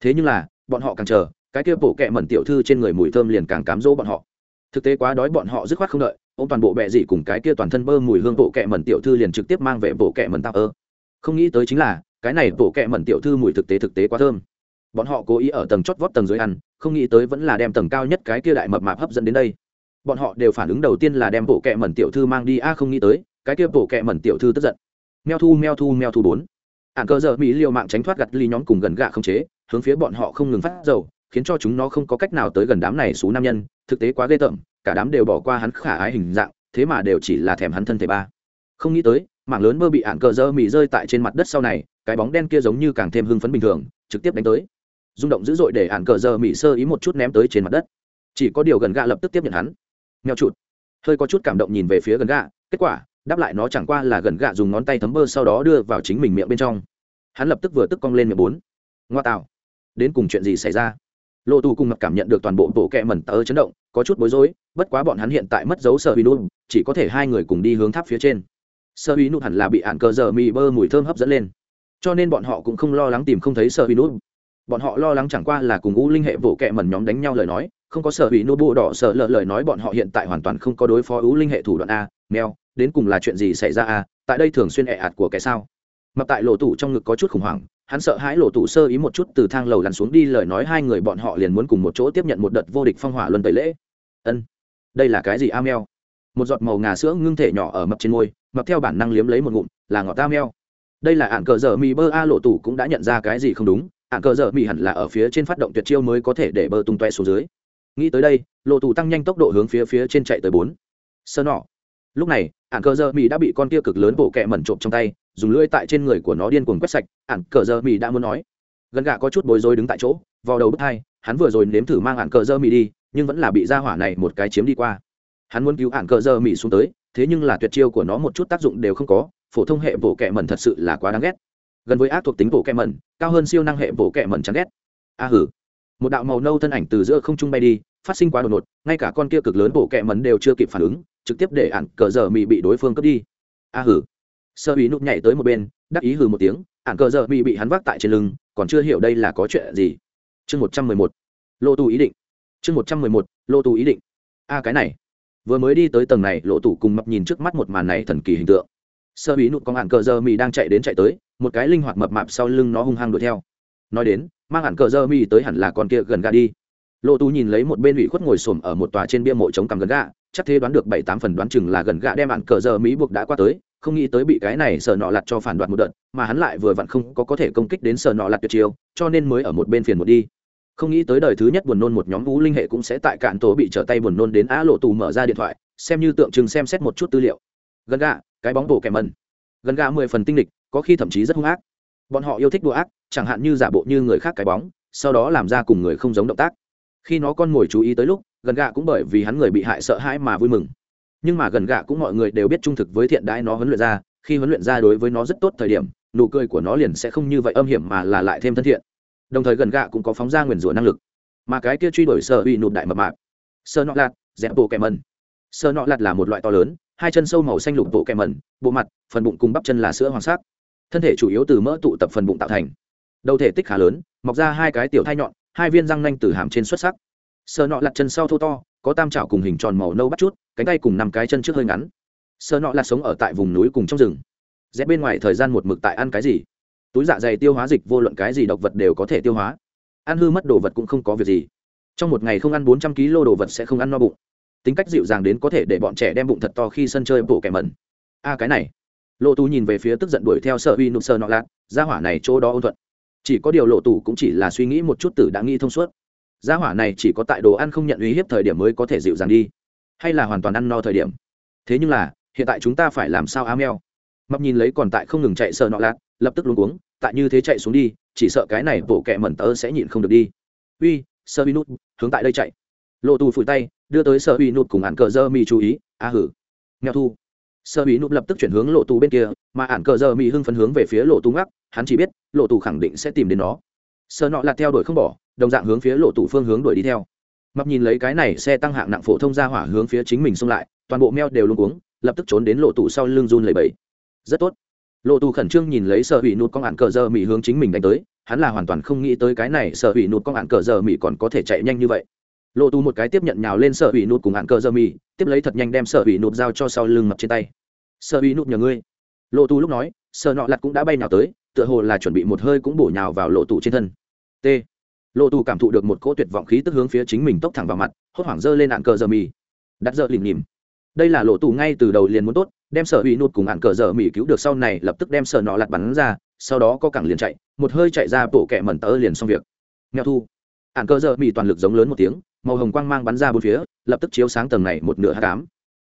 Thế nhưng là, bọn họ càng chờ, cái kia bộ kệ mẩn tiểu thư trên người mùi thơm liền càng cám dỗ bọn họ. Thực tế quá đói bọn họ dứt khoát không đợi ô m toàn bộ bẹ dị cùng cái kia toàn thân bơ mùi hương bộ kệ mẩn tiểu thư liền trực tiếp mang về bộ kệ mẩn tạp ơ. Không nghĩ tới chính là, cái này bộ kệ mẩn tiểu thư mùi thực tế thực tế quá thơm. Bọn họ cố ý ở tầng chót vót tầng dưới ăn, không nghĩ tới vẫn là đem tầng cao nhất cái kia đại mập mạp hấp dẫn đến đây. Bọn họ đều phản ứng đầu tiên là đem bộ kệ mẩn tiểu thư mang đi, a, không nghĩ tới, cái kia bộ kệ mẩn tiểu thư tức giận. Meo thu meo thu meo thu bốn. Ạn cơ giờ, mỹ liều mạng tránh thoát gặt ly nhóm cùng gần gạ không chế, hướng phía bọn họ không ngừng phát dầu, khiến cho chúng nó không có cách nào tới gần đám này xú nam nhân, thực tế quá ghê tởm cả đám đều bỏ qua hắn khả ái hình dạng, thế mà đều chỉ là thèm hắn thân thể ba. Không nghĩ tới, mảng lớn mơ bị ạn cờ dơ mì rơi tại trên mặt đất sau này, cái bóng đen kia giống như càng thêm hưng phấn bình thường, trực tiếp đánh tới. Rung động dữ dội để ạn cờ dơ mì sơ ý một chút ném tới trên mặt đất. Chỉ có điều gần gạ lập tức tiếp nhận hắn. Nghèo trụt hơi có chút cảm động nhìn về phía gần gạ, kết quả, đáp lại nó chẳng qua là gần gạ dùng ngón tay thấm bơ sau đó đưa vào chính mình miệng bên trong. Hắn lập tức vừa tức cong lên miệng bốn. Ngoa tạo. Đến cùng chuyện gì xảy ra? Lộ tù cùng ngập cảm nhận được toàn bộ bộ kẹ mẩn tớ chấn động, có chút bối rối, bất quá bọn hắn hiện tại mất dấu sợ huy nụt, chỉ có thể hai người cùng đi hướng tháp phía trên. Sợ huy nụt hẳn là bị ạn cờ giờ mì bơ mùi thơm hấp dẫn lên. Cho nên bọn họ cũng không lo lắng tìm không thấy sợ huy nụt. Bọn họ lo lắng chẳng qua là cùng u linh hệ bộ kẹ mẩn nhóm đánh nhau lời nói, không có sợ huy nụt bộ đỏ sợ lợ lời nói bọn họ hiện tại hoàn toàn không có đối phó u linh hệ thủ đoạn a, mèo, đến cùng là chuyện gì xảy ra a, tại đây thường xuyên ẹ ạt của kẻ sao? Mập tại lộ tủ trong ngực có chút khủng hoảng, hắn sợ hãi lộ tủ sơ ý một chút từ thang lầu lăn xuống đi lời nói hai người bọn họ liền muốn cùng một chỗ tiếp nhận một đợt vô địch phong hỏa luân tẩy lễ. Ân, đây là cái gì a meo một giọt màu ngà sữa ngưng thể nhỏ ở mập trên môi, mập theo bản năng liếm lấy một ngụm, là ngọt ta meo đây là ạn cờ dở mì bơ a, lộ tủ cũng đã nhận ra cái gì không đúng, ạn cờ dở mì hẳn là ở phía trên phát động tuyệt chiêu mới có thể để bơ tung toe xuống dưới. Nghĩ tới đây, lộ tủ tăng nhanh tốc độ hướng phía phía trên chạy tới bốn. Sơ nọ lúc này ạn cờ dơ mì đã bị con kia cực lớn bộ kẹ mẩn trộm trong tay, dùng lưỡi tại trên người của nó điên cuồng quét sạch ạn cờ dơ mì đã muốn nói. Gần gà có chút bối rối đứng tại chỗ, vào đầu bước hai, hắn vừa rồi nếm thử mang ạn cờ dơ mì đi, nhưng vẫn là bị ra hỏa này một cái chiếm đi qua. Hắn muốn cứu ạn cờ dơ mì xuống tới, thế nhưng là tuyệt chiêu của nó một chút tác dụng đều không có, phổ thông hệ bộ kẹ mẩn thật sự là quá đáng ghét. Gần với ác thuộc tính bộ kẹ mẩn, cao hơn siêu năng hệ bộ kẹ mẩn chán ghét. A hử. Một đạo màu nâu thân ảnh từ giữa không trung bay đi, phát sinh quá đột ngột, ngay cả con kia cực lớn bộ kẹ mẩn đều chưa kịp phản ứng trực tiếp để ạn cờ giờ mì bị đối phương cướp đi. A hử. Sơ ý nút nhảy tới một bên, đắc ý hừ một tiếng ạn cờ giờ mì bị hắn vác tại trên lưng, còn chưa hiểu đây là có chuyện gì. Chương một trăm mười một. Lô tù ý định. Chương một trăm mười một lô tù ý định. A cái này. Vừa mới đi tới tầng này lộ tủ cùng mập nhìn trước mắt một màn này thần kỳ hình tượng. Sơ ý nụt con ạn cờ giờ mì đang chạy đến chạy tới, một cái linh hoạt mập mạp sau lưng nó hung hăng đuổi theo. Nói đến, mang ạn cờ giờ mì tới hẳn là con kia gần gà đi. Lộ tù nhìn lấy một bên ủy khuất ngồi xổm ở một tòa trên bia mộ chống cằm gần gà chắc thế đoán được bảy tám phần đoán chừng là gần gạ đem bạn cờ giờ mỹ buộc đã qua tới, không nghĩ tới bị cái này sờ nọ lặt cho phản đoạt một đợt, mà hắn lại vừa vặn không có có thể công kích đến sờ nọ lặt tuyệt chiêu, cho nên mới ở một bên phiền một đi. Không nghĩ tới đời thứ nhất buồn nôn một nhóm vũ linh hệ cũng sẽ tại cạn tổ bị trở tay buồn nôn đến á lộ tù mở ra điện thoại, xem như tượng trưng xem xét một chút tư liệu. Gần gạ cái bóng bổ kèm mần gần gạ mười phần tinh địch có khi thậm chí rất hung ác. Bọn họ yêu thích đùa ác, chẳng hạn như giả bộ như người khác cái bóng, sau đó làm ra cùng người không giống động tác. Khi nó con ngồi chú ý tới lúc gần gạ cũng bởi vì hắn người bị hại sợ hãi mà vui mừng. Nhưng mà gần gạ cũng mọi người đều biết trung thực với thiện đãi nó huấn luyện ra, khi huấn luyện ra đối với nó rất tốt thời điểm, nụ cười của nó liền sẽ không như vậy âm hiểm mà là lại thêm thân thiện. Đồng thời gần gạ cũng có phóng ra nguyền rủa năng lực. Mà cái kia truy đuổi sợ bị nụt đại mập mạp, sơ nọ lạt, dẹp bộ kèm mần sơ nọ lạt là một loại to lớn, hai chân sâu màu xanh lục bộ kèm mần bộ mặt, phần bụng cùng bắp chân là sữa hoàng sắc. Thân thể chủ yếu từ mỡ tụ tập phần bụng tạo thành. Đầu thể tích khá lớn, mọc ra hai cái tiểu thai nhọn, hai viên răng nanh từ hàm trên xuất sắc sờ nọ lặt chân sau thô to, có tam trảo cùng hình tròn màu nâu bắt chút, cánh tay cùng năm cái chân trước hơi ngắn. Sờ nọ lặt sống ở tại vùng núi cùng trong rừng. Rét bên ngoài thời gian một mực tại ăn cái gì? Túi dạ dày tiêu hóa dịch vô luận cái gì độc vật đều có thể tiêu hóa. Ăn hư mất đồ vật cũng không có việc gì. Trong một ngày không ăn bốn trăm kg đồ vật sẽ không ăn no bụng. Tính cách dịu dàng đến có thể để bọn trẻ đem bụng thật to khi sân chơi bổ kẻ mẩn. A, cái này. Lộ tù nhìn về phía tức giận đuổi theo sợ uy nụ sơ nọ lạc ra hỏa này chỗ đó ôn thuận. Chỉ có điều lộ tù cũng chỉ là suy nghĩ một chút tử đã nghĩ thông suốt gia hỏa này chỉ có tại đồ ăn không nhận uy hiếp thời điểm mới có thể dịu dàng đi, hay là hoàn toàn ăn no thời điểm. Thế nhưng là, hiện tại chúng ta phải làm sao Amel? eo? Mập nhìn lấy còn tại không ngừng chạy sợ nọ lạt lập tức luống cuống, tại như thế chạy xuống đi, chỉ sợ cái này bộ kẹ mẩn tớ sẽ nhịn không được đi. Uy sơ uy nút, hướng tại đây chạy. Lộ tù phủi tay, đưa tới sơ uy nút cùng ạn cờ dơ mi chú ý, a hử. Nghèo thu. Sơ uy nút lập tức chuyển hướng lộ tù bên kia, mà ạn cờ dơ mi hưng phấn hướng về phía lộ tù ngắc, hắn chỉ biết, lộ tù khẳng định sẽ tìm đến nó. Sơ nọ lạt theo đuổi không bỏ đồng dạng hướng phía lộ tủ phương hướng đuổi đi theo. Mập nhìn lấy cái này xe tăng hạng nặng phổ thông ra hỏa hướng phía chính mình xông lại, toàn bộ meo đều luôn cuống, lập tức trốn đến lộ tủ sau lưng run lầy bẫy rất tốt. Lộ tù khẩn trương nhìn lấy sợ hủy nút con ạn cờ giờ mỹ hướng chính mình đánh tới, hắn là hoàn toàn không nghĩ tới cái này sợ hủy nút con ạn cờ giờ mỹ còn có thể chạy nhanh như vậy. Lộ tù một cái tiếp nhận nhào lên sợ hủy nút cùng ạn cờ giờ mỹ tiếp lấy thật nhanh đem sợ hủy nút giao cho sau lưng mập trên tay. Sợ hủy nút nhờ ngươi. Lộ tù lúc nói sợ nọ lặt cũng đã bay nhào tới, tựa hồ là chuẩn bị một hơi cũng bổ nhào vào lộ tù trên thân. T lộ tù cảm thụ được một cỗ tuyệt vọng khí tức hướng phía chính mình tốc thẳng vào mặt hốt hoảng dơ lên ạn cờ giờ mì, đặt dơ lìm nhìm đây là lộ tù ngay từ đầu liền muốn tốt đem sở hủy nụt cùng ạn cờ dở mì cứu được sau này lập tức đem sở nọ lặt bắn ra sau đó có cẳng liền chạy một hơi chạy ra bộ kẹ mẩn tớ liền xong việc. Nghèo thu. Ạn cờ dở mì toàn lực giống lớn một tiếng màu hồng quang mang bắn ra bốn phía lập tức chiếu sáng tầng này một nửa h tám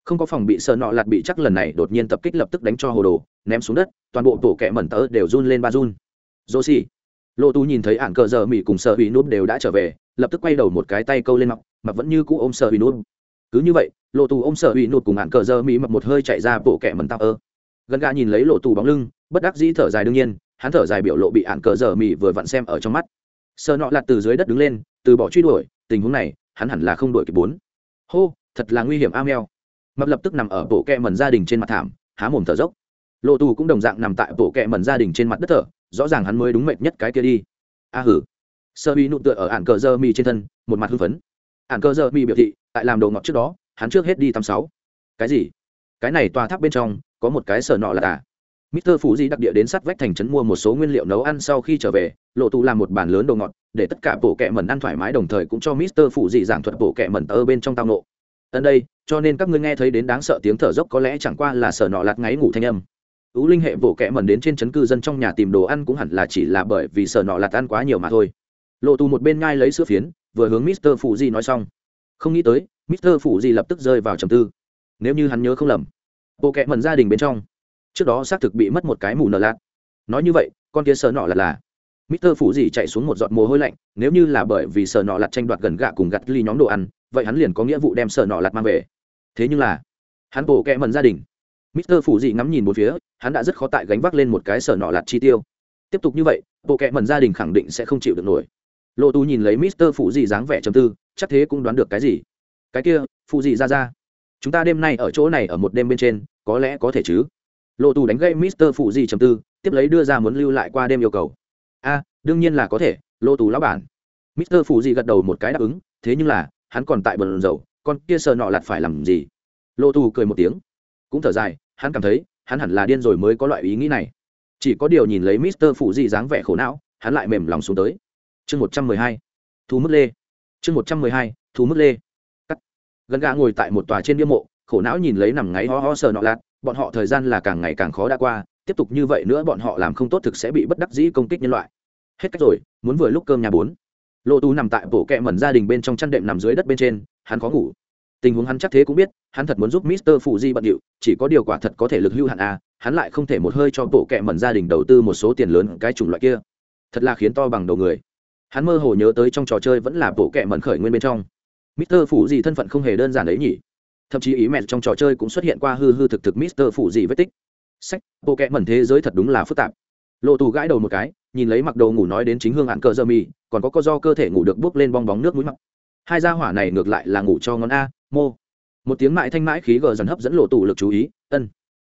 không có phòng bị sở nọ lặt bị chắc lần này đột nhiên tập kích lập tức đánh cho hồ đồ ném xuống đất toàn bộ bộ kẹ mẩn tớ đều run lên ba run. Dô xì lộ tu nhìn thấy ạn cờ Giờ mỹ cùng Sợ hủy Núp đều đã trở về, lập tức quay đầu một cái tay câu lên mặt mà vẫn như cũ ôm Sợ hủy Núp. cứ như vậy lộ tù ôm sợ ủy Núp cùng ạn cờ Giờ mỹ mập một hơi chạy ra bộ kẻ mần tao ơ. Gần gà nhìn lấy lộ tù bóng lưng, bất đắc dĩ thở dài đương nhiên, hắn thở dài biểu lộ bị ạn cờ Giờ mỹ vừa vặn xem ở trong mắt. Sợ nọ lặt từ dưới đất đứng lên, từ bỏ truy đuổi, tình huống này, hắn hẳn là không đuổi kịp bốn. Hô, thật là nguy hiểm a meo mập lập tức nằm ở bộ kẹ mần gia đình trên mặt thảm, há mồm thở dốc. Lộ tù cũng đồng dạng nằm tại bộ kẹ mần gia đình trên mặt đất thở rõ ràng hắn mới đúng mệt nhất cái kia đi a hử sơ uy nụ tựa ở ạn cờ dơ mi trên thân một mặt hưng phấn ạn cờ dơ mi biểu thị tại làm đồ ngọt trước đó hắn trước hết đi tăm sáu cái gì cái này tòa tháp bên trong có một cái sở nọ là tả Mr. Phủ Di đặc địa đến sát vách thành trấn mua một số nguyên liệu nấu ăn sau khi trở về, lộ tụ làm một bàn lớn đồ ngọt, để tất cả bộ kệ mẩn ăn thoải mái đồng thời cũng cho Mr. Phủ Di giảng thuật bộ kệ mẩn ở bên trong tao nộ. Ấn đây, cho nên các ngươi nghe thấy đến đáng sợ tiếng thở dốc có lẽ chẳng qua là sở nọ lạt ngáy ngủ thanh âm. Ú linh hệ bộ kệ mẩn đến trên trấn cư dân trong nhà tìm đồ ăn cũng hẳn là chỉ là bởi vì sợ nọ lạt ăn quá nhiều mà thôi. Lộ tu một bên nhai lấy sữa phiến, vừa hướng Mr. phụ Di nói xong. Không nghĩ tới, Mr. phụ Di lập tức rơi vào trầm tư. Nếu như hắn nhớ không lầm, bộ kệ mẩn gia đình bên trong, trước đó xác thực bị mất một cái mù nở lạt. Nói như vậy, con kia sợ nọ là là Mr. Phủ gì chạy xuống một giọt mồ hôi lạnh, nếu như là bởi vì sợ nọ lạt tranh đoạt gần gạ cùng gặt ly nhóm đồ ăn, vậy hắn liền có nghĩa vụ đem sợ nọ lạt mang về. Thế nhưng là, hắn bộ kệ mẩn gia đình. Mr. Phủ Dị ngắm nhìn một phía, hắn đã rất khó tại gánh vác lên một cái sở nọ lạt chi tiêu. Tiếp tục như vậy, bộ kệ mẩn gia đình khẳng định sẽ không chịu được nổi. Lộ Tu nhìn lấy Mr. Phủ Dị dáng vẻ trầm tư, chắc thế cũng đoán được cái gì cái kia phụ Dị ra ra chúng ta đêm nay ở chỗ này ở một đêm bên trên có lẽ có thể chứ lộ tù đánh gây mister phụ Dị chầm tư tiếp lấy đưa ra muốn lưu lại qua đêm yêu cầu a đương nhiên là có thể lộ tù lão bản mister phụ Dị gật đầu một cái đáp ứng thế nhưng là hắn còn tại bờ dầu con kia sở nọ lặt phải làm gì lộ tù cười một tiếng cũng thở dài, hắn cảm thấy, hắn hẳn là điên rồi mới có loại ý nghĩ này. Chỉ có điều nhìn lấy mister phụ gì dáng vẻ khổ não, hắn lại mềm lòng xuống tới. Chương một trăm mười hai, thu mức lê. Chương một trăm mười hai, thu mức lê. Gần gà ngồi tại một tòa trên bia mộ, khổ não nhìn lấy nằm ngáy ho ho sờ nọ lạt, bọn họ thời gian là càng ngày càng khó đã qua, tiếp tục như vậy nữa bọn họ làm không tốt thực sẽ bị bất đắc dĩ công kích nhân loại. Hết cách rồi, muốn vừa lúc cơm nhà bốn. Lô tú nằm tại bộ kẹ mẩn gia đình bên trong chăn đệm nằm dưới đất bên trên, hắn khó ngủ. Tình huống hắn chắc thế cũng biết hắn thật muốn giúp mister phụ di bận điệu, chỉ có điều quả thật có thể lực hưu hạn a hắn lại không thể một hơi cho bộ kệ mẩn gia đình đầu tư một số tiền lớn cái chủng loại kia. Thật là khiến to bằng đầu người. Hắn mơ hồ nhớ tới trong trò chơi vẫn là bộ kệ mẩn khởi nguyên bên trong. mister Phụ Di thân phận không hề đơn giản ấy nhỉ. Thậm chí ý mẹ trong trò chơi cũng xuất hiện qua hư hư thực thực mister Phụ Di vết tích. Sách, bộ kệ mẩn thế giới thật đúng là phức tạp. Lộ tù gãi đầu một cái, nhìn lấy mặc đồ ngủ nói đến chính hương hạn cờ dơ mi còn có co do cơ thể ngủ được bước lên bong bóng nước mũi mặc hai gia hỏa này ngược lại là ngủ cho ngón a, mô một tiếng mãi thanh mãi khí gờ dần hấp dẫn lộ tù lực chú ý, ân.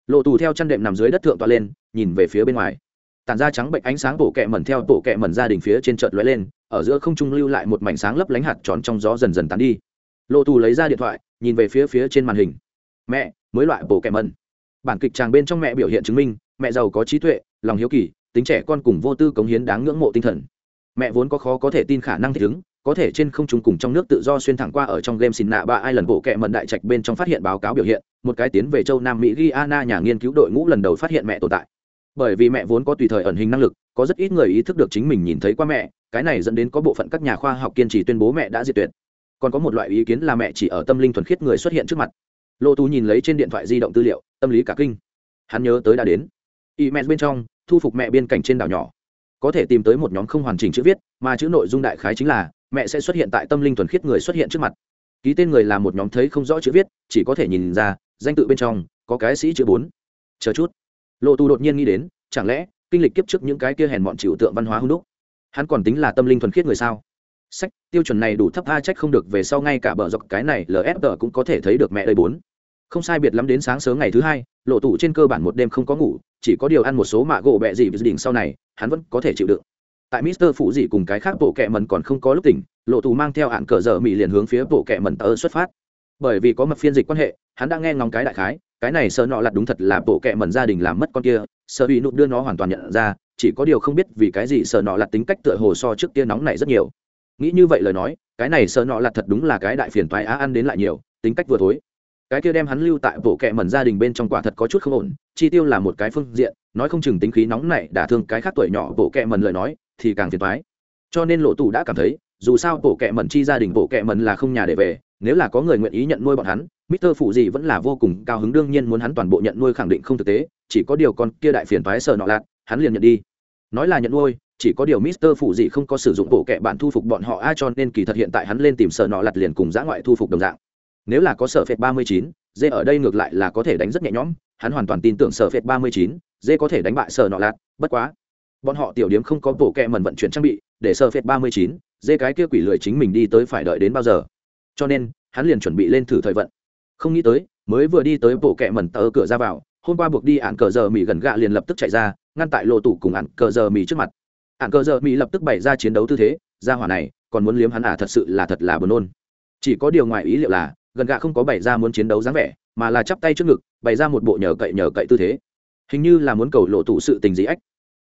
Lộ tù theo chăn đệm nằm dưới đất thượng tọa lên, nhìn về phía bên ngoài. Tàn ra trắng bệnh ánh sáng bộ kẹ mẩn theo bộ kẹ mẩn gia đình phía trên chợt lóe lên, ở giữa không trung lưu lại một mảnh sáng lấp lánh hạt tròn trong gió dần dần tán đi. Lộ tù lấy ra điện thoại, nhìn về phía phía trên màn hình. Mẹ, mới loại bộ kẹ mẩn. Bản kịch tràng bên trong mẹ biểu hiện chứng minh, mẹ giàu có trí tuệ, lòng hiếu kỳ, tính trẻ con cùng vô tư cống hiến đáng ngưỡng mộ tinh thần. Mẹ vốn có khó có thể tin khả năng thích ứng có thể trên không trung cùng trong nước tự do xuyên thẳng qua ở trong game xin nạ ba ai lần bộ kệ mận đại trạch bên trong phát hiện báo cáo biểu hiện, một cái tiến về châu nam mỹ guyana nhà nghiên cứu đội ngũ lần đầu phát hiện mẹ tồn tại. Bởi vì mẹ vốn có tùy thời ẩn hình năng lực, có rất ít người ý thức được chính mình nhìn thấy qua mẹ, cái này dẫn đến có bộ phận các nhà khoa học kiên trì tuyên bố mẹ đã diệt tuyệt. Còn có một loại ý kiến là mẹ chỉ ở tâm linh thuần khiết người xuất hiện trước mặt. Lô tú nhìn lấy trên điện thoại di động tư liệu, tâm lý cả kinh. Hắn nhớ tới đã đến. Y mẹ bên trong, thu phục mẹ biên cảnh trên đảo nhỏ. Có thể tìm tới một nhóm không hoàn chỉnh chữ viết, mà chữ nội dung đại khái chính là mẹ sẽ xuất hiện tại tâm linh thuần khiết người xuất hiện trước mặt. Ký tên người là một nhóm thấy không rõ chữ viết, chỉ có thể nhìn ra, danh tự bên trong, có cái sĩ chữ bốn. Chờ chút. Lộ tù đột nhiên nghĩ đến, chẳng lẽ, kinh lịch kiếp trước những cái kia hèn mọn chịu tượng văn hóa hung đúc, hắn còn tính là tâm linh thuần khiết người sao? Sách, tiêu chuẩn này đủ thấp a trách không được về sau ngay cả bờ dọc cái này lfg cũng có thể thấy được mẹ đời bốn. Không sai biệt lắm đến sáng sớm ngày thứ hai, lộ tủ trên cơ bản một đêm không có ngủ, chỉ có điều ăn một số mạ gỗ bẹ gì với đỉnh sau này, hắn vẫn có thể chịu đựng tại mister phụ dị cùng cái khác bộ kệ mần còn không có lúc tỉnh, lộ tù mang theo hạn cờ dở mỹ liền hướng phía bộ kệ mần tờ xuất phát. Bởi vì có mật phiên dịch quan hệ, hắn đã nghe ngóng cái đại khái, cái này sợ nọ lặt đúng thật là bộ kệ mần gia đình làm mất con kia, sợ bị nụ đưa nó hoàn toàn nhận ra, chỉ có điều không biết vì cái gì sợ nọ lặt tính cách tựa hồ so trước kia nóng này rất nhiều. Nghĩ như vậy lời nói, cái này sợ nọ lặt thật đúng là cái đại phiền toái á ăn đến lại nhiều, tính cách vừa thối. Cái kia đem hắn lưu tại bộ kệ mẩn gia đình bên trong quả thật có chút không ổn, chi tiêu là một cái phương diện, nói không chừng tính khí nóng này đả thương cái khác tuổi nhỏ bộ kệ mẩn lời nói thì càng phiền toái. Cho nên lộ tù đã cảm thấy, dù sao bộ kệ mẩn chi gia đình bộ kệ mẩn là không nhà để về, nếu là có người nguyện ý nhận nuôi bọn hắn, Mister phụ gì vẫn là vô cùng cao hứng, đương nhiên muốn hắn toàn bộ nhận nuôi khẳng định không thực tế, chỉ có điều con kia đại phiền toái sợ nọ lạt, hắn liền nhận đi. Nói là nhận nuôi, chỉ có điều Mister phụ gì không có sử dụng bộ kệ bạn thu phục bọn họ ai cho nên kỳ thật hiện tại hắn lên tìm sợ nọ lạt liền cùng giã ngoại thu phục đồng dạng. Nếu là có sở phệt ba mươi chín, dê ở đây ngược lại là có thể đánh rất nhẹ nhõm, hắn hoàn toàn tin tưởng sở phệt ba mươi chín, dê có thể đánh bại sở nọ lạt, bất quá bọn họ tiểu điếm không có bộ kẹ mần vận chuyển trang bị, để sơ phết ba mươi chín, dê cái kia quỷ lười chính mình đi tới phải đợi đến bao giờ. Cho nên, hắn liền chuẩn bị lên thử thời vận. Không nghĩ tới, mới vừa đi tới bộ kẹ mần tờ cửa ra vào, hôm qua buộc đi ạn cờ giờ mỹ gần gạ liền lập tức chạy ra, ngăn tại lộ tủ cùng ạn cờ giờ mỹ trước mặt. Ạn cờ giờ mỹ lập tức bày ra chiến đấu tư thế, ra hỏa này, còn muốn liếm hắn à thật sự là thật là buồn nôn. Chỉ có điều ngoài ý liệu là, gần gạ không có bày ra muốn chiến đấu dáng vẻ, mà là chắp tay trước ngực, bày ra một bộ nhờ cậy nhờ cậy tư thế. Hình như là muốn cầu lộ tủ sự tình gì ách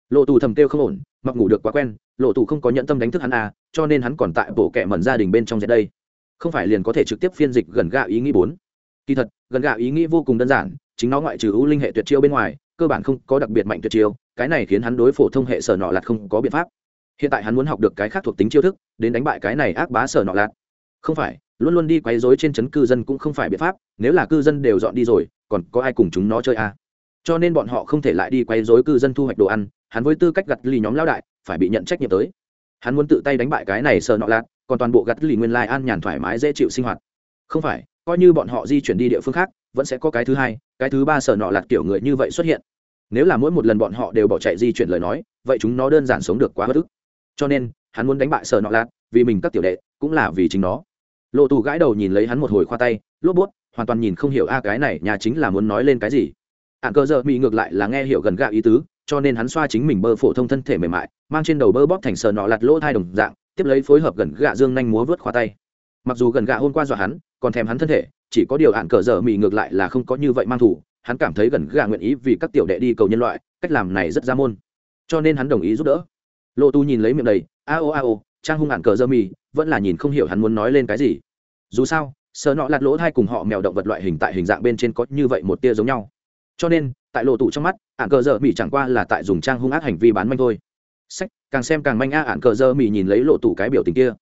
lộ tù thầm kêu không ổn, mặc ngủ được quá quen, lộ tù không có nhận tâm đánh thức hắn à cho nên hắn còn tại bộ kẻ mẩn gia đình bên trong dệt đây. Không phải liền có thể trực tiếp phiên dịch gần gạ ý nghĩ bốn. Kỳ thật, gần gạ ý nghĩ vô cùng đơn giản, chính nó ngoại trừ ưu linh hệ tuyệt chiêu bên ngoài, cơ bản không có đặc biệt mạnh tuyệt chiêu, cái này khiến hắn đối phổ thông hệ sở nọ lạt không có biện pháp. Hiện tại hắn muốn học được cái khác thuộc tính chiêu thức, đến đánh bại cái này ác bá sở nọ lạt. Không phải, luôn luôn đi quấy rối trên trấn cư dân cũng không phải biện pháp, nếu là cư dân đều dọn đi rồi, còn có ai cùng chúng nó chơi à? Cho nên bọn họ không thể lại đi quấy rối cư dân thu hoạch đồ ăn, hắn với tư cách gặt lì nhóm lao đại, phải bị nhận trách nhiệm tới. Hắn muốn tự tay đánh bại cái này sợ nọ lạt, còn toàn bộ gặt lì nguyên lai an nhàn thoải mái dễ chịu sinh hoạt. Không phải, coi như bọn họ di chuyển đi địa phương khác, vẫn sẽ có cái thứ hai, cái thứ ba sợ nọ lạt kiểu người như vậy xuất hiện. Nếu là mỗi một lần bọn họ đều bỏ chạy di chuyển lời nói, vậy chúng nó đơn giản sống được quá bất ức. Cho nên, hắn muốn đánh bại sợ nọ lạt, vì mình các tiểu đệ, cũng là vì chính nó. Lộ tù gãi đầu nhìn lấy hắn một hồi khoa tay, lốp bút, hoàn toàn nhìn không hiểu, a, cái này nhà chính là muốn nói lên cái gì ạn cơ giờ mỹ ngược lại là nghe hiểu gần gạ ý tứ, cho nên hắn xoa chính mình bơ phổ thông thân thể mềm mại, mang trên đầu bơ bóp thành sờ nọ lặt lỗ thai đồng dạng, tiếp lấy phối hợp gần gạ dương nhanh múa vớt khoa tay. Mặc dù gần gạ hôm qua dọa hắn, còn thèm hắn thân thể, chỉ có điều ạn cờ giờ mỹ ngược lại là không có như vậy mang thủ, hắn cảm thấy gần gạ nguyện ý vì các tiểu đệ đi cầu nhân loại, cách làm này rất ra môn. Cho nên hắn đồng ý giúp đỡ. Lộ tu nhìn lấy miệng đầy a o a o trang hung ạn cờ dơ mỹ vẫn là nhìn không hiểu hắn muốn nói lên cái gì. Dù sao, sờ nọ lạt lỗ thai cùng họ mèo động vật loại hình tại hình dạng bên trên có như vậy một tia giống nhau cho nên, tại lộ tụ trong mắt ạn cờ dơ mỹ chẳng qua là tại dùng trang hung ác hành vi bán manh thôi. Sách, càng xem càng manh a ạn cờ dơ mỹ nhìn lấy lộ tụ cái biểu tình kia.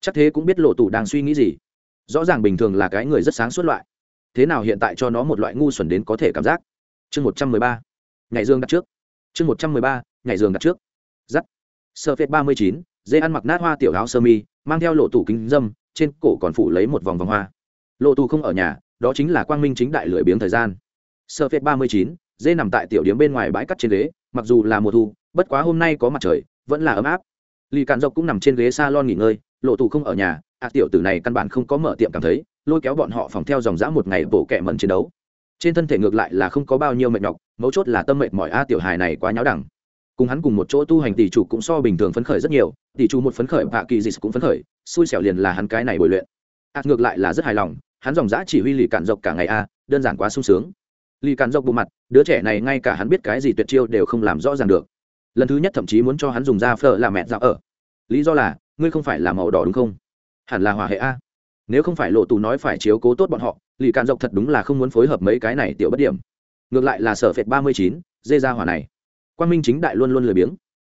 Chắc thế cũng biết lộ tụ đang suy nghĩ gì. Rõ ràng bình thường là cái người rất sáng suốt loại. Thế nào hiện tại cho nó một loại ngu xuẩn đến có thể cảm giác? Chương một trăm mười ba. Ngày dương đặt trước. Chương một trăm mười ba. Ngày dương đặt trước. Giắt. Sơ phết ba mươi chín. Dê ăn mặc nát hoa tiểu áo sơ mi, mang theo lộ tủ kính dâm, trên cổ còn phủ lấy một vòng vòng hoa. Lộ tù không ở nhà, đó chính là quang minh chính đại lưỡi biếng thời gian sơ phết ba mươi chín dê nằm tại tiểu điếm bên ngoài bãi cắt trên ghế mặc dù là mùa thu bất quá hôm nay có mặt trời vẫn là ấm áp. Lì cạn dọc cũng nằm trên ghế s a lon nghỉ ngơi lộ tù không ở nhà a tiểu tử này căn bản không có mở tiệm cảm thấy lôi kéo bọn họ phòng theo dòng dã một ngày bổ kẹ mẩn chiến đấu. Trên thân thể ngược lại là không có bao nhiêu mệt nhọc mấu chốt là tâm mệt mỏi a tiểu hài này quá nháo đẳng. Cùng hắn cùng một chỗ tu hành tỷ chủ cũng so bình thường phấn khởi rất nhiều tỷ chủ một phấn khởi bạ kỳ dịch cũng phấn khởi xui xẻo liền là hắn cái này bồi luyện. À, ngược lại là rất hài lòng hắn dòng dã chỉ huy lì cạn dọc cả ngày a đơn giản quá sung sướng lì Càn dọc bộ mặt, đứa trẻ này ngay cả hắn biết cái gì tuyệt chiêu đều không làm rõ ràng được. Lần thứ nhất thậm chí muốn cho hắn dùng da phở là mẹ dạo ở. Lý do là, ngươi không phải là màu đỏ đúng không? Hẳn là hòa hệ a. Nếu không phải lộ tù nói phải chiếu cố tốt bọn họ, lì Càn dọc thật đúng là không muốn phối hợp mấy cái này tiểu bất điểm. Ngược lại là sở phệt ba mươi chín, dê ra hỏa này. Quan minh chính đại luôn luôn lười biếng.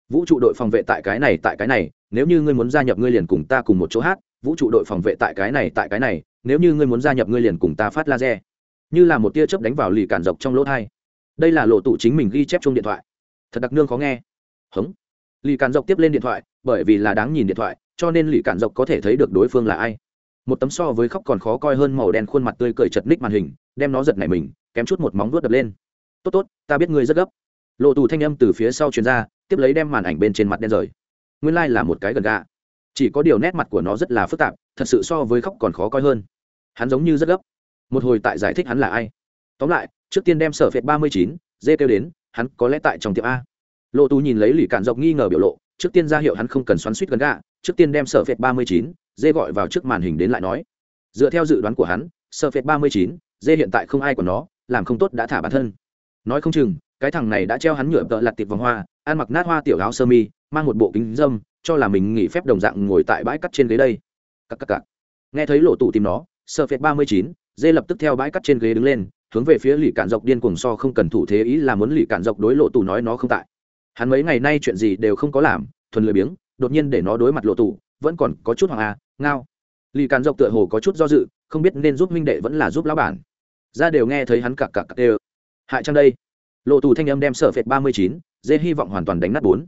Vũ trụ đội phòng vệ tại cái này, tại cái này, nếu như ngươi muốn gia nhập ngươi liền cùng ta cùng một chỗ hát, vũ trụ đội phòng vệ tại cái này, tại cái này, nếu như ngươi muốn gia nhập ngươi liền cùng ta phát laser như là một tia chớp đánh vào lì cản dọc trong lỗ thai. Đây là lộ tụ chính mình ghi chép chung điện thoại. Thật đặc nương khó nghe. Hống. Lì cản dọc tiếp lên điện thoại, bởi vì là đáng nhìn điện thoại, cho nên lì cản dọc có thể thấy được đối phương là ai. Một tấm so với khóc còn khó coi hơn màu đen khuôn mặt tươi cười chật ních màn hình, đem nó giật nảy mình, kém chút một móng vuốt đập lên. Tốt tốt, ta biết ngươi rất gấp. Lộ tù thanh âm từ phía sau chuyên ra, tiếp lấy đem màn ảnh bên trên mặt đen rời. Nguyên lai、like、là một cái gần gà. Chỉ có điều nét mặt của nó rất là phức tạp, thật sự so với khóc còn khó coi hơn. Hắn giống như rất gấp một hồi tại giải thích hắn là ai. Tóm lại, trước tiên đem sở phệt ba mươi chín, dê kêu đến, hắn có lẽ tại trong tiệm a. Lộ tù nhìn lấy lì cạn dọc nghi ngờ biểu lộ, trước tiên ra hiệu hắn không cần xoắn suýt gần gà trước tiên đem sở phệt ba mươi chín, dê gọi vào trước màn hình đến lại nói. Dựa theo dự đoán của hắn, sở phệt ba mươi chín, dê hiện tại không ai của nó, làm không tốt đã thả bản thân. Nói không chừng, cái thằng này đã treo hắn nhựa tợ lặt tiệp vòng hoa, ăn mặc nát hoa tiểu áo sơ mi, mang một bộ kính dâm, cho là mình nghỉ phép đồng dạng ngồi tại bãi cắt trên ghế đây. Cắc cắc cắc. nghe thấy lộ tù tìm nó, sở phệt ba mươi chín dê lập tức theo bãi cắt trên ghế đứng lên, hướng về phía lì cạn dọc điên cuồng so không cần thủ thế ý là muốn lì cạn dọc đối lộ tù nói nó không tại. Hắn mấy ngày nay chuyện gì đều không có làm, thuần lười biếng, đột nhiên để nó đối mặt lộ tù, vẫn còn có chút hoàng à ngao. Lì cạn dọc tựa hồ có chút do dự, không biết nên giúp minh đệ vẫn là giúp lão bản. Ra đều nghe thấy hắn cặc cặc cặc đều. Hại chăng đây? Lộ tù thanh âm đem sở phệt ba mươi chín, dê hy vọng hoàn toàn đánh nát bốn.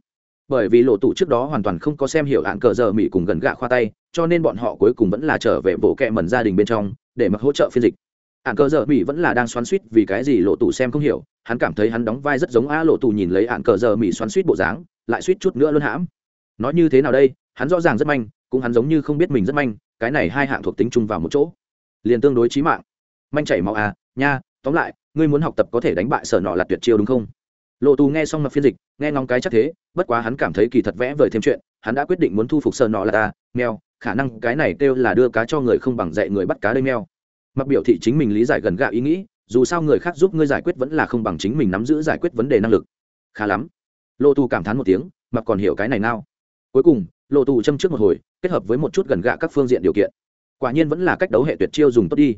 Bởi vì lộ tù trước đó hoàn toàn không có xem hiểu hạn cờ giờ mỹ cùng gần gạ khoa tay, cho nên bọn họ cuối cùng vẫn là trở về bộ kẹ mẩn gia đình bên trong để mặc hỗ trợ phiên dịch. Hạng cờ giờ mỹ vẫn là đang xoắn suýt vì cái gì lộ tù xem không hiểu, hắn cảm thấy hắn đóng vai rất giống a lộ tù nhìn lấy hạng cờ giờ mỹ xoắn suýt bộ dáng, lại suýt chút nữa luôn hãm. Nói như thế nào đây, hắn rõ ràng rất manh, cũng hắn giống như không biết mình rất manh, cái này hai hạng thuộc tính chung vào một chỗ. Liền tương đối trí mạng. Manh chảy máu à nha, tóm lại, ngươi muốn học tập có thể đánh bại sở nọ là tuyệt chiêu đúng không? Lộ tù nghe xong mặt phiên dịch, nghe ngóng cái chắc thế, bất quá hắn cảm thấy kỳ thật vẽ vời thêm chuyện, hắn đã quyết định muốn thu phục sở nọ là ta, mèo khả năng cái này kêu là đưa cá cho người không bằng dạy người bắt cá đây meo. Mặc biểu thị chính mình lý giải gần gạ ý nghĩ, dù sao người khác giúp ngươi giải quyết vẫn là không bằng chính mình nắm giữ giải quyết vấn đề năng lực. Khá lắm. Lộ tù cảm thán một tiếng mà còn hiểu cái này nào. Cuối cùng lộ tù châm trước một hồi, kết hợp với một chút gần gạ các phương diện điều kiện. Quả nhiên vẫn là cách đấu hệ tuyệt chiêu dùng tốt đi.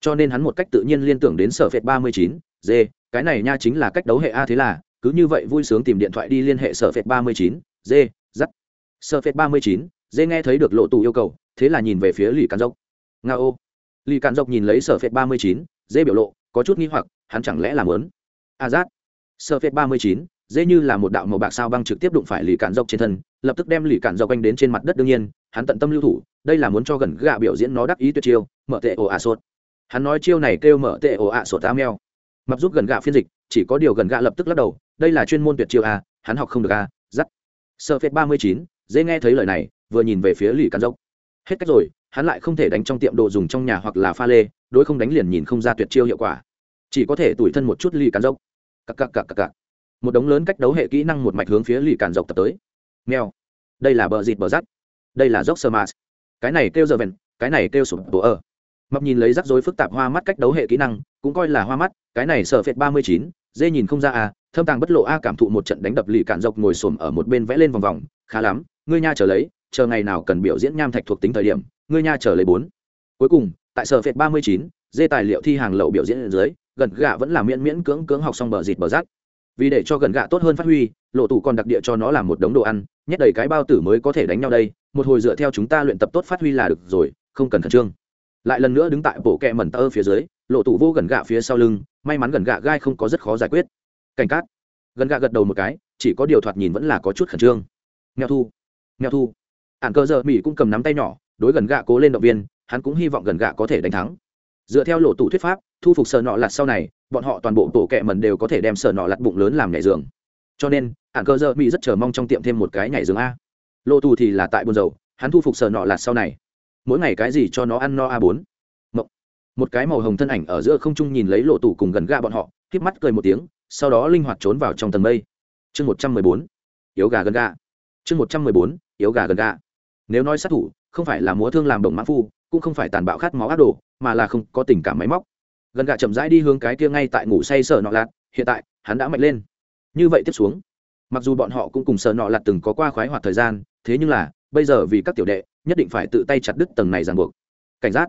Cho nên hắn một cách tự nhiên liên tưởng đến sở phệt ba mươi chín d cái này nha chính là cách đấu hệ a thế là, cứ như vậy vui sướng tìm điện thoại đi liên hệ sở phệt ba mươi chín d dắt sở phệt ba mươi chín dê nghe thấy được lộ tù yêu cầu, thế là nhìn về phía lì càn dốc. Nga ô. Lì càn dốc nhìn lấy sở phệt ba mươi chín dê biểu lộ, có chút nghi hoặc, hắn chẳng lẽ làm lớn a à dắt sở phệt ba mươi chín dê như là một đạo màu bạc sao băng trực tiếp đụng phải lì cạn dốc trên thân, lập tức đem lì cạn dốc anh đến trên mặt đất đương nhiên, hắn tận tâm lưu thủ, đây là muốn cho gần gạ biểu diễn nó đắc ý tuyệt chiêu, mở tệ ồ ả sốt hắn nói chiêu này kêu mở tệ ồ ạ sốt tá meo mặc giúp gần gạ phiên dịch, chỉ có điều gần gạ lập tức lắc đầu, đây là chuyên môn tuyệt chiêu a hắn học không được à, a dắt sợ phết ba mươi chín, dễ nghe thấy lời này vừa nhìn về phía lì cắn dốc. Hết cách rồi, hắn lại không thể đánh trong tiệm đồ dùng trong nhà hoặc là pha lê, đối không đánh liền nhìn không ra tuyệt chiêu hiệu quả. Chỉ có thể tủi thân một chút lì cắn dốc. Cặc cặc cặc cặc cặc. Một đống lớn cách đấu hệ kỹ năng một mạch hướng phía lì cản dốc tập tới. Nghèo đây là bờ dịt bờ rắt đây là dốc sơ mát. Cái này kêu giờ vẹn, cái này kêu sụp tổ ở. Mập nhìn lấy rắc rối phức tạp hoa mắt cách đấu hệ kỹ năng, cũng coi là hoa mắt, cái này sợ phệt ba mươi chín, dê nhìn không ra à thâm tàng bất lộ a cảm thụ một trận đánh đập lì cản dọc ngồi xổm ở một bên vẽ lên vòng vòng, khá lắm, ngươi nha trở lấy chờ ngày nào cần biểu diễn nham thạch thuộc tính thời điểm, ngươi nha chờ lấy bốn. Cuối cùng, tại sở phệt ba mươi chín, dê tài liệu thi hàng lậu biểu diễn dưới, gần gạ vẫn là miễn miễn cưỡng cưỡng học xong bờ dịt bờ rác. Vì để cho gần gạ tốt hơn phát huy, lộ tủ còn đặc địa cho nó làm một đống đồ ăn, nhét đầy cái bao tử mới có thể đánh nhau đây, một hồi dựa theo chúng ta luyện tập tốt phát huy là được rồi, không cần khẩn trương. Lại lần nữa đứng tại bộ kẹ mẩn tơ phía dưới, lộ tủ vô gần gạ phía sau lưng, may mắn gần gạ gai không có rất khó giải quyết. Cảnh cát. Gần gạ gật đầu một cái, chỉ có điều thoạt nhìn vẫn là có chút khẩn trương. Nghèo thu. Nghèo thu ạn cơ giờ mỹ cũng cầm nắm tay nhỏ, đối gần gạ cố lên động viên, hắn cũng hy vọng gần gạ có thể đánh thắng. Dựa theo lộ tủ thuyết pháp, thu phục sợ nọ lặt sau này, bọn họ toàn bộ tổ kẹ mần đều có thể đem sợ nọ lặt bụng lớn làm nhảy giường. Cho nên ạn cơ giờ bị rất chờ mong trong tiệm thêm một cái nhảy giường a. Lộ tù thì là tại buồn dầu hắn thu phục sợ nọ lặt sau này. Mỗi ngày cái gì cho nó ăn no a bốn. Một cái màu hồng thân ảnh ở giữa không trung nhìn lấy lộ tủ cùng gần gạ bọn họ, híp mắt cười một tiếng, sau đó linh hoạt trốn vào trong tầng mây. Chương một trăm mười bốn. Yếu gà gần gạ. chương một trăm mười bốn. Yếu gà gần gạ nếu nói sát thủ, không phải là múa thương làm đồng mã phu, cũng không phải tàn bạo khát máu ác đồ, mà là không có tình cảm máy móc. Gần gà chậm rãi đi hướng cái kia ngay tại ngủ say sờ nọ lạt, hiện tại, hắn đã mạnh lên. Như vậy tiếp xuống, mặc dù bọn họ cũng cùng sờ nọ lạt từng có qua khoái hoạt thời gian, thế nhưng là, bây giờ vì các tiểu đệ, nhất định phải tự tay chặt đứt tầng này ràng buộc. Cảnh giác.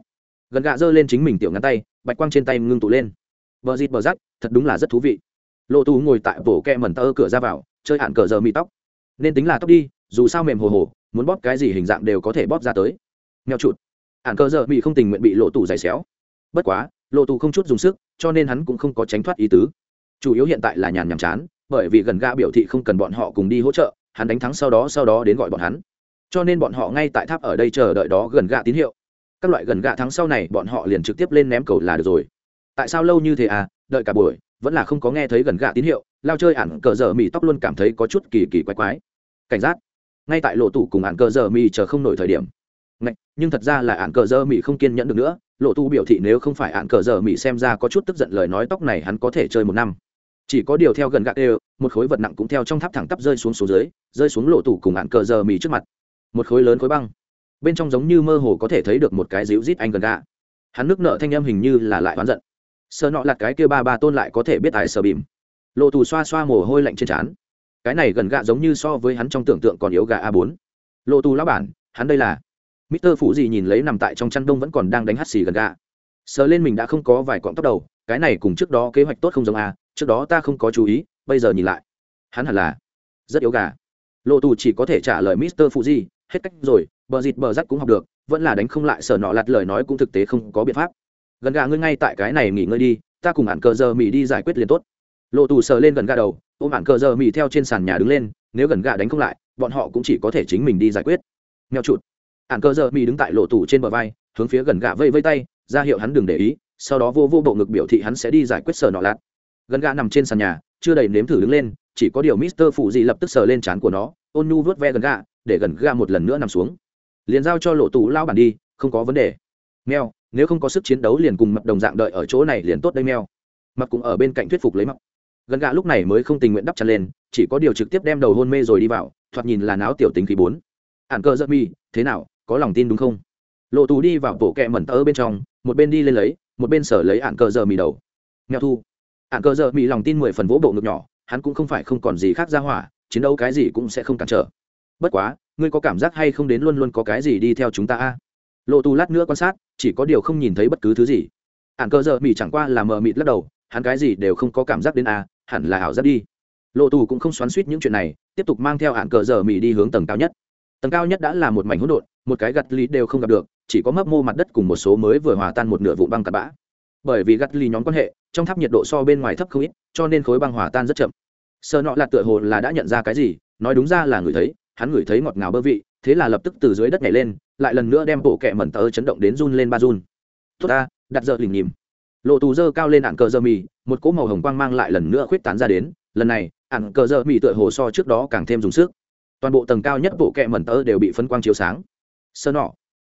Gần gạ giơ lên chính mình tiểu ngắn tay, bạch quang trên tay ngưng tụ lên. Vợ dịt bờ rắc, thật đúng là rất thú vị. Lộ tú ngồi tại vỗ kẹ mẩn tơ cửa ra vào, chơi hạn cờ giờ mị tóc. Nên tính là tóc đi dù sao mềm hồ hồ, muốn bóp cái gì hình dạng đều có thể bóp ra tới. Nghèo trụt ạn cờ giờ bị không tình nguyện bị lộ tủ giày xéo. Bất quá, lộ tù không chút dùng sức, cho nên hắn cũng không có tránh thoát ý tứ. Chủ yếu hiện tại là nhàn nhàm chán, bởi vì gần gạ biểu thị không cần bọn họ cùng đi hỗ trợ, hắn đánh thắng sau đó sau đó đến gọi bọn hắn. Cho nên bọn họ ngay tại tháp ở đây chờ đợi đó gần gạ tín hiệu. Các loại gần gạ thắng sau này, bọn họ liền trực tiếp lên ném cầu là được rồi. Tại sao lâu như thế à? Đợi cả buổi, vẫn là không có nghe thấy gần gạ tín hiệu. Lao chơi ản cờ giờ mỹ tóc luôn cảm thấy có chút kỳ kỳ quái quái. Cảnh giác ngay tại lộ tủ cùng ản cờ giờ mỹ chờ không nổi thời điểm. Ngạch, nhưng thật ra là ản cờ giờ mỹ không kiên nhẫn được nữa. Lộ tu biểu thị nếu không phải ản cờ giờ mỹ xem ra có chút tức giận lời nói tóc này hắn có thể chơi một năm. Chỉ có điều theo gần gạ đều một khối vật nặng cũng theo trong tháp thẳng tắp rơi xuống số dưới rơi xuống lộ tủ cùng ản cờ giờ mỹ trước mặt. Một khối lớn khối băng. Bên trong giống như mơ hồ có thể thấy được một cái dịu rít anh gần gạ. Hắn nước nợ thanh em hình như là lại oán giận. Sợ nọ lặt cái kia ba ba tôn lại có thể biết tài sờ bìm. Lộ tù xoa xoa mồ hôi lạnh trên trán cái này gần gạ giống như so với hắn trong tưởng tượng còn yếu gà a bốn. Lộ tù lão bản, hắn đây là. Mister phủ gì nhìn lấy nằm tại trong chăn đông vẫn còn đang đánh hắt xì gần gạ. Sờ lên mình đã không có vài cọng tóc đầu, cái này cùng trước đó kế hoạch tốt không giống a, trước đó ta không có chú ý, bây giờ nhìn lại. Hắn hẳn là rất yếu gà. Lộ tù chỉ có thể trả lời mister phụ gì hết cách rồi, bờ dịt bờ dắt cũng học được, vẫn là đánh không lại sở nọ lặt lời nói cũng thực tế không có biện pháp. Gần gà ngươi ngay tại cái này nghỉ ngơi đi, ta cùng ạn cờ giờ mỹ đi giải quyết liền tốt lộ tù sờ lên gần gà đầu ôm ạn cờ giờ mì theo trên sàn nhà đứng lên, nếu gần gà đánh không lại, bọn họ cũng chỉ có thể chính mình đi giải quyết. Nghèo trụt ạn cờ giờ mì đứng tại lộ tù trên bờ vai, hướng phía gần gà vây vây tay, ra hiệu hắn đừng để ý, sau đó vô vô bộ ngực biểu thị hắn sẽ đi giải quyết sờ nọ lạt. Gần gà nằm trên sàn nhà, chưa đầy nếm thử đứng lên, chỉ có điều mister phụ gì lập tức sờ lên trán của nó, ôn nhu vớt ve gần gà, để gần gà một lần nữa nằm xuống. Liền giao cho lộ tù lao bản đi, không có vấn đề. Mèo, nếu không có sức chiến đấu liền cùng mập đồng dạng đợi ở chỗ này liền tốt đây mèo. Mập cũng ở bên cạnh thuyết phục lấy mập gần gạ lúc này mới không tình nguyện đắp chặt lên, chỉ có điều trực tiếp đem đầu hôn mê rồi đi vào, thoạt nhìn là náo tiểu tính khí bốn. Ản cơ giật mi, thế nào, có lòng tin đúng không? Lộ tù đi vào bộ kẹ mẩn tơ bên trong, một bên đi lên lấy, một bên sở lấy ạn cơ giờ mì đầu. Nghèo thu. Ạn cơ giờ mì lòng tin mười phần vỗ bộ ngực nhỏ, hắn cũng không phải không còn gì khác ra hỏa, chiến đấu cái gì cũng sẽ không cản trở. Bất quá, ngươi có cảm giác hay không đến luôn luôn có cái gì đi theo chúng ta a? Lộ tù lát nữa quan sát, chỉ có điều không nhìn thấy bất cứ thứ gì. Ạn cơ giờ mỹ chẳng qua là mờ mịt lắc đầu, hắn cái gì đều không có cảm giác đến a hẳn là ảo giác đi. Lộ tù cũng không xoắn suýt những chuyện này, tiếp tục mang theo ạn cờ giờ mỹ đi hướng tầng cao nhất. Tầng cao nhất đã là một mảnh hỗn độn, một cái gặt lý đều không gặp được, chỉ có mấp mô mặt đất cùng một số mới vừa hòa tan một nửa vụ băng cặn bã. Bởi vì gặt lý nhóm quan hệ, trong tháp nhiệt độ so bên ngoài thấp không ít, cho nên khối băng hòa tan rất chậm. Sợ nọ là tựa hồ là đã nhận ra cái gì, nói đúng ra là người thấy, hắn ngửi thấy ngọt ngào bơ vị, thế là lập tức từ dưới đất nhảy lên, lại lần nữa đem bộ kẹ mẩn tơ chấn động đến run lên ba run. Tốt ta, đặt giờ lỉnh nhìm lộ tù dơ cao lên ạn cờ dơ mì, một cỗ màu hồng quang mang lại lần nữa khuyết tán ra đến, lần này, ạn cờ dơ mì tựa hồ so trước đó càng thêm dùng sức. Toàn bộ tầng cao nhất bộ kẹ mẩn tớ đều bị phân quang chiếu sáng. Sơ nọ.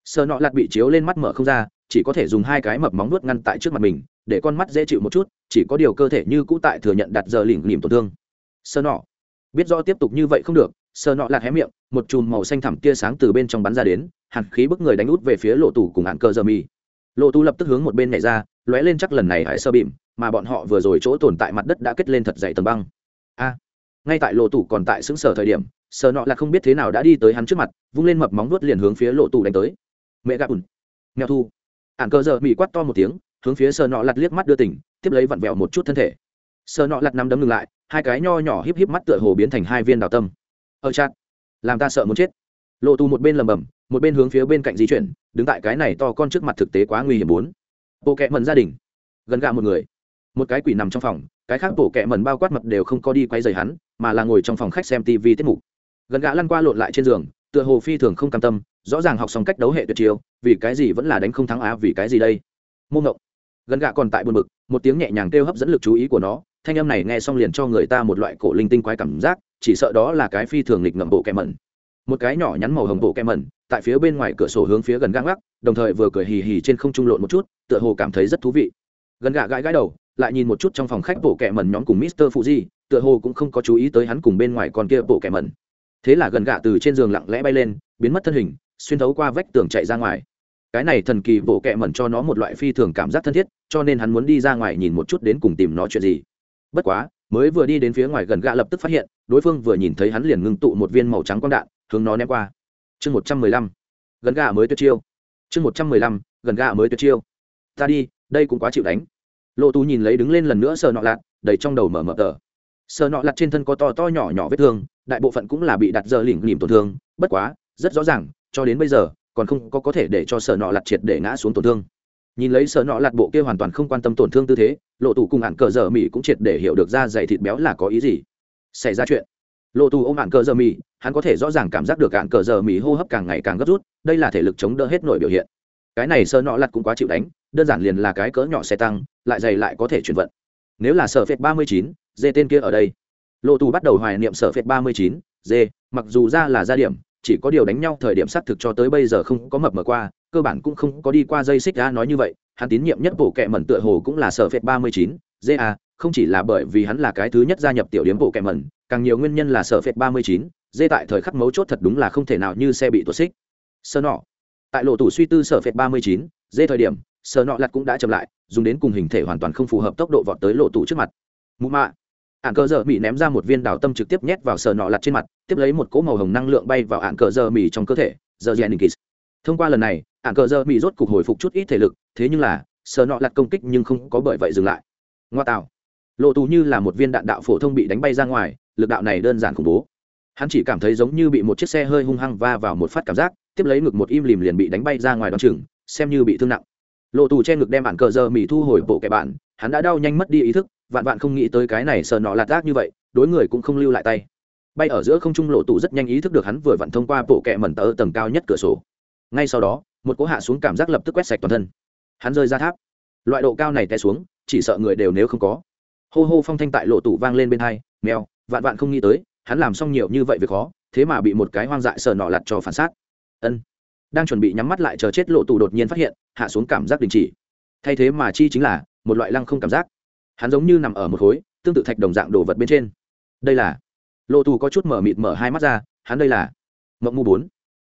Sơ nọ lặt bị chiếu lên mắt mở không ra, chỉ có thể dùng hai cái mập móng nuốt ngăn tại trước mặt mình, để con mắt dễ chịu một chút, chỉ có điều cơ thể như cũ tại thừa nhận đặt giờ lỉnh lìm tổn thương. Sơ nọ. Biết rõ tiếp tục như vậy không được, sơ nọ lạt hé miệng, một chùm màu xanh thẳm tia sáng từ bên trong bắn ra đến, hàn khí bức người đánh út về phía lộ tủ cùng hạn cờ dơ mì lộ Tu lập tức hướng một bên nhảy ra, lóe lên chắc lần này hãy sơ bìm, mà bọn họ vừa rồi chỗ tồn tại mặt đất đã kết lên thật dày tầng băng. A! Ngay tại lộ tủ còn tại xứng sở thời điểm sờ nọ là không biết thế nào đã đi tới hắn trước mặt, vung lên mập móng vuốt liền hướng phía lộ tủ đánh tới. Mẹ gà ùn! Nghèo thu! Ạn cơ giờ bị quát to một tiếng, hướng phía sờ nọ lặt liếc mắt đưa tỉnh, tiếp lấy vặn vẹo một chút thân thể. Sờ nọ lặt nắm đấm ngừng lại, hai cái nho nhỏ híp híp mắt tựa hồ biến thành hai viên đào tâm. Ở chặt! Làm ta sợ muốn chết! Lộ tù một bên lầm bầm một bên hướng phía bên cạnh di chuyển, đứng tại cái này to con trước mặt thực tế quá nguy hiểm bốn. Bộ kẹ mần gia đình. Gần gạ một người. Một cái quỷ nằm trong phòng, cái khác bộ kẹ mần bao quát mập đều không có đi quay dày hắn, mà là ngồi trong phòng khách xem tv tiết mục. Gần gạ lăn qua lộn lại trên giường, tựa hồ phi thường không cam tâm, rõ ràng học xong cách đấu hệ tuyệt chiêu, vì cái gì vẫn là đánh không thắng á, vì cái gì đây? Môn ngộng. Gần gạ còn tại buồn bực, một tiếng nhẹ nhàng kêu hấp dẫn lực chú ý của nó, thanh âm này nghe xong liền cho người ta một loại cổ linh tinh quái cảm giác, chỉ sợ đó là cái phi thường lịch ngậm bộ kẹ mẩn một cái nhỏ nhắn màu hồng bộ kem mẩn, tại phía bên ngoài cửa sổ hướng phía gần gang gác, đồng thời vừa cười hì hì trên không trung lộn một chút, tựa hồ cảm thấy rất thú vị. Gần gạ gãi gãi đầu, lại nhìn một chút trong phòng khách bộ kẹ mẩn nhóm cùng mister fuji, tựa hồ cũng không có chú ý tới hắn cùng bên ngoài con kia bộ kẹ mẩn. Thế là gần gạ từ trên giường lặng lẽ bay lên, biến mất thân hình, xuyên thấu qua vách tường chạy ra ngoài. Cái này thần kỳ bộ kẹ mẩn cho nó một loại phi thường cảm giác thân thiết, cho nên hắn muốn đi ra ngoài nhìn một chút đến cùng tìm nó chuyện gì. Bất quá, mới vừa đi đến phía ngoài gần gạ lập tức phát hiện, đối phương vừa nhìn thấy hắn liền ngưng tụ một viên màu trắng quang đạn hướng nó ném qua. Chương một trăm mười lăm. Gần gạ mới tuyệt chiêu. Chương một trăm mười lăm, gần gạ mới tuyệt chiêu. Ta đi, đây cũng quá chịu đánh. Lộ tú nhìn lấy đứng lên lần nữa sờ nọ lạt, đầy trong đầu mở mở tờ. Sờ nọ lạt trên thân có to to nhỏ nhỏ vết thương, đại bộ phận cũng là bị đặt giờ lỉnh lìm tổn thương, bất quá, rất rõ ràng, cho đến bây giờ, còn không có có thể để cho sờ nọ lạt triệt để ngã xuống tổn thương. Nhìn lấy sờ nọ lạt bộ kia hoàn toàn không quan tâm tổn thương tư thế lộ tù cùng hẳn cờ giờ mỹ cũng triệt để hiểu được ra dày thịt béo là có ý gì. Xảy ra chuyện lộ tù ôm ạn cờ giờ mì, hắn có thể rõ ràng cảm giác được ạn cờ giờ mì hô hấp càng ngày càng gấp rút, đây là thể lực chống đỡ hết nội biểu hiện. Cái này sơ nọ lặt cũng quá chịu đánh, đơn giản liền là cái cỡ nhỏ xe tăng, lại dày lại có thể chuyển vận. Nếu là sở phệt ba mươi chín, dê tên kia ở đây. Lộ tù bắt đầu hoài niệm sở phệt ba mươi chín, dê, mặc dù ra là gia điểm, chỉ có điều đánh nhau thời điểm xác thực cho tới bây giờ không có mập mờ qua, cơ bản cũng không có đi qua dây xích ra nói như vậy, hắn tín nhiệm nhất bộ kệ mẩn tựa hồ cũng là sở phệt ba mươi chín, dê a không chỉ là bởi vì hắn là cái thứ nhất gia nhập tiểu điểm bộ kẹm mẩn, càng nhiều nguyên nhân là sở phệt ba mươi chín, dê tại thời khắc mấu chốt thật đúng là không thể nào như xe bị tuột xích. Sơ nọ. Tại lộ tủ suy tư sở phệt ba mươi chín, dê thời điểm sở nọ lặt cũng đã chậm lại, dùng đến cùng hình thể hoàn toàn không phù hợp tốc độ vọt tới lộ tủ trước mặt. Mụ mạ. Ạn cờ dơ mỹ ném ra một viên đào tâm trực tiếp nhét vào sở nọ lặt trên mặt, tiếp lấy một cỗ màu hồng năng lượng bay vào ạn cờ dơ mỹ trong cơ thể, giờ jennings thông qua lần này ạn cờ dơ mỹ rốt cục hồi phục chút ít thể lực, thế nhưng là sở nọ lặt công kích nhưng không có bởi vậy dừng lại. Ngoa tạo lộ tù như là một viên đạn đạo phổ thông bị đánh bay ra ngoài, lực đạo này đơn giản khủng bố. Hắn chỉ cảm thấy giống như bị một chiếc xe hơi hung hăng va vào một phát cảm giác, tiếp lấy ngực một im lìm liền bị đánh bay ra ngoài đ o chừng, xem như bị thương nặng. Lộ tù che ngực đem bản cờ giờ mỹ thu hồi bộ kẻ bạn, hắn đã đau nhanh mất đi ý thức, vạn vạn không nghĩ tới cái này sờ nọ lạt ác như vậy, đối người cũng không lưu lại tay. Bay ở giữa không trung lộ tù rất nhanh ý thức được hắn vừa vặn thông qua bộ kẹ mẩn tờ tầng cao nhất cửa sổ. Ngay sau đó, một cỗ hạ xuống cảm giác lập tức quét sạch toàn thân. Hắn rơi ra tháp. Loại độ cao này té xuống, chỉ sợ người đều nếu không có hô hô phong thanh tại lộ tủ vang lên bên hai, mèo, vạn vạn không nghĩ tới, hắn làm xong nhiều như vậy việc khó, thế mà bị một cái hoang dại sờ nọ lặt cho phản xác. Ân. Đang chuẩn bị nhắm mắt lại chờ chết lộ tù đột nhiên phát hiện, hạ xuống cảm giác đình chỉ. Thay thế mà chi chính là, một loại lăng không cảm giác. Hắn giống như nằm ở một khối, tương tự thạch đồng dạng đồ vật bên trên. Đây là, lộ tù có chút mở mịt mở hai mắt ra, hắn đây là, mộng mu bốn.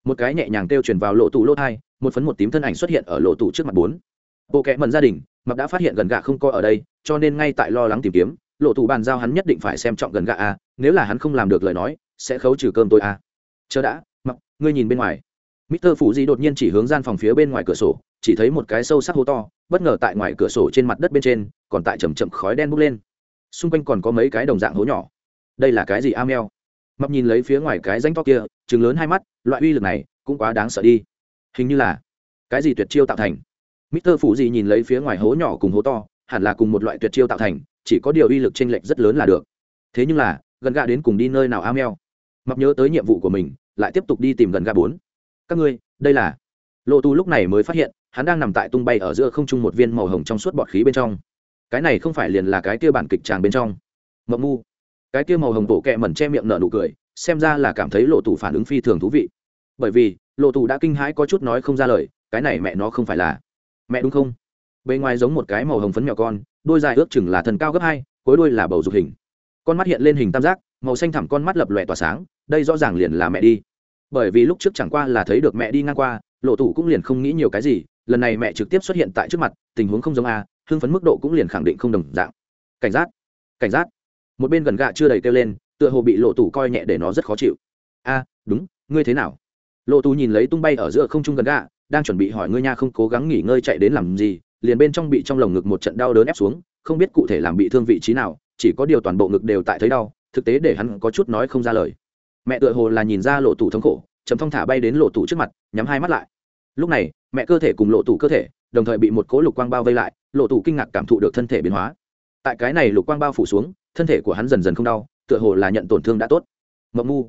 Một cái nhẹ nhàng kêu chuyển vào lộ tù lỗ thai, một phấn một tím thân ảnh xuất hiện ở lộ tù trước mặt bốn. Bộ kẽ mần gia đình mặc đã phát hiện gần gạ không coi ở đây cho nên ngay tại lo lắng tìm kiếm lộ tù bàn giao hắn nhất định phải xem trọng gần gạ a nếu là hắn không làm được lời nói sẽ khấu trừ cơm tôi a chờ đã mặc ngươi nhìn bên ngoài Mr. Phủ Di đột nhiên chỉ hướng gian phòng phía bên ngoài cửa sổ, chỉ thấy một cái sâu sắc hố to, bất ngờ tại ngoài cửa sổ trên mặt đất bên trên, còn tại chậm chậm khói đen bốc lên. Xung quanh còn có mấy cái đồng dạng hố nhỏ. Đây là cái gì Amel? Mập nhìn lấy phía ngoài cái rãnh to kia, trừng lớn hai mắt, loại uy lực này cũng quá đáng sợ đi. Hình như là cái gì tuyệt chiêu tạo thành. Mr. Phủ Di nhìn lấy phía ngoài hố nhỏ cùng hố to, hẳn là cùng một loại tuyệt chiêu tạo thành, chỉ có điều uy lực chênh lệch rất lớn là được. Thế nhưng là, gần gạ đến cùng đi nơi nào Amel? Mập nhớ tới nhiệm vụ của mình, lại tiếp tục đi tìm gần gạ bốn các ngươi đây là lộ tu lúc này mới phát hiện hắn đang nằm tại tung bay ở giữa không trung một viên màu hồng trong suốt bọt khí bên trong cái này không phải liền là cái kia bản kịch tràng bên trong mộng mu cái kia màu hồng bộ kẹ mẩn che miệng nở nụ cười xem ra là cảm thấy lộ tu phản ứng phi thường thú vị bởi vì lộ tu đã kinh hãi có chút nói không ra lời cái này mẹ nó không phải là mẹ đúng không? Bề ngoài giống một cái màu hồng phấn mèo con, đôi dài ước chừng là thần cao gấp hai, cuối đôi là bầu dục hình. Con mắt hiện lên hình tam giác, màu xanh thẳm con mắt lập lòe tỏa sáng, đây rõ ràng liền là mẹ đi. Bởi vì lúc trước chẳng qua là thấy được mẹ đi ngang qua, lộ tủ cũng liền không nghĩ nhiều cái gì, lần này mẹ trực tiếp xuất hiện tại trước mặt, tình huống không giống a, hưng phấn mức độ cũng liền khẳng định không đồng dạng. Cảnh giác cảnh giác. Một bên gần gạ chưa đầy kêu lên, tựa hồ bị lộ tủ coi nhẹ để nó rất khó chịu. A, đúng, ngươi thế nào? Lộ tù nhìn lấy tung bay ở giữa không trung gần gạ đang chuẩn bị hỏi ngươi nha không cố gắng nghỉ ngơi chạy đến làm gì, liền bên trong bị trong lồng ngực một trận đau đớn ép xuống, không biết cụ thể làm bị thương vị trí nào, chỉ có điều toàn bộ ngực đều tại thấy đau, thực tế để hắn có chút nói không ra lời. Mẹ tựa hồ là nhìn ra lộ tủ thống khổ chấm thong thả bay đến lộ tủ trước mặt, nhắm hai mắt lại. Lúc này, mẹ cơ thể cùng lộ tủ cơ thể, đồng thời bị một cố lục quang bao vây lại, lộ tủ kinh ngạc cảm thụ được thân thể biến hóa. Tại cái này lục quang bao phủ xuống, thân thể của hắn dần dần không đau, tựa hồ là nhận tổn thương đã tốt. Mộng mu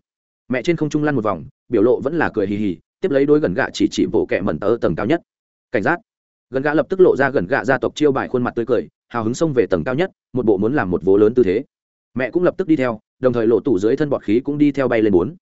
mẹ trên không trung lăn một vòng, biểu lộ vẫn là cười hì hì tiếp lấy đối gần gạ chỉ chỉ bộ kẹ mẩn tớ tầng cao nhất. Cảnh giác. Gần gạ lập tức lộ ra gần gạ gia tộc chiêu bài khuôn mặt tươi cười, hào hứng xông về tầng cao nhất, một bộ muốn làm một vố lớn tư thế. Mẹ cũng lập tức đi theo, đồng thời lộ tủ dưới thân bọt khí cũng đi theo bay lên bốn.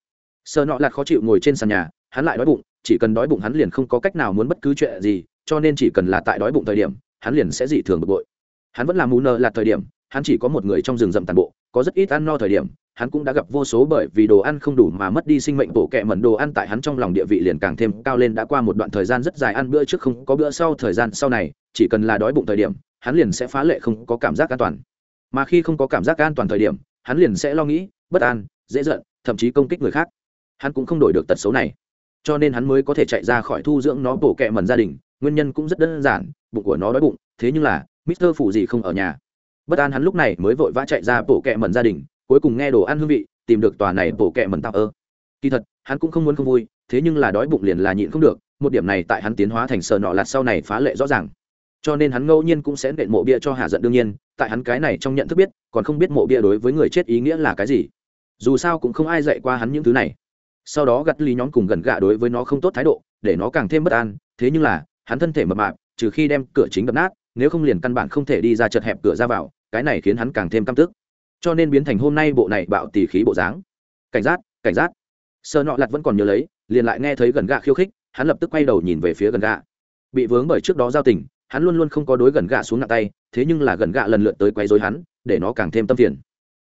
Sợ nọ lạt khó chịu ngồi trên sàn nhà, hắn lại đói bụng, chỉ cần đói bụng hắn liền không có cách nào muốn bất cứ chuyện gì, cho nên chỉ cần là tại đói bụng thời điểm, hắn liền sẽ dị thường bực bội. Hắn vẫn là mù nợ lạt thời điểm, hắn chỉ có một người trong rừng rậm tàn bộ, có rất ít ăn no thời điểm hắn cũng đã gặp vô số bởi vì đồ ăn không đủ mà mất đi sinh mệnh bổ kẹ mẩn đồ ăn tại hắn trong lòng địa vị liền càng thêm cao lên đã qua một đoạn thời gian rất dài ăn bữa trước không có bữa sau thời gian sau này, chỉ cần là đói bụng thời điểm, hắn liền sẽ phá lệ không có cảm giác an toàn. Mà khi không có cảm giác an toàn thời điểm, hắn liền sẽ lo nghĩ, bất an, dễ giận, thậm chí công kích người khác. Hắn cũng không đổi được tật xấu này. Cho nên hắn mới có thể chạy ra khỏi thu dưỡng nó bổ kẹ mẩn gia đình, nguyên nhân cũng rất đơn giản, bụng của nó đói bụng, thế nhưng là, mister phủ gì không ở nhà. Bất an hắn lúc này mới vội vã chạy ra bổ kẹ mẩn gia đình cuối cùng nghe đồ ăn hương vị, tìm được tòa này bổ kẹ mẩn tạo ơ. Kỳ thật, hắn cũng không muốn không vui, thế nhưng là đói bụng liền là nhịn không được, một điểm này tại hắn tiến hóa thành sờ nọ lạt sau này phá lệ rõ ràng. Cho nên hắn ngẫu nhiên cũng sẽ nện mộ bia cho hạ giận đương nhiên, tại hắn cái này trong nhận thức biết, còn không biết mộ bia đối với người chết ý nghĩa là cái gì. Dù sao cũng không ai dạy qua hắn những thứ này. Sau đó gặt lý nhóm cùng gần gạ đối với nó không tốt thái độ, để nó càng thêm bất an, thế nhưng là, hắn thân thể mập mạp, trừ khi đem cửa chính đập nát, nếu không liền căn bản không thể đi ra chật hẹp cửa ra vào, cái này khiến hắn càng thêm căm tức cho nên biến thành hôm nay bộ này bạo tỉ khí bộ dáng. Cảnh giác cảnh giác. Sợ nọ lặt vẫn còn nhớ lấy, liền lại nghe thấy gần gạ khiêu khích, hắn lập tức quay đầu nhìn về phía gần gạ. Bị vướng bởi trước đó giao tình, hắn luôn luôn không có đối gần gạ xuống nặng tay, thế nhưng là gần gạ lần lượt tới quấy dối hắn, để nó càng thêm tâm phiền.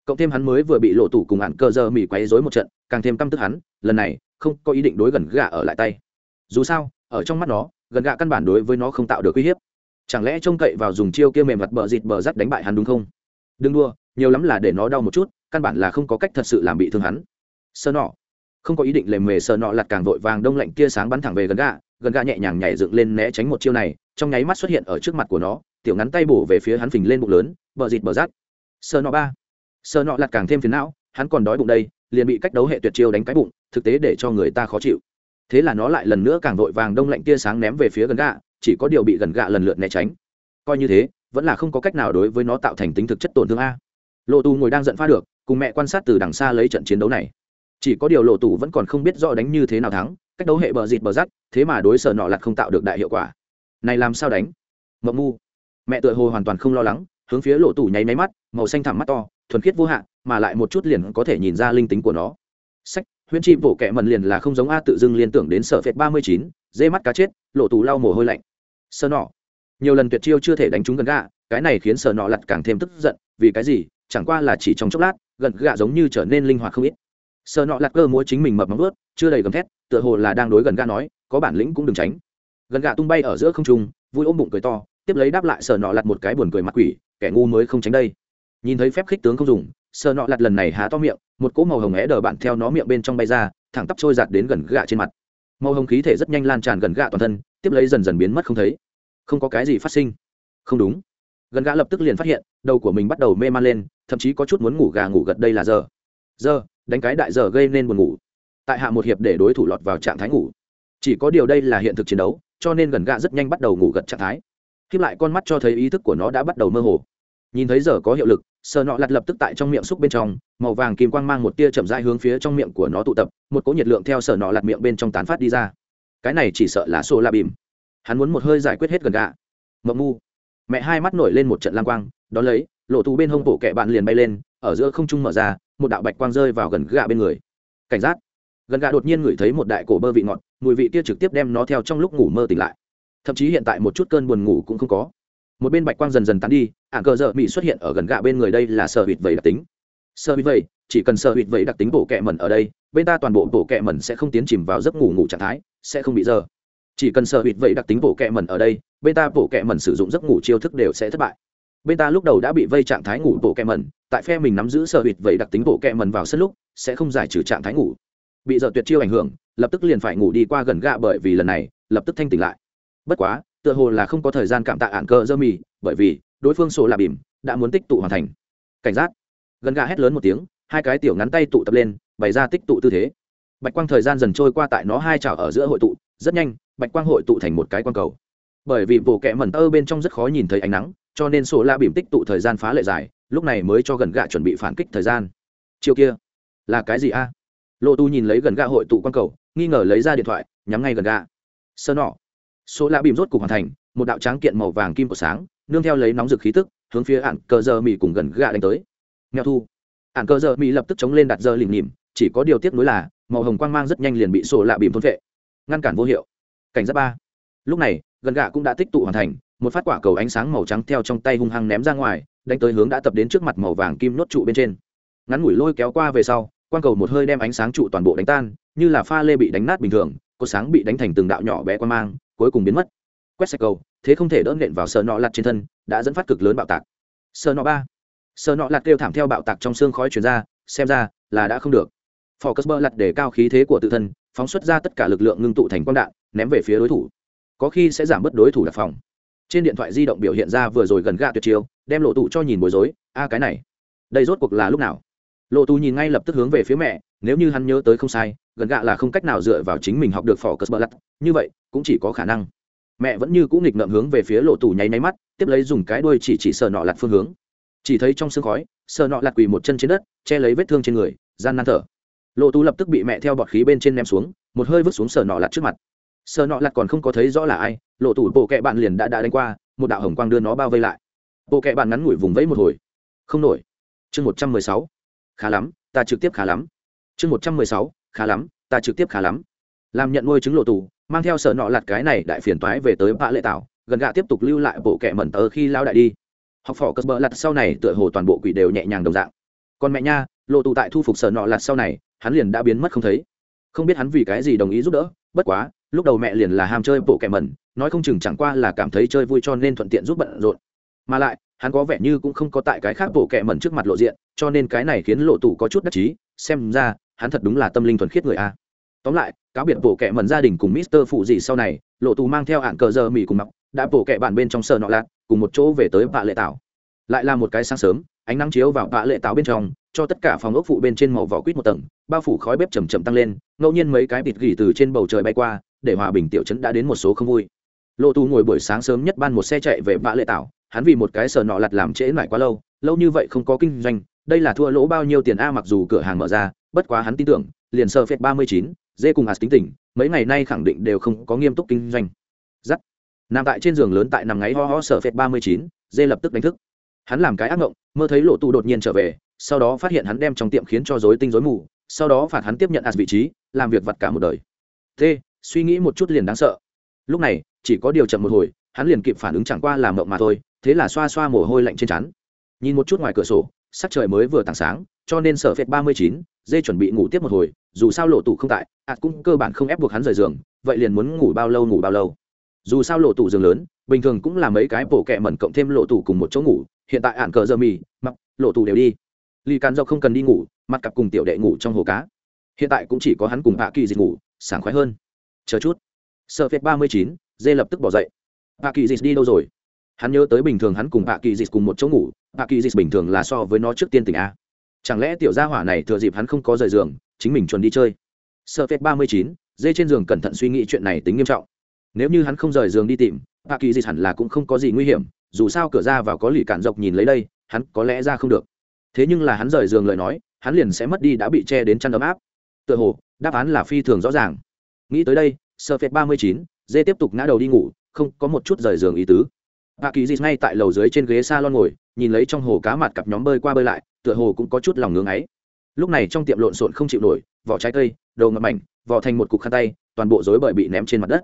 Cộng thêm hắn mới vừa bị lộ tủ cùng hạn cơ giờ mỉ quấy dối một trận, càng thêm căm tức hắn, lần này, không có ý định đối gần gạ ở lại tay. Dù sao, ở trong mắt nó, gần gạ căn bản đối với nó không tạo được uy hiếp. Chẳng lẽ trông cậy vào dùng chiêu kia mềm mặt bờ dịt bờ rắt đánh bại hắn đúng không? Đừng đua nhiều lắm là để nó đau một chút, căn bản là không có cách thật sự làm bị thương hắn. Sơ nọ. Không có ý định lề mề sơ nọ lặt càng vội vàng đông lạnh kia sáng bắn thẳng về gần gạ gần gạ nhẹ nhàng nhảy dựng lên né tránh một chiêu này, trong nháy mắt xuất hiện ở trước mặt của nó, tiểu ngắn tay bổ về phía hắn phình lên bụng lớn, bờ dịt bờ rát. Sơ nọ ba. Sơ nọ lặt càng thêm phiền não, hắn còn đói bụng đây, liền bị cách đấu hệ tuyệt chiêu đánh cái bụng, thực tế để cho người ta khó chịu. Thế là nó lại lần nữa càng vội vàng đông lạnh tia sáng ném về phía gần gạ chỉ có điều bị gần gạ lần lượt né tránh. Coi như thế, vẫn là không có cách nào đối với nó tạo thành tính thực chất tổn thương a lộ tù ngồi đang giận pha được, cùng mẹ quan sát từ đằng xa lấy trận chiến đấu này. Chỉ có điều lộ tù vẫn còn không biết rõ đánh như thế nào thắng, cách đấu hệ bờ dịt bờ rắt thế mà đối sở nọ lặt không tạo được đại hiệu quả. Này làm sao đánh? Mậm mu mẹ tựa hồ hoàn toàn không lo lắng, hướng phía lộ tù nháy máy mắt, màu xanh thẳm mắt to, thuần khiết vô hạn, mà lại một chút liền có thể nhìn ra linh tính của nó. Sách, huyễn chi vỗ kẻ mần liền là không giống a tự dưng liên tưởng đến sở phệt ba mươi chín, dê mắt cá chết, lộ tù lau mồ hôi lạnh. Sơ nọ. Nhiều lần tuyệt chiêu chưa thể đánh trúng gần gà cái này khiến sở nọ lặt càng thêm tức giận, vì cái gì? Chẳng qua là chỉ trong chốc lát, gần gạ giống như trở nên linh hoạt không ít. Sờ nọ lạt cơ múa chính mình mập móng ướt chưa đầy gầm thét, tựa hồ là đang đối gần gạ nói, có bản lĩnh cũng đừng tránh. Gần gạ tung bay ở giữa không trung, vui ôm bụng cười to, tiếp lấy đáp lại sờ nọ lạt một cái buồn cười mặt quỷ, kẻ ngu mới không tránh đây. Nhìn thấy phép khích tướng không dùng sờ nọ lạt lần này há to miệng, một cỗ màu hồng é đờ bạn theo nó miệng bên trong bay ra, thẳng tắp trôi giạt đến gần gạ trên mặt. Màu hồng khí thể rất nhanh lan tràn gần gạ toàn thân, tiếp lấy dần dần biến mất không thấy. Không có cái gì phát sinh. Không đúng. Gần gã lập tức liền phát hiện, đầu của mình bắt đầu mê man lên thậm chí có chút muốn ngủ gà ngủ gật đây là giờ. Giờ, đánh cái đại giờ gây nên buồn ngủ. Tại hạ một hiệp để đối thủ lọt vào trạng thái ngủ. Chỉ có điều đây là hiện thực chiến đấu, cho nên gần gạ rất nhanh bắt đầu ngủ gật trạng thái. Khiếp lại con mắt cho thấy ý thức của nó đã bắt đầu mơ hồ. Nhìn thấy giờ có hiệu lực sờ nọ lặt lập tức tại trong miệng xúc bên trong, màu vàng kim quang mang một tia chậm rãi hướng phía trong miệng của nó tụ tập, một cỗ nhiệt lượng theo sờ nọ lặt miệng bên trong tán phát đi ra. Cái này chỉ sợ là xô la bìm. Hắn muốn một hơi giải quyết hết gần gà mậm mu mẹ hai mắt nổi lên một trận lang quang, đón lấy lộ thú bên hông bộ kẹ bạn liền bay lên, ở giữa không trung mở ra, một đạo bạch quang rơi vào gần gạ bên người. Cảnh giác. Gần gạ đột nhiên ngửi thấy một đại cổ bơ vị ngọt, mùi vị kia trực tiếp đem nó theo trong lúc ngủ mơ tỉnh lại. Thậm chí hiện tại một chút cơn buồn ngủ cũng không có. Một bên bạch quang dần dần tán đi, ảng cờ dợ mỹ xuất hiện ở gần gạ bên người đây là sợ hụt vầy đặc tính. Sợ hụt vầy chỉ cần sợ hụt vầy đặc tính bộ kẹ mẩn ở đây, bên ta toàn bộ bộ kẹ mẩn sẽ không tiến chìm vào giấc ngủ ngủ trạng thái, sẽ không bị giờ chỉ cần sợ hụt vậy đặc tính bộ kẹ mẩn ở đây, bên ta bộ kẹ mẩn sử dụng giấc ngủ chiêu thức đều sẽ thất bại bên ta lúc đầu đã bị vây trạng thái ngủ bộ kẹ mẩn, tại phe mình nắm giữ sợ hụt vậy đặc tính bộ kẹ mẩn vào sân lúc, sẽ không giải trừ trạng thái ngủ. Bị giờ tuyệt chiêu ảnh hưởng, lập tức liền phải ngủ đi qua gần gạ bởi vì lần này, lập tức thanh tỉnh lại. Bất quá, tựa hồ là không có thời gian cảm tạ ạn cơ dơ mì, bởi vì, đối phương sổ là bìm, đã muốn tích tụ hoàn thành. Cảnh giác. Gần gạ hét lớn một tiếng, hai cái tiểu ngắn tay tụ tập lên, bày ra tích tụ tư thế. Bạch quang thời gian dần trôi qua tại nó hai chảo ở giữa hội tụ, rất nhanh, bạch quang hội tụ thành một cái quang cầu. Bởi vì bộ kẹ mẩn tơ bên trong rất khó nhìn thấy ánh nắng cho nên sổ la bìm tích tụ thời gian phá lệ dài, lúc này mới cho gần gạ chuẩn bị phản kích thời gian. Chiều kia, là cái gì a? Lộ tu nhìn lấy gần gạ hội tụ quang cầu, nghi ngờ lấy ra điện thoại, nhắm ngay gần gạ. sơ nọ. Số lạ bìm rốt cục hoàn thành, một đạo tráng kiện màu vàng kim của sáng, nương theo lấy nóng rực khí tức, hướng phía ạn cờ giờ mỹ cùng gần gạ đánh tới. Nghèo thu. Ạn cờ giờ mỹ lập tức chống lên đặt giờ lìm nhìm chỉ có điều tiếc nuối là, màu hồng quang mang rất nhanh liền bị sổ lạ bìm thôn vệ. Ngăn cản vô hiệu. Cảnh giác ba. Lúc này, gần gạ cũng đã tích tụ hoàn thành một phát quả cầu ánh sáng màu trắng theo trong tay hung hăng ném ra ngoài, đánh tới hướng đã tập đến trước mặt màu vàng kim nốt trụ bên trên. Ngắn ngủi lôi kéo qua về sau, quang cầu một hơi đem ánh sáng trụ toàn bộ đánh tan, như là pha lê bị đánh nát bình thường cột sáng bị đánh thành từng đạo nhỏ bé quan mang, cuối cùng biến mất. Quét sạch cầu, thế không thể đỡ nện vào sờ nọ lặt trên thân, đã dẫn phát cực lớn bạo tạc. Sờ nọ ba. Sờ nọ lặt kêu thảm theo bạo tạc trong xương khói chuyển ra, xem ra là đã không được. Phò cất bơ lặt để cao khí thế của tự thân, phóng xuất ra tất cả lực lượng ngưng tụ thành quang đạn, ném về phía đối thủ. Có khi sẽ giảm bớt đối thủ đặt phòng trên điện thoại di động biểu hiện ra vừa rồi gần gạ tuyệt chiêu, đem lộ tù cho nhìn bối rối, a, cái này, đây rốt cuộc là lúc nào? Lộ tù nhìn ngay lập tức hướng về phía mẹ, nếu như hắn nhớ tới không sai, gần gạ là không cách nào dựa vào chính mình học được phỏ cờ bờ lặt như vậy, cũng chỉ có khả năng. Mẹ vẫn như cũng nghịch ngợm hướng về phía lộ tù nháy máy mắt, tiếp lấy dùng cái đuôi chỉ chỉ sờ nọ lặt phương hướng. Chỉ thấy trong sương khói, sờ nọ lặt quỳ một chân trên đất, che lấy vết thương trên người, gian nan thở. Lộ tù lập tức bị mẹ theo bọt khí bên trên ném xuống, một hơi vứt xuống sờ nọ lặt trước mặt sợ nọ lặt còn không có thấy rõ là ai, lộ tù bộ kẹ bạn liền đã đã đánh qua, một đạo hồng quang đưa nó bao vây lại. Bộ kẹ bạn ngắn ngủi vùng vẫy một hồi. Không nổi. Chương một trăm mười sáu. Khá lắm, ta trực tiếp khá lắm. Chương một trăm mười sáu. Khá lắm, ta trực tiếp khá lắm. Làm nhận nuôi trứng lộ tù mang theo sợ nọ lặt cái này đại phiền toái về tới bạ lệ tảo, gần gạ tiếp tục lưu lại bộ kệ mẩn tờ khi lao đại đi. Học phỏ cất bỡ lặt sau này tựa hồ toàn bộ quỷ đều nhẹ nhàng đồng dạng. Còn mẹ nha, lộ tù tại thu phục sợ nọ lặt sau này, hắn liền đã biến mất không thấy. Không biết hắn vì cái gì đồng ý giúp đỡ, bất quá lúc đầu mẹ liền là ham chơi bộ kẻ mẩn, nói không chừng chẳng qua là cảm thấy chơi vui cho nên thuận tiện giúp bận rộn. Mà lại, hắn có vẻ như cũng không có tại cái khác bộ kẻ mẩn trước mặt lộ diện, cho nên cái này khiến lộ tủ có chút đắc chí, xem ra, hắn thật đúng là tâm linh thuần khiết người a. Tóm lại, cáo biệt bộ kẻ mẩn gia đình cùng mister phụ gì sau này, lộ tù mang theo hạn cờ giờ mỹ cùng mặc, đã bộ kẻ bản bên trong sờ nọ lạc, cùng một chỗ về tới bạ lệ tảo. Lại là một cái sáng sớm, ánh nắng chiếu vào bạ lệ tảo bên trong, cho tất cả phòng ốc phụ bên trên màu vỏ quýt một tầng, bao phủ khói bếp chầm chậm tăng lên, ngẫu nhiên mấy cái bịt gỉ từ trên bầu trời bay qua để hòa bình tiểu trấn đã đến một số không vui. Lộ tù ngồi buổi sáng sớm nhất ban một xe chạy về vã lệ tảo, hắn vì một cái sờ nọ lặt làm trễ mãi quá lâu lâu như vậy không có kinh doanh, đây là thua lỗ bao nhiêu tiền a, mặc dù cửa hàng mở ra, bất quá hắn tin tưởng, liền sơ phép ba mươi chín, dê cùng hạt tính tỉnh. mấy ngày nay khẳng định đều không có nghiêm túc kinh doanh. Giắt. Nằm tại trên giường lớn tại nằm ngáy ho ho sơ phép ba mươi chín, dê lập tức đánh thức. Hắn làm cái ác mộng, mơ thấy lộ tù đột nhiên trở về, sau đó phát hiện hắn đem trong tiệm khiến cho dối tinh dối mù, sau đó phạt hắn tiếp nhận hạt vị trí, làm việc vặt cả một đời. T suy nghĩ một chút liền đáng sợ. Lúc này, chỉ có điều chậm một hồi, hắn liền kịp phản ứng chẳng qua làm mộng mà thôi, thế là xoa xoa mồ hôi lạnh trên chắn nhìn một chút ngoài cửa sổ, sắc trời mới vừa tảng sáng, cho nên sở phệt ba mươi chín, dê chuẩn bị ngủ tiếp một hồi, dù sao lộ tủ không tại ạt cũng cơ bản không ép buộc hắn rời giường, vậy liền muốn ngủ bao lâu ngủ bao lâu. Dù sao lộ tủ giường lớn, bình thường cũng là mấy cái bổ kẹ mẩn cộng thêm lộ tủ cùng một chỗ ngủ, hiện tại ạn cờ giờ mì, mặc, lộ tủ đều đi. Lì càn do không cần đi ngủ, mặt cặp cùng tiểu đệ ngủ trong hồ cá. Hiện tại cũng chỉ có hắn cùng hạ kỳ dịch ngủ, sảng khoái hơn chờ chút. Sợ phép ba mươi chín, dê lập tức bỏ dậy. Bà kỳ dịch đi đâu rồi? Hắn nhớ tới bình thường hắn cùng bà kỳ dịch cùng một chỗ ngủ. Bà kỳ dịch bình thường là so với nó trước tiên tỉnh a. Chẳng lẽ tiểu gia hỏa này thừa dịp hắn không có rời giường, chính mình chuẩn đi chơi? Sợ phép ba mươi chín, dê trên giường cẩn thận suy nghĩ chuyện này tính nghiêm trọng. Nếu như hắn không rời giường đi tìm bà kỳ dịch hẳn là cũng không có gì nguy hiểm. Dù sao cửa ra vào có lì cản dọc nhìn lấy đây, hắn có lẽ ra không được. Thế nhưng là hắn rời giường lời nói, hắn liền sẽ mất đi đã bị che đến chăn ấm áp. Tựa hồ, đáp án là phi thường rõ ràng nghĩ tới đây sơ phệt ba mươi chín, dê tiếp tục ngã đầu đi ngủ, không có một chút rời giường ý tứ. Hạ kỳ dịt ngay tại lầu dưới trên ghế s a lon ngồi, nhìn lấy trong hồ cá mặt cặp nhóm bơi qua bơi lại, tựa hồ cũng có chút lòng ngưng ấy. Lúc này trong tiệm lộn xộn không chịu nổi, vỏ trái cây đầu ngập mảnh, vỏ thành một cục khăn tay, toàn bộ rối bởi bị ném trên mặt đất.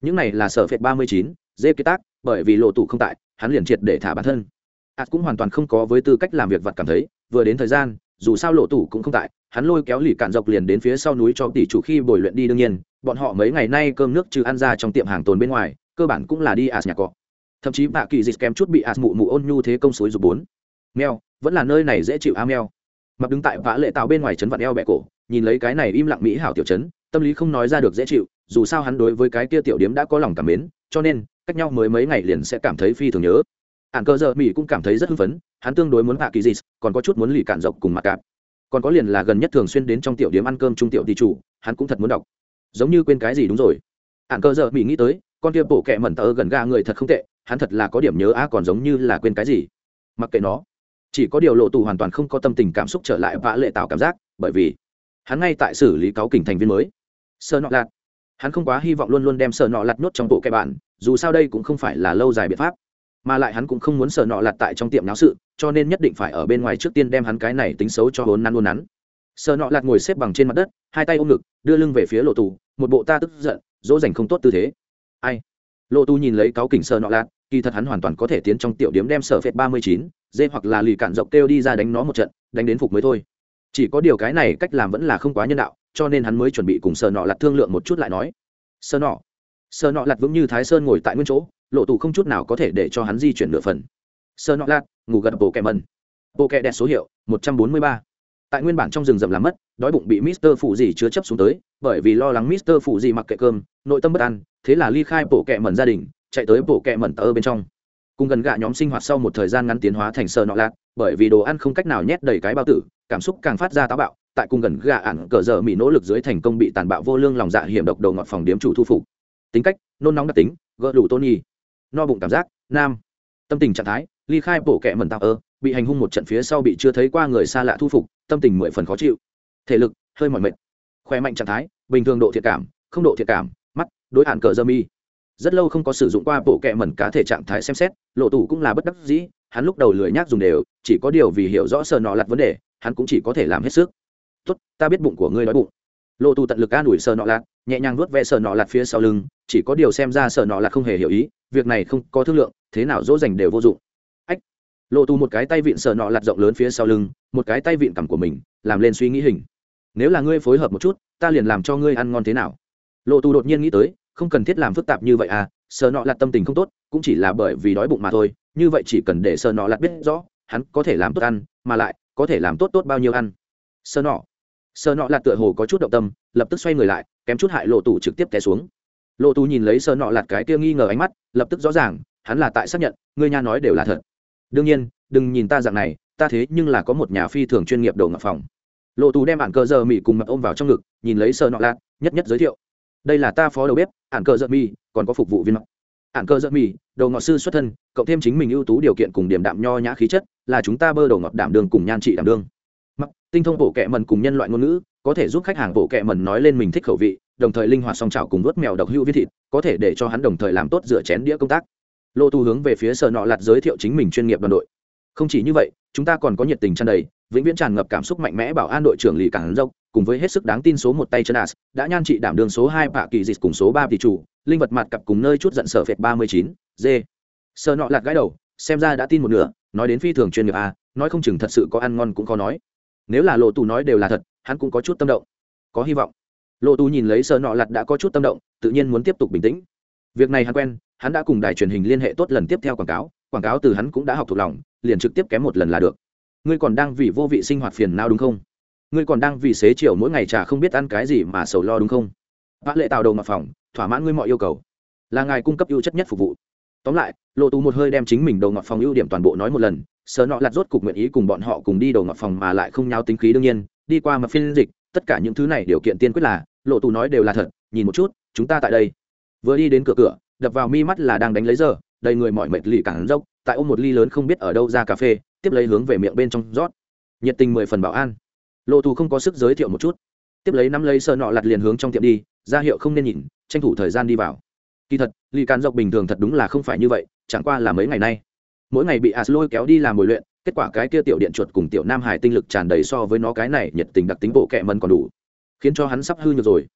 Những này là sở phệt ba mươi chín, dê kế tác, bởi vì lộ tủ không tại, hắn liền triệt để thả bản thân. Ạt cũng hoàn toàn không có với tư cách làm việc vật cảm thấy, vừa đến thời gian, dù sao lộ tủ cũng không tại hắn lôi kéo lì cạn dọc liền đến phía sau núi cho tỷ chủ khi bồi luyện đi đương nhiên, bọn họ mấy ngày nay cơm nước trừ ăn ra trong tiệm hàng tồn bên ngoài, cơ bản cũng là đi as nhà cọ. Thậm chí bạ kỳ dịch kém chút bị as mụ mụ ôn nhu thế công suối dục bốn. Mèo, vẫn là nơi này dễ chịu a mèo. Mặc đứng tại vã lệ tạo bên ngoài trấn vạn eo bẹ cổ, nhìn lấy cái này im lặng mỹ hảo tiểu trấn, tâm lý không nói ra được dễ chịu, dù sao hắn đối với cái kia tiểu điếm đã có lòng cảm mến, cho nên, cách nhau mới mấy ngày liền sẽ cảm thấy phi thường nhớ. Ạn cơ giờ mỹ cũng cảm thấy rất hưng phấn, hắn tương đối muốn hạ kỳ gì còn có chút muốn lì cạn dọc cùng mặc cạp còn có liền là gần nhất thường xuyên đến trong tiểu điểm ăn cơm trung tiểu tỷ chủ, hắn cũng thật muốn đọc. Giống như quên cái gì đúng rồi. Ạn cơ giờ bị nghĩ tới, con kia bổ kẹ mẩn tờ gần ga người thật không tệ, hắn thật là có điểm nhớ a còn giống như là quên cái gì. Mặc kệ nó, chỉ có điều lộ tù hoàn toàn không có tâm tình cảm xúc trở lại vã lệ tạo cảm giác, bởi vì hắn ngay tại xử lý cáo kỉnh thành viên mới. Sơ nọ lạt. Hắn không quá hy vọng luôn luôn đem sợ nọ lạt nhốt trong bộ kẹ bạn, dù sao đây cũng không phải là lâu dài biện pháp, mà lại hắn cũng không muốn sợ nọ lạt tại trong tiệm náo sự cho nên nhất định phải ở bên ngoài trước tiên đem hắn cái này tính xấu cho hốn nắn luôn nắn. Sợ nọ lạt ngồi xếp bằng trên mặt đất hai tay ôm ngực đưa lưng về phía lộ tù một bộ ta tức giận dỗ dành không tốt tư thế. Ai? Lộ tù nhìn lấy cáu kỉnh sợ nọ lạt, kỳ thật hắn hoàn toàn có thể tiến trong tiểu điếm đem sở phệt ba mươi chín dê hoặc là lì cạn rộng kêu đi ra đánh nó một trận đánh đến phục mới thôi. Chỉ có điều cái này cách làm vẫn là không quá nhân đạo cho nên hắn mới chuẩn bị cùng sợ nọ lặt thương lượng một chút lại nói. Sợ nọ. Sợ nọ lặt vững như thái sơn ngồi tại nguyên chỗ lộ tù không chút nào có thể để cho hắn di chuyển nửa phần. Sợ nọ lặt ngủ gật bộ kẹ mần bộ kẹ đẹp số hiệu, một trăm bốn mươi ba. Tại nguyên bản trong rừng rậm làm mất, đói bụng bị mister phụ gì chứa chấp xuống tới, bởi vì lo lắng mister phụ gì mặc kệ cơm, nội tâm bất an, thế là ly khai bộ kẹ mần gia đình, chạy tới bộ kẹ mần tờ bên trong. Cùng gần gạ nhóm sinh hoạt sau một thời gian ngắn tiến hóa thành sơ nọ lạc bởi vì đồ ăn không cách nào nhét đầy cái bao tử, cảm xúc càng phát ra táo bạo, tại cùng gần gạ ản cờ giờ mỹ nỗ lực dưới thành công bị tàn bạo vô lương lòng dạ hiểm độc đầu ngọt phòng điếm chủ thu phục. Tính cách, nôn nóng đặc tính, gỡ đủ tôn nhi no bụng cảm giác, nam. Tâm tình trạng thái ly khai bộ kẹ mần tạo ơ, bị hành hung một trận phía sau bị chưa thấy qua người xa lạ thu phục, tâm tình mười phần khó chịu. Thể lực, hơi mỏi mệt. Khỏe mạnh trạng thái, bình thường độ thiệt cảm, không độ thiệt cảm, mắt, đối hạn cờ dơ mi. Rất lâu không có sử dụng qua bộ kẹ mẩn cá thể trạng thái xem xét, lộ tủ cũng là bất đắc dĩ, hắn lúc đầu lười nhác dùng đều, chỉ có điều vì hiểu rõ sờ nọ lặt vấn đề, hắn cũng chỉ có thể làm hết sức. Tốt, ta biết bụng của ngươi đói bụng. Lộ tù tận lực an ủi sờ nọ lặt, nhẹ nhàng vuốt ve sờ nọ lặt phía sau lưng, chỉ có điều xem ra sờ nọ lặt không hề hiểu ý, việc này không có thương lượng, thế nào dỗ dành đều vô dụng lộ tù một cái tay vịn sợ nọ lặt rộng lớn phía sau lưng, một cái tay vịn cằm của mình, làm lên suy nghĩ hình. Nếu là ngươi phối hợp một chút, ta liền làm cho ngươi ăn ngon thế nào? Lộ tù đột nhiên nghĩ tới, không cần thiết làm phức tạp như vậy à sợ nọ lặt tâm tình không tốt, cũng chỉ là bởi vì đói bụng mà thôi, như vậy chỉ cần để sợ nọ lặt biết rõ, hắn có thể làm tốt ăn, mà lại, có thể làm tốt tốt bao nhiêu ăn. Sợ nọ. Sợ nọ lặt tựa hồ có chút động tâm, lập tức xoay người lại, kém chút hại lộ tù trực tiếp té xuống. Lộ tù nhìn lấy sợ nọ lặt cái kia nghi ngờ ánh mắt, lập tức rõ ràng, hắn là tại xác nhận ngươi nha nói đều là thật đương nhiên, đừng nhìn ta dạng này, ta thế nhưng là có một nhà phi thường chuyên nghiệp đầu ngọc phòng. Lộ tù đem bản cơ giờ mỹ cùng mập ôm vào trong ngực, nhìn lấy sợ nọ lạt, nhất nhất giới thiệu. Đây là ta phó đầu bếp ạn cờ giận mi còn có phục vụ viên mặc ạn cờ giận mi đầu ngọt sư xuất thân, cộng thêm chính mình ưu tú điều kiện cùng điểm đạm nho nhã khí chất, là chúng ta bơ đầu ngọt đảm đường cùng nhan trị đảm đường mặc, tinh thông bổ kẹ mần cùng nhân loại ngôn ngữ, có thể giúp khách hàng bổ kẹ mần nói lên mình thích khẩu vị, đồng thời linh hoạt song trào cùng vớt mèo độc hữu viết thịt, có thể để cho hắn đồng thời làm tốt rửa chén đĩa công tác lô tu hướng về phía sở nọ Lạt giới thiệu chính mình chuyên nghiệp đoàn đội. Không chỉ như vậy, chúng ta còn có nhiệt tình tràn đầy, vĩnh viễn tràn ngập cảm xúc mạnh mẽ bảo an đội trưởng lì cảng dốc, cùng với hết sức đáng tin số một tay chân as đã nhan trị đảm đường số hai bạ kỳ dịch cùng số ba tỷ chủ, linh vật mặt cặp cùng nơi chút giận sở phệt ba mươi chín d sở nọ lạt gái đầu, xem ra đã tin một nửa, nói đến phi thường chuyên nghiệp a nói không chừng thật sự có ăn ngon cũng khó nói. Nếu là lộ tù nói đều là thật, hắn cũng có chút tâm động, có hy vọng. Lộ tù nhìn lấy Sơ nọ lạt đã có chút tâm động, tự nhiên muốn tiếp tục bình tĩnh. Việc này hắn quen hắn đã cùng đài truyền hình liên hệ tốt lần tiếp theo quảng cáo quảng cáo từ hắn cũng đã học thuộc lòng, liền trực tiếp kém một lần là được. Ngươi còn đang vì vô vị sinh hoạt phiền nào đúng không? Ngươi còn đang vì xế chiều mỗi ngày trà không biết ăn cái gì mà sầu lo đúng không? Bác lệ tạo đầu mặt phòng, thỏa mãn ngươi mọi yêu cầu. Là ngài cung cấp ưu chất nhất phục vụ. Tóm lại lộ tù một hơi đem chính mình đầu ngọt phòng ưu điểm toàn bộ nói một lần Sợ nọ lặt rốt cục nguyện ý cùng bọn họ cùng đi đầu ngọt phòng mà lại không nhau tính khí đương nhiên, đi qua mặt phiên dịch, tất cả những thứ này điều kiện tiên quyết là lộ tù nói đều là thật, nhìn một chút, chúng ta tại đây. Vừa đi đến cửa cửa đập vào mi mắt là đang đánh lấy giờ, đầy người mỏi mệt lì cản dốc tại ôm một ly lớn không biết ở đâu ra cà phê, tiếp lấy hướng về miệng bên trong rót. Nhiệt tình mười phần bảo an. Lộ thù không có sức giới thiệu một chút. Tiếp lấy nắm lấy sơ nọ lặt liền hướng trong tiệm đi, ra hiệu không nên nhìn, tranh thủ thời gian đi vào. Kỳ thật, lì càng dốc bình thường thật đúng là không phải như vậy, chẳng qua là mấy ngày nay. Mỗi ngày bị as lôi kéo đi làm bồi luyện, kết quả cái kia tiểu điện chuột cùng tiểu nam hải tinh lực tràn đầy so với nó cái này nhiệt tình đặc tính bộ kẹ mần còn đủ, khiến cho hắn sắp hư nhược rồi.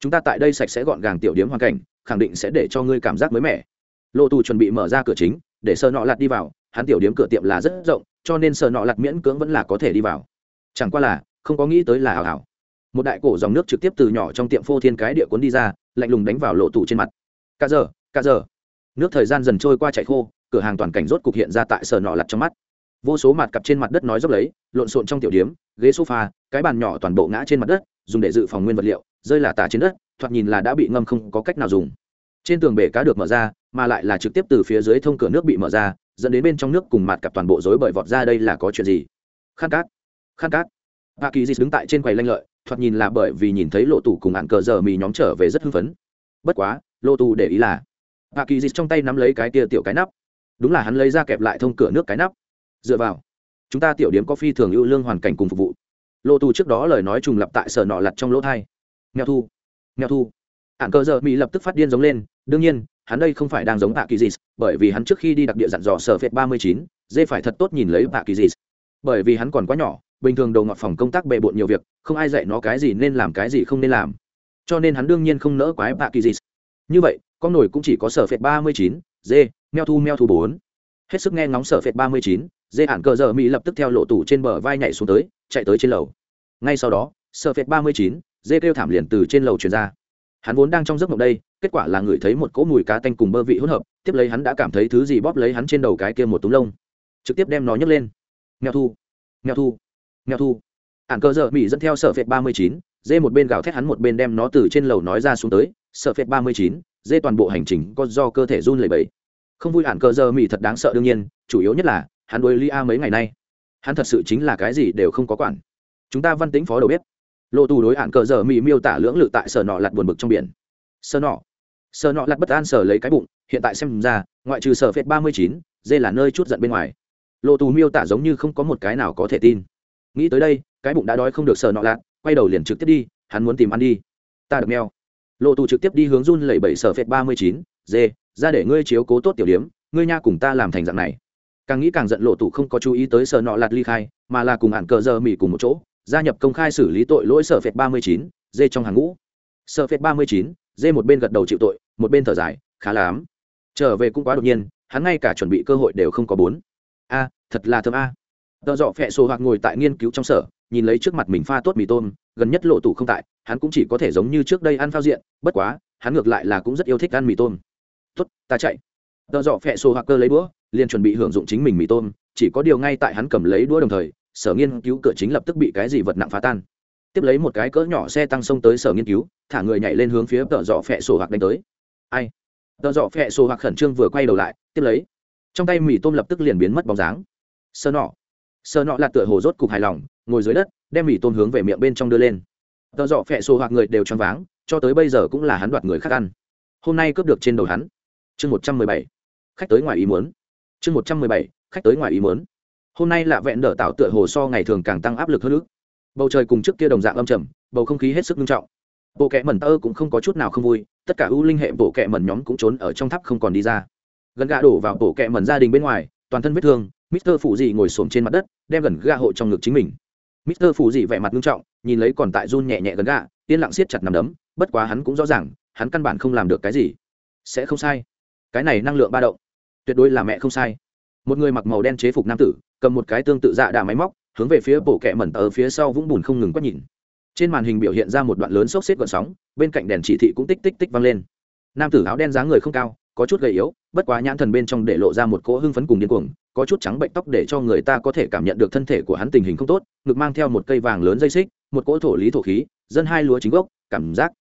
Chúng ta tại đây sạch sẽ gọn gàng tiểu điếm hoàn cảnh khẳng định sẽ để cho ngươi cảm giác mới mẻ. Lộ tù chuẩn bị mở ra cửa chính, để sợ nọ lặt đi vào, hắn tiểu điếm cửa tiệm là rất rộng, cho nên sợ nọ lặt miễn cưỡng vẫn là có thể đi vào. Chẳng qua là, không có nghĩ tới là hào hào. Một đại cổ dòng nước trực tiếp từ nhỏ trong tiệm phô thiên cái địa cuốn đi ra, lạnh lùng đánh vào lộ tù trên mặt. Cả giờ cả giờ. Nước thời gian dần trôi qua chạy khô, cửa hàng toàn cảnh rốt cục hiện ra tại sờ nọ lặt trong mắt. Vô số mặt cặp trên mặt đất nói dốc lấy, lộn xộn trong tiểu điếm, ghế sofa, cái bàn nhỏ toàn bộ ngã trên mặt đất, dùng để dự phòng nguyên vật liệu, rơi là tả trên đất thoạt nhìn là đã bị ngâm không có cách nào dùng. Trên tường bể cá được mở ra, mà lại là trực tiếp từ phía dưới thông cửa nước bị mở ra, dẫn đến bên trong nước cùng mặt cặp toàn bộ rối bời vọt ra đây là có chuyện gì? Khăn cát khăn cát. Hạ kỳ dịch đứng tại trên quầy lanh lợi, thoạt nhìn là bởi vì nhìn thấy lộ tủ cùng hạn cờ giờ mì nhóm trở về rất hưng phấn. Bất quá, lộ tủ để ý là hạ kỳ dịch trong tay nắm lấy cái tia tiểu cái nắp. Đúng là hắn lấy ra kẹp lại thông cửa nước cái nắp. Dựa vào, chúng ta tiểu điếm có phi thường ưu lương hoàn cảnh cùng phục vụ. Lộ tù trước đó lời nói trùng lập tại sở nọ lặt trong lỗ thai. Nghèo thu nghèo thu. Ạn cờ giờ mỹ lập tức phát điên giống lên, đương nhiên, hắn đây không phải đang giống bạ kỳ dì bởi vì hắn trước khi đi đặc địa dặn dò sở phệt ba mươi chín, dê phải thật tốt nhìn lấy bạ kỳ dì bởi vì hắn còn quá nhỏ, bình thường đầu ngọt phòng công tác bề bộn nhiều việc, không ai dạy nó cái gì nên làm cái gì không nên làm. Cho nên hắn đương nhiên không nỡ quái bạ kỳ dì như vậy, con nổi cũng chỉ có sở phệt ba mươi chín, dê, meo thu meo thu bốn. Hết sức nghe ngóng sở phệt ba mươi chín, dê ạn cờ giờ mỹ lập tức theo lộ tủ trên bờ vai nhảy xuống tới, chạy tới trên lầu. Ngay sau đó, sở phệt ba mươi chín dê kêu thảm liền từ trên lầu truyền ra. Hắn vốn đang trong giấc mộng đây, kết quả là ngửi thấy một cỗ mùi cá tanh cùng bơ vị hỗn hợp, tiếp lấy hắn đã cảm thấy thứ gì bóp lấy hắn trên đầu cái kia một túm lông. Trực tiếp đem nó nhấc lên. Nghèo thu nghèo thu nghèo thu. Ạn cơ giờ mỹ dẫn theo sở phệt ba mươi chín, dê một bên gào thét hắn một bên đem nó từ trên lầu nói ra xuống tới sở phệt ba mươi chín, dê toàn bộ hành trình có do cơ thể run lẩy bẩy. Không vui ạn cơ giờ mỹ thật đáng sợ đương nhiên, chủ yếu nhất là, hắn đuôi lia mấy ngày nay. Hắn thật sự chính là cái gì đều không có quản. Chúng ta văn tính phó đầu bếp lộ tù đối ạn cờ giờ mỹ miêu tả lưỡng lự tại sở nọ lặt buồn bực trong biển. Sở nọ. Sở nọ lặt bất an sở lấy cái bụng, hiện tại xem ra, ngoại trừ sở phết ba mươi chín, dê là nơi chút giận bên ngoài. Lộ tù miêu tả giống như không có một cái nào có thể tin. Nghĩ tới đây, cái bụng đã đói không được sở nọ lặt, quay đầu liền trực tiếp đi, hắn muốn tìm ăn đi. Ta được neo lộ tù trực tiếp đi hướng run lẩy bẩy sở phết ba mươi chín, dê, ra để ngươi chiếu cố tốt tiểu điếm, ngươi nha cùng ta làm thành dạng này. Càng nghĩ càng giận lộ tù không có chú ý tới sở nọ lạt ly khai, mà là cùng ạn cờ giờ mỹ cùng một chỗ gia nhập công khai xử lý tội lỗi sở phệt ba mươi chín d trong hàng ngũ. Sở phệt ba mươi chín d một bên gật đầu chịu tội, một bên thở dài, khá là ám. Trở về cũng quá đột nhiên, hắn ngay cả chuẩn bị cơ hội đều không có bốn. A, thật là thơm a. Tợ dọ phẹ sổ hoặc ngồi tại nghiên cứu trong sở, nhìn lấy trước mặt mình pha tốt mì tôm, gần nhất lộ tủ không tại, hắn cũng chỉ có thể giống như trước đây ăn phao diện, bất quá, hắn ngược lại là cũng rất yêu thích ăn mì tôm. Tốt, ta chạy. Tợ dọ phẹ sổ hoặc cơ lấy đũa, liền chuẩn bị hưởng dụng chính mình mì tôm, chỉ có điều ngay tại hắn cầm lấy đũa đồng thời sở nghiên cứu cửa chính lập tức bị cái gì vật nặng phá tan. Tiếp lấy một cái cỡ nhỏ xe tăng xông tới sở nghiên cứu, thả người nhảy lên hướng phía tợ dọ phẹ sổ hoặc đánh tới. Ai? Tợ dọ phẹ sổ hoặc khẩn trương vừa quay đầu lại, tiếp lấy, trong tay mì tôm lập tức liền biến mất bóng dáng. Sơ nọ. Sơ nọ là tựa hồ rốt cục hài lòng, ngồi dưới đất, đem mì tôm hướng về miệng bên trong đưa lên. Tợ dọ phẹ sổ hoặc người đều choáng váng, cho tới bây giờ cũng là hắn đoạt người khác ăn. Hôm nay cướp được trên đầu hắn. Chương một trăm mười bảy. Khách tới ngoài ý muốn. Chương một trăm mười bảy. Khách tới ngoài ý muốn hôm nay lạ vẹn đỡ tạo tựa hồ so ngày thường càng tăng áp lực hơn nữa bầu trời cùng trước kia đồng dạng âm trầm, bầu không khí hết sức nghiêm trọng. Bộ kệ mẩn tơ cũng không có chút nào không vui, tất cả ưu linh hệ bộ kệ mẩn nhóm cũng trốn ở trong tháp không còn đi ra. Gần gà đổ vào bộ kệ mẩn gia đình bên ngoài, toàn thân vết thương, mister phụ dị ngồi xổm trên mặt đất, đem gần gà hộ trong ngực chính mình. Mister phụ dị vẻ mặt nghiêm trọng, nhìn lấy còn tại run nhẹ nhẹ gần gà yên lặng siết chặt nằm đấm, bất quá hắn cũng rõ ràng, hắn căn bản không làm được cái gì. Sẽ không sai. Cái này năng lượng ba động. Tuyệt đối là mẹ không sai. Một người mặc màu đen chế phục nam tử cầm một cái tương tự dạ đà máy móc, hướng về phía bộ kẹ mẩn ở phía sau vũng bùn không ngừng quét nhìn. Trên màn hình biểu hiện ra một đoạn lớn xốc xếp gọn sóng, bên cạnh đèn chỉ thị cũng tích tích tích vang lên. Nam tử áo đen dáng người không cao, có chút gầy yếu, bất quá nhãn thần bên trong để lộ ra một cỗ hưng phấn cùng điên cuồng, có chút trắng bệnh tóc để cho người ta có thể cảm nhận được thân thể của hắn tình hình không tốt, ngực mang theo một cây vàng lớn dây xích, một cỗ thổ lý thổ khí, dân hai lúa chính gốc, cảm giác.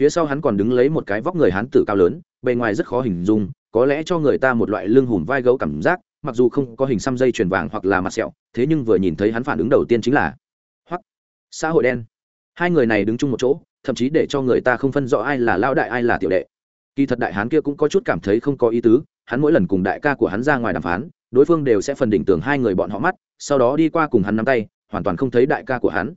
Phía sau hắn còn đứng lấy một cái vóc người hán tử cao lớn, bề ngoài rất khó hình dung, có lẽ cho người ta một loại lưng hùm vai gấu cảm giác mặc dù không có hình xăm dây chuyền vàng hoặc là mặt sẹo, thế nhưng vừa nhìn thấy hắn phản ứng đầu tiên chính là hoặc xã hội đen. Hai người này đứng chung một chỗ, thậm chí để cho người ta không phân rõ ai là lao đại ai là tiểu đệ. Kỳ thật đại hán kia cũng có chút cảm thấy không có ý tứ, hắn mỗi lần cùng đại ca của hắn ra ngoài đàm phán, đối phương đều sẽ phần đỉnh tưởng hai người bọn họ mắt, sau đó đi qua cùng hắn nắm tay, hoàn toàn không thấy đại ca của hắn.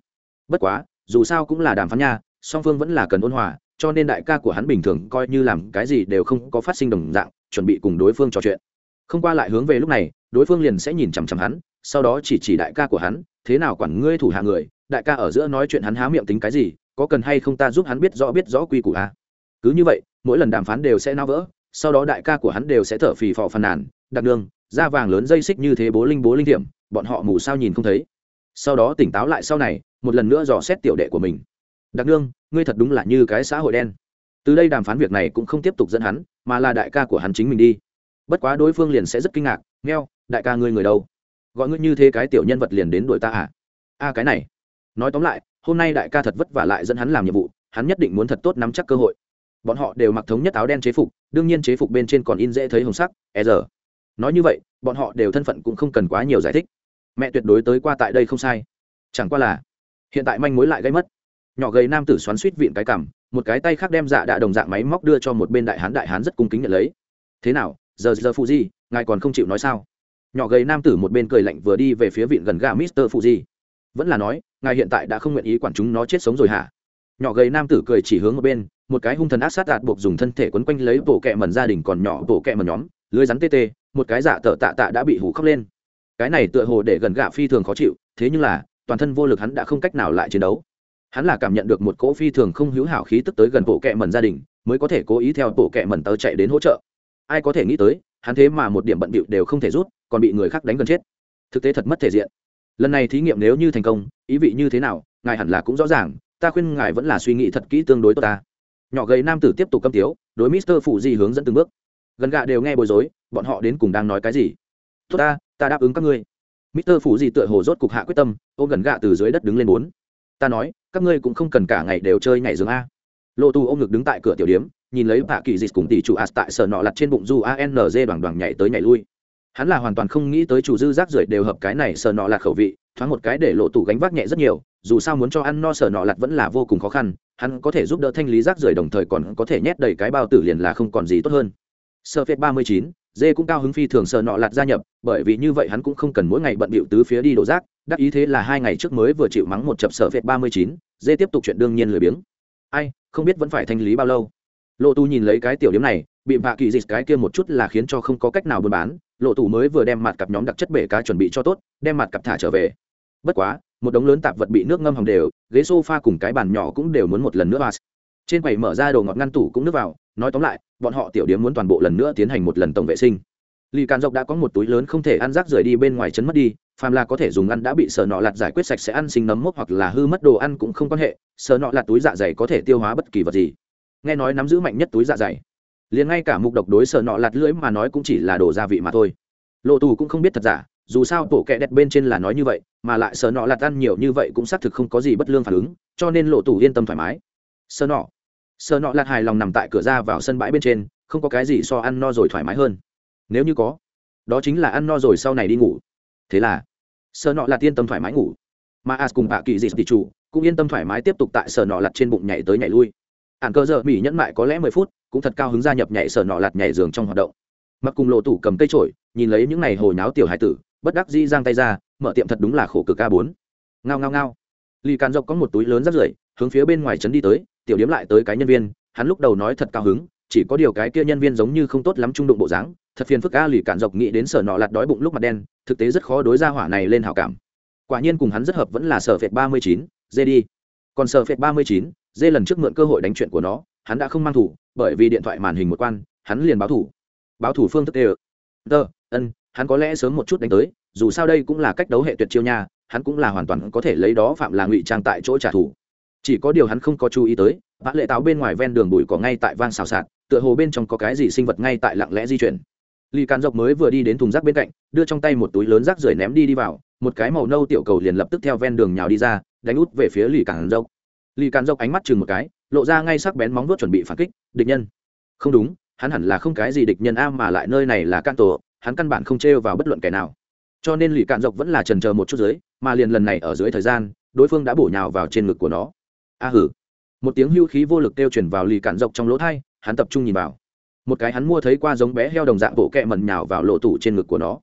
Bất quá, dù sao cũng là đàm phán nha, song phương vẫn là cần ôn hòa, cho nên đại ca của hắn bình thường coi như làm cái gì đều không có phát sinh đồng dạng, chuẩn bị cùng đối phương trò chuyện không qua lại hướng về lúc này, đối phương liền sẽ nhìn chằm chằm hắn, sau đó chỉ chỉ đại ca của hắn, thế nào quản ngươi thủ hạ người, đại ca ở giữa nói chuyện hắn há miệng tính cái gì, có cần hay không ta giúp hắn biết rõ biết rõ quy củ a à? cứ như vậy, mỗi lần đàm phán đều sẽ nao vỡ, sau đó đại ca của hắn đều sẽ thở phì phò phàn nàn đặc đường, da vàng lớn dây xích như thế bố linh bố linh điểm bọn họ mù sao nhìn không thấy. Sau đó tỉnh táo lại sau này, một lần nữa dò xét tiểu đệ của mình. Đặc nương ngươi thật đúng là như cái xã hội đen. Từ đây đàm phán việc này cũng không tiếp tục dẫn hắn, mà là đại ca của hắn chính mình đi bất quá đối phương liền sẽ rất kinh ngạc nghèo đại ca ngươi người đâu? Gọi ngươi như thế cái tiểu nhân vật liền đến đuổi ta à? A, cái này. Nói tóm lại, hôm nay đại ca thật vất vả lại dẫn hắn làm nhiệm vụ, hắn nhất định muốn thật tốt nắm chắc cơ hội. Bọn họ đều mặc thống nhất áo đen chế phục, đương nhiên chế phục bên trên còn in dễ thấy hồng sắc e giờ nói như vậy, bọn họ đều thân phận cũng không cần quá nhiều giải thích. Mẹ tuyệt đối tới qua tại đây không sai. Chẳng qua là, hiện tại manh mối lại gây mất. Nhỏ gầy nam tử xoắn suýt vịn cái cằm, một cái tay khác đem dạ đạ đồng dạng máy móc đưa cho một bên đại hán đại hán rất cung kính nhận lấy. Thế nào giờ giờ phụ di, ngài còn không chịu nói sao? Nhỏ gầy nam tử một bên cười lạnh vừa đi về phía vịn gần gà mister phụ di. Vẫn là nói, ngài hiện tại đã không nguyện ý quản chúng nó chết sống rồi hả? Nhỏ gầy nam tử cười chỉ hướng một bên, một cái hung thần ác sát đạt buộc dùng thân thể quấn quanh lấy bộ kẹ mẩn gia đình còn nhỏ bộ kẹ mần nhóm, lưới rắn tê tê, một cái dạ giả tờ tạ tạ đã bị hủ khóc lên. Cái này tựa hồ để gần gạ phi thường khó chịu, thế nhưng là, toàn thân vô lực hắn đã không cách nào lại chiến đấu. Hắn là cảm nhận được một cỗ phi thường không hữu hảo khí tức tới gần bộ kẹ mẩn gia đình, mới có thể cố ý theo bộ kẹ mẩn tớ chạy đến hỗ trợ ai có thể nghĩ tới, hắn thế mà một điểm bận bịu đều không thể rút, còn bị người khác đánh gần chết. Thực tế thật mất thể diện. Lần này thí nghiệm nếu như thành công, ý vị như thế nào, ngài hẳn là cũng rõ ràng, ta khuyên ngài vẫn là suy nghĩ thật kỹ tương đối tốt ta. Nhỏ gầy nam tử tiếp tục câm tiếu, đối mister phụ di hướng dẫn từng bước. Gần gạ đều nghe bối rối, bọn họ đến cùng đang nói cái gì? Tốt ta ta đáp ứng các ngươi. mister phụ di tựa hồ rốt cục hạ quyết tâm, ôm gần gạ từ dưới đất đứng lên bốn. Ta nói, các ngươi cũng không cần cả ngày đều chơi ngày giường a. Lộ tù ôm ngực đứng tại cửa tiểu điếm nhìn lấy bà kỳ dịch cùng tỷ chủ as tại sở nọ lặt trên bụng du anz đoàn đoàn nhảy tới nhảy lui. Hắn là hoàn toàn không nghĩ tới chủ dư rác rưởi đều hợp cái này sở nọ lặt khẩu vị, thoáng một cái để lộ tủ gánh vác nhẹ rất nhiều, dù sao muốn cho ăn no sở nọ lặt vẫn là vô cùng khó khăn, hắn có thể giúp đỡ thanh lý rác rưởi đồng thời còn có thể nhét đầy cái bao tử liền là không còn gì tốt hơn. Sơ phết ba mươi chín dê cũng cao hứng phi thường sở nọ lặt gia nhập, bởi vì như vậy hắn cũng không cần mỗi ngày bận bịu tứ phía đi đổ rác, đắc ý thế là hai ngày trước mới vừa chịu mắng một chập sở phết ba mươi chín dê tiếp tục chuyện đương nhiên lười biếng. Ai, không biết vẫn phải thanh lý bao lâu lộ tù nhìn lấy cái tiểu điểm này, bị vạ kỳ dịch cái kia một chút là khiến cho không có cách nào buôn bán. Lộ tù mới vừa đem mặt cặp nhóm đặc chất bể cá chuẩn bị cho tốt, đem mặt cặp thả trở về. Bất quá, một đống lớn tạp vật bị nước ngâm hồng đều, ghế s o f a cùng cái bàn nhỏ cũng đều muốn một lần nữa vas trên quầy mở ra đồ ngọt ngăn tủ cũng nước vào, nói tóm lại, bọn họ tiểu điếm muốn toàn bộ lần nữa tiến hành một lần tổng vệ sinh. Lì càn dọc đã có một túi lớn không thể ăn rác rời đi bên ngoài chấn mất đi, phàm là có thể dùng ăn đã bị sờ nọ lặt giải quyết sạch sẽ ăn sinh nấm mốc hoặc là hư mất đồ ăn cũng không quan hệ, sờ nọ lặt túi dạ dày có thể tiêu hóa bất kỳ vật gì nghe nói nắm giữ mạnh nhất túi dạ dày. Liền ngay cả mục độc đối sở nọ lặt lưỡi mà nói cũng chỉ là đồ gia vị mà thôi. Lộ tù cũng không biết thật giả, dù sao tổ kẹ đẹp bên trên là nói như vậy, mà lại sở nọ lặt ăn nhiều như vậy cũng xác thực không có gì bất lương phản ứng, cho nên lộ tù yên tâm thoải mái. Sở nọ. Sở nọ lặt hài lòng nằm tại cửa ra vào sân bãi bên trên, không có cái gì so ăn no rồi thoải mái hơn. Nếu như có, đó chính là ăn no rồi sau này đi ngủ. Thế là, sở nọ lặt yên tâm thoải mái ngủ. Mà as cùng bà kỳ dị tỷ chủ cũng yên tâm thoải mái tiếp tục tại sở nọ lặt trên bụng nhảy tới nhảy lui ạn cơ giờ mỹ nhẫn mại có lẽ mười phút, cũng thật cao hứng gia nhập nhảy sở nọ lạt nhảy giường trong hoạt động. Mặc cùng lộ tủ cầm cây trổi nhìn lấy những ngày hồi náo tiểu hải tử, bất đắc dĩ giang tay ra, mở tiệm thật đúng là khổ cực ca bốn. Ngao ngao ngao. Lì càn dọc có một túi lớn rắt rưởi, hướng phía bên ngoài trấn đi tới, tiểu điếm lại tới cái nhân viên, hắn lúc đầu nói thật cao hứng, chỉ có điều cái kia nhân viên giống như không tốt lắm trung đụng bộ dáng, thật phiền phức a lì cản dọc nghĩ đến sở nọ lạt đói bụng lúc mặt đen, thực tế rất khó đối ra hỏa này lên hảo cảm. Quả nhiên cùng hắn rất hợp vẫn là sở phệt ba mươi chín dê đi còn sở phệt ba mươi chín, dê lần trước mượn cơ hội đánh chuyện của nó, hắn đã không mang thủ, bởi vì điện thoại màn hình một quan, hắn liền báo thủ. Báo thủ phương thức tê tơ, ân, hắn có lẽ sớm một chút đánh tới, dù sao đây cũng là cách đấu hệ tuyệt chiêu nha, hắn cũng là hoàn toàn có thể lấy đó phạm là ngụy trang tại chỗ trả thù. Chỉ có điều hắn không có chú ý tới, vã lệ táo bên ngoài ven đường bụi cỏ ngay tại vang xào xạc, tựa hồ bên trong có cái gì sinh vật ngay tại lặng lẽ di chuyển. Lì càn dọc mới vừa đi đến thùng rác bên cạnh, đưa trong tay một túi lớn rác rưởi ném đi đi vào một cái màu nâu tiểu cầu liền lập tức theo ven đường nhào đi ra, đánh út về phía lì càn dốc. lì càn dốc ánh mắt chừng một cái, lộ ra ngay sắc bén móng vuốt chuẩn bị phản kích, địch nhân. Không đúng, hắn hẳn là không cái gì địch nhân a, mà lại nơi này là can tổ, hắn căn bản không trêu vào bất luận kẻ nào. Cho nên lì càn dọc vẫn là trần chờ một chút dưới, mà liền lần này ở dưới thời gian, đối phương đã bổ nhào vào trên ngực của nó. A hử. Một tiếng hưu khí vô lực kêu chuyển vào lì cạn dọc trong lỗ thai, hắn tập trung nhìn vào. Một cái hắn mua thấy qua giống bé heo đồng dạng bộ kẹ mần nhào vào lộ tủ trên ngực của nó.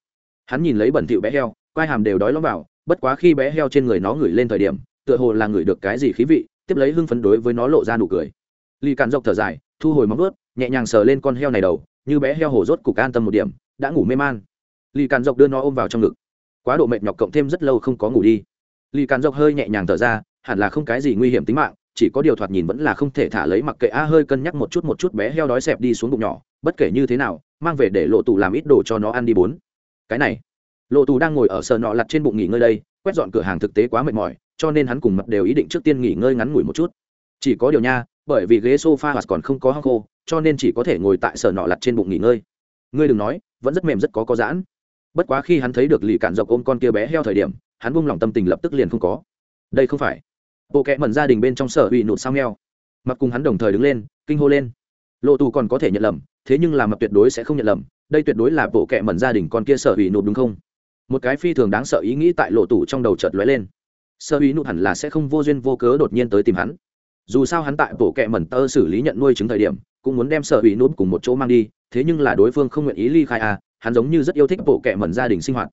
Hắn nhìn lấy bẩn thỉu bé heo quai hàm đều đói lõm vào, bất quá khi bé heo trên người nó ngửi lên thời điểm, tựa hồ là ngửi được cái gì khí vị, tiếp lấy hưng phấn đối với nó lộ ra nụ cười. Lì cạn dọc thở dài, thu hồi móng ướt nhẹ nhàng sờ lên con heo này đầu, như bé heo hổ rốt cục an tâm một điểm, đã ngủ mê man. Lì cạn dọc đưa nó ôm vào trong ngực. Quá độ mệt nhọc cộng thêm rất lâu không có ngủ đi. Lì cạn dọc hơi nhẹ nhàng thở ra, hẳn là không cái gì nguy hiểm tính mạng, chỉ có điều thoạt nhìn vẫn là không thể thả lấy mặc kệ a hơi cân nhắc một chút một chút bé heo đói xẹp đi xuống bụng nhỏ, bất kể như thế nào, mang về để lộ tù làm ít đồ cho nó ăn đi bốn. Cái này lộ tù đang ngồi ở sợ nọ lặt trên bụng nghỉ ngơi đây, quét dọn cửa hàng thực tế quá mệt mỏi, cho nên hắn cùng mập đều ý định trước tiên nghỉ ngơi ngắn ngủi một chút. Chỉ có điều nha, bởi vì ghế sofa hoặc còn không có hang khô, cho nên chỉ có thể ngồi tại sở nọ lặt trên bụng nghỉ ngơi. Ngươi đừng nói, vẫn rất mềm rất có có giãn. Bất quá khi hắn thấy được lì cạn dọc ôm con kia bé heo thời điểm, hắn buông lòng tâm tình lập tức liền không có. Đây không phải. Bộ kẽ mẩn gia đình bên trong sở bị nụt sao nghèo mặc cùng hắn đồng thời đứng lên, kinh hô lên. Lộ tù còn có thể nhận lầm, thế nhưng là mập tuyệt đối sẽ không nhận lầm, đây tuyệt đối là bộ kẽ mẩn gia đình con kia sở bị nụt đúng không? Một cái phi thường đáng sợ ý nghĩ tại lộ tủ trong đầu chợt lóe lên. Sở ý nụt hẳn là sẽ không vô duyên vô cớ đột nhiên tới tìm hắn. Dù sao hắn tại bộ kệ mẩn tơ xử lý nhận nuôi chứng thời điểm, cũng muốn đem sở ý nụt cùng một chỗ mang đi, thế nhưng là đối phương không nguyện ý ly khai à hắn giống như rất yêu thích bộ kệ mẩn gia đình sinh hoạt.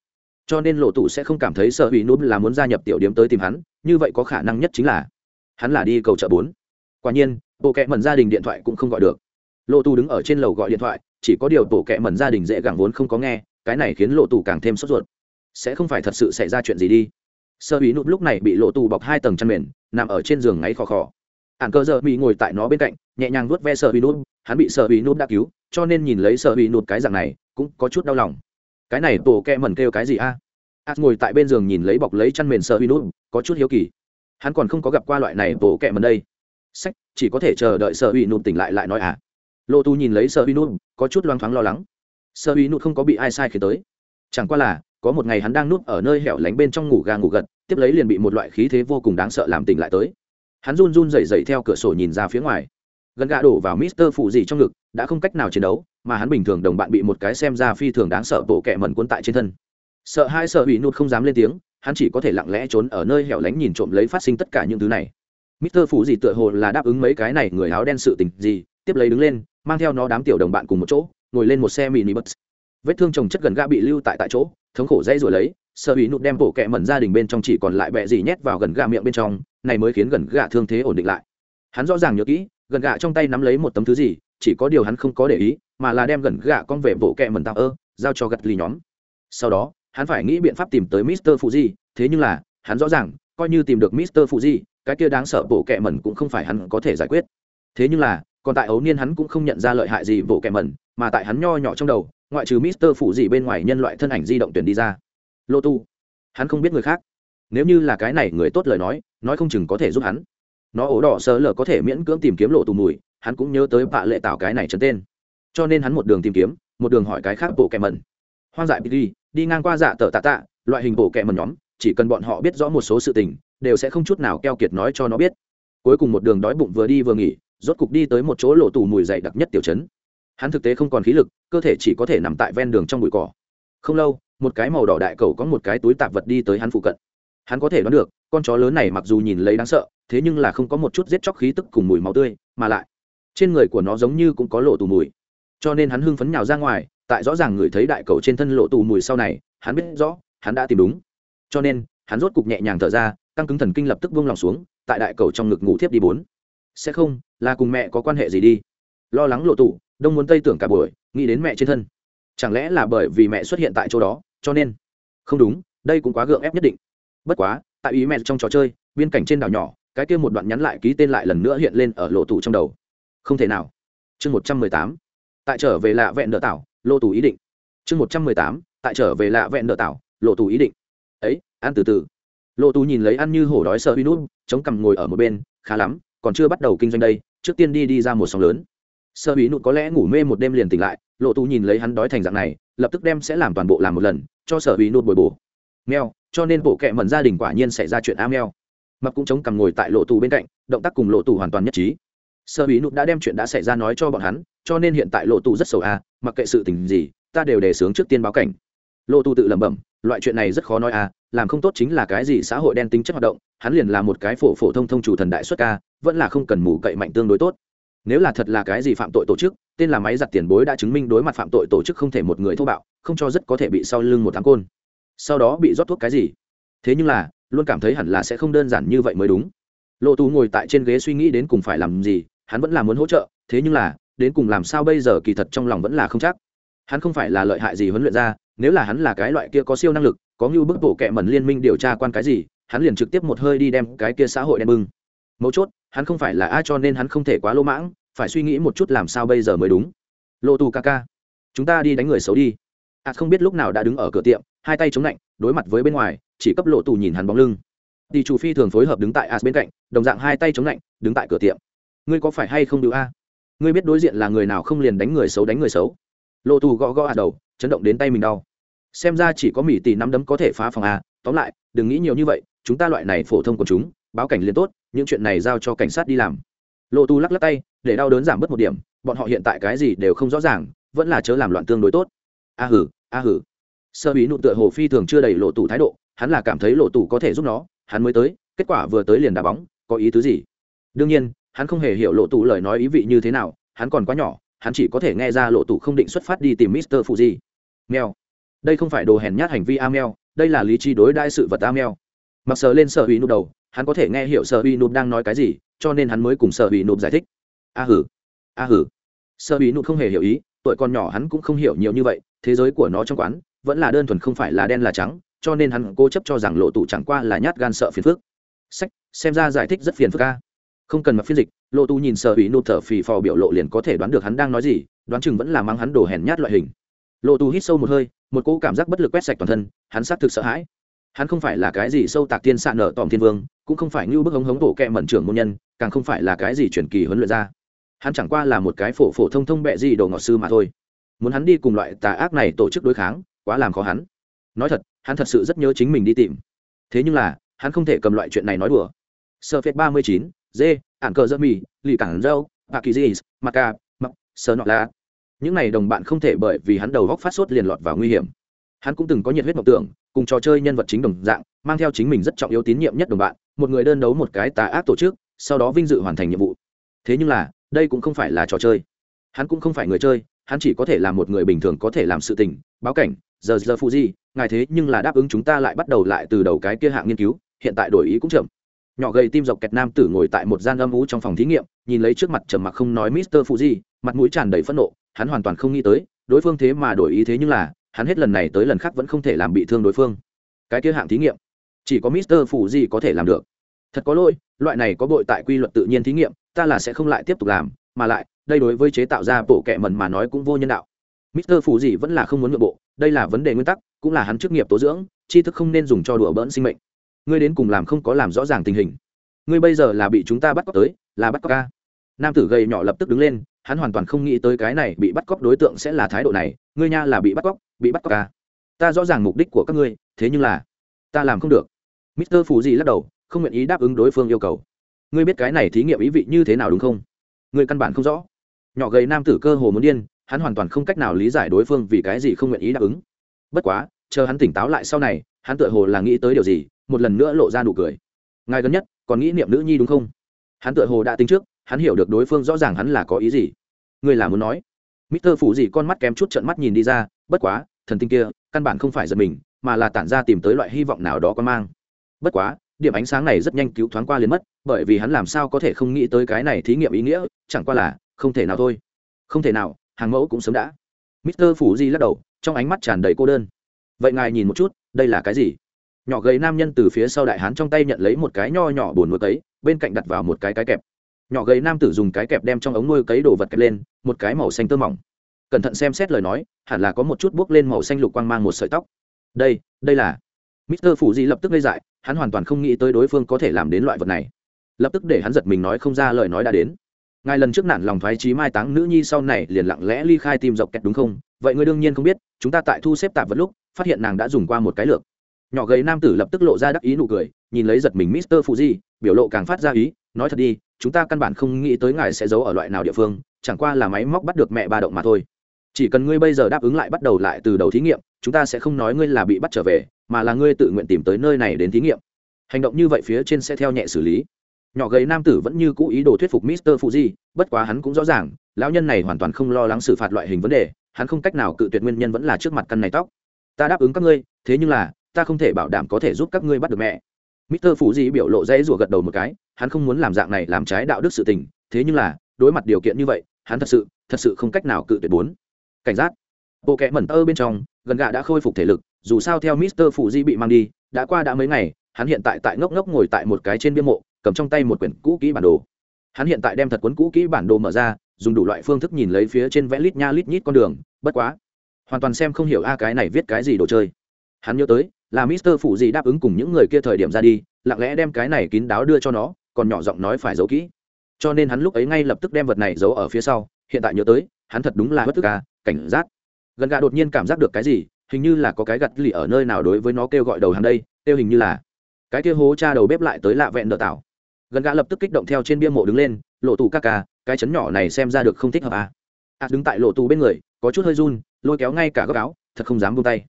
Cho nên lộ tủ sẽ không cảm thấy sở ý nụt là muốn gia nhập tiểu điếm tới tìm hắn, như vậy có khả năng nhất chính là hắn là đi cầu chợ bốn. Quả nhiên bộ kệ mẩn gia đình điện thoại cũng không gọi được. Lộ tù đứng ở trên lầu gọi điện thoại, chỉ có điều bộ kệ mẩn gia đình dễ gẳng vốn không có nghe, cái này khiến lộ tù càng thêm sốt ruột sẽ không phải thật sự xảy ra chuyện gì đi. Sơ ý Nụt lúc này bị lộ tù bọc hai tầng chăn mền nằm ở trên giường ngáy khò khò. Ạn cơ giờ mỹ ngồi tại nó bên cạnh nhẹ nhàng vuốt ve sơ ý Nụt. hắn bị sơ ý Nụt đã cứu cho nên nhìn lấy sơ ý Nụt cái dạng này cũng có chút đau lòng. Cái này tổ kẹ mẩn kêu cái gì a? Ạt ngồi tại bên giường nhìn lấy bọc lấy chăn mền sơ ý Nụt, có chút hiếu kỳ. Hắn còn không có gặp qua loại này tổ kẹ mẩn đây. Sách chỉ có thể chờ đợi sơ ý Nụt tỉnh lại lại nói à. Lộ tu nhìn lấy sơ ý Nụt, có chút loang thoáng lo lắng. Sơ ý Nụt không có bị ai sai khiến tới. Chẳng qua là có một ngày hắn đang núp ở nơi hẻo lánh bên trong ngủ ga ngủ gật, tiếp lấy liền bị một loại khí thế vô cùng đáng sợ làm tỉnh lại tới. Hắn run run rẩy rẩy theo cửa sổ nhìn ra phía ngoài. Gần gà đổ vào mister phụ gì trong ngực, đã không cách nào chiến đấu, mà hắn bình thường đồng bạn bị một cái xem ra phi thường đáng sợ bộ kẹ mẩn cuốn tại trên thân. Sợ hai sợ bị nút không dám lên tiếng, hắn chỉ có thể lặng lẽ trốn ở nơi hẻo lánh nhìn trộm lấy phát sinh tất cả những thứ này. Mister phụ gì tựa hồ là đáp ứng mấy cái này người áo đen sự tình gì, tiếp lấy đứng lên, mang theo nó đám tiểu đồng bạn cùng một chỗ, ngồi lên một xe mini bus vết thương chồng chất gần gã bị lưu tại tại chỗ, thống khổ dây rồi lấy, sợ ý nụt đem bộ kẹ mẩn gia đình bên trong chỉ còn lại bẹ gì nhét vào gần gà miệng bên trong, này mới khiến gần gà thương thế ổn định lại. Hắn rõ ràng nhớ kỹ, gần gà trong tay nắm lấy một tấm thứ gì, chỉ có điều hắn không có để ý, mà là đem gần gà con về bộ kẹ mẩn tạo ơ, giao cho gật lì nhóm. Sau đó, hắn phải nghĩ biện pháp tìm tới mister fuji, thế nhưng là, hắn rõ ràng, coi như tìm được mister fuji, cái kia đáng sợ bộ kẹ mẩn cũng không phải hắn có thể giải quyết. Thế nhưng là, còn tại ấu niên hắn cũng không nhận ra lợi hại gì bộ kẹ mẩn, mà tại hắn nho nhỏ trong đầu ngoại trừ mister phụ gì bên ngoài nhân loại thân ảnh di động tuyển đi ra. Lô tu, hắn không biết người khác. Nếu như là cái này người tốt lời nói nói không chừng có thể giúp hắn. Nó ổ đỏ sơ lờ có thể miễn cưỡng tìm kiếm lộ tù mùi, hắn cũng nhớ tới bạ lệ tạo cái này trấn tên. Cho nên hắn một đường tìm kiếm, một đường hỏi cái khác bộ kẹm mẩn. Hoang dại đi đi ngang qua dạ tờ tạ tạ, loại hình bộ kẹm mẩn nhóm, chỉ cần bọn họ biết rõ một số sự tình, đều sẽ không chút nào keo kiệt nói cho nó biết. Cuối cùng một đường đói bụng vừa đi vừa nghỉ, rốt cục đi tới một chỗ lộ tù mùi dày đặc nhất tiểu trấn hắn thực tế không còn khí lực, cơ thể chỉ có thể nằm tại ven đường trong bụi cỏ. Không lâu, một cái màu đỏ đại cầu có một cái túi tạp vật đi tới hắn phụ cận. Hắn có thể đoán được, con chó lớn này mặc dù nhìn lấy đáng sợ, thế nhưng là không có một chút giết chóc khí tức cùng mùi máu tươi, mà lại, trên người của nó giống như cũng có lộ tù mùi. Cho nên hắn hưng phấn nhào ra ngoài, tại rõ ràng người thấy đại cầu trên thân lộ tù mùi sau này, hắn biết rõ, hắn đã tìm đúng. Cho nên, hắn rốt cục nhẹ nhàng thở ra, căng cứng thần kinh lập tức vung lòng xuống, tại đại cầu trong ngực ngủ thiếp đi bốn. Sẽ không, là cùng mẹ có quan hệ gì đi. Lo lắng lộ tù đông muốn tây tưởng cả buổi, nghĩ đến mẹ trên thân. Chẳng lẽ là bởi vì mẹ xuất hiện tại chỗ đó, cho nên? Không đúng, đây cũng quá gượng ép nhất định. Bất quá, tại ý mẹ trong trò chơi, biên cảnh trên đảo nhỏ, cái kia một đoạn nhắn lại ký tên lại lần nữa hiện lên ở lộ tủ trong đầu. Không thể nào. Chương một trăm mười tám. Tại trở về lạ vẹn đỡ tảo lộ tủ ý định. Chương một trăm mười tám. Tại trở về lạ vẹn đỡ tảo lộ tủ ý định. Ấy, ăn từ từ. Lộ tù nhìn lấy ăn như hổ đói sợ huy nút chống cằm ngồi ở một bên, khá lắm, còn chưa bắt đầu kinh doanh đây, trước tiên đi đi ra một sóng lớn sơ bí nụt có lẽ ngủ mê một đêm liền tỉnh lại, lộ tù nhìn lấy hắn đói thành dạng này, lập tức đem sẽ làm toàn bộ làm một lần, cho sở bí nụt bồi bổ. Meo cho nên bộ kệ mẩn gia đình quả nhiên xảy ra chuyện a mèo. Mập cũng chống cằm ngồi tại lộ tù bên cạnh, động tác cùng lộ tù hoàn toàn nhất trí. Sơ bí nụt đã đem chuyện đã xảy ra nói cho bọn hắn, cho nên hiện tại lộ tù rất sầu a, mặc kệ sự tình gì, ta đều đề xướng trước tiên báo cảnh. Lộ tù tự lẩm bẩm, loại chuyện này rất khó nói a, làm không tốt chính là cái gì xã hội đen tính chất hoạt động, hắn liền là một cái phổ phổ thông thông chủ thần đại xuất ca vẫn là không cần mù cậy mạnh tương đối tốt nếu là thật là cái gì phạm tội tổ chức, tên là máy giặt tiền bối đã chứng minh đối mặt phạm tội tổ chức không thể một người thô bạo, không cho rất có thể bị sau lưng một tháng côn. Sau đó bị rót thuốc cái gì? Thế nhưng là, luôn cảm thấy hẳn là sẽ không đơn giản như vậy mới đúng. Lộ tú ngồi tại trên ghế suy nghĩ đến cùng phải làm gì, hắn vẫn là muốn hỗ trợ, thế nhưng là, đến cùng làm sao bây giờ kỳ thật trong lòng vẫn là không chắc. Hắn không phải là lợi hại gì huấn luyện ra, nếu là hắn là cái loại kia có siêu năng lực, có như bức bộ kệ mẩn liên minh điều tra quan cái gì, hắn liền trực tiếp một hơi đi đem cái kia xã hội đen bưng. Mấu chốt hắn không phải là ai cho nên hắn không thể quá lỗ mãng, phải suy nghĩ một chút làm sao bây giờ mới đúng. Lộ tù ca ca, chúng ta đi đánh người xấu đi. À không biết lúc nào đã đứng ở cửa tiệm, hai tay chống lạnh, đối mặt với bên ngoài, chỉ cấp lộ tù nhìn hắn bóng lưng. Thì chủ phi thường phối hợp đứng tại as bên cạnh, đồng dạng hai tay chống lạnh, đứng tại cửa tiệm. Ngươi có phải hay không được a? Ngươi biết đối diện là người nào không liền đánh người xấu đánh người xấu? Lộ tù gõ gõ à đầu, chấn động đến tay mình đau. Xem ra chỉ có mỹ tỷ nắm đấm có thể phá phòng a. Tóm lại, đừng nghĩ nhiều như vậy, chúng ta loại này phổ thông của chúng báo cảnh liền tốt, những chuyện này giao cho cảnh sát đi làm. Lộ tu lắc lắc tay, để đau đớn giảm bớt một điểm, bọn họ hiện tại cái gì đều không rõ ràng, vẫn là chớ làm loạn tương đối tốt. A hử a hử. Sơ bí nụ tựa hồ phi thường chưa đầy lộ tủ thái độ, hắn là cảm thấy lộ tủ có thể giúp nó, hắn mới tới, kết quả vừa tới liền đá bóng, có ý tứ gì? Đương nhiên, hắn không hề hiểu lộ tủ lời nói ý vị như thế nào, hắn còn quá nhỏ, hắn chỉ có thể nghe ra lộ tủ không định xuất phát đi tìm mister fuji. Mèo. Đây không phải đồ hèn nhát hành vi a mèo, đây là lý trí đối đai sự vật a mèo. Mặc sờ lên sở uy nụ đầu hắn có thể nghe hiểu sở uy nụ đang nói cái gì, cho nên hắn mới cùng sợ bị nụp giải thích. A hử a hử. Sợ bị nụp không hề hiểu ý, tuổi con nhỏ hắn cũng không hiểu nhiều như vậy, thế giới của nó trong quán vẫn là đơn thuần không phải là đen là trắng, cho nên hắn cố chấp cho rằng lộ tụ chẳng qua là nhát gan sợ phiền phức. Sách, xem ra giải thích rất phiền phức ca không cần mặc phiên dịch, lộ tụ nhìn sợ bị nộp thở phì phò biểu lộ liền có thể đoán được hắn đang nói gì, đoán chừng vẫn là mang hắn đổ hèn nhát loại hình. Lộ Tu hít sâu một hơi, một cỗ cảm giác bất lực quét sạch toàn thân, hắn xác thực sợ hãi hắn không phải là cái gì sâu tạc tiên xạ nở tòm thiên vương, cũng không phải như bức hống hống tổ kẹ mẩn trưởng môn nhân, càng không phải là cái gì truyền kỳ huấn luyện ra hắn chẳng qua là một cái phổ phổ thông thông bẹ gì đồ ngọt sư mà thôi. Muốn hắn đi cùng loại tà ác này tổ chức đối kháng, quá làm khó hắn. Nói thật, hắn thật sự rất nhớ chính mình đi tìm. Thế nhưng là, hắn không thể cầm loại chuyện này nói đùa. Sơ phết ba mươi chín dê ản cờ dơ mì, lì cảng râu bà kỳ dì mặc ca mặc sơ nọ la những n à y đồng bạn không thể bởi vì hắn đầu góc phát sốt liền lọt vào nguy hiểm hắn cũng từng có nhiệt huyết mộng tưởng, cùng trò chơi nhân vật chính đồng dạng, mang theo chính mình rất trọng yếu tín nhiệm nhất đồng bạn, một người đơn đấu một cái tà ác tổ chức, sau đó vinh dự hoàn thành nhiệm vụ. Thế nhưng là, đây cũng không phải là trò chơi. Hắn cũng không phải người chơi, hắn chỉ có thể là một người bình thường có thể làm sự tình, báo cảnh, giờ giờ phụ gì ngài thế nhưng là đáp ứng chúng ta lại bắt đầu lại từ đầu cái kia hạng nghiên cứu, hiện tại đổi ý cũng chậm. Nhỏ gầy tim dọc kẹt nam tử ngồi tại một gian âm ú trong phòng thí nghiệm, nhìn lấy trước mặt trầm mặc không nói mister phụ gì mặt mũi tràn đầy phẫn nộ, hắn hoàn toàn không nghĩ tới, đối phương thế mà đổi ý thế nhưng là hắn hết lần này tới lần khác vẫn không thể làm bị thương đối phương. Cái kia hạng thí nghiệm, chỉ có mister phủ gì có thể làm được. Thật có lỗi, loại này có bội tại quy luật tự nhiên thí nghiệm, ta là sẽ không lại tiếp tục làm, mà lại, đây đối với chế tạo ra bộ kệ mần mà nói cũng vô nhân đạo. Mister phủ gì vẫn là không muốn nội bộ, đây là vấn đề nguyên tắc, cũng là hắn chức nghiệp tố dưỡng, tri thức không nên dùng cho đùa bỡn sinh mệnh. Ngươi đến cùng làm không có làm rõ ràng tình hình. Ngươi bây giờ là bị chúng ta bắt cóc tới, là bắt cóc ca. Nam tử gầy nhỏ lập tức đứng lên hắn hoàn toàn không nghĩ tới cái này bị bắt cóc đối tượng sẽ là thái độ này, ngươi nha là bị bắt cóc, bị bắt cóc ca ta rõ ràng mục đích của các ngươi, thế nhưng là, ta làm không được. Mister phù gì lắc đầu, không nguyện ý đáp ứng đối phương yêu cầu. Ngươi biết cái này thí nghiệm ý vị như thế nào đúng không? Ngươi căn bản không rõ. Nhỏ gầy nam tử cơ hồ muốn điên, hắn hoàn toàn không cách nào lý giải đối phương vì cái gì không nguyện ý đáp ứng. Bất quá, chờ hắn tỉnh táo lại sau này, hắn tựa hồ là nghĩ tới điều gì, một lần nữa lộ ra nụ cười. Ngài gần nhất, còn nghĩ niệm nữ nhi đúng không? Hắn tựa hồ đã tính trước hắn hiểu được đối phương rõ ràng hắn là có ý gì. Ngươi là muốn nói. Mister phủ gì con mắt kém chút trận mắt nhìn đi ra bất quá thần tinh kia căn bản không phải giật mình mà là tản ra tìm tới loại hy vọng nào đó có mang. Bất quá điểm ánh sáng này rất nhanh cứu thoáng qua liền mất bởi vì hắn làm sao có thể không nghĩ tới cái này thí nghiệm ý nghĩa chẳng qua là không thể nào thôi. Không thể nào hàng mẫu cũng sớm đã. Mister phủ gì lắc đầu trong ánh mắt tràn đầy cô đơn. Vậy ngài nhìn một chút đây là cái gì? Nhỏ gầy nam nhân từ phía sau đại hán trong tay nhận lấy một cái nho nhỏ buồn nuốt ấy, bên cạnh đặt vào một cái cái kẹp nhỏ gầy nam tử dùng cái kẹp đem trong ống nuôi cấy đồ vật kẹp lên, một cái màu xanh tơ mỏng. Cẩn thận xem xét lời nói, hẳn là có một chút buốc lên màu xanh lục quang mang một sợi tóc. Đây đây là mister phủ di lập tức gây dại, hắn hoàn toàn không nghĩ tới đối phương có thể làm đến loại vật này. Lập tức để hắn giật mình nói không ra lời nói đã đến. Ngài lần trước nản lòng thoái trí mai táng nữ nhi sau này liền lặng lẽ ly khai tim dọc kẹt đúng không? Vậy ngươi đương nhiên không biết, chúng ta tại thu xếp tạp vật lúc, phát hiện nàng đã dùng qua một cái lược. Nhỏ gầy nam tử lập tức lộ ra đắc ý nụ cười, nhìn lấy giật mình mister fuji biểu lộ càng phát ra ý, nói thật đi chúng ta căn bản không nghĩ tới ngài sẽ giấu ở loại nào địa phương, chẳng qua là máy móc bắt được mẹ ba động mà thôi. Chỉ cần ngươi bây giờ đáp ứng lại bắt đầu lại từ đầu thí nghiệm, chúng ta sẽ không nói ngươi là bị bắt trở về, mà là ngươi tự nguyện tìm tới nơi này đến thí nghiệm. Hành động như vậy phía trên sẽ theo nhẹ xử lý. Nhỏ gầy nam tử vẫn như cũ ý đồ thuyết phục mister fuji, bất quá hắn cũng rõ ràng, lão nhân này hoàn toàn không lo lắng xử phạt loại hình vấn đề, hắn không cách nào cự tuyệt nguyên nhân vẫn là trước mặt căn này tóc. Ta đáp ứng các ngươi, thế nhưng là, ta không thể bảo đảm có thể giúp các ngươi bắt được mẹ. mister fuji biểu lộ dãy rủa gật đầu một cái hắn không muốn làm dạng này làm trái đạo đức sự tình, thế nhưng là, đối mặt điều kiện như vậy, hắn thật sự thật sự không cách nào cự tuyệt bốn. Cảnh giác. Bộ kẽ mẩn tơ bên trong, gần gạ đã khôi phục thể lực, dù sao theo mister phụ di bị mang đi, đã qua đã mấy ngày, hắn hiện tại tại ngốc ngốc ngồi tại một cái trên bia mộ, cầm trong tay một quyển cũ kỹ bản đồ. Hắn hiện tại đem thật cuốn cũ kỹ bản đồ mở ra, dùng đủ loại phương thức nhìn lấy phía trên vẽ lít nha lít nhít con đường, bất quá, hoàn toàn xem không hiểu a cái này viết cái gì đồ chơi. Hắn nhớ tới, là mister phụ di đáp ứng cùng những người kia thời điểm ra đi, lặng lẽ đem cái này kín đáo đưa cho nó còn nhỏ giọng nói phải giấu kỹ. Cho nên hắn lúc ấy ngay lập tức đem vật này giấu ở phía sau, hiện tại nhớ tới, hắn thật đúng là bất tức ca, cảnh giác. Gần gà đột nhiên cảm giác được cái gì, hình như là có cái gặt lì ở nơi nào đối với nó kêu gọi đầu hàng đây, kêu hình như là cái kia hố cha đầu bếp lại tới lạ vẹn nợ tạo gần gã lập tức kích động theo trên bia mộ đứng lên, lộ tù ca ca, cái chấn nhỏ này xem ra được không thích hợp à. à đứng tại lộ tù bên người, có chút hơi run, lôi kéo ngay cả góc áo, thật không dám buông tay.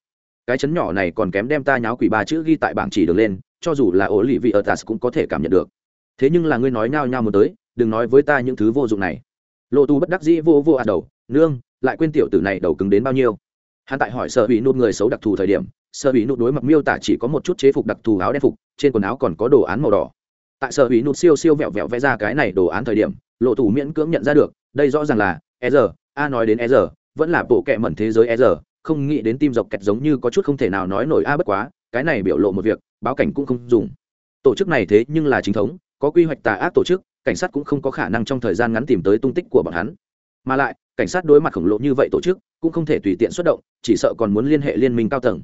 Cái chấn nhỏ này còn kém đem ta nháo quỷ ba chữ ghi tại bảng chỉ đường lên, cho dù là ổ lì vị ở tas cũng có thể cảm nhận được thế nhưng là ngươi nói nhao nhao một tới, đừng nói với ta những thứ vô dụng này. Lộ tù bất đắc dĩ vô vô ạt đầu, nương, lại quên tiểu tử này đầu cứng đến bao nhiêu? Hắn tại hỏi sợ bị nụt người xấu đặc thù thời điểm, sợ bị nụt đối mặt miêu tả chỉ có một chút chế phục đặc thù áo đen phục, trên quần áo còn có đồ án màu đỏ. Tại sợ hữu nụt siêu siêu vẹo vẹo vẽ ra cái này đồ án thời điểm, lộ thủ miễn cưỡng nhận ra được, đây rõ ràng là e r a nói đến e r vẫn là bộ kệ mẩn thế giới e r không nghĩ đến tim dọc kẹt giống như có chút không thể nào nói nổi a à bất quá, cái này biểu lộ một việc, báo cảnh cũng không dùng. Tổ chức này thế nhưng là chính thống có quy hoạch tà ác tổ chức, cảnh sát cũng không có khả năng trong thời gian ngắn tìm tới tung tích của bọn hắn. Mà lại, cảnh sát đối mặt khổng lồ như vậy tổ chức, cũng không thể tùy tiện xuất động, chỉ sợ còn muốn liên hệ liên minh cao tầng.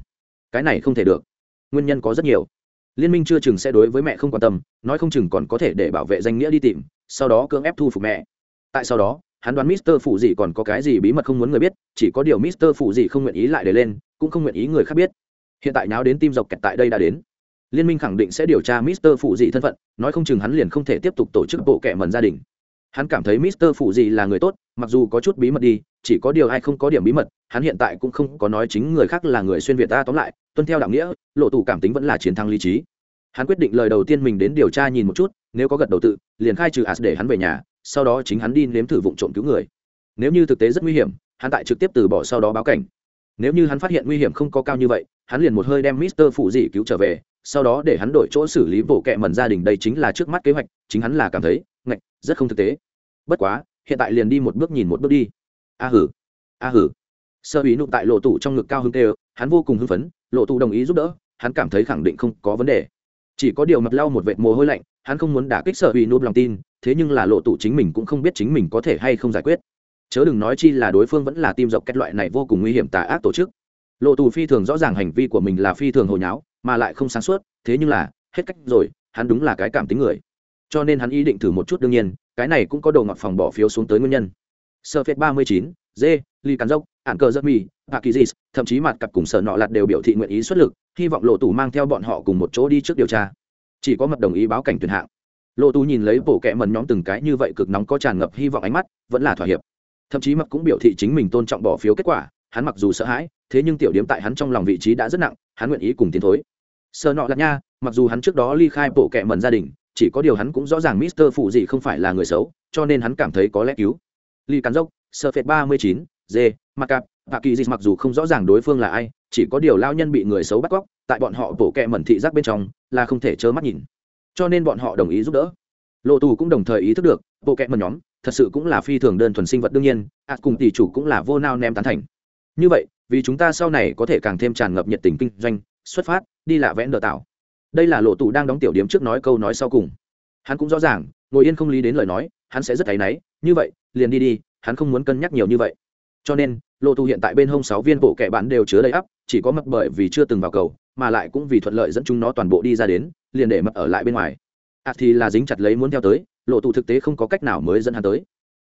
Cái này không thể được. Nguyên nhân có rất nhiều. Liên minh chưa chừng sẽ đối với mẹ không quan tâm, nói không chừng còn có thể để bảo vệ danh nghĩa đi tìm, sau đó cưỡng ép thu phục mẹ. Tại sau đó, hắn đoán mister phụ gì còn có cái gì bí mật không muốn người biết, chỉ có điều mister phụ gì không nguyện ý lại để lên, cũng không nguyện ý người khác biết. Hiện tại nháo đến tim dọc kẹt tại đây đã đến liên minh khẳng định sẽ điều tra mister phụ dị thân phận, nói không chừng hắn liền không thể tiếp tục tổ chức bộ kệ mần gia đình. Hắn cảm thấy mister phụ dị là người tốt, mặc dù có chút bí mật đi, chỉ có điều ai không có điểm bí mật, hắn hiện tại cũng không có nói chính người khác là người xuyên việt ta tóm lại, tuân theo đạo nghĩa, lộ tù cảm tính vẫn là chiến thắng lý trí. Hắn quyết định lời đầu tiên mình đến điều tra nhìn một chút, nếu có gật đầu tự, liền khai trừ as để hắn về nhà, sau đó chính hắn đi nếm thử vụ trộm cứu người. Nếu như thực tế rất nguy hiểm, hắn tại trực tiếp từ bỏ sau đó báo cảnh. Nếu như hắn phát hiện nguy hiểm không có cao như vậy, hắn liền một hơi đem mister phụ dị cứu trở về sau đó để hắn đổi chỗ xử lý bộ kệ mẩn gia đình đây chính là trước mắt kế hoạch, chính hắn là cảm thấy, ngạch, rất không thực tế. Bất quá, hiện tại liền đi một bước nhìn một bước đi. A hử a hử. Sơ ý nụ tại lộ tủ trong ngực cao hưng tê hắn vô cùng hưng phấn, lộ tủ đồng ý giúp đỡ, hắn cảm thấy khẳng định không có vấn đề. Chỉ có điều mập lau một vệt mồ hôi lạnh, hắn không muốn đả kích sợ hủy núp lòng tin, thế nhưng là lộ tụ chính mình cũng không biết chính mình có thể hay không giải quyết. Chớ đừng nói chi là đối phương vẫn là tim dọc kết loại này vô cùng nguy hiểm tà ác tổ chức lộ tù phi thường rõ ràng hành vi của mình là phi thường hồi nháo, mà lại không sáng suốt, thế nhưng là, hết cách rồi, hắn đúng là cái cảm tính người. Cho nên hắn ý định thử một chút đương nhiên, cái này cũng có đồ ngọt phòng bỏ phiếu xuống tới nguyên nhân. Sơ phết ba mươi chín d ly cắn dốc ạn cờ giấc mì pakizis thậm chí mặt cặp cùng sở nọ lạt đều biểu thị nguyện ý xuất lực, hy vọng lộ tù mang theo bọn họ cùng một chỗ đi trước điều tra. Chỉ có mật đồng ý báo cảnh tuyển hạng. Lộ tù nhìn lấy bộ kẹ mần nhóm từng cái như vậy cực nóng có tràn ngập hy vọng ánh mắt, vẫn là thỏa hiệp. Thậm chí mặc cũng biểu thị chính mình tôn trọng bỏ phiếu kết quả, hắn mặc dù sợ hãi thế nhưng tiểu điểm tại hắn trong lòng vị trí đã rất nặng, hắn nguyện ý cùng tiến thối. Sợ nọ lạc nha, mặc dù hắn trước đó ly khai bộ kẹ mần gia đình, chỉ có điều hắn cũng rõ ràng mister phụ gì không phải là người xấu, cho nên hắn cảm thấy có lẽ cứu. Ly cắn dốc sợ phệt ba mươi chín dê mặc cặp hạ kỳ dịch mặc dù không rõ ràng đối phương là ai, chỉ có điều lao nhân bị người xấu bắt cóc, tại bọn họ bổ kẹ mẩn thị giác bên trong, là không thể trơ mắt nhìn. Cho nên bọn họ đồng ý giúp đỡ. Lộ tù cũng đồng thời ý thức được, bộ kẹ mẩn nhóm, thật sự cũng là phi thường đơn thuần sinh vật đương nhiên ạ cùng tỷ chủ cũng là vô nao nem tán thành. Như vậy vì chúng ta sau này có thể càng thêm tràn ngập nhiệt tình kinh doanh, xuất phát, đi lạ vẽ nợ tạo đây là lộ tù đang đóng tiểu điểm trước nói câu nói sau cùng. Hắn cũng rõ ràng, ngồi yên không lý đến lời nói, hắn sẽ rất áy náy, như vậy, liền đi đi, hắn không muốn cân nhắc nhiều như vậy. Cho nên, lộ tù hiện tại bên hông sáu viên bộ kẻ bán đều chứa đầy ắp, chỉ có mập bởi vì chưa từng vào cầu, mà lại cũng vì thuận lợi dẫn chúng nó toàn bộ đi ra đến, liền để mập ở lại bên ngoài. À thì là dính chặt lấy muốn theo tới, lộ tù thực tế không có cách nào mới dẫn hắn tới.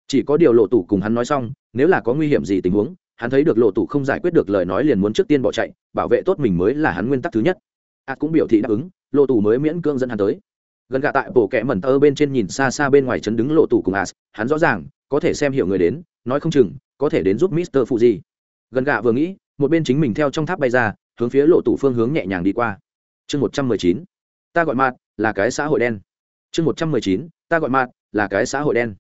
Chỉ có điều lộ tù cùng hắn nói xong, nếu là có nguy hiểm gì tình huống hắn thấy được lộ tủ không giải quyết được lời nói liền muốn trước tiên bỏ chạy, bảo vệ tốt mình mới là hắn nguyên tắc thứ nhất. Ạt cũng biểu thị đáp ứng, lộ tủ mới miễn cưỡng dẫn hắn tới. Gần gạ tại bộ kẽ mẩn tơ bên trên nhìn xa xa bên ngoài chấn đứng lộ tủ cùng as, hắn rõ ràng, có thể xem hiểu người đến, nói không chừng, có thể đến giúp mister fuji. Gần gạ vừa nghĩ, một bên chính mình theo trong tháp bay ra, hướng phía lộ tủ phương hướng nhẹ nhàng đi qua. Chương một trăm mười chín, ta gọi mạt, là cái xã hội đen. Chương một trăm mười chín, ta gọi mạt, là cái xã hội đen.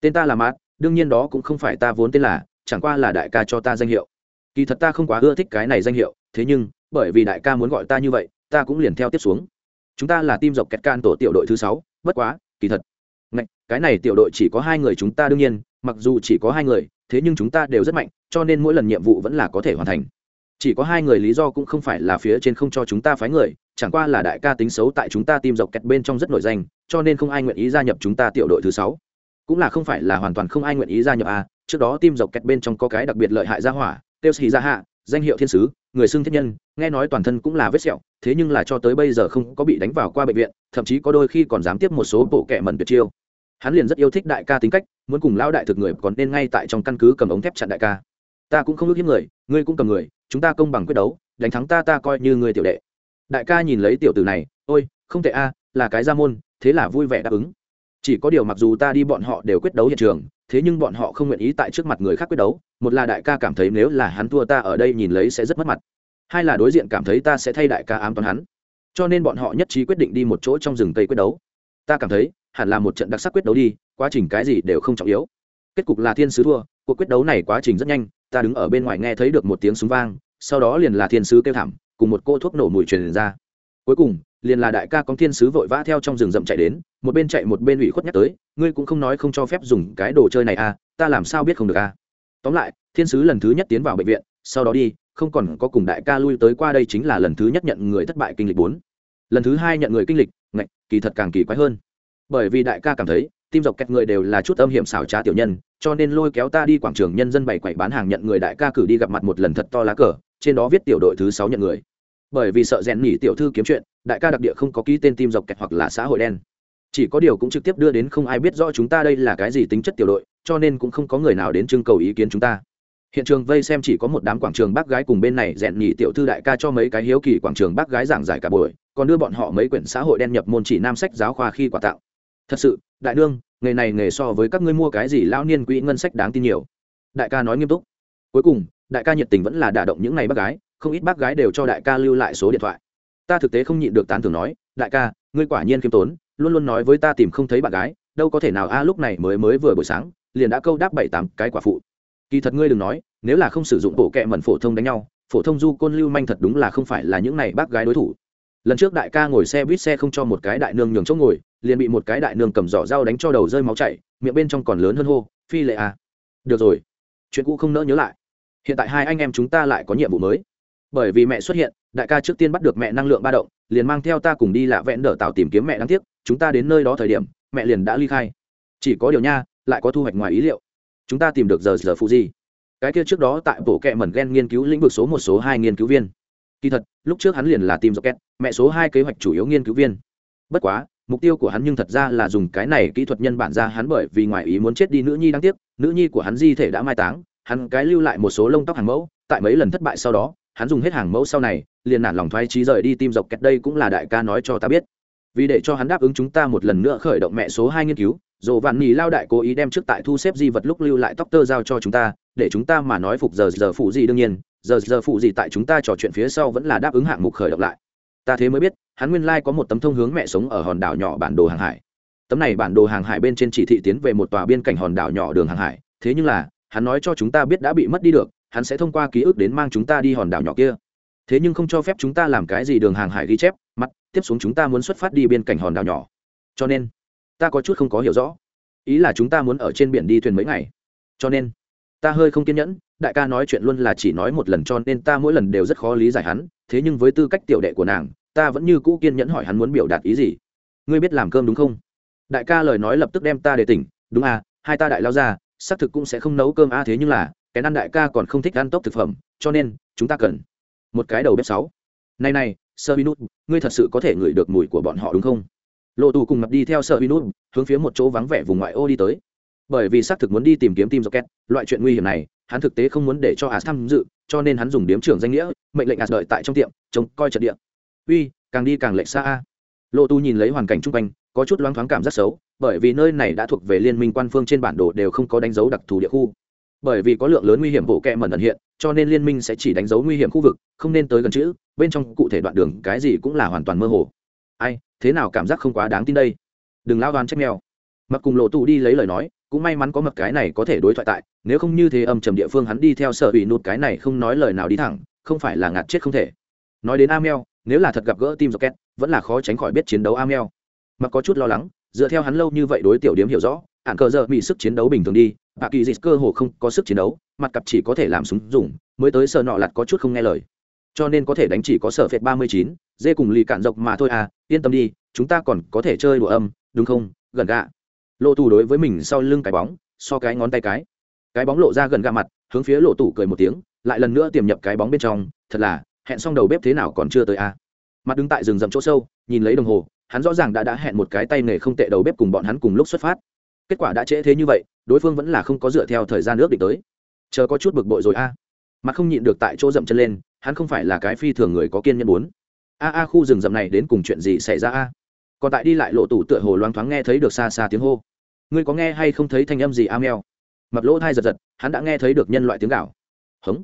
Tên ta là mạt, đương nhiên đó cũng không phải ta vốn tên là chẳng qua là đại ca cho ta danh hiệu. Kỳ thật ta không quá ưa thích cái này danh hiệu thế nhưng bởi vì đại ca muốn gọi ta như vậy ta cũng liền theo tiếp xuống. Chúng ta là tim dọc kẹt can tổ tiểu đội thứ sáu bất quá kỳ thật. Ngạch, cái này tiểu đội chỉ có hai người chúng ta đương nhiên mặc dù chỉ có hai người thế nhưng chúng ta đều rất mạnh cho nên mỗi lần nhiệm vụ vẫn là có thể hoàn thành. Chỉ có hai người lý do cũng không phải là phía trên không cho chúng ta phái người chẳng qua là đại ca tính xấu tại chúng ta tìm dọc kẹt bên trong rất nổi danh cho nên không ai nguyện ý gia nhập chúng ta tiểu đội thứ sáu. Cũng là không phải là hoàn toàn không ai nguyện ý gia nhập à trước đó tim dọc kẹt bên trong có cái đặc biệt lợi hại gia hỏa tiêu xì gia hạ, danh hiệu thiên sứ, người xưng thiết nhân, nghe nói toàn thân cũng là vết sẹo, thế nhưng là cho tới bây giờ không có bị đánh vào qua bệnh viện, thậm chí có đôi khi còn dám tiếp một số bộ kẻ mẩn tuyệt chiêu. Hắn liền rất yêu thích đại ca tính cách, muốn cùng lão đại thực người, còn nên ngay tại trong căn cứ cầm ống thép chặn đại ca. Ta cũng không ước hiếp người, ngươi cũng cầm người, chúng ta công bằng quyết đấu, đánh thắng ta ta coi như người tiểu đệ. Đại ca nhìn lấy tiểu tử này, ôi, không thể a, là cái gia môn, thế là vui vẻ đáp ứng chỉ có điều mặc dù ta đi bọn họ đều quyết đấu hiện trường, thế nhưng bọn họ không nguyện ý tại trước mặt người khác quyết đấu. Một là đại ca cảm thấy nếu là hắn thua ta ở đây nhìn lấy sẽ rất mất mặt. Hai là đối diện cảm thấy ta sẽ thay đại ca ám toán hắn. Cho nên bọn họ nhất trí quyết định đi một chỗ trong rừng tây quyết đấu. Ta cảm thấy, hẳn là một trận đặc sắc quyết đấu đi, quá trình cái gì đều không trọng yếu. Kết cục là thiên sứ thua, cuộc quyết đấu này quá trình rất nhanh, ta đứng ở bên ngoài nghe thấy được một tiếng súng vang, sau đó liền là thiên sứ kêu thảm, cùng một cô thuốc nổ mùi truyền ra. Cuối cùng liền là đại ca công thiên sứ vội vã theo trong rừng rậm chạy đến, một bên chạy một bên ủy khuất nhắc tới, ngươi cũng không nói không cho phép dùng cái đồ chơi này à ta làm sao biết không được à. Tóm lại, thiên sứ lần thứ nhất tiến vào bệnh viện, sau đó đi, không còn có cùng đại ca lui tới qua đây chính là lần thứ nhất nhận người thất bại kinh lịch bốn. Lần thứ hai nhận người kinh lịch, ngạch, kỳ thật càng kỳ quái hơn. Bởi vì đại ca cảm thấy, tim dọc kẹt người đều là chút âm hiểm xảo trá tiểu nhân, cho nên lôi kéo ta đi quảng trường nhân dân bày quậy bán hàng nhận người đại ca cử đi gặp mặt một lần thật to lá cờ, trên đó viết tiểu đội thứ sáu nhận người bởi vì sợ rèn nhỉ tiểu thư kiếm chuyện, đại ca đặc địa không có ký tên tim dọc kẹt hoặc là xã hội đen. Chỉ có điều cũng trực tiếp đưa đến không ai biết rõ chúng ta đây là cái gì tính chất tiểu đội, cho nên cũng không có người nào đến trưng cầu ý kiến chúng ta. Hiện trường vây xem chỉ có một đám quảng trường bác gái cùng bên này rèn nhỉ tiểu thư đại ca cho mấy cái hiếu kỳ quảng trường bác gái giảng giải cả buổi, còn đưa bọn họ mấy quyển xã hội đen nhập môn chỉ nam sách giáo khoa khi quà tặng. Thật sự, đại đương, nghề này nghề so với các ngươi mua cái gì lão niên quỹ ngân sách đáng tin nhiều. Đại ca nói nghiêm túc. Cuối cùng, đại ca nhiệt tình vẫn là đả động những ngày bác gái không ít bác gái đều cho đại ca lưu lại số điện thoại. Ta thực tế không nhịn được tán thưởng nói, đại ca, ngươi quả nhiên khiêm tốn, luôn luôn nói với ta tìm không thấy bạn gái, đâu có thể nào a à, lúc này mới mới vừa buổi sáng, liền đã câu đáp bảy tám cái quả phụ. Kỳ thật ngươi đừng nói, nếu là không sử dụng bộ kẹ mẩn phổ thông đánh nhau, phổ thông du côn lưu manh thật đúng là không phải là những này bác gái đối thủ. Lần trước đại ca ngồi xe buýt xe không cho một cái đại nương nhường chỗ ngồi, liền bị một cái đại nương cầm giỏ dao đánh cho đầu rơi máu chảy, miệng bên trong còn lớn hơn hô, phi lệ à. Được rồi. Chuyện cũ không nỡ nhớ lại. Hiện tại hai anh em chúng ta lại có nhiệm vụ mới bởi vì mẹ xuất hiện, đại ca trước tiên bắt được mẹ năng lượng ba động, liền mang theo ta cùng đi lạ vẽn đỡ tạo tìm kiếm mẹ đáng tiếc, chúng ta đến nơi đó thời điểm, mẹ liền đã ly khai. Chỉ có điều nha, lại có thu hoạch ngoài ý liệu. Chúng ta tìm được giờ giờ phụ gì cái kia trước đó tại bộ kệ mẩn gen nghiên cứu lĩnh vực số một, số hai nghiên cứu viên. Kỳ thật, lúc trước hắn liền là tìm rocket, mẹ số hai kế hoạch chủ yếu nghiên cứu viên. Bất quá, mục tiêu của hắn nhưng thật ra là dùng cái này kỹ thuật nhân bản ra hắn bởi vì ngoài ý muốn chết đi nữ nhi đáng tiếc, nữ nhi của hắn di thể đã mai táng, hắn cái lưu lại một số lông tóc hàng mẫu, tại mấy lần thất bại sau đó hắn dùng hết hàng mẫu sau này, liền nản lòng thoái trí rời đi tim dọc kẹt đây cũng là đại ca nói cho ta biết. Vì để cho hắn đáp ứng chúng ta một lần nữa khởi động mẹ số hai nghiên cứu dồ vạn nhì lao đại cố ý đem trước tại thu xếp di vật lúc lưu lại tóc tơ giao cho chúng ta, để chúng ta mà nói phục giờ giờ phụ gì đương nhiên, giờ giờ phụ gì tại chúng ta trò chuyện phía sau vẫn là đáp ứng hạng mục khởi động lại. Ta thế mới biết, hắn nguyên lai có một tấm thông hướng mẹ sống ở hòn đảo nhỏ bản đồ hàng hải. Tấm này bản đồ hàng hải bên trên chỉ thị tiến về một tòa biên cảnh hòn đảo nhỏ đường hàng hải. Thế nhưng là, hắn nói cho chúng ta biết đã bị mất đi được hắn sẽ thông qua ký ức đến mang chúng ta đi hòn đảo nhỏ kia. Thế nhưng không cho phép chúng ta làm cái gì đường hàng hải ghi chép mắt tiếp xuống chúng ta muốn xuất phát đi biên cảnh hòn đảo nhỏ. Cho nên, ta có chút không có hiểu rõ. Ý là chúng ta muốn ở trên biển đi thuyền mấy ngày. Cho nên, ta hơi không kiên nhẫn, đại ca nói chuyện luôn là chỉ nói một lần cho nên ta mỗi lần đều rất khó lý giải hắn. Thế nhưng với tư cách tiểu đệ của nàng, ta vẫn như cũ kiên nhẫn hỏi hắn muốn biểu đạt ý gì. Ngươi biết làm cơm đúng không? Đại ca lời nói lập tức đem ta để tỉnh. Đúng à hai ta đại lao ra, xác thực cũng sẽ không nấu cơm a thế nhưng là cái ăn đại ca còn không thích ăn tốc thực phẩm, cho nên, chúng ta cần một cái đầu bếp sáu. Này này sơ binut ngươi thật sự có thể ngửi được mùi của bọn họ đúng không? Lộ tù cùng mập đi theo sơ binut hướng phía một chỗ vắng vẻ vùng ngoại ô đi tới. Bởi vì xác thực muốn đi tìm kiếm tim rocket, loại chuyện nguy hiểm này, hắn thực tế không muốn để cho as tham dự, cho nên hắn dùng điếm trưởng danh nghĩa, mệnh lệnh as đợi tại trong tiệm, trông coi trận địa. Uy, càng đi càng lệch xa a. Lộ tu nhìn lấy hoàn cảnh chung quanh, có chút loáng thoáng cảm rất xấu, bởi vì nơi này đã thuộc về liên minh quan phương trên bản đồ đều không có đánh dấu đặc thù địa khu bởi vì có lượng lớn nguy hiểm bộ kẹ mẩn ẩn hiện, cho nên liên minh sẽ chỉ đánh dấu nguy hiểm khu vực, không nên tới gần chữ, bên trong cụ thể đoạn đường cái gì cũng là hoàn toàn mơ hồ. Ai, thế nào cảm giác không quá đáng tin đây? Đừng lao đoán trách mèo. Mặc cùng lộ tù đi lấy lời nói, cũng may mắn có mập cái này có thể đối thoại tại, nếu không như thế âm trầm địa phương hắn đi theo sở ủy nụt cái này không nói lời nào đi thẳng, không phải là ngạt chết không thể. Nói đến amel nếu là thật gặp gỡ tim rocket, vẫn là khó tránh khỏi biết chiến đấu amel mặc có chút lo lắng, dựa theo hắn lâu như vậy đối tiểu điếm hiểu rõ hạn cờ giờ bị sức chiến đấu bình thường đi bà kỳ dịch cơ hồ không có sức chiến đấu, mặt cặp chỉ có thể làm súng dùng, mới tới sợ nọ lặt có chút không nghe lời. Cho nên có thể đánh chỉ có sở phệt ba mươi chín, dê cùng lì cạn dọc mà thôi à yên tâm đi, chúng ta còn có thể chơi đùa âm, đúng không? Gần gạ. Lộ tù đối với mình sau lưng cái bóng, so cái ngón tay cái. Cái bóng lộ ra gần gạ mặt, hướng phía lộ tù cười một tiếng, lại lần nữa tiềm nhập cái bóng bên trong, thật là, hẹn xong đầu bếp thế nào còn chưa tới à. Mặt đứng tại rừng rậm chỗ sâu, nhìn lấy đồng hồ, hắn rõ ràng đã đã hẹn một cái tay nghề không tệ đầu bếp cùng bọn hắn cùng lúc xuất phát kết quả đã trễ thế như vậy, đối phương vẫn là không có dựa theo thời gian ước định tới. Chờ có chút bực bội rồi a. À. mặt không nhịn được tại chỗ dậm chân lên, hắn không phải là cái phi thường người có kiên nhân muốn. A a khu rừng rậm này đến cùng chuyện gì xảy ra a? Còn tại đi lại lộ tủ tựa hồ loáng thoáng nghe thấy được xa xa tiếng hô. Ngươi có nghe hay không thấy thanh âm gì a meo mập lỗ thai giật giật, hắn đã nghe thấy được nhân loại tiếng gạo hống.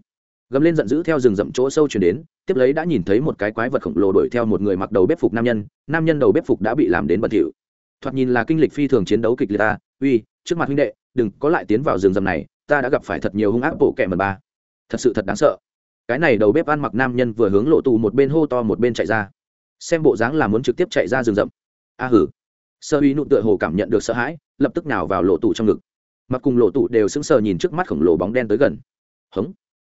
Gầm lên giận dữ theo rừng rậm chỗ sâu chuyển đến, tiếp lấy đã nhìn thấy một cái quái vật khổng lồ đuổi theo một người mặc đầu bếp phục nam nhân. Nam nhân đầu bếp phục đã bị làm đến bẩn thỉu thoạt nhìn là kinh lịch phi thường chiến đấu kịch liệt ta. Uy, trước mặt huynh đệ, đừng có lại tiến vào rừng rậm này, ta đã gặp phải thật nhiều hung ác bộ kẻ mật ba thật sự thật đáng sợ. Cái này đầu bếp ăn mặc nam nhân vừa hướng lộ tù một bên hô to một bên chạy ra. Xem bộ dáng là muốn trực tiếp chạy ra rừng rậm. A hử. Sơ uy nụ tựa hồ cảm nhận được sợ hãi, lập tức nào vào lộ tù trong ngực. Mặc cùng lộ tù đều sững sờ nhìn trước mắt khổng lồ bóng đen tới gần. Hống.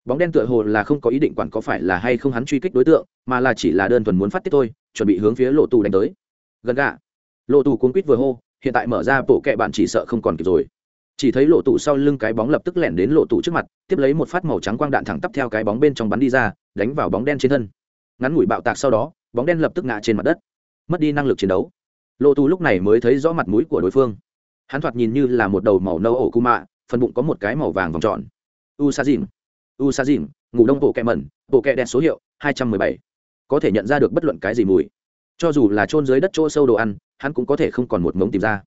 Bóng đen tựa hồ là không có ý định quản có phải là hay không hắn truy kích đối tượng, mà là chỉ là đơn thuần muốn phát tiết thôi, chuẩn bị hướng phía lộ tù đánh tới. Gần gạ lộ tù cuốn quýt vừa hô, hiện tại mở ra, bộ kệ bạn chỉ sợ không còn kịp rồi. Chỉ thấy lộ tụ sau lưng cái bóng lập tức lẻn đến lộ tụ trước mặt, tiếp lấy một phát màu trắng quang đạn thẳng tắp theo cái bóng bên trong bắn đi ra, đánh vào bóng đen trên thân. Ngắn ngủi bạo tạc sau đó, bóng đen lập tức ngã trên mặt đất, mất đi năng lực chiến đấu. Lộ tụ lúc này mới thấy rõ mặt mũi của đối phương. Hắn thoạt nhìn như là một đầu màu nâu ổ cu mạ phần bụng có một cái màu vàng vòng tròn. U sa dìn u sa dìn ngủ đông bộ kẹ mẩn, bộ kẹ đen số hiệu hai trăm mười bảy. Có thể nhận ra được bất luận cái gì mùi. Cho dù là trôn dưới đất chỗ sâu đồ ăn hắn cũng có thể không còn một mống tìm ra.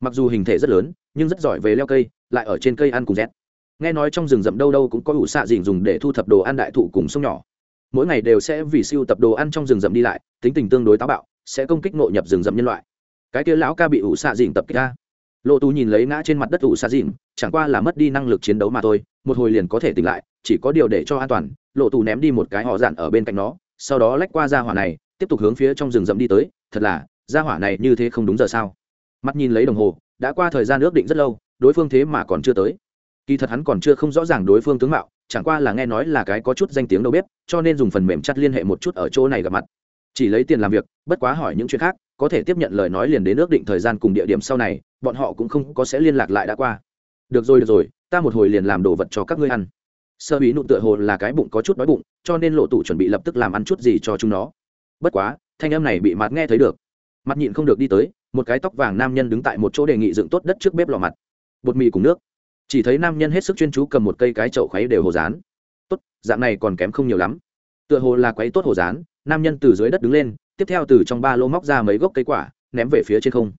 Mặc dù hình thể rất lớn, nhưng rất giỏi về leo cây, lại ở trên cây ăn cùng rét nghe nói trong rừng rậm đâu đâu cũng có ủ xạ dìn dùng để thu thập đồ ăn đại thụ cùng sông nhỏ. Mỗi ngày đều sẽ vì siêu tập đồ ăn trong rừng rậm đi lại, tính tình tương đối táo bạo, sẽ công kích nội nhập rừng rậm nhân loại. Cái kia lão ca bị ủ xạ dìn tập kích ra. Lộ tù nhìn lấy ngã trên mặt đất ủ xạ dìn chẳng qua là mất đi năng lực chiến đấu mà thôi, một hồi liền có thể tỉnh lại, chỉ có điều để cho an toàn lộ tù ném đi một cái họ dạn ở bên cạnh nó, sau đó lách qua ra hỏa này, tiếp tục hướng phía trong rừng rậm đi tới, thật là ra hỏa này như thế không đúng giờ sao? Mắt nhìn lấy đồng hồ, đã qua thời gian ước định rất lâu, đối phương thế mà còn chưa tới. Kỳ thật hắn còn chưa không rõ ràng đối phương tướng mạo, chẳng qua là nghe nói là cái có chút danh tiếng đâu biết, cho nên dùng phần mềm chắt liên hệ một chút ở chỗ này gặp mặt. Chỉ lấy tiền làm việc, bất quá hỏi những chuyện khác, có thể tiếp nhận lời nói liền đến ước định thời gian cùng địa điểm sau này, bọn họ cũng không có sẽ liên lạc lại đã qua. Được rồi được rồi, ta một hồi liền làm đồ vật cho các ngươi ăn. Sơ ý nụ tựa hồ là cái bụng có chút đói bụng, cho nên lộ tủ chuẩn bị lập tức làm ăn chút gì cho chúng nó. Bất quá, thanh em này bị mạt nghe thấy được mặt nhịn không được đi tới, một cái tóc vàng nam nhân đứng tại một chỗ đề nghị dựng tốt đất trước bếp lò mặt. Bột mì cùng nước. Chỉ thấy nam nhân hết sức chuyên chú cầm một cây cái chậu khuấy đều hồ rán tốt, dạng này còn kém không nhiều lắm. Tựa hồ là quấy tốt hồ rán nam nhân từ dưới đất đứng lên, tiếp theo từ trong ba lô móc ra mấy gốc cây quả, ném về phía trên không.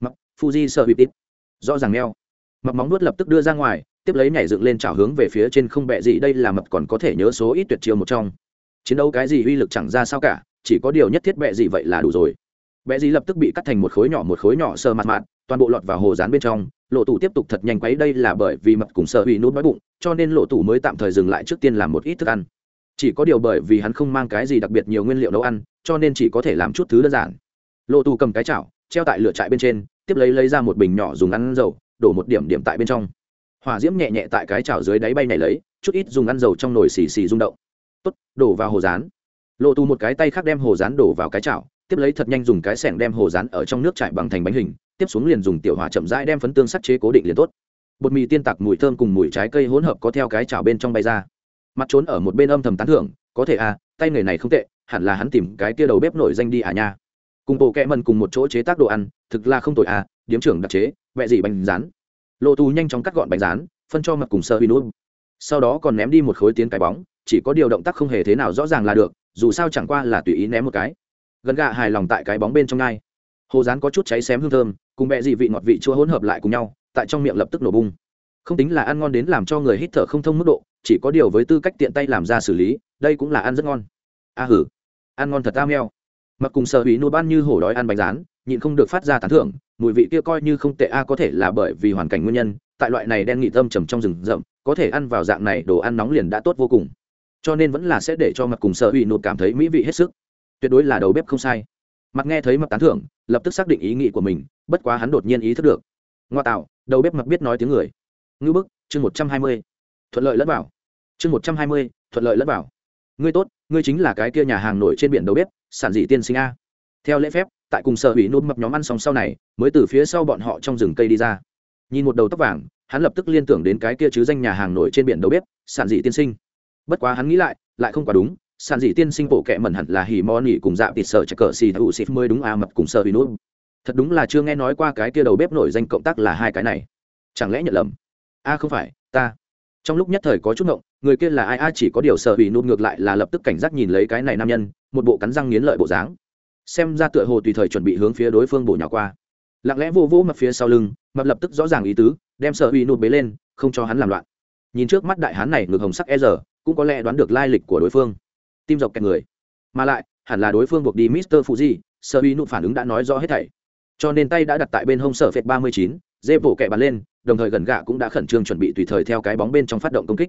Mặc, fuji sợ bị tít. Rõ ràng neo mặc móng nuốt lập tức đưa ra ngoài, tiếp lấy nhảy dựng lên trào hướng về phía trên không bẹ gì đây là mập còn có thể nhớ số ít tuyệt chiêu một trong. Chiến đấu cái gì uy lực chẳng ra sao cả, chỉ có điều nhất thiết bẹ gì vậy là đủ rồi. Bé dí lập tức bị cắt thành một khối nhỏ, một khối nhỏ sờ mặt mạt, toàn bộ lọt vào hồ rán bên trong. Lộ tủ tiếp tục thật nhanh quấy, đây là bởi vì mập cùng sợ bị nút đói bụng, cho nên lộ tủ mới tạm thời dừng lại trước tiên làm một ít thức ăn. Chỉ có điều bởi vì hắn không mang cái gì đặc biệt nhiều nguyên liệu nấu ăn, cho nên chỉ có thể làm chút thứ đơn giản. Lộ tủ cầm cái chảo, treo tại lửa trại bên trên, tiếp lấy lấy ra một bình nhỏ dùng ăn dầu, đổ một điểm điểm tại bên trong. Hỏa diễm nhẹ nhẹ tại cái chảo dưới đáy bay này lấy, chút ít dùng ăn dầu trong nồi xì xì rung động. Tốt, đổ vào hồ rán lộ tù một cái tay khác đem hồ rán đổ vào cái chảo tiếp lấy thật nhanh dùng cái sẻng đem hồ rán ở trong nước trải bằng thành bánh hình, tiếp xuống liền dùng tiểu hỏa chậm rãi đem phấn tương sắt chế cố định liền tốt. Bột mì tiên tặc mùi thơm cùng mùi trái cây hỗn hợp có theo cái chảo bên trong bay ra. Mặt trốn ở một bên âm thầm tán thưởng, có thể à tay người này không tệ, hẳn là hắn tìm cái kia đầu bếp nổi danh đi à nha. Cùng bộ kẹ mần cùng một chỗ chế tác đồ ăn, thực là không tội à điếm trưởng đặc chế, vẹ gì bánh rán. Lộ tù nhanh chóng cắt gọn bánh rán, phân cho mặt cùng sơ huy nút sau đó còn ném đi một khối tiến cái bóng, chỉ có điều động tác không hề thế nào rõ ràng là được, dù sao chẳng qua là tùy ý ném một cái gần gạ hài lòng tại cái bóng bên trong ngai. Hồ rán có chút cháy xém hương thơm, cùng bẹ dị vị ngọt vị chua hỗn hợp lại cùng nhau, tại trong miệng lập tức nổ bung. Không tính là ăn ngon đến làm cho người hít thở không thông mức độ, chỉ có điều với tư cách tiện tay làm ra xử lý, đây cũng là ăn rất ngon. A hử, ăn ngon thật ta meo. Mặc cùng sợ hủy nô ban như hổ đói ăn bánh rán, nhịn không được phát ra tán thưởng, mùi vị kia coi như không tệ a, có thể là bởi vì hoàn cảnh nguyên nhân, tại loại này đen nghị tâm trầm trong rừng rậm, có thể ăn vào dạng này đồ ăn nóng liền đã tốt vô cùng. Cho nên vẫn là sẽ để cho mặc cùng sợ hủy nột cảm thấy mỹ vị hết sức tuyệt đối là đầu bếp không sai. Mặt nghe thấy mặt tán thưởng, lập tức xác định ý nghĩ của mình, bất quá hắn đột nhiên ý thức được. Ngoa tạo, đầu bếp mặt biết nói tiếng người. Ngư bức, chương một trăm hai mươi. Thuận lợi lẫn vào. Chương một trăm hai mươi, thuận lợi lẫn vào. Ngươi tốt, ngươi chính là cái kia nhà hàng nổi trên biển đầu bếp, sản dị tiên sinh a. Theo lễ phép, tại cùng sở hủy nôn mập nhóm ăn xong sau này, mới từ phía sau bọn họ trong rừng cây đi ra. Nhìn một đầu tóc vàng, hắn lập tức liên tưởng đến cái kia chứ danh nhà hàng nổi trên biển đầu bếp, sản dị tiên sinh. Bất quá hắn nghĩ lại lại không quá đúng sản dị tiên sinh bộ kệ mẩn hẳn là hỉ mò nỉ cùng dạ tịt sợ chắc cờ xì thụ xịt mới đúng a, mập cùng sợ hủy nút. Thật đúng là chưa nghe nói qua cái kia đầu bếp nổi danh cộng tác là hai cái này. Chẳng lẽ nhận lầm? A, không phải, ta. Trong lúc nhất thời có chút ngộng, người kia là ai? A, chỉ có điều sợ hủy nút ngược lại là lập tức cảnh giác nhìn lấy cái này nam nhân, một bộ cắn răng nghiến lợi bộ dáng. Xem ra tựa hồ tùy thời chuẩn bị hướng phía đối phương bổ nhỏ qua. Lặng lẽ vô vô mặt phía sau lưng, mập lập tức rõ ràng ý tứ, đem sợ hủy nụt bế lên, không cho hắn làm loạn. Nhìn trước mắt đại hán này ngược hồng sắc e giờ, cũng có lẽ đoán được lai lịch của đối phương tim dọc kẹt người. Mà lại, hẳn là đối phương buộc đi mister fuji sơ uy nụ phản ứng đã nói rõ hết thảy. Cho nên tay đã đặt tại bên hông sở phệt ba mươi chín, dê bổ kẹ bắn lên, đồng thời gần gạ cũng đã khẩn trương chuẩn bị tùy thời theo cái bóng bên trong phát động công kích.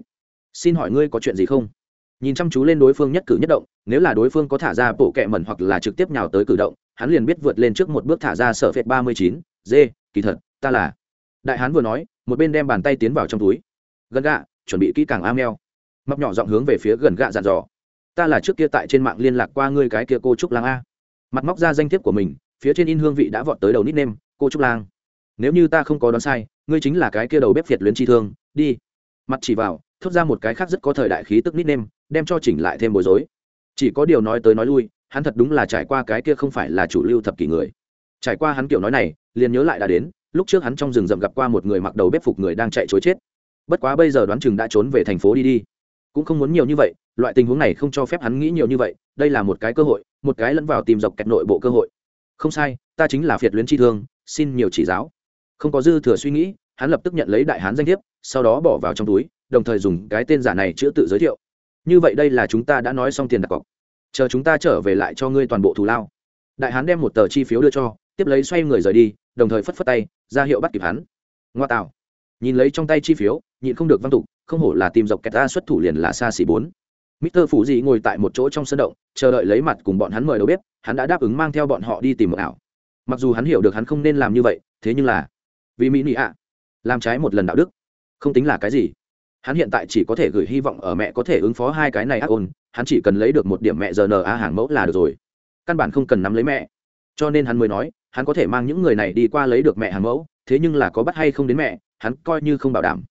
Xin hỏi ngươi có chuyện gì không? Nhìn chăm chú lên đối phương nhất cử nhất động, nếu là đối phương có thả ra bộ kẹ mẩn hoặc là trực tiếp nhào tới cử động, hắn liền biết vượt lên trước một bước thả ra sở phệt ba mươi chín, dê, kỳ thật, ta là. Đại hán vừa nói, một bên đem bàn tay tiến vào trong túi. Gần gạ, chuẩn bị kỹ càng am neo mập nhỏ giọng hướng về phía gần gạ dặn dò ta là trước kia tại trên mạng liên lạc qua ngươi cái kia cô trúc lang a. Mặt móc ra danh thiếp của mình, phía trên in hương vị đã vọt tới đầu nít nêm cô trúc lang. Nếu như ta không có đoán sai, ngươi chính là cái kia đầu bếp việt luyến chi thương, đi. Mặt chỉ vào, thốt ra một cái khác rất có thời đại khí tức nít nêm đem cho chỉnh lại thêm bối rối. Chỉ có điều nói tới nói lui, hắn thật đúng là trải qua cái kia không phải là chủ lưu thập kỷ người. Trải qua hắn kiểu nói này, liền nhớ lại đã đến, lúc trước hắn trong rừng rậm gặp qua một người mặc đầu bếp phục người đang chạy chối chết. Bất quá bây giờ đoán chừng đã trốn về thành phố đi đi. Cũng không muốn nhiều như vậy loại tình huống này không cho phép hắn nghĩ nhiều như vậy, đây là một cái cơ hội, một cái lẫn vào tìm dọc kẹt nội bộ cơ hội. Không sai, ta chính là phiệt luyến chi thương, xin nhiều chỉ giáo. Không có dư thừa suy nghĩ, hắn lập tức nhận lấy đại hán danh thiếp, sau đó bỏ vào trong túi, đồng thời dùng cái tên giả này chữa tự giới thiệu. Như vậy đây là chúng ta đã nói xong tiền đặt cọc. Chờ chúng ta trở về lại cho ngươi toàn bộ thù lao. Đại hán đem một tờ chi phiếu đưa cho, tiếp lấy xoay người rời đi, đồng thời phất phất tay, ra hiệu bắt kịp hắn. Ngoa tạo. Nhìn lấy trong tay chi phiếu, nhịn không được văn tục, không hổ là tìm dọc kẹt ta xuất thủ liền là xa xỉ bốn. Mr. Phủ Dị ngồi tại một chỗ trong sân động, chờ đợi lấy mặt cùng bọn hắn mời đầu bếp, hắn đã đáp ứng mang theo bọn họ đi tìm một ảo. Mặc dù hắn hiểu được hắn không nên làm như vậy, thế nhưng là vì mỹ nị ạ, làm trái một lần đạo đức, không tính là cái gì. Hắn hiện tại chỉ có thể gửi hy vọng ở mẹ có thể ứng phó hai cái này ác ôn, hắn chỉ cần lấy được một điểm mẹ giờ a hàng mẫu là được rồi. Căn bản không cần nắm lấy mẹ. Cho nên hắn mới nói, hắn có thể mang những người này đi qua lấy được mẹ hàng mẫu, thế nhưng là có bắt hay không đến mẹ, hắn coi như không bảo đảm.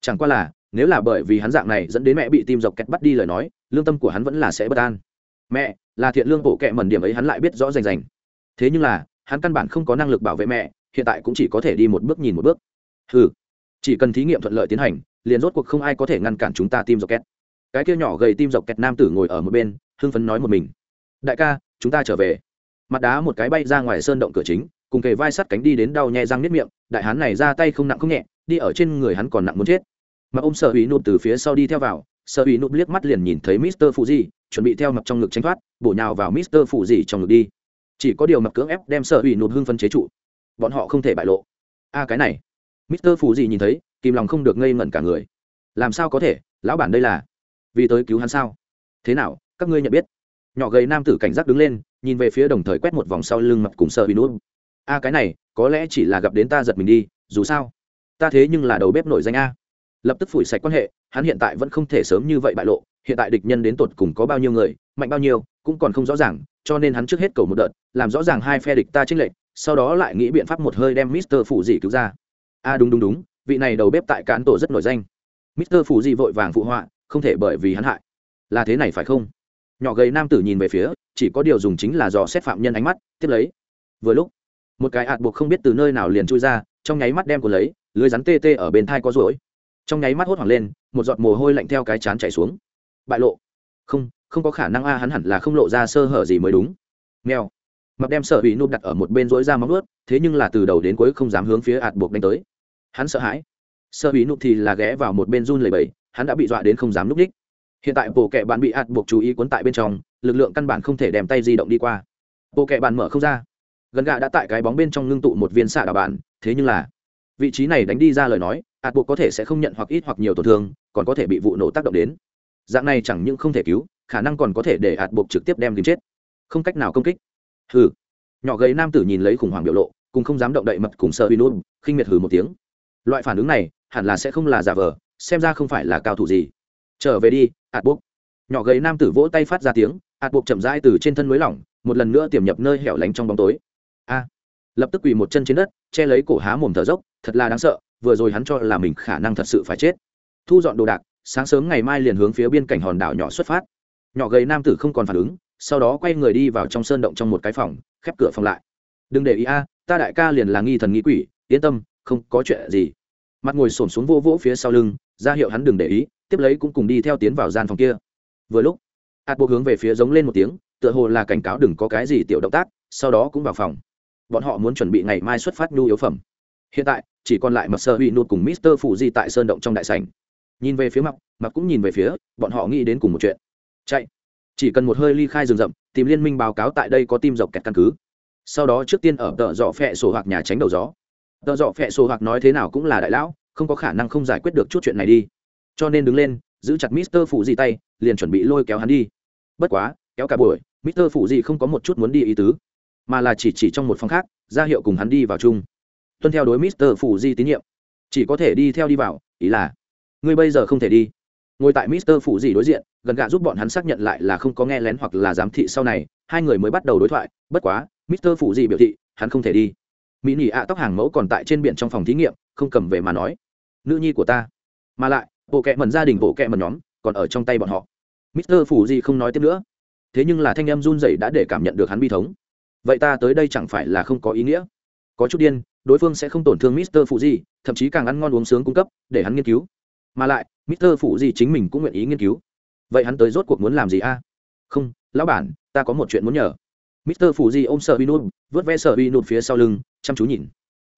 Chẳng qua là, nếu là bởi vì hắn dạng này dẫn đến mẹ bị tim dọc kẹt bắt đi lời nói, lương tâm của hắn vẫn là sẽ bất an. Mẹ, là thiện lương bộ kệ mẩn điểm ấy hắn lại biết rõ rành rành. Thế nhưng là, hắn căn bản không có năng lực bảo vệ mẹ, hiện tại cũng chỉ có thể đi một bước nhìn một bước. Ừ chỉ cần thí nghiệm thuận lợi tiến hành, liền rốt cuộc không ai có thể ngăn cản chúng ta tim dọc kẹt. Cái kia nhỏ gầy tim dọc kẹt nam tử ngồi ở một bên, hưng phấn nói một mình. Đại ca, chúng ta trở về. Mặt đá một cái bay ra ngoài sơn động cửa chính, cùng kề vai sắt cánh đi đến đau nhẹ răng nếp miệng, đại hán này ra tay không nặng không nhẹ, đi ở trên người hắn còn nặng muốn chết mà ôm sợ ủy nụt từ phía sau đi theo vào. Sợ ủy nụt liếc mắt liền nhìn thấy mister phụ gì chuẩn bị theo mập trong ngực tránh thoát, bổ nhào vào mister phụ gì trong ngực đi. Chỉ có điều mập cưỡng ép đem sợ ủy nụt hưng phân chế trụ. Bọn họ không thể bại lộ. A cái này. Mister phụ gì nhìn thấy, kìm lòng không được ngây ngẩn cả người. Làm sao có thể? Lão bản đây là vì tới cứu hắn sao? Thế nào? Các ngươi nhận biết. Nhỏ gầy nam tử cảnh giác đứng lên, nhìn về phía đồng thời quét một vòng sau lưng mập cùng sợ ủy nụt. a cái này, có lẽ chỉ là gặp đến ta giật mình đi, dù sao. Ta thế nhưng là đầu bếp nổi danh a lập tức phủi sạch quan hệ, hắn hiện tại vẫn không thể sớm như vậy bại lộ, hiện tại địch nhân đến tột cùng có bao nhiêu người, mạnh bao nhiêu, cũng còn không rõ ràng, cho nên hắn trước hết cầu một đợt, làm rõ ràng hai phe địch ta tranh lệch, sau đó lại nghĩ biện pháp một hơi đem mister phủ dị cứu ra. A đúng đúng đúng, vị này đầu bếp tại cán tổ rất nổi danh. Mister phủ dị vội vàng phụ họa, không thể bởi vì hắn hại. Là thế này phải không? Nhỏ gầy nam tử nhìn về phía, chỉ có điều dùng chính là dò xét phạm nhân ánh mắt, tiếp lấy. Vừa lúc, một cái hạt buộc không biết từ nơi nào liền chui ra, trong nháy mắt đem của lấy, lưới rắn tê tê ở bên thai có rối trong nháy mắt hốt hoảng lên, một giọt mồ hôi lạnh theo cái chán chảy xuống. Bại lộ. Không không có khả năng a hắn hẳn là không lộ ra sơ hở gì mới đúng. Mèo. Mập đem sợ bị nụp đặt ở một bên rỗi ra móng ướt thế nhưng là từ đầu đến cuối không dám hướng phía ạt buộc đánh tới. Hắn sợ hãi. Sợ bị nụp thì là ghé vào một bên run lầy bầy hắn đã bị dọa đến không dám núp đích. Hiện tại bộ kệ bạn bị ạt buộc chú ý cuốn tại bên trong, lực lượng căn bản không thể đem tay di động đi qua. Bộ kệ bạn mở không ra. Gần gà đã tại cái bóng bên trong ngưng tụ một viên xạ đà bạn, thế nhưng là vị trí này đánh đi ra lời nói, ạt buộc có thể sẽ không nhận hoặc ít hoặc nhiều tổn thương, còn có thể bị vụ nổ tác động đến. Dạng này chẳng những không thể cứu, khả năng còn có thể để ạt buộc trực tiếp đem tìm chết. Không cách nào công kích. Hừ. Nhỏ gầy nam tử nhìn lấy khủng hoảng biểu lộ, cùng không dám động đậy mật cùng sợ uy nôn khinh miệt hừ một tiếng. Loại phản ứng này, hẳn là sẽ không là giả vờ, xem ra không phải là cao thủ gì. Trở về đi, ạt buộc. Nhỏ gầy nam tử vỗ tay phát ra tiếng, ạt buộc chậm rãi từ trên thân núi lỏng, một lần nữa tiềm nhập nơi hẻo lánh trong bóng tối. A. Lập tức quỳ một chân trên đất, che lấy cổ há mồm thở dốc thật là đáng sợ, vừa rồi hắn cho là mình khả năng thật sự phải chết. Thu dọn đồ đạc, sáng sớm ngày mai liền hướng phía biên cảnh hòn đảo nhỏ xuất phát. Nhỏ gầy nam tử không còn phản ứng, sau đó quay người đi vào trong sơn động trong một cái phòng, khép cửa phòng lại. Đừng để ý a, ta đại ca liền là nghi thần nghi quỷ, yên tâm, không có chuyện gì. Mặt ngồi xổm xuống vô vỗ phía sau lưng, ra hiệu hắn đừng để ý, tiếp lấy cũng cùng đi theo tiến vào gian phòng kia. Vừa lúc hạt bộ hướng về phía giống lên một tiếng, tựa hồ là cảnh cáo đừng có cái gì tiểu động tác, sau đó cũng vào phòng. Bọn họ muốn chuẩn bị ngày mai xuất phát nhu yếu phẩm hiện tại, chỉ còn lại mập sơ bị nụt cùng mister phụ di tại sơn động trong đại sảnh. Nhìn về phía mặt mặt cũng nhìn về phía, bọn họ nghĩ đến cùng một chuyện. Chạy. Chỉ cần một hơi ly khai rừng rậm, tìm liên minh báo cáo tại đây có tim dọc kẹt căn cứ. Sau đó trước tiên ở tợ dọ phẹ sổ hoặc nhà tránh đầu gió. Tợ dọ phẹ sổ hoặc nói thế nào cũng là đại lão, không có khả năng không giải quyết được chút chuyện này đi. Cho nên đứng lên, giữ chặt mister phụ di tay, liền chuẩn bị lôi kéo hắn đi. Bất quá, kéo cả buổi, mister phụ di không có một chút muốn đi ý tứ, mà là chỉ chỉ trong một phòng khác, ra hiệu cùng hắn đi vào chung tuân theo đối mister phủ di tín nhiệm. Chỉ có thể đi theo đi vào, ý là, ngươi bây giờ không thể đi. Ngồi tại mister phủ di đối diện, gần gạ giúp bọn hắn xác nhận lại là không có nghe lén hoặc là giám thị sau này, hai người mới bắt đầu đối thoại, bất quá, mister phủ di biểu thị, hắn không thể đi. Mỹ nỉ ạ tóc hàng mẫu còn tại trên biển trong phòng thí nghiệm, không cầm về mà nói, nữ nhi của ta. Mà lại, bộ kẹ mần gia đình bộ kẹ mần nhóm còn ở trong tay bọn họ. mister phủ di không nói tiếp nữa. Thế nhưng là thanh em run rẩy đã để cảm nhận được hắn bi thống. Vậy ta tới đây chẳng phải là không có ý nghĩa? Có chút điên đối phương sẽ không tổn thương mister Fuji, gì thậm chí càng ăn ngon uống sướng cung cấp để hắn nghiên cứu. Mà lại mister Fuji gì chính mình cũng nguyện ý nghiên cứu. Vậy hắn tới rốt cuộc muốn làm gì a? Không lão bản ta có một chuyện muốn nhờ. Mister Fuji gì ôm Sở bị nút vớt ve Sở bị phía sau lưng chăm chú nhìn.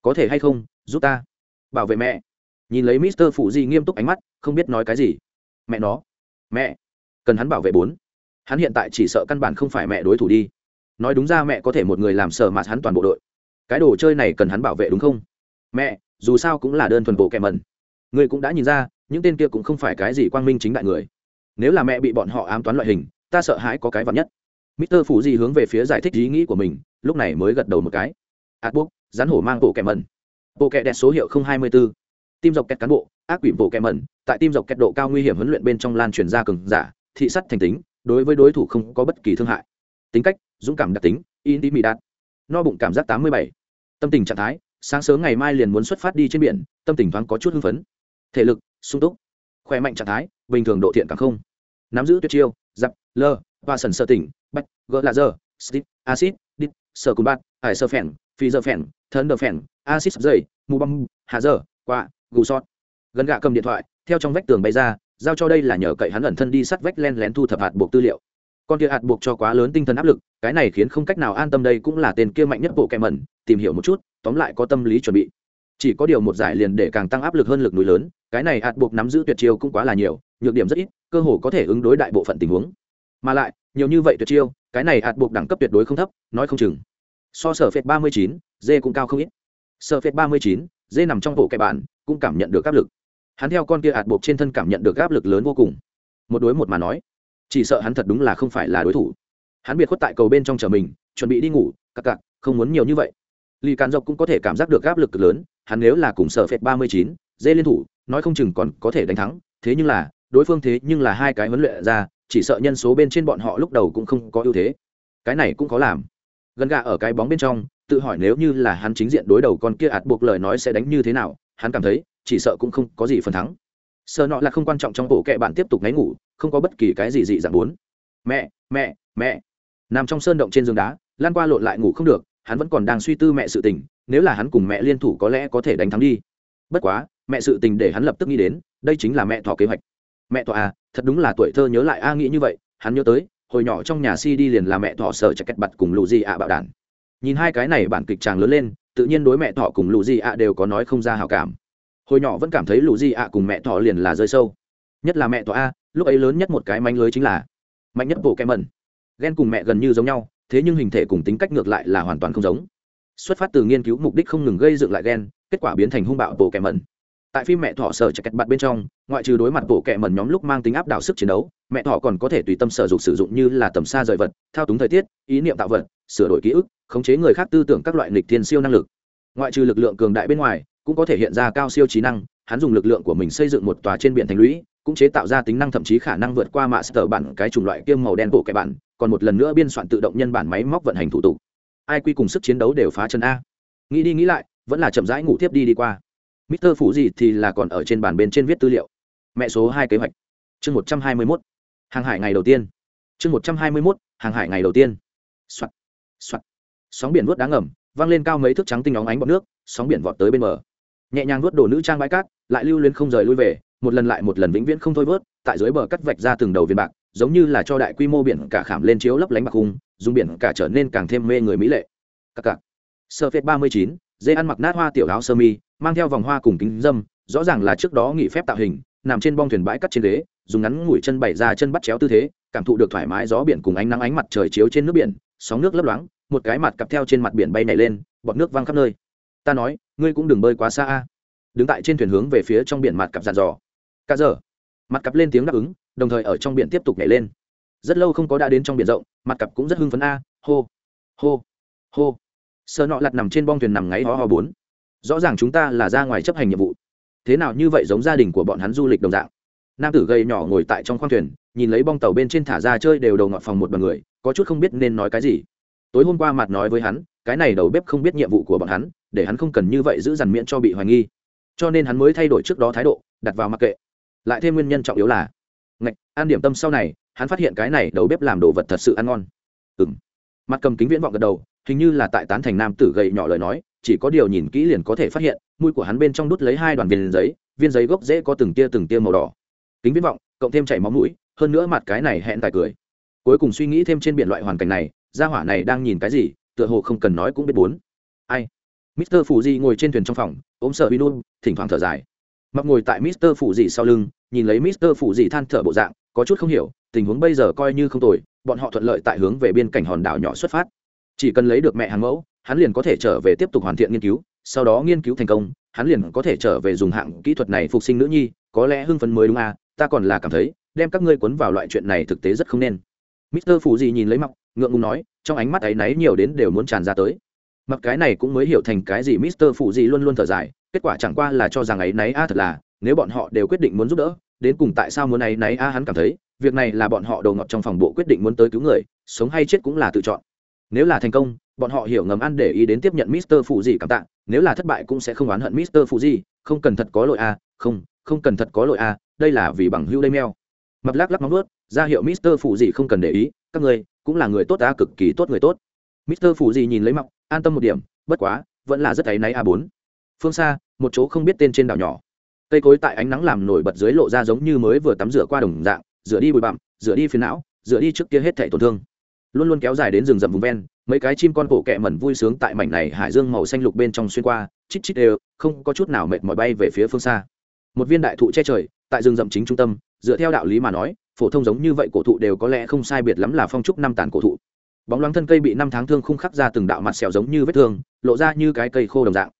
Có thể hay không giúp ta? Bảo vệ mẹ. Nhìn lấy mister Fuji gì nghiêm túc ánh mắt không biết nói cái gì. Mẹ nó. Mẹ. Cần hắn bảo vệ bốn. Hắn hiện tại chỉ sợ căn bản không phải mẹ đối thủ đi. Nói đúng ra mẹ có thể một người làm sở mạt hắn toàn bộ đội cái đồ chơi này cần hắn bảo vệ đúng không? Mẹ, dù sao cũng là đơn thuần bộ kẻ mẩn. Người cũng đã nhìn ra, những tên kia cũng không phải cái gì quang minh chính đại người. Nếu là mẹ bị bọn họ ám toán loại hình, ta sợ hãi có cái vắn nhất. Mister phủ gì hướng về phía giải thích ý nghĩ của mình, lúc này mới gật đầu một cái. Ạt rắn hổ mang bộ kẻ mẩn. Bộ kẻ đẹp số hiệu hai mươi bốn. Tim dọc kẹt cán bộ, ác quỷ bộ kẻ mẩn. Tại tim dọc kẹt độ cao nguy hiểm huấn luyện bên trong lan truyền ra cường giả, thị sắt thành tính, đối với đối thủ không có bất kỳ thương hại. Tính cách, dũng cảm đặc tính in đi mỹ đạt no bụng cảm giác tám mươi bảy tâm tình trạng thái, sáng sớm ngày mai liền muốn xuất phát đi trên biển, tâm tình thoáng có chút hưng phấn. Thể lực, sung túc. Khỏe mạnh trạng thái, bình thường độ thiện càng không. Nắm giữ tuyệt chiêu, giặc, lơ, và sần sơ tỉnh, bách, gỡ là dơ stip acid đít sơ cùn bát ải sơ phèn, phi dơ phèn, thân đờ phèn acid dày mù băm, hạ dơ, quạ, gù sót. Gần gạ cầm điện thoại, theo trong vách tường bay ra, giao cho đây là nhờ cậy hắn ẩn thân đi sắt vách len lén thu thập hạt buộc tư liệu. Con kia hạt buộc cho quá lớn tinh thần áp lực, cái này khiến không cách nào an tâm đây cũng là tên kia mạnh nhất bộ kẹm mẩn tìm hiểu một chút, tóm lại có tâm lý chuẩn bị. Chỉ có điều một giải liền để càng tăng áp lực hơn lực núi lớn, cái này hạt buộc nắm giữ tuyệt chiêu cũng quá là nhiều, nhược điểm rất ít, cơ hồ có thể ứng đối đại bộ phận tình huống. Mà lại, nhiều như vậy tuyệt chiêu, cái này hạt buộc đẳng cấp tuyệt đối không thấp, nói không chừng. So sở phệt ba mươi chín dê cũng cao không ít. Sở phệt ba mươi chín dê nằm trong bộ kẻ bạn, cũng cảm nhận được áp lực. Hắn theo con kia hạt buộc trên thân cảm nhận được áp lực lớn vô cùng. Một đối một mà nói, chỉ sợ hắn thật đúng là không phải là đối thủ. Hắn biệt khuất tại cầu bên trong chờ mình, chuẩn bị đi ngủ, cặc cặc, không muốn nhiều như vậy lì càn dọc cũng có thể cảm giác được áp lực cực lớn, hắn nếu là cùng sở phệt ba mươi chín dê liên thủ, nói không chừng còn có thể đánh thắng. Thế nhưng là, đối phương thế nhưng là hai cái huấn luyện ra, chỉ sợ nhân số bên trên bọn họ lúc đầu cũng không có ưu thế. Cái này cũng có làm. Gần gà ở cái bóng bên trong, tự hỏi nếu như là hắn chính diện đối đầu con kia ạt buộc lời nói sẽ đánh như thế nào, hắn cảm thấy, chỉ sợ cũng không có gì phần thắng. Sợ nọ là không quan trọng trong bộ kệ bạn tiếp tục ngáy ngủ, không có bất kỳ cái gì dị dạng bốn. Mẹ mẹ mẹ. Nằm trong sơn động trên giường đá lan qua lộn lại ngủ không được hắn vẫn còn đang suy tư mẹ sự tình, nếu là hắn cùng mẹ liên thủ có lẽ có thể đánh thắng đi. Bất quá, mẹ sự tình để hắn lập tức nghĩ đến, đây chính là mẹ thọ kế hoạch. Mẹ thọ à thật đúng là tuổi thơ nhớ lại a nghĩ như vậy, hắn nhớ tới, hồi nhỏ trong nhà si đi liền là mẹ thọ sợ chặt kẹt bặt cùng lù di ạ bạo đản. Nhìn hai cái này bản kịch tràng lớn lên, tự nhiên đối mẹ thọ cùng lù di ạ đều có nói không ra hào cảm. Hồi nhỏ vẫn cảm thấy lù di ạ cùng mẹ thọ liền là rơi sâu. Nhất là mẹ thọ a, lúc ấy lớn nhất một cái manh lưới chính là mạnh nhất bộ kem mẩn ghen cùng mẹ gần như giống nhau thế nhưng hình thể cùng tính cách ngược lại là hoàn toàn không giống. Xuất phát từ nghiên cứu mục đích không ngừng gây dựng lại ghen kết quả biến thành hung bạo bộ kẻ mẩn. Tại phim mẹ thọ sở chặt kẹt bạt bên trong, ngoại trừ đối mặt bộ kẻ mẩn nhóm lúc mang tính áp đảo sức chiến đấu, mẹ thọ còn có thể tùy tâm sở dục sử dụng như là tầm xa rời vật, thao túng thời tiết, ý niệm tạo vật, sửa đổi ký ức, khống chế người khác tư tưởng các loại nghịch thiên siêu năng lực. Ngoại trừ lực lượng cường đại bên ngoài, cũng có thể hiện ra cao siêu trí năng, hắn dùng lực lượng của mình xây dựng một tòa trên biển thành lũy, cũng chế tạo ra tính năng thậm chí khả năng vượt qua mạ sở bản cái chủng loại kiêm màu đen bộ kẻ bản còn một lần nữa biên soạn tự động nhân bản máy móc vận hành thủ tục. Ai quy cùng sức chiến đấu đều phá chân a. Nghĩ đi nghĩ lại, vẫn là chậm rãi ngủ tiếp đi đi qua. Mister phủ gì thì là còn ở trên bàn bên trên viết tư liệu. Mẹ số hai kế hoạch. Chương một trăm hai mươi mốt. Hàng hải ngày đầu tiên. Chương một trăm hai mươi mốt, hàng hải ngày đầu tiên. Soạt. Soạt. Sóng biển vớt đá ngầm văng lên cao mấy thước trắng tinh óng ánh bọt nước, sóng biển vọt tới bên bờ. Nhẹ nhàng vớt đổ nữ trang bãi cát, lại lưu lên không rời lui về, một lần lại một lần vĩnh viễn không thôi vớt tại dưới bờ cắt vạch ra từng đầu viên bạc, giống như là cho đại quy mô biển cả khảm lên chiếu lấp lánh bạc hung dùng biển cả trở nên càng thêm mê người mỹ lệ. Các cặc. Sơ phết ba mươi chín, dê ăn mặc nát hoa tiểu áo sơ mi, mang theo vòng hoa cùng kính dâm, rõ ràng là trước đó nghỉ phép tạo hình, nằm trên bong thuyền bãi cắt trên ghế, dùng ngắn ngủi chân bày ra chân bắt chéo tư thế, cảm thụ được thoải mái gió biển cùng ánh nắng ánh mặt trời chiếu trên nước biển, sóng nước lấp loáng, một cái mặt cặp theo trên mặt biển bay nảy lên, bọt nước văng khắp nơi. Ta nói, ngươi cũng đừng bơi quá xa a. Đứng tại trên thuyền hướng về phía trong biển mặt cặp dàn dò. Cả giờ mặt cặp lên tiếng đáp ứng, đồng thời ở trong biển tiếp tục nhảy lên. Rất lâu không có đã đến trong biển rộng, mặt cặp cũng rất hưng phấn a, hô hô hô. Sợ nọ lặt nằm trên bong thuyền nằm ngáy ho ho bốn. Rõ ràng chúng ta là ra ngoài chấp hành nhiệm vụ. Thế nào như vậy giống gia đình của bọn hắn du lịch đồng dạng. Nam tử gầy nhỏ ngồi tại trong khoang thuyền, nhìn lấy bong tàu bên trên thả ra chơi đều đầu ngọt phòng một bằng người, có chút không biết nên nói cái gì. Tối hôm qua mặt nói với hắn, cái này đầu bếp không biết nhiệm vụ của bọn hắn, để hắn không cần như vậy giữ dằn miệng cho bị hoài nghi. Cho nên hắn mới thay đổi trước đó thái độ, đặt vào mặc kệ lại thêm nguyên nhân trọng yếu là, ngạch ăn điểm tâm sau này, hắn phát hiện cái này đầu bếp làm đồ vật thật sự ăn ngon. Ừng mặt cầm kính viễn vọng gật đầu, hình như là tại tán thành nam tử gầy nhỏ lời nói, chỉ có điều nhìn kỹ liền có thể phát hiện, mũi của hắn bên trong đút lấy hai đoàn viên giấy viên giấy gốc dễ có từng tia từng tia màu đỏ. Kính viễn vọng, cộng thêm chảy máu mũi, hơn nữa mặt cái này hẹn tài cười. Cuối cùng suy nghĩ thêm trên biển loại hoàn cảnh này, gia hỏa này đang nhìn cái gì, tựa hồ không cần nói cũng biết bốn. Ai? Mister phủ di ngồi trên thuyền trong phòng, ôm sợ binun thỉnh thoảng thở dài mặc ngồi tại mister phủ dì sau lưng, nhìn lấy mister phủ dì than thở bộ dạng, có chút không hiểu, tình huống bây giờ coi như không tồi, bọn họ thuận lợi tại hướng về biên cảnh hòn đảo nhỏ xuất phát. Chỉ cần lấy được mẹ hàng mẫu, hắn liền có thể trở về tiếp tục hoàn thiện nghiên cứu, sau đó nghiên cứu thành công, hắn liền có thể trở về dùng hạng kỹ thuật này phục sinh nữ nhi, có lẽ hưng phấn mới đúng à ta còn là cảm thấy, đem các ngươi cuốn vào loại chuyện này thực tế rất không nên. Mister phủ gì nhìn lấy mặc, ngượng ngùng nói, trong ánh mắt ấy náy nhiều đến đều muốn tràn ra tới mặc cái này cũng mới hiểu thành cái gì mister phụ gì luôn luôn thở dài, kết quả chẳng qua là cho rằng ấy náy a thật là, nếu bọn họ đều quyết định muốn giúp đỡ, đến cùng tại sao muốn ấy náy a hắn cảm thấy, việc này là bọn họ đầu ngọt trong phòng bộ quyết định muốn tới cứu người, sống hay chết cũng là tự chọn. Nếu là thành công, bọn họ hiểu ngầm ăn để ý đến tiếp nhận mister phụ gì cảm tạ, nếu là thất bại cũng sẽ không oán hận mister phụ gì không cần thật có lỗi a, không không cần thật có lỗi a, đây là vì bằng hưu đây meo mập lắc lắc móng ướt ra hiệu mister phụ gì không cần để ý, các người, cũng là người tốt a cực kỳ tốt người tốt mister phủ gì nhìn lấy mọc, an tâm một điểm, bất quá, vẫn là rất áy náy a bốn. Phương xa, một chỗ không biết tên trên đảo nhỏ. Cây cối tại ánh nắng làm nổi bật dưới lộ ra giống như mới vừa tắm rửa qua đồng dạng, rửa đi bụi bặm, rửa đi phiền não, rửa đi trước kia hết thảy tổn thương. Luôn luôn kéo dài đến rừng rậm vùng ven, mấy cái chim con cổ kẹ mẩn vui sướng tại mảnh này hải dương màu xanh lục bên trong xuyên qua, chít chít đều, không có chút nào mệt mỏi bay về phía phương xa. Một viên đại thụ che trời, tại rừng rậm chính trung tâm, dựa theo đạo lý mà nói, phổ thông giống như vậy cổ thụ đều có lẽ không sai biệt lắm là phong trúc năm tàn cổ thụ bóng loáng thân cây bị năm tháng thương khung khắc ra từng đạo mặt sẹo giống như vết thương, lộ ra như cái cây khô đồng dạng.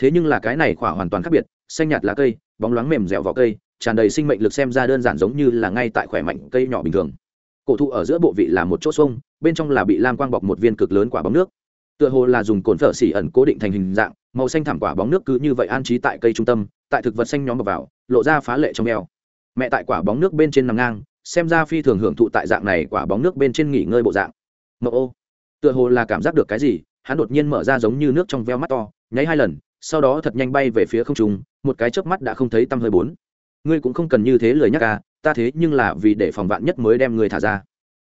Thế nhưng là cái này khỏa hoàn toàn khác biệt, xanh nhạt lá cây, bóng loáng mềm dẻo vỏ cây, tràn đầy sinh mệnh lực xem ra đơn giản giống như là ngay tại khỏe mạnh cây nhỏ bình thường. Cổ thụ ở giữa bộ vị là một chỗ sông, bên trong là bị lam quang bọc một viên cực lớn quả bóng nước. Tựa hồ là dùng cồn phở xỉ ẩn cố định thành hình dạng, màu xanh thảm quả bóng nước cứ như vậy an trí tại cây trung tâm, tại thực vật xanh nhóm bọc vào, lộ ra phá lệ trong eo mẹ tại quả bóng nước bên trên nằm ngang, xem ra phi thường hưởng thụ tại dạng này quả bóng nước bên trên nghỉ ngơi bộ dạng mậu ô. Tựa hồ là cảm giác được cái gì hắn đột nhiên mở ra giống như nước trong veo mắt to nháy hai lần sau đó thật nhanh bay về phía không trung một cái chớp mắt đã không thấy tăm hơi bốn. Ngươi cũng không cần như thế lời nhắc ca à, ta thế nhưng là vì để phòng vạn nhất mới đem ngươi thả ra.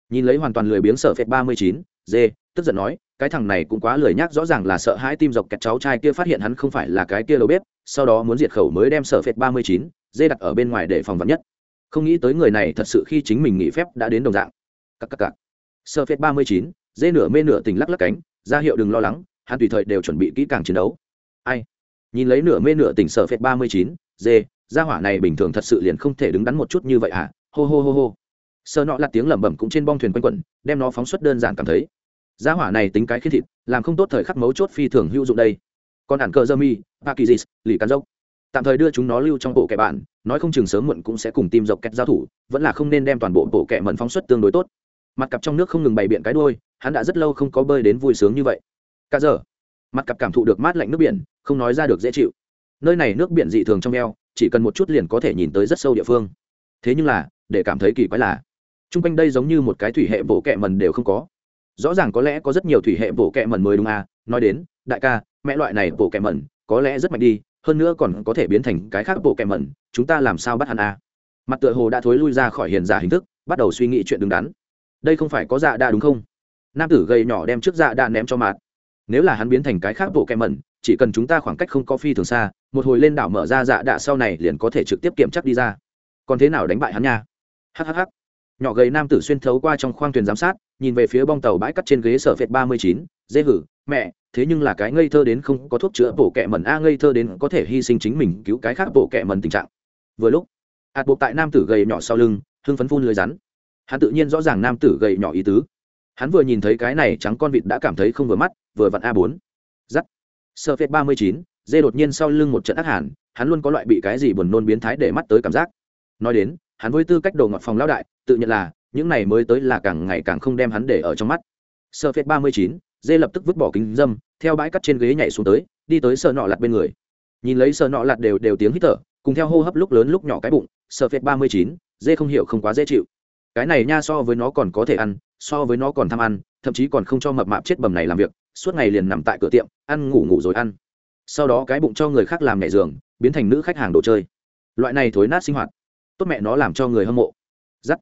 Nhìn lấy hoàn toàn lười biếng sợ phệt ba mươi chín dê tức giận nói cái thằng này cũng quá lười nhắc rõ ràng là sợ hãi tim dọc kẹt cháu trai kia phát hiện hắn không phải là cái kia đầu bếp sau đó muốn diệt khẩu mới đem sợ phệt ba mươi chín dê đặt ở bên ngoài để phòng vạn nhất. Không nghĩ tới người này thật sự khi chính mình nghỉ phép đã đến đồng dạng. Cặp cặp cặp Sơ Phết ba mươi chín, dê nửa mê nửa tỉnh lắc lắc cánh, ra hiệu đừng lo lắng, hắn tùy thời đều chuẩn bị kỹ càng chiến đấu. Ai? Nhìn lấy nửa mê nửa tỉnh sở phệt ba mươi chín, dê, gia hỏa này bình thường thật sự liền không thể đứng đắn một chút như vậy à hô hô hô hô. Sơ nọ là tiếng lẩm bẩm cũng trên bong thuyền quanh quẩn, đem nó phóng xuất đơn giản cảm thấy. Gia hỏa này tính cái khiến thịt, làm không tốt thời khắc mấu chốt phi thường hữu dụng đây. Còn ản cờ dơ mi, pakizis, lì cắn dốc. Tạm thời đưa chúng nó lưu trong bộ kẻ bạn, nói không chừng sớm muộn cũng sẽ cùng tim dọc kẹt giao thủ, vẫn là không nên đem toàn bộ bộ kẻ mẩn phóng xuất tương đối tốt mặt cặp trong nước không ngừng bày biện cái đôi, hắn đã rất lâu không có bơi đến vui sướng như vậy. Cả giờ, mặt cặp cảm thụ được mát lạnh nước biển, không nói ra được dễ chịu. Nơi này nước biển dị thường trong eo, chỉ cần một chút liền có thể nhìn tới rất sâu địa phương. Thế nhưng là, để cảm thấy kỳ quái là, chung quanh đây giống như một cái thủy hệ bộ kẹ mần đều không có. Rõ ràng có lẽ có rất nhiều thủy hệ bộ kẹ mần mới đúng à nói đến, đại ca, mẹ loại này bộ kẹ mần, có lẽ rất mạnh đi, hơn nữa còn có thể biến thành cái khác bộ kẹ mần, chúng ta làm sao bắt hắn à? Mặt tựa hồ đã thối lui ra khỏi hiền giả hình thức, bắt đầu suy nghĩ chuyện đứng đắn đây không phải có dạ đa đúng không? Nam tử gầy nhỏ đem trước dạ đa ném cho mạt. Nếu là hắn biến thành cái khác bộ kem mẩn, chỉ cần chúng ta khoảng cách không có phi thường xa, một hồi lên đảo mở ra dạ đạ sau này liền có thể trực tiếp kiểm chắc đi ra. Còn thế nào đánh bại hắn nha? Hhh nhỏ gầy nam tử xuyên thấu qua trong khoang thuyền giám sát, nhìn về phía bong tàu bãi cắt trên ghế sở phệt ba mươi chín dễ hử, mẹ, thế nhưng là cái ngây thơ đến không có thuốc chữa bổ kẹ mẩn a, ngây thơ đến có thể hy sinh chính mình cứu cái khác bổ kẹ mẩn tình trạng. Vừa lúc, hạt buộc tại nam tử gầy nhỏ sau lưng, hưng phấn phun lưới rắn hắn tự nhiên rõ ràng nam tử gầy nhỏ ý tứ. Hắn vừa nhìn thấy cái này trắng con vịt đã cảm thấy không vừa mắt, vừa vặn a bốn. Giắt. Sơ phết ba mươi chín, dê đột nhiên sau lưng một trận ác hàn, hắn luôn có loại bị cái gì buồn nôn biến thái để mắt tới cảm giác. Nói đến, hắn với tư cách đồ ngọt phòng lão đại, tự nhận là, những này mới tới là càng ngày càng không đem hắn để ở trong mắt. Sơ phết ba mươi chín, dê lập tức vứt bỏ kính dâm, theo bãi cắt trên ghế nhảy xuống tới, đi tới sợ nọ lặt bên người. Nhìn lấy sợ nọ lặt đều đều tiếng hít thở, cùng theo hô hấp lúc lớn lúc nhỏ cái bụng, sơ phết ba mươi chín, dê không hiểu không quá dễ chịu cái này nha, so với nó còn có thể ăn, so với nó còn tham ăn, thậm chí còn không cho mập mạp chết bầm này làm việc, suốt ngày liền nằm tại cửa tiệm, ăn ngủ ngủ rồi ăn. Sau đó cái bụng cho người khác làm nhẹ giường, biến thành nữ khách hàng đồ chơi. Loại này thối nát sinh hoạt. Tốt mẹ nó làm cho người hâm mộ. Giắt.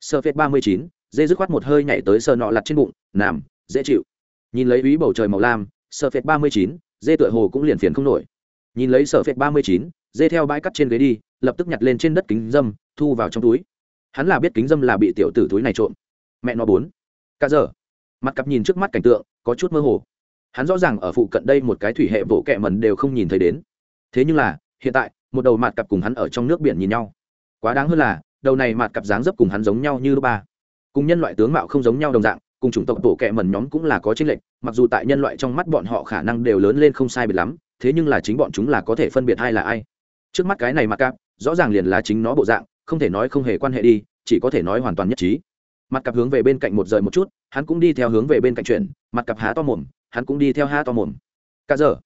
Sơ phết ba mươi chín, dê dứt khoát một hơi nhảy tới sơ nọ lặt trên bụng, nằm, dễ chịu. Nhìn lấy ý bầu trời màu lam, sơ phết ba mươi chín, dê tựa hồ cũng liền phiền không nổi. Nhìn lấy sơ phết ba mươi chín, dê theo bãi cắt trên ghế đi, lập tức nhặt lên trên đất kính dâm, thu vào trong túi hắn là biết kính dâm là bị tiểu tử túi này trộm. Mẹ nó bốn. Cả giờ, mặt cặp nhìn trước mắt cảnh tượng, có chút mơ hồ. Hắn rõ ràng ở phụ cận đây một cái thủy hệ bộ kẹ mần đều không nhìn thấy đến. Thế nhưng là, hiện tại, một đầu mặt cặp cùng hắn ở trong nước biển nhìn nhau. Quá đáng hơn là, đầu này mặt cặp dáng dấp cùng hắn giống nhau như ba. Cùng nhân loại tướng mạo không giống nhau đồng dạng, cùng chủng tộc bộ kẹ mần nhóm cũng là có chênh lệch, mặc dù tại nhân loại trong mắt bọn họ khả năng đều lớn lên không sai biệt lắm, thế nhưng là chính bọn chúng là có thể phân biệt ai là ai. Trước mắt cái này mặt cặp, rõ ràng liền là chính nó bộ dạng không thể nói không hề quan hệ đi, chỉ có thể nói hoàn toàn nhất trí. Mặt cặp hướng về bên cạnh một rời một chút, hắn cũng đi theo hướng về bên cạnh chuyển, mặt cặp há to mồm, hắn cũng đi theo há to mồm. Cả giờ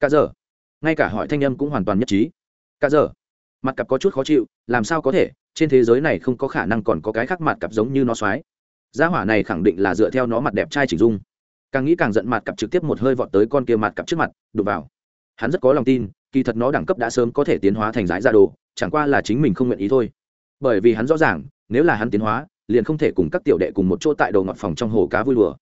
cả giờ ngay cả hỏi thanh âm cũng hoàn toàn nhất trí. Cả giờ mặt cặp có chút khó chịu, làm sao có thể, trên thế giới này không có khả năng còn có cái khác mặt cặp giống như nó xoái. Gia hỏa này khẳng định là dựa theo nó mặt đẹp trai chỉnh dung. Càng nghĩ càng giận mặt cặp trực tiếp một hơi vọt tới con kia mặt cặp trước mặt đụt vào. Hắn rất có lòng tin, kỳ thật nó đẳng cấp đã sớm có thể tiến hóa thành giải gia đồ, chẳng qua là chính mình không nguyện ý thôi bởi vì hắn rõ ràng, nếu là hắn tiến hóa, liền không thể cùng các tiểu đệ cùng một chỗ tại đầu ngọt phòng trong hồ cá vui lùa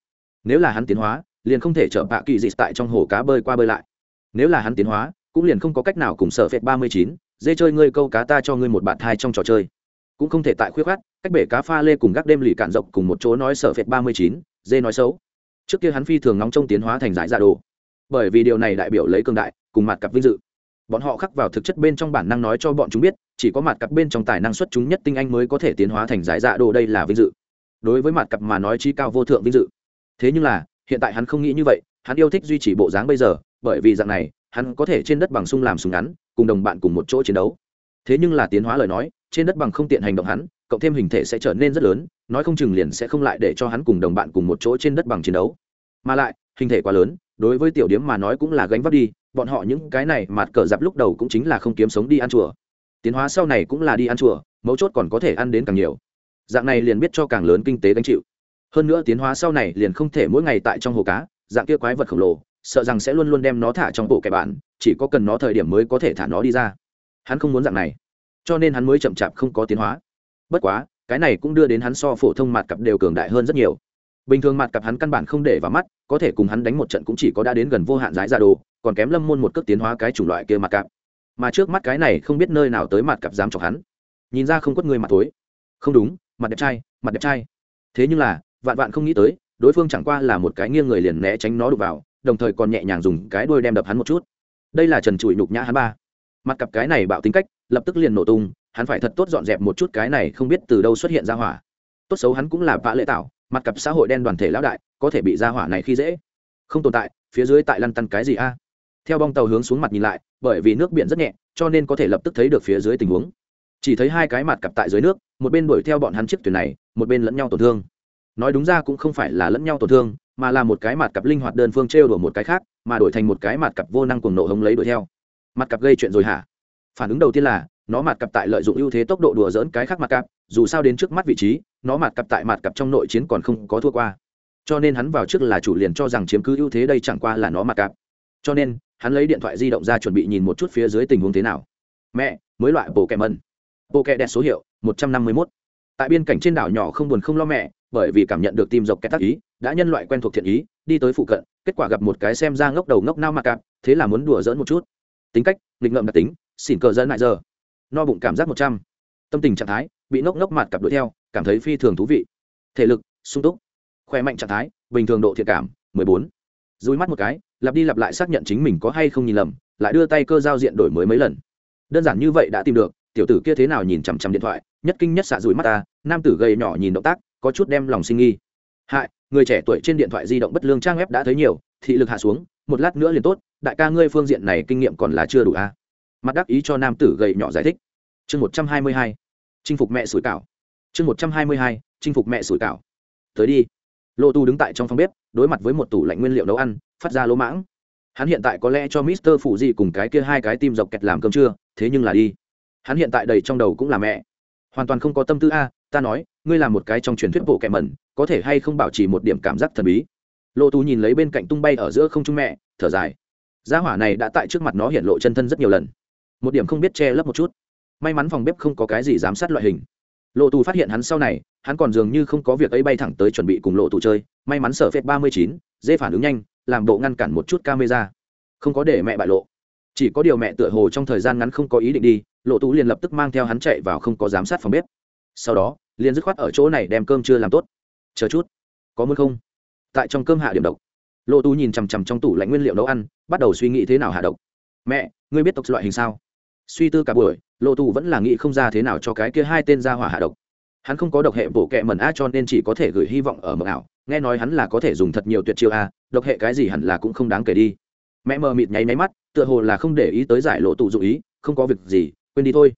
nếu là hắn tiến hóa, liền không thể chở bạ kỳ dị tại trong hồ cá bơi qua bơi lại. Nếu là hắn tiến hóa, cũng liền không có cách nào cùng sở phệt ba mươi chín, dê chơi ngươi câu cá ta cho ngươi một bạn thai trong trò chơi. Cũng không thể tại khuyết khát cách bể cá pha lê cùng gác đêm lì cạn rộng cùng một chỗ nói sở phệt ba mươi chín, dê nói xấu. Trước kia hắn phi thường nóng trong tiến hóa thành giải giả đồ. Bởi vì điều này đại biểu lấy cường đại, cùng mặt cặp vinh dự bọn họ khắc vào thực chất bên trong bản năng nói cho bọn chúng biết, chỉ có mặt cặp bên trong tài năng xuất chúng nhất tinh anh mới có thể tiến hóa thành giải dạ đồ đây là vinh dự. Đối với mặt cặp mà nói chi cao vô thượng vinh dự. Thế nhưng là, hiện tại hắn không nghĩ như vậy, hắn yêu thích duy trì bộ dáng bây giờ, bởi vì dạng này, hắn có thể trên đất bằng sung làm súng ngắn, cùng đồng bạn cùng một chỗ chiến đấu. Thế nhưng là tiến hóa lời nói, trên đất bằng không tiện hành động hắn, cộng thêm hình thể sẽ trở nên rất lớn, nói không chừng liền sẽ không lại để cho hắn cùng đồng bạn cùng một chỗ trên đất bằng chiến đấu. Mà lại, hình thể quá lớn đối với tiểu điếm mà nói cũng là gánh vác đi, bọn họ những cái này mặt cờ dạp lúc đầu cũng chính là không kiếm sống đi ăn chùa. Tiến hóa sau này cũng là đi ăn chùa, mấu chốt còn có thể ăn đến càng nhiều. Dạng này liền biết cho càng lớn kinh tế gánh chịu. Hơn nữa tiến hóa sau này liền không thể mỗi ngày tại trong hồ cá, dạng kia quái vật khổng lồ, sợ rằng sẽ luôn luôn đem nó thả trong bộ kẻ bạn, chỉ có cần nó thời điểm mới có thể thả nó đi ra. Hắn không muốn dạng này. Cho nên hắn mới chậm chạp không có tiến hóa. Bất quá, cái này cũng đưa đến hắn so phổ thông mặt cặp đều cường đại hơn rất nhiều bình thường mặt cặp hắn căn bản không để vào mắt, có thể cùng hắn đánh một trận cũng chỉ có đã đến gần vô hạn giải ra đồ, còn kém lâm môn một cước tiến hóa cái chủng loại kia mặt cặp. Mà trước mắt cái này không biết nơi nào tới mặt cặp dám chọc hắn. Nhìn ra không quất người mặt tối không đúng, mặt đẹp trai, mặt đẹp trai. Thế nhưng là, vạn vạn không nghĩ tới, đối phương chẳng qua là một cái nghiêng người liền né tránh nó đục vào, đồng thời còn nhẹ nhàng dùng cái đuôi đem đập hắn một chút. Đây là trần trụi nhục nhã hắn ba. Mặt cặp cái này bạo tính cách, lập tức liền nổ tung, hắn phải thật tốt dọn dẹp một chút cái này không biết từ đâu xuất hiện ra hỏa. Tốt xấu hắn cũng là vã lễ tạo mặt cặp xã hội đen đoàn thể lão đại, có thể bị ra hỏa này khi dễ. Không tồn tại, phía dưới tại lăn tăn cái gì a? Theo bong tàu hướng xuống mặt nhìn lại, bởi vì nước biển rất nhẹ, cho nên có thể lập tức thấy được phía dưới tình huống. Chỉ thấy hai cái mặt cặp tại dưới nước, một bên đuổi theo bọn hắn chiếc thuyền này, một bên lẫn nhau tổn thương. Nói đúng ra cũng không phải là lẫn nhau tổn thương, mà là một cái mặt cặp linh hoạt đơn phương trêu đuổi một cái khác, mà đổi thành một cái mặt cặp vô năng cuồng nộ hống lấy đuổi theo. Mặt cặp gây chuyện rồi hả? Phản ứng đầu tiên là, nó mặt cặp tại lợi dụng ưu thế tốc độ đùa dỡn cái khác mặt cặp dù sao đến trước mắt vị trí, nó mặt cặp tại mặt cặp trong nội chiến còn không có thua qua. Cho nên hắn vào trước là chủ liền cho rằng chiếm cứ ưu thế đây chẳng qua là nó mặt cặp. Cho nên, hắn lấy điện thoại di động ra chuẩn bị nhìn một chút phía dưới tình huống thế nào. Mẹ, mới loại bộ kẹ mân bộ kẹ đẹp số hiệu, một trăm năm mươi mốt. Tại biên cảnh trên đảo nhỏ không buồn không lo mẹ, bởi vì cảm nhận được tim dọc kẹt tác ý, đã nhân loại quen thuộc thiện ý, đi tới phụ cận, kết quả gặp một cái xem ra ngốc đầu ngốc nao mạt cạp thế là muốn đùa dỡn một chút. Tính cách, nghịch ngợm đặc tính, xỉn cờ dẫn lại giờ. No bụng cảm giác một trăm. Tâm tình trạng thái bị ngốc ngốc mặt cặp đuổi theo, cảm thấy phi thường thú vị. Thể lực, sung túc, khỏe mạnh trạng thái, bình thường độ thiện cảm, mười bốn. Dùi mắt một cái, lặp đi lặp lại xác nhận chính mình có hay không nhìn lầm, lại đưa tay cơ giao diện đổi mới mấy lần. Đơn giản như vậy đã tìm được, tiểu tử kia thế nào nhìn chằm chằm điện thoại, nhất kinh nhất xạ rủi mắt ta, nam tử gầy nhỏ nhìn động tác, có chút đem lòng sinh nghi. Hại, người trẻ tuổi trên điện thoại di động bất lương trang web đã thấy nhiều, thị lực hạ xuống, một lát nữa liền tốt, đại ca ngươi phương diện này kinh nghiệm còn là chưa đủ a à? mặt đắc ý cho nam tử gầy nhỏ giải thích. Chương một trăm hai mươi hai chinh phục mẹ sủi cảo. Chương một trăm hai mươi hai, chinh phục mẹ sủi cảo. Tới đi. Lô tu đứng tại trong phòng bếp, đối mặt với một tủ lạnh nguyên liệu nấu ăn, phát ra lỗ mãng. Hắn hiện tại có lẽ cho mister phụ gì cùng cái kia hai cái tim dọc kẹt làm cơm trưa, thế nhưng là đi. Hắn hiện tại đầy trong đầu cũng là mẹ. Hoàn toàn không có tâm tư a, ta nói, ngươi là một cái trong truyền thuyết bộ kẹ mẩn, có thể hay không bảo trì một điểm cảm giác thần bí? Lộ tú nhìn lấy bên cạnh tung bay ở giữa không trung mẹ, thở dài. Gia hỏa này đã tại trước mặt nó hiện lộ chân thân rất nhiều lần. Một điểm không biết che lấp một chút may mắn phòng bếp không có cái gì giám sát loại hình. Lộ tù phát hiện hắn sau này, hắn còn dường như không có việc ấy bay thẳng tới chuẩn bị cùng lộ tù chơi, may mắn sở phép ba mươi chín dê phản ứng nhanh, làm bộ ngăn cản một chút camera. Không có để mẹ bại lộ. Chỉ có điều mẹ tựa hồ trong thời gian ngắn không có ý định đi, lộ tú liền lập tức mang theo hắn chạy vào không có giám sát phòng bếp. Sau đó, liền dứt khoát ở chỗ này đem cơm chưa làm tốt. Chờ chút. Có muốn không? Tại trong cơm hạ điểm độc. Lộ tú nhìn chằm chằm trong tủ lạnh nguyên liệu nấu ăn, bắt đầu suy nghĩ thế nào hạ độc. Mẹ, ngươi biết tộc loại hình sao? Suy tư cả buổi lộ tù vẫn là nghĩ không ra thế nào cho cái kia hai tên ra hỏa hạ độc. Hắn không có độc hệ bổ kẹ mẩn a cho nên chỉ có thể gửi hy vọng ở mực ảo, nghe nói hắn là có thể dùng thật nhiều tuyệt chiêu a, độc hệ cái gì hẳn là cũng không đáng kể đi. Mẹ mờ mịt nháy máy mắt, tựa hồ là không để ý tới giải lộ tù dụ ý, không có việc gì, quên đi thôi.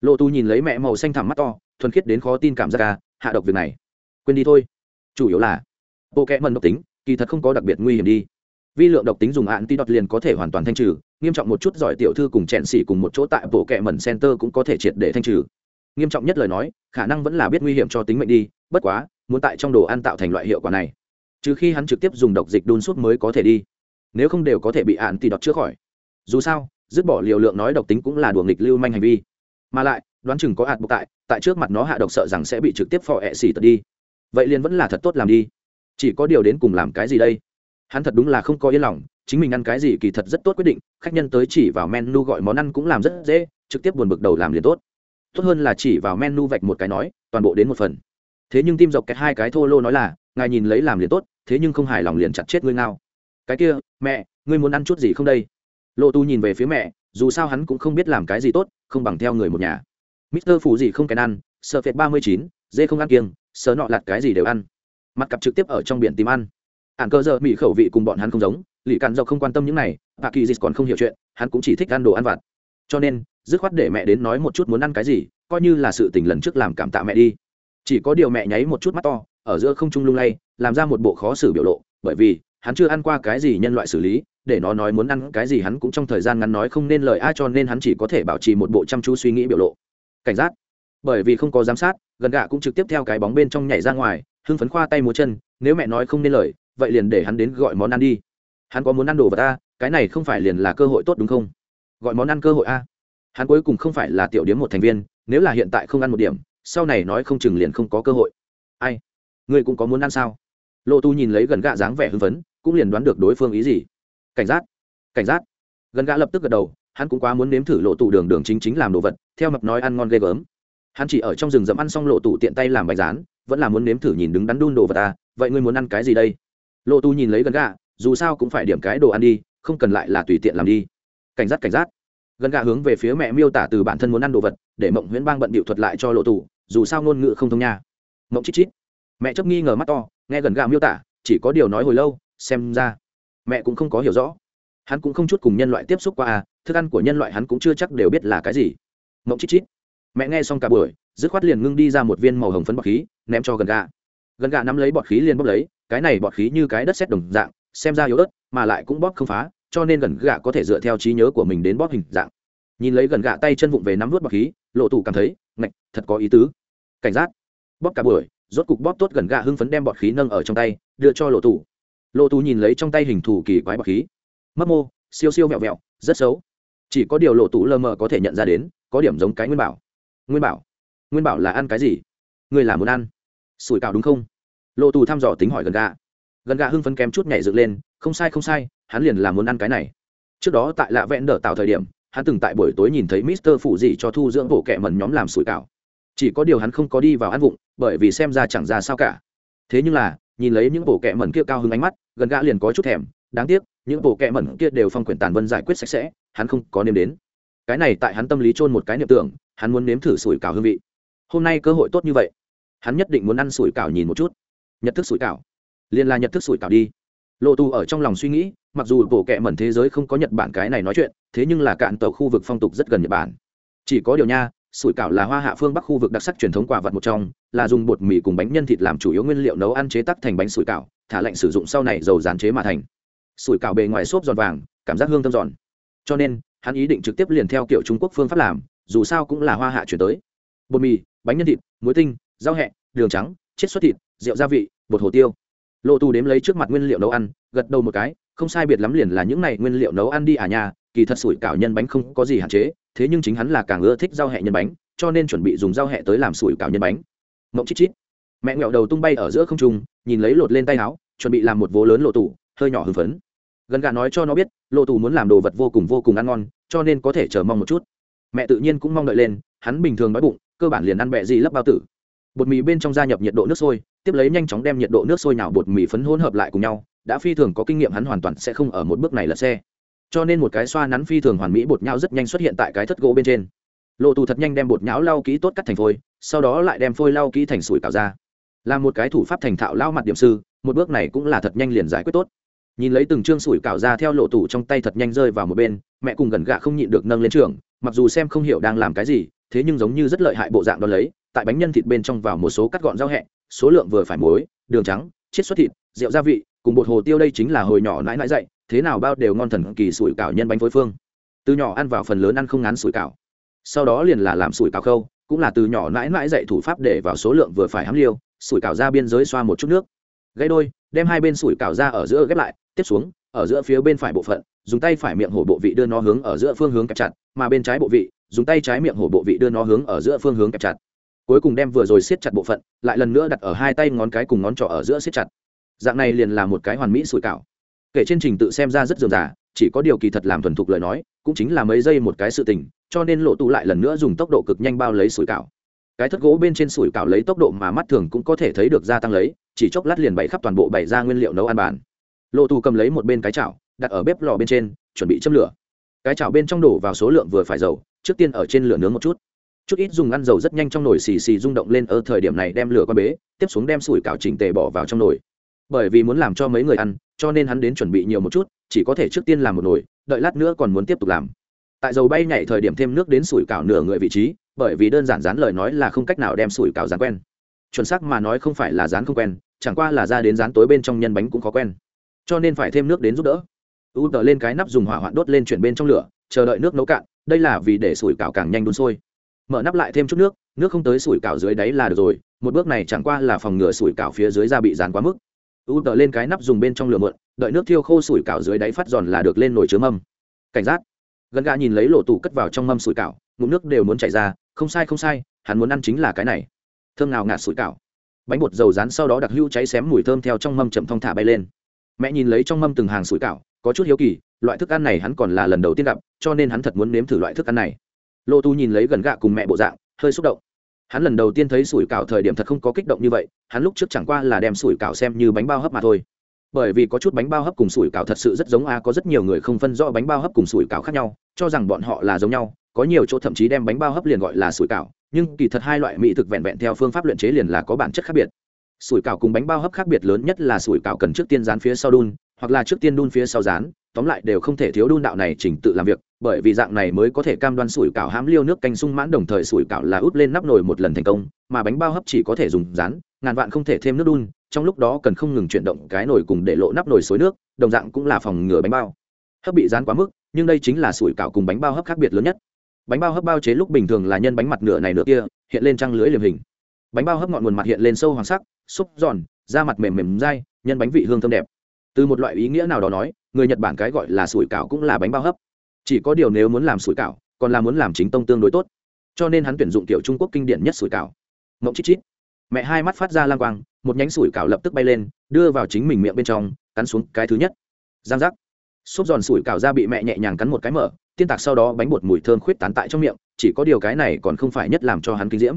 Lộ tù nhìn lấy mẹ màu xanh thẳm mắt to, thuần khiết đến khó tin cảm giác ca hạ độc việc này, quên đi thôi. Chủ yếu là bộ kẽ mần độc tính, kỳ thật không có đặc biệt nguy hiểm đi. Vi lượng độc tính dùng hạn ti đọt liền có thể hoàn toàn thanh trừ nghiêm trọng một chút giỏi tiểu thư cùng chèn xỉ cùng một chỗ tại bộ kệ mẩn center cũng có thể triệt để thanh trừ. Nghiêm trọng nhất lời nói, khả năng vẫn là biết nguy hiểm cho tính mệnh đi, bất quá, muốn tại trong đồ ăn tạo thành loại hiệu quả này. Trừ khi hắn trực tiếp dùng độc dịch đun suốt mới có thể đi. Nếu không đều có thể bị ạn tì đọt chữa khỏi. Dù sao, dứt bỏ liều lượng nói độc tính cũng là đùa nghịch lưu manh hành vi. Mà lại, đoán chừng có hạt buộc tại tại trước mặt nó hạ độc sợ rằng sẽ bị trực tiếp phò ẹ xỉ tật đi. Vậy liền vẫn là thật tốt làm đi. Chỉ có điều đến cùng làm cái gì đây? Hắn thật đúng là không có yên lòng chính mình ăn cái gì kỳ thật rất tốt quyết định, khách nhân tới chỉ vào menu gọi món ăn cũng làm rất dễ, trực tiếp buồn bực đầu làm liền tốt. Tốt hơn là chỉ vào menu vạch một cái nói, toàn bộ đến một phần. Thế nhưng tim dọc kẹt hai cái thô lô nói là, ngài nhìn lấy làm liền tốt, thế nhưng không hài lòng liền chặt chết ngươi ngao. Cái kia, mẹ, ngươi muốn ăn chút gì không đây? Lộ tu nhìn về phía mẹ, dù sao hắn cũng không biết làm cái gì tốt, không bằng theo người một nhà. Mister phủ gì không kèn ăn, sợ phệt ba mươi chín, dê không ăn kiêng, sợ nọ lặt cái gì đều ăn. Mặt cặp trực tiếp ở trong biển tìm ăn. Ạn cơ giờ mỹ khẩu vị cùng bọn hắn không giống lì càn dọc không quan tâm những này, bà kỳ dịch còn không hiểu chuyện, hắn cũng chỉ thích ăn đồ ăn vặt. Cho nên, dứt khoát để mẹ đến nói một chút muốn ăn cái gì, coi như là sự tình lần trước làm cảm tạ mẹ đi. Chỉ có điều mẹ nháy một chút mắt to, ở giữa không trung lung lay, làm ra một bộ khó xử biểu lộ, bởi vì, hắn chưa ăn qua cái gì nhân loại xử lý, để nó nói muốn ăn cái gì hắn cũng trong thời gian ngắn nói không nên lời ai cho nên hắn chỉ có thể bảo trì một bộ chăm chú suy nghĩ biểu lộ. Cảnh giác. Bởi vì không có giám sát, gần gạ cũng trực tiếp theo cái bóng bên trong nhảy ra ngoài, hưng phấn khoa tay múa chân, nếu mẹ nói không nên lời, vậy liền để hắn đến gọi món ăn đi hắn có muốn ăn đồ vật ta, cái này không phải liền là cơ hội tốt đúng không? Gọi món ăn cơ hội a. Hắn cuối cùng không phải là tiểu điếm một thành viên, nếu là hiện tại không ăn một điểm, sau này nói không chừng liền không có cơ hội. Ai? Ngươi cũng có muốn ăn sao? Lộ tu nhìn lấy gần gạ dáng vẻ hưng phấn, cũng liền đoán được đối phương ý gì. Cảnh giác cảnh giác. Gần gạ lập tức gật đầu, hắn cũng quá muốn nếm thử lộ tụ đường đường chính chính làm đồ vật, theo mập nói ăn ngon ghê gớm. Hắn chỉ ở trong rừng dẫm ăn xong lộ tụ tiện tay làm bánh rán, vẫn là muốn nếm thử nhìn đứng đắn đun đồ vật ta, vậy ngươi muốn ăn cái gì đây? Lộ tu nhìn lấy gần gạ dù sao cũng phải điểm cái đồ ăn đi, không cần lại là tùy tiện làm đi. Cảnh giác cảnh giác. Gần gà hướng về phía mẹ miêu tả từ bản thân muốn ăn đồ vật, để mộng huyễn bang bận bịu thuật lại cho lộ tù dù sao ngôn ngữ không thông nha. Mộng chít chít. Mẹ chấp nghi ngờ mắt to, nghe gần gà miêu tả, chỉ có điều nói hồi lâu, xem ra mẹ cũng không có hiểu rõ. Hắn cũng không chút cùng nhân loại tiếp xúc qua à thức ăn của nhân loại hắn cũng chưa chắc đều biết là cái gì. Mộng chít chít. Mẹ nghe xong cả buổi, dứt khoát liền ngưng đi ra một viên màu hồng phấn bọt khí, ném cho gần gà gần gà nắm lấy bọt khí liền bốc lấy, cái này bọt khí như cái đất xét đồng dạng xem ra yếu ớt, mà lại cũng bóp không phá, cho nên gần gạ có thể dựa theo trí nhớ của mình đến bóp hình dạng. Nhìn lấy gần gạ tay chân vụng về nắm vút bọt khí, lộ tủ cảm thấy, ngạch, thật có ý tứ. Cảnh giác. Bóp cả buổi, rốt cục bóp tốt gần gạ hưng phấn đem bọt khí nâng ở trong tay, đưa cho lộ tủ. Lộ tủ nhìn lấy trong tay hình thù kỳ quái bọt khí. Mấp mô, siêu siêu vẹo vẹo, rất xấu. Chỉ có điều lộ tủ lờ mờ có thể nhận ra đến, có điểm giống cái nguyên bảo. Nguyên bảo? Nguyên bảo là ăn cái gì? Người là muốn ăn. Sủi cảo đúng không? Lộ tù thăm dò tính hỏi gần gạ gần gà hưng phấn kém chút nhảy dựng lên, không sai không sai, hắn liền là muốn ăn cái này. Trước đó tại lạ vẹn đỡ tạo thời điểm, hắn từng tại buổi tối nhìn thấy mister phụ dị cho thu dưỡng bộ kẹ mần nhóm làm sủi cảo. Chỉ có điều hắn không có đi vào ăn vụng, bởi vì xem ra chẳng ra sao cả. Thế nhưng là, nhìn lấy những bộ kẹ mần kia cao hứng ánh mắt, gần gã liền có chút thèm. Đáng tiếc, những bộ kẹ mẩn kia đều phong quyển tàn vân giải quyết sạch sẽ, hắn không có nếm đến. Cái này tại hắn tâm lý chôn một cái niệm tưởng, hắn muốn nếm thử sủi cảo hương vị. Hôm nay cơ hội tốt như vậy. Hắn nhất định muốn ăn sủi cảo nhìn một chút. Nhận thức sủi cảo liền là nhật thức sủi cảo đi. Lộ tu ở trong lòng suy nghĩ, mặc dù bộ kệ mẩn thế giới không có nhật bản cái này nói chuyện, thế nhưng là cạn tàu khu vực phong tục rất gần nhật bản. Chỉ có điều nha, sủi cảo là hoa hạ phương bắc khu vực đặc sắc truyền thống quả vật một trong, là dùng bột mì cùng bánh nhân thịt làm chủ yếu nguyên liệu nấu ăn chế tác thành bánh sủi cảo, thả lạnh sử dụng sau này dầu dán chế mà thành. Sủi cảo bề ngoài xốp giòn vàng, cảm giác hương thơm giòn. Cho nên, hắn ý định trực tiếp liền theo kiểu trung quốc phương pháp làm, dù sao cũng là hoa hạ chuyển tới. Bột mì, bánh nhân thịt, muối tinh, rau hẹ, đường trắng, chiết xuất thịt, rượu gia vị, bột hồ tiêu lộ tù đếm lấy trước mặt nguyên liệu nấu ăn, gật đầu một cái, không sai biệt lắm liền là những này nguyên liệu nấu ăn đi à nhà kỳ thật sủi cảo nhân bánh không có gì hạn chế, thế nhưng chính hắn là càng ưa thích rau hẹ nhân bánh, cho nên chuẩn bị dùng rau hẹ tới làm sủi cảo nhân bánh. Mộng chít chít. Mẹ nghẹo đầu tung bay ở giữa không trung, nhìn lấy lột lên tay áo, chuẩn bị làm một vố lớn lộ tù hơi nhỏ hưng phấn. Gần gà nói cho nó biết lộ tù muốn làm đồ vật vô cùng vô cùng ăn ngon, cho nên có thể chờ mong một chút. Mẹ tự nhiên cũng mong đợi lên, hắn bình thường nói bụng, cơ bản liền ăn bẹ gì lấp bao tử bột mì bên trong gia nhập nhiệt độ nước sôi, tiếp lấy nhanh chóng đem nhiệt độ nước sôi nào bột mì phấn hỗn hợp lại cùng nhau, đã phi thường có kinh nghiệm hắn hoàn toàn sẽ không ở một bước này lật xe. Cho nên một cái xoa nắn phi thường hoàn mỹ bột nhão rất nhanh xuất hiện tại cái thất gỗ bên trên. Lộ tù thật nhanh đem bột nhão lau kỹ tốt cắt thành phôi, sau đó lại đem phôi lau kỹ thành sủi cảo ra. Là một cái thủ pháp thành thạo lao mặt điểm sư, một bước này cũng là thật nhanh liền giải quyết tốt. Nhìn lấy từng chương sủi cảo ra theo lộ tù trong tay thật nhanh rơi vào một bên, mẹ cùng gần gạ không nhịn được nâng lên trường, mặc dù xem không hiểu đang làm cái gì, thế nhưng giống như rất lợi hại bộ dạng đó lấy tại bánh nhân thịt bên trong vào một số cắt gọn rau hẹ, số lượng vừa phải muối, đường trắng, chiết xuất thịt, rượu gia vị, cùng bột hồ tiêu đây chính là hồi nhỏ nãi nãi dậy thế nào bao đều ngon thần kỳ sủi cảo nhân bánh phối phương. Từ nhỏ ăn vào phần lớn ăn không ngán sủi cảo. Sau đó liền là làm sủi cảo khâu, cũng là từ nhỏ nãi nãi dậy thủ pháp để vào số lượng vừa phải hắm liêu, sủi cảo ra biên giới xoa một chút nước. Gãy đôi, đem hai bên sủi cảo ra ở giữa ghép lại, tiếp xuống, ở giữa phía bên phải bộ phận, dùng tay phải miệng hổ bộ vị đưa nó hướng ở giữa phương hướng kẹp chặt, mà bên trái bộ vị, dùng tay trái miệng hổ bộ vị đưa nó hướng ở giữa phương hướng kẹp chặt cuối cùng đem vừa rồi siết chặt bộ phận lại lần nữa đặt ở hai tay ngón cái cùng ngón trỏ ở giữa siết chặt. Dạng này liền là một cái hoàn mỹ sủi cảo. Kể trên trình tự xem ra rất dườm dà, chỉ có điều kỳ thật làm thuần thục lời nói cũng chính là mấy giây một cái sự tình cho nên lộ tụ lại lần nữa dùng tốc độ cực nhanh bao lấy sủi cảo. Cái thất gỗ bên trên sủi cảo lấy tốc độ mà mắt thường cũng có thể thấy được gia tăng lấy chỉ chốc lát liền bày khắp toàn bộ bày ra nguyên liệu nấu ăn bàn. Lộ tù cầm lấy một bên cái chảo đặt ở bếp lò bên trên chuẩn bị châm lửa. Cái chảo bên trong đổ vào số lượng vừa phải dầu trước tiên ở trên lửa nướng một chút chút ít dùng ăn dầu rất nhanh trong nồi xì xì rung động lên, ở thời điểm này đem lửa qua bế, tiếp xuống đem sủi cảo chỉnh tề bỏ vào trong nồi. Bởi vì muốn làm cho mấy người ăn, cho nên hắn đến chuẩn bị nhiều một chút, chỉ có thể trước tiên làm một nồi, đợi lát nữa còn muốn tiếp tục làm. Tại dầu bay nhảy thời điểm thêm nước đến sủi cảo nửa người vị trí, bởi vì đơn giản dán lời nói là không cách nào đem sủi cảo dán quen. Chuẩn xác mà nói không phải là dán không quen, chẳng qua là ra đến dán tối bên trong nhân bánh cũng khó quen. Cho nên phải thêm nước đến giúp đỡ. U tờ lên cái nắp dùng hỏa hoạn đốt lên chuyển bên trong lửa, chờ đợi nước nấu cạn, đây là vì để sủi cảo càng nhanh đun sôi mở nắp lại thêm chút nước nước không tới sủi cảo dưới đáy là được rồi, một bước này chẳng qua là phòng ngừa sủi cảo phía dưới da bị dán quá mức. U tờ lên cái nắp dùng bên trong lửa mượn đợi nước thiêu khô sủi cảo dưới đáy phát giòn là được lên nồi chứa mâm. Cảnh giác. Gần gà nhìn lấy lỗ tủ cất vào trong mâm sủi cảo, ngụm nước đều muốn chảy ra, không sai không sai, hắn muốn ăn chính là cái này. Thơm nào ngạt sủi cảo. Bánh bột dầu rán sau đó đặc hưu cháy xém mùi thơm theo trong mâm chậm thong thả bay lên. Mẹ nhìn lấy trong mâm từng hàng sủi cảo, có chút hiếu kỳ, loại thức ăn này hắn còn là lần đầu tiên gặp, cho nên hắn thật muốn nếm thử loại thức ăn này lô tu nhìn lấy gần gạ cùng mẹ bộ dạng, hơi xúc động. Hắn lần đầu tiên thấy sủi cảo thời điểm thật không có kích động như vậy, hắn lúc trước chẳng qua là đem sủi cảo xem như bánh bao hấp mà thôi. Bởi vì có chút bánh bao hấp cùng sủi cảo thật sự rất giống a, có rất nhiều người không phân rõ bánh bao hấp cùng sủi cảo khác nhau, cho rằng bọn họ là giống nhau, có nhiều chỗ thậm chí đem bánh bao hấp liền gọi là sủi cảo, nhưng kỳ thật hai loại mỹ thực vẹn vẹn theo phương pháp luyện chế liền là có bản chất khác biệt. Sủi cảo cùng bánh bao hấp khác biệt lớn nhất là sủi cảo cần trước tiên rán phía sau đun, hoặc là trước tiên đun phía sau rán tóm lại đều không thể thiếu đun đạo này chỉnh tự làm việc, bởi vì dạng này mới có thể cam đoan sủi cảo hãm liêu nước canh sung mãn đồng thời sủi cảo là út lên nắp nồi một lần thành công, mà bánh bao hấp chỉ có thể dùng rán, ngàn vạn không thể thêm nước đun, trong lúc đó cần không ngừng chuyển động cái nồi cùng để lộ nắp nồi xối nước, đồng dạng cũng là phòng ngừa bánh bao. Hấp bị rán quá mức, nhưng đây chính là sủi cảo cùng bánh bao hấp khác biệt lớn nhất. Bánh bao hấp bao chế lúc bình thường là nhân bánh mặt nửa này nửa kia, hiện lên trăng lưới liềm hình. Bánh bao hấp ngọn nguồn mặt hiện lên sâu hoàng sắc, xúc giòn, da mặt mềm mềm dai, nhân bánh vị hương thơm đẹp từ một loại ý nghĩa nào đó nói, người nhật bản cái gọi là sủi cảo cũng là bánh bao hấp. Chỉ có điều nếu muốn làm sủi cảo, còn là muốn làm chính tông tương đối tốt. Cho nên hắn tuyển dụng kiểu trung quốc kinh điển nhất sủi cảo. Mộng chít chít. Mẹ hai mắt phát ra lang quang, một nhánh sủi cảo lập tức bay lên, đưa vào chính mình miệng bên trong, cắn xuống cái thứ nhất. Giang giác. Xốp giòn sủi cảo ra bị mẹ nhẹ nhàng cắn một cái mở, tiên tạc sau đó bánh bột mùi thơm khuyết tán tại trong miệng, chỉ có điều cái này còn không phải nhất làm cho hắn kinh diễm.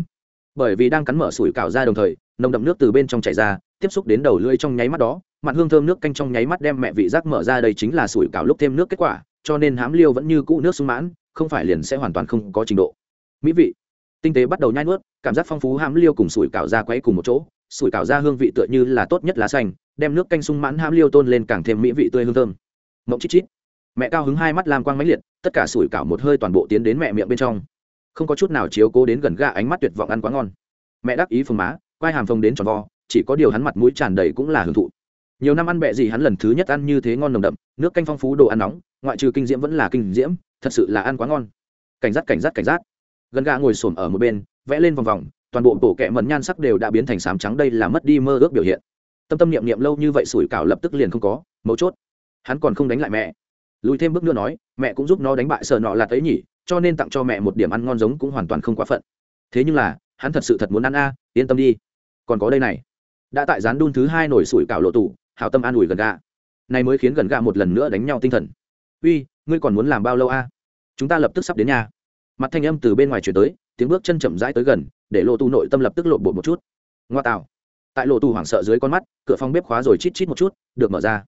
Bởi vì đang cắn mở sủi cảo ra đồng thời, nồng đậm nước từ bên trong chảy ra tiếp xúc đến đầu lưỡi trong nháy mắt đó, mặn hương thơm nước canh trong nháy mắt đem mẹ vị giác mở ra đây chính là sủi cảo lúc thêm nước kết quả, cho nên hám liêu vẫn như cũ nước sung mãn, không phải liền sẽ hoàn toàn không có trình độ. Mỹ vị. Tinh tế bắt đầu nhai nuốt, cảm giác phong phú hám liêu cùng sủi cảo ra quấy cùng một chỗ, sủi cảo ra hương vị tựa như là tốt nhất lá xanh, đem nước canh sung mãn hám liêu tôn lên càng thêm mỹ vị tươi hương thơm. Mộng chít chít. Mẹ cao hứng hai mắt lam quang mãnh liệt, tất cả sủi cảo một hơi toàn bộ tiến đến mẹ miệng bên trong. Không có chút nào chiếu cố đến gần gà ánh mắt tuyệt vọng ăn quá ngon. Mẹ đáp ý phồng má, quai hàm phồng đến tròn vo chỉ có điều hắn mặt mũi tràn đầy cũng là hưởng thụ. Nhiều năm ăn bẹ gì hắn lần thứ nhất ăn như thế ngon nồng đậm, nước canh phong phú, đồ ăn nóng, ngoại trừ kinh diễm vẫn là kinh diễm, thật sự là ăn quá ngon. Cảnh giác cảnh giác cảnh giác. Gần gà ngồi xổm ở một bên, vẽ lên vòng vòng, toàn bộ tổ kẹ mẩn nhan sắc đều đã biến thành sám trắng, đây là mất đi mơ ước biểu hiện. Tâm tâm niệm niệm lâu như vậy sủi cảo lập tức liền không có, mấu chốt, hắn còn không đánh lại mẹ. Lùi thêm bước nữa nói, mẹ cũng giúp nó đánh bại sợ nọ là thấy nhỉ, cho nên tặng cho mẹ một điểm ăn ngon giống cũng hoàn toàn không quá phận. Thế nhưng là, hắn thật sự thật muốn ăn a, yên tâm đi. Còn có đây này đã tại rán đun thứ hai nổi sủi cảo lộ tủ hào tâm an ủi gần gà này mới khiến gần gà một lần nữa đánh nhau tinh thần. Uy, ngươi còn muốn làm bao lâu a? Chúng ta lập tức sắp đến nhà. Mặt thanh âm từ bên ngoài chuyển tới, tiếng bước chân chậm rãi tới gần, để lộ tù nội tâm lập tức lộ bộ một chút. Ngoa tạo. Tại lộ tù hoảng sợ dưới con mắt, cửa phòng bếp khóa rồi chít chít một chút, được mở ra.